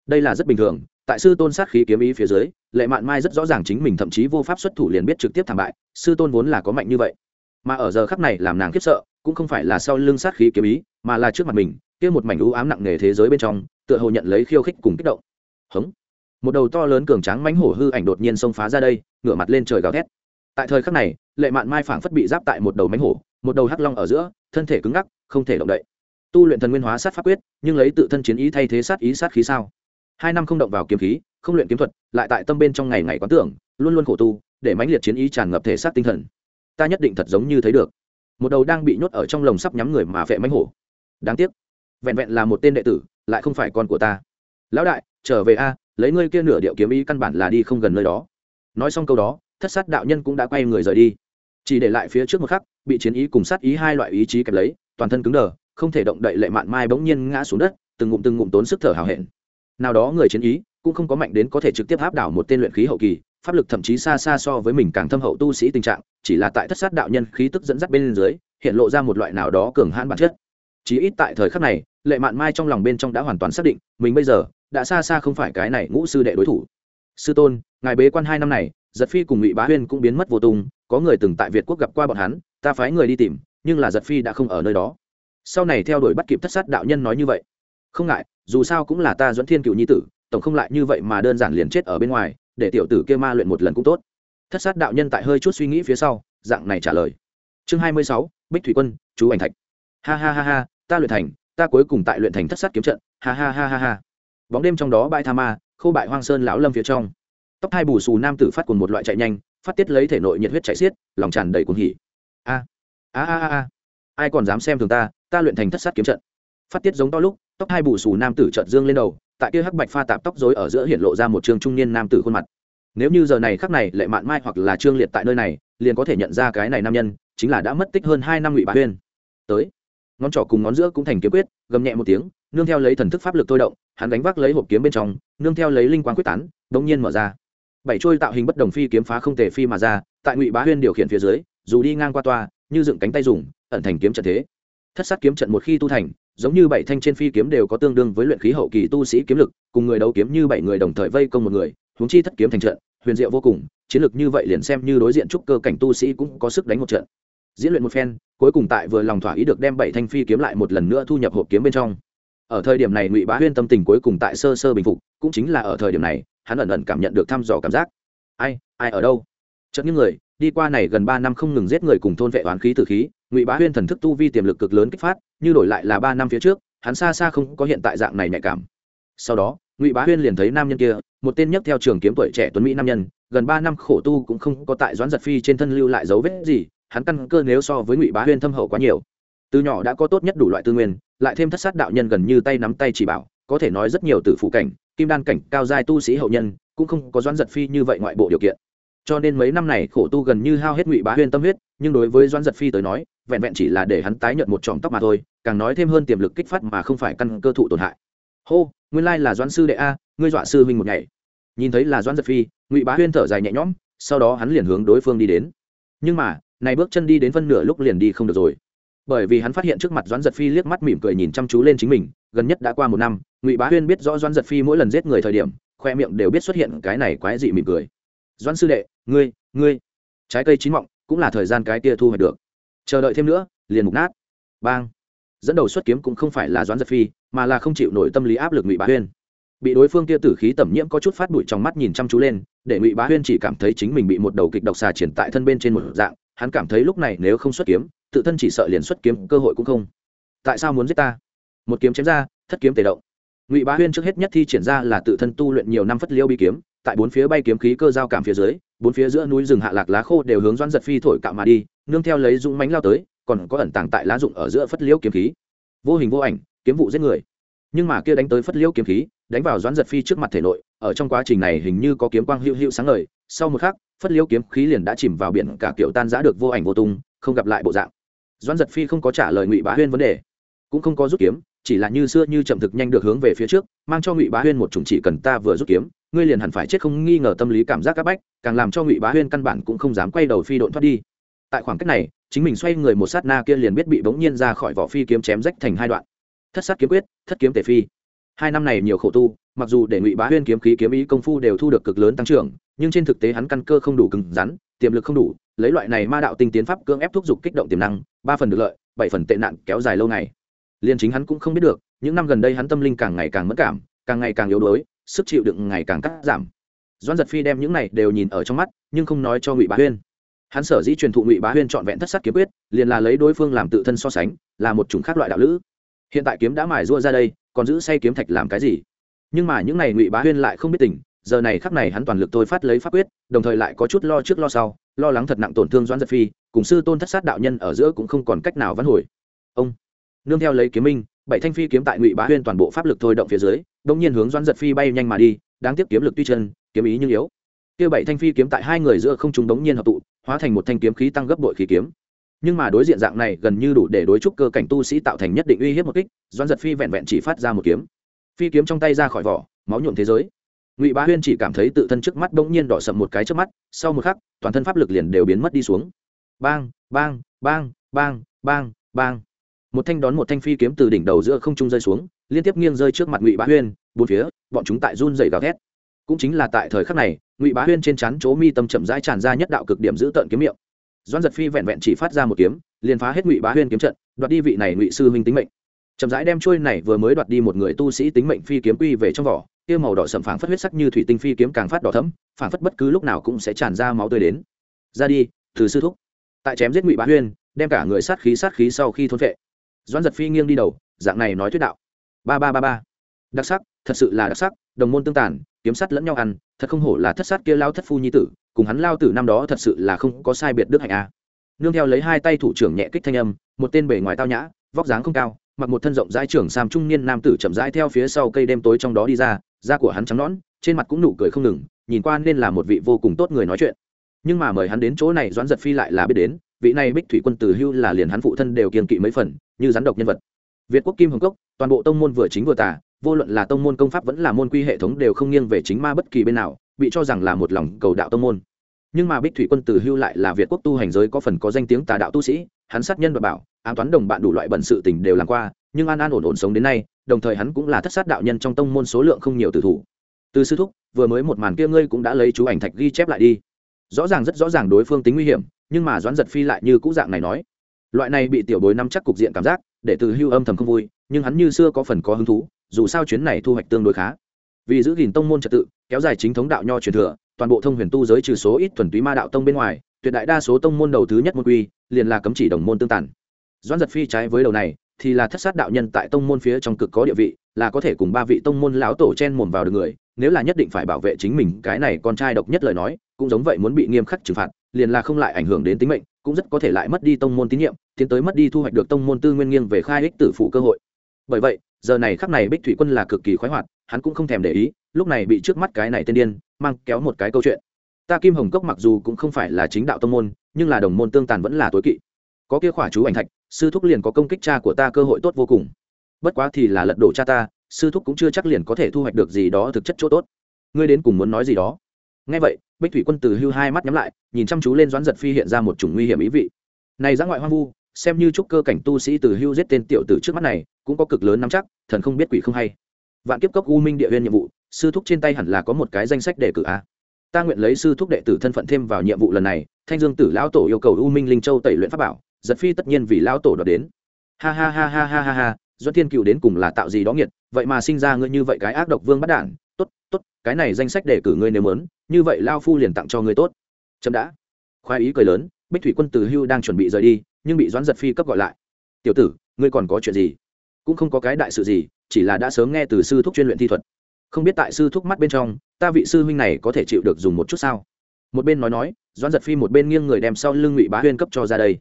[SPEAKER 1] Đây là rất bình thường, tại sư tôn sát khí kiếm ý phía dưới, lệ mạn mai rất rõ ràng chính mình thậm chí vô pháp xuất thủ liền biết trực tiếp thảm bại, sư tôn vốn là có mạnh như vậy. Mà ở giờ khắc này làm nàng khiếp sợ, cũng không phải là sau lưng sát khí kiếm ý, mà là trước mặt mình, kia một mảnh u ám nặng nề thế giới bên trong, tựa hồ nhận lấy khiêu khích cùng kích động. Hống. Một đầu to lớn cường tráng mãnh hổ hư ảnh đột nhiên xông phá ra đây, ngửa mặt lên trời gào thét. Tại thời khắc này, lệ mạn mai phảng phất bị giáp tại một đầu mãnh hổ, một đầu hắc long ở giữa, thân thể cứng ngắc, không thể động đậy tu luyện thần nguyên hóa sát pháp quyết, nhưng lấy tự thân chiến ý thay thế sát ý sát khí sao? Hai năm không động vào kiếm khí, không luyện kiếm thuật, lại tại tâm bên trong ngày ngày quán tưởng, luôn luôn khổ tu, để mãnh liệt chiến ý tràn ngập thể xác tinh thần. Ta nhất định thật giống như thấy được. Một đầu đang bị nhốt ở trong lồng sắp nhắm người mà vệ mãnh hổ. Đáng tiếc. Vẹn vẹn là một tên đệ tử, lại không phải con của ta. Lão đại, trở về a, lấy ngươi kia nửa điệu kiếm ý căn bản là đi không gần nơi đó. Nói xong câu đó, thất sát đạo nhân cũng đã quay người rời đi. Chỉ để lại phía trước một khắc, bị chiến ý cùng sát ý hai loại ý chí kẹp lấy, toàn thân cứng đờ không thể động đậy lệ mạn mai bỗng nhiên ngã xuống đất, từng ngụm từng ngụm tốn sức thở hào hẹn. Nào đó người chiến ý cũng không có mạnh đến có thể trực tiếp áp đảo một tên luyện khí hậu kỳ, pháp lực thậm chí xa xa so với mình càng thâm hậu tu sĩ tình trạng, chỉ là tại thất sát đạo nhân khí tức dẫn dắt bên dưới, hiện lộ ra một loại nào đó cường hãn bản chất. Chí ít tại thời khắc này, lệ mạn mai trong lòng bên trong đã hoàn toàn xác định, mình bây giờ đã xa xa không phải cái này ngũ sư đệ đối thủ. Sư tôn, ngài bế quan hai năm này, giật phi cùng ngụy bá huyên cũng biến mất vô tung, có người từng tại việt quốc gặp qua bọn hắn, ta phái người đi tìm, nhưng là giật phi đã không ở nơi đó sau này theo đuổi bắt kịp thất sát đạo nhân nói như vậy. Không ngại, dù sao cũng là ta dẫn thiên cựu nhi tử, tổng không lại như vậy mà đơn giản liền chết ở bên ngoài, để tiểu tử kia ma luyện một lần cũng tốt. Thất sát đạo nhân tại hơi chút suy nghĩ phía sau, dạng này trả lời. Chương hai mươi sáu, bích thủy quân, chú ảnh thạch. Ha ha ha ha, ta luyện thành, ta cuối cùng tại luyện thành thất sát kiếm trận. Ha ha ha ha ha. Bóng đêm trong đó bãi tha ma, khô bại hoang sơn lão lâm phía trong. Tóc hai bù xù nam tử phát cùng một loại chạy nhanh, phát tiết lấy thể nội nhiệt huyết chạy xiết, lòng tràn đầy cuồng hỉ. A a a a ai còn dám xem thường ta ta luyện thành thất sát kiếm trận. Phát tiết giống to lúc, tóc hai bù xù nam tử trợn dương lên đầu, tại kia hắc bạch pha tạp tóc rối ở giữa hiện lộ ra một trường trung niên nam tử khuôn mặt. Nếu như giờ này khắc này lệ mạn mai hoặc là trương liệt tại nơi này, liền có thể nhận ra cái này nam nhân, chính là đã mất tích hơn hai năm ngụy bá huyên. Tới, ngón trỏ cùng ngón giữa cũng thành kiếm quyết, gầm nhẹ một tiếng, nương theo lấy thần thức pháp lực thôi động, hắn đánh vác lấy hộp kiếm bên trong, nương theo lấy linh quang quyết tán, đống nhiên mở ra. Bảy trôi tạo hình bất đồng phi kiếm phá không thể phi mà ra, tại ngụy bá huyên điều khiển phía dưới, dù đi ngang qua toa, như dựng cánh tay dùng ẩn thành kiếm trận thế. Thất sát kiếm trận một khi tu thành, giống như bảy thanh trên phi kiếm đều có tương đương với luyện khí hậu kỳ tu sĩ kiếm lực, cùng người đấu kiếm như bảy người đồng thời vây công một người, huống chi thất kiếm thành trận, huyền diệu vô cùng, chiến lược như vậy liền xem như đối diện trúc cơ cảnh tu sĩ cũng có sức đánh một trận. Diễn luyện một phen, cuối cùng tại vừa lòng thỏa ý được đem bảy thanh phi kiếm lại một lần nữa thu nhập hộp kiếm bên trong. Ở thời điểm này ngụy bá huyên tâm tình cuối cùng tại sơ sơ bình phục, cũng chính là ở thời điểm này, hắn ẩn ẩn cảm nhận được thăm dò cảm giác. Ai ai ở đâu? Chợt những người, đi qua này gần ba năm không ngừng giết người cùng thôn vệ oán khí tử khí ngụy bá huyên thần thức tu vi tiềm lực cực lớn kích phát như đổi lại là ba năm phía trước hắn xa xa không có hiện tại dạng này nhạy cảm sau đó ngụy bá huyên liền thấy nam nhân kia một tên nhấc theo trường kiếm tuổi trẻ tuấn mỹ nam nhân gần ba năm khổ tu cũng không có tại doãn giật phi trên thân lưu lại dấu vết gì hắn căn cơ nếu so với ngụy bá huyên thâm hậu quá nhiều từ nhỏ đã có tốt nhất đủ loại tư nguyên lại thêm thất sát đạo nhân gần như tay nắm tay chỉ bảo có thể nói rất nhiều từ phụ cảnh kim đan cảnh cao giai tu sĩ hậu nhân cũng không có doãn giật phi như vậy ngoại bộ điều kiện cho nên mấy năm này khổ tu gần như hao hết ngụy bá huyên tâm huyết, nhưng đối với doãn giật phi tới nói, vẹn vẹn chỉ là để hắn tái nhận một tròm tóc mà thôi, càng nói thêm hơn tiềm lực kích phát mà không phải căn cơ thụ tổn hại. Hô, nguyên lai là doãn sư đệ a, ngươi dọa sư huynh một ngày. Nhìn thấy là doãn giật phi, ngụy bá huyên thở dài nhẹ nhõm, sau đó hắn liền hướng đối phương đi đến. Nhưng mà, này bước chân đi đến phân nửa lúc liền đi không được rồi. Bởi vì hắn phát hiện trước mặt doãn giật phi liếc mắt mỉm cười nhìn chăm chú lên chính mình, gần nhất đã qua một năm, ngụy bá huyên biết rõ doãn giật phi mỗi lần giết người thời điểm, khoe miệng đều biết xuất hiện cái này quái dị mỉm cười. Doãn sư đệ ngươi ngươi. Trái cây chín mọng cũng là thời gian cái kia thu hoạch được. Chờ đợi thêm nữa, liền mục nát. Bang. Dẫn đầu xuất kiếm cũng không phải là doãn giật phi, mà là không chịu nổi tâm lý áp lực ngụy bá huyên. Bị đối phương kia tử khí tẩm nhiễm có chút phát bụi trong mắt nhìn chăm chú lên, để ngụy bá huyên chỉ cảm thấy chính mình bị một đầu kịch độc xà triển tại thân bên trên một dạng, hắn cảm thấy lúc này nếu không xuất kiếm, tự thân chỉ sợ liền xuất kiếm cơ hội cũng không. Tại sao muốn giết ta? Một kiếm chém ra, thất kiếm tề động. Ngụy bá huyên trước hết nhất thi triển ra là tự thân tu luyện nhiều năm phất liêu bi kiếm tại bốn phía bay kiếm khí cơ giao cảm phía dưới, bốn phía giữa núi rừng hạ lạc lá khô đều hướng doãn giật phi thổi cạo mà đi, nương theo lấy dũng mánh lao tới, còn có ẩn tàng tại lá rụng ở giữa phất liễu kiếm khí. Vô hình vô ảnh, kiếm vụ giết người. Nhưng mà kia đánh tới phất liễu kiếm khí, đánh vào doãn giật phi trước mặt thể nội, ở trong quá trình này hình như có kiếm quang hữu hữu sáng ngời, sau một khắc, phất liễu kiếm khí liền đã chìm vào biển, cả kiểu tan giã được vô ảnh vô tung, không gặp lại bộ dạng. Doãn giật phi không có trả lời ngụy bá huyên vấn đề, cũng không có rút kiếm, chỉ là như xưa như chậm thực nhanh được hướng về phía trước, mang cho ngụy bá huyên một chủng chỉ cần ta vừa rút kiếm ngươi liền hẳn phải chết không nghi ngờ tâm lý cảm giác c áp bách, càng làm cho ngụy bá huyên căn bản cũng không dám quay đầu phi độn thoát đi. Tại khoảng cách này, chính mình xoay người một sát na kia liền biết bị bỗng nhiên ra khỏi vỏ phi kiếm chém rách thành hai đoạn. Thất sát kiếm quyết, thất kiếm tể phi. Hai năm này nhiều khổ tu, mặc dù để ngụy bá huyên kiếm khí kiếm ý công phu đều thu được cực lớn tăng trưởng, nhưng trên thực tế hắn căn cơ không đủ cứng rắn, tiềm lực không đủ, lấy loại này ma đạo tinh tiến pháp cưỡng ép thúc giục kích động tiềm năng, ba phần được lợi, bảy phần tệ nạn kéo dài lâu ngày. Liên chính hắn cũng không biết được, những năm gần đây hắn tâm linh càng ngày càng mất cảm, càng ngày càng yếu đuối sức chịu đựng ngày càng cắt giảm. Doan giật phi đem những này đều nhìn ở trong mắt, nhưng không nói cho ngụy bá huyên. Hắn sở dĩ truyền thụ ngụy bá huyên trọn vẹn thất sát kiếm quyết, liền là lấy đối phương làm tự thân so sánh, là một chủng khác loại đạo lữ. Hiện tại kiếm đã mài rua ra đây, còn giữ say kiếm thạch làm cái gì? Nhưng mà những này ngụy bá huyên lại không biết tỉnh giờ này khắc này hắn toàn lực tôi phát lấy pháp quyết, đồng thời lại có chút lo trước lo sau, lo lắng thật nặng tổn thương doãn giật phi, cùng sư tôn thất sát đạo nhân ở giữa cũng không còn cách nào vãn hồi. Ông, nương theo lấy kiếm minh, bảy thanh phi kiếm tại ngụy bá huyên toàn bộ pháp lực thôi động phía dưới đông nhiên hướng doãn giật phi bay nhanh mà đi, đáng tiếc kiếm lực tuy chân, kiếm ý nhưng yếu. Kia bảy thanh phi kiếm tại hai người giữa không chúng đống nhiên hợp tụ, hóa thành một thanh kiếm khí tăng gấp bội khí kiếm. Nhưng mà đối diện dạng này gần như đủ để đối trúc cơ cảnh tu sĩ tạo thành nhất định uy hiếp một kích, doãn giật phi vẹn vẹn chỉ phát ra một kiếm. Phi kiếm trong tay ra khỏi vỏ, máu nhuộm thế giới. Ngụy bá huyên chỉ cảm thấy tự thân trước mắt bỗng nhiên đỏ sậm một cái trước mắt, sau một khắc, toàn thân pháp lực liền đều biến mất đi xuống. Bang bang bang bang bang bang. Một thanh đón một thanh phi kiếm từ đỉnh đầu giữa không trung rơi xuống liên tiếp nghiêng rơi trước mặt ngụy bá huyên bốn phía bọn chúng tại run dày gào thét cũng chính là tại thời khắc này ngụy bá huyên trên chắn chỗ mi tâm chậm rãi tràn ra nhất đạo cực điểm giữ tợn kiếm miệng doan giật phi vẹn vẹn chỉ phát ra một kiếm liền phá hết ngụy bá huyên kiếm trận đoạt đi vị này ngụy sư huynh tính mệnh chậm rãi đem trôi này vừa mới đoạt đi một người tu sĩ tính mệnh phi kiếm quy về trong vỏ tiêu màu đỏ sầm phảng phất huyết sắc như thủy tinh phi kiếm càng phát đỏ thấm phảng phất bất cứ lúc nào cũng sẽ tràn ra máu tươi đến ra đi từ sư thúc tại chém giết ngụy bá huyên đem cả người sát khí sát khí sau khi thôn vệ doan giật phi nghiêng đi đầu dạng này nói thuyết đạo ba ba ba ba. Đặc sắc, thật sự là đặc sắc, đồng môn tương tàn, kiếm sắt lẫn nhau ăn, thật không hổ là thất sát kia lao thất phu nhi tử, cùng hắn lao tử năm đó thật sự là không có sai biệt đức hạnh a. Nương theo lấy hai tay thủ trưởng nhẹ kích thanh âm, một tên bề ngoài tao nhã, vóc dáng không cao, mặc một thân rộng rãi trưởng sam trung niên nam tử chậm rãi theo phía sau cây đêm tối trong đó đi ra, da của hắn trắng nõn, trên mặt cũng nụ cười không ngừng, nhìn qua nên là một vị vô cùng tốt người nói chuyện. Nhưng mà mời hắn đến chỗ này doãn giật phi lại là biết đến, vị này bích thủy quân từ hưu là liền hắn phụ thân đều kiên kỵ mấy phần, như rắn độc nhân vật. Việt quốc kim hồng cốc toàn bộ tông môn vừa chính vừa tả vô luận là tông môn công pháp vẫn là môn quy hệ thống đều không nghiêng về chính ma bất kỳ bên nào, bị cho rằng là một lòng cầu đạo tông môn. Nhưng mà bích thủy quân từ hưu lại là việt quốc tu hành giới có phần có danh tiếng tà đạo tu sĩ, hắn sát nhân và bảo, ám toán đồng bạn đủ loại bẩn sự tình đều làm qua, nhưng an an ổn ổn sống đến nay, đồng thời hắn cũng là thất sát đạo nhân trong tông môn số lượng không nhiều tử thủ. Từ sư thúc, vừa mới một màn kia ngươi cũng đã lấy chú ảnh thạch ghi chép lại đi. Rõ ràng rất rõ ràng đối phương tính nguy hiểm, nhưng mà doãn giật phi lại như cũ dạng này nói. Loại này bị tiểu bối nắm chắc cục diện cảm giác, để từ hưu âm thầm không vui nhưng hắn như xưa có phần có hứng thú, dù sao chuyến này thu hoạch tương đối khá. Vì giữ gìn tông môn trật tự, kéo dài chính thống đạo nho truyền thừa, toàn bộ thông huyền tu giới trừ số ít thuần túy ma đạo tông bên ngoài, tuyệt đại đa số tông môn đầu thứ nhất môn quy, liền là cấm chỉ đồng môn tương tàn. Doãn giật phi trái với đầu này, thì là thất sát đạo nhân tại tông môn phía trong cực có địa vị, là có thể cùng ba vị tông môn lão tổ chen mồm vào được người, nếu là nhất định phải bảo vệ chính mình, cái này con trai độc nhất lời nói, cũng giống vậy muốn bị nghiêm khắc trừng phạt, liền là không lại ảnh hưởng đến tính mệnh, cũng rất có thể lại mất đi tông môn tín nhiệm, tiến tới mất đi thu hoạch được tông môn tư nguyên nghiêng về khai ích tử phụ cơ hội bởi vậy, giờ này khắc này bích thủy quân là cực kỳ khoái hoạt, hắn cũng không thèm để ý, lúc này bị trước mắt cái này tên điên, mang kéo một cái câu chuyện. Ta kim hồng cốc mặc dù cũng không phải là chính đạo tông môn, nhưng là đồng môn tương tàn vẫn là tối kỵ. Có kia khỏa chú ảnh thạch, sư thúc liền có công kích cha của ta cơ hội tốt vô cùng. Bất quá thì là lật đổ cha ta, sư thúc cũng chưa chắc liền có thể thu hoạch được gì đó thực chất chỗ tốt. Ngươi đến cùng muốn nói gì đó? Ngay vậy, bích thủy quân từ hưu hai mắt nhắm lại, nhìn chăm chú lên doãn giật phi hiện ra một chủng nguy hiểm ý vị. Này ra ngoại hoang vu, xem như trúc cơ cảnh tu sĩ từ hưu giết tên tiểu tử trước mắt này cũng có cực lớn nắm chắc, thần không biết quỷ không hay. Vạn kiếp cốc u minh địa huyên nhiệm vụ, sư thúc trên tay hẳn là có một cái danh sách đề cử a. Ta nguyện lấy sư thúc đệ tử thân phận thêm vào nhiệm vụ lần này, thanh dương tử lão tổ yêu cầu u minh linh châu tẩy luyện pháp bảo, giật phi tất nhiên vì lão tổ đoạt đến. Ha ha ha ha ha ha ha do thiên cựu đến cùng là tạo gì đó nghiệt, vậy mà sinh ra ngươi như vậy cái ác độc vương bắt đản. Tốt tốt, cái này danh sách đề cử ngươi nếu mớn như vậy lao phu liền tặng cho ngươi tốt. Chậm đã. Khoái ý cười lớn, bích thủy quân từ hưu đang chuẩn bị rời đi, nhưng bị doãn giật phi cấp gọi lại. Tiểu tử, ngươi còn có chuyện gì? Cũng không có cái đại sự gì, chỉ là đã sớm nghe từ sư thúc chuyên luyện thi thuật. Không biết tại sư thúc mắt bên trong, ta vị sư huynh này có thể chịu được dùng một chút sao? Một bên nói nói, doãn giật phi một bên nghiêng người đem sau lưng ngụy bá huyên cấp cho ra đây.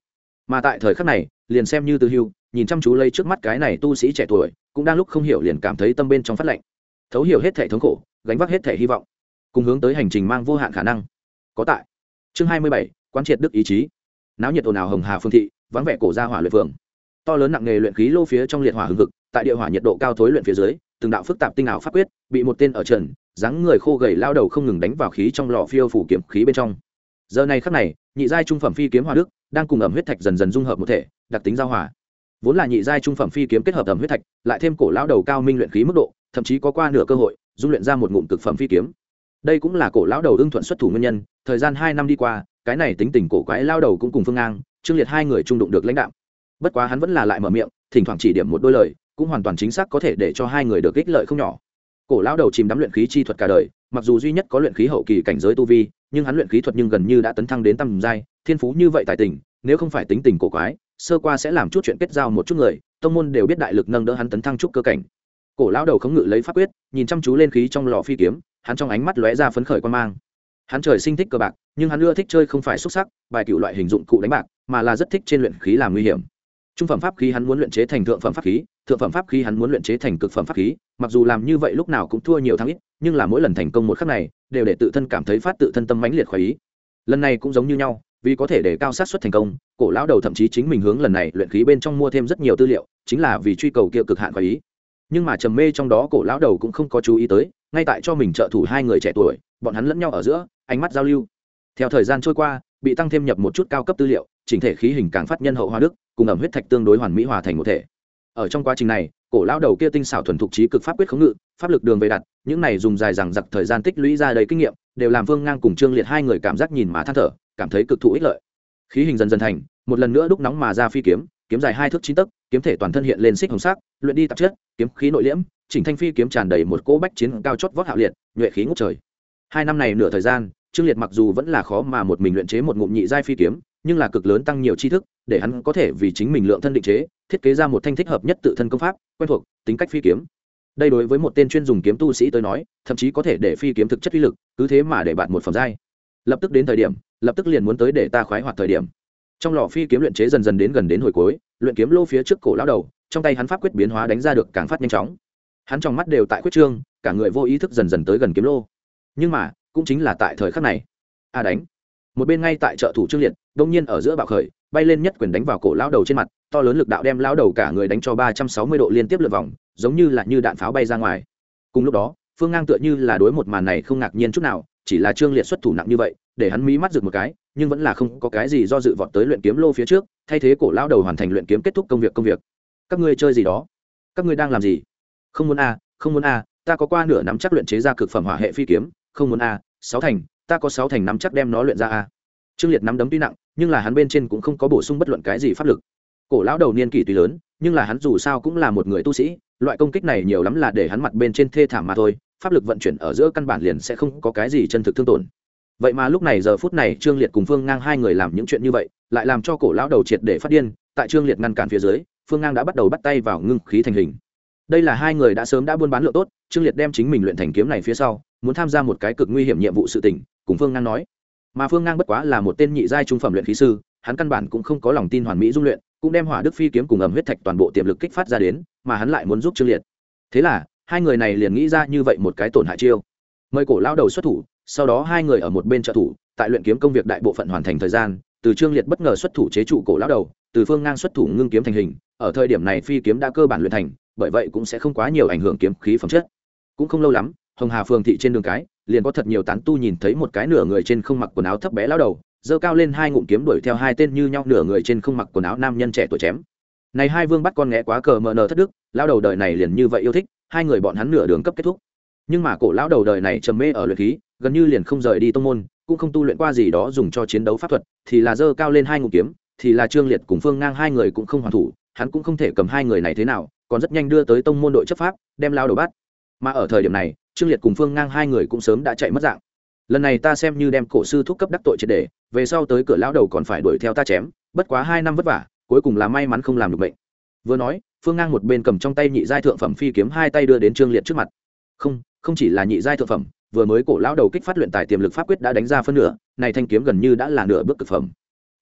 [SPEAKER 1] Mà tại thời khắc này, liền xem như từ hưu, nhìn chăm chú lây trước mắt cái này tu sĩ trẻ tuổi, cũng đang lúc không hiểu liền cảm thấy tâm bên trong phát lạnh. Thấu hiểu hết thể thống khổ, gánh vác hết thể hy vọng, cùng hướng tới hành trình mang vô hạn khả năng. Có tại. Chương hai mươi bảy, quán triệt đức ý chí. Náo nhiệt ồn ào hồng hà phương thị, vắng vẻ cổ ra hỏa luyện phường to lớn nặng nghề luyện khí lô phía trong liệt hỏa hưng cực tại địa hỏa nhiệt độ cao thối luyện phía dưới, từng đạo phức tạp tinh ảo pháp quyết bị một tên ở trần, dáng người khô gầy lao đầu không ngừng đánh vào khí trong lò phiêu phủ kiếm khí bên trong. Giờ này khắc này, nhị giai trung phẩm phi kiếm hòa đức đang cùng ẩm huyết thạch dần dần dung hợp một thể, đặc tính giao hòa vốn là nhị giai trung phẩm phi kiếm kết hợp ẩm huyết thạch, lại thêm cổ lao đầu cao minh luyện khí mức độ, thậm chí có qua nửa cơ hội, dung luyện ra một ngụm cực phẩm phi kiếm. Đây cũng là cổ lão đầu ưng thuận xuất thủ nguyên nhân, thời gian hai năm đi qua, cái này tính tình cổ quái lao đầu cũng cùng phương ngang trương liệt hai người trung đụng được lãnh đạo bất quá hắn vẫn là lại mở miệng, thỉnh thoảng chỉ điểm một đôi lời, cũng hoàn toàn chính xác có thể để cho hai người được ích lợi không nhỏ. Cổ lão đầu chìm đắm luyện khí chi thuật cả đời, mặc dù duy nhất có luyện khí hậu kỳ cảnh giới tu vi, nhưng hắn luyện khí thuật nhưng gần như đã tấn thăng đến tầm giai, thiên phú như vậy tài tình, nếu không phải tính tình cổ quái, sơ qua sẽ làm chút chuyện kết giao một chút người, tông môn đều biết đại lực nâng đỡ hắn tấn thăng chút cơ cảnh. Cổ lão đầu khống ngự lấy pháp quyết, nhìn chăm chú lên khí trong lò phi kiếm, hắn trong ánh mắt lóe ra phấn khởi quan mang. Hắn trời sinh thích cờ bạc, nhưng hắn ưa thích chơi không phải xuất sắc, bài cựu loại hình dụng cụ đánh bạc, mà là rất thích trên luyện khí làm nguy hiểm trung phẩm pháp khí hắn muốn luyện chế thành thượng phẩm pháp khí, thượng phẩm pháp khí hắn muốn luyện chế thành cực phẩm pháp khí, mặc dù làm như vậy lúc nào cũng thua nhiều thắng ít, nhưng là mỗi lần thành công một khắc này, đều để tự thân cảm thấy phát tự thân tâm mãnh liệt khỏi ý. Lần này cũng giống như nhau, vì có thể để cao sát xuất thành công, cổ lão đầu thậm chí chính mình hướng lần này luyện khí bên trong mua thêm rất nhiều tư liệu, chính là vì truy cầu kia cực hạn khỏi ý. Nhưng mà trầm mê trong đó cổ lão đầu cũng không có chú ý tới, ngay tại cho mình trợ thủ hai người trẻ tuổi, bọn hắn lẫn nhau ở giữa, ánh mắt giao lưu. Theo thời gian trôi qua, bị tăng thêm nhập một chút cao cấp tư liệu chỉnh thể khí hình càng phát nhân hậu hoa đức, cùng ẩm huyết thạch tương đối hoàn mỹ hòa thành một thể. Ở trong quá trình này, cổ lão đầu kia tinh xảo thuần thục trí cực pháp quyết khống ngự, pháp lực đường về đặt, những này dùng dài dằng giặc thời gian tích lũy ra đầy kinh nghiệm, đều làm vương ngang cùng trương liệt hai người cảm giác nhìn mà than thở, cảm thấy cực thụ ích lợi. Khí hình dần dần thành, một lần nữa đúc nóng mà ra phi kiếm kiếm dài hai thước chín tấc, kiếm thể toàn thân hiện lên xích hồng sắc, luyện đi tạp chất, kiếm khí nội liễm, chỉnh thanh phi kiếm tràn đầy một cỗ bách chiến cao chót vót hạo liệt, nhuệ khí ngút trời. Hai năm này nửa thời gian, trương liệt mặc dù vẫn là khó mà một mình luyện chế một ngụm nhị giai phi kiếm nhưng là cực lớn tăng nhiều tri thức, để hắn có thể vì chính mình lượng thân định chế, thiết kế ra một thanh thích hợp nhất tự thân công pháp, quen thuộc, tính cách phi kiếm. Đây đối với một tên chuyên dùng kiếm tu sĩ tới nói, thậm chí có thể để phi kiếm thực chất uy lực, cứ thế mà để bạn một phẩm giai. Lập tức đến thời điểm, lập tức liền muốn tới để ta khoái hoạt thời điểm. Trong lò phi kiếm luyện chế dần dần đến gần đến hồi cuối, luyện kiếm lô phía trước cổ lão đầu, trong tay hắn pháp quyết biến hóa đánh ra được càng phát nhanh chóng. Hắn trong mắt đều tại quyết trương, cả người vô ý thức dần dần tới gần kiếm lô. Nhưng mà, cũng chính là tại thời khắc này. A đánh một bên ngay tại trợ thủ trương liệt, đông nhiên ở giữa bạo khởi, bay lên nhất quyền đánh vào cổ lão đầu trên mặt, to lớn lực đạo đem lão đầu cả người đánh cho ba trăm sáu mươi độ liên tiếp lượt vòng, giống như là như đạn pháo bay ra ngoài. Cùng lúc đó, phương ngang tựa như là đối một màn này không ngạc nhiên chút nào, chỉ là trương liệt xuất thủ nặng như vậy, để hắn mí mắt rực một cái, nhưng vẫn là không có cái gì do dự vọt tới luyện kiếm lô phía trước, thay thế cổ lão đầu hoàn thành luyện kiếm kết thúc công việc công việc. Các ngươi chơi gì đó? Các ngươi đang làm gì? Không muốn a, không muốn a, ta có qua nửa nắm chắc luyện chế ra cực phẩm hỏa hệ phi kiếm, không muốn a, sáu thành ta có sáu thành nắm chắc đem nó luyện ra a. Trương liệt nắm đấm tuy nặng, nhưng là hắn bên trên cũng không có bổ sung bất luận cái gì pháp lực. Cổ lão đầu niên kỷ tuy lớn, nhưng là hắn dù sao cũng là một người tu sĩ, loại công kích này nhiều lắm là để hắn mặt bên trên thê thảm mà thôi, pháp lực vận chuyển ở giữa căn bản liền sẽ không có cái gì chân thực thương tổn. Vậy mà lúc này giờ phút này trương liệt cùng phương ngang hai người làm những chuyện như vậy, lại làm cho cổ lão đầu triệt để phát điên, tại trương liệt ngăn cản phía dưới, phương ngang đã bắt đầu bắt tay vào ngưng khí thành hình. Đây là hai người đã sớm đã buôn bán lựa tốt, trương liệt đem chính mình luyện thành kiếm này phía sau, muốn tham gia một cái cực nguy hiểm nhiệm vụ sự tình cùng phương ngang nói. Mà phương ngang bất quá là một tên nhị giai trung phẩm luyện khí sư, hắn căn bản cũng không có lòng tin hoàn mỹ dung luyện, cũng đem hỏa đức phi kiếm cùng ẩm huyết thạch toàn bộ tiềm lực kích phát ra đến, mà hắn lại muốn giúp trương liệt. Thế là, hai người này liền nghĩ ra như vậy một cái tổn hại chiêu. Mời cổ lao đầu xuất thủ, sau đó hai người ở một bên trợ thủ, tại luyện kiếm công việc đại bộ phận hoàn thành thời gian, từ trương liệt bất ngờ xuất thủ chế trụ cổ lao đầu, từ phương ngang xuất thủ ngưng kiếm thành hình, ở thời điểm này phi kiếm đã cơ bản luyện thành, bởi vậy cũng sẽ không quá nhiều ảnh hưởng kiếm khí phẩm chất. Cũng không lâu lắm hồng hà phường thị trên đường cái, liền có thật nhiều tán tu nhìn thấy một cái nửa người trên không mặc quần áo thấp bé lao đầu, giơ cao lên hai ngụm kiếm đuổi theo hai tên như nhau nửa người trên không mặc quần áo nam nhân trẻ tuổi chém. Này hai vương bắt con nghé quá cờ mờ nờ thất đức lao đầu đời này liền như vậy yêu thích, hai người bọn hắn nửa đường cấp kết thúc. Nhưng mà cổ lão đầu đời này trầm mê ở luyện khí, gần như liền không rời đi tông môn, cũng không tu luyện qua gì đó dùng cho chiến đấu pháp thuật, thì là dơ cao lên hai ngụm kiếm, thì là trương liệt cùng phương ngang hai người cũng không hoàn thủ, hắn cũng không thể cầm hai người này thế nào, còn rất nhanh đưa tới tông môn đội chấp pháp, đem lao đầu bắt. Mà ở thời điểm này trương liệt cùng phương ngang hai người cũng sớm đã chạy mất dạng. Lần này ta xem như đem cổ sư thúc cấp đắc tội triệt để, về sau tới cửa lão đầu còn phải đuổi theo ta chém, bất quá hai năm vất vả, cuối cùng là may mắn không làm được bệnh. Vừa nói, phương ngang một bên cầm trong tay nhị giai thượng phẩm phi kiếm hai tay đưa đến trương liệt trước mặt. Không không chỉ là nhị giai thượng phẩm, vừa mới cổ lão đầu kích phát luyện tài tiềm lực pháp quyết đã đánh ra phân nửa, này thanh kiếm gần như đã là nửa bước cực phẩm.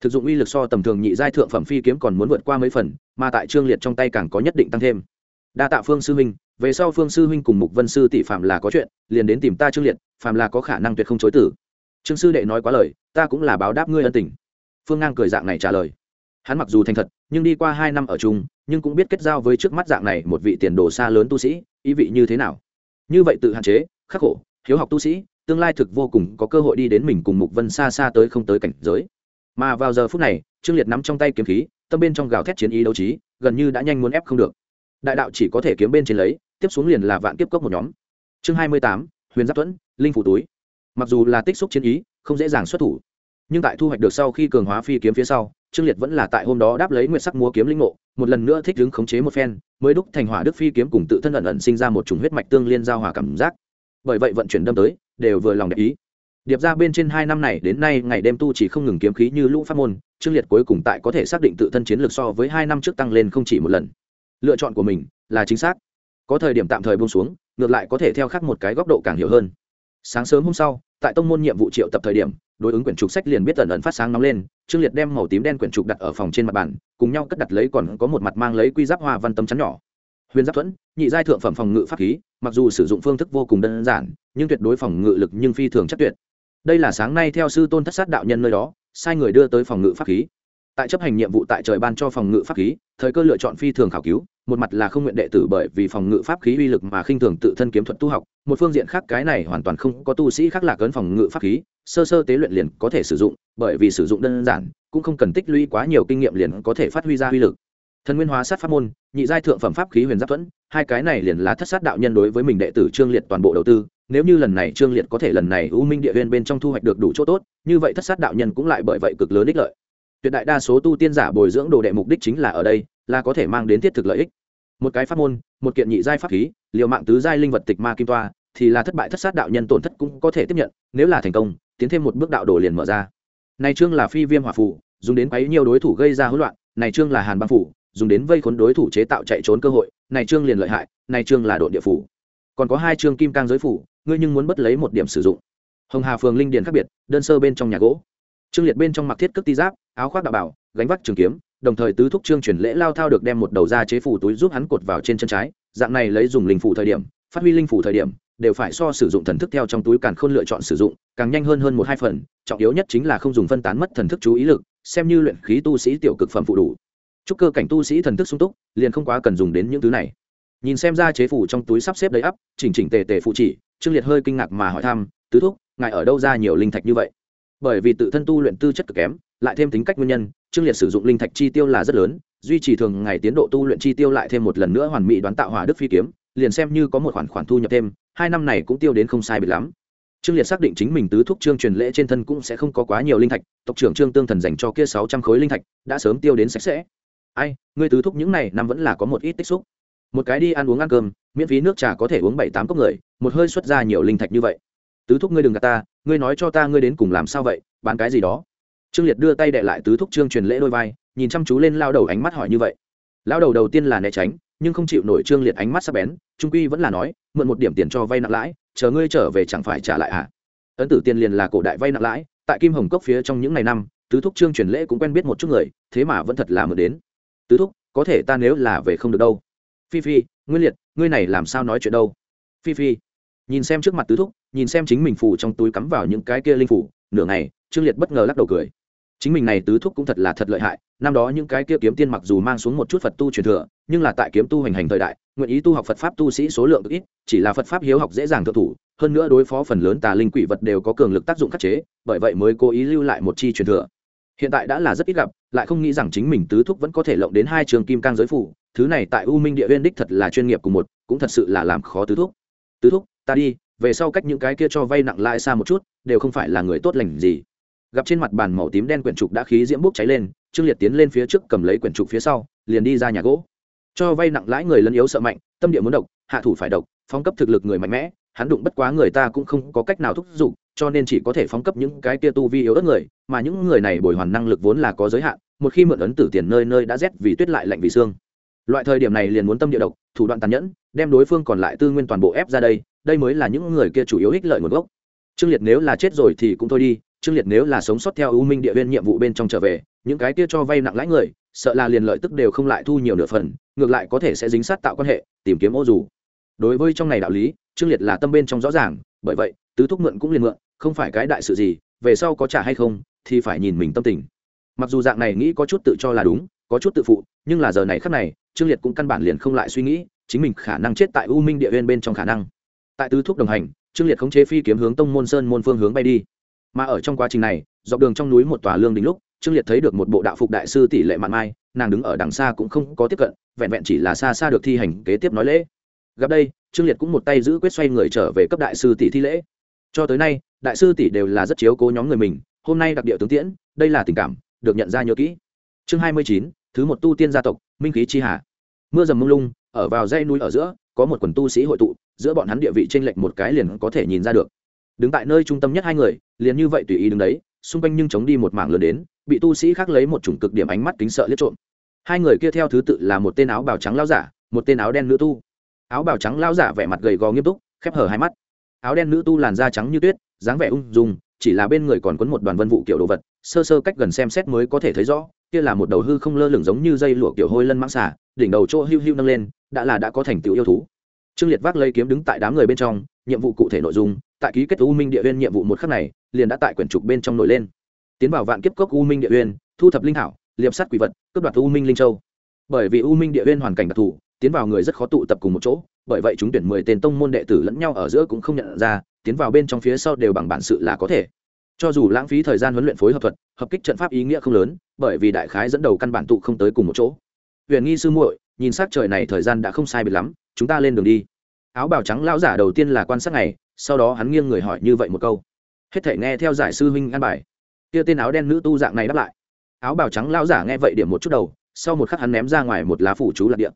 [SPEAKER 1] Thực dụng uy lực so tầm thường nhị giai thượng phẩm phi kiếm còn muốn vượt qua mấy phần, mà tại trương liệt trong tay càng có nhất định tăng thêm. Đa tạ phương sư minh về sau phương sư huynh cùng mục vân sư tỷ phạm là có chuyện, liền đến tìm ta trương liệt, phạm là có khả năng tuyệt không chối tử trương sư đệ nói quá lời, ta cũng là báo đáp ngươi ân tình. Phương ngang cười dạng này trả lời. Hắn mặc dù thành thật, nhưng đi qua hai năm ở chung, nhưng cũng biết kết giao với trước mắt dạng này một vị tiền đồ xa lớn tu sĩ, ý vị như thế nào. Như vậy tự hạn chế, khắc khổ, hiếu học tu sĩ, tương lai thực vô cùng có cơ hội đi đến mình cùng mục vân xa xa tới không tới cảnh giới. Mà vào giờ phút này, trương liệt nắm trong tay kiếm khí, tâm bên trong gào thét chiến ý đấu trí, gần như đã nhanh muốn ép không được đại đạo chỉ có thể kiếm bên trên lấy, tiếp xuống liền là vạn kiếp cốc một nhóm. Chương hai mươi tám, huyền giáp thuẫn, linh phủ túi. Mặc dù là tích xúc chiến ý, không dễ dàng xuất thủ, nhưng tại thu hoạch được sau khi cường hóa phi kiếm phía sau, trương liệt vẫn là tại hôm đó đáp lấy nguyện sắc múa kiếm linh ngộ, một lần nữa thích đứng khống chế một phen, mới đúc thành hỏa đức phi kiếm cùng tự thân ẩn ẩn sinh ra một chủng huyết mạch tương liên giao hòa cảm giác. Bởi vậy vận chuyển đâm tới, đều vừa lòng đẹp ý. Điệp ra bên trên hai năm này đến nay ngày đêm tu chỉ không ngừng kiếm khí như lũ pháp môn, trương liệt cuối cùng tại có thể xác định tự thân chiến lược so với hai năm trước tăng lên không chỉ một lần lựa chọn của mình là chính xác. Có thời điểm tạm thời buông xuống, ngược lại có thể theo khác một cái góc độ càng hiểu hơn. Sáng sớm hôm sau, tại tông môn nhiệm vụ triệu tập thời điểm, đối ứng quyển trục sách liền biết tần ẩn phát sáng nóng lên, trương liệt đem màu tím đen quyển trục đặt ở phòng trên mặt bàn, cùng nhau cất đặt lấy còn có một mặt mang lấy quy giáp hoa văn tấm chắn nhỏ. Huyền giáp thuẫn, nhị giai thượng phẩm phòng ngự pháp khí, mặc dù sử dụng phương thức vô cùng đơn giản, nhưng tuyệt đối phòng ngự lực nhưng phi thường chắc tuyệt. Đây là sáng nay theo sư tôn thất sát đạo nhân nơi đó, sai người đưa tới phòng ngự pháp khí tại chấp hành nhiệm vụ tại trời ban cho phòng ngự pháp khí, thời cơ lựa chọn phi thường khảo cứu, một mặt là không nguyện đệ tử bởi vì phòng ngự pháp khí uy lực mà khinh thường tự thân kiếm thuật tu học, một phương diện khác cái này hoàn toàn không có tu sĩ khác lạc ấn phòng ngự pháp khí, sơ sơ tế luyện liền có thể sử dụng, bởi vì sử dụng đơn giản, cũng không cần tích lũy quá nhiều kinh nghiệm liền có thể phát huy ra uy lực. Thần nguyên hóa sát pháp môn, nhị giai thượng phẩm pháp khí huyền giáp thuẫn, hai cái này liền là thất sát đạo nhân đối với mình đệ tử trương liệt toàn bộ đầu tư, nếu như lần này trương liệt có thể lần này u minh địa huyên bên trong thu hoạch được đủ chỗ tốt, như vậy thất sát đạo nhân cũng lại bởi vậy cực lớn ích lợi tuyệt đại đa số tu tiên giả bồi dưỡng đồ đệ mục đích chính là ở đây, là có thể mang đến thiết thực lợi ích. Một cái pháp môn, một kiện nhị giai pháp khí, liều mạng tứ giai linh vật tịch ma kim toa, thì là thất bại thất sát đạo nhân tổn thất cũng có thể tiếp nhận, nếu là thành công, tiến thêm một bước đạo đồ liền mở ra. Này chương là phi viêm hỏa phủ dùng đến quấy nhiều đối thủ gây ra hỗn loạn, này chương là hàn băng phủ dùng đến vây khốn đối thủ chế tạo chạy trốn cơ hội, này chương liền lợi hại, này chương là độ địa phủ. Còn có hai chương kim cang giới phủ, ngươi nhưng muốn bất lấy một điểm sử dụng. Hồng hà phường linh điền khác biệt, đơn sơ bên trong nhà gỗ trương liệt bên trong mặc thiết cước ti giáp, áo khoác đạo bảo, gánh vác trường kiếm, đồng thời tứ thúc trương chuyển lễ lao thao được đem một đầu ra chế phủ túi giúp hắn cột vào trên chân trái, dạng này lấy dùng linh phủ thời điểm, phát huy linh phủ thời điểm, đều phải so sử dụng thần thức theo trong túi càng khôn lựa chọn sử dụng, càng nhanh hơn hơn một hai phần, trọng yếu nhất chính là không dùng phân tán mất thần thức chú ý lực, xem như luyện khí tu sĩ tiểu cực phẩm phụ đủ. Chúc cơ cảnh tu sĩ thần thức sung túc, liền không quá cần dùng đến những thứ này. Nhìn xem ra chế phủ trong túi sắp xếp đầy ắp, chỉnh chỉnh tề tề phụ chỉ, trương liệt hơi kinh ngạc mà hỏi thăm, tứ thúc, ngài ở đâu ra nhiều linh thạch như vậy? Bởi vì tự thân tu luyện tư chất cực kém, lại thêm tính cách nguyên nhân, trương liệt sử dụng linh thạch chi tiêu là rất lớn, duy trì thường ngày tiến độ tu luyện chi tiêu lại thêm một lần nữa hoàn mỹ đoán tạo hỏa đức phi kiếm, liền xem như có một khoản khoản thu nhập thêm, hai năm này cũng tiêu đến không sai biệt lắm. Trương liệt xác định chính mình tứ thúc trương truyền lễ trên thân cũng sẽ không có quá nhiều linh thạch, tộc trưởng trương tương thần dành cho kia sáu trăm khối linh thạch, đã sớm tiêu đến sạch sẽ. Ai, ngươi tứ thúc những này năm vẫn là có một ít tích xúc. Một cái đi ăn uống ăn cơm, miễn phí nước trà có thể uống bảy tám cốc người, một hơi xuất ra nhiều linh thạch như vậy tứ thúc ngươi đừng gạt ta, ngươi nói cho ta ngươi đến cùng làm sao vậy, bán cái gì đó. Trương liệt đưa tay đệ lại tứ thúc trương truyền lễ đôi vai, nhìn chăm chú lên lao đầu ánh mắt hỏi như vậy. Lao đầu đầu tiên là né tránh, nhưng không chịu nổi trương liệt ánh mắt sắp bén, trung quy vẫn là nói, mượn một điểm tiền cho vay nặng lãi, chờ ngươi trở về chẳng phải trả lại à ấn tử tiền liền là cổ đại vay nặng lãi, tại kim hồng cốc phía trong những ngày năm, tứ thúc trương truyền lễ cũng quen biết một chút người, thế mà vẫn thật là mượn đến. Tứ thúc, có thể ta nếu là về không được đâu. Phi phi nguyên liệt, ngươi này làm sao nói chuyện đâu? Phi phi nhìn xem trước mặt tứ thúc, nhìn xem chính mình phủ trong túi cắm vào những cái kia linh phủ nửa ngày, trương liệt bất ngờ lắc đầu cười. Chính mình này tứ thúc cũng thật là thật lợi hại, năm đó những cái kia kiếm tiên mặc dù mang xuống một chút phật tu truyền thừa, nhưng là tại kiếm tu hành hành thời đại, nguyện ý tu học phật pháp tu sĩ số lượng ít, chỉ là phật pháp hiếu học dễ dàng thượng thủ, hơn nữa đối phó phần lớn tà linh quỷ vật đều có cường lực tác dụng khắc chế, bởi vậy mới cố ý lưu lại một chi truyền thừa. Hiện tại đã là rất ít gặp, lại không nghĩ rằng chính mình tứ thúc vẫn có thể lộng đến hai trường kim cang giới phủ thứ này tại u minh địa viên đích thật là chuyên nghiệp của một, cũng thật sự là làm khó tứ thúc. Tứ thúc ta đi, về sau cách những cái kia cho vay nặng lại xa một chút, đều không phải là người tốt lành gì. Gặp trên mặt bàn màu tím đen quyển trục đã khí diễm bốc cháy lên, trương liệt tiến lên phía trước cầm lấy quyển trục phía sau, liền đi ra nhà gỗ. Cho vay nặng lãi người lân yếu sợ mạnh, tâm địa muốn độc, hạ thủ phải độc phong cấp thực lực người mạnh mẽ, hắn đụng bất quá người ta cũng không có cách nào thúc giục, cho nên chỉ có thể phóng cấp những cái kia tu vi yếu ớt người, mà những người này bồi hoàn năng lực vốn là có giới hạn, một khi mượn ấn tử tiền nơi nơi đã rét vì tuyết lại lạnh vì xương. Loại thời điểm này liền muốn tâm địa độc, thủ đoạn tàn nhẫn, đem đối phương còn lại tư nguyên toàn bộ ép ra đây đây mới là những người kia chủ yếu ích lợi nguồn gốc. Trương liệt nếu là chết rồi thì cũng thôi đi, trương liệt nếu là sống sót theo ưu minh địa viên nhiệm vụ bên trong trở về, những cái kia cho vay nặng lãi người, sợ là liền lợi tức đều không lại thu nhiều nửa phần, ngược lại có thể sẽ dính sát tạo quan hệ, tìm kiếm ô dù. Đối với trong này đạo lý, trương liệt là tâm bên trong rõ ràng, bởi vậy, tứ thúc mượn cũng liền mượn, không phải cái đại sự gì, về sau có trả hay không, thì phải nhìn mình tâm tình. Mặc dù dạng này nghĩ có chút tự cho là đúng, có chút tự phụ, nhưng là giờ này khắc này, trương liệt cũng căn bản liền không lại suy nghĩ, chính mình khả năng chết tại u minh địa viên bên trong khả năng tại tứ thúc đồng hành, trương liệt khống chế phi kiếm hướng tông môn sơn môn phương hướng bay đi. Mà ở trong quá trình này, dọc đường trong núi một tòa lương đình lúc, trương liệt thấy được một bộ đạo phục đại sư tỷ lệ mạn mai, nàng đứng ở đằng xa cũng không có tiếp cận, vẹn vẹn chỉ là xa xa được thi hành kế tiếp nói lễ. Gặp đây, trương liệt cũng một tay giữ quyết xoay người trở về cấp đại sư tỷ thi lễ. Cho tới nay, đại sư tỷ đều là rất chiếu cố nhóm người mình, hôm nay đặc địa tướng tiễn, đây là tình cảm, được nhận ra nhớ kỹ. Chương hai mươi chín, thứ một tu tiên gia tộc, minh khí chi hà. Mưa dầm mông lung, ở vào dãy núi ở giữa, có một quần tu sĩ hội tụ giữa bọn hắn địa vị trên lệch một cái liền có thể nhìn ra được. Đứng tại nơi trung tâm nhất hai người, liền như vậy tùy ý đứng đấy, xung quanh nhưng chống đi một mảng lớn đến, bị tu sĩ khác lấy một chủng cực điểm ánh mắt kính sợ liếc trộm. Hai người kia theo thứ tự là một tên áo bào trắng lao giả, một tên áo đen nữ tu. Áo bào trắng lao giả vẻ mặt gầy gò nghiêm túc, khép hở hai mắt. Áo đen nữ tu làn da trắng như tuyết, dáng vẻ ung dung, chỉ là bên người còn quấn một đoàn vân vụ kiểu đồ vật, sơ sơ cách gần xem xét mới có thể thấy rõ, kia là một đầu hư không lơ lửng giống như dây lụa kiểu hôi lân mãng xả đỉnh đầu chỗ hưu hưu nâng lên, đã là đã có thành tựu yêu thú trương liệt vác lấy kiếm đứng tại đám người bên trong, nhiệm vụ cụ thể nội dung, tại ký kết u minh địa huyên nhiệm vụ một khắc này, liền đã tại quyển trục bên trong nổi lên. Tiến vào vạn kiếp cốc u minh địa huyên thu thập linh thảo, liệp sát quỷ vật, cướp đoạt u minh linh châu. Bởi vì u minh địa huyên hoàn cảnh đặc thù, tiến vào người rất khó tụ tập cùng một chỗ, bởi vậy chúng tuyển mười tên tông môn đệ tử lẫn nhau ở giữa cũng không nhận ra, tiến vào bên trong phía sau đều bằng bản sự là có thể. Cho dù lãng phí thời gian huấn luyện phối hợp thuật, hợp kích trận pháp ý nghĩa không lớn, bởi vì đại khái dẫn đầu căn bản tụ không tới cùng một chỗ. Huyền nghi sư muội, nhìn s á c trời này thời gian đã không sai biệt lắm chúng ta lên đường đi. Áo bào trắng lão giả đầu tiên là quan sát này sau đó hắn nghiêng người hỏi như vậy một câu. Hết thể nghe theo giải sư huynh an bài. Kia tên áo đen nữ tu dạng này đáp lại. Áo bào trắng lão giả nghe vậy điểm một chút đầu, sau một khắc hắn ném ra ngoài một lá phủ chú lạc điện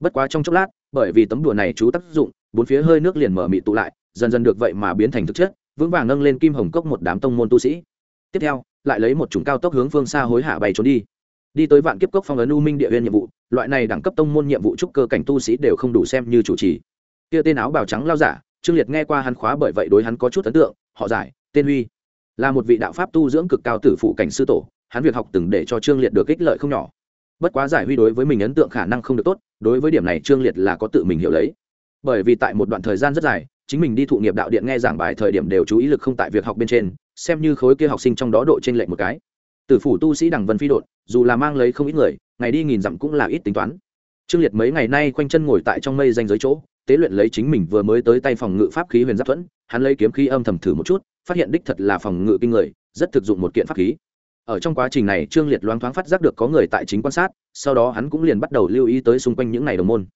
[SPEAKER 1] bất quá trong chốc lát, bởi vì tấm đùa này chú tác dụng, bốn phía hơi nước liền mở mị tụ lại, dần dần được vậy mà biến thành thực chất, vững vàng nâng lên kim hồng cốc một đám tông môn tu sĩ. Tiếp theo, lại lấy một chủng cao tốc hướng phương xa hối hạ bay trốn đi đi tới vạn kiếp cốc phong ấn u minh địa huyên nhiệm vụ, loại này đẳng cấp tông môn nhiệm vụ trúc cơ cảnh tu sĩ đều không đủ xem như chủ trì. Kia tên áo bào trắng lao giả, trương liệt nghe qua hắn khóa bởi vậy đối hắn có chút ấn tượng, họ giải, tên huy. Là một vị đạo pháp tu dưỡng cực cao tử phụ cảnh sư tổ, hắn việc học từng để cho trương liệt được ích lợi không nhỏ. Bất quá giải huy đối với mình ấn tượng khả năng không được tốt, đối với điểm này trương liệt là có tự mình hiểu lấy. Bởi vì tại một đoạn thời gian rất dài, chính mình đi thụ nghiệp đạo điện nghe giảng bài thời điểm đều chú ý lực không tại việc học bên trên, xem như khối kia học sinh trong đó độ trên lệnh một cái tử phủ tu sĩ đằng vân phi đột dù là mang lấy không ít người, ngày đi nghìn dặm cũng là ít tính toán. Trương liệt mấy ngày nay quanh chân ngồi tại trong mây danh giới chỗ, tế luyện lấy chính mình vừa mới tới tay phòng ngự pháp khí huyền giáp thuẫn, hắn lấy kiếm khí âm thầm thử một chút, phát hiện đích thật là phòng ngự kinh người, rất thực dụng một kiện pháp khí. Ở trong quá trình này, trương liệt loáng thoáng phát giác được có người tại chính quan sát, sau đó hắn cũng liền bắt đầu lưu ý tới xung quanh những ngày đồng môn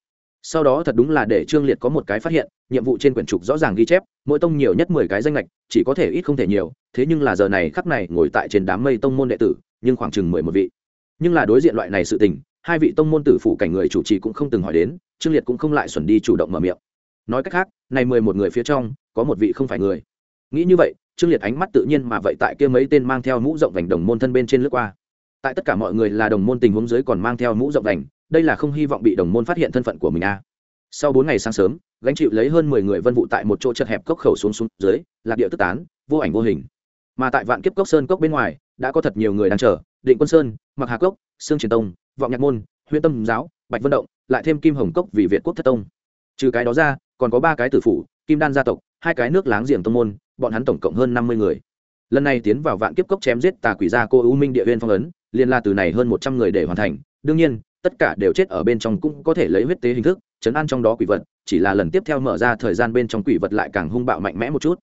[SPEAKER 1] sau đó thật đúng là để trương liệt có một cái phát hiện, nhiệm vụ trên quyển trục rõ ràng ghi chép, mỗi tông nhiều nhất mười cái danh lệch chỉ có thể ít không thể nhiều, thế nhưng là giờ này khắc này ngồi tại trên đám mây tông môn đệ tử, nhưng khoảng chừng mười một vị. Nhưng là đối diện loại này sự tình, hai vị tông môn tử phủ cảnh người chủ trì cũng không từng hỏi đến, trương liệt cũng không lại xuẩn đi chủ động mở miệng. Nói cách khác, này mười một người phía trong, có một vị không phải người. Nghĩ như vậy, trương liệt ánh mắt tự nhiên mà vậy tại kia mấy tên mang theo mũ rộng vành đồng môn thân bên trên lướt qua. Tại tất cả mọi người là đồng môn tình huống dưới còn mang theo mũ rộng vành đây là không hy vọng bị đồng môn phát hiện thân phận của mình a à. sau bốn ngày sáng sớm, gánh chịu lấy hơn mười người vân vụ tại một chỗ chật hẹp cốc khẩu xuống xuống dưới, lạc địa tức tán, vô ảnh vô hình. Mà tại vạn kiếp cốc sơn cốc bên ngoài, đã có thật nhiều người đang chờ, định quân sơn mặc hà cốc, sương truyền tông, vọng nhạc môn huyện tâm giáo, bạch vân động, lại thêm kim hồng cốc vì việt quốc thất tông. Trừ cái đó ra, còn có ba cái tử phủ, kim đan gia tộc, hai cái nước láng giềng tông môn, bọn hắn tổng cộng hơn năm mươi người. Lần này tiến vào vạn kiếp cốc chém giết tà quỷ gia cô u minh địa huyên phong ấn liên la từ này hơn một trăm người để hoàn thành. Đương nhiên tất cả đều chết ở bên trong cũng có thể lấy huyết tế hình thức, chấn an trong đó quỷ vật, chỉ là lần tiếp theo mở ra thời gian bên trong quỷ vật lại càng hung bạo mạnh mẽ một chút.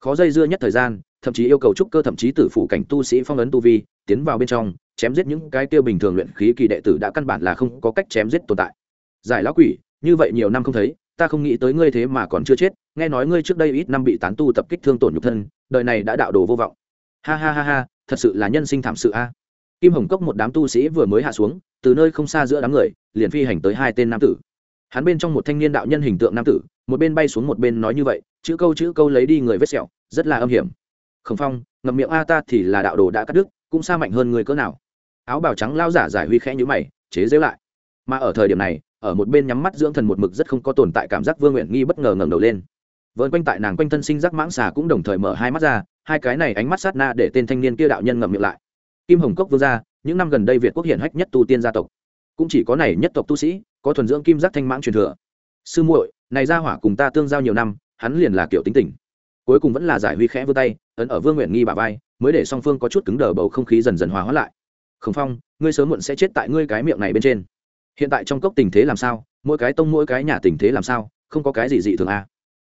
[SPEAKER 1] Khó dây dưa nhất thời gian, thậm chí yêu cầu trúc cơ thậm chí tử phụ cảnh tu sĩ phong ấn tu vi, tiến vào bên trong, chém giết những cái tiêu bình thường luyện khí kỳ đệ tử đã căn bản là không có cách chém giết tồn tại. Giải lão quỷ, như vậy nhiều năm không thấy, ta không nghĩ tới ngươi thế mà còn chưa chết, nghe nói ngươi trước đây ít năm bị tán tu tập kích thương tổn nhục thân, đời này đã đạo đồ vô vọng. Ha ha ha ha, thật sự là nhân sinh thảm sự a kim hồng cốc một đám tu sĩ vừa mới hạ xuống, từ nơi không xa giữa đám người, liền phi hành tới hai tên nam tử. Hắn bên trong một thanh niên đạo nhân hình tượng nam tử, một bên bay xuống một bên nói như vậy, chữ câu chữ câu lấy đi người vết sẹo, rất là âm hiểm. Khổng phong, ngậm miệng a ta thì là đạo đồ đã cắt đứt, cũng xa mạnh hơn người cỡ nào. Áo bào trắng lao giả giải huy khẽ nhữ mày, chế giễu lại. Mà ở thời điểm này, ở một bên nhắm mắt dưỡng thần một mực rất không có tồn tại cảm giác vương nguyện nghi bất ngờ ngẩng đầu lên. Vợn quanh tại nàng quanh thân sinh giác mãng xà cũng đồng thời mở hai mắt ra, hai cái này ánh mắt sát na để tên thanh niên kia đạo nhân ngậm miệng lại kim hồng cốc vương gia, những năm gần đây việt quốc hiển hách nhất tu tiên gia tộc. Cũng chỉ có này nhất tộc tu sĩ, có thuần dưỡng kim giác thanh mãng truyền thừa. Sư muội, này gia hỏa cùng ta tương giao nhiều năm, hắn liền là kiểu tính tình. Cuối cùng vẫn là giải huy khẽ vươn tay, ấn ở vương nguyện nghi bà vai, mới để song phương có chút cứng đờ bầu không khí dần dần hòa hóa lại. Khổng phong, ngươi sớm muộn sẽ chết tại ngươi cái miệng này bên trên. Hiện tại trong cốc tình thế làm sao? Mỗi cái tông, mỗi cái nhà tình thế làm sao? Không có cái gì dị thường à.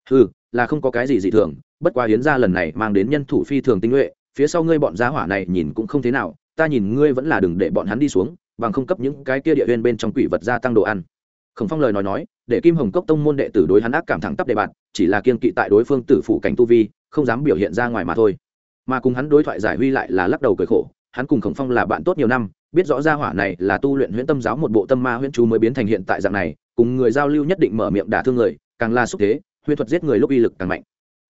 [SPEAKER 1] ừ là không có cái gì dị thường. Bất quá hiến gia lần này mang đến nhân thủ phi thường tinh nhuệ phía sau ngươi bọn giá hỏa này nhìn cũng không thế nào, ta nhìn ngươi vẫn là đừng để bọn hắn đi xuống, bằng không cấp những cái kia địa huyên bên trong quỷ vật gia tăng đồ ăn. Khổng phong lời nói nói, để kim hồng cốc tông môn đệ tử đối hắn ác cảm thẳng tắp đề bạt, chỉ là kiên kỵ tại đối phương tử phụ cảnh tu vi, không dám biểu hiện ra ngoài mà thôi. Mà cùng hắn đối thoại giải huy lại là lắc đầu cười khổ, hắn cùng khổng phong là bạn tốt nhiều năm, biết rõ ra hỏa này là tu luyện huyễn tâm giáo một bộ tâm ma huyễn chú mới biến thành hiện tại dạng này, cùng người giao lưu nhất định mở miệng đả thương người, càng là xúc thế, huyễn thuật giết người lúc uy lực càng mạnh.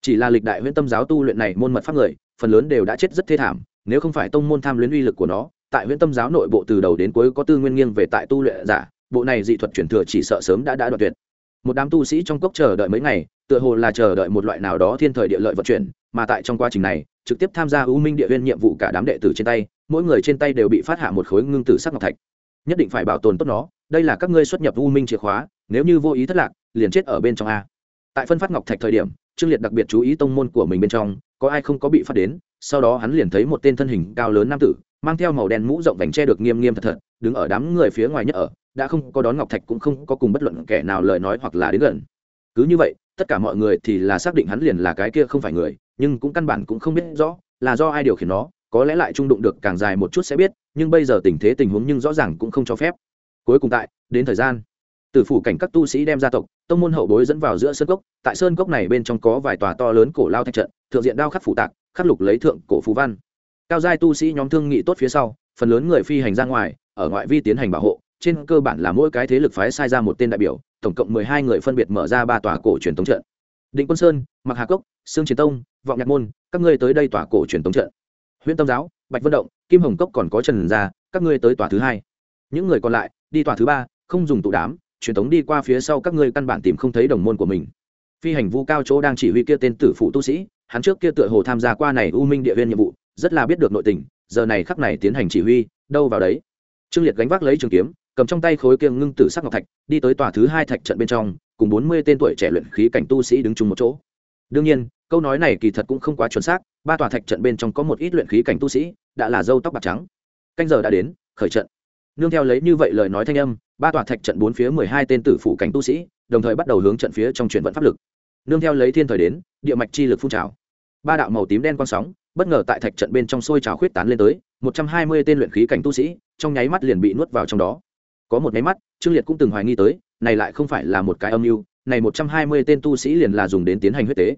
[SPEAKER 1] Chỉ là lịch đại huyễn tâm giáo tu luyện này môn mật pháp người phần lớn đều đã chết rất thê thảm, nếu không phải tông môn tham luyến uy lực của nó, tại huyễn tâm giáo nội bộ từ đầu đến cuối có tư nguyên nghiêng về tại tu luyện giả, bộ này dị thuật chuyển thừa chỉ sợ sớm đã đã đoạt tuyệt. Một đám tu sĩ trong cốc chờ đợi mấy ngày, tựa hồ là chờ đợi một loại nào đó thiên thời địa lợi vận chuyển, mà tại trong quá trình này, trực tiếp tham gia ưu minh địa viên nhiệm vụ cả đám đệ tử trên tay, mỗi người trên tay đều bị phát hạ một khối ngưng tử sắc ngọc thạch. Nhất định phải bảo tồn tốt nó, đây là các ngươi xuất nhập u minh chìa khóa, nếu như vô ý thất lạc, liền chết ở bên trong a tại phân phát ngọc thạch thời điểm, trương liệt đặc biệt chú ý tông môn của mình bên trong, có ai không có bị phát đến, sau đó hắn liền thấy một tên thân hình cao lớn nam tử, mang theo màu đen mũ rộng vành che được nghiêm nghiêm thật thật, đứng ở đám người phía ngoài nhất ở, đã không có đón ngọc thạch cũng không có cùng bất luận kẻ nào lời nói hoặc là đến gần. Cứ như vậy, tất cả mọi người thì là xác định hắn liền là cái kia không phải người, nhưng cũng căn bản cũng không biết rõ là do ai điều khiển nó, có lẽ lại trung đụng được càng dài một chút sẽ biết, nhưng bây giờ tình thế tình huống nhưng rõ ràng cũng không cho phép. Cuối cùng tại, đến thời gian từ phủ cảnh các tu sĩ đem gia tộc, tông môn hậu bối dẫn vào giữa sơn cốc. Tại sơn cốc này bên trong có vài tòa to lớn cổ lao thạch trận, thượng diện đao khắc phủ tạc, khắc lục lấy thượng cổ phú văn. Cao giai tu sĩ nhóm thương nghị tốt phía sau, phần lớn người phi hành ra ngoài, ở ngoại vi tiến hành bảo hộ. Trên cơ bản là mỗi cái thế lực phái sai ra một tên đại biểu, tổng cộng mười hai người phân biệt mở ra ba tòa cổ truyền thống trận. Định quân sơn mặc hà cốc, sương chiến tông, vọng nhạc môn, các ngươi tới đây tòa cổ truyền thống trận. Huyện tâm giáo, bạch vân động, kim hồng cốc còn có trần gia, các ngươi tới tòa thứ hai. Những người còn lại, đi tòa thứ ba, không dùng tụ đám truyền thống đi qua phía sau các ngươi căn bản tìm không thấy đồng môn của mình. Phi hành vu cao chỗ đang chỉ huy kia tên tử phụ tu sĩ, hắn trước kia tựa hồ tham gia qua này u minh địa viên nhiệm vụ, rất là biết được nội tình, giờ này khắc này tiến hành chỉ huy, đâu vào đấy. Trương liệt gánh vác lấy trường kiếm, cầm trong tay khối kiêng ngưng tử sắc ngọc thạch, đi tới tòa thứ hai thạch trận bên trong, cùng bốn mươi tên tuổi trẻ luyện khí cảnh tu sĩ đứng chung một chỗ. Đương nhiên, câu nói này kỳ thật cũng không quá chuẩn xác, ba tòa thạch trận bên trong có một ít luyện khí cảnh tu sĩ, đã là dâu tóc bạc trắng. Canh giờ đã đến, khởi trận. Nương theo lấy như vậy lời nói thanh âm ba tòa thạch trận bốn phía mười hai tên tử phủ cảnh tu sĩ, đồng thời bắt đầu hướng trận phía trong chuyển vận pháp lực. Nương theo lấy thiên thời đến, địa mạch chi lực phun trào. Ba đạo màu tím đen quang sóng, bất ngờ tại thạch trận bên trong sôi trào khuyết tán lên tới, một trăm hai mươi tên luyện khí cảnh tu sĩ, trong nháy mắt liền bị nuốt vào trong đó. Có một nháy mắt, trương liệt cũng từng hoài nghi tới, này lại không phải là một cái âm mưu, này một trăm hai mươi tên tu sĩ liền là dùng đến tiến hành huyết tế.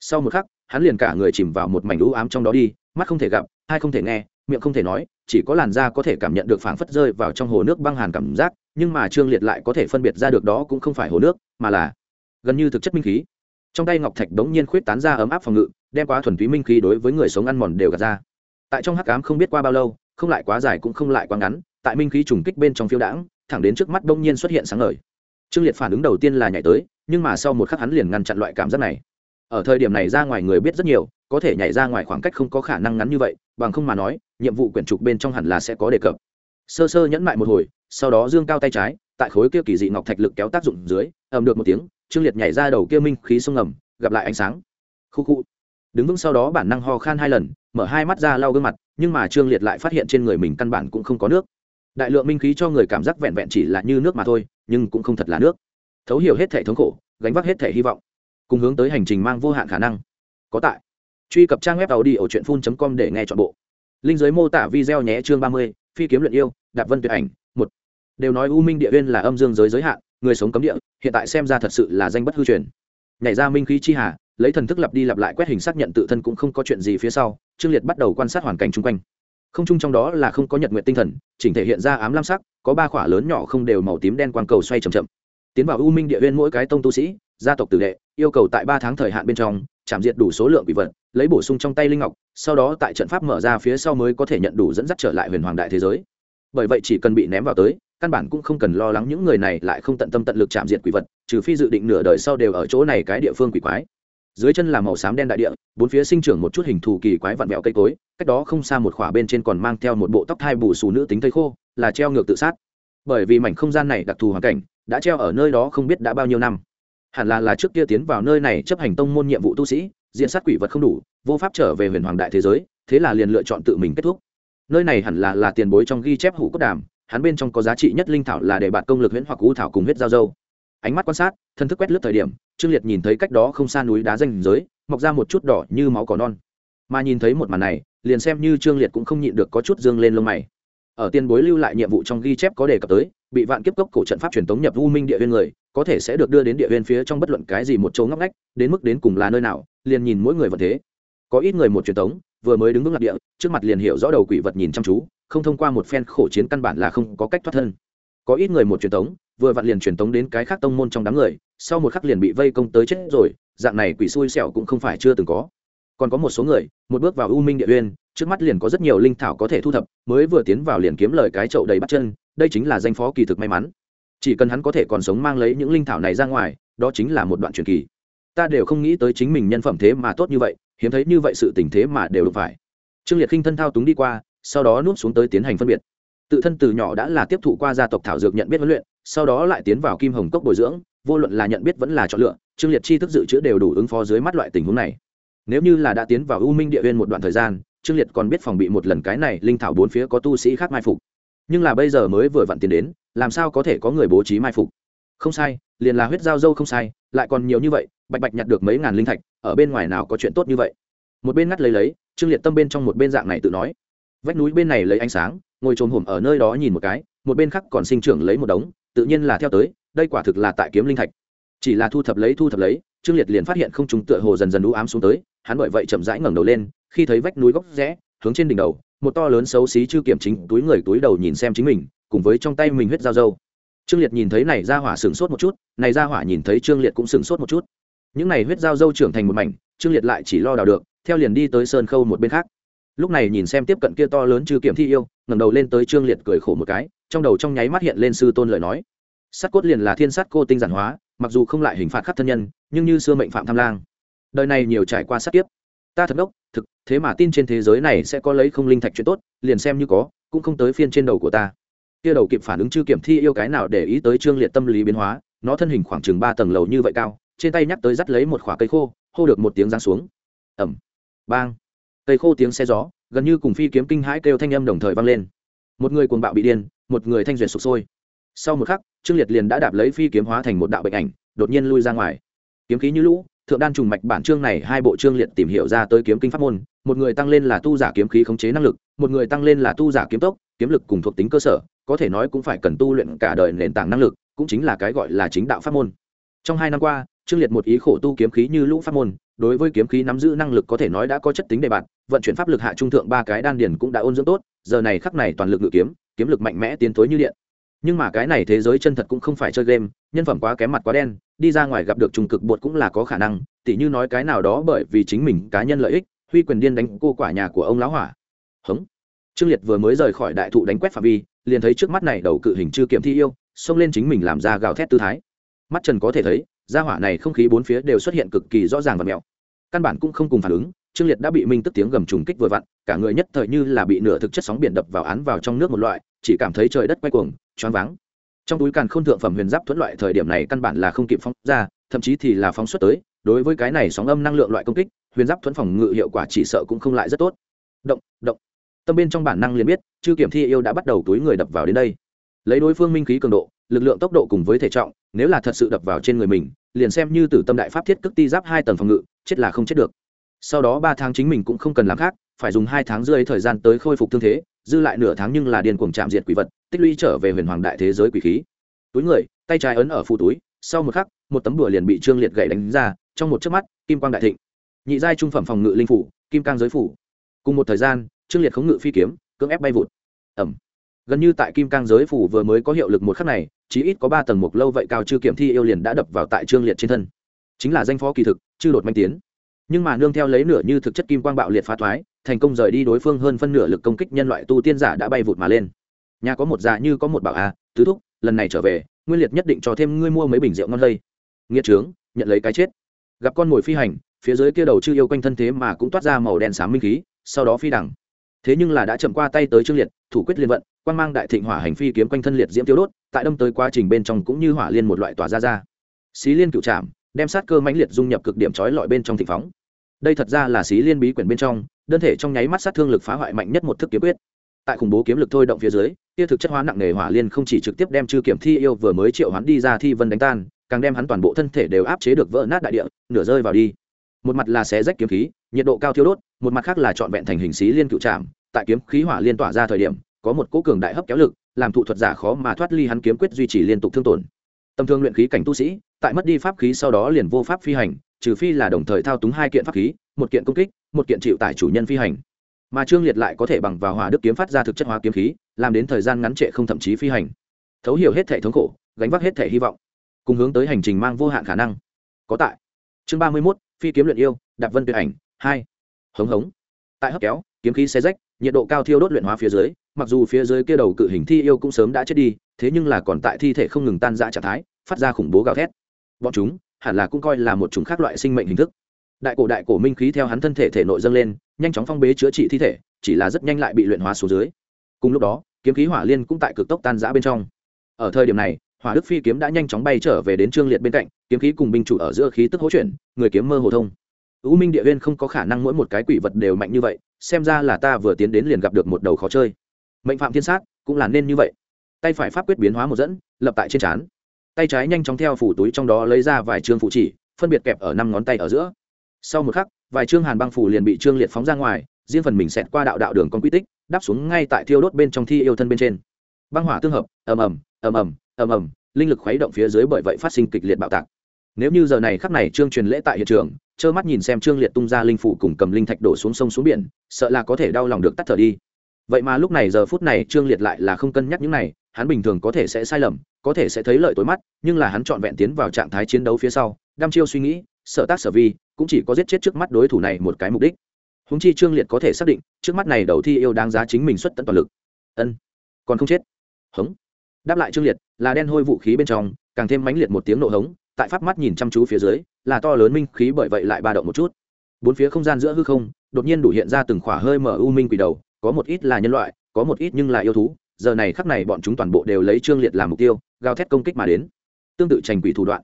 [SPEAKER 1] Sau một khắc, hắn liền cả người chìm vào một mảnh u ám trong đó đi, mắt không thể gặp, hai không thể nghe, miệng không thể nói, chỉ có làn da có thể cảm nhận được phảng phất rơi vào trong hồ nước băng hàn cảm giác nhưng mà trương liệt lại có thể phân biệt ra được đó cũng không phải hồ nước, mà là gần như thực chất minh khí. Trong tay ngọc thạch đống nhiên khuyết tán ra ấm áp phòng ngự, đem quá thuần túy minh khí đối với người sống ăn mòn đều gạt ra. Tại trong hắc ám không biết qua bao lâu, không lại quá dài cũng không lại quá ngắn, tại minh khí trùng kích bên trong phiêu đãng, thẳng đến trước mắt đông nhiên xuất hiện sáng ngời. Trương liệt phản ứng đầu tiên là nhảy tới, nhưng mà sau một khắc hắn liền ngăn chặn loại cảm giác này. Ở thời điểm này ra ngoài người biết rất nhiều, có thể nhảy ra ngoài khoảng cách không có khả năng ngắn như vậy, bằng không mà nói, nhiệm vụ quyển trục bên trong hẳn là sẽ có đề cập. Sơ sơ nhẫn mại một hồi sau đó dương cao tay trái, tại khối kia kỳ dị ngọc thạch lực kéo tác dụng dưới, ầm được một tiếng, trương liệt nhảy ra đầu kia minh khí sông ngầm, gặp lại ánh sáng. Khu khu. Đứng vững sau đó bản năng ho khan hai lần, mở hai mắt ra lau gương mặt, nhưng mà trương liệt lại phát hiện trên người mình căn bản cũng không có nước. Đại lượng minh khí cho người cảm giác vẹn vẹn chỉ là như nước mà thôi, nhưng cũng không thật là nước. Thấu hiểu hết thể thống khổ, gánh vác hết thể hy vọng, cùng hướng tới hành trình mang vô hạn khả năng. Có tại. Truy cập trang web tàu đi ở truyện phun com để nghe chọn bộ. Linh giới mô tả video nhé, chương ba mươi, phi kiếm luyện yêu, đạp vân tuyệt ảnh, một đều nói u minh địa viên là âm dương giới giới hạn, người sống cấm địa, hiện tại xem ra thật sự là danh bất hư truyền. Nhảy ra minh khí chi hà, lấy thần thức lặp đi lặp lại quét hình xác nhận tự thân cũng không có chuyện gì phía sau, trương liệt bắt đầu quan sát hoàn cảnh chung quanh. Không chung trong đó là không có nhật nguyện tinh thần, chỉnh thể hiện ra ám lam sắc, có ba khỏa lớn nhỏ không đều màu tím đen quang cầu xoay c h ậ m chậm. Tiến vào u minh địa viên mỗi cái tông tu sĩ, gia tộc tử đệ, yêu cầu tại ba tháng thời hạn bên trong, chạm diệt đủ số lượng bị vật, lấy bổ sung trong tay linh ngọc, sau đó tại trận pháp mở ra phía sau mới có thể nhận đủ dẫn dắt trở lại huyền hoàng đại thế giới. Bởi vậy chỉ cần bị ném vào tới căn bản cũng không cần lo lắng những người này lại không tận tâm tận lực chạm diệt quỷ vật, trừ phi dự định nửa đời sau đều ở chỗ này cái địa phương quỷ quái. Dưới chân là màu xám đen đại địa, bốn phía sinh trưởng một chút hình thù kỳ quái vặn vẹo cây cối, cách đó không xa một khỏa bên trên còn mang theo một bộ tóc thai bù xù nữ tính thây khô, là treo ngược tự sát. Bởi vì mảnh không gian này đặc thù hoàn cảnh, đã treo ở nơi đó không biết đã bao nhiêu năm. Hẳn là là trước kia tiến vào nơi này chấp hành tông môn nhiệm vụ tu sĩ, diện sát quỷ vật không đủ, vô pháp trở về huyền hoàng đại thế giới, thế là liền lựa chọn tự mình kết thúc. Nơi này hẳn là là tiền bối trong ghi chép hủ cốt đàm hắn bên trong có giá trị nhất linh thảo là để bạn công lực huyễn hoặc u thảo cùng huyết giao dâu. Ánh mắt quan sát thân thức quét lướt thời điểm, trương liệt nhìn thấy cách đó không xa núi đá danh giới, mọc ra một chút đỏ như máu cỏ non. Mà nhìn thấy một màn này, liền xem như trương liệt cũng không nhịn được có chút dương lên lông mày. Ở tiên bối lưu lại nhiệm vụ trong ghi chép có đề cập tới, bị vạn kiếp cốc cổ trận pháp truyền thống nhập u minh địa viên người, có thể sẽ được đưa đến địa viên phía trong bất luận cái gì một chỗ ngóc ngách, đến mức đến cùng là nơi nào, liền nhìn mỗi người vật thế. Có ít người một truyền thống vừa mới đứng vững lạc địa, trước mặt liền hiểu rõ đầu quỷ vật nhìn chăm chú, không thông qua một phen khổ chiến căn bản là không có cách thoát thân. Có ít người một truyền thống vừa vặn liền truyền thống đến cái khác tông môn trong đám người, sau một khắc liền bị vây công tới chết rồi, dạng này quỷ xui xẻo cũng không phải chưa từng có. Còn có một số người, một bước vào u minh địa uyên, trước mắt liền có rất nhiều linh thảo có thể thu thập, mới vừa tiến vào liền kiếm lời cái chậu đầy bắt chân, đây chính là danh phó kỳ thực may mắn. Chỉ cần hắn có thể còn sống mang lấy những linh thảo này ra ngoài, đó chính là một đoạn truyền kỳ. Ta đều không nghĩ tới chính mình nhân phẩm thế mà tốt như vậy hiếm thấy như vậy sự tình thế mà đều được phải. Trương liệt khinh thân thao túng đi qua, sau đó nuốt xuống tới tiến hành phân biệt. Tự thân từ nhỏ đã là tiếp thụ qua gia tộc thảo dược nhận biết huấn luyện, sau đó lại tiến vào kim hồng cốc bồi dưỡng, vô luận là nhận biết vẫn là chọn lựa, trương liệt chi thức dự trữ đều đủ ứng phó dưới mắt loại tình huống này. Nếu như là đã tiến vào u minh địa viên một đoạn thời gian, trương liệt còn biết phòng bị một lần cái này linh thảo bốn phía có tu sĩ khác mai phục. Nhưng là bây giờ mới vừa vặn tiến đến, làm sao có thể có người bố trí mai phục? Không sai, liền là huyết giao dâu không sai, lại còn nhiều như vậy, bạch bạch nhặt được mấy ngàn linh thạch, ở bên ngoài nào có chuyện tốt như vậy? Một bên ngắt lấy lấy, trương liệt tâm bên trong một bên dạng này tự nói. Vách núi bên này lấy ánh sáng, ngồi trồm hổm ở nơi đó nhìn một cái, một bên khác còn sinh trưởng lấy một đống, tự nhiên là theo tới, đây quả thực là tại kiếm linh thạch. Chỉ là thu thập lấy, thu thập lấy, trương liệt liền phát hiện không trùng tựa hồ dần dần đũ ám xuống tới, hắn bởi vậy chậm rãi ngẩng đầu lên, khi thấy vách núi góc rẽ, hướng trên đỉnh đầu, một to lớn xấu xí chưa kiểm chính túi người túi đầu nhìn xem chính mình, cùng với trong tay mình huyết dao dâu trương liệt nhìn thấy này ra hỏa sửng sốt một chút, này ra hỏa nhìn thấy trương liệt cũng sửng sốt một chút. Những này huyết dao dâu trưởng thành một mảnh, trương liệt lại chỉ lo đào được, theo liền đi tới sơn khâu một bên khác. Lúc này nhìn xem tiếp cận kia to lớn trừ kiểm thi yêu, ngẩng đầu lên tới trương liệt cười khổ một cái, trong đầu trong nháy mắt hiện lên sư tôn lời nói. Sát cốt liền là thiên sát cô tinh giản hóa, mặc dù không lại hình phạt khắc thân nhân, nhưng như xưa mệnh phạm tham lang. Đời này nhiều trải qua sát kiếp. Ta thật đốc thực, thế mà tin trên thế giới này sẽ có lấy không linh thạch chuyện tốt, liền xem như có, cũng không tới phiên trên đầu của ta kia đầu kịp phản ứng chưa kiểm thi yêu cái nào để ý tới trương liệt tâm lý biến hóa, nó thân hình khoảng chừng ba tầng lầu như vậy cao, trên tay nhắc tới dắt lấy một khoả cây khô, hô được một tiếng giáng xuống. Ẩm bang. Cây khô tiếng xe gió, gần như cùng phi kiếm kinh hãi kêu thanh âm đồng thời vang lên. Một người cuồng bạo bị điên, một người thanh duyệt sụp sôi. Sau một khắc, trương liệt liền đã đạp lấy phi kiếm hóa thành một đạo bệnh ảnh, đột nhiên lui ra ngoài. Kiếm khí như lũ thượng đan trùng mạch bản chương này hai bộ chương liệt tìm hiểu ra tới kiếm kinh pháp môn, một người tăng lên là tu giả kiếm khí khống chế năng lực, một người tăng lên là tu giả kiếm tốc, kiếm lực cùng thuộc tính cơ sở, có thể nói cũng phải cần tu luyện cả đời nền tảng năng lực, cũng chính là cái gọi là chính đạo pháp môn. Trong hai năm qua trương liệt một ý khổ tu kiếm khí như lũ pháp môn, đối với kiếm khí nắm giữ năng lực có thể nói đã có chất tính đề bạt, vận chuyển pháp lực hạ trung thượng ba cái đan điền cũng đã ôn dưỡng tốt, giờ này khắc này toàn lực ngự kiếm kiếm lực mạnh mẽ tiến thối như điện nhưng mà cái này thế giới chân thật cũng không phải chơi game, nhân phẩm quá kém mặt quá đen, đi ra ngoài gặp được trùng cực bột cũng là có khả năng, tỉ như nói cái nào đó bởi vì chính mình cá nhân lợi ích, huy quyền điên đánh cô quả nhà của ông lão hỏa. Hống. Trương liệt vừa mới rời khỏi đại thụ đánh quét phạm vi, liền thấy trước mắt này đầu cự hình chưa kiểm thi yêu, xông lên chính mình làm ra gào thét tư thái. Mắt trần có thể thấy ra hỏa này không khí bốn phía đều xuất hiện cực kỳ rõ ràng và mẹo. Căn bản cũng không cùng phản ứng, trương liệt đã bị minh tức tiếng gầm trùng kích vừa vặn, cả người nhất thời như là bị nửa thực chất sóng biển đập vào án vào trong nước một loại chỉ cảm thấy trời đất quay cuồng, choáng váng. Trong túi càn k h ô n thượng phẩm huyền giáp thuẫn loại thời điểm này căn bản là không kịp phóng ra, thậm chí thì là phóng xuất tới, đối với cái này sóng âm năng lượng loại công kích, huyền giáp thuẫn phòng ngự hiệu quả chỉ sợ cũng không lại rất tốt. Động động. Tâm bên trong bản năng liền biết, chư kiểm thi yêu đã bắt đầu túi người đập vào đến đây. Lấy đối phương minh khí cường độ, lực lượng tốc độ cùng với thể trọng, nếu là thật sự đập vào trên người mình, liền xem như từ tâm đại pháp thiết cước ti giáp hai tầng phòng ngự, chết là không chết được. Sau đó ba tháng chính mình cũng không cần làm khác, phải dùng hai tháng rưỡi thời gian tới khôi phục thương thế dư lại nửa tháng nhưng là điên cuồng chạm diệt quỷ vật, tích lũy trở về huyền hoàng đại thế giới quỷ khí. Túi người, tay trái ấn ở phụ túi, sau một khắc, một tấm đùa liền bị trương liệt gậy đánh ra, trong một chớp mắt, kim quang đại thịnh. Nhị giai trung phẩm phòng ngự linh phủ, kim cang giới phủ. Cùng một thời gian, trương liệt khống ngự phi kiếm, cưỡng ép bay vụt. Ẩm gần như tại kim cang giới phủ vừa mới có hiệu lực một khắc này, chí ít có ba tầng mục lâu vậy cao chư kiểm thi yêu liền đã đập vào tại trương liệt trên thân. Chính là danh phó kỳ thực, chư đột manh tiến. Nhưng mà nương theo lấy nửa như thực chất kim quang bạo liệt phá thoái thành công rời đi đối phương hơn phân nửa lực công kích nhân loại tu tiên giả đã bay vụt mà lên. Nhà có một già như có một bảo a, tứ thúc, lần này trở về, nguyên liệt nhất định cho thêm ngươi mua mấy bình rượu ngon lây nghĩa trướng, nhận lấy cái chết. Gặp con mồi phi hành, phía dưới kia đầu chư yêu quanh thân thế mà cũng toát ra màu đen xám minh khí, sau đó phi đẳng. Thế nhưng là đã chậm qua tay tới trương liệt, thủ quyết liên vận quan mang đại thịnh hỏa hành phi kiếm quanh thân liệt diễm tiêu đốt, tại đâm tới quá trình bên trong cũng như hỏa liên một loại tỏa ra ra. Xí liên cựu trạm đem sát cơ mãnh liệt dung nhập cực điểm trói lọi bên trong thịnh phóng. Đây thật ra là xí liên bí quyển bên trong đơn thể trong nháy mắt sát thương lực phá hoại mạnh nhất một thức kiếm quyết. Tại khủng bố kiếm lực thôi động phía dưới, kia thực chất hóa nặng nề hỏa liên không chỉ trực tiếp đem chư kiểm thi yêu vừa mới triệu hắn đi ra thi vân đánh tan, càng đem hắn toàn bộ thân thể đều áp chế được vỡ nát đại địa, nửa rơi vào đi. Một mặt là xé rách kiếm khí, nhiệt độ cao thiêu đốt, một mặt khác là trọn vẹn thành hình xí liên cựu trạm tại kiếm khí hỏa liên tỏa ra thời điểm, có một cỗ cường đại hấp kéo lực, làm thụ thuật giả khó mà thoát ly hắn kiếm quyết duy trì liên tục thương tổn. Tầm thương luyện khí cảnh tu sĩ, tại mất đi pháp khí sau đó liền vô pháp phi hành trừ phi là đồng thời thao túng hai kiện pháp khí, một kiện công kích, một kiện chịu tải chủ nhân phi hành. Mà trương liệt lại có thể bằng vào hỏa đức kiếm phát ra thực chất hóa kiếm khí, làm đến thời gian ngắn trệ không thậm chí phi hành. Thấu hiểu hết thể thống khổ, gánh vác hết thể hy vọng, cùng hướng tới hành trình mang vô hạn khả năng. Có tại. Chương ba mươi mốt, phi kiếm luyện yêu, đạp vân tuyệt ảnh, hai. Hống hống. Tại hấp kéo, kiếm khí xe rách, nhiệt độ cao thiêu đốt luyện hóa phía dưới, mặc dù phía dưới kia đầu cự hình thi yêu cũng sớm đã chết đi, thế nhưng là còn tại thi thể không ngừng tan dã trạng thái, phát ra khủng bố gào thét. Bọn chúng hẳn là cũng coi là một chủng khác loại sinh mệnh hình thức. Đại cổ đại cổ minh khí theo hắn thân thể thể nội dâng lên, nhanh chóng phong bế chữa trị thi thể, chỉ là rất nhanh lại bị luyện hóa xuống dưới. Cùng lúc đó, kiếm khí hỏa liên cũng tại cực tốc tan giã bên trong. Ở thời điểm này, hỏa đức phi kiếm đã nhanh chóng bay trở về đến trương liệt bên cạnh, kiếm khí cùng binh chủ ở giữa khí tức hỗ chuyển, người kiếm mơ hồ thông. Ưu minh địa viên không có khả năng mỗi một cái quỷ vật đều mạnh như vậy, xem ra là ta vừa tiến đến liền gặp được một đầu khó chơi. Mệnh phạm thiên sát cũng là nên như vậy. Tay phải pháp quyết biến hóa một dẫn, lập tại trên trán tay trái nhanh chóng theo phủ túi trong đó lấy ra vài chương phụ chỉ, phân biệt kẹp ở năm ngón tay ở giữa. Sau một khắc, vài chương hàn băng phủ liền bị trương liệt phóng ra ngoài, riêng phần mình xẹt qua đạo đạo đường con quy tích đáp xuống ngay tại thiêu đốt bên trong thi yêu thân bên trên. Băng hỏa tương hợp, ầm ầm ầm ầm ầm ầm, linh lực khuấy động phía dưới bởi vậy phát sinh kịch liệt bạo tạc. Nếu như giờ này khắc này trương truyền lễ tại hiện trường, trơ mắt nhìn xem trương liệt tung ra linh phủ cùng cầm linh thạch đổ xuống sông xuống biển, sợ là có thể đau lòng được tắt thở đi. Vậy mà lúc này giờ phút này trương liệt lại là không cân nhắc những này hắn bình thường có thể sẽ sai lầm, có thể sẽ thấy lợi tối mắt, nhưng là hắn trọn vẹn tiến vào trạng thái chiến đấu phía sau, đăm chiêu suy nghĩ sợ tác sở vi, cũng chỉ có giết chết trước mắt đối thủ này một cái mục đích. Húng chi trương liệt có thể xác định, trước mắt này đầu thi yêu đáng giá chính mình xuất tận toàn lực. Ân, còn không chết. Hống. Đáp lại trương liệt, là đen hôi vũ khí bên trong, càng thêm mãnh liệt một tiếng nổ hống, tại pháp mắt nhìn chăm chú phía dưới, là to lớn minh khí bởi vậy lại ba động một chút. Bốn phía không gian giữa hư không, đột nhiên đủ hiện ra từng khỏa hơi mở u minh quỷ đầu, có một ít là nhân loại, có một ít nhưng là yêu thú giờ này khắc này bọn chúng toàn bộ đều lấy trương liệt làm mục tiêu, gào thét công kích mà đến. Tương tự trành quỷ thủ đoạn.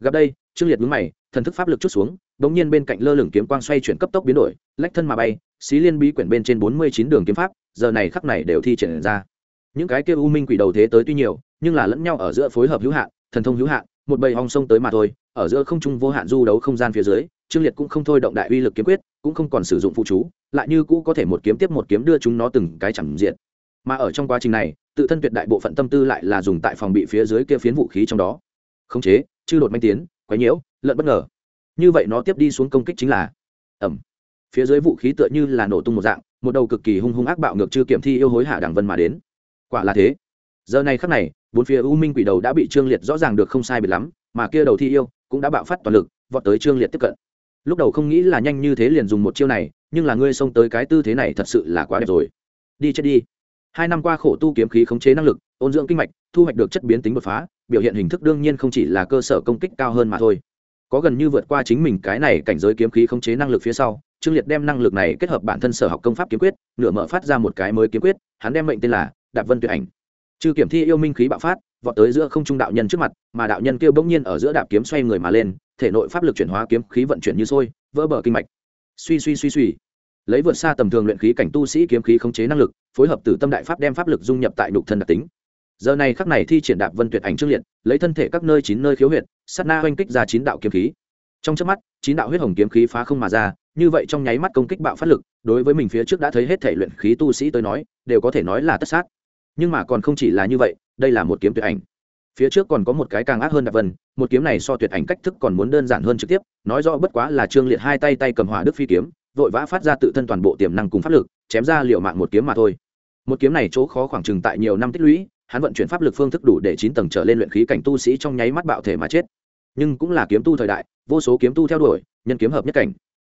[SPEAKER 1] Gặp đây, trương liệt mướn mày, thần thức pháp lực chút xuống bỗng nhiên bên cạnh lơ lửng kiếm quang xoay chuyển cấp tốc biến đổi, lách thân mà bay, xí liên bí quyển bên trên bốn mươi chín đường kiếm pháp, giờ này khắc này đều thi triển ra. Những cái kia u minh quỷ đầu thế tới tuy nhiều, nhưng là lẫn nhau ở giữa phối hợp hữu hạn, thần thông hữu hạn, một bầy hong sông tới mà thôi, ở giữa không trung vô hạn du đấu không gian phía dưới, trương liệt cũng không thôi động đại uy lực kiếm quyết, cũng không còn sử dụng phụ chú, lại như cũ có thể một kiếm tiếp một kiếm đưa chúng nó từng cái chẳng diện mà ở trong quá trình này, tự thân tuyệt đại bộ phận tâm tư lại là dùng tại phòng bị phía dưới kia phiến vũ khí trong đó. Khống chế, chư đột manh tiến, quấy nhiễu lợn bất ngờ. Như vậy nó tiếp đi xuống công kích chính là ẩm phía dưới vũ khí tựa như là nổ tung một dạng, một đầu cực kỳ hung hung ác bạo ngược chưa kiểm thi yêu hối hạ đảng vân mà đến. Quả là thế. Giờ này khắc này, bốn phía u minh quỷ đầu đã bị trương liệt rõ ràng được không sai biệt lắm, mà kia đầu thi yêu cũng đã bạo phát toàn lực, vọt tới trương liệt tiếp cận. Lúc đầu không nghĩ là nhanh như thế liền dùng một chiêu này, nhưng là ngươi xông tới cái tư thế này thật sự là quá đẹp rồi. Đi chết đi hai năm qua khổ tu kiếm khí khống chế năng lực, ôn dưỡng kinh mạch, thu hoạch được chất biến tính đột phá, biểu hiện hình thức đương nhiên không chỉ là cơ sở công kích cao hơn mà thôi. Có gần như vượt qua chính mình cái này cảnh giới kiếm khí khống chế năng lực phía sau, trương liệt đem năng lực này kết hợp bản thân sở học công pháp kiếm quyết, nửa mở phát ra một cái mới kiếm quyết, hắn đem mệnh tên là đạp vân tuyệt ảnh. Trừ kiểm thi yêu minh khí bạo phát, vọt tới giữa không trung đạo nhân trước mặt, mà đạo nhân kêu bỗng nhiên ở giữa đạp kiếm xoay người mà lên, thể nội pháp lực chuyển hóa kiếm khí vận chuyển như sôi, vỡ bờ kinh mạch. Suy suy suy suy. Lấy vượt xa tầm thường luyện khí cảnh tu sĩ kiếm khí khống chế năng lực phối hợp từ tâm đại pháp đem pháp lực dung nhập tại nhục thân đặc tính. Giờ này khắc này thi triển đạp vân tuyệt ảnh trước liệt, lấy thân thể các nơi chín nơi khiếu huyệt, sát na oanh kích ra chín đạo kiếm khí. Trong chớp mắt, chín đạo huyết hồng kiếm khí phá không mà ra, như vậy trong nháy mắt công kích bạo phát lực, đối với mình phía trước đã thấy hết thể luyện khí tu sĩ tới nói, đều có thể nói là tất sát. Nhưng mà còn không chỉ là như vậy, đây là một kiếm tuyệt ảnh. Phía trước còn có một cái càng ác hơn đạp vân, một kiếm này so tuyệt ảnh cách thức còn muốn đơn giản hơn trực tiếp, nói rõ bất quá là trương liệt hai tay tay cầm hỏa đức phi kiếm, vội vã phát ra tự thân toàn bộ tiềm năng cùng pháp lực, chém ra liệu mạng một kiếm mà thôi một kiếm này chỗ khó khoảng chừng tại nhiều năm tích lũy, hắn vận chuyển pháp lực phương thức đủ để chín tầng trở lên luyện khí cảnh tu sĩ trong nháy mắt bạo thể mà chết. Nhưng cũng là kiếm tu thời đại, vô số kiếm tu theo đuổi, nhân kiếm hợp nhất cảnh.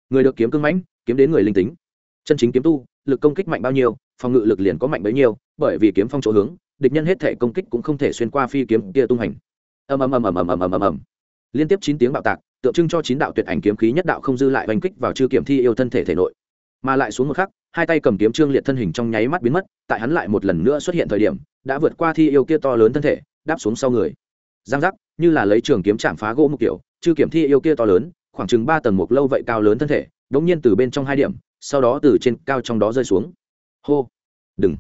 [SPEAKER 1] Người được kiếm cưng mãnh, kiếm đến người linh tính. Chân chính kiếm tu, lực công kích mạnh bao nhiêu, phòng ngự lực liền có mạnh bấy nhiêu, bởi vì kiếm phong chỗ hướng, địch nhân hết thể công kích cũng không thể xuyên qua phi kiếm kia tung hành. Ầm ầm ầm ầm ầm ầm ầm ầm ầm. Liên tiếp chín tiếng bạo tạc, tượng trưng cho chín đạo tuyệt ảnh kiếm khí nhất đạo không dư lại oanh kích vào chư kiểm thi yêu thân thể thể nội mà lại xuống một khắc, hai tay cầm kiếm trương liệt thân hình trong nháy mắt biến mất, tại hắn lại một lần nữa xuất hiện thời điểm, đã vượt qua thi yêu kia to lớn thân thể, đáp xuống sau người. Giang giác, như là lấy trường kiếm chạm phá gỗ một kiểu, chư kiểm thi yêu kia to lớn, khoảng chừng ba tầng một lâu vậy cao lớn thân thể, đống nhiên từ bên trong hai điểm, sau đó từ trên cao trong đó rơi xuống. Hô! Đừng!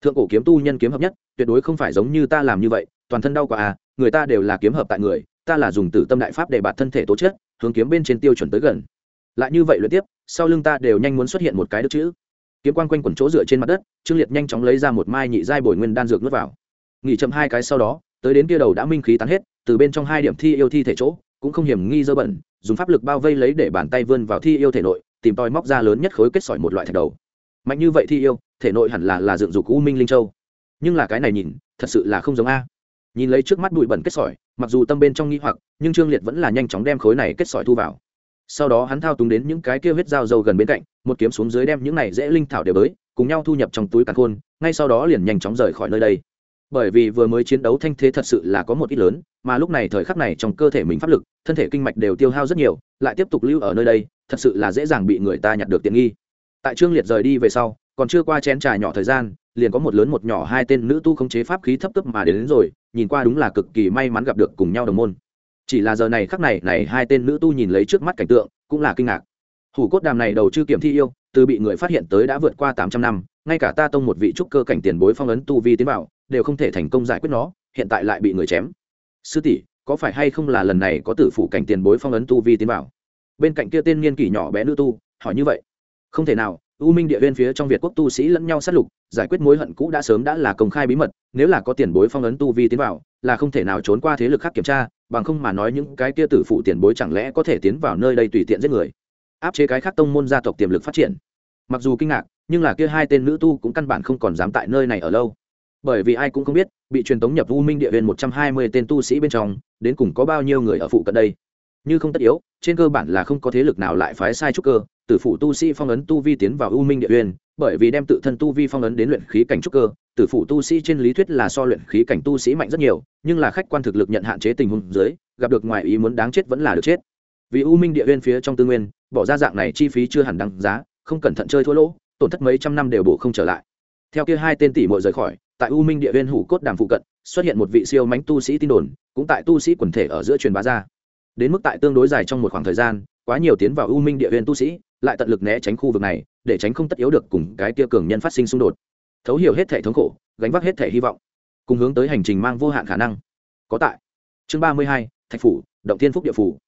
[SPEAKER 1] Thượng cổ kiếm tu nhân kiếm hợp nhất, tuyệt đối không phải giống như ta làm như vậy, toàn thân đau quá à người ta đều là kiếm hợp tại người, ta là dùng tử tâm đại pháp để bạt thân thể tố chất, hướng kiếm bên trên tiêu chuẩn tới gần lại như vậy luyện tiếp, sau lưng ta đều nhanh muốn xuất hiện một cái đức chữ. Kiếm quan quanh quẩn chỗ dựa trên mặt đất, trương liệt nhanh chóng lấy ra một mai nhị giai bồi nguyên đan dược nuốt vào. Nghỉ chậm hai cái sau đó, tới đến kia đầu đã minh khí tán hết, từ bên trong hai điểm thi yêu thi thể chỗ, cũng không hiểm nghi dơ bẩn, dùng pháp lực bao vây lấy để bàn tay vươn vào thi yêu thể nội, tìm tòi móc ra lớn nhất khối kết sỏi một loại thạch đầu. Mạnh như vậy thi yêu, thể nội hẳn là là dựng dục u minh linh châu. Nhưng là cái này nhìn, thật sự là không giống a. Nhìn lấy trước mắt bụi bẩn kết sỏi, mặc dù tâm bên trong nghi hoặc, nhưng trương liệt vẫn là nhanh chóng đem khối này kết sỏi thu vào sau đó hắn thao túng đến những cái kia huyết dao dầu gần bên cạnh một kiếm xuống dưới đem những này dễ linh thảo đều bới cùng nhau thu nhập trong túi càn khôn ngay sau đó liền nhanh chóng rời khỏi nơi đây. Bởi vì vừa mới chiến đấu thanh thế thật sự là có một ít lớn mà lúc này thời khắc này trong cơ thể mình pháp lực thân thể kinh mạch đều tiêu hao rất nhiều lại tiếp tục lưu ở nơi đây thật sự là dễ dàng bị người ta nhặt được tiện nghi. Tại trương liệt rời đi về sau còn chưa qua chén trà nhỏ thời gian liền có một lớn một nhỏ hai tên nữ tu khống chế pháp khí thấp cấp mà đến, đến rồi nhìn qua đúng là cực kỳ may mắn gặp được cùng nhau đồng môn chỉ là giờ này khắc này này hai tên nữ tu nhìn lấy trước mắt cảnh tượng, cũng là kinh ngạc. Hủ cốt đàm này đầu chư kiểm thi yêu, từ bị người phát hiện tới đã vượt qua tám trăm năm, ngay cả ta tông một vị trúc cơ cảnh tiền bối phong ấn tu vi tiến bảo đều không thể thành công giải quyết nó, hiện tại lại bị người chém. Sư tỷ, có phải hay không là lần này có tử phủ cảnh tiền bối phong ấn tu vi tiến bảo bên cạnh kia tên niên kỷ nhỏ bé nữ tu, hỏi như vậy. Không thể nào, u minh địa viên phía trong việt quốc tu sĩ lẫn nhau sát lục, giải quyết mối hận cũ đã sớm đã là công khai bí mật, nếu là có tiền bối phong ấn tu vi tiến vào, là không thể nào trốn qua thế lực khác kiểm tra bằng không mà nói những cái kia tử phụ tiền bối chẳng lẽ có thể tiến vào nơi đây tùy tiện giết người? Áp chế cái khác tông môn gia tộc tiềm lực phát triển. Mặc dù kinh ngạc, nhưng là kia hai tên nữ tu cũng căn bản không còn dám tại nơi này ở lâu. Bởi vì ai cũng không biết, bị truyền tống nhập u minh địa viên một trăm hai mươi tên tu sĩ bên trong, đến cùng có bao nhiêu người ở phụ cận đây? Như không tất yếu, trên cơ bản là không có thế lực nào lại phái sai trúc cơ tử phụ tu sĩ phong ấn tu vi tiến vào u minh địa uyên, bởi vì đem tự thân tu vi phong ấn đến luyện khí cảnh trúc cơ tử phụ tu sĩ trên lý thuyết là so luyện khí cảnh tu sĩ mạnh rất nhiều, nhưng là khách quan thực lực nhận hạn chế tình huống dưới, gặp được ngoài ý muốn đáng chết vẫn là được chết. Vì u minh địa uyên phía trong tư nguyên, bỏ ra dạng này chi phí chưa hẳn đăng giá, không cẩn thận chơi thua lỗ, tổn thất mấy trăm năm đều bổ không trở lại. Theo kia hai tên tỷ muội rời khỏi, tại u minh địa uyên hủ cốt đàm phụ cận, xuất hiện một vị siêu mánh tu sĩ tin đồn, cũng tại tu sĩ quần thể ở giữa truyền bá ra. Đến mức tại tương đối dài trong một khoảng thời gian quá nhiều tiến vào u minh địa huyền tu sĩ, lại tận lực né tránh khu vực này, để tránh không tất yếu được cùng cái kia cường nhân phát sinh xung đột. Thấu hiểu hết thể thống khổ, gánh vác hết thể hy vọng, cùng hướng tới hành trình mang vô hạn khả năng. Có tại. Chương ba mươi hai, thạch phủ, động thiên phúc địa phủ.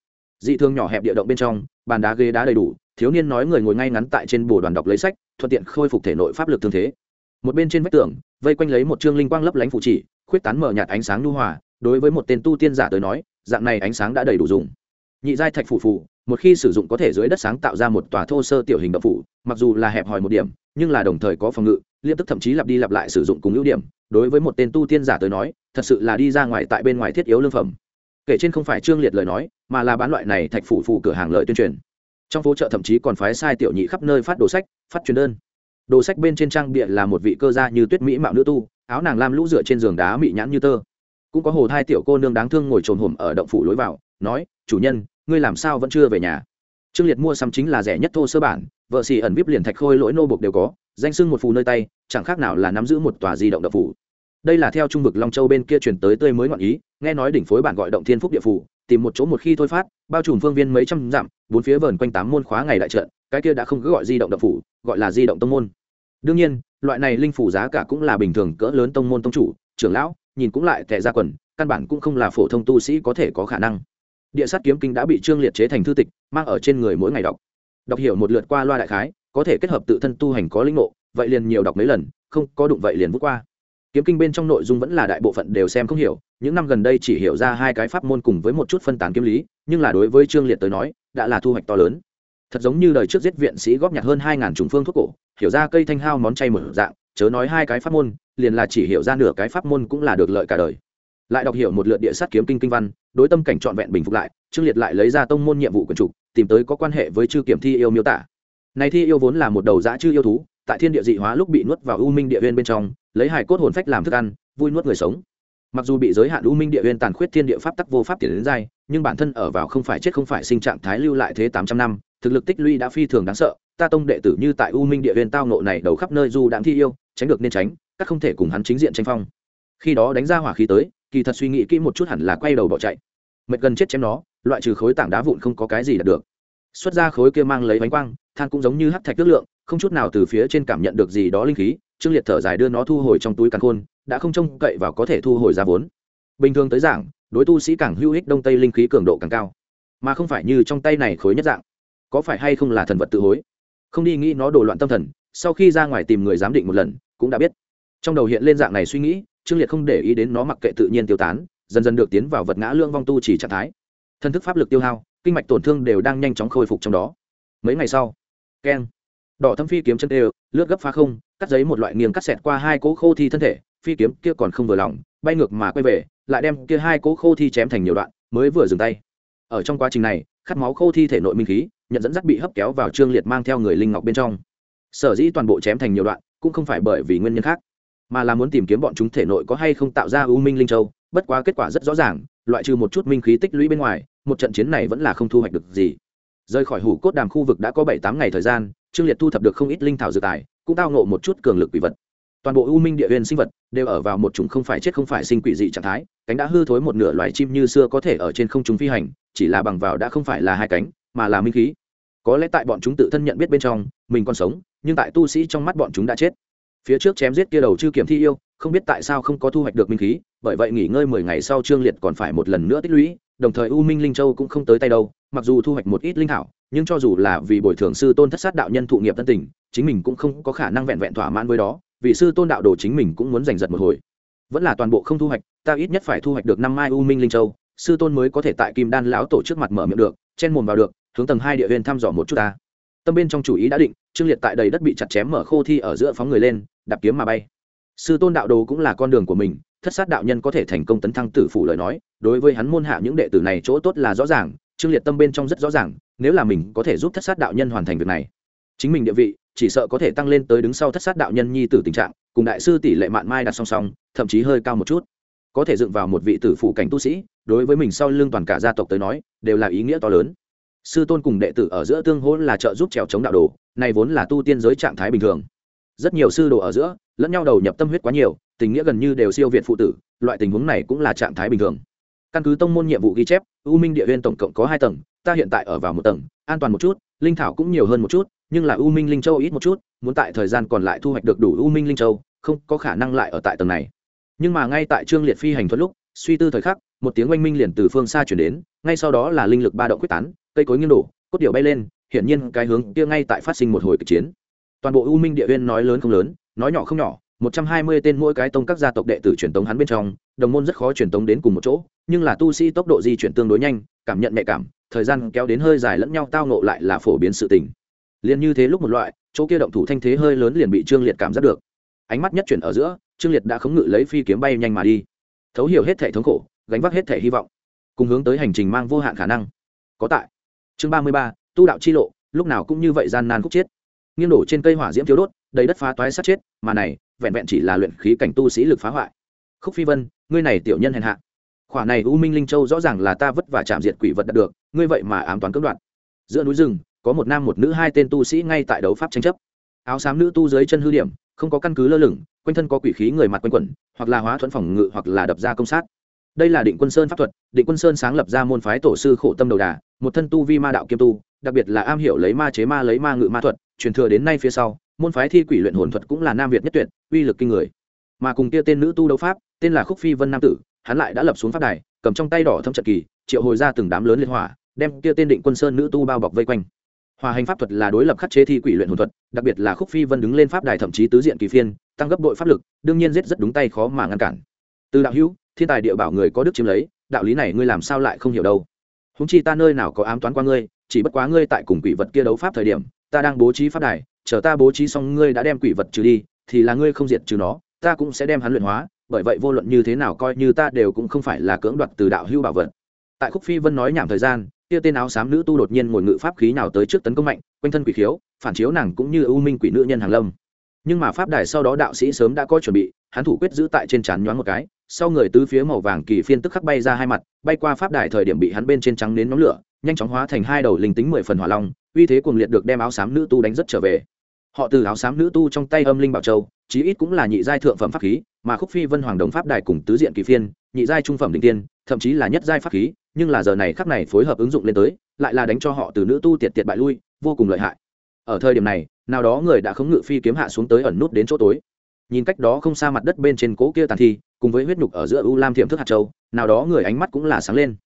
[SPEAKER 1] Dị thương nhỏ hẹp địa động bên trong, bàn đá ghế đá đầy đủ, thiếu niên nói người ngồi ngay ngắn tại trên bồ đoàn đọc lấy sách, thuận tiện khôi phục thể nội pháp lực thương thế. Một bên trên vách tường, vây quanh lấy một chương linh quang lấp lánh phụ chỉ, khuyết tán mở nhạt ánh sáng nhu hòa, đối với một tên tu tiên giả tới nói, dạng này ánh sáng đã đầy đủ dùng nhị giai thạch phủ phủ một khi sử dụng có thể dưới đất sáng tạo ra một tòa thô sơ tiểu hình động phủ, mặc dù là hẹp hòi một điểm, nhưng là đồng thời có phòng ngự liên tức thậm chí lặp đi lặp lại sử dụng cùng ưu điểm. Đối với một tên tu tiên giả tới nói, thật sự là đi ra ngoài tại bên ngoài thiết yếu lương phẩm. Kể trên không phải trương liệt lời nói, mà là bán loại này thạch phủ phủ cửa hàng lợi tuyên truyền. Trong phố chợ thậm chí còn phái sai tiểu nhị khắp nơi phát đồ sách, phát truyền đơn. Đồ sách bên trên trang bịa là một vị cơ gia như tuyết mỹ mạo nữ tu, áo nàng lam lũ dựa trên giường đá mị nhãn như tơ. Cũng có hồ hai tiểu cô nương đáng thương ngồi trồn hổm ở động phủ lối vào, nói, chủ nhân ngươi làm sao vẫn chưa về nhà? Trương liệt mua sắm chính là rẻ nhất thô sơ bản, vợ xì ẩn vip liền thạch khôi lỗi nô bục đều có, danh sưng một phù nơi tay, chẳng khác nào là nắm giữ một tòa di động đập phủ đây là theo trung vực long châu bên kia chuyển tới tươi mới ngọn ý, nghe nói đỉnh phối bản gọi động thiên phúc địa phủ tìm một chỗ một khi thôi phát, bao trùm phương viên mấy trăm dặm, bốn phía vờn quanh tám môn khóa ngày đại trận, cái kia đã không cứ gọi di động đập phủ gọi là di động tông môn. Đương nhiên, loại này linh phủ giá cả cũng là bình thường, cỡ lớn tông môn tông chủ, trưởng lão, nhìn cũng lại tệ ra quần, căn bản cũng không là phổ thông tu sĩ có thể có khả năng địa sát kiếm kinh đã bị trương liệt chế thành thư tịch, mang ở trên người mỗi ngày đọc. Đọc hiểu một lượt qua loa đại khái, có thể kết hợp tự thân tu hành có linh ngộ, vậy liền nhiều đọc mấy lần, không có đụng vậy liền vút qua. Kiếm kinh bên trong nội dung vẫn là đại bộ phận đều xem không hiểu, những năm gần đây chỉ hiểu ra hai cái pháp môn cùng với một chút phân tán kiếm lý, nhưng là đối với trương liệt tới nói, đã là thu hoạch to lớn. Thật giống như đời trước giết viện sĩ góp nhặt hơn hai ngàn trùng phương thuốc cổ, hiểu ra cây thanh hao món chay mở dạng, chớ nói hai cái pháp môn, liền là chỉ hiểu ra nửa cái pháp môn cũng là được lợi cả đời lại đọc hiểu một lượt địa sát kiếm kinh kinh văn, đối tâm cảnh trọn vẹn bình phục lại, trương liệt lại lấy ra tông môn nhiệm vụ quần trục tìm tới có quan hệ với chư kiểm thi yêu miêu tả. Này thi yêu vốn là một đầu dã chư yêu thú, tại thiên địa dị hóa lúc bị nuốt vào u minh địa viên bên trong, lấy hải cốt hồn phách làm thức ăn, vui nuốt người sống. Mặc dù bị giới hạn u minh địa viên tàn khuyết thiên địa pháp tắc vô pháp tiền đến dai, nhưng bản thân ở vào không phải chết không phải sinh trạng thái lưu lại thế tám trăm năm, thực lực tích lũy đã phi thường đáng sợ, ta tông đệ tử như tại u minh địa viên tao nộ này đầu khắp nơi du đãng thi yêu, tránh được nên tránh, các không thể cùng hắn chính diện tranh phong khi đó đánh ra hỏa khí tới, kỳ thật suy nghĩ kỹ một chút hẳn là quay đầu bỏ chạy. Mệt gần chết chém nó, loại trừ khối tảng đá vụn không có cái gì đạt được. Xuất ra khối kia mang lấy bánh quang, than cũng giống như hắt thạch ước lượng, không chút nào từ phía trên cảm nhận được gì đó linh khí, trương liệt thở dài đưa nó thu hồi trong túi càn khôn, đã không trông cậy vào có thể thu hồi ra vốn. Bình thường tới giảng đối tu sĩ càng hữu ích đông tây linh khí cường độ càng cao. Mà không phải như trong tay này khối nhất dạng. Có phải hay không là thần vật tự hối? Không đi nghĩ nó đổ loạn tâm thần, sau khi ra ngoài tìm người giám định một lần, cũng đã biết. Trong đầu hiện lên dạng này suy nghĩ trương liệt không để ý đến nó mặc kệ tự nhiên tiêu tán, dần dần được tiến vào vật ngã lương vong tu chỉ trạng thái. Thân thức pháp lực tiêu hao, kinh mạch tổn thương đều đang nhanh chóng khôi phục trong đó. Mấy ngày sau, keng, đỏ thâm phi kiếm chân đều, lướt gấp phá không, cắt giấy một loại nghiêng cắt xẹt qua hai cỗ khô thi thân thể, phi kiếm kia còn không vừa lòng, bay ngược mà quay về, lại đem kia hai cỗ khô thi chém thành nhiều đoạn, mới vừa dừng tay. Ở trong quá trình này, khát máu khô thi thể nội minh khí, nhận dẫn dắt bị hấp kéo vào trương liệt mang theo người linh ngọc bên trong. Sở dĩ toàn bộ chém thành nhiều đoạn, cũng không phải bởi vì nguyên nhân khác mà là muốn tìm kiếm bọn chúng thể nội có hay không tạo ra u minh linh châu, bất quá kết quả rất rõ ràng, loại trừ một chút minh khí tích lũy bên ngoài, một trận chiến này vẫn là không thu hoạch được gì. Rời khỏi hủ cốt đàm khu vực đã có bảy tám ngày thời gian, trương liệt thu thập được không ít linh thảo dự tài, cũng tao nộ một chút cường lực quỷ vật. Toàn bộ u minh địa huyền sinh vật đều ở vào một chủng không phải chết không phải sinh quỷ dị trạng thái, cánh đã hư thối một nửa loài chim như xưa có thể ở trên không chúng phi hành, chỉ là bằng vào đã không phải là hai cánh, mà là minh khí. Có lẽ tại bọn chúng tự thân nhận biết bên trong, mình còn sống, nhưng tại tu sĩ trong mắt bọn chúng đã chết phía trước chém giết kia đầu chư kiểm thi yêu, không biết tại sao không có thu hoạch được minh khí, bởi vậy nghỉ ngơi mười ngày sau trương liệt còn phải một lần nữa tích lũy, đồng thời u minh linh châu cũng không tới tay đâu, mặc dù thu hoạch một ít linh thảo, nhưng cho dù là vì bồi thường sư tôn thất sát đạo nhân thụ nghiệp tân tình, chính mình cũng không có khả năng vẹn vẹn thỏa mãn với đó, vì sư tôn đạo đồ chính mình cũng muốn giành giật một hồi. Vẫn là toàn bộ không thu hoạch, ta ít nhất phải thu hoạch được năm mai u minh linh châu, sư tôn mới có thể tại kim đan lão tổ trước mặt mở miệng được, chen mồm vào được, hướng tầng hai địa viên thăm dò một chút ta. Tâm bên trong chủ ý đã định, trương liệt tại đầy đất bị chặt chém mở khô thi ở giữa phóng người lên đạp kiếm mà bay. Sư tôn đạo đồ cũng là con đường của mình, thất sát đạo nhân có thể thành công tấn thăng tử phủ lời nói, đối với hắn môn hạ những đệ tử này chỗ tốt là rõ ràng, trương liệt tâm bên trong rất rõ ràng, nếu là mình có thể giúp thất sát đạo nhân hoàn thành việc này, chính mình địa vị chỉ sợ có thể tăng lên tới đứng sau thất sát đạo nhân nhi tử tình trạng, cùng đại sư tỷ lệ mạn mai đặt song song, thậm chí hơi cao một chút. Có thể dựng vào một vị tử phụ cảnh tu sĩ, đối với mình sau lưng toàn cả gia tộc tới nói, đều là ý nghĩa to lớn. Sư tôn cùng đệ tử ở giữa tương hỗ là trợ giúp trèo chống đạo đồ, này vốn là tu tiên giới trạng thái bình thường rất nhiều sư đồ ở giữa, lẫn nhau đầu nhập tâm huyết quá nhiều, tình nghĩa gần như đều siêu việt phụ tử, loại tình huống này cũng là trạng thái bình thường. Căn cứ tông môn nhiệm vụ ghi chép, u minh địa huyên tổng cộng có hai tầng, ta hiện tại ở vào một tầng, an toàn một chút, linh thảo cũng nhiều hơn một chút, nhưng là u minh linh châu ít một chút, muốn tại thời gian còn lại thu hoạch được đủ u minh linh châu, không có khả năng lại ở tại tầng này. Nhưng mà ngay tại trương liệt phi hành thuật lúc, suy tư thời khắc, một tiếng oanh minh liền từ phương xa chuyển đến, ngay sau đó là linh lực ba động quyết tán, cây cối nghiêng đổ, cốt điệu bay lên, hiển nhiên cái hướng kia ngay tại phát sinh một hồi kịch chiến toàn bộ u minh địa viên nói lớn không lớn, nói nhỏ không nhỏ, một trăm hai mươi tên mỗi cái tông các gia tộc đệ tử truyền tống hắn bên trong, đồng môn rất khó truyền tống đến cùng một chỗ, nhưng là tu sĩ tốc độ di chuyển tương đối nhanh, cảm nhận nhạy cảm, thời gian kéo đến hơi dài lẫn nhau tao nộ lại là phổ biến sự tình. Liền như thế lúc một loại, chỗ kia động thủ thanh thế hơi lớn liền bị trương liệt cảm giác được. Ánh mắt nhất chuyển ở giữa, trương liệt đã khống ngự lấy phi kiếm bay nhanh mà đi. Thấu hiểu hết thể thống khổ, gánh vác hết thể hy vọng, cùng hướng tới hành trình mang vô hạn khả năng. Có tại. Chương ba mươi ba, tu đạo chi lộ, lúc nào cũng như vậy gian nan khúc chết nghiêng đổ trên cây hỏa diễm thiếu đốt, đầy đất phá toái sát chết, mà này, vẹn vẹn chỉ là luyện khí cảnh tu sĩ lực phá hoại. Khúc phi vân, ngươi này tiểu nhân hèn hạ. Khỏa này u minh linh châu rõ ràng là ta vất vả chạm diệt quỷ vật đạt được, ngươi vậy mà ám toán cưỡng đoạt. Giữa núi rừng, có một nam một nữ hai tên tu sĩ ngay tại đấu pháp tranh chấp. Áo xám nữ tu dưới chân hư điểm, không có căn cứ lơ lửng, quanh thân có quỷ khí người mặt quanh quẩn, hoặc là hóa thuẫn phòng ngự hoặc là đập ra công sát đây là định quân sơn pháp thuật, định quân sơn sáng lập ra môn phái tổ sư khổ tâm đầu đà, một thân tu vi ma đạo kiêm tu, đặc biệt là am hiểu lấy ma chế ma lấy ma ngự ma thuật, truyền thừa đến nay phía sau, môn phái thi quỷ luyện hồn thuật cũng là nam việt nhất tuyệt, uy lực kinh người. Mà cùng kia tên nữ tu đấu pháp, tên là khúc phi vân nam tử, hắn lại đã lập xuống pháp đài, cầm trong tay đỏ thâm trận kỳ, triệu hồi ra từng đám lớn liên hỏa, đem kia tên định quân sơn nữ tu bao bọc vây quanh. Hòa hành pháp thuật là đối lập khắc chế thi quỷ luyện hồn thuật, đặc biệt là khúc phi vân đứng lên pháp đài thậm chí tứ diện kỳ phiên, tăng gấp đội pháp lực, đương nhiên giết rất đúng tay khó mà ngăn cản. Từ đạo hữu thiên tài địa bảo người có đức chiếm lấy, đạo lý này ngươi làm sao lại không hiểu đâu? Húng chi ta nơi nào có ám toán qua ngươi, chỉ bất quá ngươi tại cùng quỷ vật kia đấu pháp thời điểm, ta đang bố trí pháp đài, chờ ta bố trí xong ngươi đã đem quỷ vật trừ đi, thì là ngươi không diệt trừ nó, ta cũng sẽ đem hắn luyện hóa, bởi vậy vô luận như thế nào coi như ta đều cũng không phải là cưỡng đoạt từ đạo hưu bảo vật. Tại khúc phi vân nói nhảm thời gian, kia tên áo xám nữ tu đột nhiên ngồi ngự pháp khí nào tới trước tấn công mạnh, quanh thân quỷ khiếu, phản chiếu nàng cũng như ưu minh quỷ nữ nhân hàng lâm. Nhưng mà pháp đài sau đó đạo sĩ sớm đã có chuẩn bị hắn thủ quyết giữ tại trên trán nhoáng một cái, sau người tứ phía màu vàng kỳ phiên tức khắc bay ra hai mặt, bay qua pháp đài thời điểm bị hắn bên trên trắng nến nóng lửa, nhanh chóng hóa thành hai đầu linh tính mười phần hỏa long, uy thế cuồng liệt được đem áo xám nữ tu đánh rất trở về. Họ từ áo xám nữ tu trong tay âm linh bảo châu, chí ít cũng là nhị giai thượng phẩm pháp khí, mà khúc phi vân hoàng đồng pháp đài cùng tứ diện kỳ phiên, nhị giai trung phẩm định tiên, thậm chí là nhất giai pháp khí, nhưng là giờ này khắc này phối hợp ứng dụng lên tới, lại là đánh cho họ từ nữ tu tiệt tiệt bại lui, vô cùng lợi hại. Ở thời điểm này, nào đó người đã khống ngự phi kiếm hạ xuống tới ẩn nút đến chỗ tối nhìn cách đó không xa mặt đất bên trên cố kia tàn thi, cùng với huyết nhục ở giữa u lam thiểm thức hạt châu, nào đó người ánh mắt cũng là sáng lên.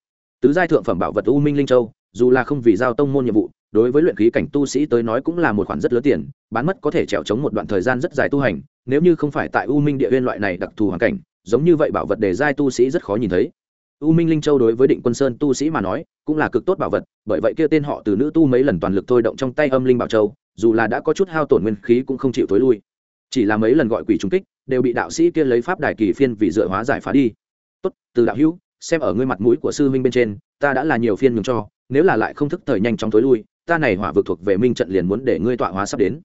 [SPEAKER 1] Tứ giai thượng phẩm bảo vật u minh linh châu, dù là không vì giao tông môn nhiệm vụ, đối với luyện khí cảnh tu sĩ tới nói cũng là một khoản rất lớn tiền, bán mất có thể trèo trống một đoạn thời gian rất dài tu hành, nếu như không phải tại u minh địa huyên loại này đặc thù hoàn cảnh, giống như vậy bảo vật để giai tu sĩ rất khó nhìn thấy. U minh linh châu đối với định quân sơn tu sĩ mà nói, cũng là cực tốt bảo vật, bởi vậy kia tên họ từ nữ tu mấy lần toàn lực thôi động trong tay âm linh bảo châu, dù là đã có chút hao tổn nguyên khí cũng không chịu tối lui chỉ là mấy lần gọi quỷ trung kích, đều bị đạo sĩ kia lấy pháp đài kỳ phiên vì dựa hóa giải phá đi. Tốt, từ đạo hữu, xem ở ngươi mặt mũi của sư minh bên trên, ta đã là nhiều phiên nhường cho, nếu là lại không thức thời nhanh chóng tối lui, ta này hỏa vực thuộc về minh trận liền muốn để ngươi tọa hóa sắp đến.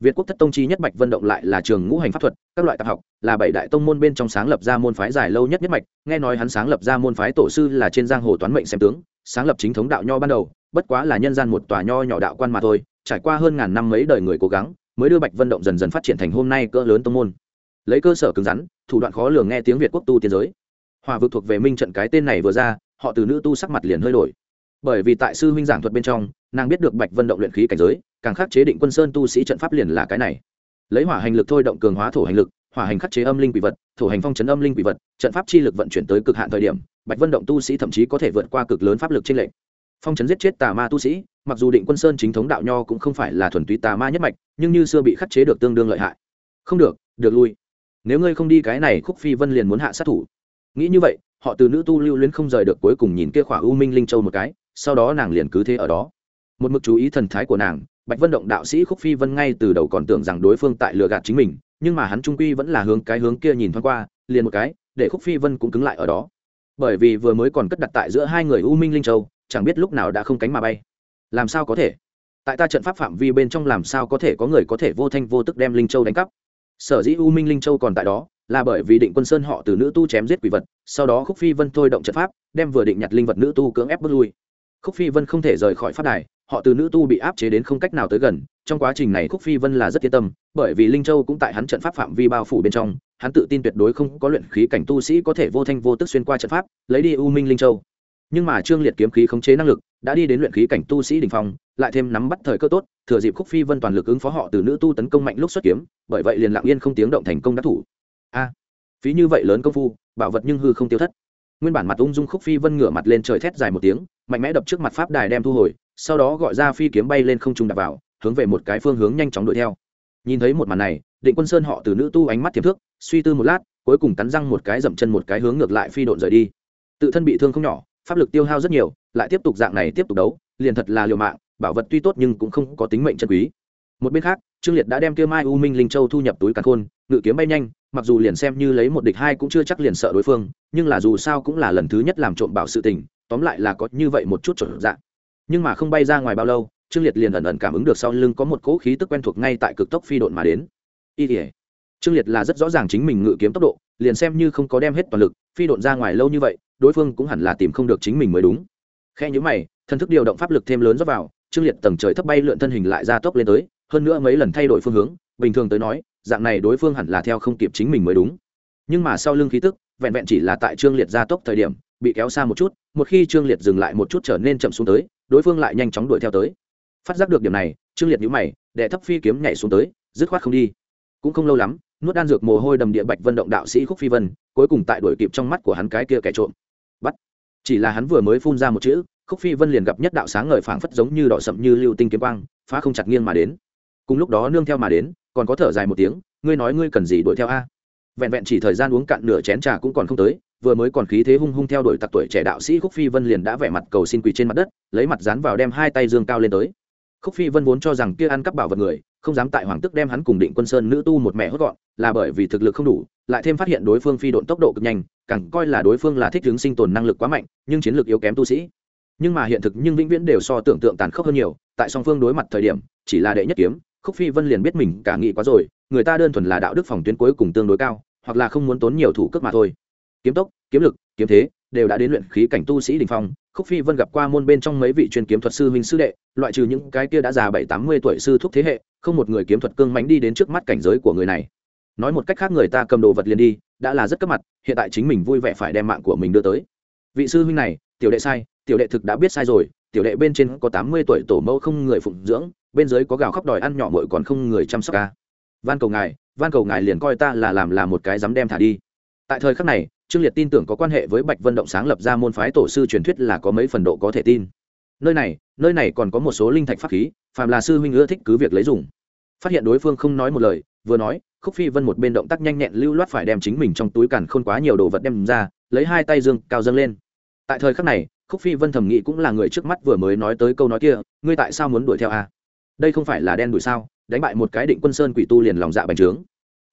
[SPEAKER 1] Việt quốc thất tông chi nhất bạch vân động lại là trường ngũ hành pháp thuật, các loại tạp học, là bảy đại tông môn bên trong sáng lập ra môn phái dài lâu nhất nhất mạch, nghe nói hắn sáng lập ra môn phái tổ sư là trên giang hồ toán mệnh xem tướng, sáng lập chính thống đạo nho ban đầu, bất quá là nhân gian một tòa nho nhỏ đạo quan mà thôi, trải qua hơn ngàn năm mấy đời người cố gắng mới đưa bạch vân động dần dần phát triển thành hôm nay cỡ lớn tông môn. Lấy cơ sở cứng rắn, thủ đoạn khó lường nghe tiếng việt quốc tu tiến giới. Hòa vực thuộc về minh trận cái tên này vừa ra, họ từ nữ tu sắc mặt liền hơi đổi. Bởi vì tại sư huynh giảng thuật bên trong, nàng biết được bạch vân động luyện khí cảnh giới, càng khắc chế định quân sơn tu sĩ trận pháp liền là cái này. Lấy hỏa hành lực thôi động cường hóa thổ hành lực, hỏa hành khắc chế âm linh quỷ vật, thổ hành phong chấn âm linh quỷ vật, trận pháp chi lực vận chuyển tới cực hạn thời điểm, bạch vân động tu sĩ thậm chí có thể vượt qua cực lớn pháp lực trên lệnh phong chấn giết chết tà ma tu sĩ, mặc dù định quân sơn chính thống đạo nho cũng không phải là thuần túy tà ma nhất mạch, nhưng như xưa bị khắc chế được tương đương lợi hại. Không được được lui. Nếu ngươi không đi cái này, khúc phi vân liền muốn hạ sát thủ. Nghĩ như vậy, họ từ nữ tu lưu luyến không rời được cuối cùng nhìn kia khỏa u minh linh châu một cái, sau đó nàng liền cứ thế ở đó. Một mực chú ý thần thái của nàng, bạch vân động đạo sĩ khúc phi vân ngay từ đầu còn tưởng rằng đối phương tại lừa gạt chính mình, nhưng mà hắn trung quy vẫn là hướng cái hướng kia nhìn thoáng qua, liền một cái, để khúc phi vân cũng cứng lại ở đó. Bởi vì vừa mới còn cất đặt tại giữa hai người u minh linh châu chẳng biết lúc nào đã không cánh mà bay. Làm sao có thể? Tại ta trận pháp phạm vi bên trong làm sao có thể có người có thể vô thanh vô tức đem linh châu đánh cắp? Sở dĩ u minh linh châu còn tại đó, là bởi vì định quân sơn họ từ nữ tu chém giết quỷ vật, sau đó khúc phi vân thôi động trận pháp, đem vừa định nhặt linh vật nữ tu cưỡng ép bước lui. Khúc phi vân không thể rời khỏi pháp đài, họ từ nữ tu bị áp chế đến không cách nào tới gần, trong quá trình này khúc phi vân là rất yên tâm, bởi vì linh châu cũng tại hắn trận pháp phạm vi bao phủ bên trong, hắn tự tin tuyệt đối không có luyện khí cảnh tu sĩ có thể vô thanh vô tức xuyên qua trận pháp, lấy đi u minh linh châu nhưng mà trương liệt kiếm khí khống chế năng lực, đã đi đến luyện khí cảnh tu sĩ đình phong, lại thêm nắm bắt thời cơ tốt, thừa dịp khúc phi vân toàn lực ứng phó họ từ nữ tu tấn công mạnh lúc xuất kiếm, bởi vậy liền lặng yên không tiếng động thành công đắc thủ. A, phí như vậy lớn công phu, bảo vật nhưng hư không tiêu thất. Nguyên bản mặt ung dung khúc phi vân ngửa mặt lên trời thét dài một tiếng, mạnh mẽ đập trước mặt pháp đài đem thu hồi, sau đó gọi ra phi kiếm bay lên không trung đạp vào, hướng về một cái phương hướng nhanh chóng đuổi theo. Nhìn thấy một màn này, định quân sơn họ từ nữ tu ánh mắt thiệp thước, suy tư một lát, cuối cùng cắn răng một cái dậm chân một cái hướng ngược lại phi độn rời đi. Tự thân bị thương không nhỏ pháp lực tiêu hao rất nhiều, lại tiếp tục dạng này tiếp tục đấu, liền thật là liều mạng, bảo vật tuy tốt nhưng cũng không có tính mệnh chân quý. Một bên khác, trương liệt đã đem kia mai u minh linh châu thu nhập túi càn khôn, ngự kiếm bay nhanh, mặc dù liền xem như lấy một địch hai cũng chưa chắc liền sợ đối phương, nhưng là dù sao cũng là lần thứ nhất làm trộm bảo sự tình, tóm lại là có như vậy một chút trở dạng. Nhưng mà không bay ra ngoài bao lâu, trương liệt liền ẩn ẩn cảm ứng được sau lưng có một cỗ khí tức quen thuộc ngay tại cực tốc phi độn mà đến. Y thể trương liệt là rất rõ ràng chính mình ngự kiếm tốc độ liền xem như không có đem hết toàn lực, phi độn ra ngoài lâu như vậy, đối phương cũng hẳn là tìm không được chính mình mới đúng. Khe nhữ mày thân thức điều động pháp lực thêm lớn dốc vào, trương liệt tầng trời thấp bay lượn thân hình lại ra tốc lên tới, hơn nữa mấy lần thay đổi phương hướng, bình thường tới nói, dạng này đối phương hẳn là theo không kịp chính mình mới đúng. Nhưng mà sau lưng khí tức, vẹn vẹn chỉ là tại trương liệt ra tốc thời điểm, bị kéo xa một chút, một khi trương liệt dừng lại một chút trở nên chậm xuống tới, đối phương lại nhanh chóng đuổi theo tới. Phát giác được điểm này, trương liệt nhíu mày, đệ thấp phi kiếm nhảy xuống tới, dứt khoát không đi. Cũng không lâu lắm nuốt đan dược mồ hôi đầm địa bạch vân động đạo sĩ khúc phi vân, cuối cùng tại đuổi kịp trong mắt của hắn cái kia kẻ trộm. Bắt. Chỉ là hắn vừa mới phun ra một chữ, khúc phi vân liền gặp nhất đạo sáng ngời phảng phất giống như đỏ sậm như lưu tinh kiếm quang, phá không chặt nghiêng mà đến. Cùng lúc đó nương theo mà đến, còn có thở dài một tiếng, ngươi nói ngươi cần gì đuổi theo a? Vẹn vẹn chỉ thời gian uống cạn nửa chén trà cũng còn không tới, vừa mới còn khí thế hung hung theo đuổi tặc tuổi trẻ đạo sĩ khúc phi vân liền đã vẻ mặt cầu xin quỳ trên mặt đất, lấy mặt dán vào đem hai tay dương cao lên tới. Khúc phi vân vốn cho rằng kia ăn cắp bảo vật người không dám tại hoàng tức đem hắn cùng định quân sơn nữ tu một mẹ hốt gọn, là bởi vì thực lực không đủ, lại thêm phát hiện đối phương phi độn tốc độ cực nhanh, càng coi là đối phương là thích hướng sinh tồn năng lực quá mạnh, nhưng chiến lược yếu kém tu sĩ. Nhưng mà hiện thực nhưng vĩnh viễn đều so tưởng tượng tàn khốc hơn nhiều, tại song phương đối mặt thời điểm, chỉ là đệ nhất kiếm, khúc phi vân liền biết mình cả nghị quá rồi, người ta đơn thuần là đạo đức phòng tuyến cuối cùng tương đối cao, hoặc là không muốn tốn nhiều thủ cước mà thôi. Kiếm tốc, kiếm lực, kiếm thế, đều đã đến luyện khí cảnh tu sĩ đình phong khúc phi vân gặp qua môn bên trong mấy vị chuyên kiếm thuật sư huynh sư đệ, loại trừ những cái kia đã già bảy, tám mươi tuổi sư thúc thế hệ, không một người kiếm thuật cương mánh đi đến trước mắt cảnh giới của người này. Nói một cách khác người ta cầm đồ vật liền đi, đã là rất cấp mặt, hiện tại chính mình vui vẻ phải đem mạng của mình đưa tới. Vị sư huynh này, tiểu đệ sai, tiểu đệ thực đã biết sai rồi, tiểu đệ bên trên có tám mươi tuổi tổ mẫu không người phụng dưỡng, bên dưới có gào khóc đòi ăn nhỏ mội còn không người chăm sóc ca. Van cầu ngài, van cầu ngài liền coi ta là làm là một cái dám đem thả đi. Tại thời khắc này trương liệt tin tưởng có quan hệ với bạch vân động sáng lập ra môn phái tổ sư truyền thuyết là có mấy phần độ có thể tin. Nơi này nơi này còn có một số linh thạch pháp khí, phàm là sư huynh ưa thích cứ việc lấy dùng. Phát hiện đối phương không nói một lời, vừa nói, khúc phi vân một bên động tác nhanh nhẹn lưu loát phải đem chính mình trong túi càn khôn quá nhiều đồ vật đem ra, lấy hai tay dương cao dâng lên. Tại thời khắc này, khúc phi vân thầm nghĩ cũng là người trước mắt vừa mới nói tới câu nói kia, ngươi tại sao muốn đuổi theo a? Đây không phải là đen đuổi sao? Đánh bại một cái định quân sơn quỷ tu liền lòng dạ bành trướng.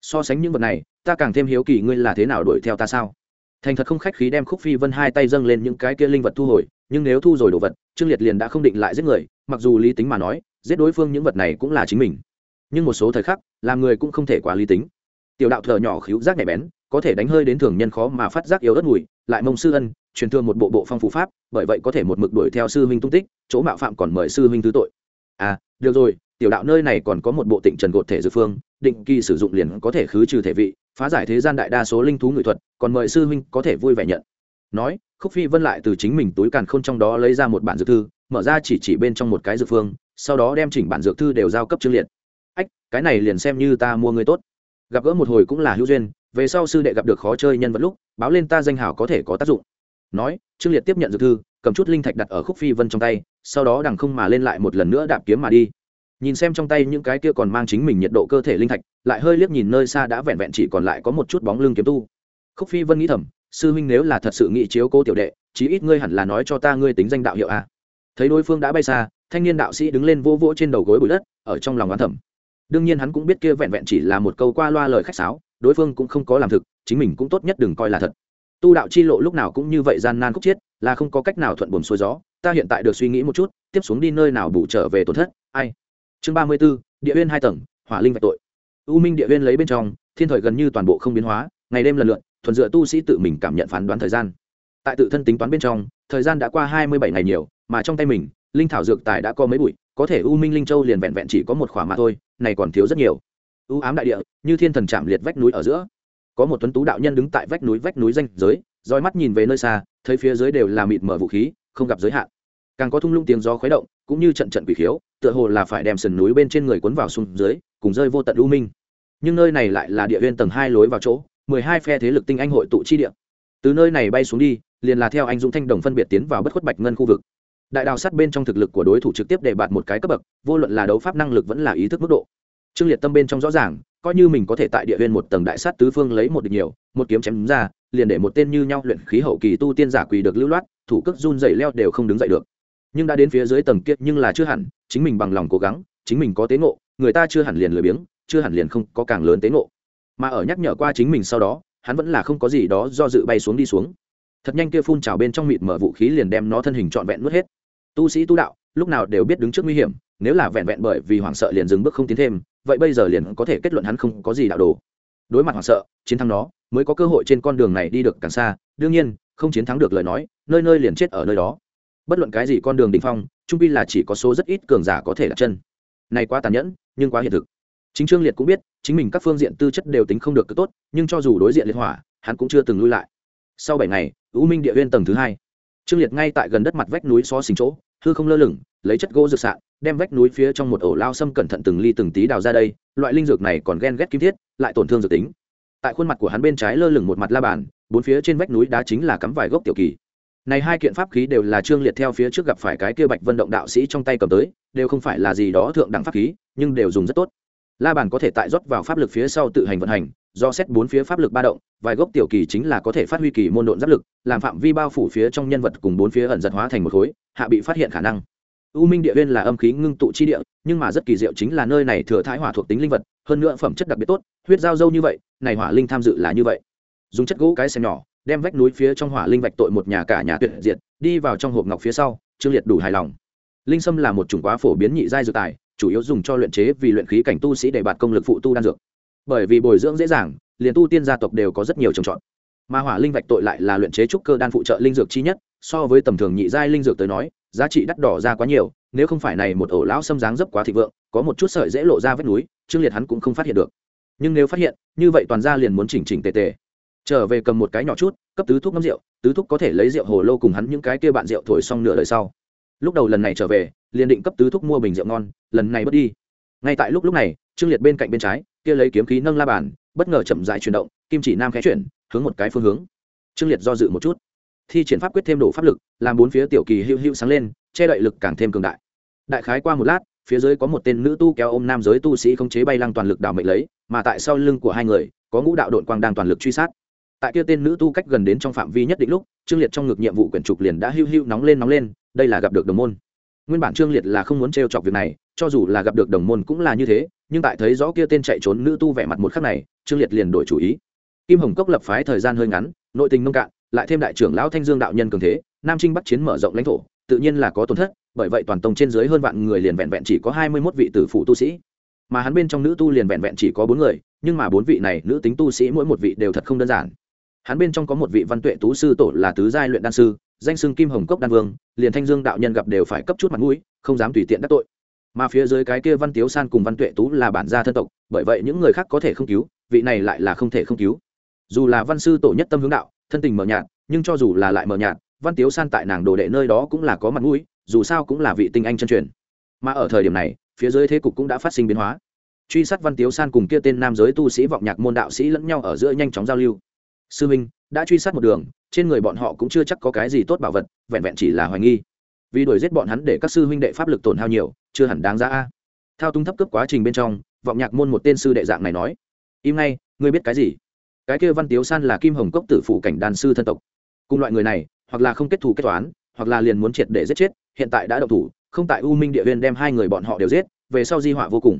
[SPEAKER 1] So sánh những vật này, ta càng thêm hiếu kỳ ngươi là thế nào đuổi theo ta sao? Thành thật không khách khí đem khúc phi vân hai tay dâng lên những cái kia linh vật thu hồi, nhưng nếu thu rồi đồ vật, trương liệt liền đã không định lại giết người, mặc dù lý tính mà nói, giết đối phương những vật này cũng là chính mình. Nhưng một số thời khắc, làm người cũng không thể quá lý tính. Tiểu đạo thờ nhỏ khíu giác nhạy bén, có thể đánh hơi đến thường nhân khó mà phát giác yếu ớt mùi, lại mông sư ân, truyền thương một bộ bộ phong phú pháp, bởi vậy có thể một mực đuổi theo sư huynh tung tích, chỗ mạo phạm còn mời sư huynh thứ tội. À được rồi, tiểu đạo nơi này còn có một bộ tịnh trần gột thể dược phương, định kỳ sử dụng liền có thể khứ trừ thể vị phá giải thế gian đại đa số linh thú người thuật, còn mời sư huynh có thể vui vẻ nhận. Nói, khúc phi vân lại từ chính mình túi càn khôn trong đó lấy ra một bản dược thư, mở ra chỉ chỉ bên trong một cái dược phương, sau đó đem chỉnh bản dược thư đều giao cấp trương liệt. Ách, cái này liền xem như ta mua người tốt. Gặp gỡ một hồi cũng là hữu duyên, về sau sư đệ gặp được khó chơi nhân vật lúc, báo lên ta danh hào có thể có tác dụng. Nói, trương liệt tiếp nhận dược thư, cầm chút linh thạch đặt ở khúc phi vân trong tay, sau đó đằng không mà lên lại một lần nữa đạp kiếm mà đi. Nhìn xem trong tay những cái kia còn mang chính mình nhiệt độ cơ thể linh thạch lại hơi liếc nhìn nơi xa đã vẹn vẹn chỉ còn lại có một chút bóng lưng kiếm tu. Khúc phi vân nghĩ thầm, sư huynh nếu là thật sự nghị chiếu cố tiểu đệ, chí ít ngươi hẳn là nói cho ta ngươi tính danh đạo hiệu a thấy đối phương đã bay xa, thanh niên đạo sĩ đứng lên vô vỗ trên đầu gối bụi đất, ở trong lòng oán thẩm đương nhiên hắn cũng biết kia vẹn vẹn chỉ là một câu qua loa lời khách sáo, đối phương cũng không có làm thực, chính mình cũng tốt nhất đừng coi là thật. Tu đạo chi lộ lúc nào cũng như vậy gian nan khúc chiết, là không có cách nào thuận buồm xuôi gió, ta hiện tại được suy nghĩ một chút, tiếp xuống đi nơi nào bù trở về tổn thất, ai? Chương ba mươi b ố địa uyên hai tầng, hỏa linh vạch tội u minh địa viên lấy bên trong, thiên thời gần như toàn bộ không biến hóa, ngày đêm lần lượt, thuần dựa tu sĩ tự mình cảm nhận phán đoán thời gian. Tại tự thân tính toán bên trong, thời gian đã qua hai mươi bảy ngày nhiều, mà trong tay mình, linh thảo dược tài đã có mấy bụi, có thể u minh linh châu liền vẹn vẹn chỉ có một khỏa mà thôi, này còn thiếu rất nhiều. U ám đại địa, như thiên thần chạm liệt vách núi ở giữa. Có một tuấn tú đạo nhân đứng tại vách núi vách núi danh giới, roi mắt nhìn về nơi xa, thấy phía dưới đều là mịt mở vũ khí, không gặp giới hạn. Càng có thung lũng tiếng gió khuấy động, cũng như trận trận quỷ khiếu, tựa hồ là phải đem sườn núi bên trên người cuốn vào xuống dưới, cùng rơi vô tận u minh nhưng nơi này lại là địa viên tầng hai lối vào chỗ, mười hai phe thế lực tinh anh hội tụ chi địa. Từ nơi này bay xuống đi, liền là theo anh dũng thanh đồng phân biệt tiến vào bất khuất bạch ngân khu vực. Đại đào sát bên trong thực lực của đối thủ trực tiếp để bạt một cái cấp bậc, vô luận là đấu pháp năng lực vẫn là ý thức mức độ. Trương liệt tâm bên trong rõ ràng, coi như mình có thể tại địa viên một tầng đại sát tứ phương lấy một địch nhiều, một kiếm chém ra, liền để một tên như nhau luyện khí hậu kỳ tu tiên giả quỳ được lưu loát, thủ cước run dày leo đều không đứng dậy được. Nhưng đã đến phía dưới tầng kiệt nhưng là chưa hẳn, chính mình bằng lòng cố gắng, chính mình có tế ngộ, người ta chưa hẳn liền lười biếng chưa hẳn liền không có càng lớn tế ngộ. Mà ở nhắc nhở qua chính mình sau đó, hắn vẫn là không có gì đó do dự bay xuống đi xuống. Thật nhanh kia phun trào bên trong mịt mở vũ khí liền đem nó thân hình trọn vẹn nuốt hết. Tu sĩ tu đạo, lúc nào đều biết đứng trước nguy hiểm, nếu là vẹn vẹn bởi vì hoảng sợ liền dừng bước không tiến thêm, vậy bây giờ liền có thể kết luận hắn không có gì đạo đồ. Đối mặt hoảng sợ, chiến thắng nó, mới có cơ hội trên con đường này đi được càng xa. Đương nhiên, không chiến thắng được lời nói, nơi nơi liền chết ở nơi đó. Bất luận cái gì con đường đỉnh phong, trung pi là chỉ có số rất ít cường giả có thể đặt chân. Này quá tàn nhẫn, nhưng quá hiện thực chính trương liệt cũng biết, chính mình các phương diện tư chất đều tính không được cực tốt, nhưng cho dù đối diện liệt hỏa, hắn cũng chưa từng lui lại. Sau bảy ngày, u minh địa huyên tầng thứ hai. Trương liệt ngay tại gần đất mặt vách núi xó xình chỗ, hư không lơ lửng, lấy chất gỗ rực sạn, đem vách núi phía trong một ổ lao xâm cẩn thận từng ly từng tí đào ra đây, loại linh dược này còn ghen ghét kim thiết, lại tổn thương dược tính. Tại khuôn mặt của hắn bên trái lơ lửng một mặt la bàn, bốn phía trên vách núi đá chính là cắm vài gốc tiểu kỳ. Này hai kiện pháp khí đều là trương liệt theo phía trước gặp phải cái kia bạch vân động đạo sĩ trong tay cầm tới, đều không phải là gì đó thượng đẳng pháp khí, nhưng đều dùng rất tốt la bàn có thể tại rót vào pháp lực phía sau tự hành vận hành, do xét bốn phía pháp lực ba động, vài gốc tiểu kỳ chính là có thể phát huy kỳ môn độn giáp lực, làm phạm vi bao phủ phía trong nhân vật cùng bốn phía ẩn giật hóa thành một khối, hạ bị phát hiện khả năng. U minh địa viên là âm khí ngưng tụ chi địa, nhưng mà rất kỳ diệu chính là nơi này thừa thái hỏa thuộc tính linh vật, hơn nữa phẩm chất đặc biệt tốt, huyết giao dâu như vậy, này hỏa linh tham dự là như vậy. Dùng chất gỗ cái xem nhỏ, đem vách núi phía trong hỏa linh vạch tội một nhà cả nhà tuyệt diệt, đi vào trong hộp ngọc phía sau, trương liệt đủ hài lòng. Linh sâm là một chủng quá phổ biến nhị giai dược tài chủ yếu dùng cho luyện chế vì luyện khí cảnh tu sĩ để bạt công lực phụ tu đan dược. Bởi vì bồi dưỡng dễ dàng, liền tu tiên gia tộc đều có rất nhiều trồng trọt. Mà hỏa linh vạch tội lại là luyện chế trúc cơ đan phụ trợ linh dược chi nhất, so với tầm thường nhị giai linh dược tới nói, giá trị đắt đỏ ra quá nhiều, nếu không phải này một ổ lão xâm dáng dấp quá thịnh vượng, có một chút sợi dễ lộ ra vết núi, trương liệt hắn cũng không phát hiện được. Nhưng nếu phát hiện, như vậy toàn gia liền muốn chỉnh chỉnh tề tề. Trở về cầm một cái nhỏ chút, cấp tứ thuốc ngâm rượu, tứ thuốc có thể lấy rượu hồ lô cùng hắn những cái kia bạn rượu thổi xong nửa đời sau. Lúc đầu lần này trở về liền định cấp tứ thúc mua bình rượu ngon, lần này bớt đi. Ngay tại lúc lúc này, trương liệt bên cạnh bên trái, kia lấy kiếm khí nâng la bàn, bất ngờ chậm dại chuyển động, kim chỉ nam khẽ chuyển, hướng một cái phương hướng. Trương liệt do dự một chút, thi triển pháp quyết thêm đủ pháp lực, làm bốn phía tiểu kỳ hữu hữu sáng lên, che đậy lực càng thêm cường đại. Đại khái qua một lát, phía dưới có một tên nữ tu kéo ôm nam giới tu sĩ không chế bay lăng toàn lực đảo mệnh lấy, mà tại sau lưng của hai người, có ngũ đạo đội quang đang toàn lực truy sát. Tại kia tên nữ tu cách gần đến trong phạm vi nhất định lúc, trương liệt trong ngực nhiệm vụ quyển trục liền đã hưu hưu nóng lên nóng lên, đây là gặp được đồng môn nguyên bản trương liệt là không muốn t chọc việc này, cho dù là gặp được đồng môn cũng là như thế, nhưng tại thấy rõ kia tên chạy trốn nữ tu vẻ mặt một khắc này, trương liệt liền đổi chủ ý. Kim hồng cốc lập phái thời gian hơi ngắn, nội tình nông cạn, lại thêm đại trưởng lão thanh dương đạo nhân cường thế, nam trinh bắc chiến mở rộng lãnh thổ, tự nhiên là có tổn thất, bởi vậy toàn tông trên dưới hơn vạn người liền vẹn vẹn chỉ có hai mươi mốt vị tử phụ tu sĩ. Mà hắn bên trong nữ tu liền vẹn vẹn chỉ có bốn người, nhưng mà bốn vị này nữ tính tu sĩ mỗi một vị đều thật không đơn giản. Hắn bên trong có một vị văn tuệ tú sư tổ là tứ giai luyện đan sư danh xưng kim hồng cốc đan vương, liền thanh dương đạo nhân gặp đều phải cấp chút mặt mũi, không dám tùy tiện đắc tội. Mà phía dưới cái kia văn tiếu san cùng văn tuệ tú là bản gia thân tộc, bởi vậy những người khác có thể không cứu, vị này lại là không thể không cứu. Dù là văn sư tổ nhất tâm hướng đạo, thân tình mờ nhạt, nhưng cho dù là lại mờ nhạt, văn tiếu san tại nàng đồ đệ nơi đó cũng là có mặt mũi, dù sao cũng là vị tinh anh chân truyền. Mà ở thời điểm này, phía dưới thế cục cũng đã phát sinh biến hóa. Truy sát văn tiếu san cùng kia tên nam giới tu sĩ vọng nhạc môn đạo sĩ lẫn nhau ở giữa nhanh chóng giao lưu. Sư minh, đã truy sát một đường trên người bọn họ cũng chưa chắc có cái gì tốt bảo vật, vẹn vẹn chỉ là hoài nghi. Vì đuổi giết bọn hắn để các sư huynh đệ pháp lực tổn hao nhiều, chưa hẳn đáng ra a. Thao túng thấp cấp quá trình bên trong, vọng nhạc môn một tên sư đệ dạng này nói, im ngay, ngươi biết cái gì? Cái kia văn tiếu san là kim hồng cốc tử phủ cảnh đàn sư thân tộc. Cùng loại người này, hoặc là không kết thù kết toán, hoặc là liền muốn triệt để giết chết, hiện tại đã đậu thủ, không tại u minh địa viên đem hai người bọn họ đều giết, về sau di họa vô cùng.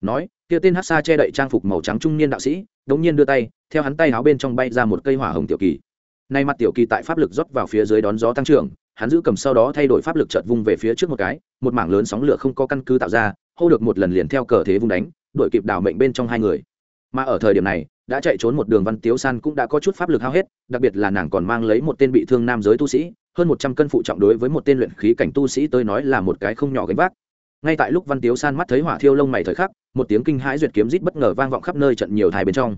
[SPEAKER 1] Nói, kia tên hát xa che đậy trang phục màu trắng trung niên đạo sĩ, đống nhiên đưa tay, theo hắn tay áo bên trong bay ra một cây hỏa hồng tiểu kỳ nay mặt tiểu kỳ tại pháp lực rót vào phía dưới đón gió tăng trưởng, hắn giữ cầm sau đó thay đổi pháp lực chợt vung về phía trước một cái, một mảng lớn sóng lửa không có căn cứ tạo ra, hô được một lần liền theo cờ thế vung đánh đội kịp đảo mệnh bên trong hai người. Mà ở thời điểm này, đã chạy trốn một đường văn tiếu san cũng đã có chút pháp lực hao hết, đặc biệt là nàng còn mang lấy một tên bị thương nam giới tu sĩ, hơn một trăm cân phụ trọng đối với một tên luyện khí cảnh tu sĩ tới nói là một cái không nhỏ gánh vác. Ngay tại lúc văn tiếu san mắt thấy hỏa thiêu lông mày thời khắc, một tiếng kinh hãi duyệt kiếm rít bất ngờ vang vọng khắp nơi trận nhiều thai bên trong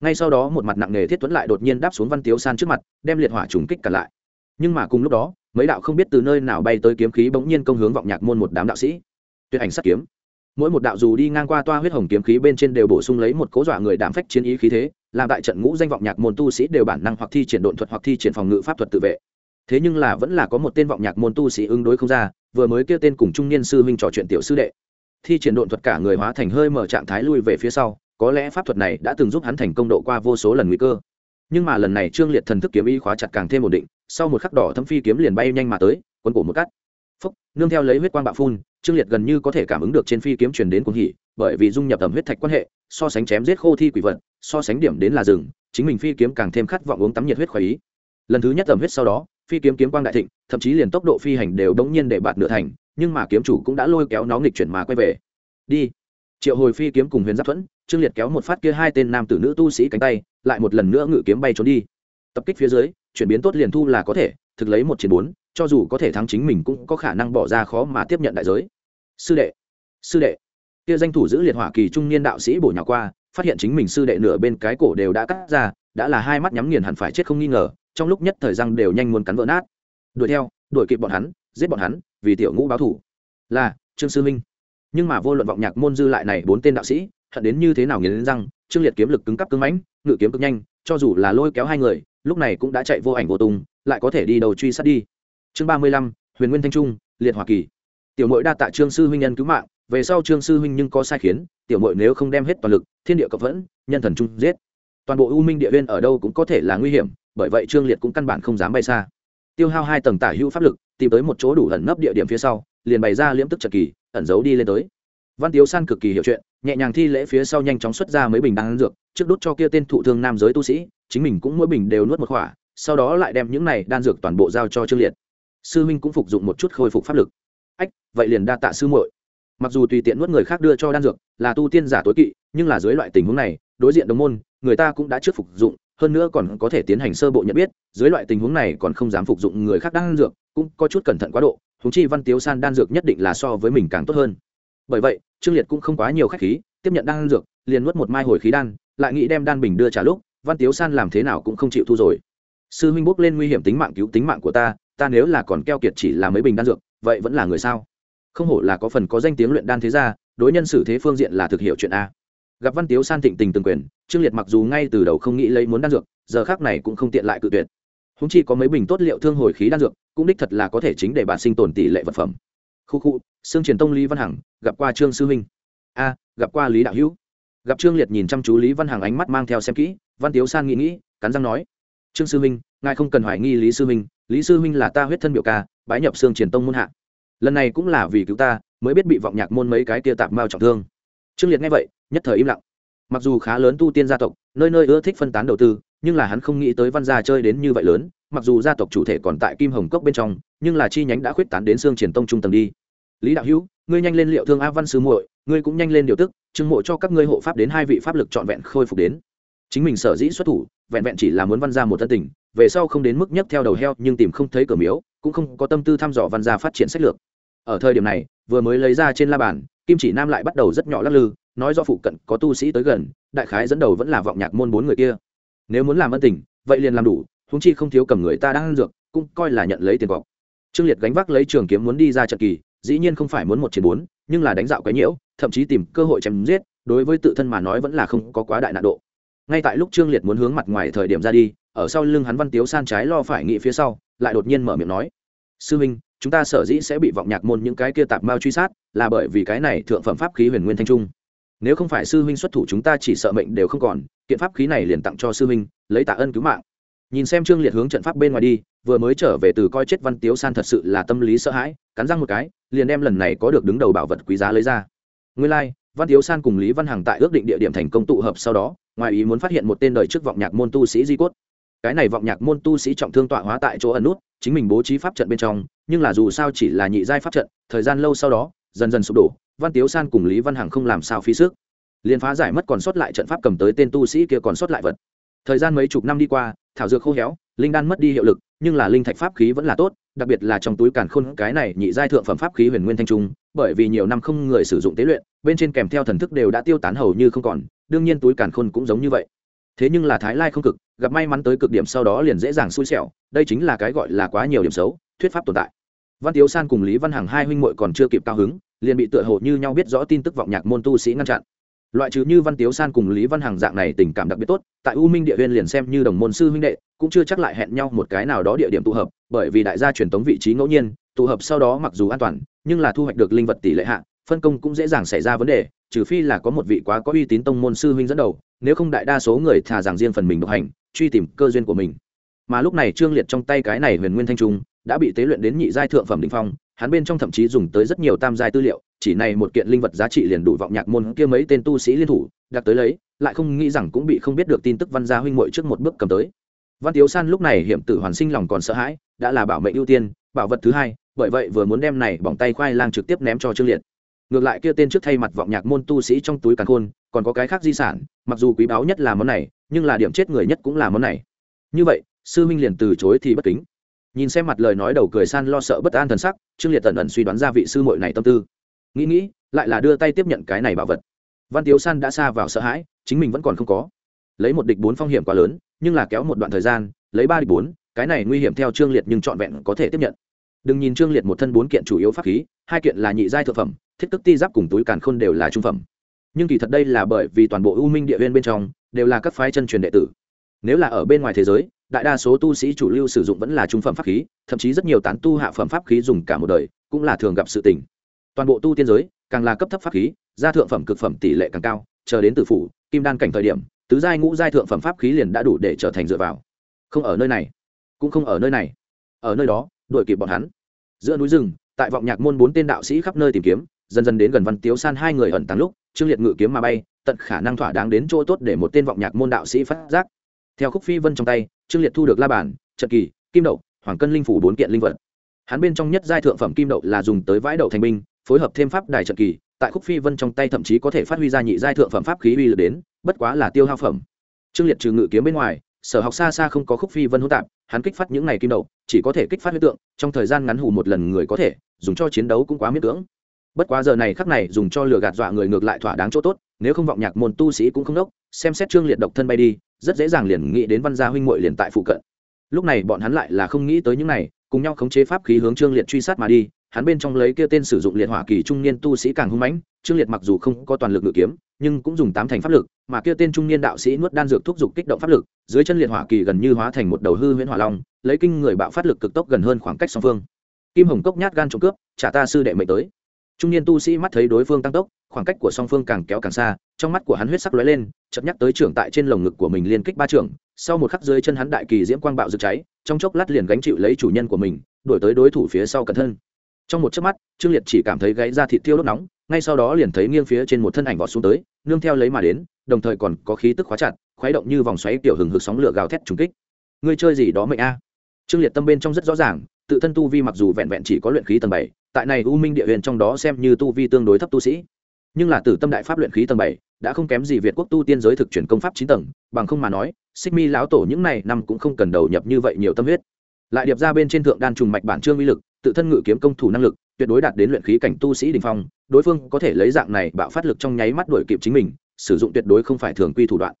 [SPEAKER 1] ngay sau đó một mặt nặng nề thiết tuấn lại đột nhiên đáp xuống văn tiếu san trước mặt, đem liệt hỏa trùng kích cả lại. Nhưng mà cùng lúc đó, mấy đạo không biết từ nơi nào bay tới kiếm khí bỗng nhiên công hướng vọng nhạc môn một đám đạo sĩ. Tuyệt ảnh sắt kiếm. Mỗi một đạo dù đi ngang qua toa huyết hồng kiếm khí bên trên đều bổ sung lấy một cố dọa người đảm phách chiến ý khí thế, làm tại trận ngũ danh vọng nhạc môn tu sĩ đều bản năng hoặc thi triển độn thuật hoặc thi triển phòng ngự pháp thuật tự vệ. Thế nhưng là vẫn là có một tên vọng nhạc môn tu sĩ ứng đối không ra, vừa mới kêu tên cùng trung niên sư huynh trò chuyện tiểu sư đệ. Thi triển độn thuật cả người hóa thành hơi mở trạng thái lui về phía sau có lẽ pháp thuật này đã từng giúp hắn thành công độ qua vô số lần nguy cơ. Nhưng mà lần này trương liệt thần thức kiếm y khóa chặt càng thêm ổn định, sau một khắc đỏ thâm phi kiếm liền bay nhanh mà tới quân cổ một cắt. Phúc, nương theo lấy huyết quang bạo phun, trương liệt gần như có thể cảm ứng được trên phi kiếm truyền đến cuồng hỉ, bởi vì dung nhập tầm huyết thạch quan hệ, so sánh chém giết khô thi quỷ vật, so sánh điểm đến là rừng, chính mình phi kiếm càng thêm khát vọng uống tắm nhiệt huyết khoái ý. Lần thứ nhất tầm huyết sau đó, phi kiếm kiếm quang đại thịnh, thậm chí liền tốc độ phi hành đều đống nhiên để bạt nửa thành, nhưng mà kiếm chủ cũng đã lôi kéo nó nghịch chuyển mà quay về. Đi. Triệu hồi phi kiếm cùng huyền giáp thuẫn trương liệt kéo một phát kia hai tên nam tử nữ tu sĩ cánh tay, lại một lần nữa ngự kiếm bay trốn đi. Tập kích phía dưới, chuyển biến tốt liền thu là có thể, thực lấy một chiến bốn, cho dù có thể thắng chính mình cũng có khả năng bỏ ra khó mà tiếp nhận đại giới. Sư đệ sư đệ. Kia danh thủ giữ liệt hỏa kỳ trung niên đạo sĩ bổ nhào qua, phát hiện chính mình sư đệ nửa bên cái cổ đều đã cắt ra, đã là hai mắt nhắm nghiền hẳn phải chết không nghi ngờ, trong lúc nhất thời răng đều nhanh muốn cắn vỡ nát. Đuổi theo, đuổi kịp bọn hắn, giết bọn hắn, vì tiểu ngũ báo thủ. Là, trương sư minh. Nhưng mà vô luận vọng nhạc môn dư lại này bốn tên đạo sĩ hận đến như thế nào nghiến răng, trương liệt kiếm lực cứng cắp cứng mãnh, ngự kiếm cực nhanh, cho dù là lôi kéo hai người, lúc này cũng đã chạy vô ảnh vô tung, lại có thể đi đầu truy sát đi. Chương ba mươi lăm, huyền nguyên thanh trung, liệt hoa kỳ. Tiểu mội đa tạ trương sư huynh nhân cứu mạng, về sau trương sư huynh nhưng có sai khiến, tiểu mội nếu không đem hết toàn lực, thiên địa cộng vẫn, nhân thần trung giết. Toàn bộ u minh địa viên ở đâu cũng có thể là nguy hiểm, bởi vậy trương liệt cũng căn bản không dám bay xa. Tiêu hao hai tầng tả hữu pháp lực, tìm tới một chỗ đủ ẩn nấp địa điểm phía sau, liền bày ra liễm tức trật kỳ, ẩn giấu đi lên tới. Văn tiếu san cực kỳ hiểu chuyện nhẹ nhàng thi lễ phía sau nhanh chóng xuất ra mấy bình đan dược, trước đốt cho kia tên thụ thương nam giới tu sĩ, chính mình cũng mỗi bình đều nuốt một khỏa, sau đó lại đem những này đan dược toàn bộ giao cho trương liệt. Sư huynh cũng phục dụng một chút khôi phục pháp lực. Ách, vậy liền đa tạ sư muội. Mặc dù tùy tiện nuốt người khác đưa cho đan dược, là tu tiên giả tối kỵ, nhưng là dưới loại tình huống này, đối diện đồng môn, người ta cũng đã trước phục dụng, hơn nữa còn có thể tiến hành sơ bộ nhận biết, dưới loại tình huống này còn không dám phục dụng người khác đan dược, cũng có chút cẩn thận quá độ húng chi văn tiếu san đan dược nhất định là so với mình càng tốt hơn. Bởi vậy trương liệt cũng không quá nhiều khách khí, tiếp nhận đan dược, liền nuốt một mai hồi khí đan, lại nghĩ đem đan bình đưa trả lúc, văn tiếu san làm thế nào cũng không chịu thu rồi. Sư huynh bốc lên nguy hiểm tính mạng cứu tính mạng của ta ta nếu là còn keo kiệt chỉ là mấy bình đan dược, vậy vẫn là người sao? Không hổ là có phần có danh tiếng luyện đan thế gia, đối nhân xử thế phương diện là thực hiệu chuyện a. Gặp văn tiếu san thịnh tình từng quyền, trương liệt mặc dù ngay từ đầu không nghĩ lấy muốn đan dược, giờ khác này cũng không tiện lại cự tuyệt. Húng chi có mấy bình tốt liệu thương hồi khí đan dược, cũng đích thật là có thể chính để bạn sinh tồn tỷ lệ vật phẩm khu khu xương truyền tông lý văn hằng, gặp qua trương sư huynh. A, gặp qua lý đạo hữu. Gặp trương liệt nhìn chăm chú lý văn hằng ánh mắt mang theo xem kỹ, văn tiếu san nghĩ nghĩ, cắn răng nói, trương sư huynh, ngài không cần hoài nghi lý sư huynh, lý sư huynh là ta huyết thân biểu ca, bái nhập xương truyền tông môn hạ. Lần này cũng là vì cứu ta, mới biết bị vọng nhạc môn mấy cái kia tạp mao trọng thương. Trương liệt nghe vậy, nhất thời im lặng. Mặc dù khá lớn tu tiên gia tộc, nơi nơi ưa thích phân tán đầu tư, nhưng là hắn không nghĩ tới văn gia chơi đến như vậy lớn, mặc dù gia tộc chủ thể còn tại kim hồng cốc bên trong, nhưng là chi nhánh đã khuyết tán đến xương triển tông trung tầng đi lý đạo hữu, ngươi nhanh lên liệu thương a văn sư muội, ngươi cũng nhanh lên điều tức trưng mộ cho các ngươi hộ pháp đến hai vị pháp lực trọn vẹn khôi phục đến. Chính mình sở dĩ xuất thủ, vẹn vẹn chỉ là muốn văn ra một thân tình, về sau không đến mức nhất theo đầu heo, nhưng tìm không thấy cửa miếu, cũng không có tâm tư thăm dò văn gia phát triển sách lược. Ở thời điểm này, vừa mới lấy ra trên la bàn, kim chỉ nam lại bắt đầu rất nhỏ lắc lư, nói do phụ cận có tu sĩ tới gần, đại khái dẫn đầu vẫn là vọng nhạc môn bốn người kia. Nếu muốn làm ân tình, vậy liền làm đủ húng chi không thiếu cầm người ta đang ăn dược, cũng coi là nhận lấy tiền cọc. Trương liệt gánh vác lấy trường kiếm muốn đi ra trận kỳ dĩ nhiên không phải muốn một chiến bốn, nhưng là đánh dạo cái nhiễu, thậm chí tìm cơ hội chém giết, đối với tự thân mà nói vẫn là không có quá đại nạn độ. Ngay tại lúc trương liệt muốn hướng mặt ngoài thời điểm ra đi, ở sau lưng hắn văn tiếu san trái lo phải nghĩ phía sau, lại đột nhiên mở miệng nói, sư minh chúng ta sở dĩ sẽ bị vọng nhạc môn những cái kia tạp mao truy sát, là bởi vì cái này thượng phẩm pháp khí huyền nguyên thanh trung. Nếu không phải sư huynh xuất thủ chúng ta chỉ sợ mệnh đều không còn, kiện pháp khí này liền tặng cho sư huynh, lấy tạ ơn cứu mạng nhìn xem trương liệt hướng trận pháp bên ngoài đi vừa mới trở về từ coi chết văn tiếu san thật sự là tâm lý sợ hãi cắn răng một cái liền đem lần này có được đứng đầu bảo vật quý giá lấy ra. Nguyên lai、like, văn tiếu san cùng lý văn hằng tại ước định địa điểm thành công tụ hợp sau đó ngoài ý muốn phát hiện một tên đời trước vọng nhạc môn tu sĩ di cốt. Cái này vọng nhạc môn tu sĩ trọng thương tọa hóa tại chỗ ẩn nút chính mình bố trí pháp trận bên trong nhưng là dù sao chỉ là nhị giai pháp trận thời gian lâu sau đó dần dần sụp đổ văn tiếu san cùng lý văn hằng không làm sao phí sức. Liền phá giải mất còn sót lại trận pháp cầm tới tên tu sĩ kia còn sót lại vật. Thời gian mấy chục năm đi qua thảo dược khô héo, linh đan mất đi hiệu lực, nhưng là linh thạch pháp khí vẫn là tốt, đặc biệt là trong túi càn khôn, cái này nhị giai thượng phẩm pháp khí huyền nguyên thanh trung, bởi vì nhiều năm không người sử dụng tế luyện, bên trên kèm theo thần thức đều đã tiêu tán hầu như không còn, đương nhiên túi càn khôn cũng giống như vậy. Thế nhưng là thái lai không cực, gặp may mắn tới cực điểm sau đó liền dễ dàng xui xẻo, đây chính là cái gọi là quá nhiều điểm xấu, thuyết pháp tồn tại. Văn tiếu san cùng lý văn hằng hai huynh muội còn chưa kịp cao hứng, liền bị tựa hồ như nhau biết rõ tin tức vọng nhạc môn tu sĩ ngăn chặn loại trừ như văn tiếu san cùng lý văn hằng dạng này tình cảm đặc biệt tốt, tại u minh địa huyên liền xem như đồng môn sư huynh đệ, cũng chưa chắc lại hẹn nhau một cái nào đó địa điểm tụ hợp, bởi vì đại gia truyền tống vị trí ngẫu nhiên, tụ hợp sau đó mặc dù an toàn, nhưng là thu hoạch được linh vật tỷ lệ hạ, phân công cũng dễ dàng xảy ra vấn đề, trừ phi là có một vị quá có uy tín tông môn sư huynh dẫn đầu, nếu không đại đa số người thà rằng riêng phần mình độc hành, truy tìm cơ duyên của mình. Mà lúc này trương liệt trong tay cái này huyền nguyên thanh trung, đã bị tế luyện đến nhị giai thượng phẩm đ ỉ n h phong, hắn bên trong thậm chí dùng tới rất nhiều tam giai tư liệu chỉ này một kiện linh vật giá trị liền đủ vọng nhạc môn kia mấy tên tu sĩ liên thủ, đặt tới lấy, lại không nghĩ rằng cũng bị không biết được tin tức văn gia huynh muội trước một bước cầm tới. Văn tiếu san lúc này hiểm tử hoàn sinh lòng còn sợ hãi, đã là bảo mệnh ưu tiên, bảo vật thứ hai, bởi vậy vừa muốn đem này bỏng tay khoai lang trực tiếp ném cho trương liệt. Ngược lại kia tên trước thay mặt vọng nhạc môn tu sĩ trong túi càn khôn, còn có cái khác di sản, mặc dù quý báu nhất là món này, nhưng là điểm chết người nhất cũng là món này. Như vậy, sư minh liền từ chối thì bất kính. Nhìn xem mặt lời nói đầu cười san lo sợ bất an thần sắc, trương liệt tần ẩn suy đoán ra vị sư muội này tâm tư nghĩ nghĩ, lại là đưa tay tiếp nhận cái này bảo vật. Văn tiếu san đã xa vào sợ hãi, chính mình vẫn còn không có. Lấy một địch bốn phong hiểm quá lớn, nhưng là kéo một đoạn thời gian, lấy ba địch bốn, cái này nguy hiểm theo trương liệt nhưng trọn vẹn có thể tiếp nhận. Đừng nhìn trương liệt một thân bốn kiện chủ yếu pháp khí, hai kiện là nhị giai thượng phẩm, thiết tức ti giáp cùng túi càn khôn đều là trung phẩm. Nhưng kỳ thật đây là bởi vì toàn bộ u minh địa viên bên trong, đều là các phái chân truyền đệ tử. Nếu là ở bên ngoài thế giới, đại đa số tu sĩ chủ lưu sử dụng vẫn là trung phẩm pháp khí, thậm chí rất nhiều tán tu hạ phẩm pháp khí dùng cả một đời, cũng là thường gặp sự tình toàn bộ tu tiên giới càng là cấp thấp pháp khí, gia thượng phẩm cực phẩm tỷ lệ càng cao, chờ đến từ phủ, kim đan cảnh thời điểm, tứ giai ngũ giai thượng phẩm pháp khí liền đã đủ để trở thành dựa vào. Không ở nơi này, cũng không ở nơi này. Ở nơi đó, đuổi kịp bọn hắn. Giữa núi rừng, tại vọng nhạc môn bốn tên đạo sĩ khắp nơi tìm kiếm, dần dần đến gần văn tiếu san hai người ẩn tàng lúc, trương liệt ngự kiếm mà bay, tận khả năng thỏa đáng đến chỗ tốt để một tên vọng nhạc môn đạo sĩ phát giác. Theo khúc phi vân trong tay, trương liệt thu được la bản trận kỳ, kim đậu, hoàng cân linh phủ bốn kiện linh vật. Hắn bên trong nhất giai thượng phẩm kim đậu là dùng tới vãi đậu thành binh phối hợp thêm pháp đài trận kỳ, tại khúc phi vân trong tay thậm chí có thể phát huy ra nhị giai thượng phẩm pháp khí uy lực đến, bất quá là tiêu hao phẩm. Trương liệt trừ ngự kiếm bên ngoài, sở học xa xa không có khúc phi vân hỗn tạp, hắn kích phát những này kim đầu, chỉ có thể kích phát huyết tượng, trong thời gian ngắn hủ một lần người có thể, dùng cho chiến đấu cũng quá miễn cưỡng. Bất quá giờ này khắc này dùng cho lừa gạt dọa người ngược lại thỏa đáng chỗ tốt, nếu không vọng nhạc môn tu sĩ cũng không đốc, xem xét trương liệt độc thân bay đi, rất dễ dàng liền nghĩ đến văn gia huynh muội liền tại phụ cận. Lúc này bọn hắn lại là không nghĩ tới những này, cùng nhau khống chế pháp khí hướng trương liệt truy sát mà đi hắn bên trong lấy kia tên sử dụng liệt hỏa kỳ trung niên tu sĩ càng hung mãnh, trương liệt mặc dù không có toàn lực ngự kiếm, nhưng cũng dùng tám thành pháp lực, mà kia tên trung niên đạo sĩ nuốt đan dược thúc giục kích động pháp lực, dưới chân liệt hỏa kỳ gần như hóa thành một đầu hư huyễn hỏa long, lấy kinh người bạo phát lực cực tốc gần hơn khoảng cách song phương. Kim hồng cốc nhát gan trộm cướp, trả ta sư đệ mệnh tới. Trung niên tu sĩ mắt thấy đối phương tăng tốc, khoảng cách của song phương càng kéo càng xa, trong mắt của hắn huyết sắc lóe lên, chợt nhắc tới trưởng tại trên lồng ngực của mình liên kích ba trưởng, sau một khắc dưới chân hắn đại kỳ diễm quang bạo rực cháy, trong chốc lát liền gánh chịu lấy chủ nhân của mình, đuổi tới đối thủ phía sau cẩn thân trong một chớp mắt, trương liệt chỉ cảm thấy gáy ra thịt tiêu đốt nóng, ngay sau đó liền thấy nghiêng phía trên một thân ảnh vọt xuống tới, nương theo lấy mà đến, đồng thời còn có khí tức khóa chặt, khuấy động như vòng xoáy kiểu hừng hực sóng lửa gào thét trùng kích. Ngươi chơi gì đó mệnh a? Trương liệt tâm bên trong rất rõ ràng, tự thân tu vi mặc dù vẹn vẹn chỉ có luyện khí tầng bảy, tại này u minh địa huyền trong đó xem như tu vi tương đối thấp tu sĩ. Nhưng là tử tâm đại pháp luyện khí tầng bảy, đã không kém gì việt quốc tu tiên giới thực chuyển công pháp chín tầng, bằng không mà nói, xích mi lão tổ những này năm cũng không cần đầu nhập như vậy nhiều tâm huyết. Lại điệp ra bên trên thượng đan trùng mạch bản trương uy lực tự thân ngự kiếm công thủ năng lực, tuyệt đối đạt đến luyện khí cảnh tu sĩ đình phong, đối phương có thể lấy dạng này bạo phát lực trong nháy mắt đuổi kịp chính mình, sử dụng tuyệt đối không phải thường quy thủ đoạn.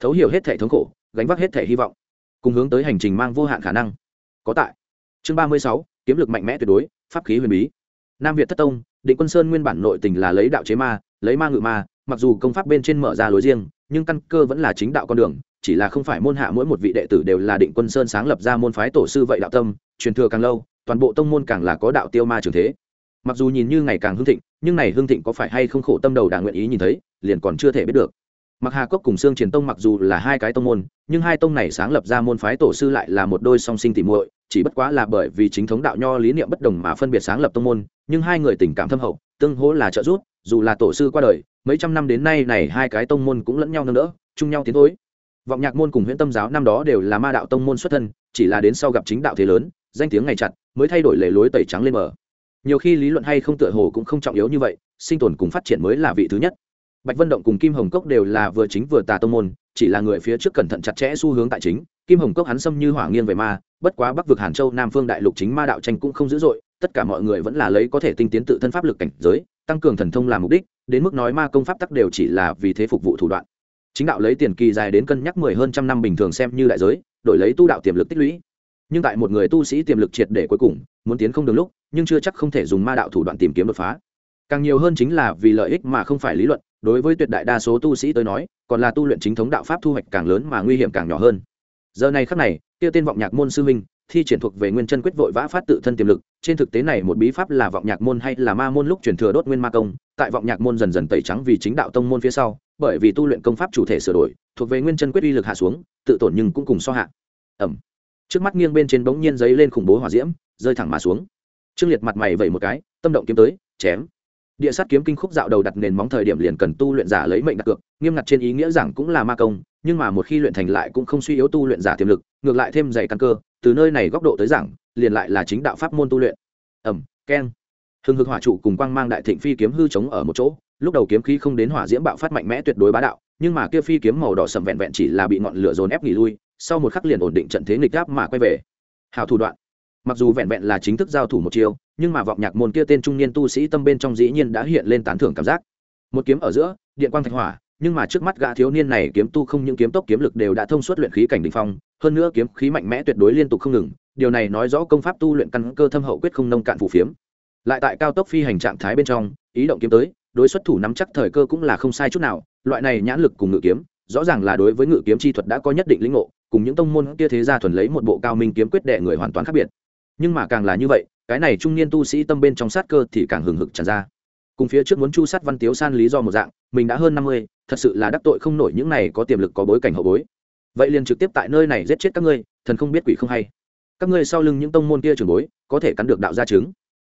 [SPEAKER 1] Thấu hiểu hết thể thống khổ, gánh vác hết thể hy vọng, cùng hướng tới hành trình mang vô hạn khả năng. Có tại. Chương ba mươi sáu, kiếm lực mạnh mẽ tuyệt đối, pháp khí huyền bí. Nam việt thất tông, định quân sơn nguyên bản nội tình là lấy đạo chế ma, lấy ma ngự ma, mặc dù công pháp bên trên mở ra lối riêng, nhưng căn cơ vẫn là chính đạo con đường, chỉ là không phải môn hạ mỗi một vị đệ tử đều là định quân sơn sáng lập ra môn phái tổ sư vậy đạo tâm, truyền thừa càng lâu toàn bộ tông môn càng là có đạo tiêu ma trường thế. Mặc dù nhìn như ngày càng hưng thịnh, nhưng này hưng thịnh có phải hay không khổ tâm đầu đảng nguyện ý nhìn thấy, liền còn chưa thể biết được. Mặc hà cốc cùng xương triển tông mặc dù là hai cái tông môn, nhưng hai tông này sáng lập ra môn phái tổ sư lại là một đôi song sinh tỉ muội, chỉ bất quá là bởi vì chính thống đạo nho lý niệm bất đồng mà phân biệt sáng lập tông môn, nhưng hai người tình cảm thâm hậu, tương hỗ là trợ giúp, dù là tổ sư qua đời, mấy trăm năm đến nay này hai cái tông môn cũng lẫn nhau nâng đỡ, chung nhau tiến thối. Vọng nhạc môn cùng Huyễn tâm giáo năm đó đều là ma đạo tông môn xuất thân, chỉ là đến sau gặp chính đạo thế lớn, danh tiếng ngày chặt mới thay đổi lề lối tẩy trắng lên mở nhiều khi lý luận hay không tựa hồ cũng không trọng yếu như vậy, sinh tồn cùng phát triển mới là vị thứ nhất. Bạch vân động cùng kim hồng cốc đều là vừa chính vừa tà tông môn, chỉ là người phía trước cẩn thận chặt chẽ xu hướng tại chính. Kim hồng cốc hắn xâm như hỏa nghiêng về ma, bất quá bắc vực hàn châu, nam phương đại lục chính ma đạo tranh cũng không dữ dội, tất cả mọi người vẫn là lấy có thể tinh tiến tự thân pháp lực cảnh giới, tăng cường thần thông làm mục đích, đến mức nói ma công pháp tắc đều chỉ là vì thế phục vụ thủ đoạn. Chính đạo lấy tiền kỳ dài đến cân nhắc mười hơn trăm năm bình thường xem như đại giới, đổi lấy tu đạo tiềm lực tích lũy nhưng tại một người tu sĩ tiềm lực triệt để cuối cùng, muốn tiến không được lúc, nhưng chưa chắc không thể dùng ma đạo thủ đoạn tìm kiếm đột phá. Càng nhiều hơn chính là vì lợi ích mà không phải lý luận, đối với tuyệt đại đa số tu sĩ tới nói, còn là tu luyện chính thống đạo pháp thu hoạch càng lớn mà nguy hiểm càng nhỏ hơn. Giờ này khắc này tiêu tên vọng nhạc môn sư minh thi triển thuộc về nguyên chân quyết vội vã phát tự thân tiềm lực, trên thực tế này một bí pháp là vọng nhạc môn hay là ma môn lúc truyền thừa đốt nguyên ma công, tại vọng nhạc môn dần dần tẩy trắng vì chính đạo tông môn phía sau, bởi vì tu luyện công pháp chủ thể sửa đổi, thuộc về nguyên chân quyết uy lực hạ xuống, tự tổn nhưng cũng cùng so hạ. Ẩm trước mắt nghiêng bên trên bỗng nhiên giấy lên khủng bố hỏa diễm, rơi thẳng mà xuống. Trương liệt mặt mày vẩy một cái, tâm động kiếm tới, chém. Địa sát kiếm kinh khúc dạo đầu đặt nền móng thời điểm liền cần tu luyện giả lấy mệnh đặt cược, nghiêm ngặt trên ý nghĩa rằng cũng là ma công, nhưng mà một khi luyện thành lại cũng không suy yếu tu luyện giả tiềm lực, ngược lại thêm dày căn cơ, từ nơi này góc độ tới giảng liền lại là chính đạo pháp môn tu luyện. Ẩm keng. Hưng hực hỏa trụ cùng quang mang đại thịnh phi kiếm hư chống ở một chỗ, lúc đầu kiếm khí không đến hỏa diễm bạo phát mạnh mẽ tuyệt đối bá đạo, nhưng mà kia phi kiếm màu đỏ sầm vẹn vẹn chỉ là bị ngọn lửa dồn ép nghỉ lui sau một khắc liền ổn định trận thế nghịch gáp mà quay về. Hào thủ đoạn. Mặc dù vẹn vẹn là chính thức giao thủ một chiêu, nhưng mà vọng nhạc môn kia tên trung niên tu sĩ tâm bên trong dĩ nhiên đã hiện lên tán thưởng cảm giác. Một kiếm ở giữa, điện quang thạch hỏa, nhưng mà trước mắt gã thiếu niên này kiếm tu không những kiếm tốc kiếm lực đều đã thông suốt luyện khí cảnh đỉnh phong, hơn nữa kiếm khí mạnh mẽ tuyệt đối liên tục không ngừng, điều này nói rõ công pháp tu luyện căn cơ thâm hậu quyết không nông cạn phù phiếm. Lại tại cao tốc phi hành trạng thái bên trong, ý động kiếm tới, đối xuất thủ nắm chắc thời cơ cũng là không sai chút nào, loại này nhãn lực cùng ngự kiếm rõ ràng là đối với ngự kiếm chi thuật đã có nhất định lĩnh ngộ, cùng những tông môn kia thế gia thuần lấy một bộ cao minh kiếm quyết đệ người hoàn toàn khác biệt. Nhưng mà càng là như vậy, cái này trung niên tu sĩ tâm bên trong sát cơ thì càng hừng hực tràn ra. Cùng phía trước muốn chu sát văn tiếu san lý do một dạng, mình đã hơn năm mươi, thật sự là đắc tội không nổi những này có tiềm lực có bối cảnh hậu bối. Vậy liền trực tiếp tại nơi này giết chết các ngươi, thần không biết quỷ không hay. Các ngươi sau lưng những tông môn kia trường bối, có thể cắn được đạo gia chứng.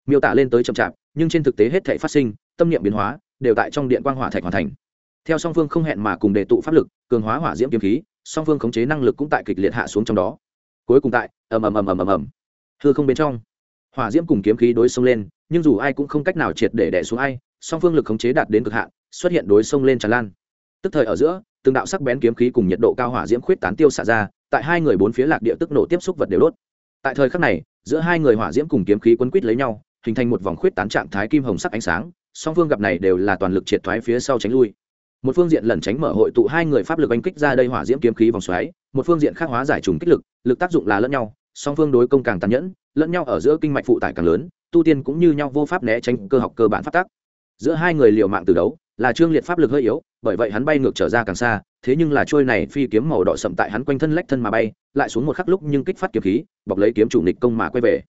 [SPEAKER 1] Miêu tả lên tới chậm chạp, nhưng trên thực tế hết thể phát sinh, tâm niệm biến hóa, đều tại trong điện quang hỏa thạch hoàn thành theo song phương không hẹn mà cùng đề tụ pháp lực, cường hóa hỏa diễm kiếm khí, song phương khống chế năng lực cũng tại kịch liệt hạ xuống trong đó. Cuối cùng tại, ầm ầm ầm ầm ầm ầm, hư không bên trong. Hỏa diễm cùng kiếm khí đối xông lên, nhưng dù ai cũng không cách nào triệt để đẻ xuống ai, song phương lực khống chế đạt đến cực hạn, xuất hiện đối xông lên tràn lan. Tức thời ở giữa, từng đạo sắc bén kiếm khí cùng nhiệt độ cao hỏa diễm khuyết tán tiêu xả ra, tại hai người bốn phía lạc địa tức nổ tiếp xúc vật đều đốt. Tại thời khắc này, giữa hai người hỏa diễm cùng kiếm khí quấn quýt lấy nhau, hình thành một vòng khuyết tán trạng thái kim hồng sắc ánh sáng, song phương gặp này đều là toàn lực triệt thoái phía sau tránh lui một phương diện lẩn tránh mở hội tụ hai người pháp lực oanh kích ra đây hỏa diễm kiếm khí vòng xoáy, một phương diện khác hóa giải trùng kích lực lực tác dụng là lẫn nhau, song phương đối công càng tàn nhẫn, lẫn nhau ở giữa kinh mạch phụ tải càng lớn, tu tiên cũng như nhau vô pháp né tránh cơ học cơ bản phát tác giữa hai người liều mạng từ đấu, là trương liệt pháp lực hơi yếu, bởi vậy hắn bay ngược trở ra càng xa, thế nhưng là trôi này phi kiếm màu đỏ sậm tại hắn quanh thân lách thân mà bay, lại xuống một khắc lúc nhưng kích phát kiếm khí, bọc lấy kiếm chủ nịch công mà quay về.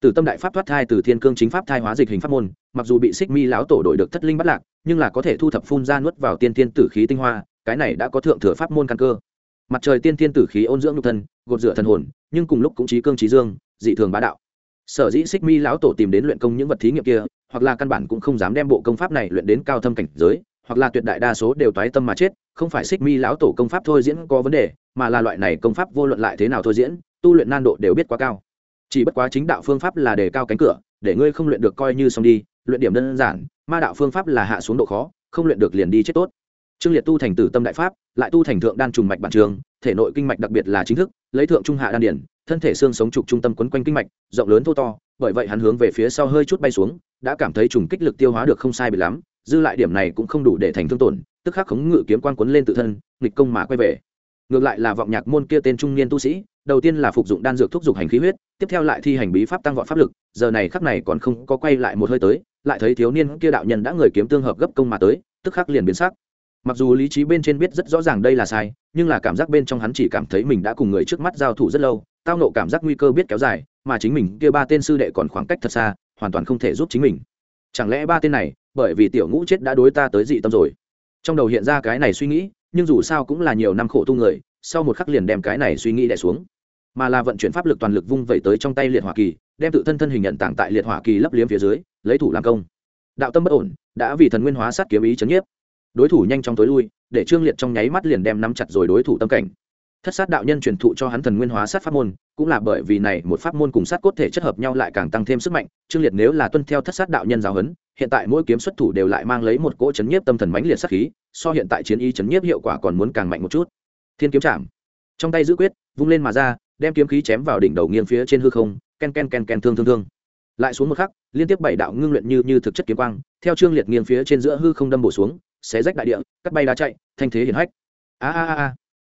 [SPEAKER 1] Từ tâm đại pháp thoát thai từ thiên cương chính pháp thai hóa dịch hình pháp môn, mặc dù bị xích mi lão tổ đổi được thất linh bắt lạc nhưng là có thể thu thập phun ra nuốt vào tiên tiên tử khí tinh hoa, cái này đã có thượng thừa pháp môn căn cơ. Mặt trời tiên tiên tử khí ôn dưỡng nhục thân, gột rửa thần hồn, nhưng cùng lúc cũng trí cương trí dương, dị thường bá đạo. Sở dĩ xích mi lão tổ tìm đến luyện công những vật thí nghiệm kia, hoặc là căn bản cũng không dám đem bộ công pháp này luyện đến cao thâm cảnh giới, hoặc là tuyệt đại đa số đều toái tâm mà chết, không phải xích mi lão tổ công pháp thôi diễn có vấn đề, mà là loại này công pháp vô luận lại thế nào thôi diễn, tu luyện nan độ đều biết quá cao. Chỉ bất quá chính đạo phương pháp là đề cao cánh cửa, để ngươi không luyện được coi như xong đi, luyện điểm đơn giản ma đạo phương pháp là hạ xuống độ khó, không luyện được liền đi chết tốt. Trương liệt tu thành tử tâm đại pháp, lại tu thành thượng đan trùng mạch bản trường, thể nội kinh mạch đặc biệt là chính thức, lấy thượng trung hạ đan điển, thân thể xương sống trục trung tâm quấn quanh kinh mạch, rộng lớn thô to, bởi vậy hắn hướng về phía sau hơi chút bay xuống, đã cảm thấy trùng kích lực tiêu hóa được không sai bị lắm, dư lại điểm này cũng không đủ để thành thương tổn, tức khắc khống ngự kiếm quan quấn lên tự thân, nghịch công mà quay về. Ngược lại là vọng nhạc môn kia tên trung niên tu sĩ, đầu tiên là phục dụng đan dược thúc giục hành khí huyết, tiếp theo lại thi hành bí pháp tăng vọt pháp lực, giờ này khắc này còn không có quay lại một hơi tới lại thấy thiếu niên kia đạo nhân đã người kiếm tương hợp gấp công mà tới, tức khắc liền biến sắc. Mặc dù lý trí bên trên biết rất rõ ràng đây là sai, nhưng là cảm giác bên trong hắn chỉ cảm thấy mình đã cùng người trước mắt giao thủ rất lâu, tao nộ cảm giác nguy cơ biết kéo dài, mà chính mình kia ba tên sư đệ còn khoảng cách thật xa, hoàn toàn không thể giúp chính mình. Chẳng lẽ ba tên này, bởi vì tiểu ngũ chết đã đối ta tới dị tâm rồi? Trong đầu hiện ra cái này suy nghĩ, nhưng dù sao cũng là nhiều năm khổ tu người, sau một khắc liền đem cái này suy nghĩ đẻ xuống. Mà là vận chuyển pháp lực toàn lực vung vẩy tới trong tay liệt hỏa kỳ đem tự thân thân hình nhận tảng tại liệt hỏa kỳ lấp liếm phía dưới, lấy thủ làm công. Đạo tâm bất ổn, đã vì thần nguyên hóa sát kiếm ý chấn nhiếp. Đối thủ nhanh chóng tối lui, để trương liệt trong nháy mắt liền đem nắm chặt rồi đối thủ tâm cảnh. Thất sát đạo nhân truyền thụ cho hắn thần nguyên hóa sát pháp môn, cũng là bởi vì này một pháp môn cùng sát cốt thể chất hợp nhau lại càng tăng thêm sức mạnh, trương liệt nếu là tuân theo thất sát đạo nhân giáo huấn, hiện tại mỗi kiếm xuất thủ đều lại mang lấy một cỗ chấn nhiếp tâm thần mãnh liệt sát khí, so hiện tại chiến ý chấn nhiếp hiệu quả còn muốn càng mạnh một chút. Thiên kiếm chạm. Trong tay giữ quyết, vung lên mà ra, đem kiếm khí chém vào đỉnh đầu nghiêng phía trên hư không ken ken ken ken thương thương thương. Lại xuống một khắc, liên tiếp bảy đạo ngưng luyện như như thực chất kiếm quang, theo trương liệt nghiêng phía trên giữa hư không đâm bổ xuống, xé rách đại địa, cắt bay đá chạy, thanh thế hiển hách. A a a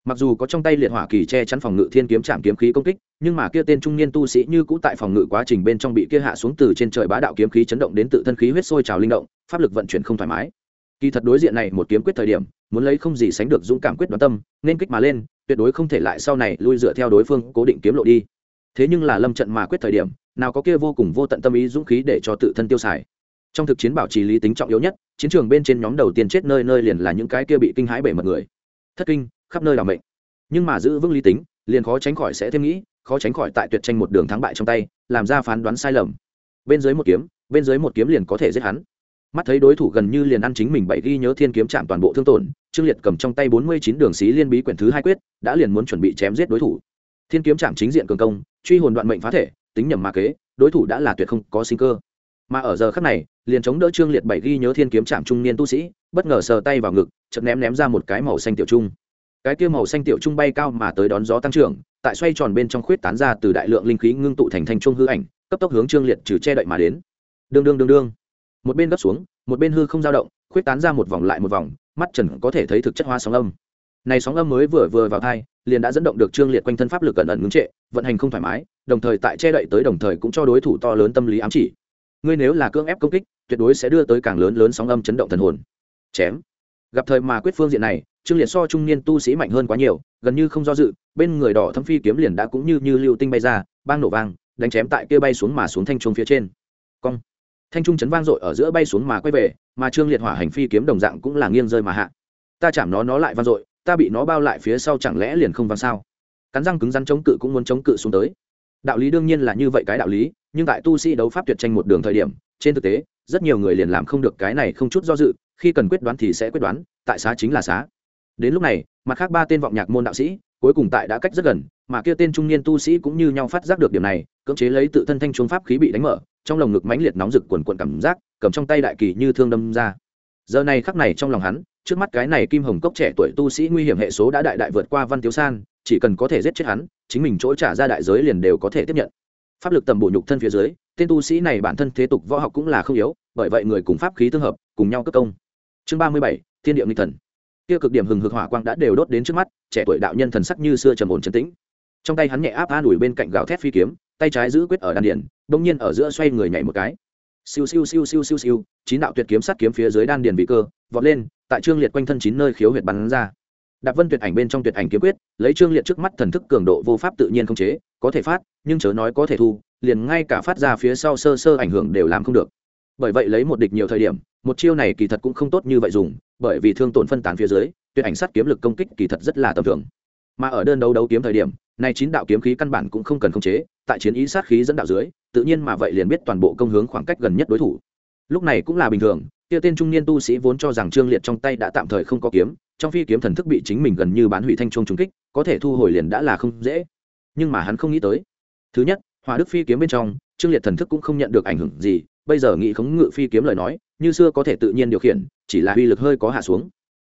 [SPEAKER 1] mặc dù có trong tay liệt hỏa kỳ che chắn phòng ngự thiên kiếm chạm kiếm khí công kích, nhưng mà kia tên trung niên tu sĩ như cũ tại phòng ngự quá trình bên trong bị kia hạ xuống từ trên trời bá đạo kiếm khí chấn động đến tự thân khí huyết sôi trào linh động, pháp lực vận chuyển không thoải mái. Kỳ thật đối diện này một kiếm quyết thời điểm, muốn lấy không gì sánh được dũng cảm quyết đoán tâm, nên kích mà lên, tuyệt đối không thể lại sau này lui dựa theo đối phương cố định kiếm lộ đi thế nhưng là lâm trận mà quyết thời điểm, nào có kia vô cùng vô tận tâm ý dũng khí để cho tự thân tiêu xài. Trong thực chiến bảo trì lý tính trọng yếu nhất, chiến trường bên trên nhóm đầu tiên chết nơi nơi liền là những cái kia bị kinh hãi bể mật người. Thất kinh, khắp nơi làm mệnh. Nhưng mà giữ vững lý tính, liền khó tránh khỏi sẽ thêm nghĩ, khó tránh khỏi tại tuyệt tranh một đường thắng bại trong tay, làm ra phán đoán sai lầm. Bên dưới một kiếm, bên dưới một kiếm liền có thể giết hắn. Mắt thấy đối thủ gần như liền ăn chính mình bảy ghi nhớ thiên kiếm chạm toàn bộ thương tổn, trương liệt cầm trong tay bốn mươi chín đường xí liên bí quyển thứ hai quyết, đã liền muốn chuẩn bị chém giết đối thủ thiên kiếm chạm chính diện cường công, truy hồn đoạn mệnh phá thể, tính nhầm mà kế, đối thủ đã là tuyệt không có sinh cơ. Mà ở giờ khắc này, liền chống đỡ trương liệt bảy ghi nhớ thiên kiếm trạm trung niên tu sĩ, bất ngờ sờ tay vào ngực, chợt ném ném ra một cái màu xanh tiểu trung. Cái kia màu xanh tiểu trung bay cao mà tới đón gió tăng trưởng, tại xoay tròn bên trong khuyết tán ra từ đại lượng linh khí ngưng tụ thành thanh trung hư ảnh, cấp tốc hướng trương liệt trừ che đậy mà đến. Đương đương đương đương. Một bên gấp xuống, một bên hư không dao động, khuyết tán ra một vòng lại một vòng, mắt trần có thể thấy thực chất hoa sóng âm. Này sóng âm mới vừa vừa vào thai liền đã dẫn động được trương liệt quanh thân pháp lực cẩn ẩn ngưng trệ, vận hành không thoải mái, đồng thời tại che đậy tới đồng thời cũng cho đối thủ to lớn tâm lý ám chỉ. Ngươi nếu là cưỡng ép công kích, tuyệt đối sẽ đưa tới càng lớn lớn sóng âm chấn động thần hồn. Chém. Gặp thời mà quyết phương diện này, trương liệt so trung niên tu sĩ mạnh hơn quá nhiều, gần như không do dự, bên người đỏ thâm phi kiếm liền đã cũng như như lưu tinh bay ra, bang nổ vang, đánh chém tại kia bay xuống mà xuống thanh trung phía trên. Cong. Thanh trung chấn vang dội ở giữa bay xuống mà quay về, mà trương liệt hỏa hành phi kiếm đồng dạng cũng là nghiêng rơi mà hạ. Ta chạm nó nó lại vang dội ta bị nó bao lại phía sau chẳng lẽ liền không vang sao? Cắn răng cứng rắn chống cự cũng muốn chống cự xuống tới. Đạo lý đương nhiên là như vậy cái đạo lý, nhưng tại tu sĩ đấu pháp tuyệt tranh một đường thời điểm, trên thực tế, rất nhiều người liền làm không được cái này không chút do dự, khi cần quyết đoán thì sẽ quyết đoán, tại xá chính là xá. Đến lúc này, mặt khác ba tên vọng nhạc môn đạo sĩ, cuối cùng tại đã cách rất gần, mà kia tên trung niên tu sĩ cũng như nhau phát giác được điểm này, cưỡng chế lấy tự thân thanh trung pháp khí bị đánh mở, trong lồng ngực mãnh liệt nóng rực quần quần cảm giác, cầm trong tay đại kỳ như thương đâm ra. Giờ này khắc này trong lòng hắn trước mắt cái này kim hồng cốc trẻ tuổi tu sĩ nguy hiểm hệ số đã đại đại vượt qua văn tiếu san, chỉ cần có thể giết chết hắn, chính mình chỗ trả ra đại giới liền đều có thể tiếp nhận. Pháp lực tầm bổ nhục thân phía dưới, tên tu sĩ này bản thân thế tục võ học cũng là không yếu, bởi vậy người cùng pháp khí tương hợp, cùng nhau cấp công. Chương ba mươi bảy, thiên địa nghịch thần. Kia cực điểm hừng hực hỏa quang đã đều đốt đến trước mắt, trẻ tuổi đạo nhân thần sắc như xưa trầm ổn trấn tĩnh. Trong tay hắn nhẹ áp an ủi bên cạnh gào thét phi kiếm, tay trái giữ quyết ở đan điền, bỗng nhiên ở giữa xoay người nhảy một cái. Siêu siêu siêu siêu siêu siêu, chín đạo tuyệt kiếm sát kiếm phía dưới đan điền vị cơ vọt lên, tại trương liệt quanh thân chín nơi khiếu huyệt bắn ra. Đạp vân tuyệt ảnh bên trong tuyệt ảnh kiếm quyết, lấy trương liệt trước mắt thần thức cường độ vô pháp tự nhiên không chế, có thể phát, nhưng chớ nói có thể thu, liền ngay cả phát ra phía sau sơ sơ ảnh hưởng đều làm không được. Bởi vậy lấy một địch nhiều thời điểm, một chiêu này kỳ thật cũng không tốt như vậy dùng, bởi vì thương tổn phân tán phía dưới, tuyệt ảnh sát kiếm lực công kích kỳ thật rất là tầm thường. Mà ở đơn đấu đấu kiếm thời điểm, này chín đạo kiếm khí căn bản cũng không cần khống chế, tại chiến ý sát khí dẫn đạo dưới, tự nhiên mà vậy liền biết toàn bộ công hướng khoảng cách gần nhất đối thủ lúc này cũng là bình thường, kia tên trung niên tu sĩ vốn cho rằng trương liệt trong tay đã tạm thời không có kiếm, trong phi kiếm thần thức bị chính mình gần như bán hủy thanh trung trúng kích, có thể thu hồi liền đã là không dễ. Nhưng mà hắn không nghĩ tới. Thứ nhất hòa đức phi kiếm bên trong, trương liệt thần thức cũng không nhận được ảnh hưởng gì, bây giờ nghĩ khống ngự phi kiếm lời nói, như xưa có thể tự nhiên điều khiển, chỉ là uy lực hơi có hạ xuống.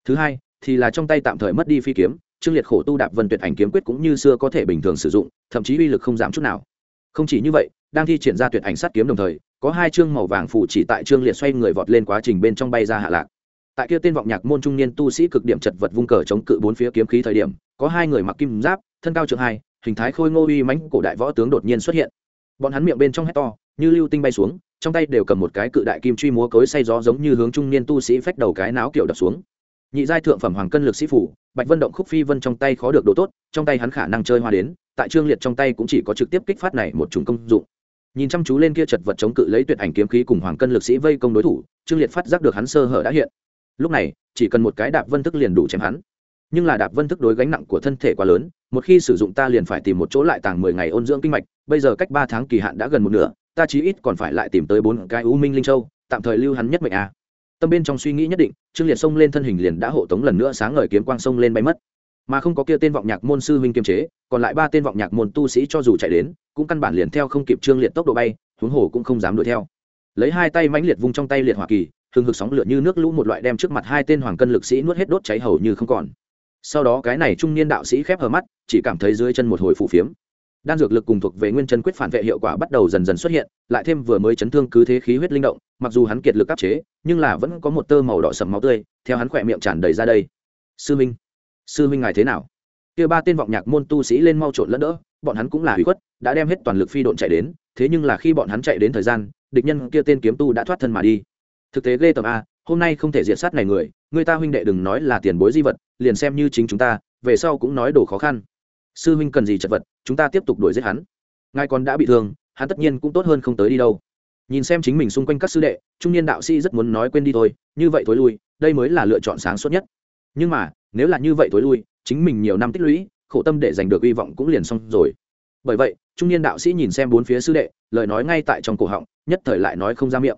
[SPEAKER 1] Thứ hai, thì là trong tay tạm thời mất đi phi kiếm, trương liệt khổ tu đạp vân tuyệt ảnh kiếm quyết cũng như xưa có thể bình thường sử dụng, thậm chí uy lực không giảm chút nào. Không chỉ như vậy, đang thi triển ra tuyệt ảnh sát kiếm đồng thời có hai chương màu vàng phủ chỉ tại trương liệt xoay người vọt lên quá trình bên trong bay ra hạ lạc. Tại kia tên vọng nhạc môn trung niên tu sĩ cực điểm chật vật vung cờ chống cự bốn phía kiếm khí thời điểm, có hai người mặc kim giáp, thân cao trượng hai, hình thái khôi ngô uy mãnh cổ đại võ tướng đột nhiên xuất hiện. Bọn hắn miệng bên trong hét to, như lưu tinh bay xuống, trong tay đều cầm một cái cự đại kim truy múa cối say gió giống như hướng trung niên tu sĩ phách đầu cái náo kiểu đập xuống. Nhị giai thượng phẩm hoàng cân lực sĩ phủ, bạch vân động khúc phi vân trong tay khó được đồ tốt, trong tay hắn khả năng chơi hoa đến, tại trương liệt trong tay cũng chỉ có trực tiếp kích phát này một chủng công dụng nhìn chăm chú lên kia chật vật chống cự lấy tuyệt ảnh kiếm khí cùng hoàng cân lực sĩ vây công đối thủ, trương liệt phát giác được hắn sơ hở đã hiện. Lúc này, chỉ cần một cái đạp vân thức liền đủ chém hắn. Nhưng là đạp vân thức đối gánh nặng của thân thể quá lớn, một khi sử dụng ta liền phải tìm một chỗ lại tàng mười ngày ôn dưỡng kinh mạch, bây giờ cách ba tháng kỳ hạn đã gần một nửa, ta chí ít còn phải lại tìm tới bốn cái u minh linh châu, tạm thời lưu hắn nhất mệnh a. Tâm bên trong suy nghĩ nhất định, trương liệt xông lên thân hình liền đã hộ tống lần nữa sáng ngời kiếm quang sông lên bay mất mà không có kia tên vọng nhạc môn sư huynh kiềm chế, còn lại ba tên vọng nhạc môn tu sĩ cho dù chạy đến, cũng căn bản liền theo không kịp trương liệt tốc độ bay, huống hồ cũng không dám đuổi theo. Lấy hai tay mãnh liệt vung trong tay liệt hỏa kỳ, hừng hực sóng lửa như nước lũ một loại đem trước mặt hai tên hoàng cân lực sĩ nuốt hết đốt cháy hầu như không còn. Sau đó cái này trung niên đạo sĩ khép hờ mắt, chỉ cảm thấy dưới chân một hồi phủ phiếm. Đan dược lực cùng thuộc về nguyên chân quyết phản vệ hiệu quả bắt đầu dần dần xuất hiện, lại thêm vừa mới chấn thương cứ thế khí huyết linh động, mặc dù hắn kiệt lực áp chế, nhưng là vẫn có một tơ màu đỏ sầm máu tươi, theo hắn khỏe miệng tràn đầy ra đây. Sư minh sư huynh ngài thế nào? Kia ba tên vọng nhạc môn tu sĩ lên mau trộn lẫn đỡ, bọn hắn cũng là hủy khuất, đã đem hết toàn lực phi độn chạy đến, thế nhưng là khi bọn hắn chạy đến thời gian, địch nhân kia tên kiếm tu đã thoát thân mà đi. Thực tế ghê tầm a, hôm nay không thể diệt sát này người người ta huynh đệ đừng nói là tiền bối di vật, liền xem như chính chúng ta, về sau cũng nói đồ khó khăn. Sư huynh cần gì chật vật, chúng ta tiếp tục đuổi giết hắn. Ngài còn đã bị thương, hắn tất nhiên cũng tốt hơn không tới đi đâu. Nhìn xem chính mình xung quanh các sư đệ, trung niên đạo sĩ rất muốn nói quên đi thôi, như vậy thối lui, đây mới là lựa chọn sáng suốt nhất. Nhưng mà nếu là như vậy thối lui, chính mình nhiều năm tích lũy, khổ tâm để giành được hy vọng cũng liền xong rồi. Bởi vậy, trung niên đạo sĩ nhìn xem bốn phía sư đệ, lời nói ngay tại trong cổ họng, nhất thời lại nói không ra miệng.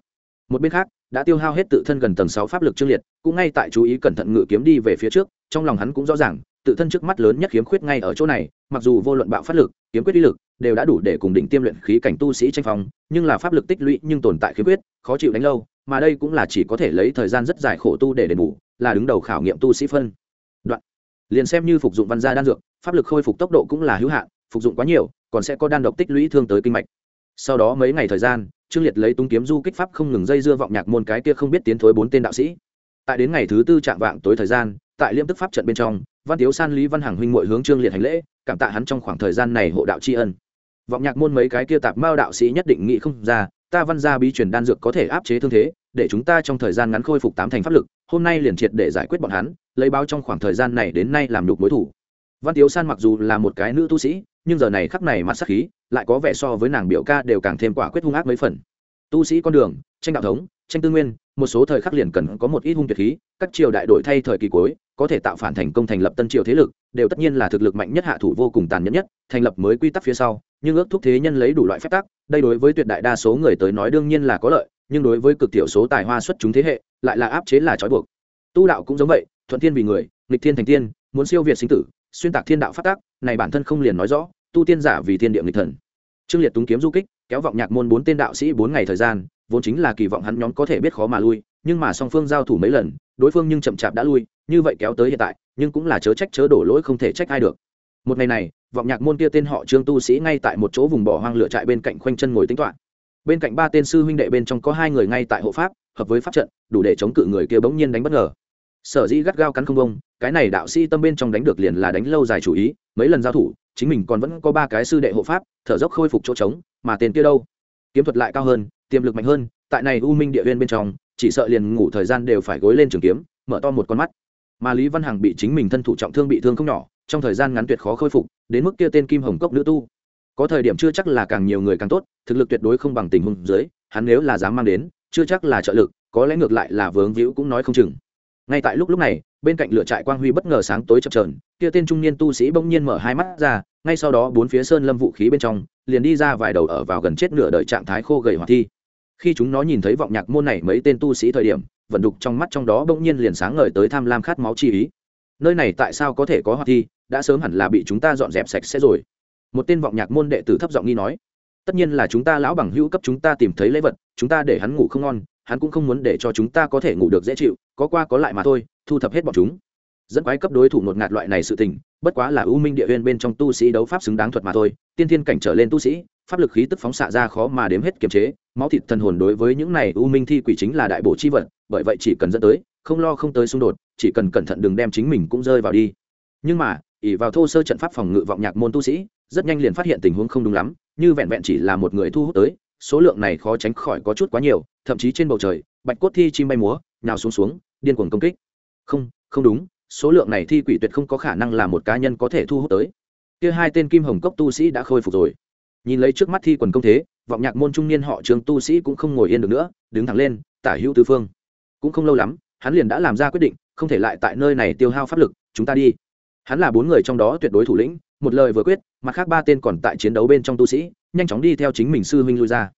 [SPEAKER 1] Một bên khác, đã tiêu hao hết tự thân gần tầng sáu pháp lực trương liệt, cũng ngay tại chú ý cẩn thận ngự kiếm đi về phía trước, trong lòng hắn cũng rõ ràng, tự thân trước mắt lớn nhất khiếm khuyết ngay ở chỗ này, mặc dù vô luận bạo phát lực, kiếm quyết uy lực, đều đã đủ để cùng đỉnh tiêm luyện khí cảnh tu sĩ tranh phong, nhưng là pháp lực tích lũy nhưng tồn tại khiếm khuyết, khó chịu đánh lâu, mà đây cũng là chỉ có thể lấy thời gian rất dài khổ tu để đền bù, là đứng đầu khảo nghiệm tu sĩ phân liền xem như phục dụng văn gia đan dược, pháp lực khôi phục tốc độ cũng là hữu hạn, phục dụng quá nhiều, còn sẽ có đan độc tích lũy thương tới kinh mạch. Sau đó mấy ngày thời gian, trương liệt lấy tung kiếm du kích pháp không ngừng dây dưa vọng nhạc môn cái kia không biết tiến thối bốn tên đạo sĩ. Tại đến ngày thứ tư trạng vạng tối thời gian, tại liêm tức pháp trận bên trong, văn tiếu san, lý văn hằng huynh mội hướng trương liệt hành lễ, cảm tạ hắn trong khoảng thời gian này hộ đạo tri ân. Vọng nhạc môn mấy cái kia tạp mao đạo sĩ nhất định nghĩ không ra, ta văn gia bí truyền đan dược có thể áp chế thương thế để chúng ta trong thời gian ngắn khôi phục tám thành pháp lực, hôm nay liền triệt để giải quyết bọn hắn, lấy báo trong khoảng thời gian này đến nay làm đục mối thủ. Văn tiếu san mặc dù là một cái nữ tu sĩ, nhưng giờ này khắc này mặt sắc khí lại có vẻ so với nàng biểu ca đều càng thêm quả quyết hung ác mấy phần. Tu sĩ con đường, tranh đạo thống, tranh tư nguyên, một số thời khắc liền cần có một ít hung tuyệt khí, các triều đại đổi thay thời kỳ cuối, có thể tạo phản thành công thành lập tân triều thế lực, đều tất nhiên là thực lực mạnh nhất hạ thủ vô cùng tàn nhẫn nhất, thành lập mới quy tắc phía sau, nhưng ước thúc thế nhân lấy đủ loại phép tắc, đây đối với tuyệt đại đa số người tới nói đương nhiên là có lợi nhưng đối với cực thiểu số tài hoa xuất chúng thế hệ, lại là áp chế là trói buộc. Tu đạo cũng giống vậy, thuận thiên vì người, nghịch thiên thành tiên, muốn siêu việt sinh tử, xuyên tạc thiên đạo phát tác, này bản thân không liền nói rõ, tu tiên giả vì thiên địa nghịch thần. Trương liệt túng kiếm du kích, kéo vọng nhạc môn bốn tên đạo sĩ bốn ngày thời gian, vốn chính là kỳ vọng hắn nhóm có thể biết khó mà lui, nhưng mà song phương giao thủ mấy lần, đối phương nhưng chậm chạp đã lui, như vậy kéo tới hiện tại, nhưng cũng là chớ trách chớ đổ lỗi không thể trách ai được. Một ngày này, vọng nhạc môn kia tên họ trương tu sĩ ngay tại một chỗ vùng bỏ hoang lửa trại bên cạnh khoanh chân ngồi tính toán bên cạnh ba tên sư huynh đệ bên trong có hai người ngay tại hộ pháp, hợp với pháp trận, đủ để chống cự người kia bỗng nhiên đánh bất ngờ. Sở dĩ gắt gao cắn không bông cái này đạo sĩ tâm bên trong đánh được liền là đánh lâu dài chủ ý, mấy lần giao thủ, chính mình còn vẫn có ba cái sư đệ hộ pháp, thở dốc khôi phục chỗ trống, mà tên kia đâu? Kiếm thuật lại cao hơn, tiềm lực mạnh hơn, tại này u minh địa viên bên trong, chỉ sợ liền ngủ thời gian đều phải gối lên trường kiếm, mở to một con mắt. Mà lý văn hằng bị chính mình thân thủ trọng thương bị thương không nhỏ, trong thời gian ngắn tuyệt khó khôi phục, đến mức kia tên kim hồng cốc nữ tu có thời điểm chưa chắc là càng nhiều người càng tốt, thực lực tuyệt đối không bằng tình huống dưới, hắn nếu là dám mang đến, chưa chắc là trợ lực, có lẽ ngược lại là vướng víu cũng nói không chừng. Ngay tại lúc lúc này, bên cạnh lửa trại quang huy bất ngờ sáng tối chập trờn kia tên trung niên tu sĩ bỗng nhiên mở hai mắt ra, ngay sau đó bốn phía sơn lâm vũ khí bên trong, liền đi ra vài đầu ở vào gần chết nửa đời trạng thái khô gầy hoạt thi. Khi chúng nó nhìn thấy vọng nhạc môn này mấy tên tu sĩ thời điểm vận đục trong mắt trong đó bỗng nhiên liền sáng ngời tới tham lam khát máu chi ý. Nơi này tại sao có thể có hoạt thi, đã sớm hẳn là bị chúng ta dọn dẹp sạch sẽ rồi một tên vọng nhạc môn đệ tử thấp giọng nghi nói, tất nhiên là chúng ta lão bằng hữu cấp chúng ta tìm thấy lễ vật, chúng ta để hắn ngủ không ngon, hắn cũng không muốn để cho chúng ta có thể ngủ được dễ chịu, có qua có lại mà thôi, thu thập hết bọn chúng. Dẫn quái cấp đối thủ một ngạt loại này sự tình, bất quá là ưu minh địa huyên bên trong tu sĩ đấu pháp xứng đáng thuật mà thôi, tiên thiên cảnh trở lên tu sĩ, pháp lực khí tức phóng xạ ra khó mà đếm hết kiềm chế, máu thịt thần hồn đối với những này ưu minh thi quỷ chính là đại bổ chi vật, bởi vậy chỉ cần dẫn tới, không lo không tới xung đột, chỉ cần cẩn thận đừng đem chính mình cũng rơi vào đi. Nhưng mà ỉ vào thô sơ trận pháp phòng ngự vọng nhạc môn tu sĩ, rất nhanh liền phát hiện tình huống không đúng lắm, như vẹn vẹn chỉ là một người thu hút tới, số lượng này khó tránh khỏi có chút quá nhiều, thậm chí trên bầu trời, bạch cốt thi chim bay múa, nhào xuống xuống, điên cuồng công kích. Không không đúng, số lượng này thi quỷ tuyệt không có khả năng là một cá nhân có thể thu hút tới. Kia hai tên kim hồng cốc tu sĩ đã khôi phục rồi. Nhìn lấy trước mắt thi quần công thế, vọng nhạc môn trung niên họ trường tu sĩ cũng không ngồi yên được nữa, đứng thẳng lên, tả hữu tư phương. Cũng không lâu lắm, hắn liền đã làm ra quyết định, không thể lại tại nơi này tiêu hao pháp lực, chúng ta đi hắn là bốn người trong đó tuyệt đối thủ lĩnh, một lời vừa quyết, mặt khác ba tên còn tại chiến đấu bên trong tu sĩ, nhanh chóng đi theo chính mình sư huynh lui ra.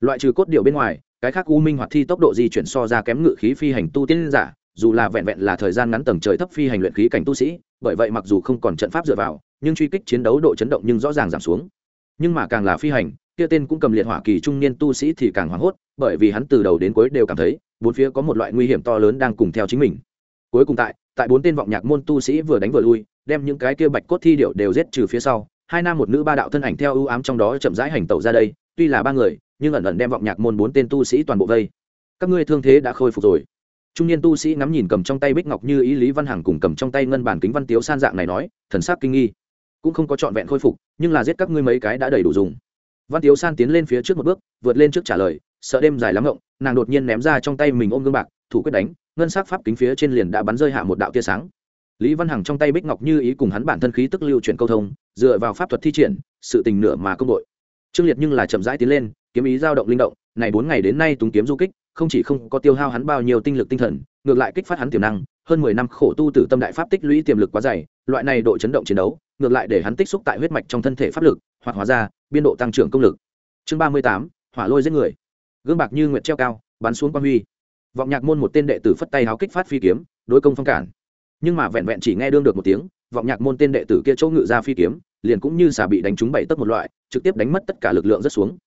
[SPEAKER 1] Loại trừ cốt điệu bên ngoài, cái khác u minh hoạt thi tốc độ di chuyển so ra kém ngự khí phi hành tu tiên giả, dù là vẹn vẹn là thời gian ngắn tầng trời thấp phi hành luyện khí cảnh tu sĩ, bởi vậy mặc dù không còn trận pháp dựa vào, nhưng truy kích chiến đấu độ chấn động nhưng rõ ràng giảm xuống. Nhưng mà càng là phi hành, kia tên cũng cầm liệt hỏa kỳ trung niên tu sĩ thì càng hoảng hốt, bởi vì hắn từ đầu đến cuối đều cảm thấy, bốn phía có một loại nguy hiểm to lớn đang cùng theo chính mình. Cuối cùng tại tại bốn tên vọng nhạc môn tu sĩ vừa đánh vừa lui, đem những cái kia bạch cốt thi điệu đều giết trừ phía sau. Hai nam một nữ ba đạo thân ảnh theo ưu ám trong đó chậm rãi hành tẩu ra đây, tuy là ba người, nhưng ẩn ẩn đem vọng nhạc môn bốn tên tu sĩ toàn bộ vây. Các ngươi thương thế đã khôi phục rồi. Trung niên tu sĩ ngắm nhìn cầm trong tay bích ngọc như ý lý văn hằng cùng cầm trong tay ngân bản kính văn tiếu san dạng này nói, thần sắc kinh nghi. Cũng không có trọn vẹn khôi phục, nhưng là giết các ngươi mấy cái đã đầy đủ dùng. Văn tiếu san tiến lên phía trước một bước, vượt lên trước trả lời, sợ đêm dài lắm ngộng, nàng đột nhiên ném ra trong tay mình ôm gương bạc, thủ quyết đánh ngân sắc pháp kính phía trên liền đã bắn rơi hạ một đạo tia sáng. Lý văn hằng trong tay bích ngọc như ý cùng hắn bản thân khí tức lưu chuyển câu thông, dựa vào pháp thuật thi triển, sự tình nửa mà công đội. Trương liệt nhưng là chậm rãi tiến lên, kiếm ý dao động linh động, này bốn ngày đến nay túng kiếm du kích, không chỉ không có tiêu hao hắn bao nhiêu tinh lực tinh thần, ngược lại kích phát hắn tiềm năng, hơn mười năm khổ tu tử tâm đại pháp tích lũy tiềm lực quá dày, loại này độ chấn động chiến đấu, ngược lại để hắn tích xúc tại huyết mạch trong thân thể pháp lực hoặc hóa ra, biên độ tăng trưởng công lực. Chương ba mươi tám, hỏa lôi giết người. Gương bạc như nguyệt treo cao, bắn xuống quan huy vọng nhạc môn một tên đệ tử phất tay háo kích phát phi kiếm, đối công phong cản. Nhưng mà vẹn vẹn chỉ nghe đương được một tiếng, vọng nhạc môn tên đệ tử kia chỗ ngự ra phi kiếm, liền cũng như xà bị đánh trúng bảy tấc một loại, trực tiếp đánh mất tất cả lực lượng rất xuống.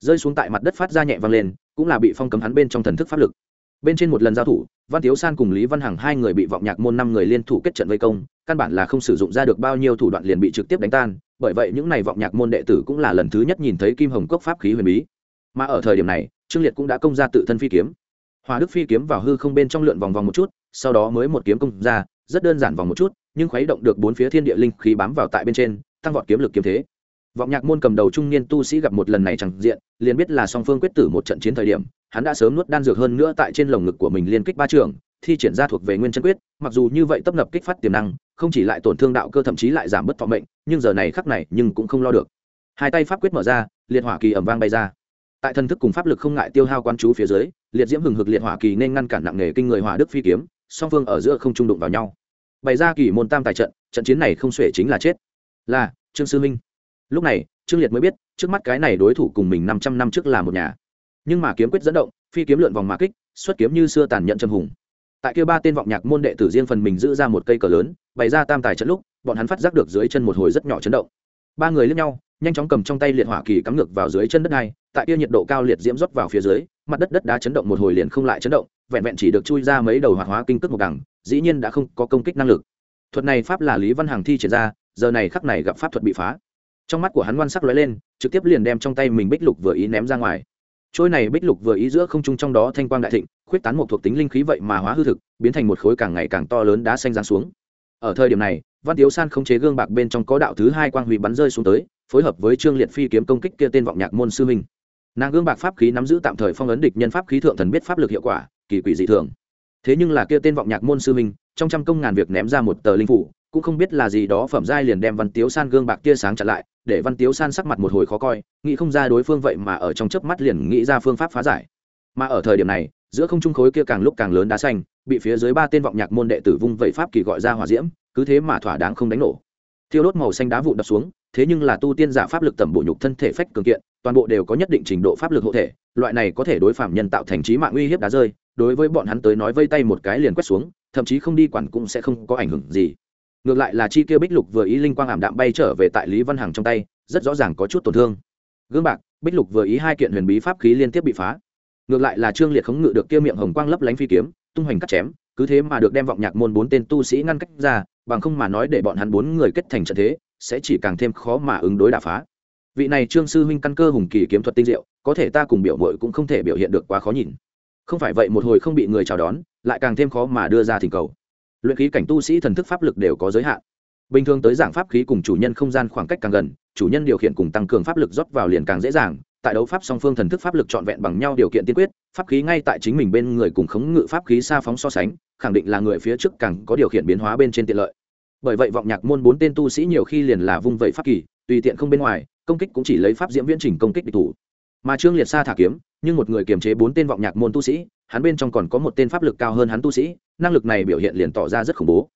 [SPEAKER 1] Rơi xuống tại mặt đất phát ra nhẹ vang lên, cũng là bị phong cấm hắn bên trong thần thức pháp lực. Bên trên một lần giao thủ, văn tiếu san cùng lý văn hằng hai người bị vọng nhạc môn năm người liên thủ kết trận vây công, căn bản là không sử dụng ra được bao nhiêu thủ đoạn liền bị trực tiếp đánh tan, bởi vậy những này vọng nhạc môn đệ tử cũng là lần thứ nhất nhìn thấy kim hồng cốc pháp khí huyền bí. Mà ở thời điểm này, trương liệt cũng đã công ra tự thân phi kiếm hòa đức phi kiếm vào hư không bên trong lượn vòng vòng một chút, sau đó mới một kiếm công ra, rất đơn giản vòng một chút, nhưng khuấy động được bốn phía thiên địa linh khí bám vào tại bên trên, tăng vọt kiếm lực kiếm thế. Vọng nhạc môn cầm đầu trung niên tu sĩ gặp một lần này chẳng diện, liền biết là song phương quyết tử một trận chiến thời điểm, hắn đã sớm nuốt đan dược hơn nữa tại trên lồng ngực của mình liên kích ba trường, thi triển ra thuộc về nguyên chân quyết, mặc dù như vậy tấp nập kích phát tiềm năng, không chỉ lại tổn thương đạo cơ thậm chí lại giảm bớt thọ mệnh, nhưng giờ này khắc này nhưng cũng không lo được. Hai tay pháp quyết mở ra, liệt hỏa kỳ ẩm vang bay ra tại thần thức cùng pháp lực không ngại tiêu hao quan chú phía dưới, liệt diễm hừng hực liệt hỏa kỳ nên ngăn cản nặng nề kinh người hỏa đức phi kiếm, song phương ở giữa không trung đụng vào nhau. Bày ra kỳ môn tam tài trận trận chiến này không xuể chính là chết. Là, trương sư minh. Lúc này, trương liệt mới biết, trước mắt cái này đối thủ cùng mình năm trăm năm trước là một nhà. Nhưng mà kiếm quyết dẫn động, phi kiếm lượn vòng mà kích, xuất kiếm như xưa tàn nhận châm hùng. Tại kia ba tên vọng nhạc môn đệ tử riêng phần mình giữ ra một cây cờ lớn, bày ra tam tài trận lúc, bọn hắn phát giác được dưới chân một hồi rất nhỏ chấn động. Ba người lướt nhau, nhanh chóng cầm trong tay liệt hỏa kỳ cắm ngược vào dưới chân đất này tại kia nhiệt độ cao liệt diễm rót vào phía dưới, mặt đất đất đá chấn động một hồi liền không lại chấn động, vẹn vẹn chỉ được chui ra mấy đầu hoạt hóa kinh tức một đằng, dĩ nhiên đã không có công kích năng lực. Thuật này pháp là lý văn hằng thi triển ra, giờ này khắc này gặp pháp thuật bị phá. Trong mắt của hắn ngoan sắc lóe lên, trực tiếp liền đem trong tay mình bích lục vừa ý ném ra ngoài. Trôi này bích lục vừa ý giữa không trung trong đó thanh quang đại thịnh, khuyết tán một thuộc tính linh khí vậy mà hóa hư thực, biến thành một khối càng ngày càng to lớn đá xanh giáng xuống. Ở thời điểm này, văn tiếu san không chế gương bạc bên trong có đạo thứ hai quang huy bắn rơi xuống tới, phối hợp với trương liệt phi kiếm công kích kia tên vọng nhạc môn sư minh nàng gương bạc pháp khí nắm giữ tạm thời phong ấn địch nhân pháp khí thượng thần biết pháp lực hiệu quả, kỳ quỷ dị thường. Thế nhưng là kia tên vọng nhạc môn sư minh trong trăm công ngàn việc ném ra một tờ linh phủ, cũng không biết là gì đó phẩm giai liền đem văn tiếu san gương bạc tia sáng chặn lại, để văn tiếu san sắc mặt một hồi khó coi, nghĩ không ra đối phương vậy mà ở trong chớp mắt liền nghĩ ra phương pháp phá giải. Mà ở thời điểm này, giữa không trung khối kia càng lúc càng lớn đá xanh, bị phía dưới ba tên vọng nhạc môn đệ tử vung vẩy pháp kỳ gọi ra hỏa diễm, cứ thế mà thỏa đáng không đánh nổ. Thiêu đốt màu xanh đá vụn đập xuống, thế nhưng là tu tiên giả pháp lực tẩm bổ nhục thân thể phách cường kiện toàn bộ đều có nhất định trình độ pháp lực hộ thể, loại này có thể đối phạm nhân tạo thành trí mạng uy hiếp đá rơi, đối với bọn hắn tới nói vây tay một cái liền quét xuống, thậm chí không đi quản cũng sẽ không có ảnh hưởng gì. Ngược lại là chi kia bích lục vừa ý linh quang ảm đạm bay trở về tại lý văn hằng trong tay, rất rõ ràng có chút tổn thương. Gương bạc, bích lục vừa ý hai kiện huyền bí pháp khí liên tiếp bị phá. Ngược lại là trương liệt khống ngự được kia miệng hồng quang lấp lánh phi kiếm, tung hoành cắt chém, cứ thế mà được đem vọng nhạc môn bốn tên tu sĩ ngăn cách ra, bằng không mà nói để bọn hắn bốn người kết thành trận thế, sẽ chỉ càng thêm khó mà ứng đối đả phá vị này trương sư huynh căn cơ hùng kỳ kiếm thuật tinh diệu, có thể ta cùng biểu mội cũng không thể biểu hiện được quá khó nhìn. Không phải vậy một hồi không bị người chào đón, lại càng thêm khó mà đưa ra thỉnh cầu. Luyện khí cảnh tu sĩ thần thức pháp lực đều có giới hạn. Bình thường tới giảng pháp khí cùng chủ nhân không gian khoảng cách càng gần, chủ nhân điều khiển cùng tăng cường pháp lực rót vào liền càng dễ dàng. Tại đấu pháp song phương thần thức pháp lực trọn vẹn bằng nhau điều kiện tiên quyết, pháp khí ngay tại chính mình bên người cùng khống ngự pháp khí xa phóng so sánh, khẳng định là người phía trước càng có điều khiển biến hóa bên trên tiện lợi. Bởi vậy vọng nhạc môn bốn tên tu sĩ nhiều khi liền là vung vẩy pháp kỳ, tùy tiện không bên ngoài công kích cũng chỉ lấy pháp diễm viễn trình công kích địch thủ. Mà trương liệt xa thả kiếm, nhưng một người kiềm chế bốn tên vọng nhạc môn tu sĩ, hắn bên trong còn có một tên pháp lực cao hơn hắn tu sĩ, năng lực này biểu hiện liền tỏ ra rất khủng bố.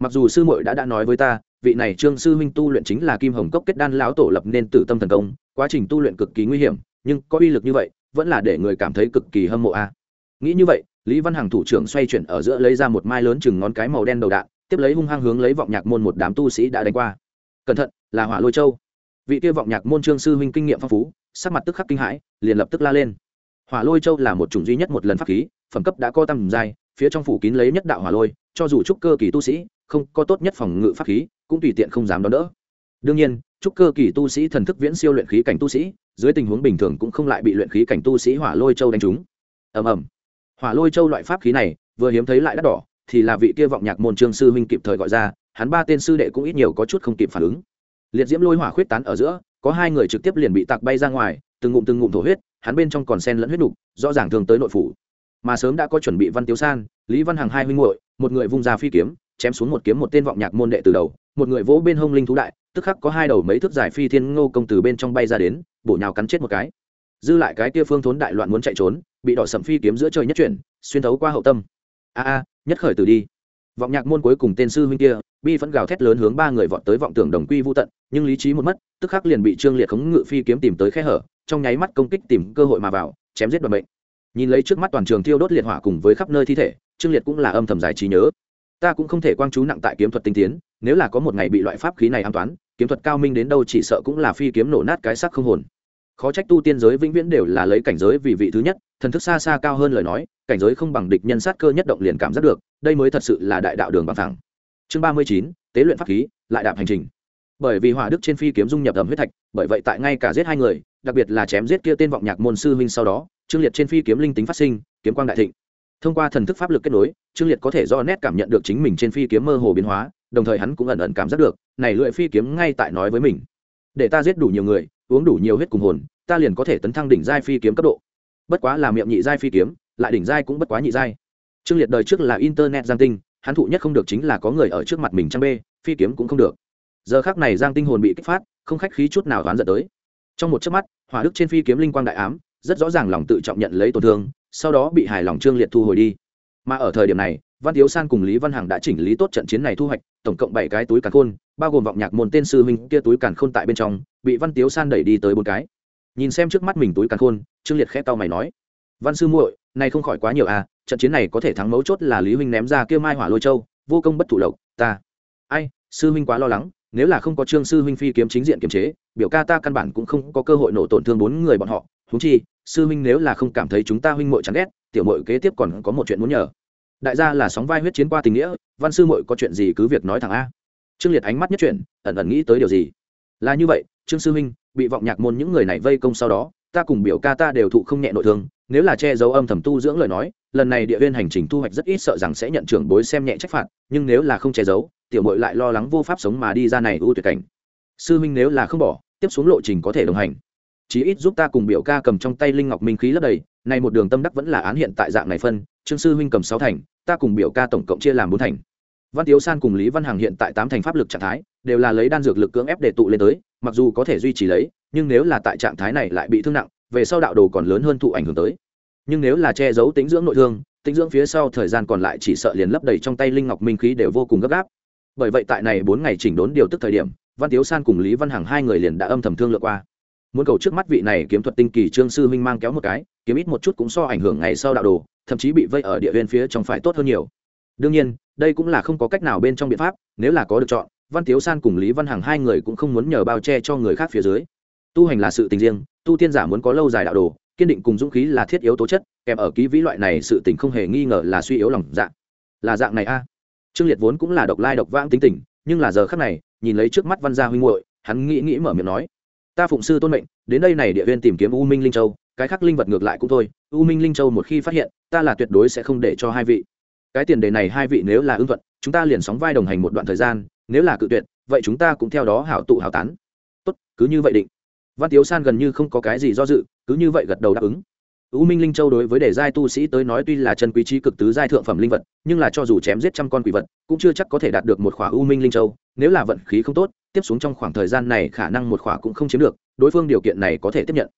[SPEAKER 1] Mặc dù sư muội đã đã nói với ta, vị này trương sư huynh tu luyện chính là kim hồng cốc kết đan lão tổ lập nên tử tâm thần công, quá trình tu luyện cực kỳ nguy hiểm, nhưng có uy lực như vậy, vẫn là để người cảm thấy cực kỳ hâm mộ a. Nghĩ như vậy, lý văn hằng thủ trưởng xoay chuyển ở giữa lấy ra một mai lớn chừng ngón cái màu đen đầu đạn, tiếp lấy hung hăng hướng lấy vọng nhạc môn một đám tu sĩ đã đánh qua. Cẩn thận, là hỏa lôi châu vị kia vọng nhạc môn trương sư huynh kinh nghiệm phong phú, sắc mặt tức khắc kinh hãi, liền lập tức la lên. Hỏa lôi châu là một chủng duy nhất một lần pháp khí, phẩm cấp đã co tầm dài phía trong phủ kín lấy nhất đạo hỏa lôi, cho dù trúc cơ kỳ tu sĩ, không có tốt nhất phòng ngự pháp khí, cũng tùy tiện không dám đón đỡ. Đương nhiên, trúc cơ kỳ tu sĩ thần thức viễn siêu luyện khí cảnh tu sĩ, dưới tình huống bình thường cũng không lại bị luyện khí cảnh tu sĩ hỏa lôi châu đánh trúng. Ầm ầm. Hỏa lôi châu loại pháp khí này, vừa hiếm thấy lại đắt đỏ, thì là vị kia vọng nhạc môn trương sư huynh kịp thời gọi ra, hắn ba tên sư đệ cũng ít nhiều có chút không kịp phản ứng liệt diễm lôi hỏa khuyết tán ở giữa, có hai người trực tiếp liền bị tạc bay ra ngoài, từng ngụm từng ngụm thổ huyết, hắn bên trong còn sen lẫn huyết đục, rõ ràng thường tới nội phủ. Mà sớm đã có chuẩn bị văn tiếu san, lý văn hằng hai huynh muội, một người vung ra phi kiếm, chém xuống một kiếm một tên vọng nhạc môn đệ từ đầu, một người vỗ bên hông linh thú đại, tức khắc có hai đầu mấy thước dài phi thiên ngô công từ bên trong bay ra đến, bổ nhào cắn chết một cái. Dư lại cái kia phương thốn đại loạn muốn chạy trốn, bị đỏ sầm phi kiếm giữa trời nhất chuyển, xuyên thấu qua hậu tâm. A a, nhất khởi từ đi vọng nhạc môn cuối cùng tên sư huynh kia, bi vẫn gào thét lớn hướng ba người vọt tới vọng tưởng đồng quy vô tận, nhưng lý trí một mất, tức khắc liền bị trương liệt khống ngự phi kiếm tìm tới khe hở, trong nháy mắt công kích tìm cơ hội mà vào, chém giết đoạn bệnh nhìn lấy trước mắt toàn trường thiêu đốt liệt hỏa cùng với khắp nơi thi thể, trương liệt cũng là âm thầm giải trí nhớ. Ta cũng không thể quang chú nặng tại kiếm thuật tinh tiến, nếu là có một ngày bị loại pháp khí này an toán, kiếm thuật cao minh đến đâu chỉ sợ cũng là phi kiếm nổ nát cái sắc không hồn. Khó trách tu tiên giới vĩnh viễn đều là lấy cảnh giới vì vị thứ nhất, thần thức xa xa cao hơn lời nói cảnh giới không bằng địch nhân sát cơ nhất động liền cảm giác được, đây mới thật sự là đại đạo đường bằng thẳng chương ba mươi chín, tế luyện pháp khí, lại đạp hành trình. Bởi vì hỏa đức trên phi kiếm dung nhập ẩm huyết thạch, bởi vậy tại ngay cả giết hai người, đặc biệt là chém giết kia tên vọng nhạc môn sư huynh sau đó trương liệt trên phi kiếm linh tính phát sinh, kiếm quang đại thịnh. Thông qua thần thức pháp lực kết nối trương liệt có thể do nét cảm nhận được chính mình trên phi kiếm mơ hồ biến hóa, đồng thời hắn cũng ẩn ẩn cảm giác được, này lưỡi phi kiếm ngay tại nói với mình. Để ta giết đủ nhiều người, uống đủ nhiều huyết cùng hồn, ta liền có thể tấn thăng đỉnh giai phi kiếm cấp độ. Bất quá là miệng nhị giai phi kiếm lại đỉnh giai cũng bất quá nhị giai. Trương liệt đời trước là internet giang tinh, hắn thụ nhất không được chính là có người ở trước mặt mình trang bê, phi kiếm cũng không được. Giờ khác này giang tinh hồn bị kích phát, không khách khí chút nào đoán giận tới. Trong một chớp mắt, hỏa đức trên phi kiếm linh quang đại ám, rất rõ ràng lòng tự trọng nhận lấy tổn thương, sau đó bị hài lòng trương liệt thu hồi đi. Mà ở thời điểm này, văn thiếu san cùng lý văn hằng đã chỉnh lý tốt trận chiến này thu hoạch, tổng cộng bảy cái túi càn khôn, bao gồm vọng nhạc môn tên sư huynh kia túi càn khôn tại bên trong, bị văn tiếu san đẩy đi tới bốn cái. Nhìn xem trước mắt mình túi càn khôn, trương liệt khẽ tao mày nói, văn sư muội này không khỏi quá nhiều à trận chiến này có thể thắng mấu chốt là lý huynh ném ra kia mai hỏa lôi châu, vô công bất thủ lộc, ta. Ai, sư huynh quá lo lắng, nếu là không có trương sư huynh phi kiếm chính diện kiềm chế, biểu ca ta căn bản cũng không có cơ hội nổ tổn thương bốn người bọn họ. Húng chi, sư huynh nếu là không cảm thấy chúng ta huynh muội chán ghét, tiểu muội kế tiếp còn có một chuyện muốn nhờ. Đại gia là sóng vai huyết chiến qua tình nghĩa, văn sư muội có chuyện gì cứ việc nói thẳng a. Trương liệt ánh mắt nhất chuyển, ẩn ẩn nghĩ tới điều gì? Là như vậy, trương sư huynh, bị vọng nhạc môn những người này vây công sau đó ta cùng biểu ca ta đều thụ không nhẹ nội thương, nếu là che giấu âm thầm tu dưỡng lời nói, lần này địa viên hành trình thu hoạch rất ít sợ rằng sẽ nhận trưởng bối xem nhẹ trách phạt, nhưng nếu là không che giấu, tiểu mội lại lo lắng vô pháp sống mà đi ra này ưu tuyệt cảnh. Sư minh nếu là không bỏ, tiếp xuống lộ trình có thể đồng hành. Chí ít giúp ta cùng biểu ca cầm trong tay linh ngọc minh khí lấp đầy này một đường tâm đắc vẫn là án hiện tại dạng này phân, trương sư huynh cầm sáu thành, ta cùng biểu ca tổng cộng chia làm bốn thành. Văn tiếu san cùng lý văn hằng hiện tại tám thành pháp lực trạng thái, đều là lấy đan dược lực cưỡng ép để tụ lên tới, mặc dù có thể duy trì lấy nhưng nếu là tại trạng thái này lại bị thương nặng, về sau đạo đồ còn lớn hơn thụ ảnh hưởng tới. Nhưng nếu là che giấu tính dưỡng nội thương tính dưỡng phía sau thời gian còn lại chỉ sợ liền lấp đầy trong tay linh ngọc minh khí đều vô cùng gấp gáp. Bởi vậy tại này bốn ngày chỉnh đốn điều tức thời điểm, văn tiếu san cùng lý văn hằng hai người liền đã âm thầm thương lượng qua. Muốn cầu trước mắt vị này kiếm thuật tinh kỳ trương sư minh mang kéo một cái, kiếm ít một chút cũng so ảnh hưởng ngày sau đạo đồ, thậm chí bị vây ở địa viên phía trong phải tốt hơn nhiều. Đương nhiên, đây cũng là không có cách nào bên trong biện pháp, nếu là có được chọn, văn tiếu san cùng lý văn hằng hai người cũng không muốn nhờ bao che cho người khác phía dưới tu hành là sự tình riêng, tu tiên giả muốn có lâu dài đạo đồ, kiên định cùng dũng khí là thiết yếu tố chất, kèm ở ký vĩ loại này sự tình không hề nghi ngờ là suy yếu lòng dạng là dạng này a. Trương liệt vốn cũng là độc lai độc vãng tính tình, nhưng là giờ khác này, nhìn lấy trước mắt văn gia huynh hội hắn nghĩ nghĩ mở miệng nói, ta phụng sư tôn mệnh, đến đây này địa viên tìm kiếm u minh linh châu, cái khác linh vật ngược lại cũng thôi, u minh linh châu một khi phát hiện, ta là tuyệt đối sẽ không để cho hai vị. Cái tiền đề này hai vị nếu là ưng thuận, chúng ta liền sóng vai đồng hành một đoạn thời gian, nếu là cự tuyệt, vậy chúng ta cũng theo đó hảo tụ hảo tán. Tốt, cứ như vậy định văn tiếu san gần như không có cái gì do dự cứ như vậy gật đầu đáp ứng U Minh Linh Châu đối với đề giai tu sĩ tới nói tuy là chân quý trí cực tứ giai thượng phẩm linh vật, nhưng là cho dù chém giết trăm con quỷ vật, cũng chưa chắc có thể đạt được một khỏa U Minh Linh Châu, nếu là vận khí không tốt, tiếp xuống trong khoảng thời gian này khả năng một khỏa cũng không chiếm được, đối phương điều kiện này có thể tiếp nhận.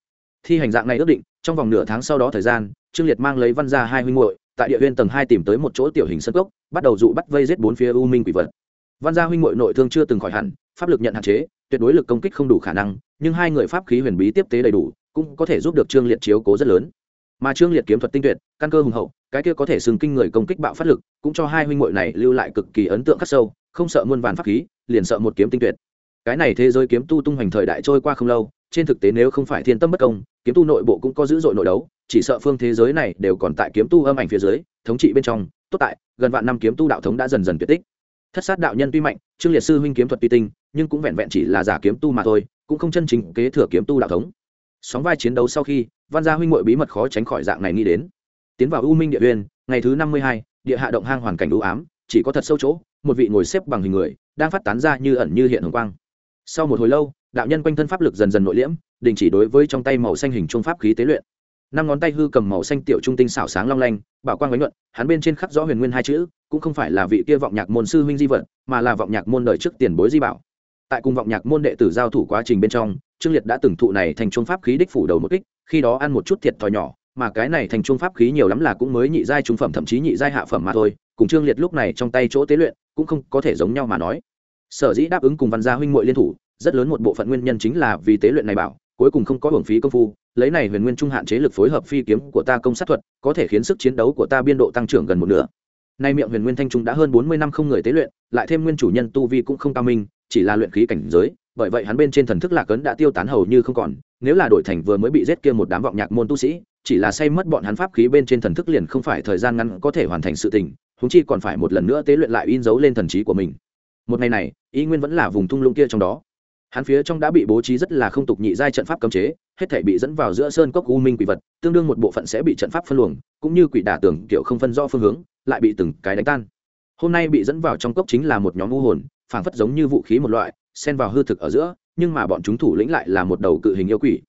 [SPEAKER 1] Thi hành dạng này ước định, trong vòng nửa tháng sau đó thời gian, Trương Liệt mang lấy văn gia hai huynh muội, tại địa nguyên tầng hai tìm tới một chỗ tiểu hình sân cốc, bắt đầu dụ bắt vây giết bốn phía U Minh quỷ vật. Văn gia huynh muội nội thương chưa từng khỏi hẳn, pháp lực nhận hạn chế, tuyệt đối lực công kích không đủ khả năng, nhưng hai người pháp khí huyền bí tiếp tế đầy đủ, cũng có thể giúp được Trương Liệt chiếu cố rất lớn. Mà trương liệt kiếm thuật tinh tuyệt căn cơ hùng hậu cái kia có thể xưng kinh người công kích bạo phát lực cũng cho hai huynh muội này lưu lại cực kỳ ấn tượng khắc sâu không sợ muôn vàn pháp khí liền sợ một kiếm tinh tuyệt. Cái này thế giới kiếm tu tung hoành thời đại trôi qua không lâu trên thực tế nếu không phải thiên tâm bất công kiếm tu nội bộ cũng có dữ dội nội đấu chỉ sợ phương thế giới này đều còn tại kiếm tu âm ảnh phía dưới thống trị bên trong tốt tại gần vạn năm kiếm tu đạo thống đã dần dần tuyệt tích. Thất sát đạo nhân tuy mạnh trương liệt sư huynh kiếm thuật tuy tinh nhưng cũng vẹn vẹn chỉ là giả kiếm tu mà thôi, cũng không chân chính kế thừa kiếm tu đạo thống. Sóng vai chiến đấu sau khi, văn gia huynh muội bí mật khó tránh khỏi dạng này nghĩ đến. Tiến vào u minh địa uyên, ngày thứ năm mươi hai, địa hạ động hang hoàn cảnh u ám, chỉ có thật sâu chỗ, một vị ngồi xếp bằng hình người, đang phát tán ra như ẩn như hiện hồng quang. Sau một hồi lâu, đạo nhân quanh thân pháp lực dần dần nội liễm, đình chỉ đối với trong tay màu xanh hình trung pháp khí tế luyện. Năm ngón tay hư cầm màu xanh tiểu trung tinh xảo sáng long lanh, bảo quang bánh nhuận, hắn bên trên khắc rõ huyền nguyên hai chữ, cũng không phải là vị kia vọng nhạc môn sư huynh di vật, mà là vọng nhạc môn đời trước tiền bối di bảo tại cùng vọng nhạc môn đệ tử giao thủ quá trình bên trong, trương liệt đã từng thụ này thành trung pháp khí đích phủ đầu một kích, khi đó ăn một chút thiệt thòi nhỏ, mà cái này thành trung pháp khí nhiều lắm là cũng mới nhị giai trung phẩm, thậm chí nhị giai hạ phẩm mà thôi, cùng trương liệt lúc này trong tay chỗ tế luyện, cũng không có thể giống nhau mà nói. Sở dĩ đáp ứng cùng văn gia huynh muội liên thủ, rất lớn một bộ phận nguyên nhân chính là vì tế luyện này bảo, cuối cùng không có hưởng phí công phu, lấy này huyền nguyên trung hạn chế lực phối hợp phi kiếm của ta công sát thuật, có thể khiến sức chiến đấu của ta biên độ tăng trưởng gần một nửa. Nay miệng huyền nguyên thanh trung đã hơn bốn mươi năm không người tế luyện, lại thêm nguyên chủ nhân tu vi cũng không cao minh chỉ là luyện khí cảnh giới, bởi vậy hắn bên trên thần thức lạc ấn đã tiêu tán hầu như không còn, nếu là đổi thành vừa mới bị giết kia một đám vọng nhạc môn tu sĩ, chỉ là say mất bọn hắn pháp khí bên trên thần thức liền không phải thời gian ngắn có thể hoàn thành sự tình húng chi còn phải một lần nữa tế luyện lại in dấu lên thần trí của mình. Một ngày này ý nguyên vẫn là vùng thung lũng kia trong đó. Hắn phía trong đã bị bố trí rất là không tục nhị giai trận pháp cấm chế, hết thể bị dẫn vào giữa sơn cốc u minh quỷ vật, tương đương một bộ phận sẽ bị trận pháp phân luồng, cũng như quỷ đả tưởng kiểu không phân rõ phương hướng, lại bị từng cái đánh tan. Hôm nay bị dẫn vào trong cốc chính là một nhóm u hồn phảng phất giống như vũ khí một loại, xen vào hư thực ở giữa, nhưng mà bọn chúng thủ lĩnh lại là một đầu cự hình yêu quỷ.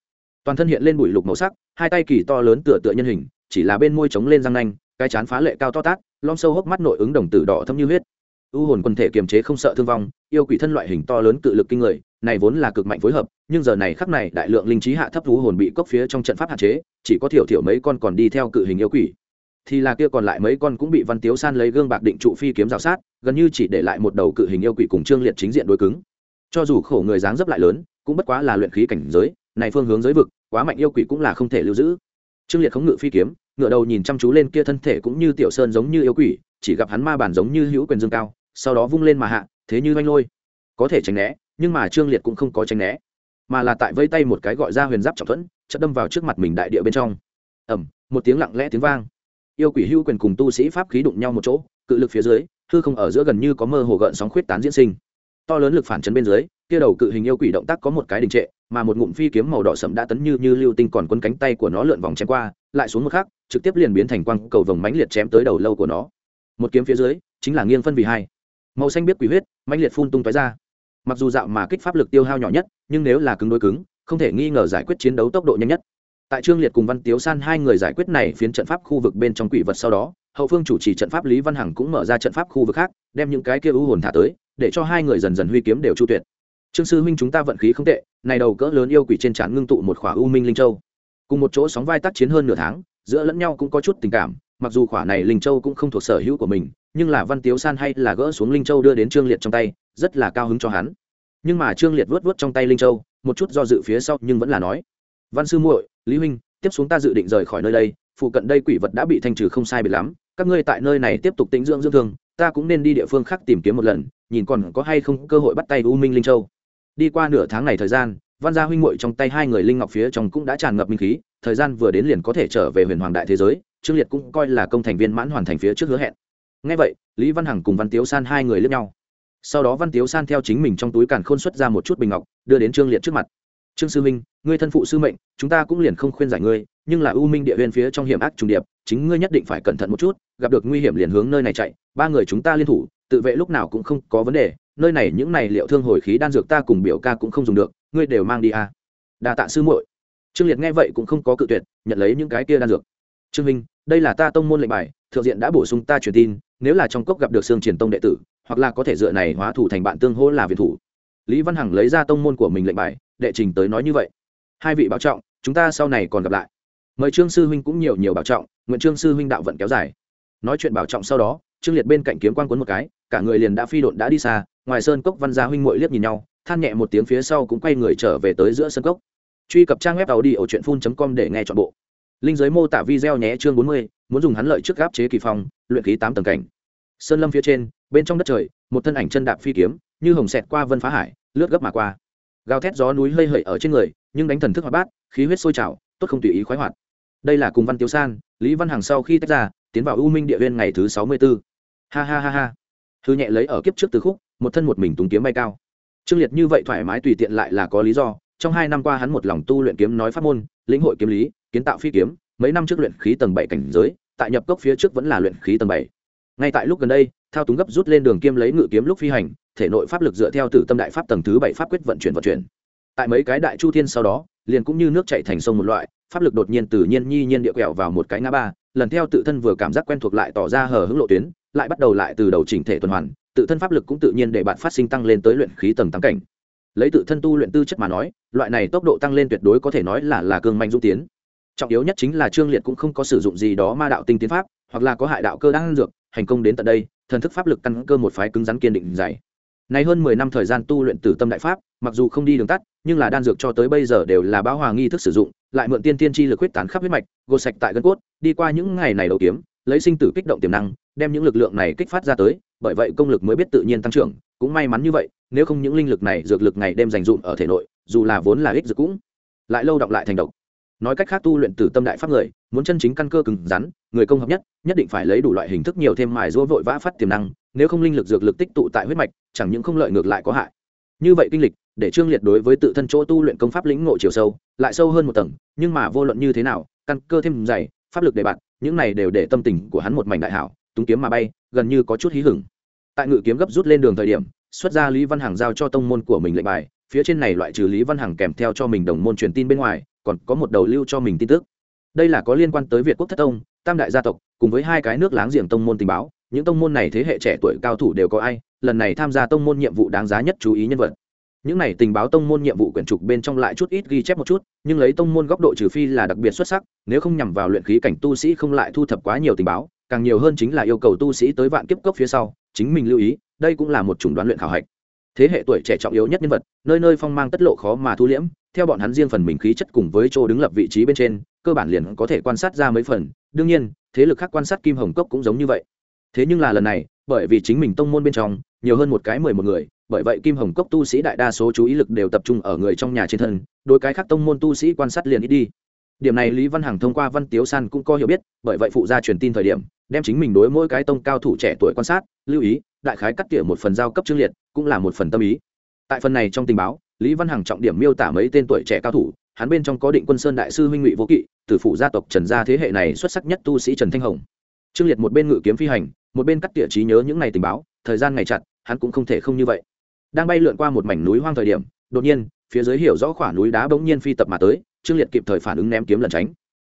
[SPEAKER 1] Toàn thân hiện lên bụi lục màu sắc, hai tay kỳ to lớn tựa tựa nhân hình, chỉ là bên môi trống lên răng nanh, cái chán phá lệ cao to tát, lom sâu hốc mắt nội ứng đồng tử đỏ thâm như huyết. U hồn quần thể kiềm chế không sợ thương vong, yêu quỷ thân loại hình to lớn cự lực kinh người, này vốn là cực mạnh phối hợp, nhưng giờ này khắc này đại lượng linh trí hạ thấp u hồn bị cốc phía trong trận pháp hạn chế, chỉ có thiểu thiểu mấy con còn đi theo cự hình yêu quỷ thì là kia còn lại mấy con cũng bị văn tiếu san lấy gương bạc định trụ phi kiếm rào sát, gần như chỉ để lại một đầu cự hình yêu quỷ cùng trương liệt chính diện đối cứng. Cho dù khổ người dáng dấp lại lớn, cũng bất quá là luyện khí cảnh giới, này phương hướng giới vực, quá mạnh yêu quỷ cũng là không thể lưu giữ. Trương liệt khống ngự phi kiếm ngựa đầu nhìn chăm chú lên kia thân thể cũng như tiểu sơn giống như yêu quỷ, chỉ gặp hắn ma bản giống như hữu quyền dương cao, sau đó vung lên mà hạ, thế như oanh lôi. Có thể tránh né, nhưng mà trương liệt cũng không có tránh né, mà là tại vây tay một cái gọi ra huyền giáp trọng thuẫn chất đâm vào trước mặt mình đại địa bên trong. Ẩm một tiếng lặng lẽ tiếng vang yêu quỷ hữu quyền cùng tu sĩ pháp khí đụng nhau một chỗ, cự lực phía dưới, hư không ở giữa gần như có mơ hồ gợn sóng khuyết tán diễn sinh. To lớn lực phản chấn bên dưới, kia đầu cự hình yêu quỷ động tác có một cái đình trệ, mà một ngụm phi kiếm màu đỏ sậm đã tấn như như lưu tinh còn quân cánh tay của nó lượn vòng chém qua, lại xuống một khắc, trực tiếp liền biến thành quang cầu vồng mãnh liệt chém tới đầu lâu của nó. Một kiếm phía dưới, chính là nghiêng phân vì hai. Màu xanh biết quỷ huyết, mãnh liệt phun tung tói ra. Mặc dù dạo mà kích pháp lực tiêu hao nhỏ nhất, nhưng nếu là cứng đối cứng, không thể nghi ngờ giải quyết chiến đấu tốc độ nhanh nhất tại trương liệt cùng văn tiếu san hai người giải quyết này phiến trận pháp khu vực bên trong quỷ vật sau đó, hậu phương chủ trì trận pháp lý văn hằng cũng mở ra trận pháp khu vực khác, đem những cái kia ưu hồn thả tới, để cho hai người dần dần huy kiếm đều chu tuyệt. Trương sư huynh chúng ta vận khí không tệ, này đầu cỡ lớn yêu quỷ trên trán ngưng tụ một khỏa u minh linh châu. Cùng một chỗ sóng vai tác chiến hơn nửa tháng, giữa lẫn nhau cũng có chút tình cảm, mặc dù khỏa này linh châu cũng không thuộc sở hữu của mình, nhưng là văn tiếu san hay là gỡ xuống linh châu đưa đến trương liệt trong tay, rất là cao hứng cho hắn. Nhưng mà trương liệt vớt vớt trong tay linh châu, một chút do dự phía sau nhưng vẫn là nói, văn sư muội lý huynh, tiếp xuống ta dự định rời khỏi nơi đây, phụ cận đây quỷ vật đã bị thanh trừ không sai biệt lắm, các ngươi tại nơi này tiếp tục tĩnh dưỡng dưỡng thương, ta cũng nên đi địa phương khác tìm kiếm một lần, nhìn còn có hay không cơ hội bắt tay u minh linh châu. Đi qua nửa tháng này thời gian, văn gia huynh muội trong tay hai người linh ngọc phía trong cũng đã tràn ngập minh khí, thời gian vừa đến liền có thể trở về huyền hoàng đại thế giới, trương liệt cũng coi là công thành viên mãn hoàn thành phía trước hứa hẹn. Ngay vậy, lý văn hằng cùng văn tiếu san hai người lướt nhau. Sau đó văn tiếu san theo chính mình trong túi càn khôn xuất ra một chút bình ngọc, đưa đến trương liệt trước mặt trương sư minh, ngươi thân phụ sư mệnh, chúng ta cũng liền không khuyên giải ngươi, nhưng là u minh địa huyền phía trong hiểm ác trùng điệp, chính ngươi nhất định phải cẩn thận một chút, gặp được nguy hiểm liền hướng nơi này chạy, ba người chúng ta liên thủ, tự vệ lúc nào cũng không có vấn đề, nơi này những này liệu thương hồi khí đan dược ta cùng biểu ca cũng không dùng được, ngươi đều mang đi à. đa tạ sư muội. Trương liệt nghe vậy cũng không có cự tuyệt, nhận lấy những cái kia đan dược. Trương minh, đây là ta tông môn lệnh bài, thượng diện đã bổ sung ta truyền tin, nếu là trong cốc gặp được xương triển tông đệ tử, hoặc là có thể dựa này hóa thủ thành bạn tương hỗ là viện thủ. Lý văn hằng lấy ra tông môn của mình lệnh bài đệ trình tới nói như vậy. Hai vị bảo trọng, chúng ta sau này còn gặp lại. Mời trương sư huynh cũng nhiều nhiều bảo trọng, nguyện trương sư huynh đạo vận kéo dài. Nói chuyện bảo trọng sau đó, trương liệt bên cạnh kiếm quan quấn một cái, cả người liền đã phi độn đã đi xa, ngoài sơn cốc văn gia huynh muội liếc nhìn nhau, than nhẹ một tiếng phía sau cũng quay người trở về tới giữa sân cốc. Truy cập trang web tàu đi ở truyện phun com để nghe chọn bộ. Linh giới mô tả video nhé chương bốn mươi, muốn dùng hắn lợi trước gáp chế kỳ phong, luyện khí tám tầng cảnh. Sơn lâm phía trên, bên trong đất trời, một thân ảnh chân đạp phi kiếm, như hồng xẹt qua vân phá hải, lướt gấp mà qua gào thét gió núi hơi hởi ở trên người, nhưng đánh thần thức hoạt bát, khí huyết sôi trào, tốt không tùy ý khoái hoạt. Đây là cùng văn tiếu san, lý văn hằng sau khi tách ra, tiến vào u minh địa viên ngày thứ sáu mươi b ố ha ha ha ha. Thư nhẹ lấy ở kiếp trước từ khúc, một thân một mình túng kiếm bay cao. Trương liệt như vậy thoải mái tùy tiện lại là có lý do, trong hai năm qua hắn một lòng tu luyện kiếm nói pháp môn, lĩnh hội kiếm lý, kiến tạo phi kiếm, mấy năm trước luyện khí tầng bảy cảnh giới, tại nhập cốc phía trước vẫn là luyện khí tầng bảy. Ngay tại lúc gần đây thao túng gấp rút lên đường kiêm lấy ngự kiếm lúc phi hành, thể nội pháp lực dựa theo tử tâm đại pháp tầng thứ bảy pháp quyết vận chuyển vận chuyển. Tại mấy cái đại chu thiên sau đó, liền cũng như nước chảy thành sông một loại, pháp lực đột nhiên tự nhiên nhi nhiên địa quẹo vào một cái ngã ba, lần theo tự thân vừa cảm giác quen thuộc lại tỏ ra hờ hững lộ tuyến, lại bắt đầu lại từ đầu chỉnh thể tuần hoàn, tự thân pháp lực cũng tự nhiên để bạn phát sinh tăng lên tới luyện khí tầng tám cảnh. Lấy tự thân tu luyện tư chất mà nói, loại này tốc độ tăng lên tuyệt đối có thể nói là là cương manh dũng tiến. Trọng yếu nhất chính là trương liệt cũng không có sử dụng gì đó ma đạo tinh tiến pháp, hoặc là có hại đạo cơ đang dược hành công đến tận đây, thần thức pháp lực căn cơ một phái cứng rắn kiên định dày. Này hơn mười năm thời gian tu luyện tử tâm đại pháp, mặc dù không đi đường tắt, nhưng là đan dược cho tới bây giờ đều là báo hòa nghi thức sử dụng, lại mượn tiên tiên chi lực huyết tán khắp huyết mạch, gột sạch tại gân cốt, đi qua những ngày này đầu kiếm, lấy sinh tử kích động tiềm năng, đem những lực lượng này kích phát ra tới, bởi vậy công lực mới biết tự nhiên tăng trưởng, cũng may mắn như vậy, nếu không những linh lực này dược lực ngày đêm dành dụm ở thể nội, dù là vốn là ích dược cũng lại lâu đọng lại thành độc nói cách khác tu luyện từ tâm đại pháp người, muốn chân chính căn cơ cứng rắn, người công hợp nhất nhất định phải lấy đủ loại hình thức nhiều thêm mài rũa vội vã phát tiềm năng, nếu không linh lực dược lực tích tụ tại huyết mạch, chẳng những không lợi ngược lại có hại. Như vậy kinh lịch, để trương liệt đối với tự thân chỗ tu luyện công pháp lĩnh ngộ chiều sâu, lại sâu hơn một tầng, nhưng mà vô luận như thế nào, căn cơ thêm dày, pháp lực đề bạt, những này đều để tâm tình của hắn một mảnh đại hảo, túng kiếm mà bay, gần như có chút hí hửng. Tại ngự kiếm gấp rút lên đường thời điểm, xuất ra lý văn hằng giao cho tông môn của mình lệnh bài, phía trên này loại trừ lý văn hằng kèm theo cho mình đồng môn truyền tin bên ngoài còn có một đầu lưu cho mình tin tức. Đây là có liên quan tới việt quốc thất tông, tam đại gia tộc, cùng với hai cái nước láng giềng tông môn tình báo, những tông môn này thế hệ trẻ tuổi cao thủ đều có ai, lần này tham gia tông môn nhiệm vụ đáng giá nhất chú ý nhân vật. Những này tình báo tông môn nhiệm vụ quyển trục bên trong lại chút ít ghi chép một chút, nhưng lấy tông môn góc độ trừ phi là đặc biệt xuất sắc, nếu không nhằm vào luyện khí cảnh tu sĩ không lại thu thập quá nhiều tình báo, càng nhiều hơn chính là yêu cầu tu sĩ tới vạn kiếp cốc phía sau, chính mình lưu ý, đây cũng là một chủng đoán luyện khảo hạch. Thế hệ tuổi trẻ trọng yếu nhất nhân vật, nơi nơi phong mang tất lộ khó mà thu liễm theo bọn hắn riêng phần mình khí chất cùng với chỗ đứng lập vị trí bên trên, cơ bản liền có thể quan sát ra mấy phần. Đương nhiên, thế lực khác quan sát kim hồng cốc cũng giống như vậy. Thế nhưng là lần này, bởi vì chính mình tông môn bên trong, nhiều hơn một cái mười một người, bởi vậy kim hồng cốc tu sĩ đại đa số chú ý lực đều tập trung ở người trong nhà trên thân đôi cái khác tông môn tu sĩ quan sát liền ít đi. Điểm này lý văn hằng thông qua văn tiếu san cũng có hiểu biết, bởi vậy phụ gia truyền tin thời điểm, đem chính mình đối mỗi cái tông cao thủ trẻ tuổi quan sát, lưu ý, đại khái cắt tỉa một phần giao cấp chương liệt, cũng là một phần tâm ý. Tại phần này trong tình báo lý văn hằng trọng điểm miêu tả mấy tên tuổi trẻ cao thủ, hắn bên trong có định quân sơn đại sư huynh ngụy vô kỵ, tử phụ gia tộc trần gia thế hệ này xuất sắc nhất tu sĩ trần thanh hồng. Trương liệt một bên ngự kiếm phi hành, một bên cắt tỉa trí nhớ những ngày tình báo, thời gian ngày chặt, hắn cũng không thể không như vậy. Đang bay lượn qua một mảnh núi hoang thời điểm, đột nhiên, phía dưới hiểu rõ khỏa núi đá bỗng nhiên phi tập mà tới, trương liệt kịp thời phản ứng ném kiếm lẩn tránh.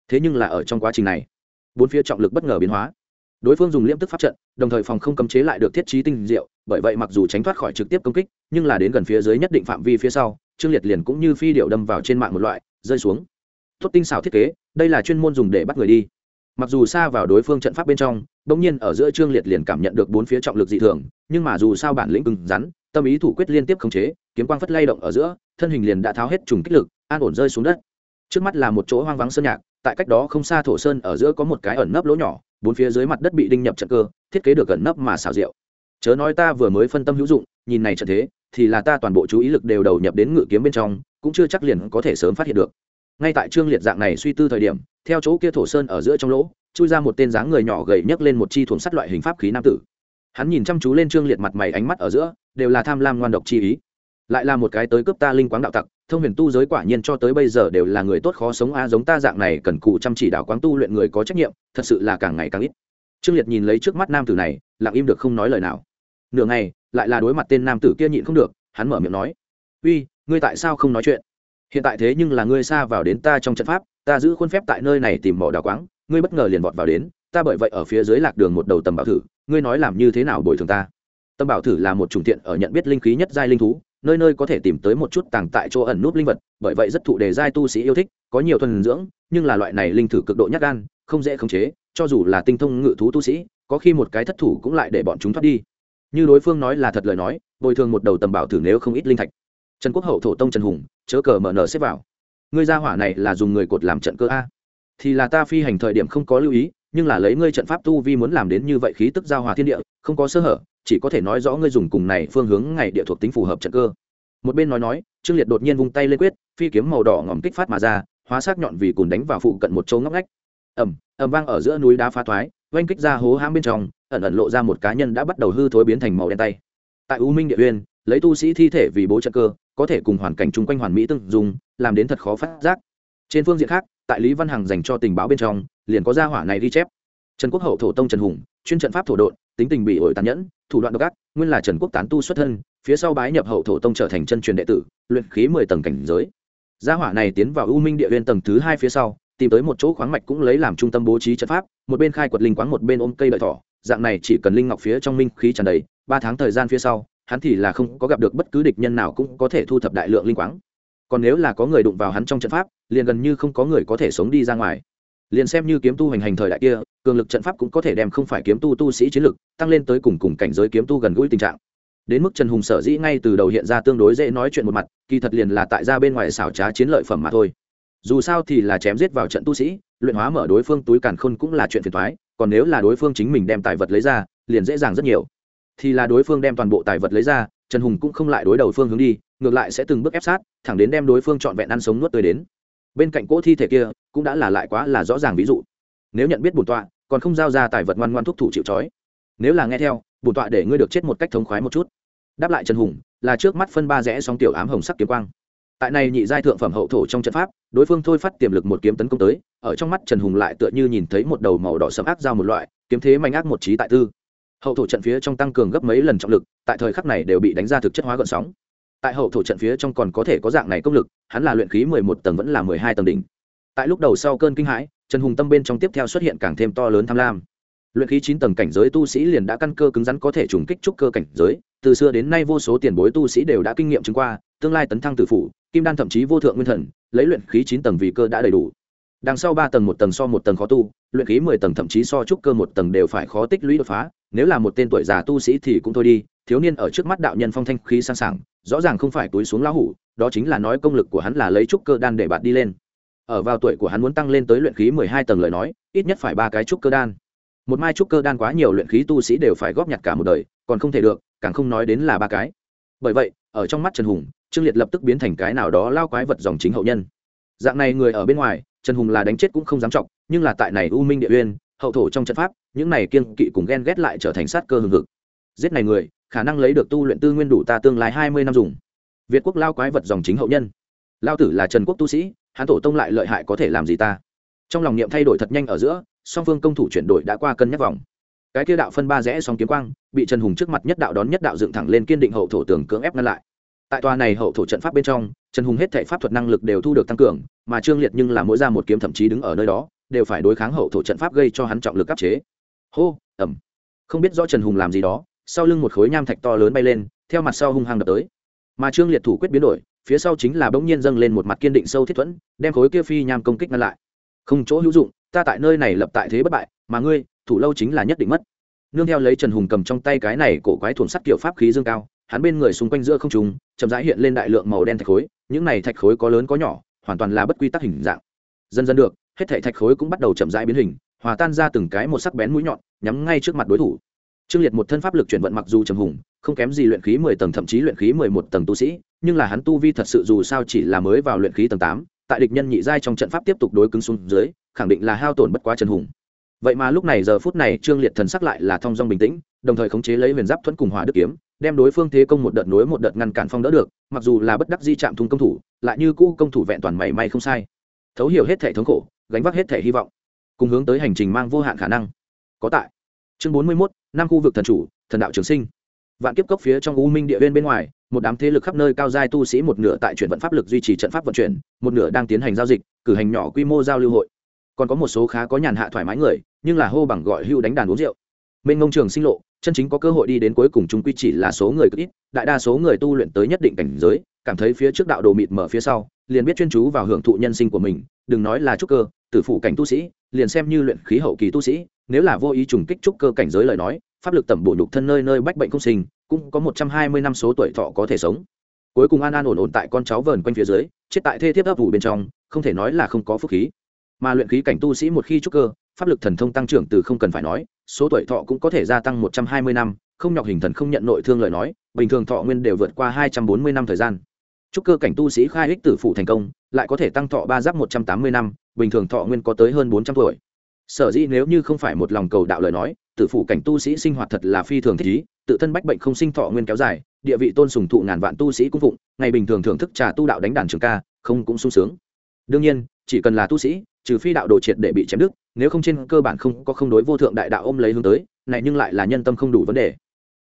[SPEAKER 1] Thế nhưng là ở trong quá trình này, bốn phía trọng lực bất ngờ biến hóa đối phương dùng liễm tức pháp trận, đồng thời phòng không cấm chế lại được thiết trí tinh diệu, bởi vậy mặc dù tránh thoát khỏi trực tiếp công kích, nhưng là đến gần phía dưới nhất định phạm vi phía sau, trương liệt liền cũng như phi điệu đâm vào trên mạng một loại, rơi xuống. Tốt tinh xảo thiết kế, đây là chuyên môn dùng để bắt người đi. Mặc dù xa vào đối phương trận pháp bên trong, bỗng nhiên ở giữa trương liệt liền cảm nhận được bốn phía trọng lực dị thường, nhưng mà dù sao bản lĩnh cứng rắn, tâm ý thủ quyết liên tiếp khống chế, kiếm quang phất lay động ở giữa, thân hình liền đã tháo hết trùng kích lực, an ổn rơi xuống đất. Trước mắt là một chỗ hoang vắng sơn nhạc, tại cách đó không xa thổ sơn ở giữa có một cái ẩn nấp lỗ nhỏ bốn phía dưới mặt đất bị đinh nhập trận cơ, thiết kế được gần nấp mà xào rượu chớ nói ta vừa mới phân tâm hữu dụng, nhìn này trận thế, thì là ta toàn bộ chú ý lực đều đầu nhập đến ngự kiếm bên trong, cũng chưa chắc liền có thể sớm phát hiện được. Ngay tại trương liệt dạng này suy tư thời điểm, theo chỗ kia thổ sơn ở giữa trong lỗ, chui ra một tên dáng người nhỏ gầy nhấc lên một chi thuồng sắt loại hình pháp khí nam tử. Hắn nhìn chăm chú lên trương liệt mặt mày ánh mắt ở giữa, đều là tham lam ngoan độc chi ý lại là một cái tới cướp ta linh quáng đạo tặc, thông huyền tu giới quả nhiên cho tới bây giờ đều là người tốt khó sống a, giống ta dạng này cần cụ chăm chỉ đạo quáng tu luyện người có trách nhiệm, thật sự là càng ngày càng ít. Trương liệt nhìn lấy trước mắt nam tử này, lặng im được không nói lời nào. Nửa ngày, lại là đối mặt tên nam tử kia nhịn không được, hắn mở miệng nói, uy, ngươi tại sao không nói chuyện? Hiện tại thế nhưng là ngươi xa vào đến ta trong trận pháp, ta giữ khuôn phép tại nơi này tìm mỏ đào quáng, ngươi bất ngờ liền vọt vào đến, ta bởi vậy ở phía dưới lạc đường một đầu tầm bảo thử, ngươi nói làm như thế nào bồi thường ta? Tầm bảo thử là một chủng thiện ở nhận biết linh khí nhất giai linh thú nơi nơi có thể tìm tới một chút tàng tại chỗ ẩn núp linh vật, bởi vậy rất thụ đề giai tu sĩ yêu thích, có nhiều thuần dưỡng, nhưng là loại này linh thử cực độ nhắc gan, không dễ khống chế, cho dù là tinh thông ngự thú tu sĩ, có khi một cái thất thủ cũng lại để bọn chúng thoát đi. Như đối phương nói là thật lời nói, bồi thường một đầu tầm bảo thử nếu không ít linh thạch. Trần quốc hậu thổ tông trần hùng, chớ cờ mở nở xếp vào. Ngươi ra hỏa này là dùng người cột làm trận cơ a? Thì là ta phi hành thời điểm không có lưu ý, nhưng là lấy ngươi trận pháp tu vi muốn làm đến như vậy khí tức giao hòa thiên địa, không có sơ hở chỉ có thể nói rõ ngươi dùng cùng này phương hướng ngày địa thuộc tính phù hợp trận cơ. Một bên nói nói, trương liệt đột nhiên vung tay lên quyết, phi kiếm màu đỏ ngòm kích phát mà ra, hóa sắc nhọn vì cùn đánh vào phụ cận một chỗ ngóc ngách. Ẩm ẩm vang ở giữa núi đá phá thoái, oanh kích ra hố hãm bên trong, ẩn ẩn lộ ra một cá nhân đã bắt đầu hư thối biến thành màu đen tay. Tại u minh địa uyên, lấy tu sĩ thi thể vì bố trận cơ, có thể cùng hoàn cảnh chung quanh hoàn mỹ tương dùng làm đến thật khó phát giác. Trên phương diện khác, tại lý văn hằng dành cho tình báo bên trong, liền có gia hỏa này ghi chép trần quốc hậu thổ tông trần hùng, chuyên trận pháp thổ độn, tính tình bị ổi tàn nhẫn, thủ đoạn độc ác, nguyên là trần quốc tán tu xuất thân, phía sau bái nhập hậu thổ tông trở thành chân truyền đệ tử, luyện khí mười tầng cảnh giới. Gia hỏa này tiến vào u minh địa viên tầng thứ hai phía sau, tìm tới một chỗ khoáng mạch cũng lấy làm trung tâm bố trí trận pháp, một bên khai quật linh quáng một bên ôm cây lợi thỏ, dạng này chỉ cần linh ngọc phía trong minh khí tràn đầy, ba tháng thời gian phía sau, hắn thì là không có gặp được bất cứ địch nhân nào cũng có thể thu thập đại lượng linh quáng. Còn nếu là có người đụng vào hắn trong trận pháp, liền gần như không có người có thể sống đi ra ngoài liền xem như kiếm tu hành hành thời đại kia, cường lực trận pháp cũng có thể đem không phải kiếm tu tu sĩ chiến lực, tăng lên tới cùng cùng cảnh giới kiếm tu gần gũi tình trạng. Đến mức trần hùng sở dĩ ngay từ đầu hiện ra tương đối dễ nói chuyện một mặt, kỳ thật liền là tại ra bên ngoài xảo trá chiến lợi phẩm mà thôi. Dù sao thì là chém giết vào trận tu sĩ, luyện hóa mở đối phương túi càn khôn cũng là chuyện phiền thoái còn nếu là đối phương chính mình đem tài vật lấy ra, liền dễ dàng rất nhiều. Thì là đối phương đem toàn bộ tài vật lấy ra, trần hùng cũng không lại đối đầu phương hướng đi, ngược lại sẽ từng bước ép sát, thẳng đến đem đối phương trọn vẹn ăn sống nuốt tới đến. Bên cạnh cỗ thi thể kia cũng đã là lại quá là rõ ràng ví dụ. Nếu nhận biết bổn tọa, còn không giao ra tài vật ngoan ngoan thúc thủ chịu trói. Nếu là nghe theo, bổn tọa để ngươi được chết một cách thống khoái một chút. Đáp lại trần hùng, là trước mắt phân ba rẽ sóng tiểu ám hồng sắc kiếm quang. Tại này nhị giai thượng phẩm hậu thổ trong trận pháp, đối phương thôi phát tiềm lực một kiếm tấn công tới, ở trong mắt trần hùng lại tựa như nhìn thấy một đầu màu đỏ sầm ác giao một loại, kiếm thế mạnh ác một trí tại tư. Hậu thổ trận phía trong tăng cường gấp mấy lần trọng lực, tại thời khắc này đều bị đánh ra thực chất hóa gọn sóng. Tại hậu thổ trận phía trong còn có thể có dạng này công lực, hắn là luyện khí mười một tầng vẫn là mười hai tầng đỉnh tại lúc đầu sau cơn kinh hãi, trần hùng tâm bên trong tiếp theo xuất hiện càng thêm to lớn tham lam. Luyện khí chín tầng cảnh giới tu sĩ liền đã căn cơ cứng rắn có thể trùng kích trúc cơ cảnh giới, từ xưa đến nay vô số tiền bối tu sĩ đều đã kinh nghiệm chứng qua, tương lai tấn thăng tử phủ, kim đan thậm chí vô thượng nguyên thần, lấy luyện khí chín tầng vì cơ đã đầy đủ. Đằng sau ba tầng một tầng so một tầng khó tu, luyện khí mười tầng thậm chí so trúc cơ một tầng đều phải khó tích lũy đột phá, nếu là một tên tuổi già tu sĩ thì cũng thôi đi, thiếu niên ở trước mắt đạo nhân phong thanh khí sang sảng, rõ ràng không phải túi xuống lão hủ, đó chính là nói công lực của hắn là lấy trúc cơ đan để bạt đi lên ở vào tuổi của hắn muốn tăng lên tới luyện khí mười hai tầng lời nói, ít nhất phải ba cái trúc cơ đan. Một mai trúc cơ đan quá nhiều luyện khí tu sĩ đều phải góp nhặt cả một đời, còn không thể được, càng không nói đến là ba cái. Bởi vậy, ở trong mắt trần hùng, trương liệt lập tức biến thành cái nào đó lao quái vật dòng chính hậu nhân. Dạng này người ở bên ngoài, trần hùng là đánh chết cũng không dám trọng nhưng là tại này u minh địa uyên, hậu thổ trong trận pháp, những này kiên kỵ cùng ghen ghét lại trở thành sát cơ hừng hực. Giết này người, khả năng lấy được tu luyện tư nguyên đủ ta tương lai hai mươi năm dùng. Việt quốc lao quái vật dòng chính hậu nhân. Lao tử là trần quốc tu sĩ hắn tổ tông lại lợi hại có thể làm gì ta? Trong lòng niệm thay đổi thật nhanh ở giữa, song phương công thủ chuyển đổi đã qua cân nhắc vòng. Cái kia đạo phân ba rẽ song kiếm quang, bị trần hùng trước mặt nhất đạo đón nhất đạo dựng thẳng lên kiên định hậu thổ tường cưỡng ép ngăn lại. Tại tòa này hậu thổ trận pháp bên trong, trần hùng hết thể pháp thuật năng lực đều thu được tăng cường, mà trương liệt nhưng là mỗi ra một kiếm thậm chí đứng ở nơi đó, đều phải đối kháng hậu thổ trận pháp gây cho hắn trọng lực áp chế. Hô ẩm không biết rõ trần hùng làm gì đó, sau lưng một khối nham thạch to lớn bay lên, theo mặt sau hung hăng đập tới. Mà trương liệt thủ quyết biến đổi phía sau chính là bỗng nhiên dâng lên một mặt kiên định sâu thiết thuẫn, đem khối kia phi nham công kích ngăn lại. Không chỗ hữu dụng, ta tại nơi này lập tại thế bất bại, mà ngươi, thủ lâu chính là nhất định mất. Nương theo lấy trần hùng cầm trong tay cái này cổ quái thuần sắt kiểu pháp khí dương cao, hắn bên người xung quanh giữa không trùng chậm rãi hiện lên đại lượng màu đen thạch khối, những này thạch khối có lớn có nhỏ, hoàn toàn là bất quy tắc hình dạng. Dần dần được, hết thảy thạch khối cũng bắt đầu chậm rãi biến hình, hòa tan ra từng cái một sắc bén mũi nhọn, nhắm ngay trước mặt đối thủ trương liệt một thân pháp lực chuyển vận mặc dù trầm hùng, không kém gì luyện khí mười tầng, thậm chí luyện khí mười một tầng tu sĩ, nhưng là hắn tu vi thật sự dù sao chỉ là mới vào luyện khí tầng tám, tại địch nhân nhị giai trong trận pháp tiếp tục đối cứng xuống dưới, khẳng định là hao tổn bất quá trần hùng. Vậy mà lúc này giờ phút này trương liệt thần sắc lại là thong dong bình tĩnh, đồng thời khống chế lấy huyền giáp thuẫn cùng hỏa đức kiếm, đem đối phương thế công một đợt nối một đợt ngăn cản phong đỡ được, mặc dù là bất đắc di chạm thùng công thủ, lại như cũ công thủ vẹn toàn mảy may không sai. Thấu hiểu hết thể thống khổ, gánh vác hết thể hy vọng, cùng hướng tới hành trình mang vô hạn khả năng. Có tại. Chương bốn mươi mốt năm khu vực thần chủ, thần đạo trường sinh. Vạn kiếp cốc phía trong u minh địa viên bên ngoài, một đám thế lực khắp nơi cao giai tu sĩ một nửa tại chuyển vận pháp lực duy trì trận pháp vận chuyển, một nửa đang tiến hành giao dịch, cử hành nhỏ quy mô giao lưu hội. Còn có một số khá có nhàn hạ thoải mái người, nhưng là hô bằng gọi hưu đánh đàn uống rượu. Bên ngông trường sinh lộ, chân chính có cơ hội đi đến cuối cùng chúng quy chỉ là số người ít, đại đa số người tu luyện tới nhất định cảnh giới, cảm thấy phía trước đạo đồ mịt mở phía sau, liền biết chuyên chú vào hưởng thụ nhân sinh của mình, đừng nói là trúc cơ tử phụ cảnh tu sĩ, liền xem như luyện khí hậu kỳ tu sĩ, nếu là vô ý trùng kích trúc cơ cảnh giới lời nói, pháp lực tẩm bổ nhục thân nơi nơi bách bệnh không sinh, cũng có một trăm hai mươi năm số tuổi thọ có thể sống. Cuối cùng an an ổn ổn tại con cháu vờn quanh phía dưới, chết tại thê thiếp ấp ủ bên trong, không thể nói là không có phúc khí. Mà luyện khí cảnh tu sĩ một khi trúc cơ, pháp lực thần thông tăng trưởng từ không cần phải nói, số tuổi thọ cũng có thể gia tăng một trăm hai mươi năm, không nhọc hình thần không nhận nội thương lời nói, bình thường thọ nguyên đều vượt qua hai trăm bốn mươi năm thời gian. Trúc cơ cảnh tu sĩ khai ích tử phụ thành công, lại có thể tăng thọ ba giáp một trăm tám mươi năm bình thường thọ nguyên có tới hơn bốn trăm tuổi. Sở dĩ nếu như không phải một lòng cầu đạo lời nói tự phụ cảnh tu sĩ sinh hoạt thật là phi thường thích ý, tự thân bách bệnh không sinh thọ nguyên kéo dài, địa vị tôn sùng thụ ngàn vạn tu sĩ cung phụng, ngày bình thường thưởng thức trà tu đạo đánh đàn trường ca, không cũng sung sướng. Đương nhiên, chỉ cần là tu sĩ, trừ phi đạo đồ triệt để bị chém đứt, nếu không trên cơ bản không có không đối vô thượng đại đạo ôm lấy hướng tới, này nhưng lại là nhân tâm không đủ vấn đề.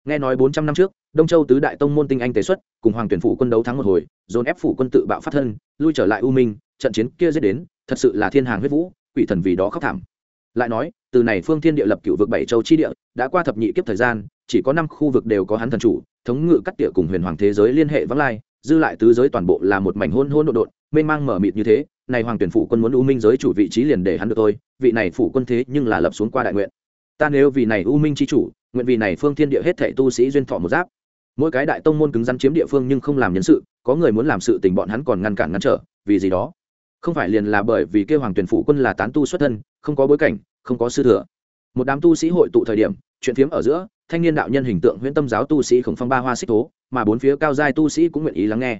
[SPEAKER 1] Nghe nói bốn trăm năm trước, đông châu tứ đại tông môn tinh anh tế xuất, cùng hoàng tuyển phủ quân đấu thắng một hồi, dồn ép phủ quân tự bạo phát thân, lui trở lại u minh, trận chiến kia dễ đến thật sự là thiên hàng huyết vũ, quỷ thần vì đó khóc thảm. Lại nói, từ này phương thiên địa lập cựu vực bảy châu chi địa, đã qua thập nhị kiếp thời gian, chỉ có năm khu vực đều có hắn thần chủ, thống ngự cắt địa cùng huyền hoàng thế giới liên hệ vắng lai, dư lại tứ giới toàn bộ là một mảnh hôn hôn độn đột mênh mang mở mịt như thế, này hoàng tuyển phủ quân muốn u minh giới chủ vị trí liền để hắn được tôi vị này phủ quân thế nhưng là lập xuống qua đại nguyện. Ta nếu vì này u minh chi chủ, nguyện vì này phương thiên địa hết thảy tu sĩ duyên thọ một giáp. Mỗi cái đại tông môn cứng rắn chiếm địa phương nhưng không làm nhân sự, có người muốn làm sự tình bọn hắn còn ngăn cản ngăn trở, vì gì đó? Không phải liền là bởi vì kêu hoàng tuyển phủ quân là tán tu xuất thân, không có bối cảnh, không có sư thừa. Một đám tu sĩ hội tụ thời điểm, chuyện phiếm ở giữa, thanh niên đạo nhân hình tượng huyễn tâm giáo tu sĩ khổng phong ba hoa xích tố mà bốn phía cao giai tu sĩ cũng nguyện ý lắng nghe.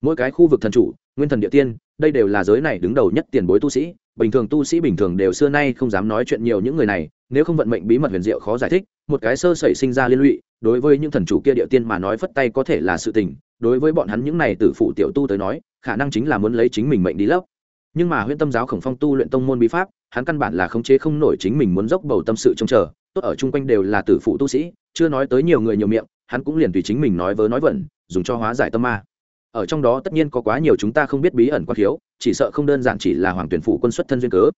[SPEAKER 1] Mỗi cái khu vực thần chủ, nguyên thần địa tiên, đây đều là giới này đứng đầu nhất tiền bối tu sĩ. Bình thường tu sĩ bình thường đều xưa nay không dám nói chuyện nhiều những người này, nếu không vận mệnh bí mật huyền diệu khó giải thích, một cái sơ sẩy sinh ra liên lụy, đối với những thần chủ kia địa tiên mà nói phất tay có thể là sự tình. Đối với bọn hắn những này tử phụ tiểu tu tới nói, khả năng chính là muốn lấy chính mình mệnh đi lấp nhưng mà huyễn tâm giáo khổng phong tu luyện tông môn bí pháp, hắn căn bản là khống chế không nổi chính mình muốn dốc bầu tâm sự trông chờ. Tốt ở chung quanh đều là tử phụ tu sĩ, chưa nói tới nhiều người nhiều miệng, hắn cũng liền tùy chính mình nói vớ nói vẩn, dùng cho hóa giải tâm ma. Ở trong đó tất nhiên có quá nhiều chúng ta không biết bí ẩn quan khiếu chỉ sợ không đơn giản chỉ là hoàng tuyển phụ quân xuất thân duyên cớ.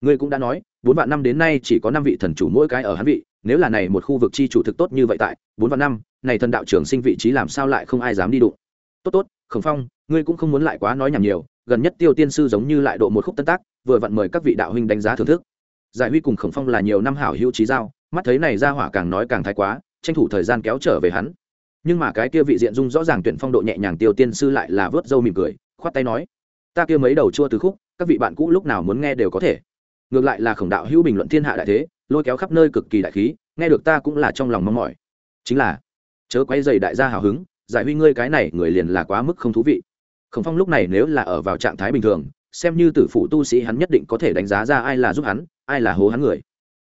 [SPEAKER 1] Ngươi cũng đã nói, bốn vạn năm đến nay chỉ có năm vị thần chủ mỗi cái ở hắn vị, nếu là này một khu vực chi chủ thực tốt như vậy tại, bốn vạn năm, này thần đạo trưởng sinh vị trí làm sao lại không ai dám đi đụng. Tốt tốt, khổng phong, ngươi cũng không muốn lại quá nói nhảm nhiều gần nhất tiêu tiên sư giống như lại độ một khúc tân tác, vừa vặn mời các vị đạo huynh đánh giá thưởng thức. Giải huy cùng khổng phong là nhiều năm hảo hữu trí giao, mắt thấy này ra hỏa càng nói càng thái quá, tranh thủ thời gian kéo trở về hắn. Nhưng mà cái kia vị diện dung rõ ràng tuyển phong độ nhẹ nhàng tiêu tiên sư lại là vớt râu mỉm cười, khoát tay nói, ta kia mấy đầu chua từ khúc, các vị bạn cũ lúc nào muốn nghe đều có thể. Ngược lại là khổng đạo hữu bình luận thiên hạ đại thế, lôi kéo khắp nơi cực kỳ đại khí, nghe được ta cũng là trong lòng mong mỏi. Chính là, chớ quay dày đại gia hào hứng, giải huy ngươi cái này người liền là quá mức không thú vị khổng phong lúc này nếu là ở vào trạng thái bình thường, xem như tử phụ tu sĩ hắn nhất định có thể đánh giá ra ai là giúp hắn, ai là hố hắn người.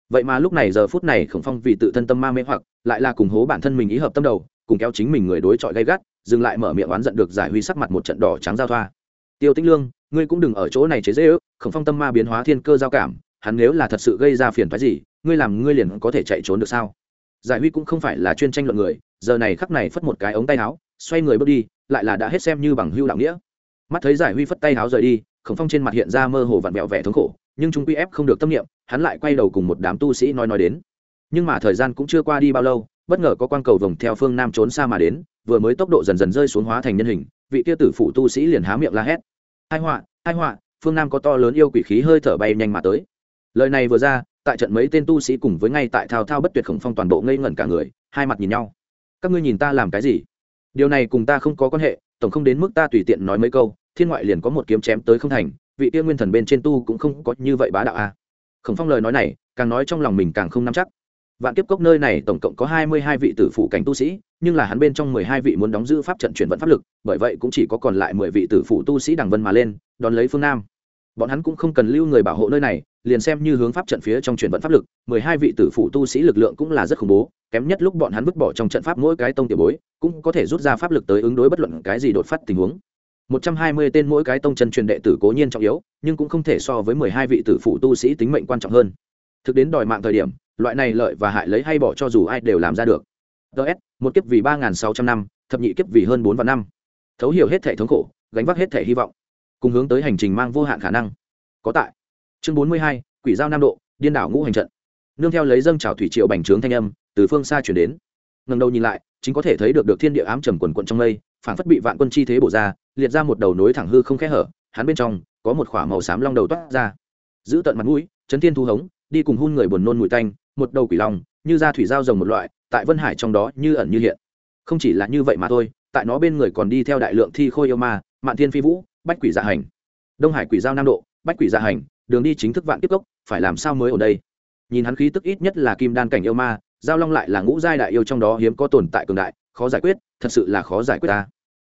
[SPEAKER 1] Vậy mà lúc này giờ phút này khổng phong vì tự thân tâm ma mê hoặc, lại là cùng hố bản thân mình ý hợp tâm đầu, cùng kéo chính mình người đối chọi gay gắt, dừng lại mở miệng oán giận được giải huy sắc mặt một trận đỏ trắng giao thoa. Tiêu tĩnh lương, ngươi cũng đừng ở chỗ này chế dễ ước khổng phong tâm ma biến hóa thiên cơ giao cảm, hắn nếu là thật sự gây ra phiền phái gì, ngươi làm ngươi liền có thể chạy trốn được sao? Giải huy cũng không phải là chuyên tranh luận người, giờ này khắc này phất một cái ống tay áo, xoay người bước đi lại là đã hết xem như bằng hưu đạo nghĩa. Mắt thấy giải huy phất tay áo rời đi, khổng phong trên mặt hiện ra mơ hồ vặn vẹo vẻ thống khổ, nhưng chúng quy ép không được tâm niệm, hắn lại quay đầu cùng một đám tu sĩ nói nói đến. Nhưng mà thời gian cũng chưa qua đi bao lâu, bất ngờ có quang cầu vòng theo phương nam trốn xa mà đến, vừa mới tốc độ dần dần rơi xuống hóa thành nhân hình, vị kia tử phụ tu sĩ liền há miệng la hét. Hai họa hai họa, phương nam có to lớn yêu quỷ khí hơi thở bay nhanh mà tới. Lời này vừa ra, tại trận mấy tên tu sĩ cùng với ngay tại thao thao bất tuyệt khổng phong toàn bộ ngây ngẩn cả người, hai mặt nhìn nhau. Các ngươi nhìn ta làm cái gì? Điều này cùng ta không có quan hệ, tổng không đến mức ta tùy tiện nói mấy câu, thiên ngoại liền có một kiếm chém tới không thành, vị tiên nguyên thần bên trên tu cũng không có như vậy bá đạo a à. khổng phong lời nói này, càng nói trong lòng mình càng không nắm chắc vạn kiếp cốc nơi này tổng cộng có hai mươi hai vị tử phụ cảnh tu sĩ, nhưng là hắn bên trong mười hai vị muốn đóng giữ pháp trận chuyển vận pháp lực, bởi vậy cũng chỉ có còn lại mười vị tử phụ tu sĩ đằng vân mà lên, đón lấy phương nam bọn hắn cũng không cần lưu người bảo hộ nơi này, liền xem như hướng pháp trận phía trong chuyển vận pháp lực, mười hai vị tử phụ tu sĩ lực lượng cũng là rất khủng bố, kém nhất lúc bọn hắn vứt bỏ trong trận pháp mỗi cái tông tiểu bối, cũng có thể rút ra pháp lực tới ứng đối bất luận cái gì đột phát tình huống. Một trăm hai mươi tên mỗi cái tông chân truyền đệ tử cố nhiên trọng yếu, nhưng cũng không thể so với mười hai vị tử phụ tu sĩ tính mệnh quan trọng hơn. Thực đến đòi mạng thời điểm, loại này lợi và hại lấy hay bỏ cho dù ai đều làm ra được. Ts một kiếp vì ba sáu trăm năm, thập nhị kiếp vì hơn bốn vạn năm. Thấu hiểu hết thể thống khổ, gánh vác hết thể hy vọng cùng hướng tới hành trình mang vô hạn khả năng. Có tại. Chương bốn mươi hai, quỷ giao nam độ, điên đảo ngũ hành trận. Nương theo lấy dâng trào thủy triệu bành trướng thanh âm, từ phương xa chuyển đến. Ngần đầu nhìn lại, chính có thể thấy được được thiên địa ám trầm quần quận trong mây phản phất bị vạn quân chi thế bổ ra, liệt ra một đầu nối thẳng hư không khẽ hở, hắn bên trong có một khỏa màu xám long đầu toát ra. Giữ tận mặt mũi, chấn thiên thu hống, đi cùng hun người buồn nôn mùi tanh, một đầu quỷ long, như da thủy dao rồng một loại, tại vân hải trong đó như ẩn như hiện. Không chỉ là như vậy mà thôi, tại nó bên người còn đi theo đại lượng thi khôi yêu ma, mạn thiên phi vũ bách quỷ dạ hành. Đông hải quỷ giao nam độ, bách quỷ dạ hành, đường đi chính thức vạn tiếp cốc, phải làm sao mới ở đây? Nhìn hắn khí tức ít nhất là kim đan cảnh yêu ma, giao long lại là ngũ giai đại yêu trong đó hiếm có tồn tại cường đại, khó giải quyết, thật sự là khó giải quyết ta.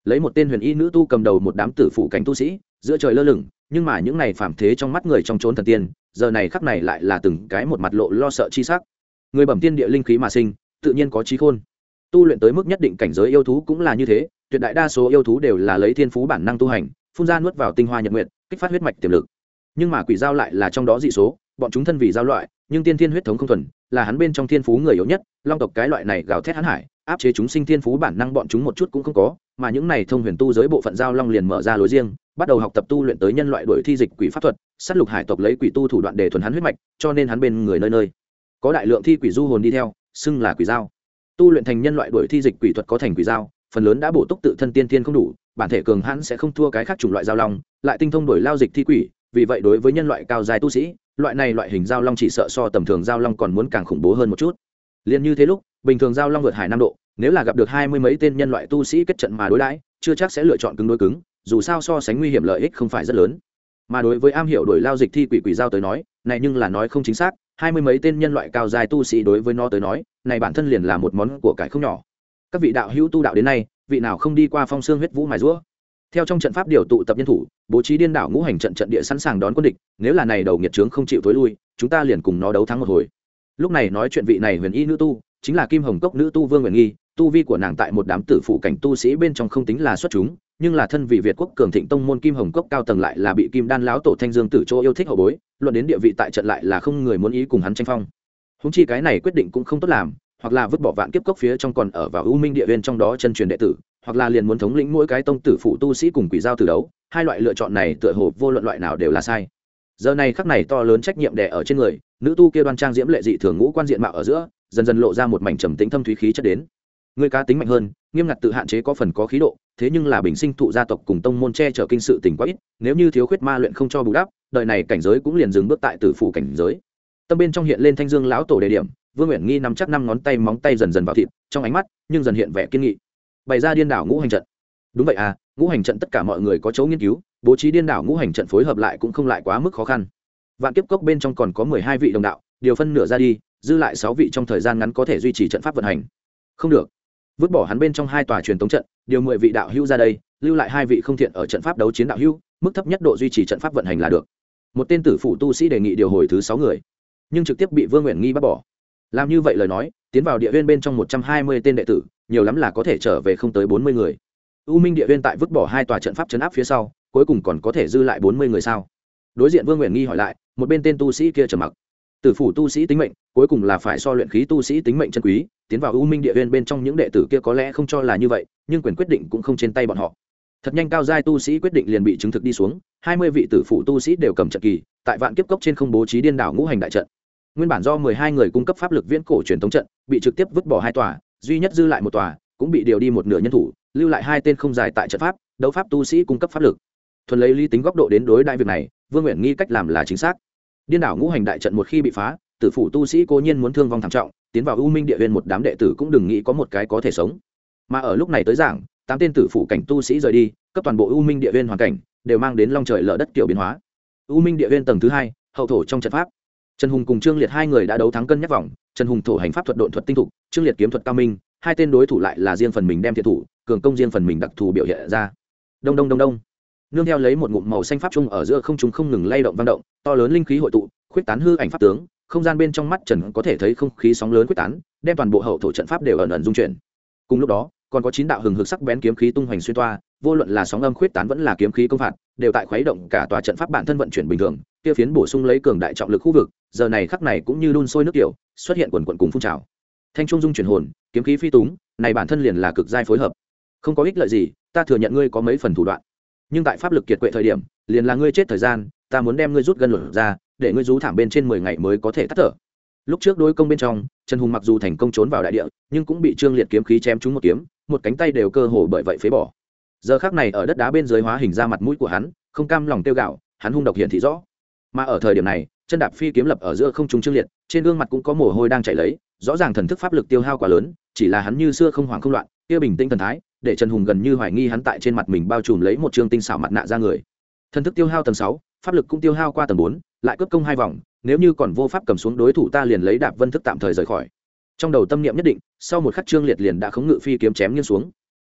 [SPEAKER 1] Lấy một tên huyền y nữ tu cầm đầu một đám tử phụ cảnh tu sĩ, giữa trời lơ lửng, nhưng mà những này phản thế trong mắt người trong trốn thần tiên, giờ này khắc này lại là từng cái một mặt lộ lo sợ chi sắc. Người bẩm tiên địa linh khí mà sinh, tự nhiên có trí khôn. Tu luyện tới mức nhất định cảnh giới yêu thú cũng là như thế, tuyệt đại đa số yêu thú đều là lấy thiên phú bản năng tu hành phun ra nuốt vào tinh hoa nhật nguyện kích phát huyết mạch tiềm lực. Nhưng mà quỷ giao lại là trong đó dị số, bọn chúng thân vì giao loại, nhưng tiên thiên huyết thống không thuần, là hắn bên trong thiên phú người yếu nhất, long tộc cái loại này gào thét hắn hải, áp chế chúng sinh thiên phú bản năng bọn chúng một chút cũng không có, mà những này thông huyền tu giới bộ phận giao long liền mở ra lối riêng, bắt đầu học tập tu luyện tới nhân loại đổi thi dịch quỷ pháp thuật, sát lục hải tộc lấy quỷ tu thủ đoạn để thuần hắn huyết mạch, cho nên hắn bên người nơi nơi. Có đại lượng thi quỷ du hồn đi theo, xưng là quỷ giao. Tu luyện thành nhân loại đổi thi dịch quỷ thuật có thành quỷ giao, phần lớn đã bổ túc tự thân tiên tiên không đủ bản thể cường hãn sẽ không thua cái khác chủng loại giao long, lại tinh thông đổi lao dịch thi quỷ, vì vậy đối với nhân loại cao dài tu sĩ, loại này loại hình giao long chỉ sợ so tầm thường giao long còn muốn càng khủng bố hơn một chút. Liền như thế lúc, bình thường giao long vượt hải nam độ, nếu là gặp được hai mươi mấy tên nhân loại tu sĩ kết trận mà đối đãi, chưa chắc sẽ lựa chọn cứng đối cứng, dù sao so sánh nguy hiểm lợi ích không phải rất lớn. Mà đối với am hiểu đổi lao dịch thi quỷ quỷ giao tới nói, này nhưng là nói không chính xác, hai mươi mấy tên nhân loại cao dài tu sĩ đối với nó tới nói, này bản thân liền là một món của cải không nhỏ. Các vị đạo hữu tu đạo đến nay vị nào không đi qua phong xương huyết vũ mài rũa. Theo trong trận pháp điều tụ tập nhân thủ, bố trí điên đảo ngũ hành trận trận địa sẵn sàng đón quân địch, nếu là này đầu nghiệt trướng không chịu thối lui, chúng ta liền cùng nó đấu thắng một hồi. Lúc này nói chuyện vị này huyền y nữ tu, chính là kim hồng cốc nữ tu vương huyền nghi, tu vi của nàng tại một đám tử phụ cảnh tu sĩ bên trong không tính là xuất chúng, nhưng là thân vị việt quốc cường thịnh tông môn kim hồng cốc cao tầng lại là bị kim đan lão tổ thanh dương tử chỗ yêu thích hậu bối, luận đến địa vị tại trận lại là không người muốn ý cùng hắn tranh phong. Húng chi cái này quyết định cũng không tốt làm hoặc là vứt bỏ vạn kiếp cốc phía trong còn ở vào u minh địa viên trong đó chân truyền đệ tử, hoặc là liền muốn thống lĩnh mỗi cái tông tử phụ tu sĩ cùng quỷ giao từ đấu, hai loại lựa chọn này tựa hồ vô luận loại nào đều là sai. Giờ này khắc này to lớn trách nhiệm đè ở trên người, nữ tu kia đoan trang diễm lệ dị thường ngũ quan diện mạo ở giữa, dần dần lộ ra một mảnh trầm tĩnh thâm thúy khí chất đến. Người cá tính mạnh hơn, nghiêm ngặt tự hạn chế có phần có khí độ, thế nhưng là bình sinh thụ gia tộc cùng tông môn che chở kinh sự tình quá ít, nếu như thiếu khuyết ma luyện không cho bù đắp, đời này cảnh giới cũng liền dừng bước tại tử phủ cảnh giới. Tâm bên trong hiện lên thanh dương lão tổ đề điểm vương nguyện nghi nắm chắc năm ngón tay móng tay dần dần vào thịt, trong ánh mắt, nhưng dần hiện vẻ kiên nghị. Bày ra điên đảo ngũ hành trận. Đúng vậy à ngũ hành trận tất cả mọi người có chỗ nghiên cứu, bố trí điên đảo ngũ hành trận phối hợp lại cũng không lại quá mức khó khăn. Vạn kiếp cốc bên trong còn có mười hai vị đồng đạo, điều phân nửa ra đi, dư lại sáu vị trong thời gian ngắn có thể duy trì trận pháp vận hành. Không được. Vứt bỏ hắn bên trong hai tòa truyền thống trận, điều mười vị đạo hữu ra đây, lưu lại hai vị không thiện ở trận pháp đấu chiến đạo hữu, mức thấp nhất độ duy trì trận pháp vận hành là được. Một tên tử phụ tu sĩ đề nghị điều hồi thứ sáu người, nhưng trực tiếp bị vương nguyện nghi bác bỏ làm như vậy lời nói, tiến vào địa huyên bên trong một trăm hai mươi tên đệ tử, nhiều lắm là có thể trở về không tới bốn mươi người. U minh địa huyên tại vứt bỏ hai tòa trận pháp chấn áp phía sau, cuối cùng còn có thể dư lại bốn mươi người sao? Đối diện vương nguyện nghi hỏi lại, một bên tên tu sĩ kia trầm mặc. Tử phủ tu sĩ tính mệnh, cuối cùng là phải so luyện khí tu sĩ tính mệnh chân quý, tiến vào u minh địa huyên bên trong những đệ tử kia có lẽ không cho là như vậy, nhưng quyền quyết định cũng không trên tay bọn họ. Thật nhanh cao giai tu sĩ quyết định liền bị chứng thực đi xuống, hai mươi vị tử phụ tu sĩ đều cầm trận kỳ, tại vạn kiếp cốc trên không bố trí điên đảo ngũ hành đại trận nguyên bản do mười hai người cung cấp pháp lực viễn cổ truyền thống trận, bị trực tiếp vứt bỏ hai tòa, duy nhất dư lại một tòa, cũng bị điều đi một nửa nhân thủ, lưu lại hai tên không dài tại trận pháp, đấu pháp tu sĩ cung cấp pháp lực. Thuần lấy lý tính góc độ đến đối đại việc này, vương nguyện nghi cách làm là chính xác. Điên đảo ngũ hành đại trận một khi bị phá, tử phủ tu sĩ cố nhiên muốn thương vong thảm trọng, tiến vào u minh địa viên một đám đệ tử cũng đừng nghĩ có một cái có thể sống. Mà ở lúc này tới giảng, tám tên tử phủ cảnh tu sĩ rời đi, cấp toàn bộ u minh địa viên hoàn cảnh, đều mang đến long trời lở đất kiểu biến hóa. U minh địa viên tầng thứ hai, hậu thổ trong trận pháp trần hùng cùng trương liệt hai người đã đấu thắng cân nhắc vòng, trần hùng thổ hành pháp thuật độn thuật tinh thục, trương liệt kiếm thuật cao minh, hai tên đối thủ lại là riêng phần mình đem thiệt thủ, cường công riêng phần mình đặc thù biểu hiện ra. Đông đông đông đông. Nương theo lấy một ngụm màu xanh pháp trung ở giữa không chúng không ngừng lay động vang động, to lớn linh khí hội tụ, khuyết tán hư ảnh pháp tướng, không gian bên trong mắt trần có thể thấy không khí sóng lớn quyết tán, đem toàn bộ hậu thổ trận pháp đều ẩn ẩn dung chuyển. Cùng lúc đó, còn có chín đạo hừng hực sắc bén kiếm khí tung hoành xuyên toa, vô luận là sóng âm khuyết tán vẫn là kiếm khí công phạt, đều tại khuấy động cả tòa trận pháp bản thân vận chuyển bình thường kia phiến bổ sung lấy cường đại trọng lực khu vực, giờ này khắc này cũng như đun sôi nước kiểu xuất hiện quần quần cùng phun trào. Thanh trung dung chuyển hồn, kiếm khí phi túng, này bản thân liền là cực giai phối hợp. Không có ích lợi gì, ta thừa nhận ngươi có mấy phần thủ đoạn. Nhưng tại pháp lực kiệt quệ thời điểm, liền là ngươi chết thời gian, ta muốn đem ngươi rút gân luật ra, để ngươi rú thảm bên trên mười ngày mới có thể tắt thở. Lúc trước đối công bên trong, trần hùng mặc dù thành công trốn vào đại địa, nhưng cũng bị trương liệt kiếm khí chém trúng một kiếm, một cánh tay đều cơ hồ bởi vậy phế bỏ. Giờ khác này ở đất đá bên dưới hóa hình ra mặt mũi của hắn, không cam lòng tiêu gạo, hắn hung độc hiện thị rõ mà ở thời điểm này, chân đạp phi kiếm lập ở giữa không trung trương liệt, trên gương mặt cũng có mồ hôi đang chảy lấy, rõ ràng thần thức pháp lực tiêu hao quá lớn, chỉ là hắn như xưa không hoảng không loạn, kia bình tĩnh thần thái, để trần hùng gần như hoài nghi hắn tại trên mặt mình bao trùm lấy một trương tinh xảo mặt nạ ra người. Thần thức tiêu hao tầng sáu, pháp lực cũng tiêu hao qua tầng bốn, lại cướp công hai vòng, nếu như còn vô pháp cầm xuống đối thủ ta liền lấy đạp vân thức tạm thời rời khỏi. Trong đầu tâm niệm nhất định, sau một khắc trương liệt liền đã khống ngự phi kiếm chém nghiêng xuống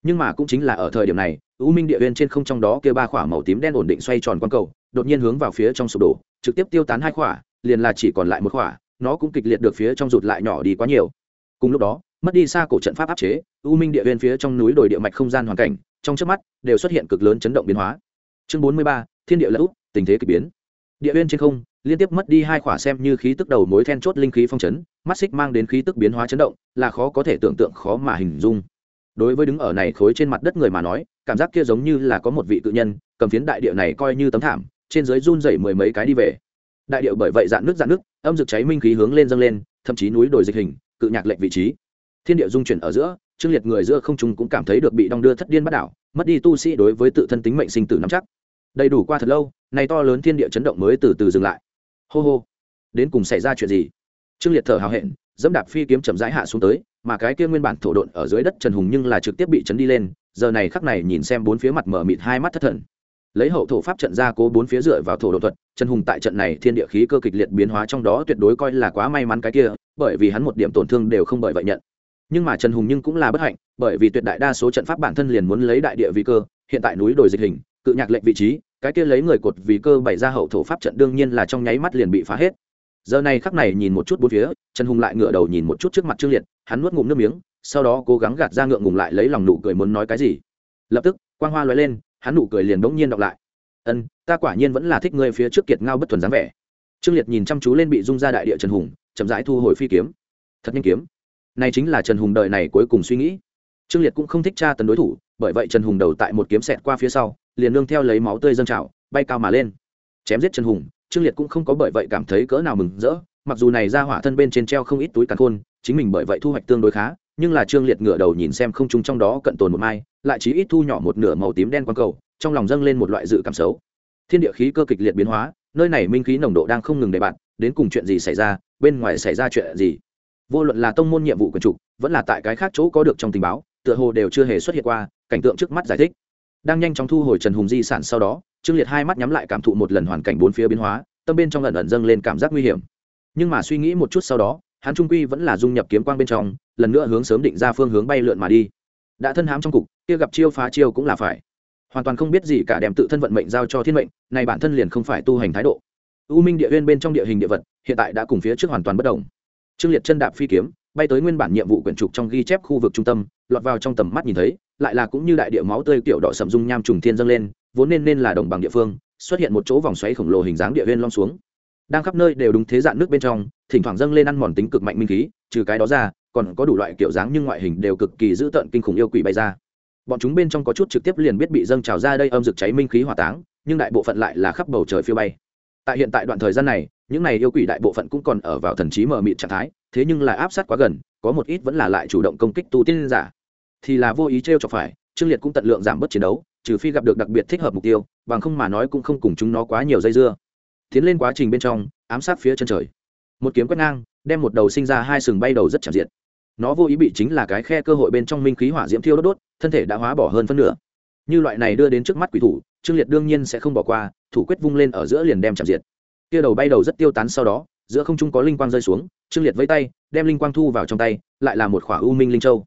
[SPEAKER 1] nhưng mà cũng chính là ở thời điểm này, u minh địa huyên trên không trong đó kia ba khỏa màu tím đen ổn định xoay tròn quang cầu, đột nhiên hướng vào phía trong sụp đổ, trực tiếp tiêu tán hai khỏa, liền là chỉ còn lại một khỏa, nó cũng kịch liệt được phía trong rụt lại nhỏ đi quá nhiều. Cùng lúc đó, mất đi xa cổ trận pháp áp chế, u minh địa huyên phía trong núi đồi địa mạch không gian hoàn cảnh, trong trước mắt, đều xuất hiện cực lớn chấn động biến hóa. Chương bốn mươi ba, thiên địa lỡ tình thế k ỳ biến. Địa huyên trên không, liên tiếp mất đi hai khỏa xem như khí tức đầu mối then chốt linh khí phong chấn, mắt xích mang đến khí tức biến hóa chấn động, là khó có thể tưởng tượng, khó mà hình dung đối với đứng ở này khối trên mặt đất người mà nói, cảm giác kia giống như là có một vị cự nhân, cầm phiến đại địa này coi như tấm thảm, trên dưới run dậy mười mấy cái đi về. Đại điệu bởi vậy dạn nước dạn nước âm rực cháy minh khí hướng lên dâng lên, thậm chí núi đồi dịch hình, cự nhạc lệch vị trí. Thiên địa dung chuyển ở giữa, trương liệt người giữa không trung cũng cảm thấy được bị đong đưa thất điên bắt đảo, mất đi tu sĩ đối với tự thân tính mệnh sinh tử nắm chắc. Đầy đủ qua thật lâu, này to lớn thiên địa chấn động mới từ từ dừng lại. Hô hô, đến cùng xảy ra chuyện gì? Trương liệt thở hào hẹn, dẫm đạp phi kiếm chậm rãi hạ xuống tới mà cái kia nguyên bản thổ độn ở dưới đất trần hùng nhưng là trực tiếp bị chấn đi lên, giờ này khắc này nhìn xem bốn phía mặt mở mịt hai mắt thất thần. Lấy hậu thổ pháp trận ra cố bốn phía dựa vào thổ độ thuật, trần hùng tại trận này thiên địa khí cơ kịch liệt biến hóa trong đó tuyệt đối coi là quá may mắn cái kia, bởi vì hắn một điểm tổn thương đều không bởi vậy nhận. Nhưng mà trần hùng nhưng cũng là bất hạnh, bởi vì tuyệt đại đa số trận pháp bản thân liền muốn lấy đại địa vị cơ, hiện tại núi đồi dịch hình, cự nhạc lệnh vị trí, cái kia lấy người cột vì cơ bày ra hậu thổ pháp trận đương nhiên là trong nháy mắt liền bị phá hết giờ này khắc này nhìn một chút bốn phía, trần hùng lại ngửa đầu nhìn một chút trước mặt trương liệt, hắn nuốt ngụm nước miếng, sau đó cố gắng gạt ra ngượng ngùng lại lấy lòng nụ cười muốn nói cái gì. Lập tức, quang hoa loay lên, hắn nụ cười liền bỗng nhiên đọc lại. Ân, ta quả nhiên vẫn là thích ngươi phía trước kiệt ngao bất thuần dáng vẻ. Trương liệt nhìn chăm chú lên bị dung ra đại địa trần hùng, chậm rãi thu hồi phi kiếm. Thật nhanh kiếm. Này chính là trần hùng đời này cuối cùng suy nghĩ. Trương liệt cũng không thích tra tấn đối thủ, bởi vậy trần hùng đầu tại một kiếm xẹt qua phía sau, liền nương theo lấy máu tươi dâng trào, bay cao mà lên. Chém giết trần hùng trương liệt cũng không có bởi vậy cảm thấy cỡ nào mừng rỡ, mặc dù này ra hỏa thân bên trên treo không ít túi càn khôn, chính mình bởi vậy thu hoạch tương đối khá, nhưng là trương liệt ngửa đầu nhìn xem không trung trong đó cận tồn một mai, lại chỉ ít thu nhỏ một nửa màu tím đen quang cầu, trong lòng dâng lên một loại dự cảm xấu. Thiên địa khí cơ kịch liệt biến hóa, nơi này minh khí nồng độ đang không ngừng đề bạn đến cùng chuyện gì xảy ra, bên ngoài xảy ra chuyện gì? Vô luận là tông môn nhiệm vụ quần trục, vẫn là tại cái khác chỗ có được trong tình báo, tựa hồ đều chưa hề xuất hiện qua, cảnh tượng trước mắt giải thích. Đang nhanh chóng thu hồi trần hùng di sản sau đó trương liệt hai mắt nhắm lại cảm thụ một lần hoàn cảnh bốn phía biến hóa, tâm bên trong lần ẩn dâng lên cảm giác nguy hiểm. Nhưng mà suy nghĩ một chút sau đó, hắn trung quy vẫn là dung nhập kiếm quang bên trong, lần nữa hướng sớm định ra phương hướng bay lượn mà đi. Đã thân hám trong cục, kia gặp chiêu phá chiêu cũng là phải. Hoàn toàn không biết gì cả đem tự thân vận mệnh giao cho thiên mệnh, này bản thân liền không phải tu hành thái độ. U minh địa huyên bên trong địa hình địa vật, hiện tại đã cùng phía trước hoàn toàn bất đồng. Trương liệt chân đạp phi kiếm, bay tới nguyên bản nhiệm vụ quyển trục trong ghi chép khu vực trung tâm, lọt vào trong tầm mắt nhìn thấy, lại là cũng như đại địa máu tươi kiểu đỏ sầm dung nham trùng thiên dâng lên vốn nên nên là đồng bằng địa phương, xuất hiện một chỗ vòng xoáy khổng lồ hình dáng địa viên long xuống. Đang khắp nơi đều đúng thế dạng nước bên trong, thỉnh thoảng dâng lên ăn mòn tính cực mạnh minh khí, trừ cái đó ra, còn có đủ loại kiểu dáng nhưng ngoại hình đều cực kỳ dữ tợn kinh khủng yêu quỷ bay ra. Bọn chúng bên trong có chút trực tiếp liền biết bị dâng trào ra đây âm rực cháy minh khí hỏa táng, nhưng đại bộ phận lại là khắp bầu trời phiêu bay. Tại hiện tại đoạn thời gian này, những này yêu quỷ đại bộ phận cũng còn ở vào thần trí mờ mịt trạng thái, thế nhưng lại áp sát quá gần, có một ít vẫn là lại chủ động công kích tu tiên giả. Thì là vô ý t r e o chọc phải, trương liệt cũng tận lượng giảm bớt chiến đấu trừ phi gặp được đặc biệt thích hợp mục tiêu, bằng không mà nói cũng không cùng chúng nó quá nhiều dây dưa. Tiến lên quá trình bên trong, ám sát phía chân trời. Một kiếm quét ngang, đem một đầu sinh ra hai sừng bay đầu rất chạm diện. Nó vô ý bị chính là cái khe cơ hội bên trong minh khí hỏa diễm thiêu đốt đốt, thân thể đã hóa bỏ hơn phân nửa. Như loại này đưa đến trước mắt quỷ thủ, trương liệt đương nhiên sẽ không bỏ qua, thủ quyết vung lên ở giữa liền đem chạm diệt. Kia đầu bay đầu rất tiêu tán sau đó, giữa không trung có linh quang rơi xuống, trương liệt với tay, đem linh quang thu vào trong tay, lại là một khỏa u minh linh châu.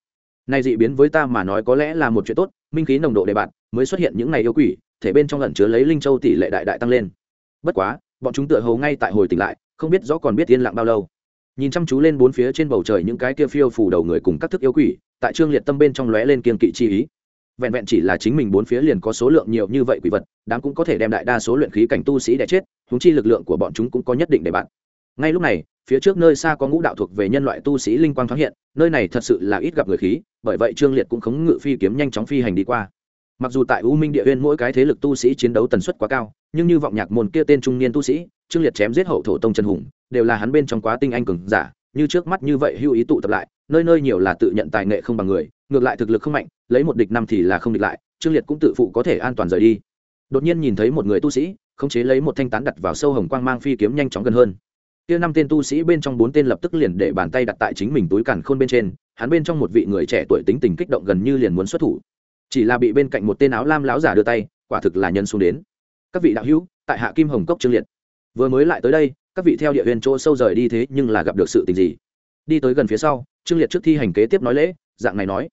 [SPEAKER 1] Nay dị biến với ta mà nói có lẽ là một chuyện tốt, minh khí nồng độ đề bạt mới xuất hiện những ngày yêu quỷ, thể bên trong lẩn chứa lấy linh châu tỷ lệ đại đại tăng lên. Bất quá, bọn chúng tựa hầu ngay tại hồi tỉnh lại, không biết rõ còn biết yên lặng bao lâu. Nhìn chăm chú lên bốn phía trên bầu trời những cái kia phiêu phủ đầu người cùng các thức yêu quỷ, tại trương liệt tâm bên trong lóe lên kiên kỵ chi ý. Vẹn vẹn chỉ là chính mình bốn phía liền có số lượng nhiều như vậy quỷ vật đáng cũng có thể đem đại đa số luyện khí cảnh tu sĩ đẻ chết húng chi lực lượng của bọn chúng cũng có nhất định để bạn. Ngay lúc này, phía trước nơi xa có ngũ đạo thuộc về nhân loại tu sĩ linh quang thoáng hiện, nơi này thật sự là ít gặp người khí, bởi vậy trương liệt cũng khống ngự phi kiếm nhanh chóng phi hành đi qua mặc dù tại u minh địa huyên mỗi cái thế lực tu sĩ chiến đấu tần suất quá cao, nhưng như vọng nhạc môn kia tên trung niên tu sĩ, trương liệt chém giết hậu thổ tông trần hùng, đều là hắn bên trong quá tinh anh cường giả, như trước mắt như vậy hưu ý tụ tập lại, nơi nơi nhiều là tự nhận tài nghệ không bằng người, ngược lại thực lực không mạnh, lấy một địch năm thì là không địch lại, trương liệt cũng tự phụ có thể an toàn rời đi. Đột nhiên nhìn thấy một người tu sĩ, khống chế lấy một thanh tán đặt vào sâu hồng quang mang phi kiếm nhanh chóng gần hơn. Kia năm tên tu sĩ bên trong bốn tên lập tức liền để bàn tay đặt tại chính mình túi cằn khôn bên trên, hắn bên trong một vị người trẻ tuổi tính tình kích động gần như liền muốn xuất thủ chỉ là bị bên cạnh một tên áo lam láo giả đưa tay, quả thực là nhân xuống đến. Các vị đạo hữu, tại hạ kim hồng cốc trương liệt. Vừa mới lại tới đây, các vị theo địa huyền chỗ sâu rời đi thế nhưng là gặp được sự tình gì? Đi tới gần phía sau, trương liệt trước thi hành kế tiếp nói lễ, dạng này nói.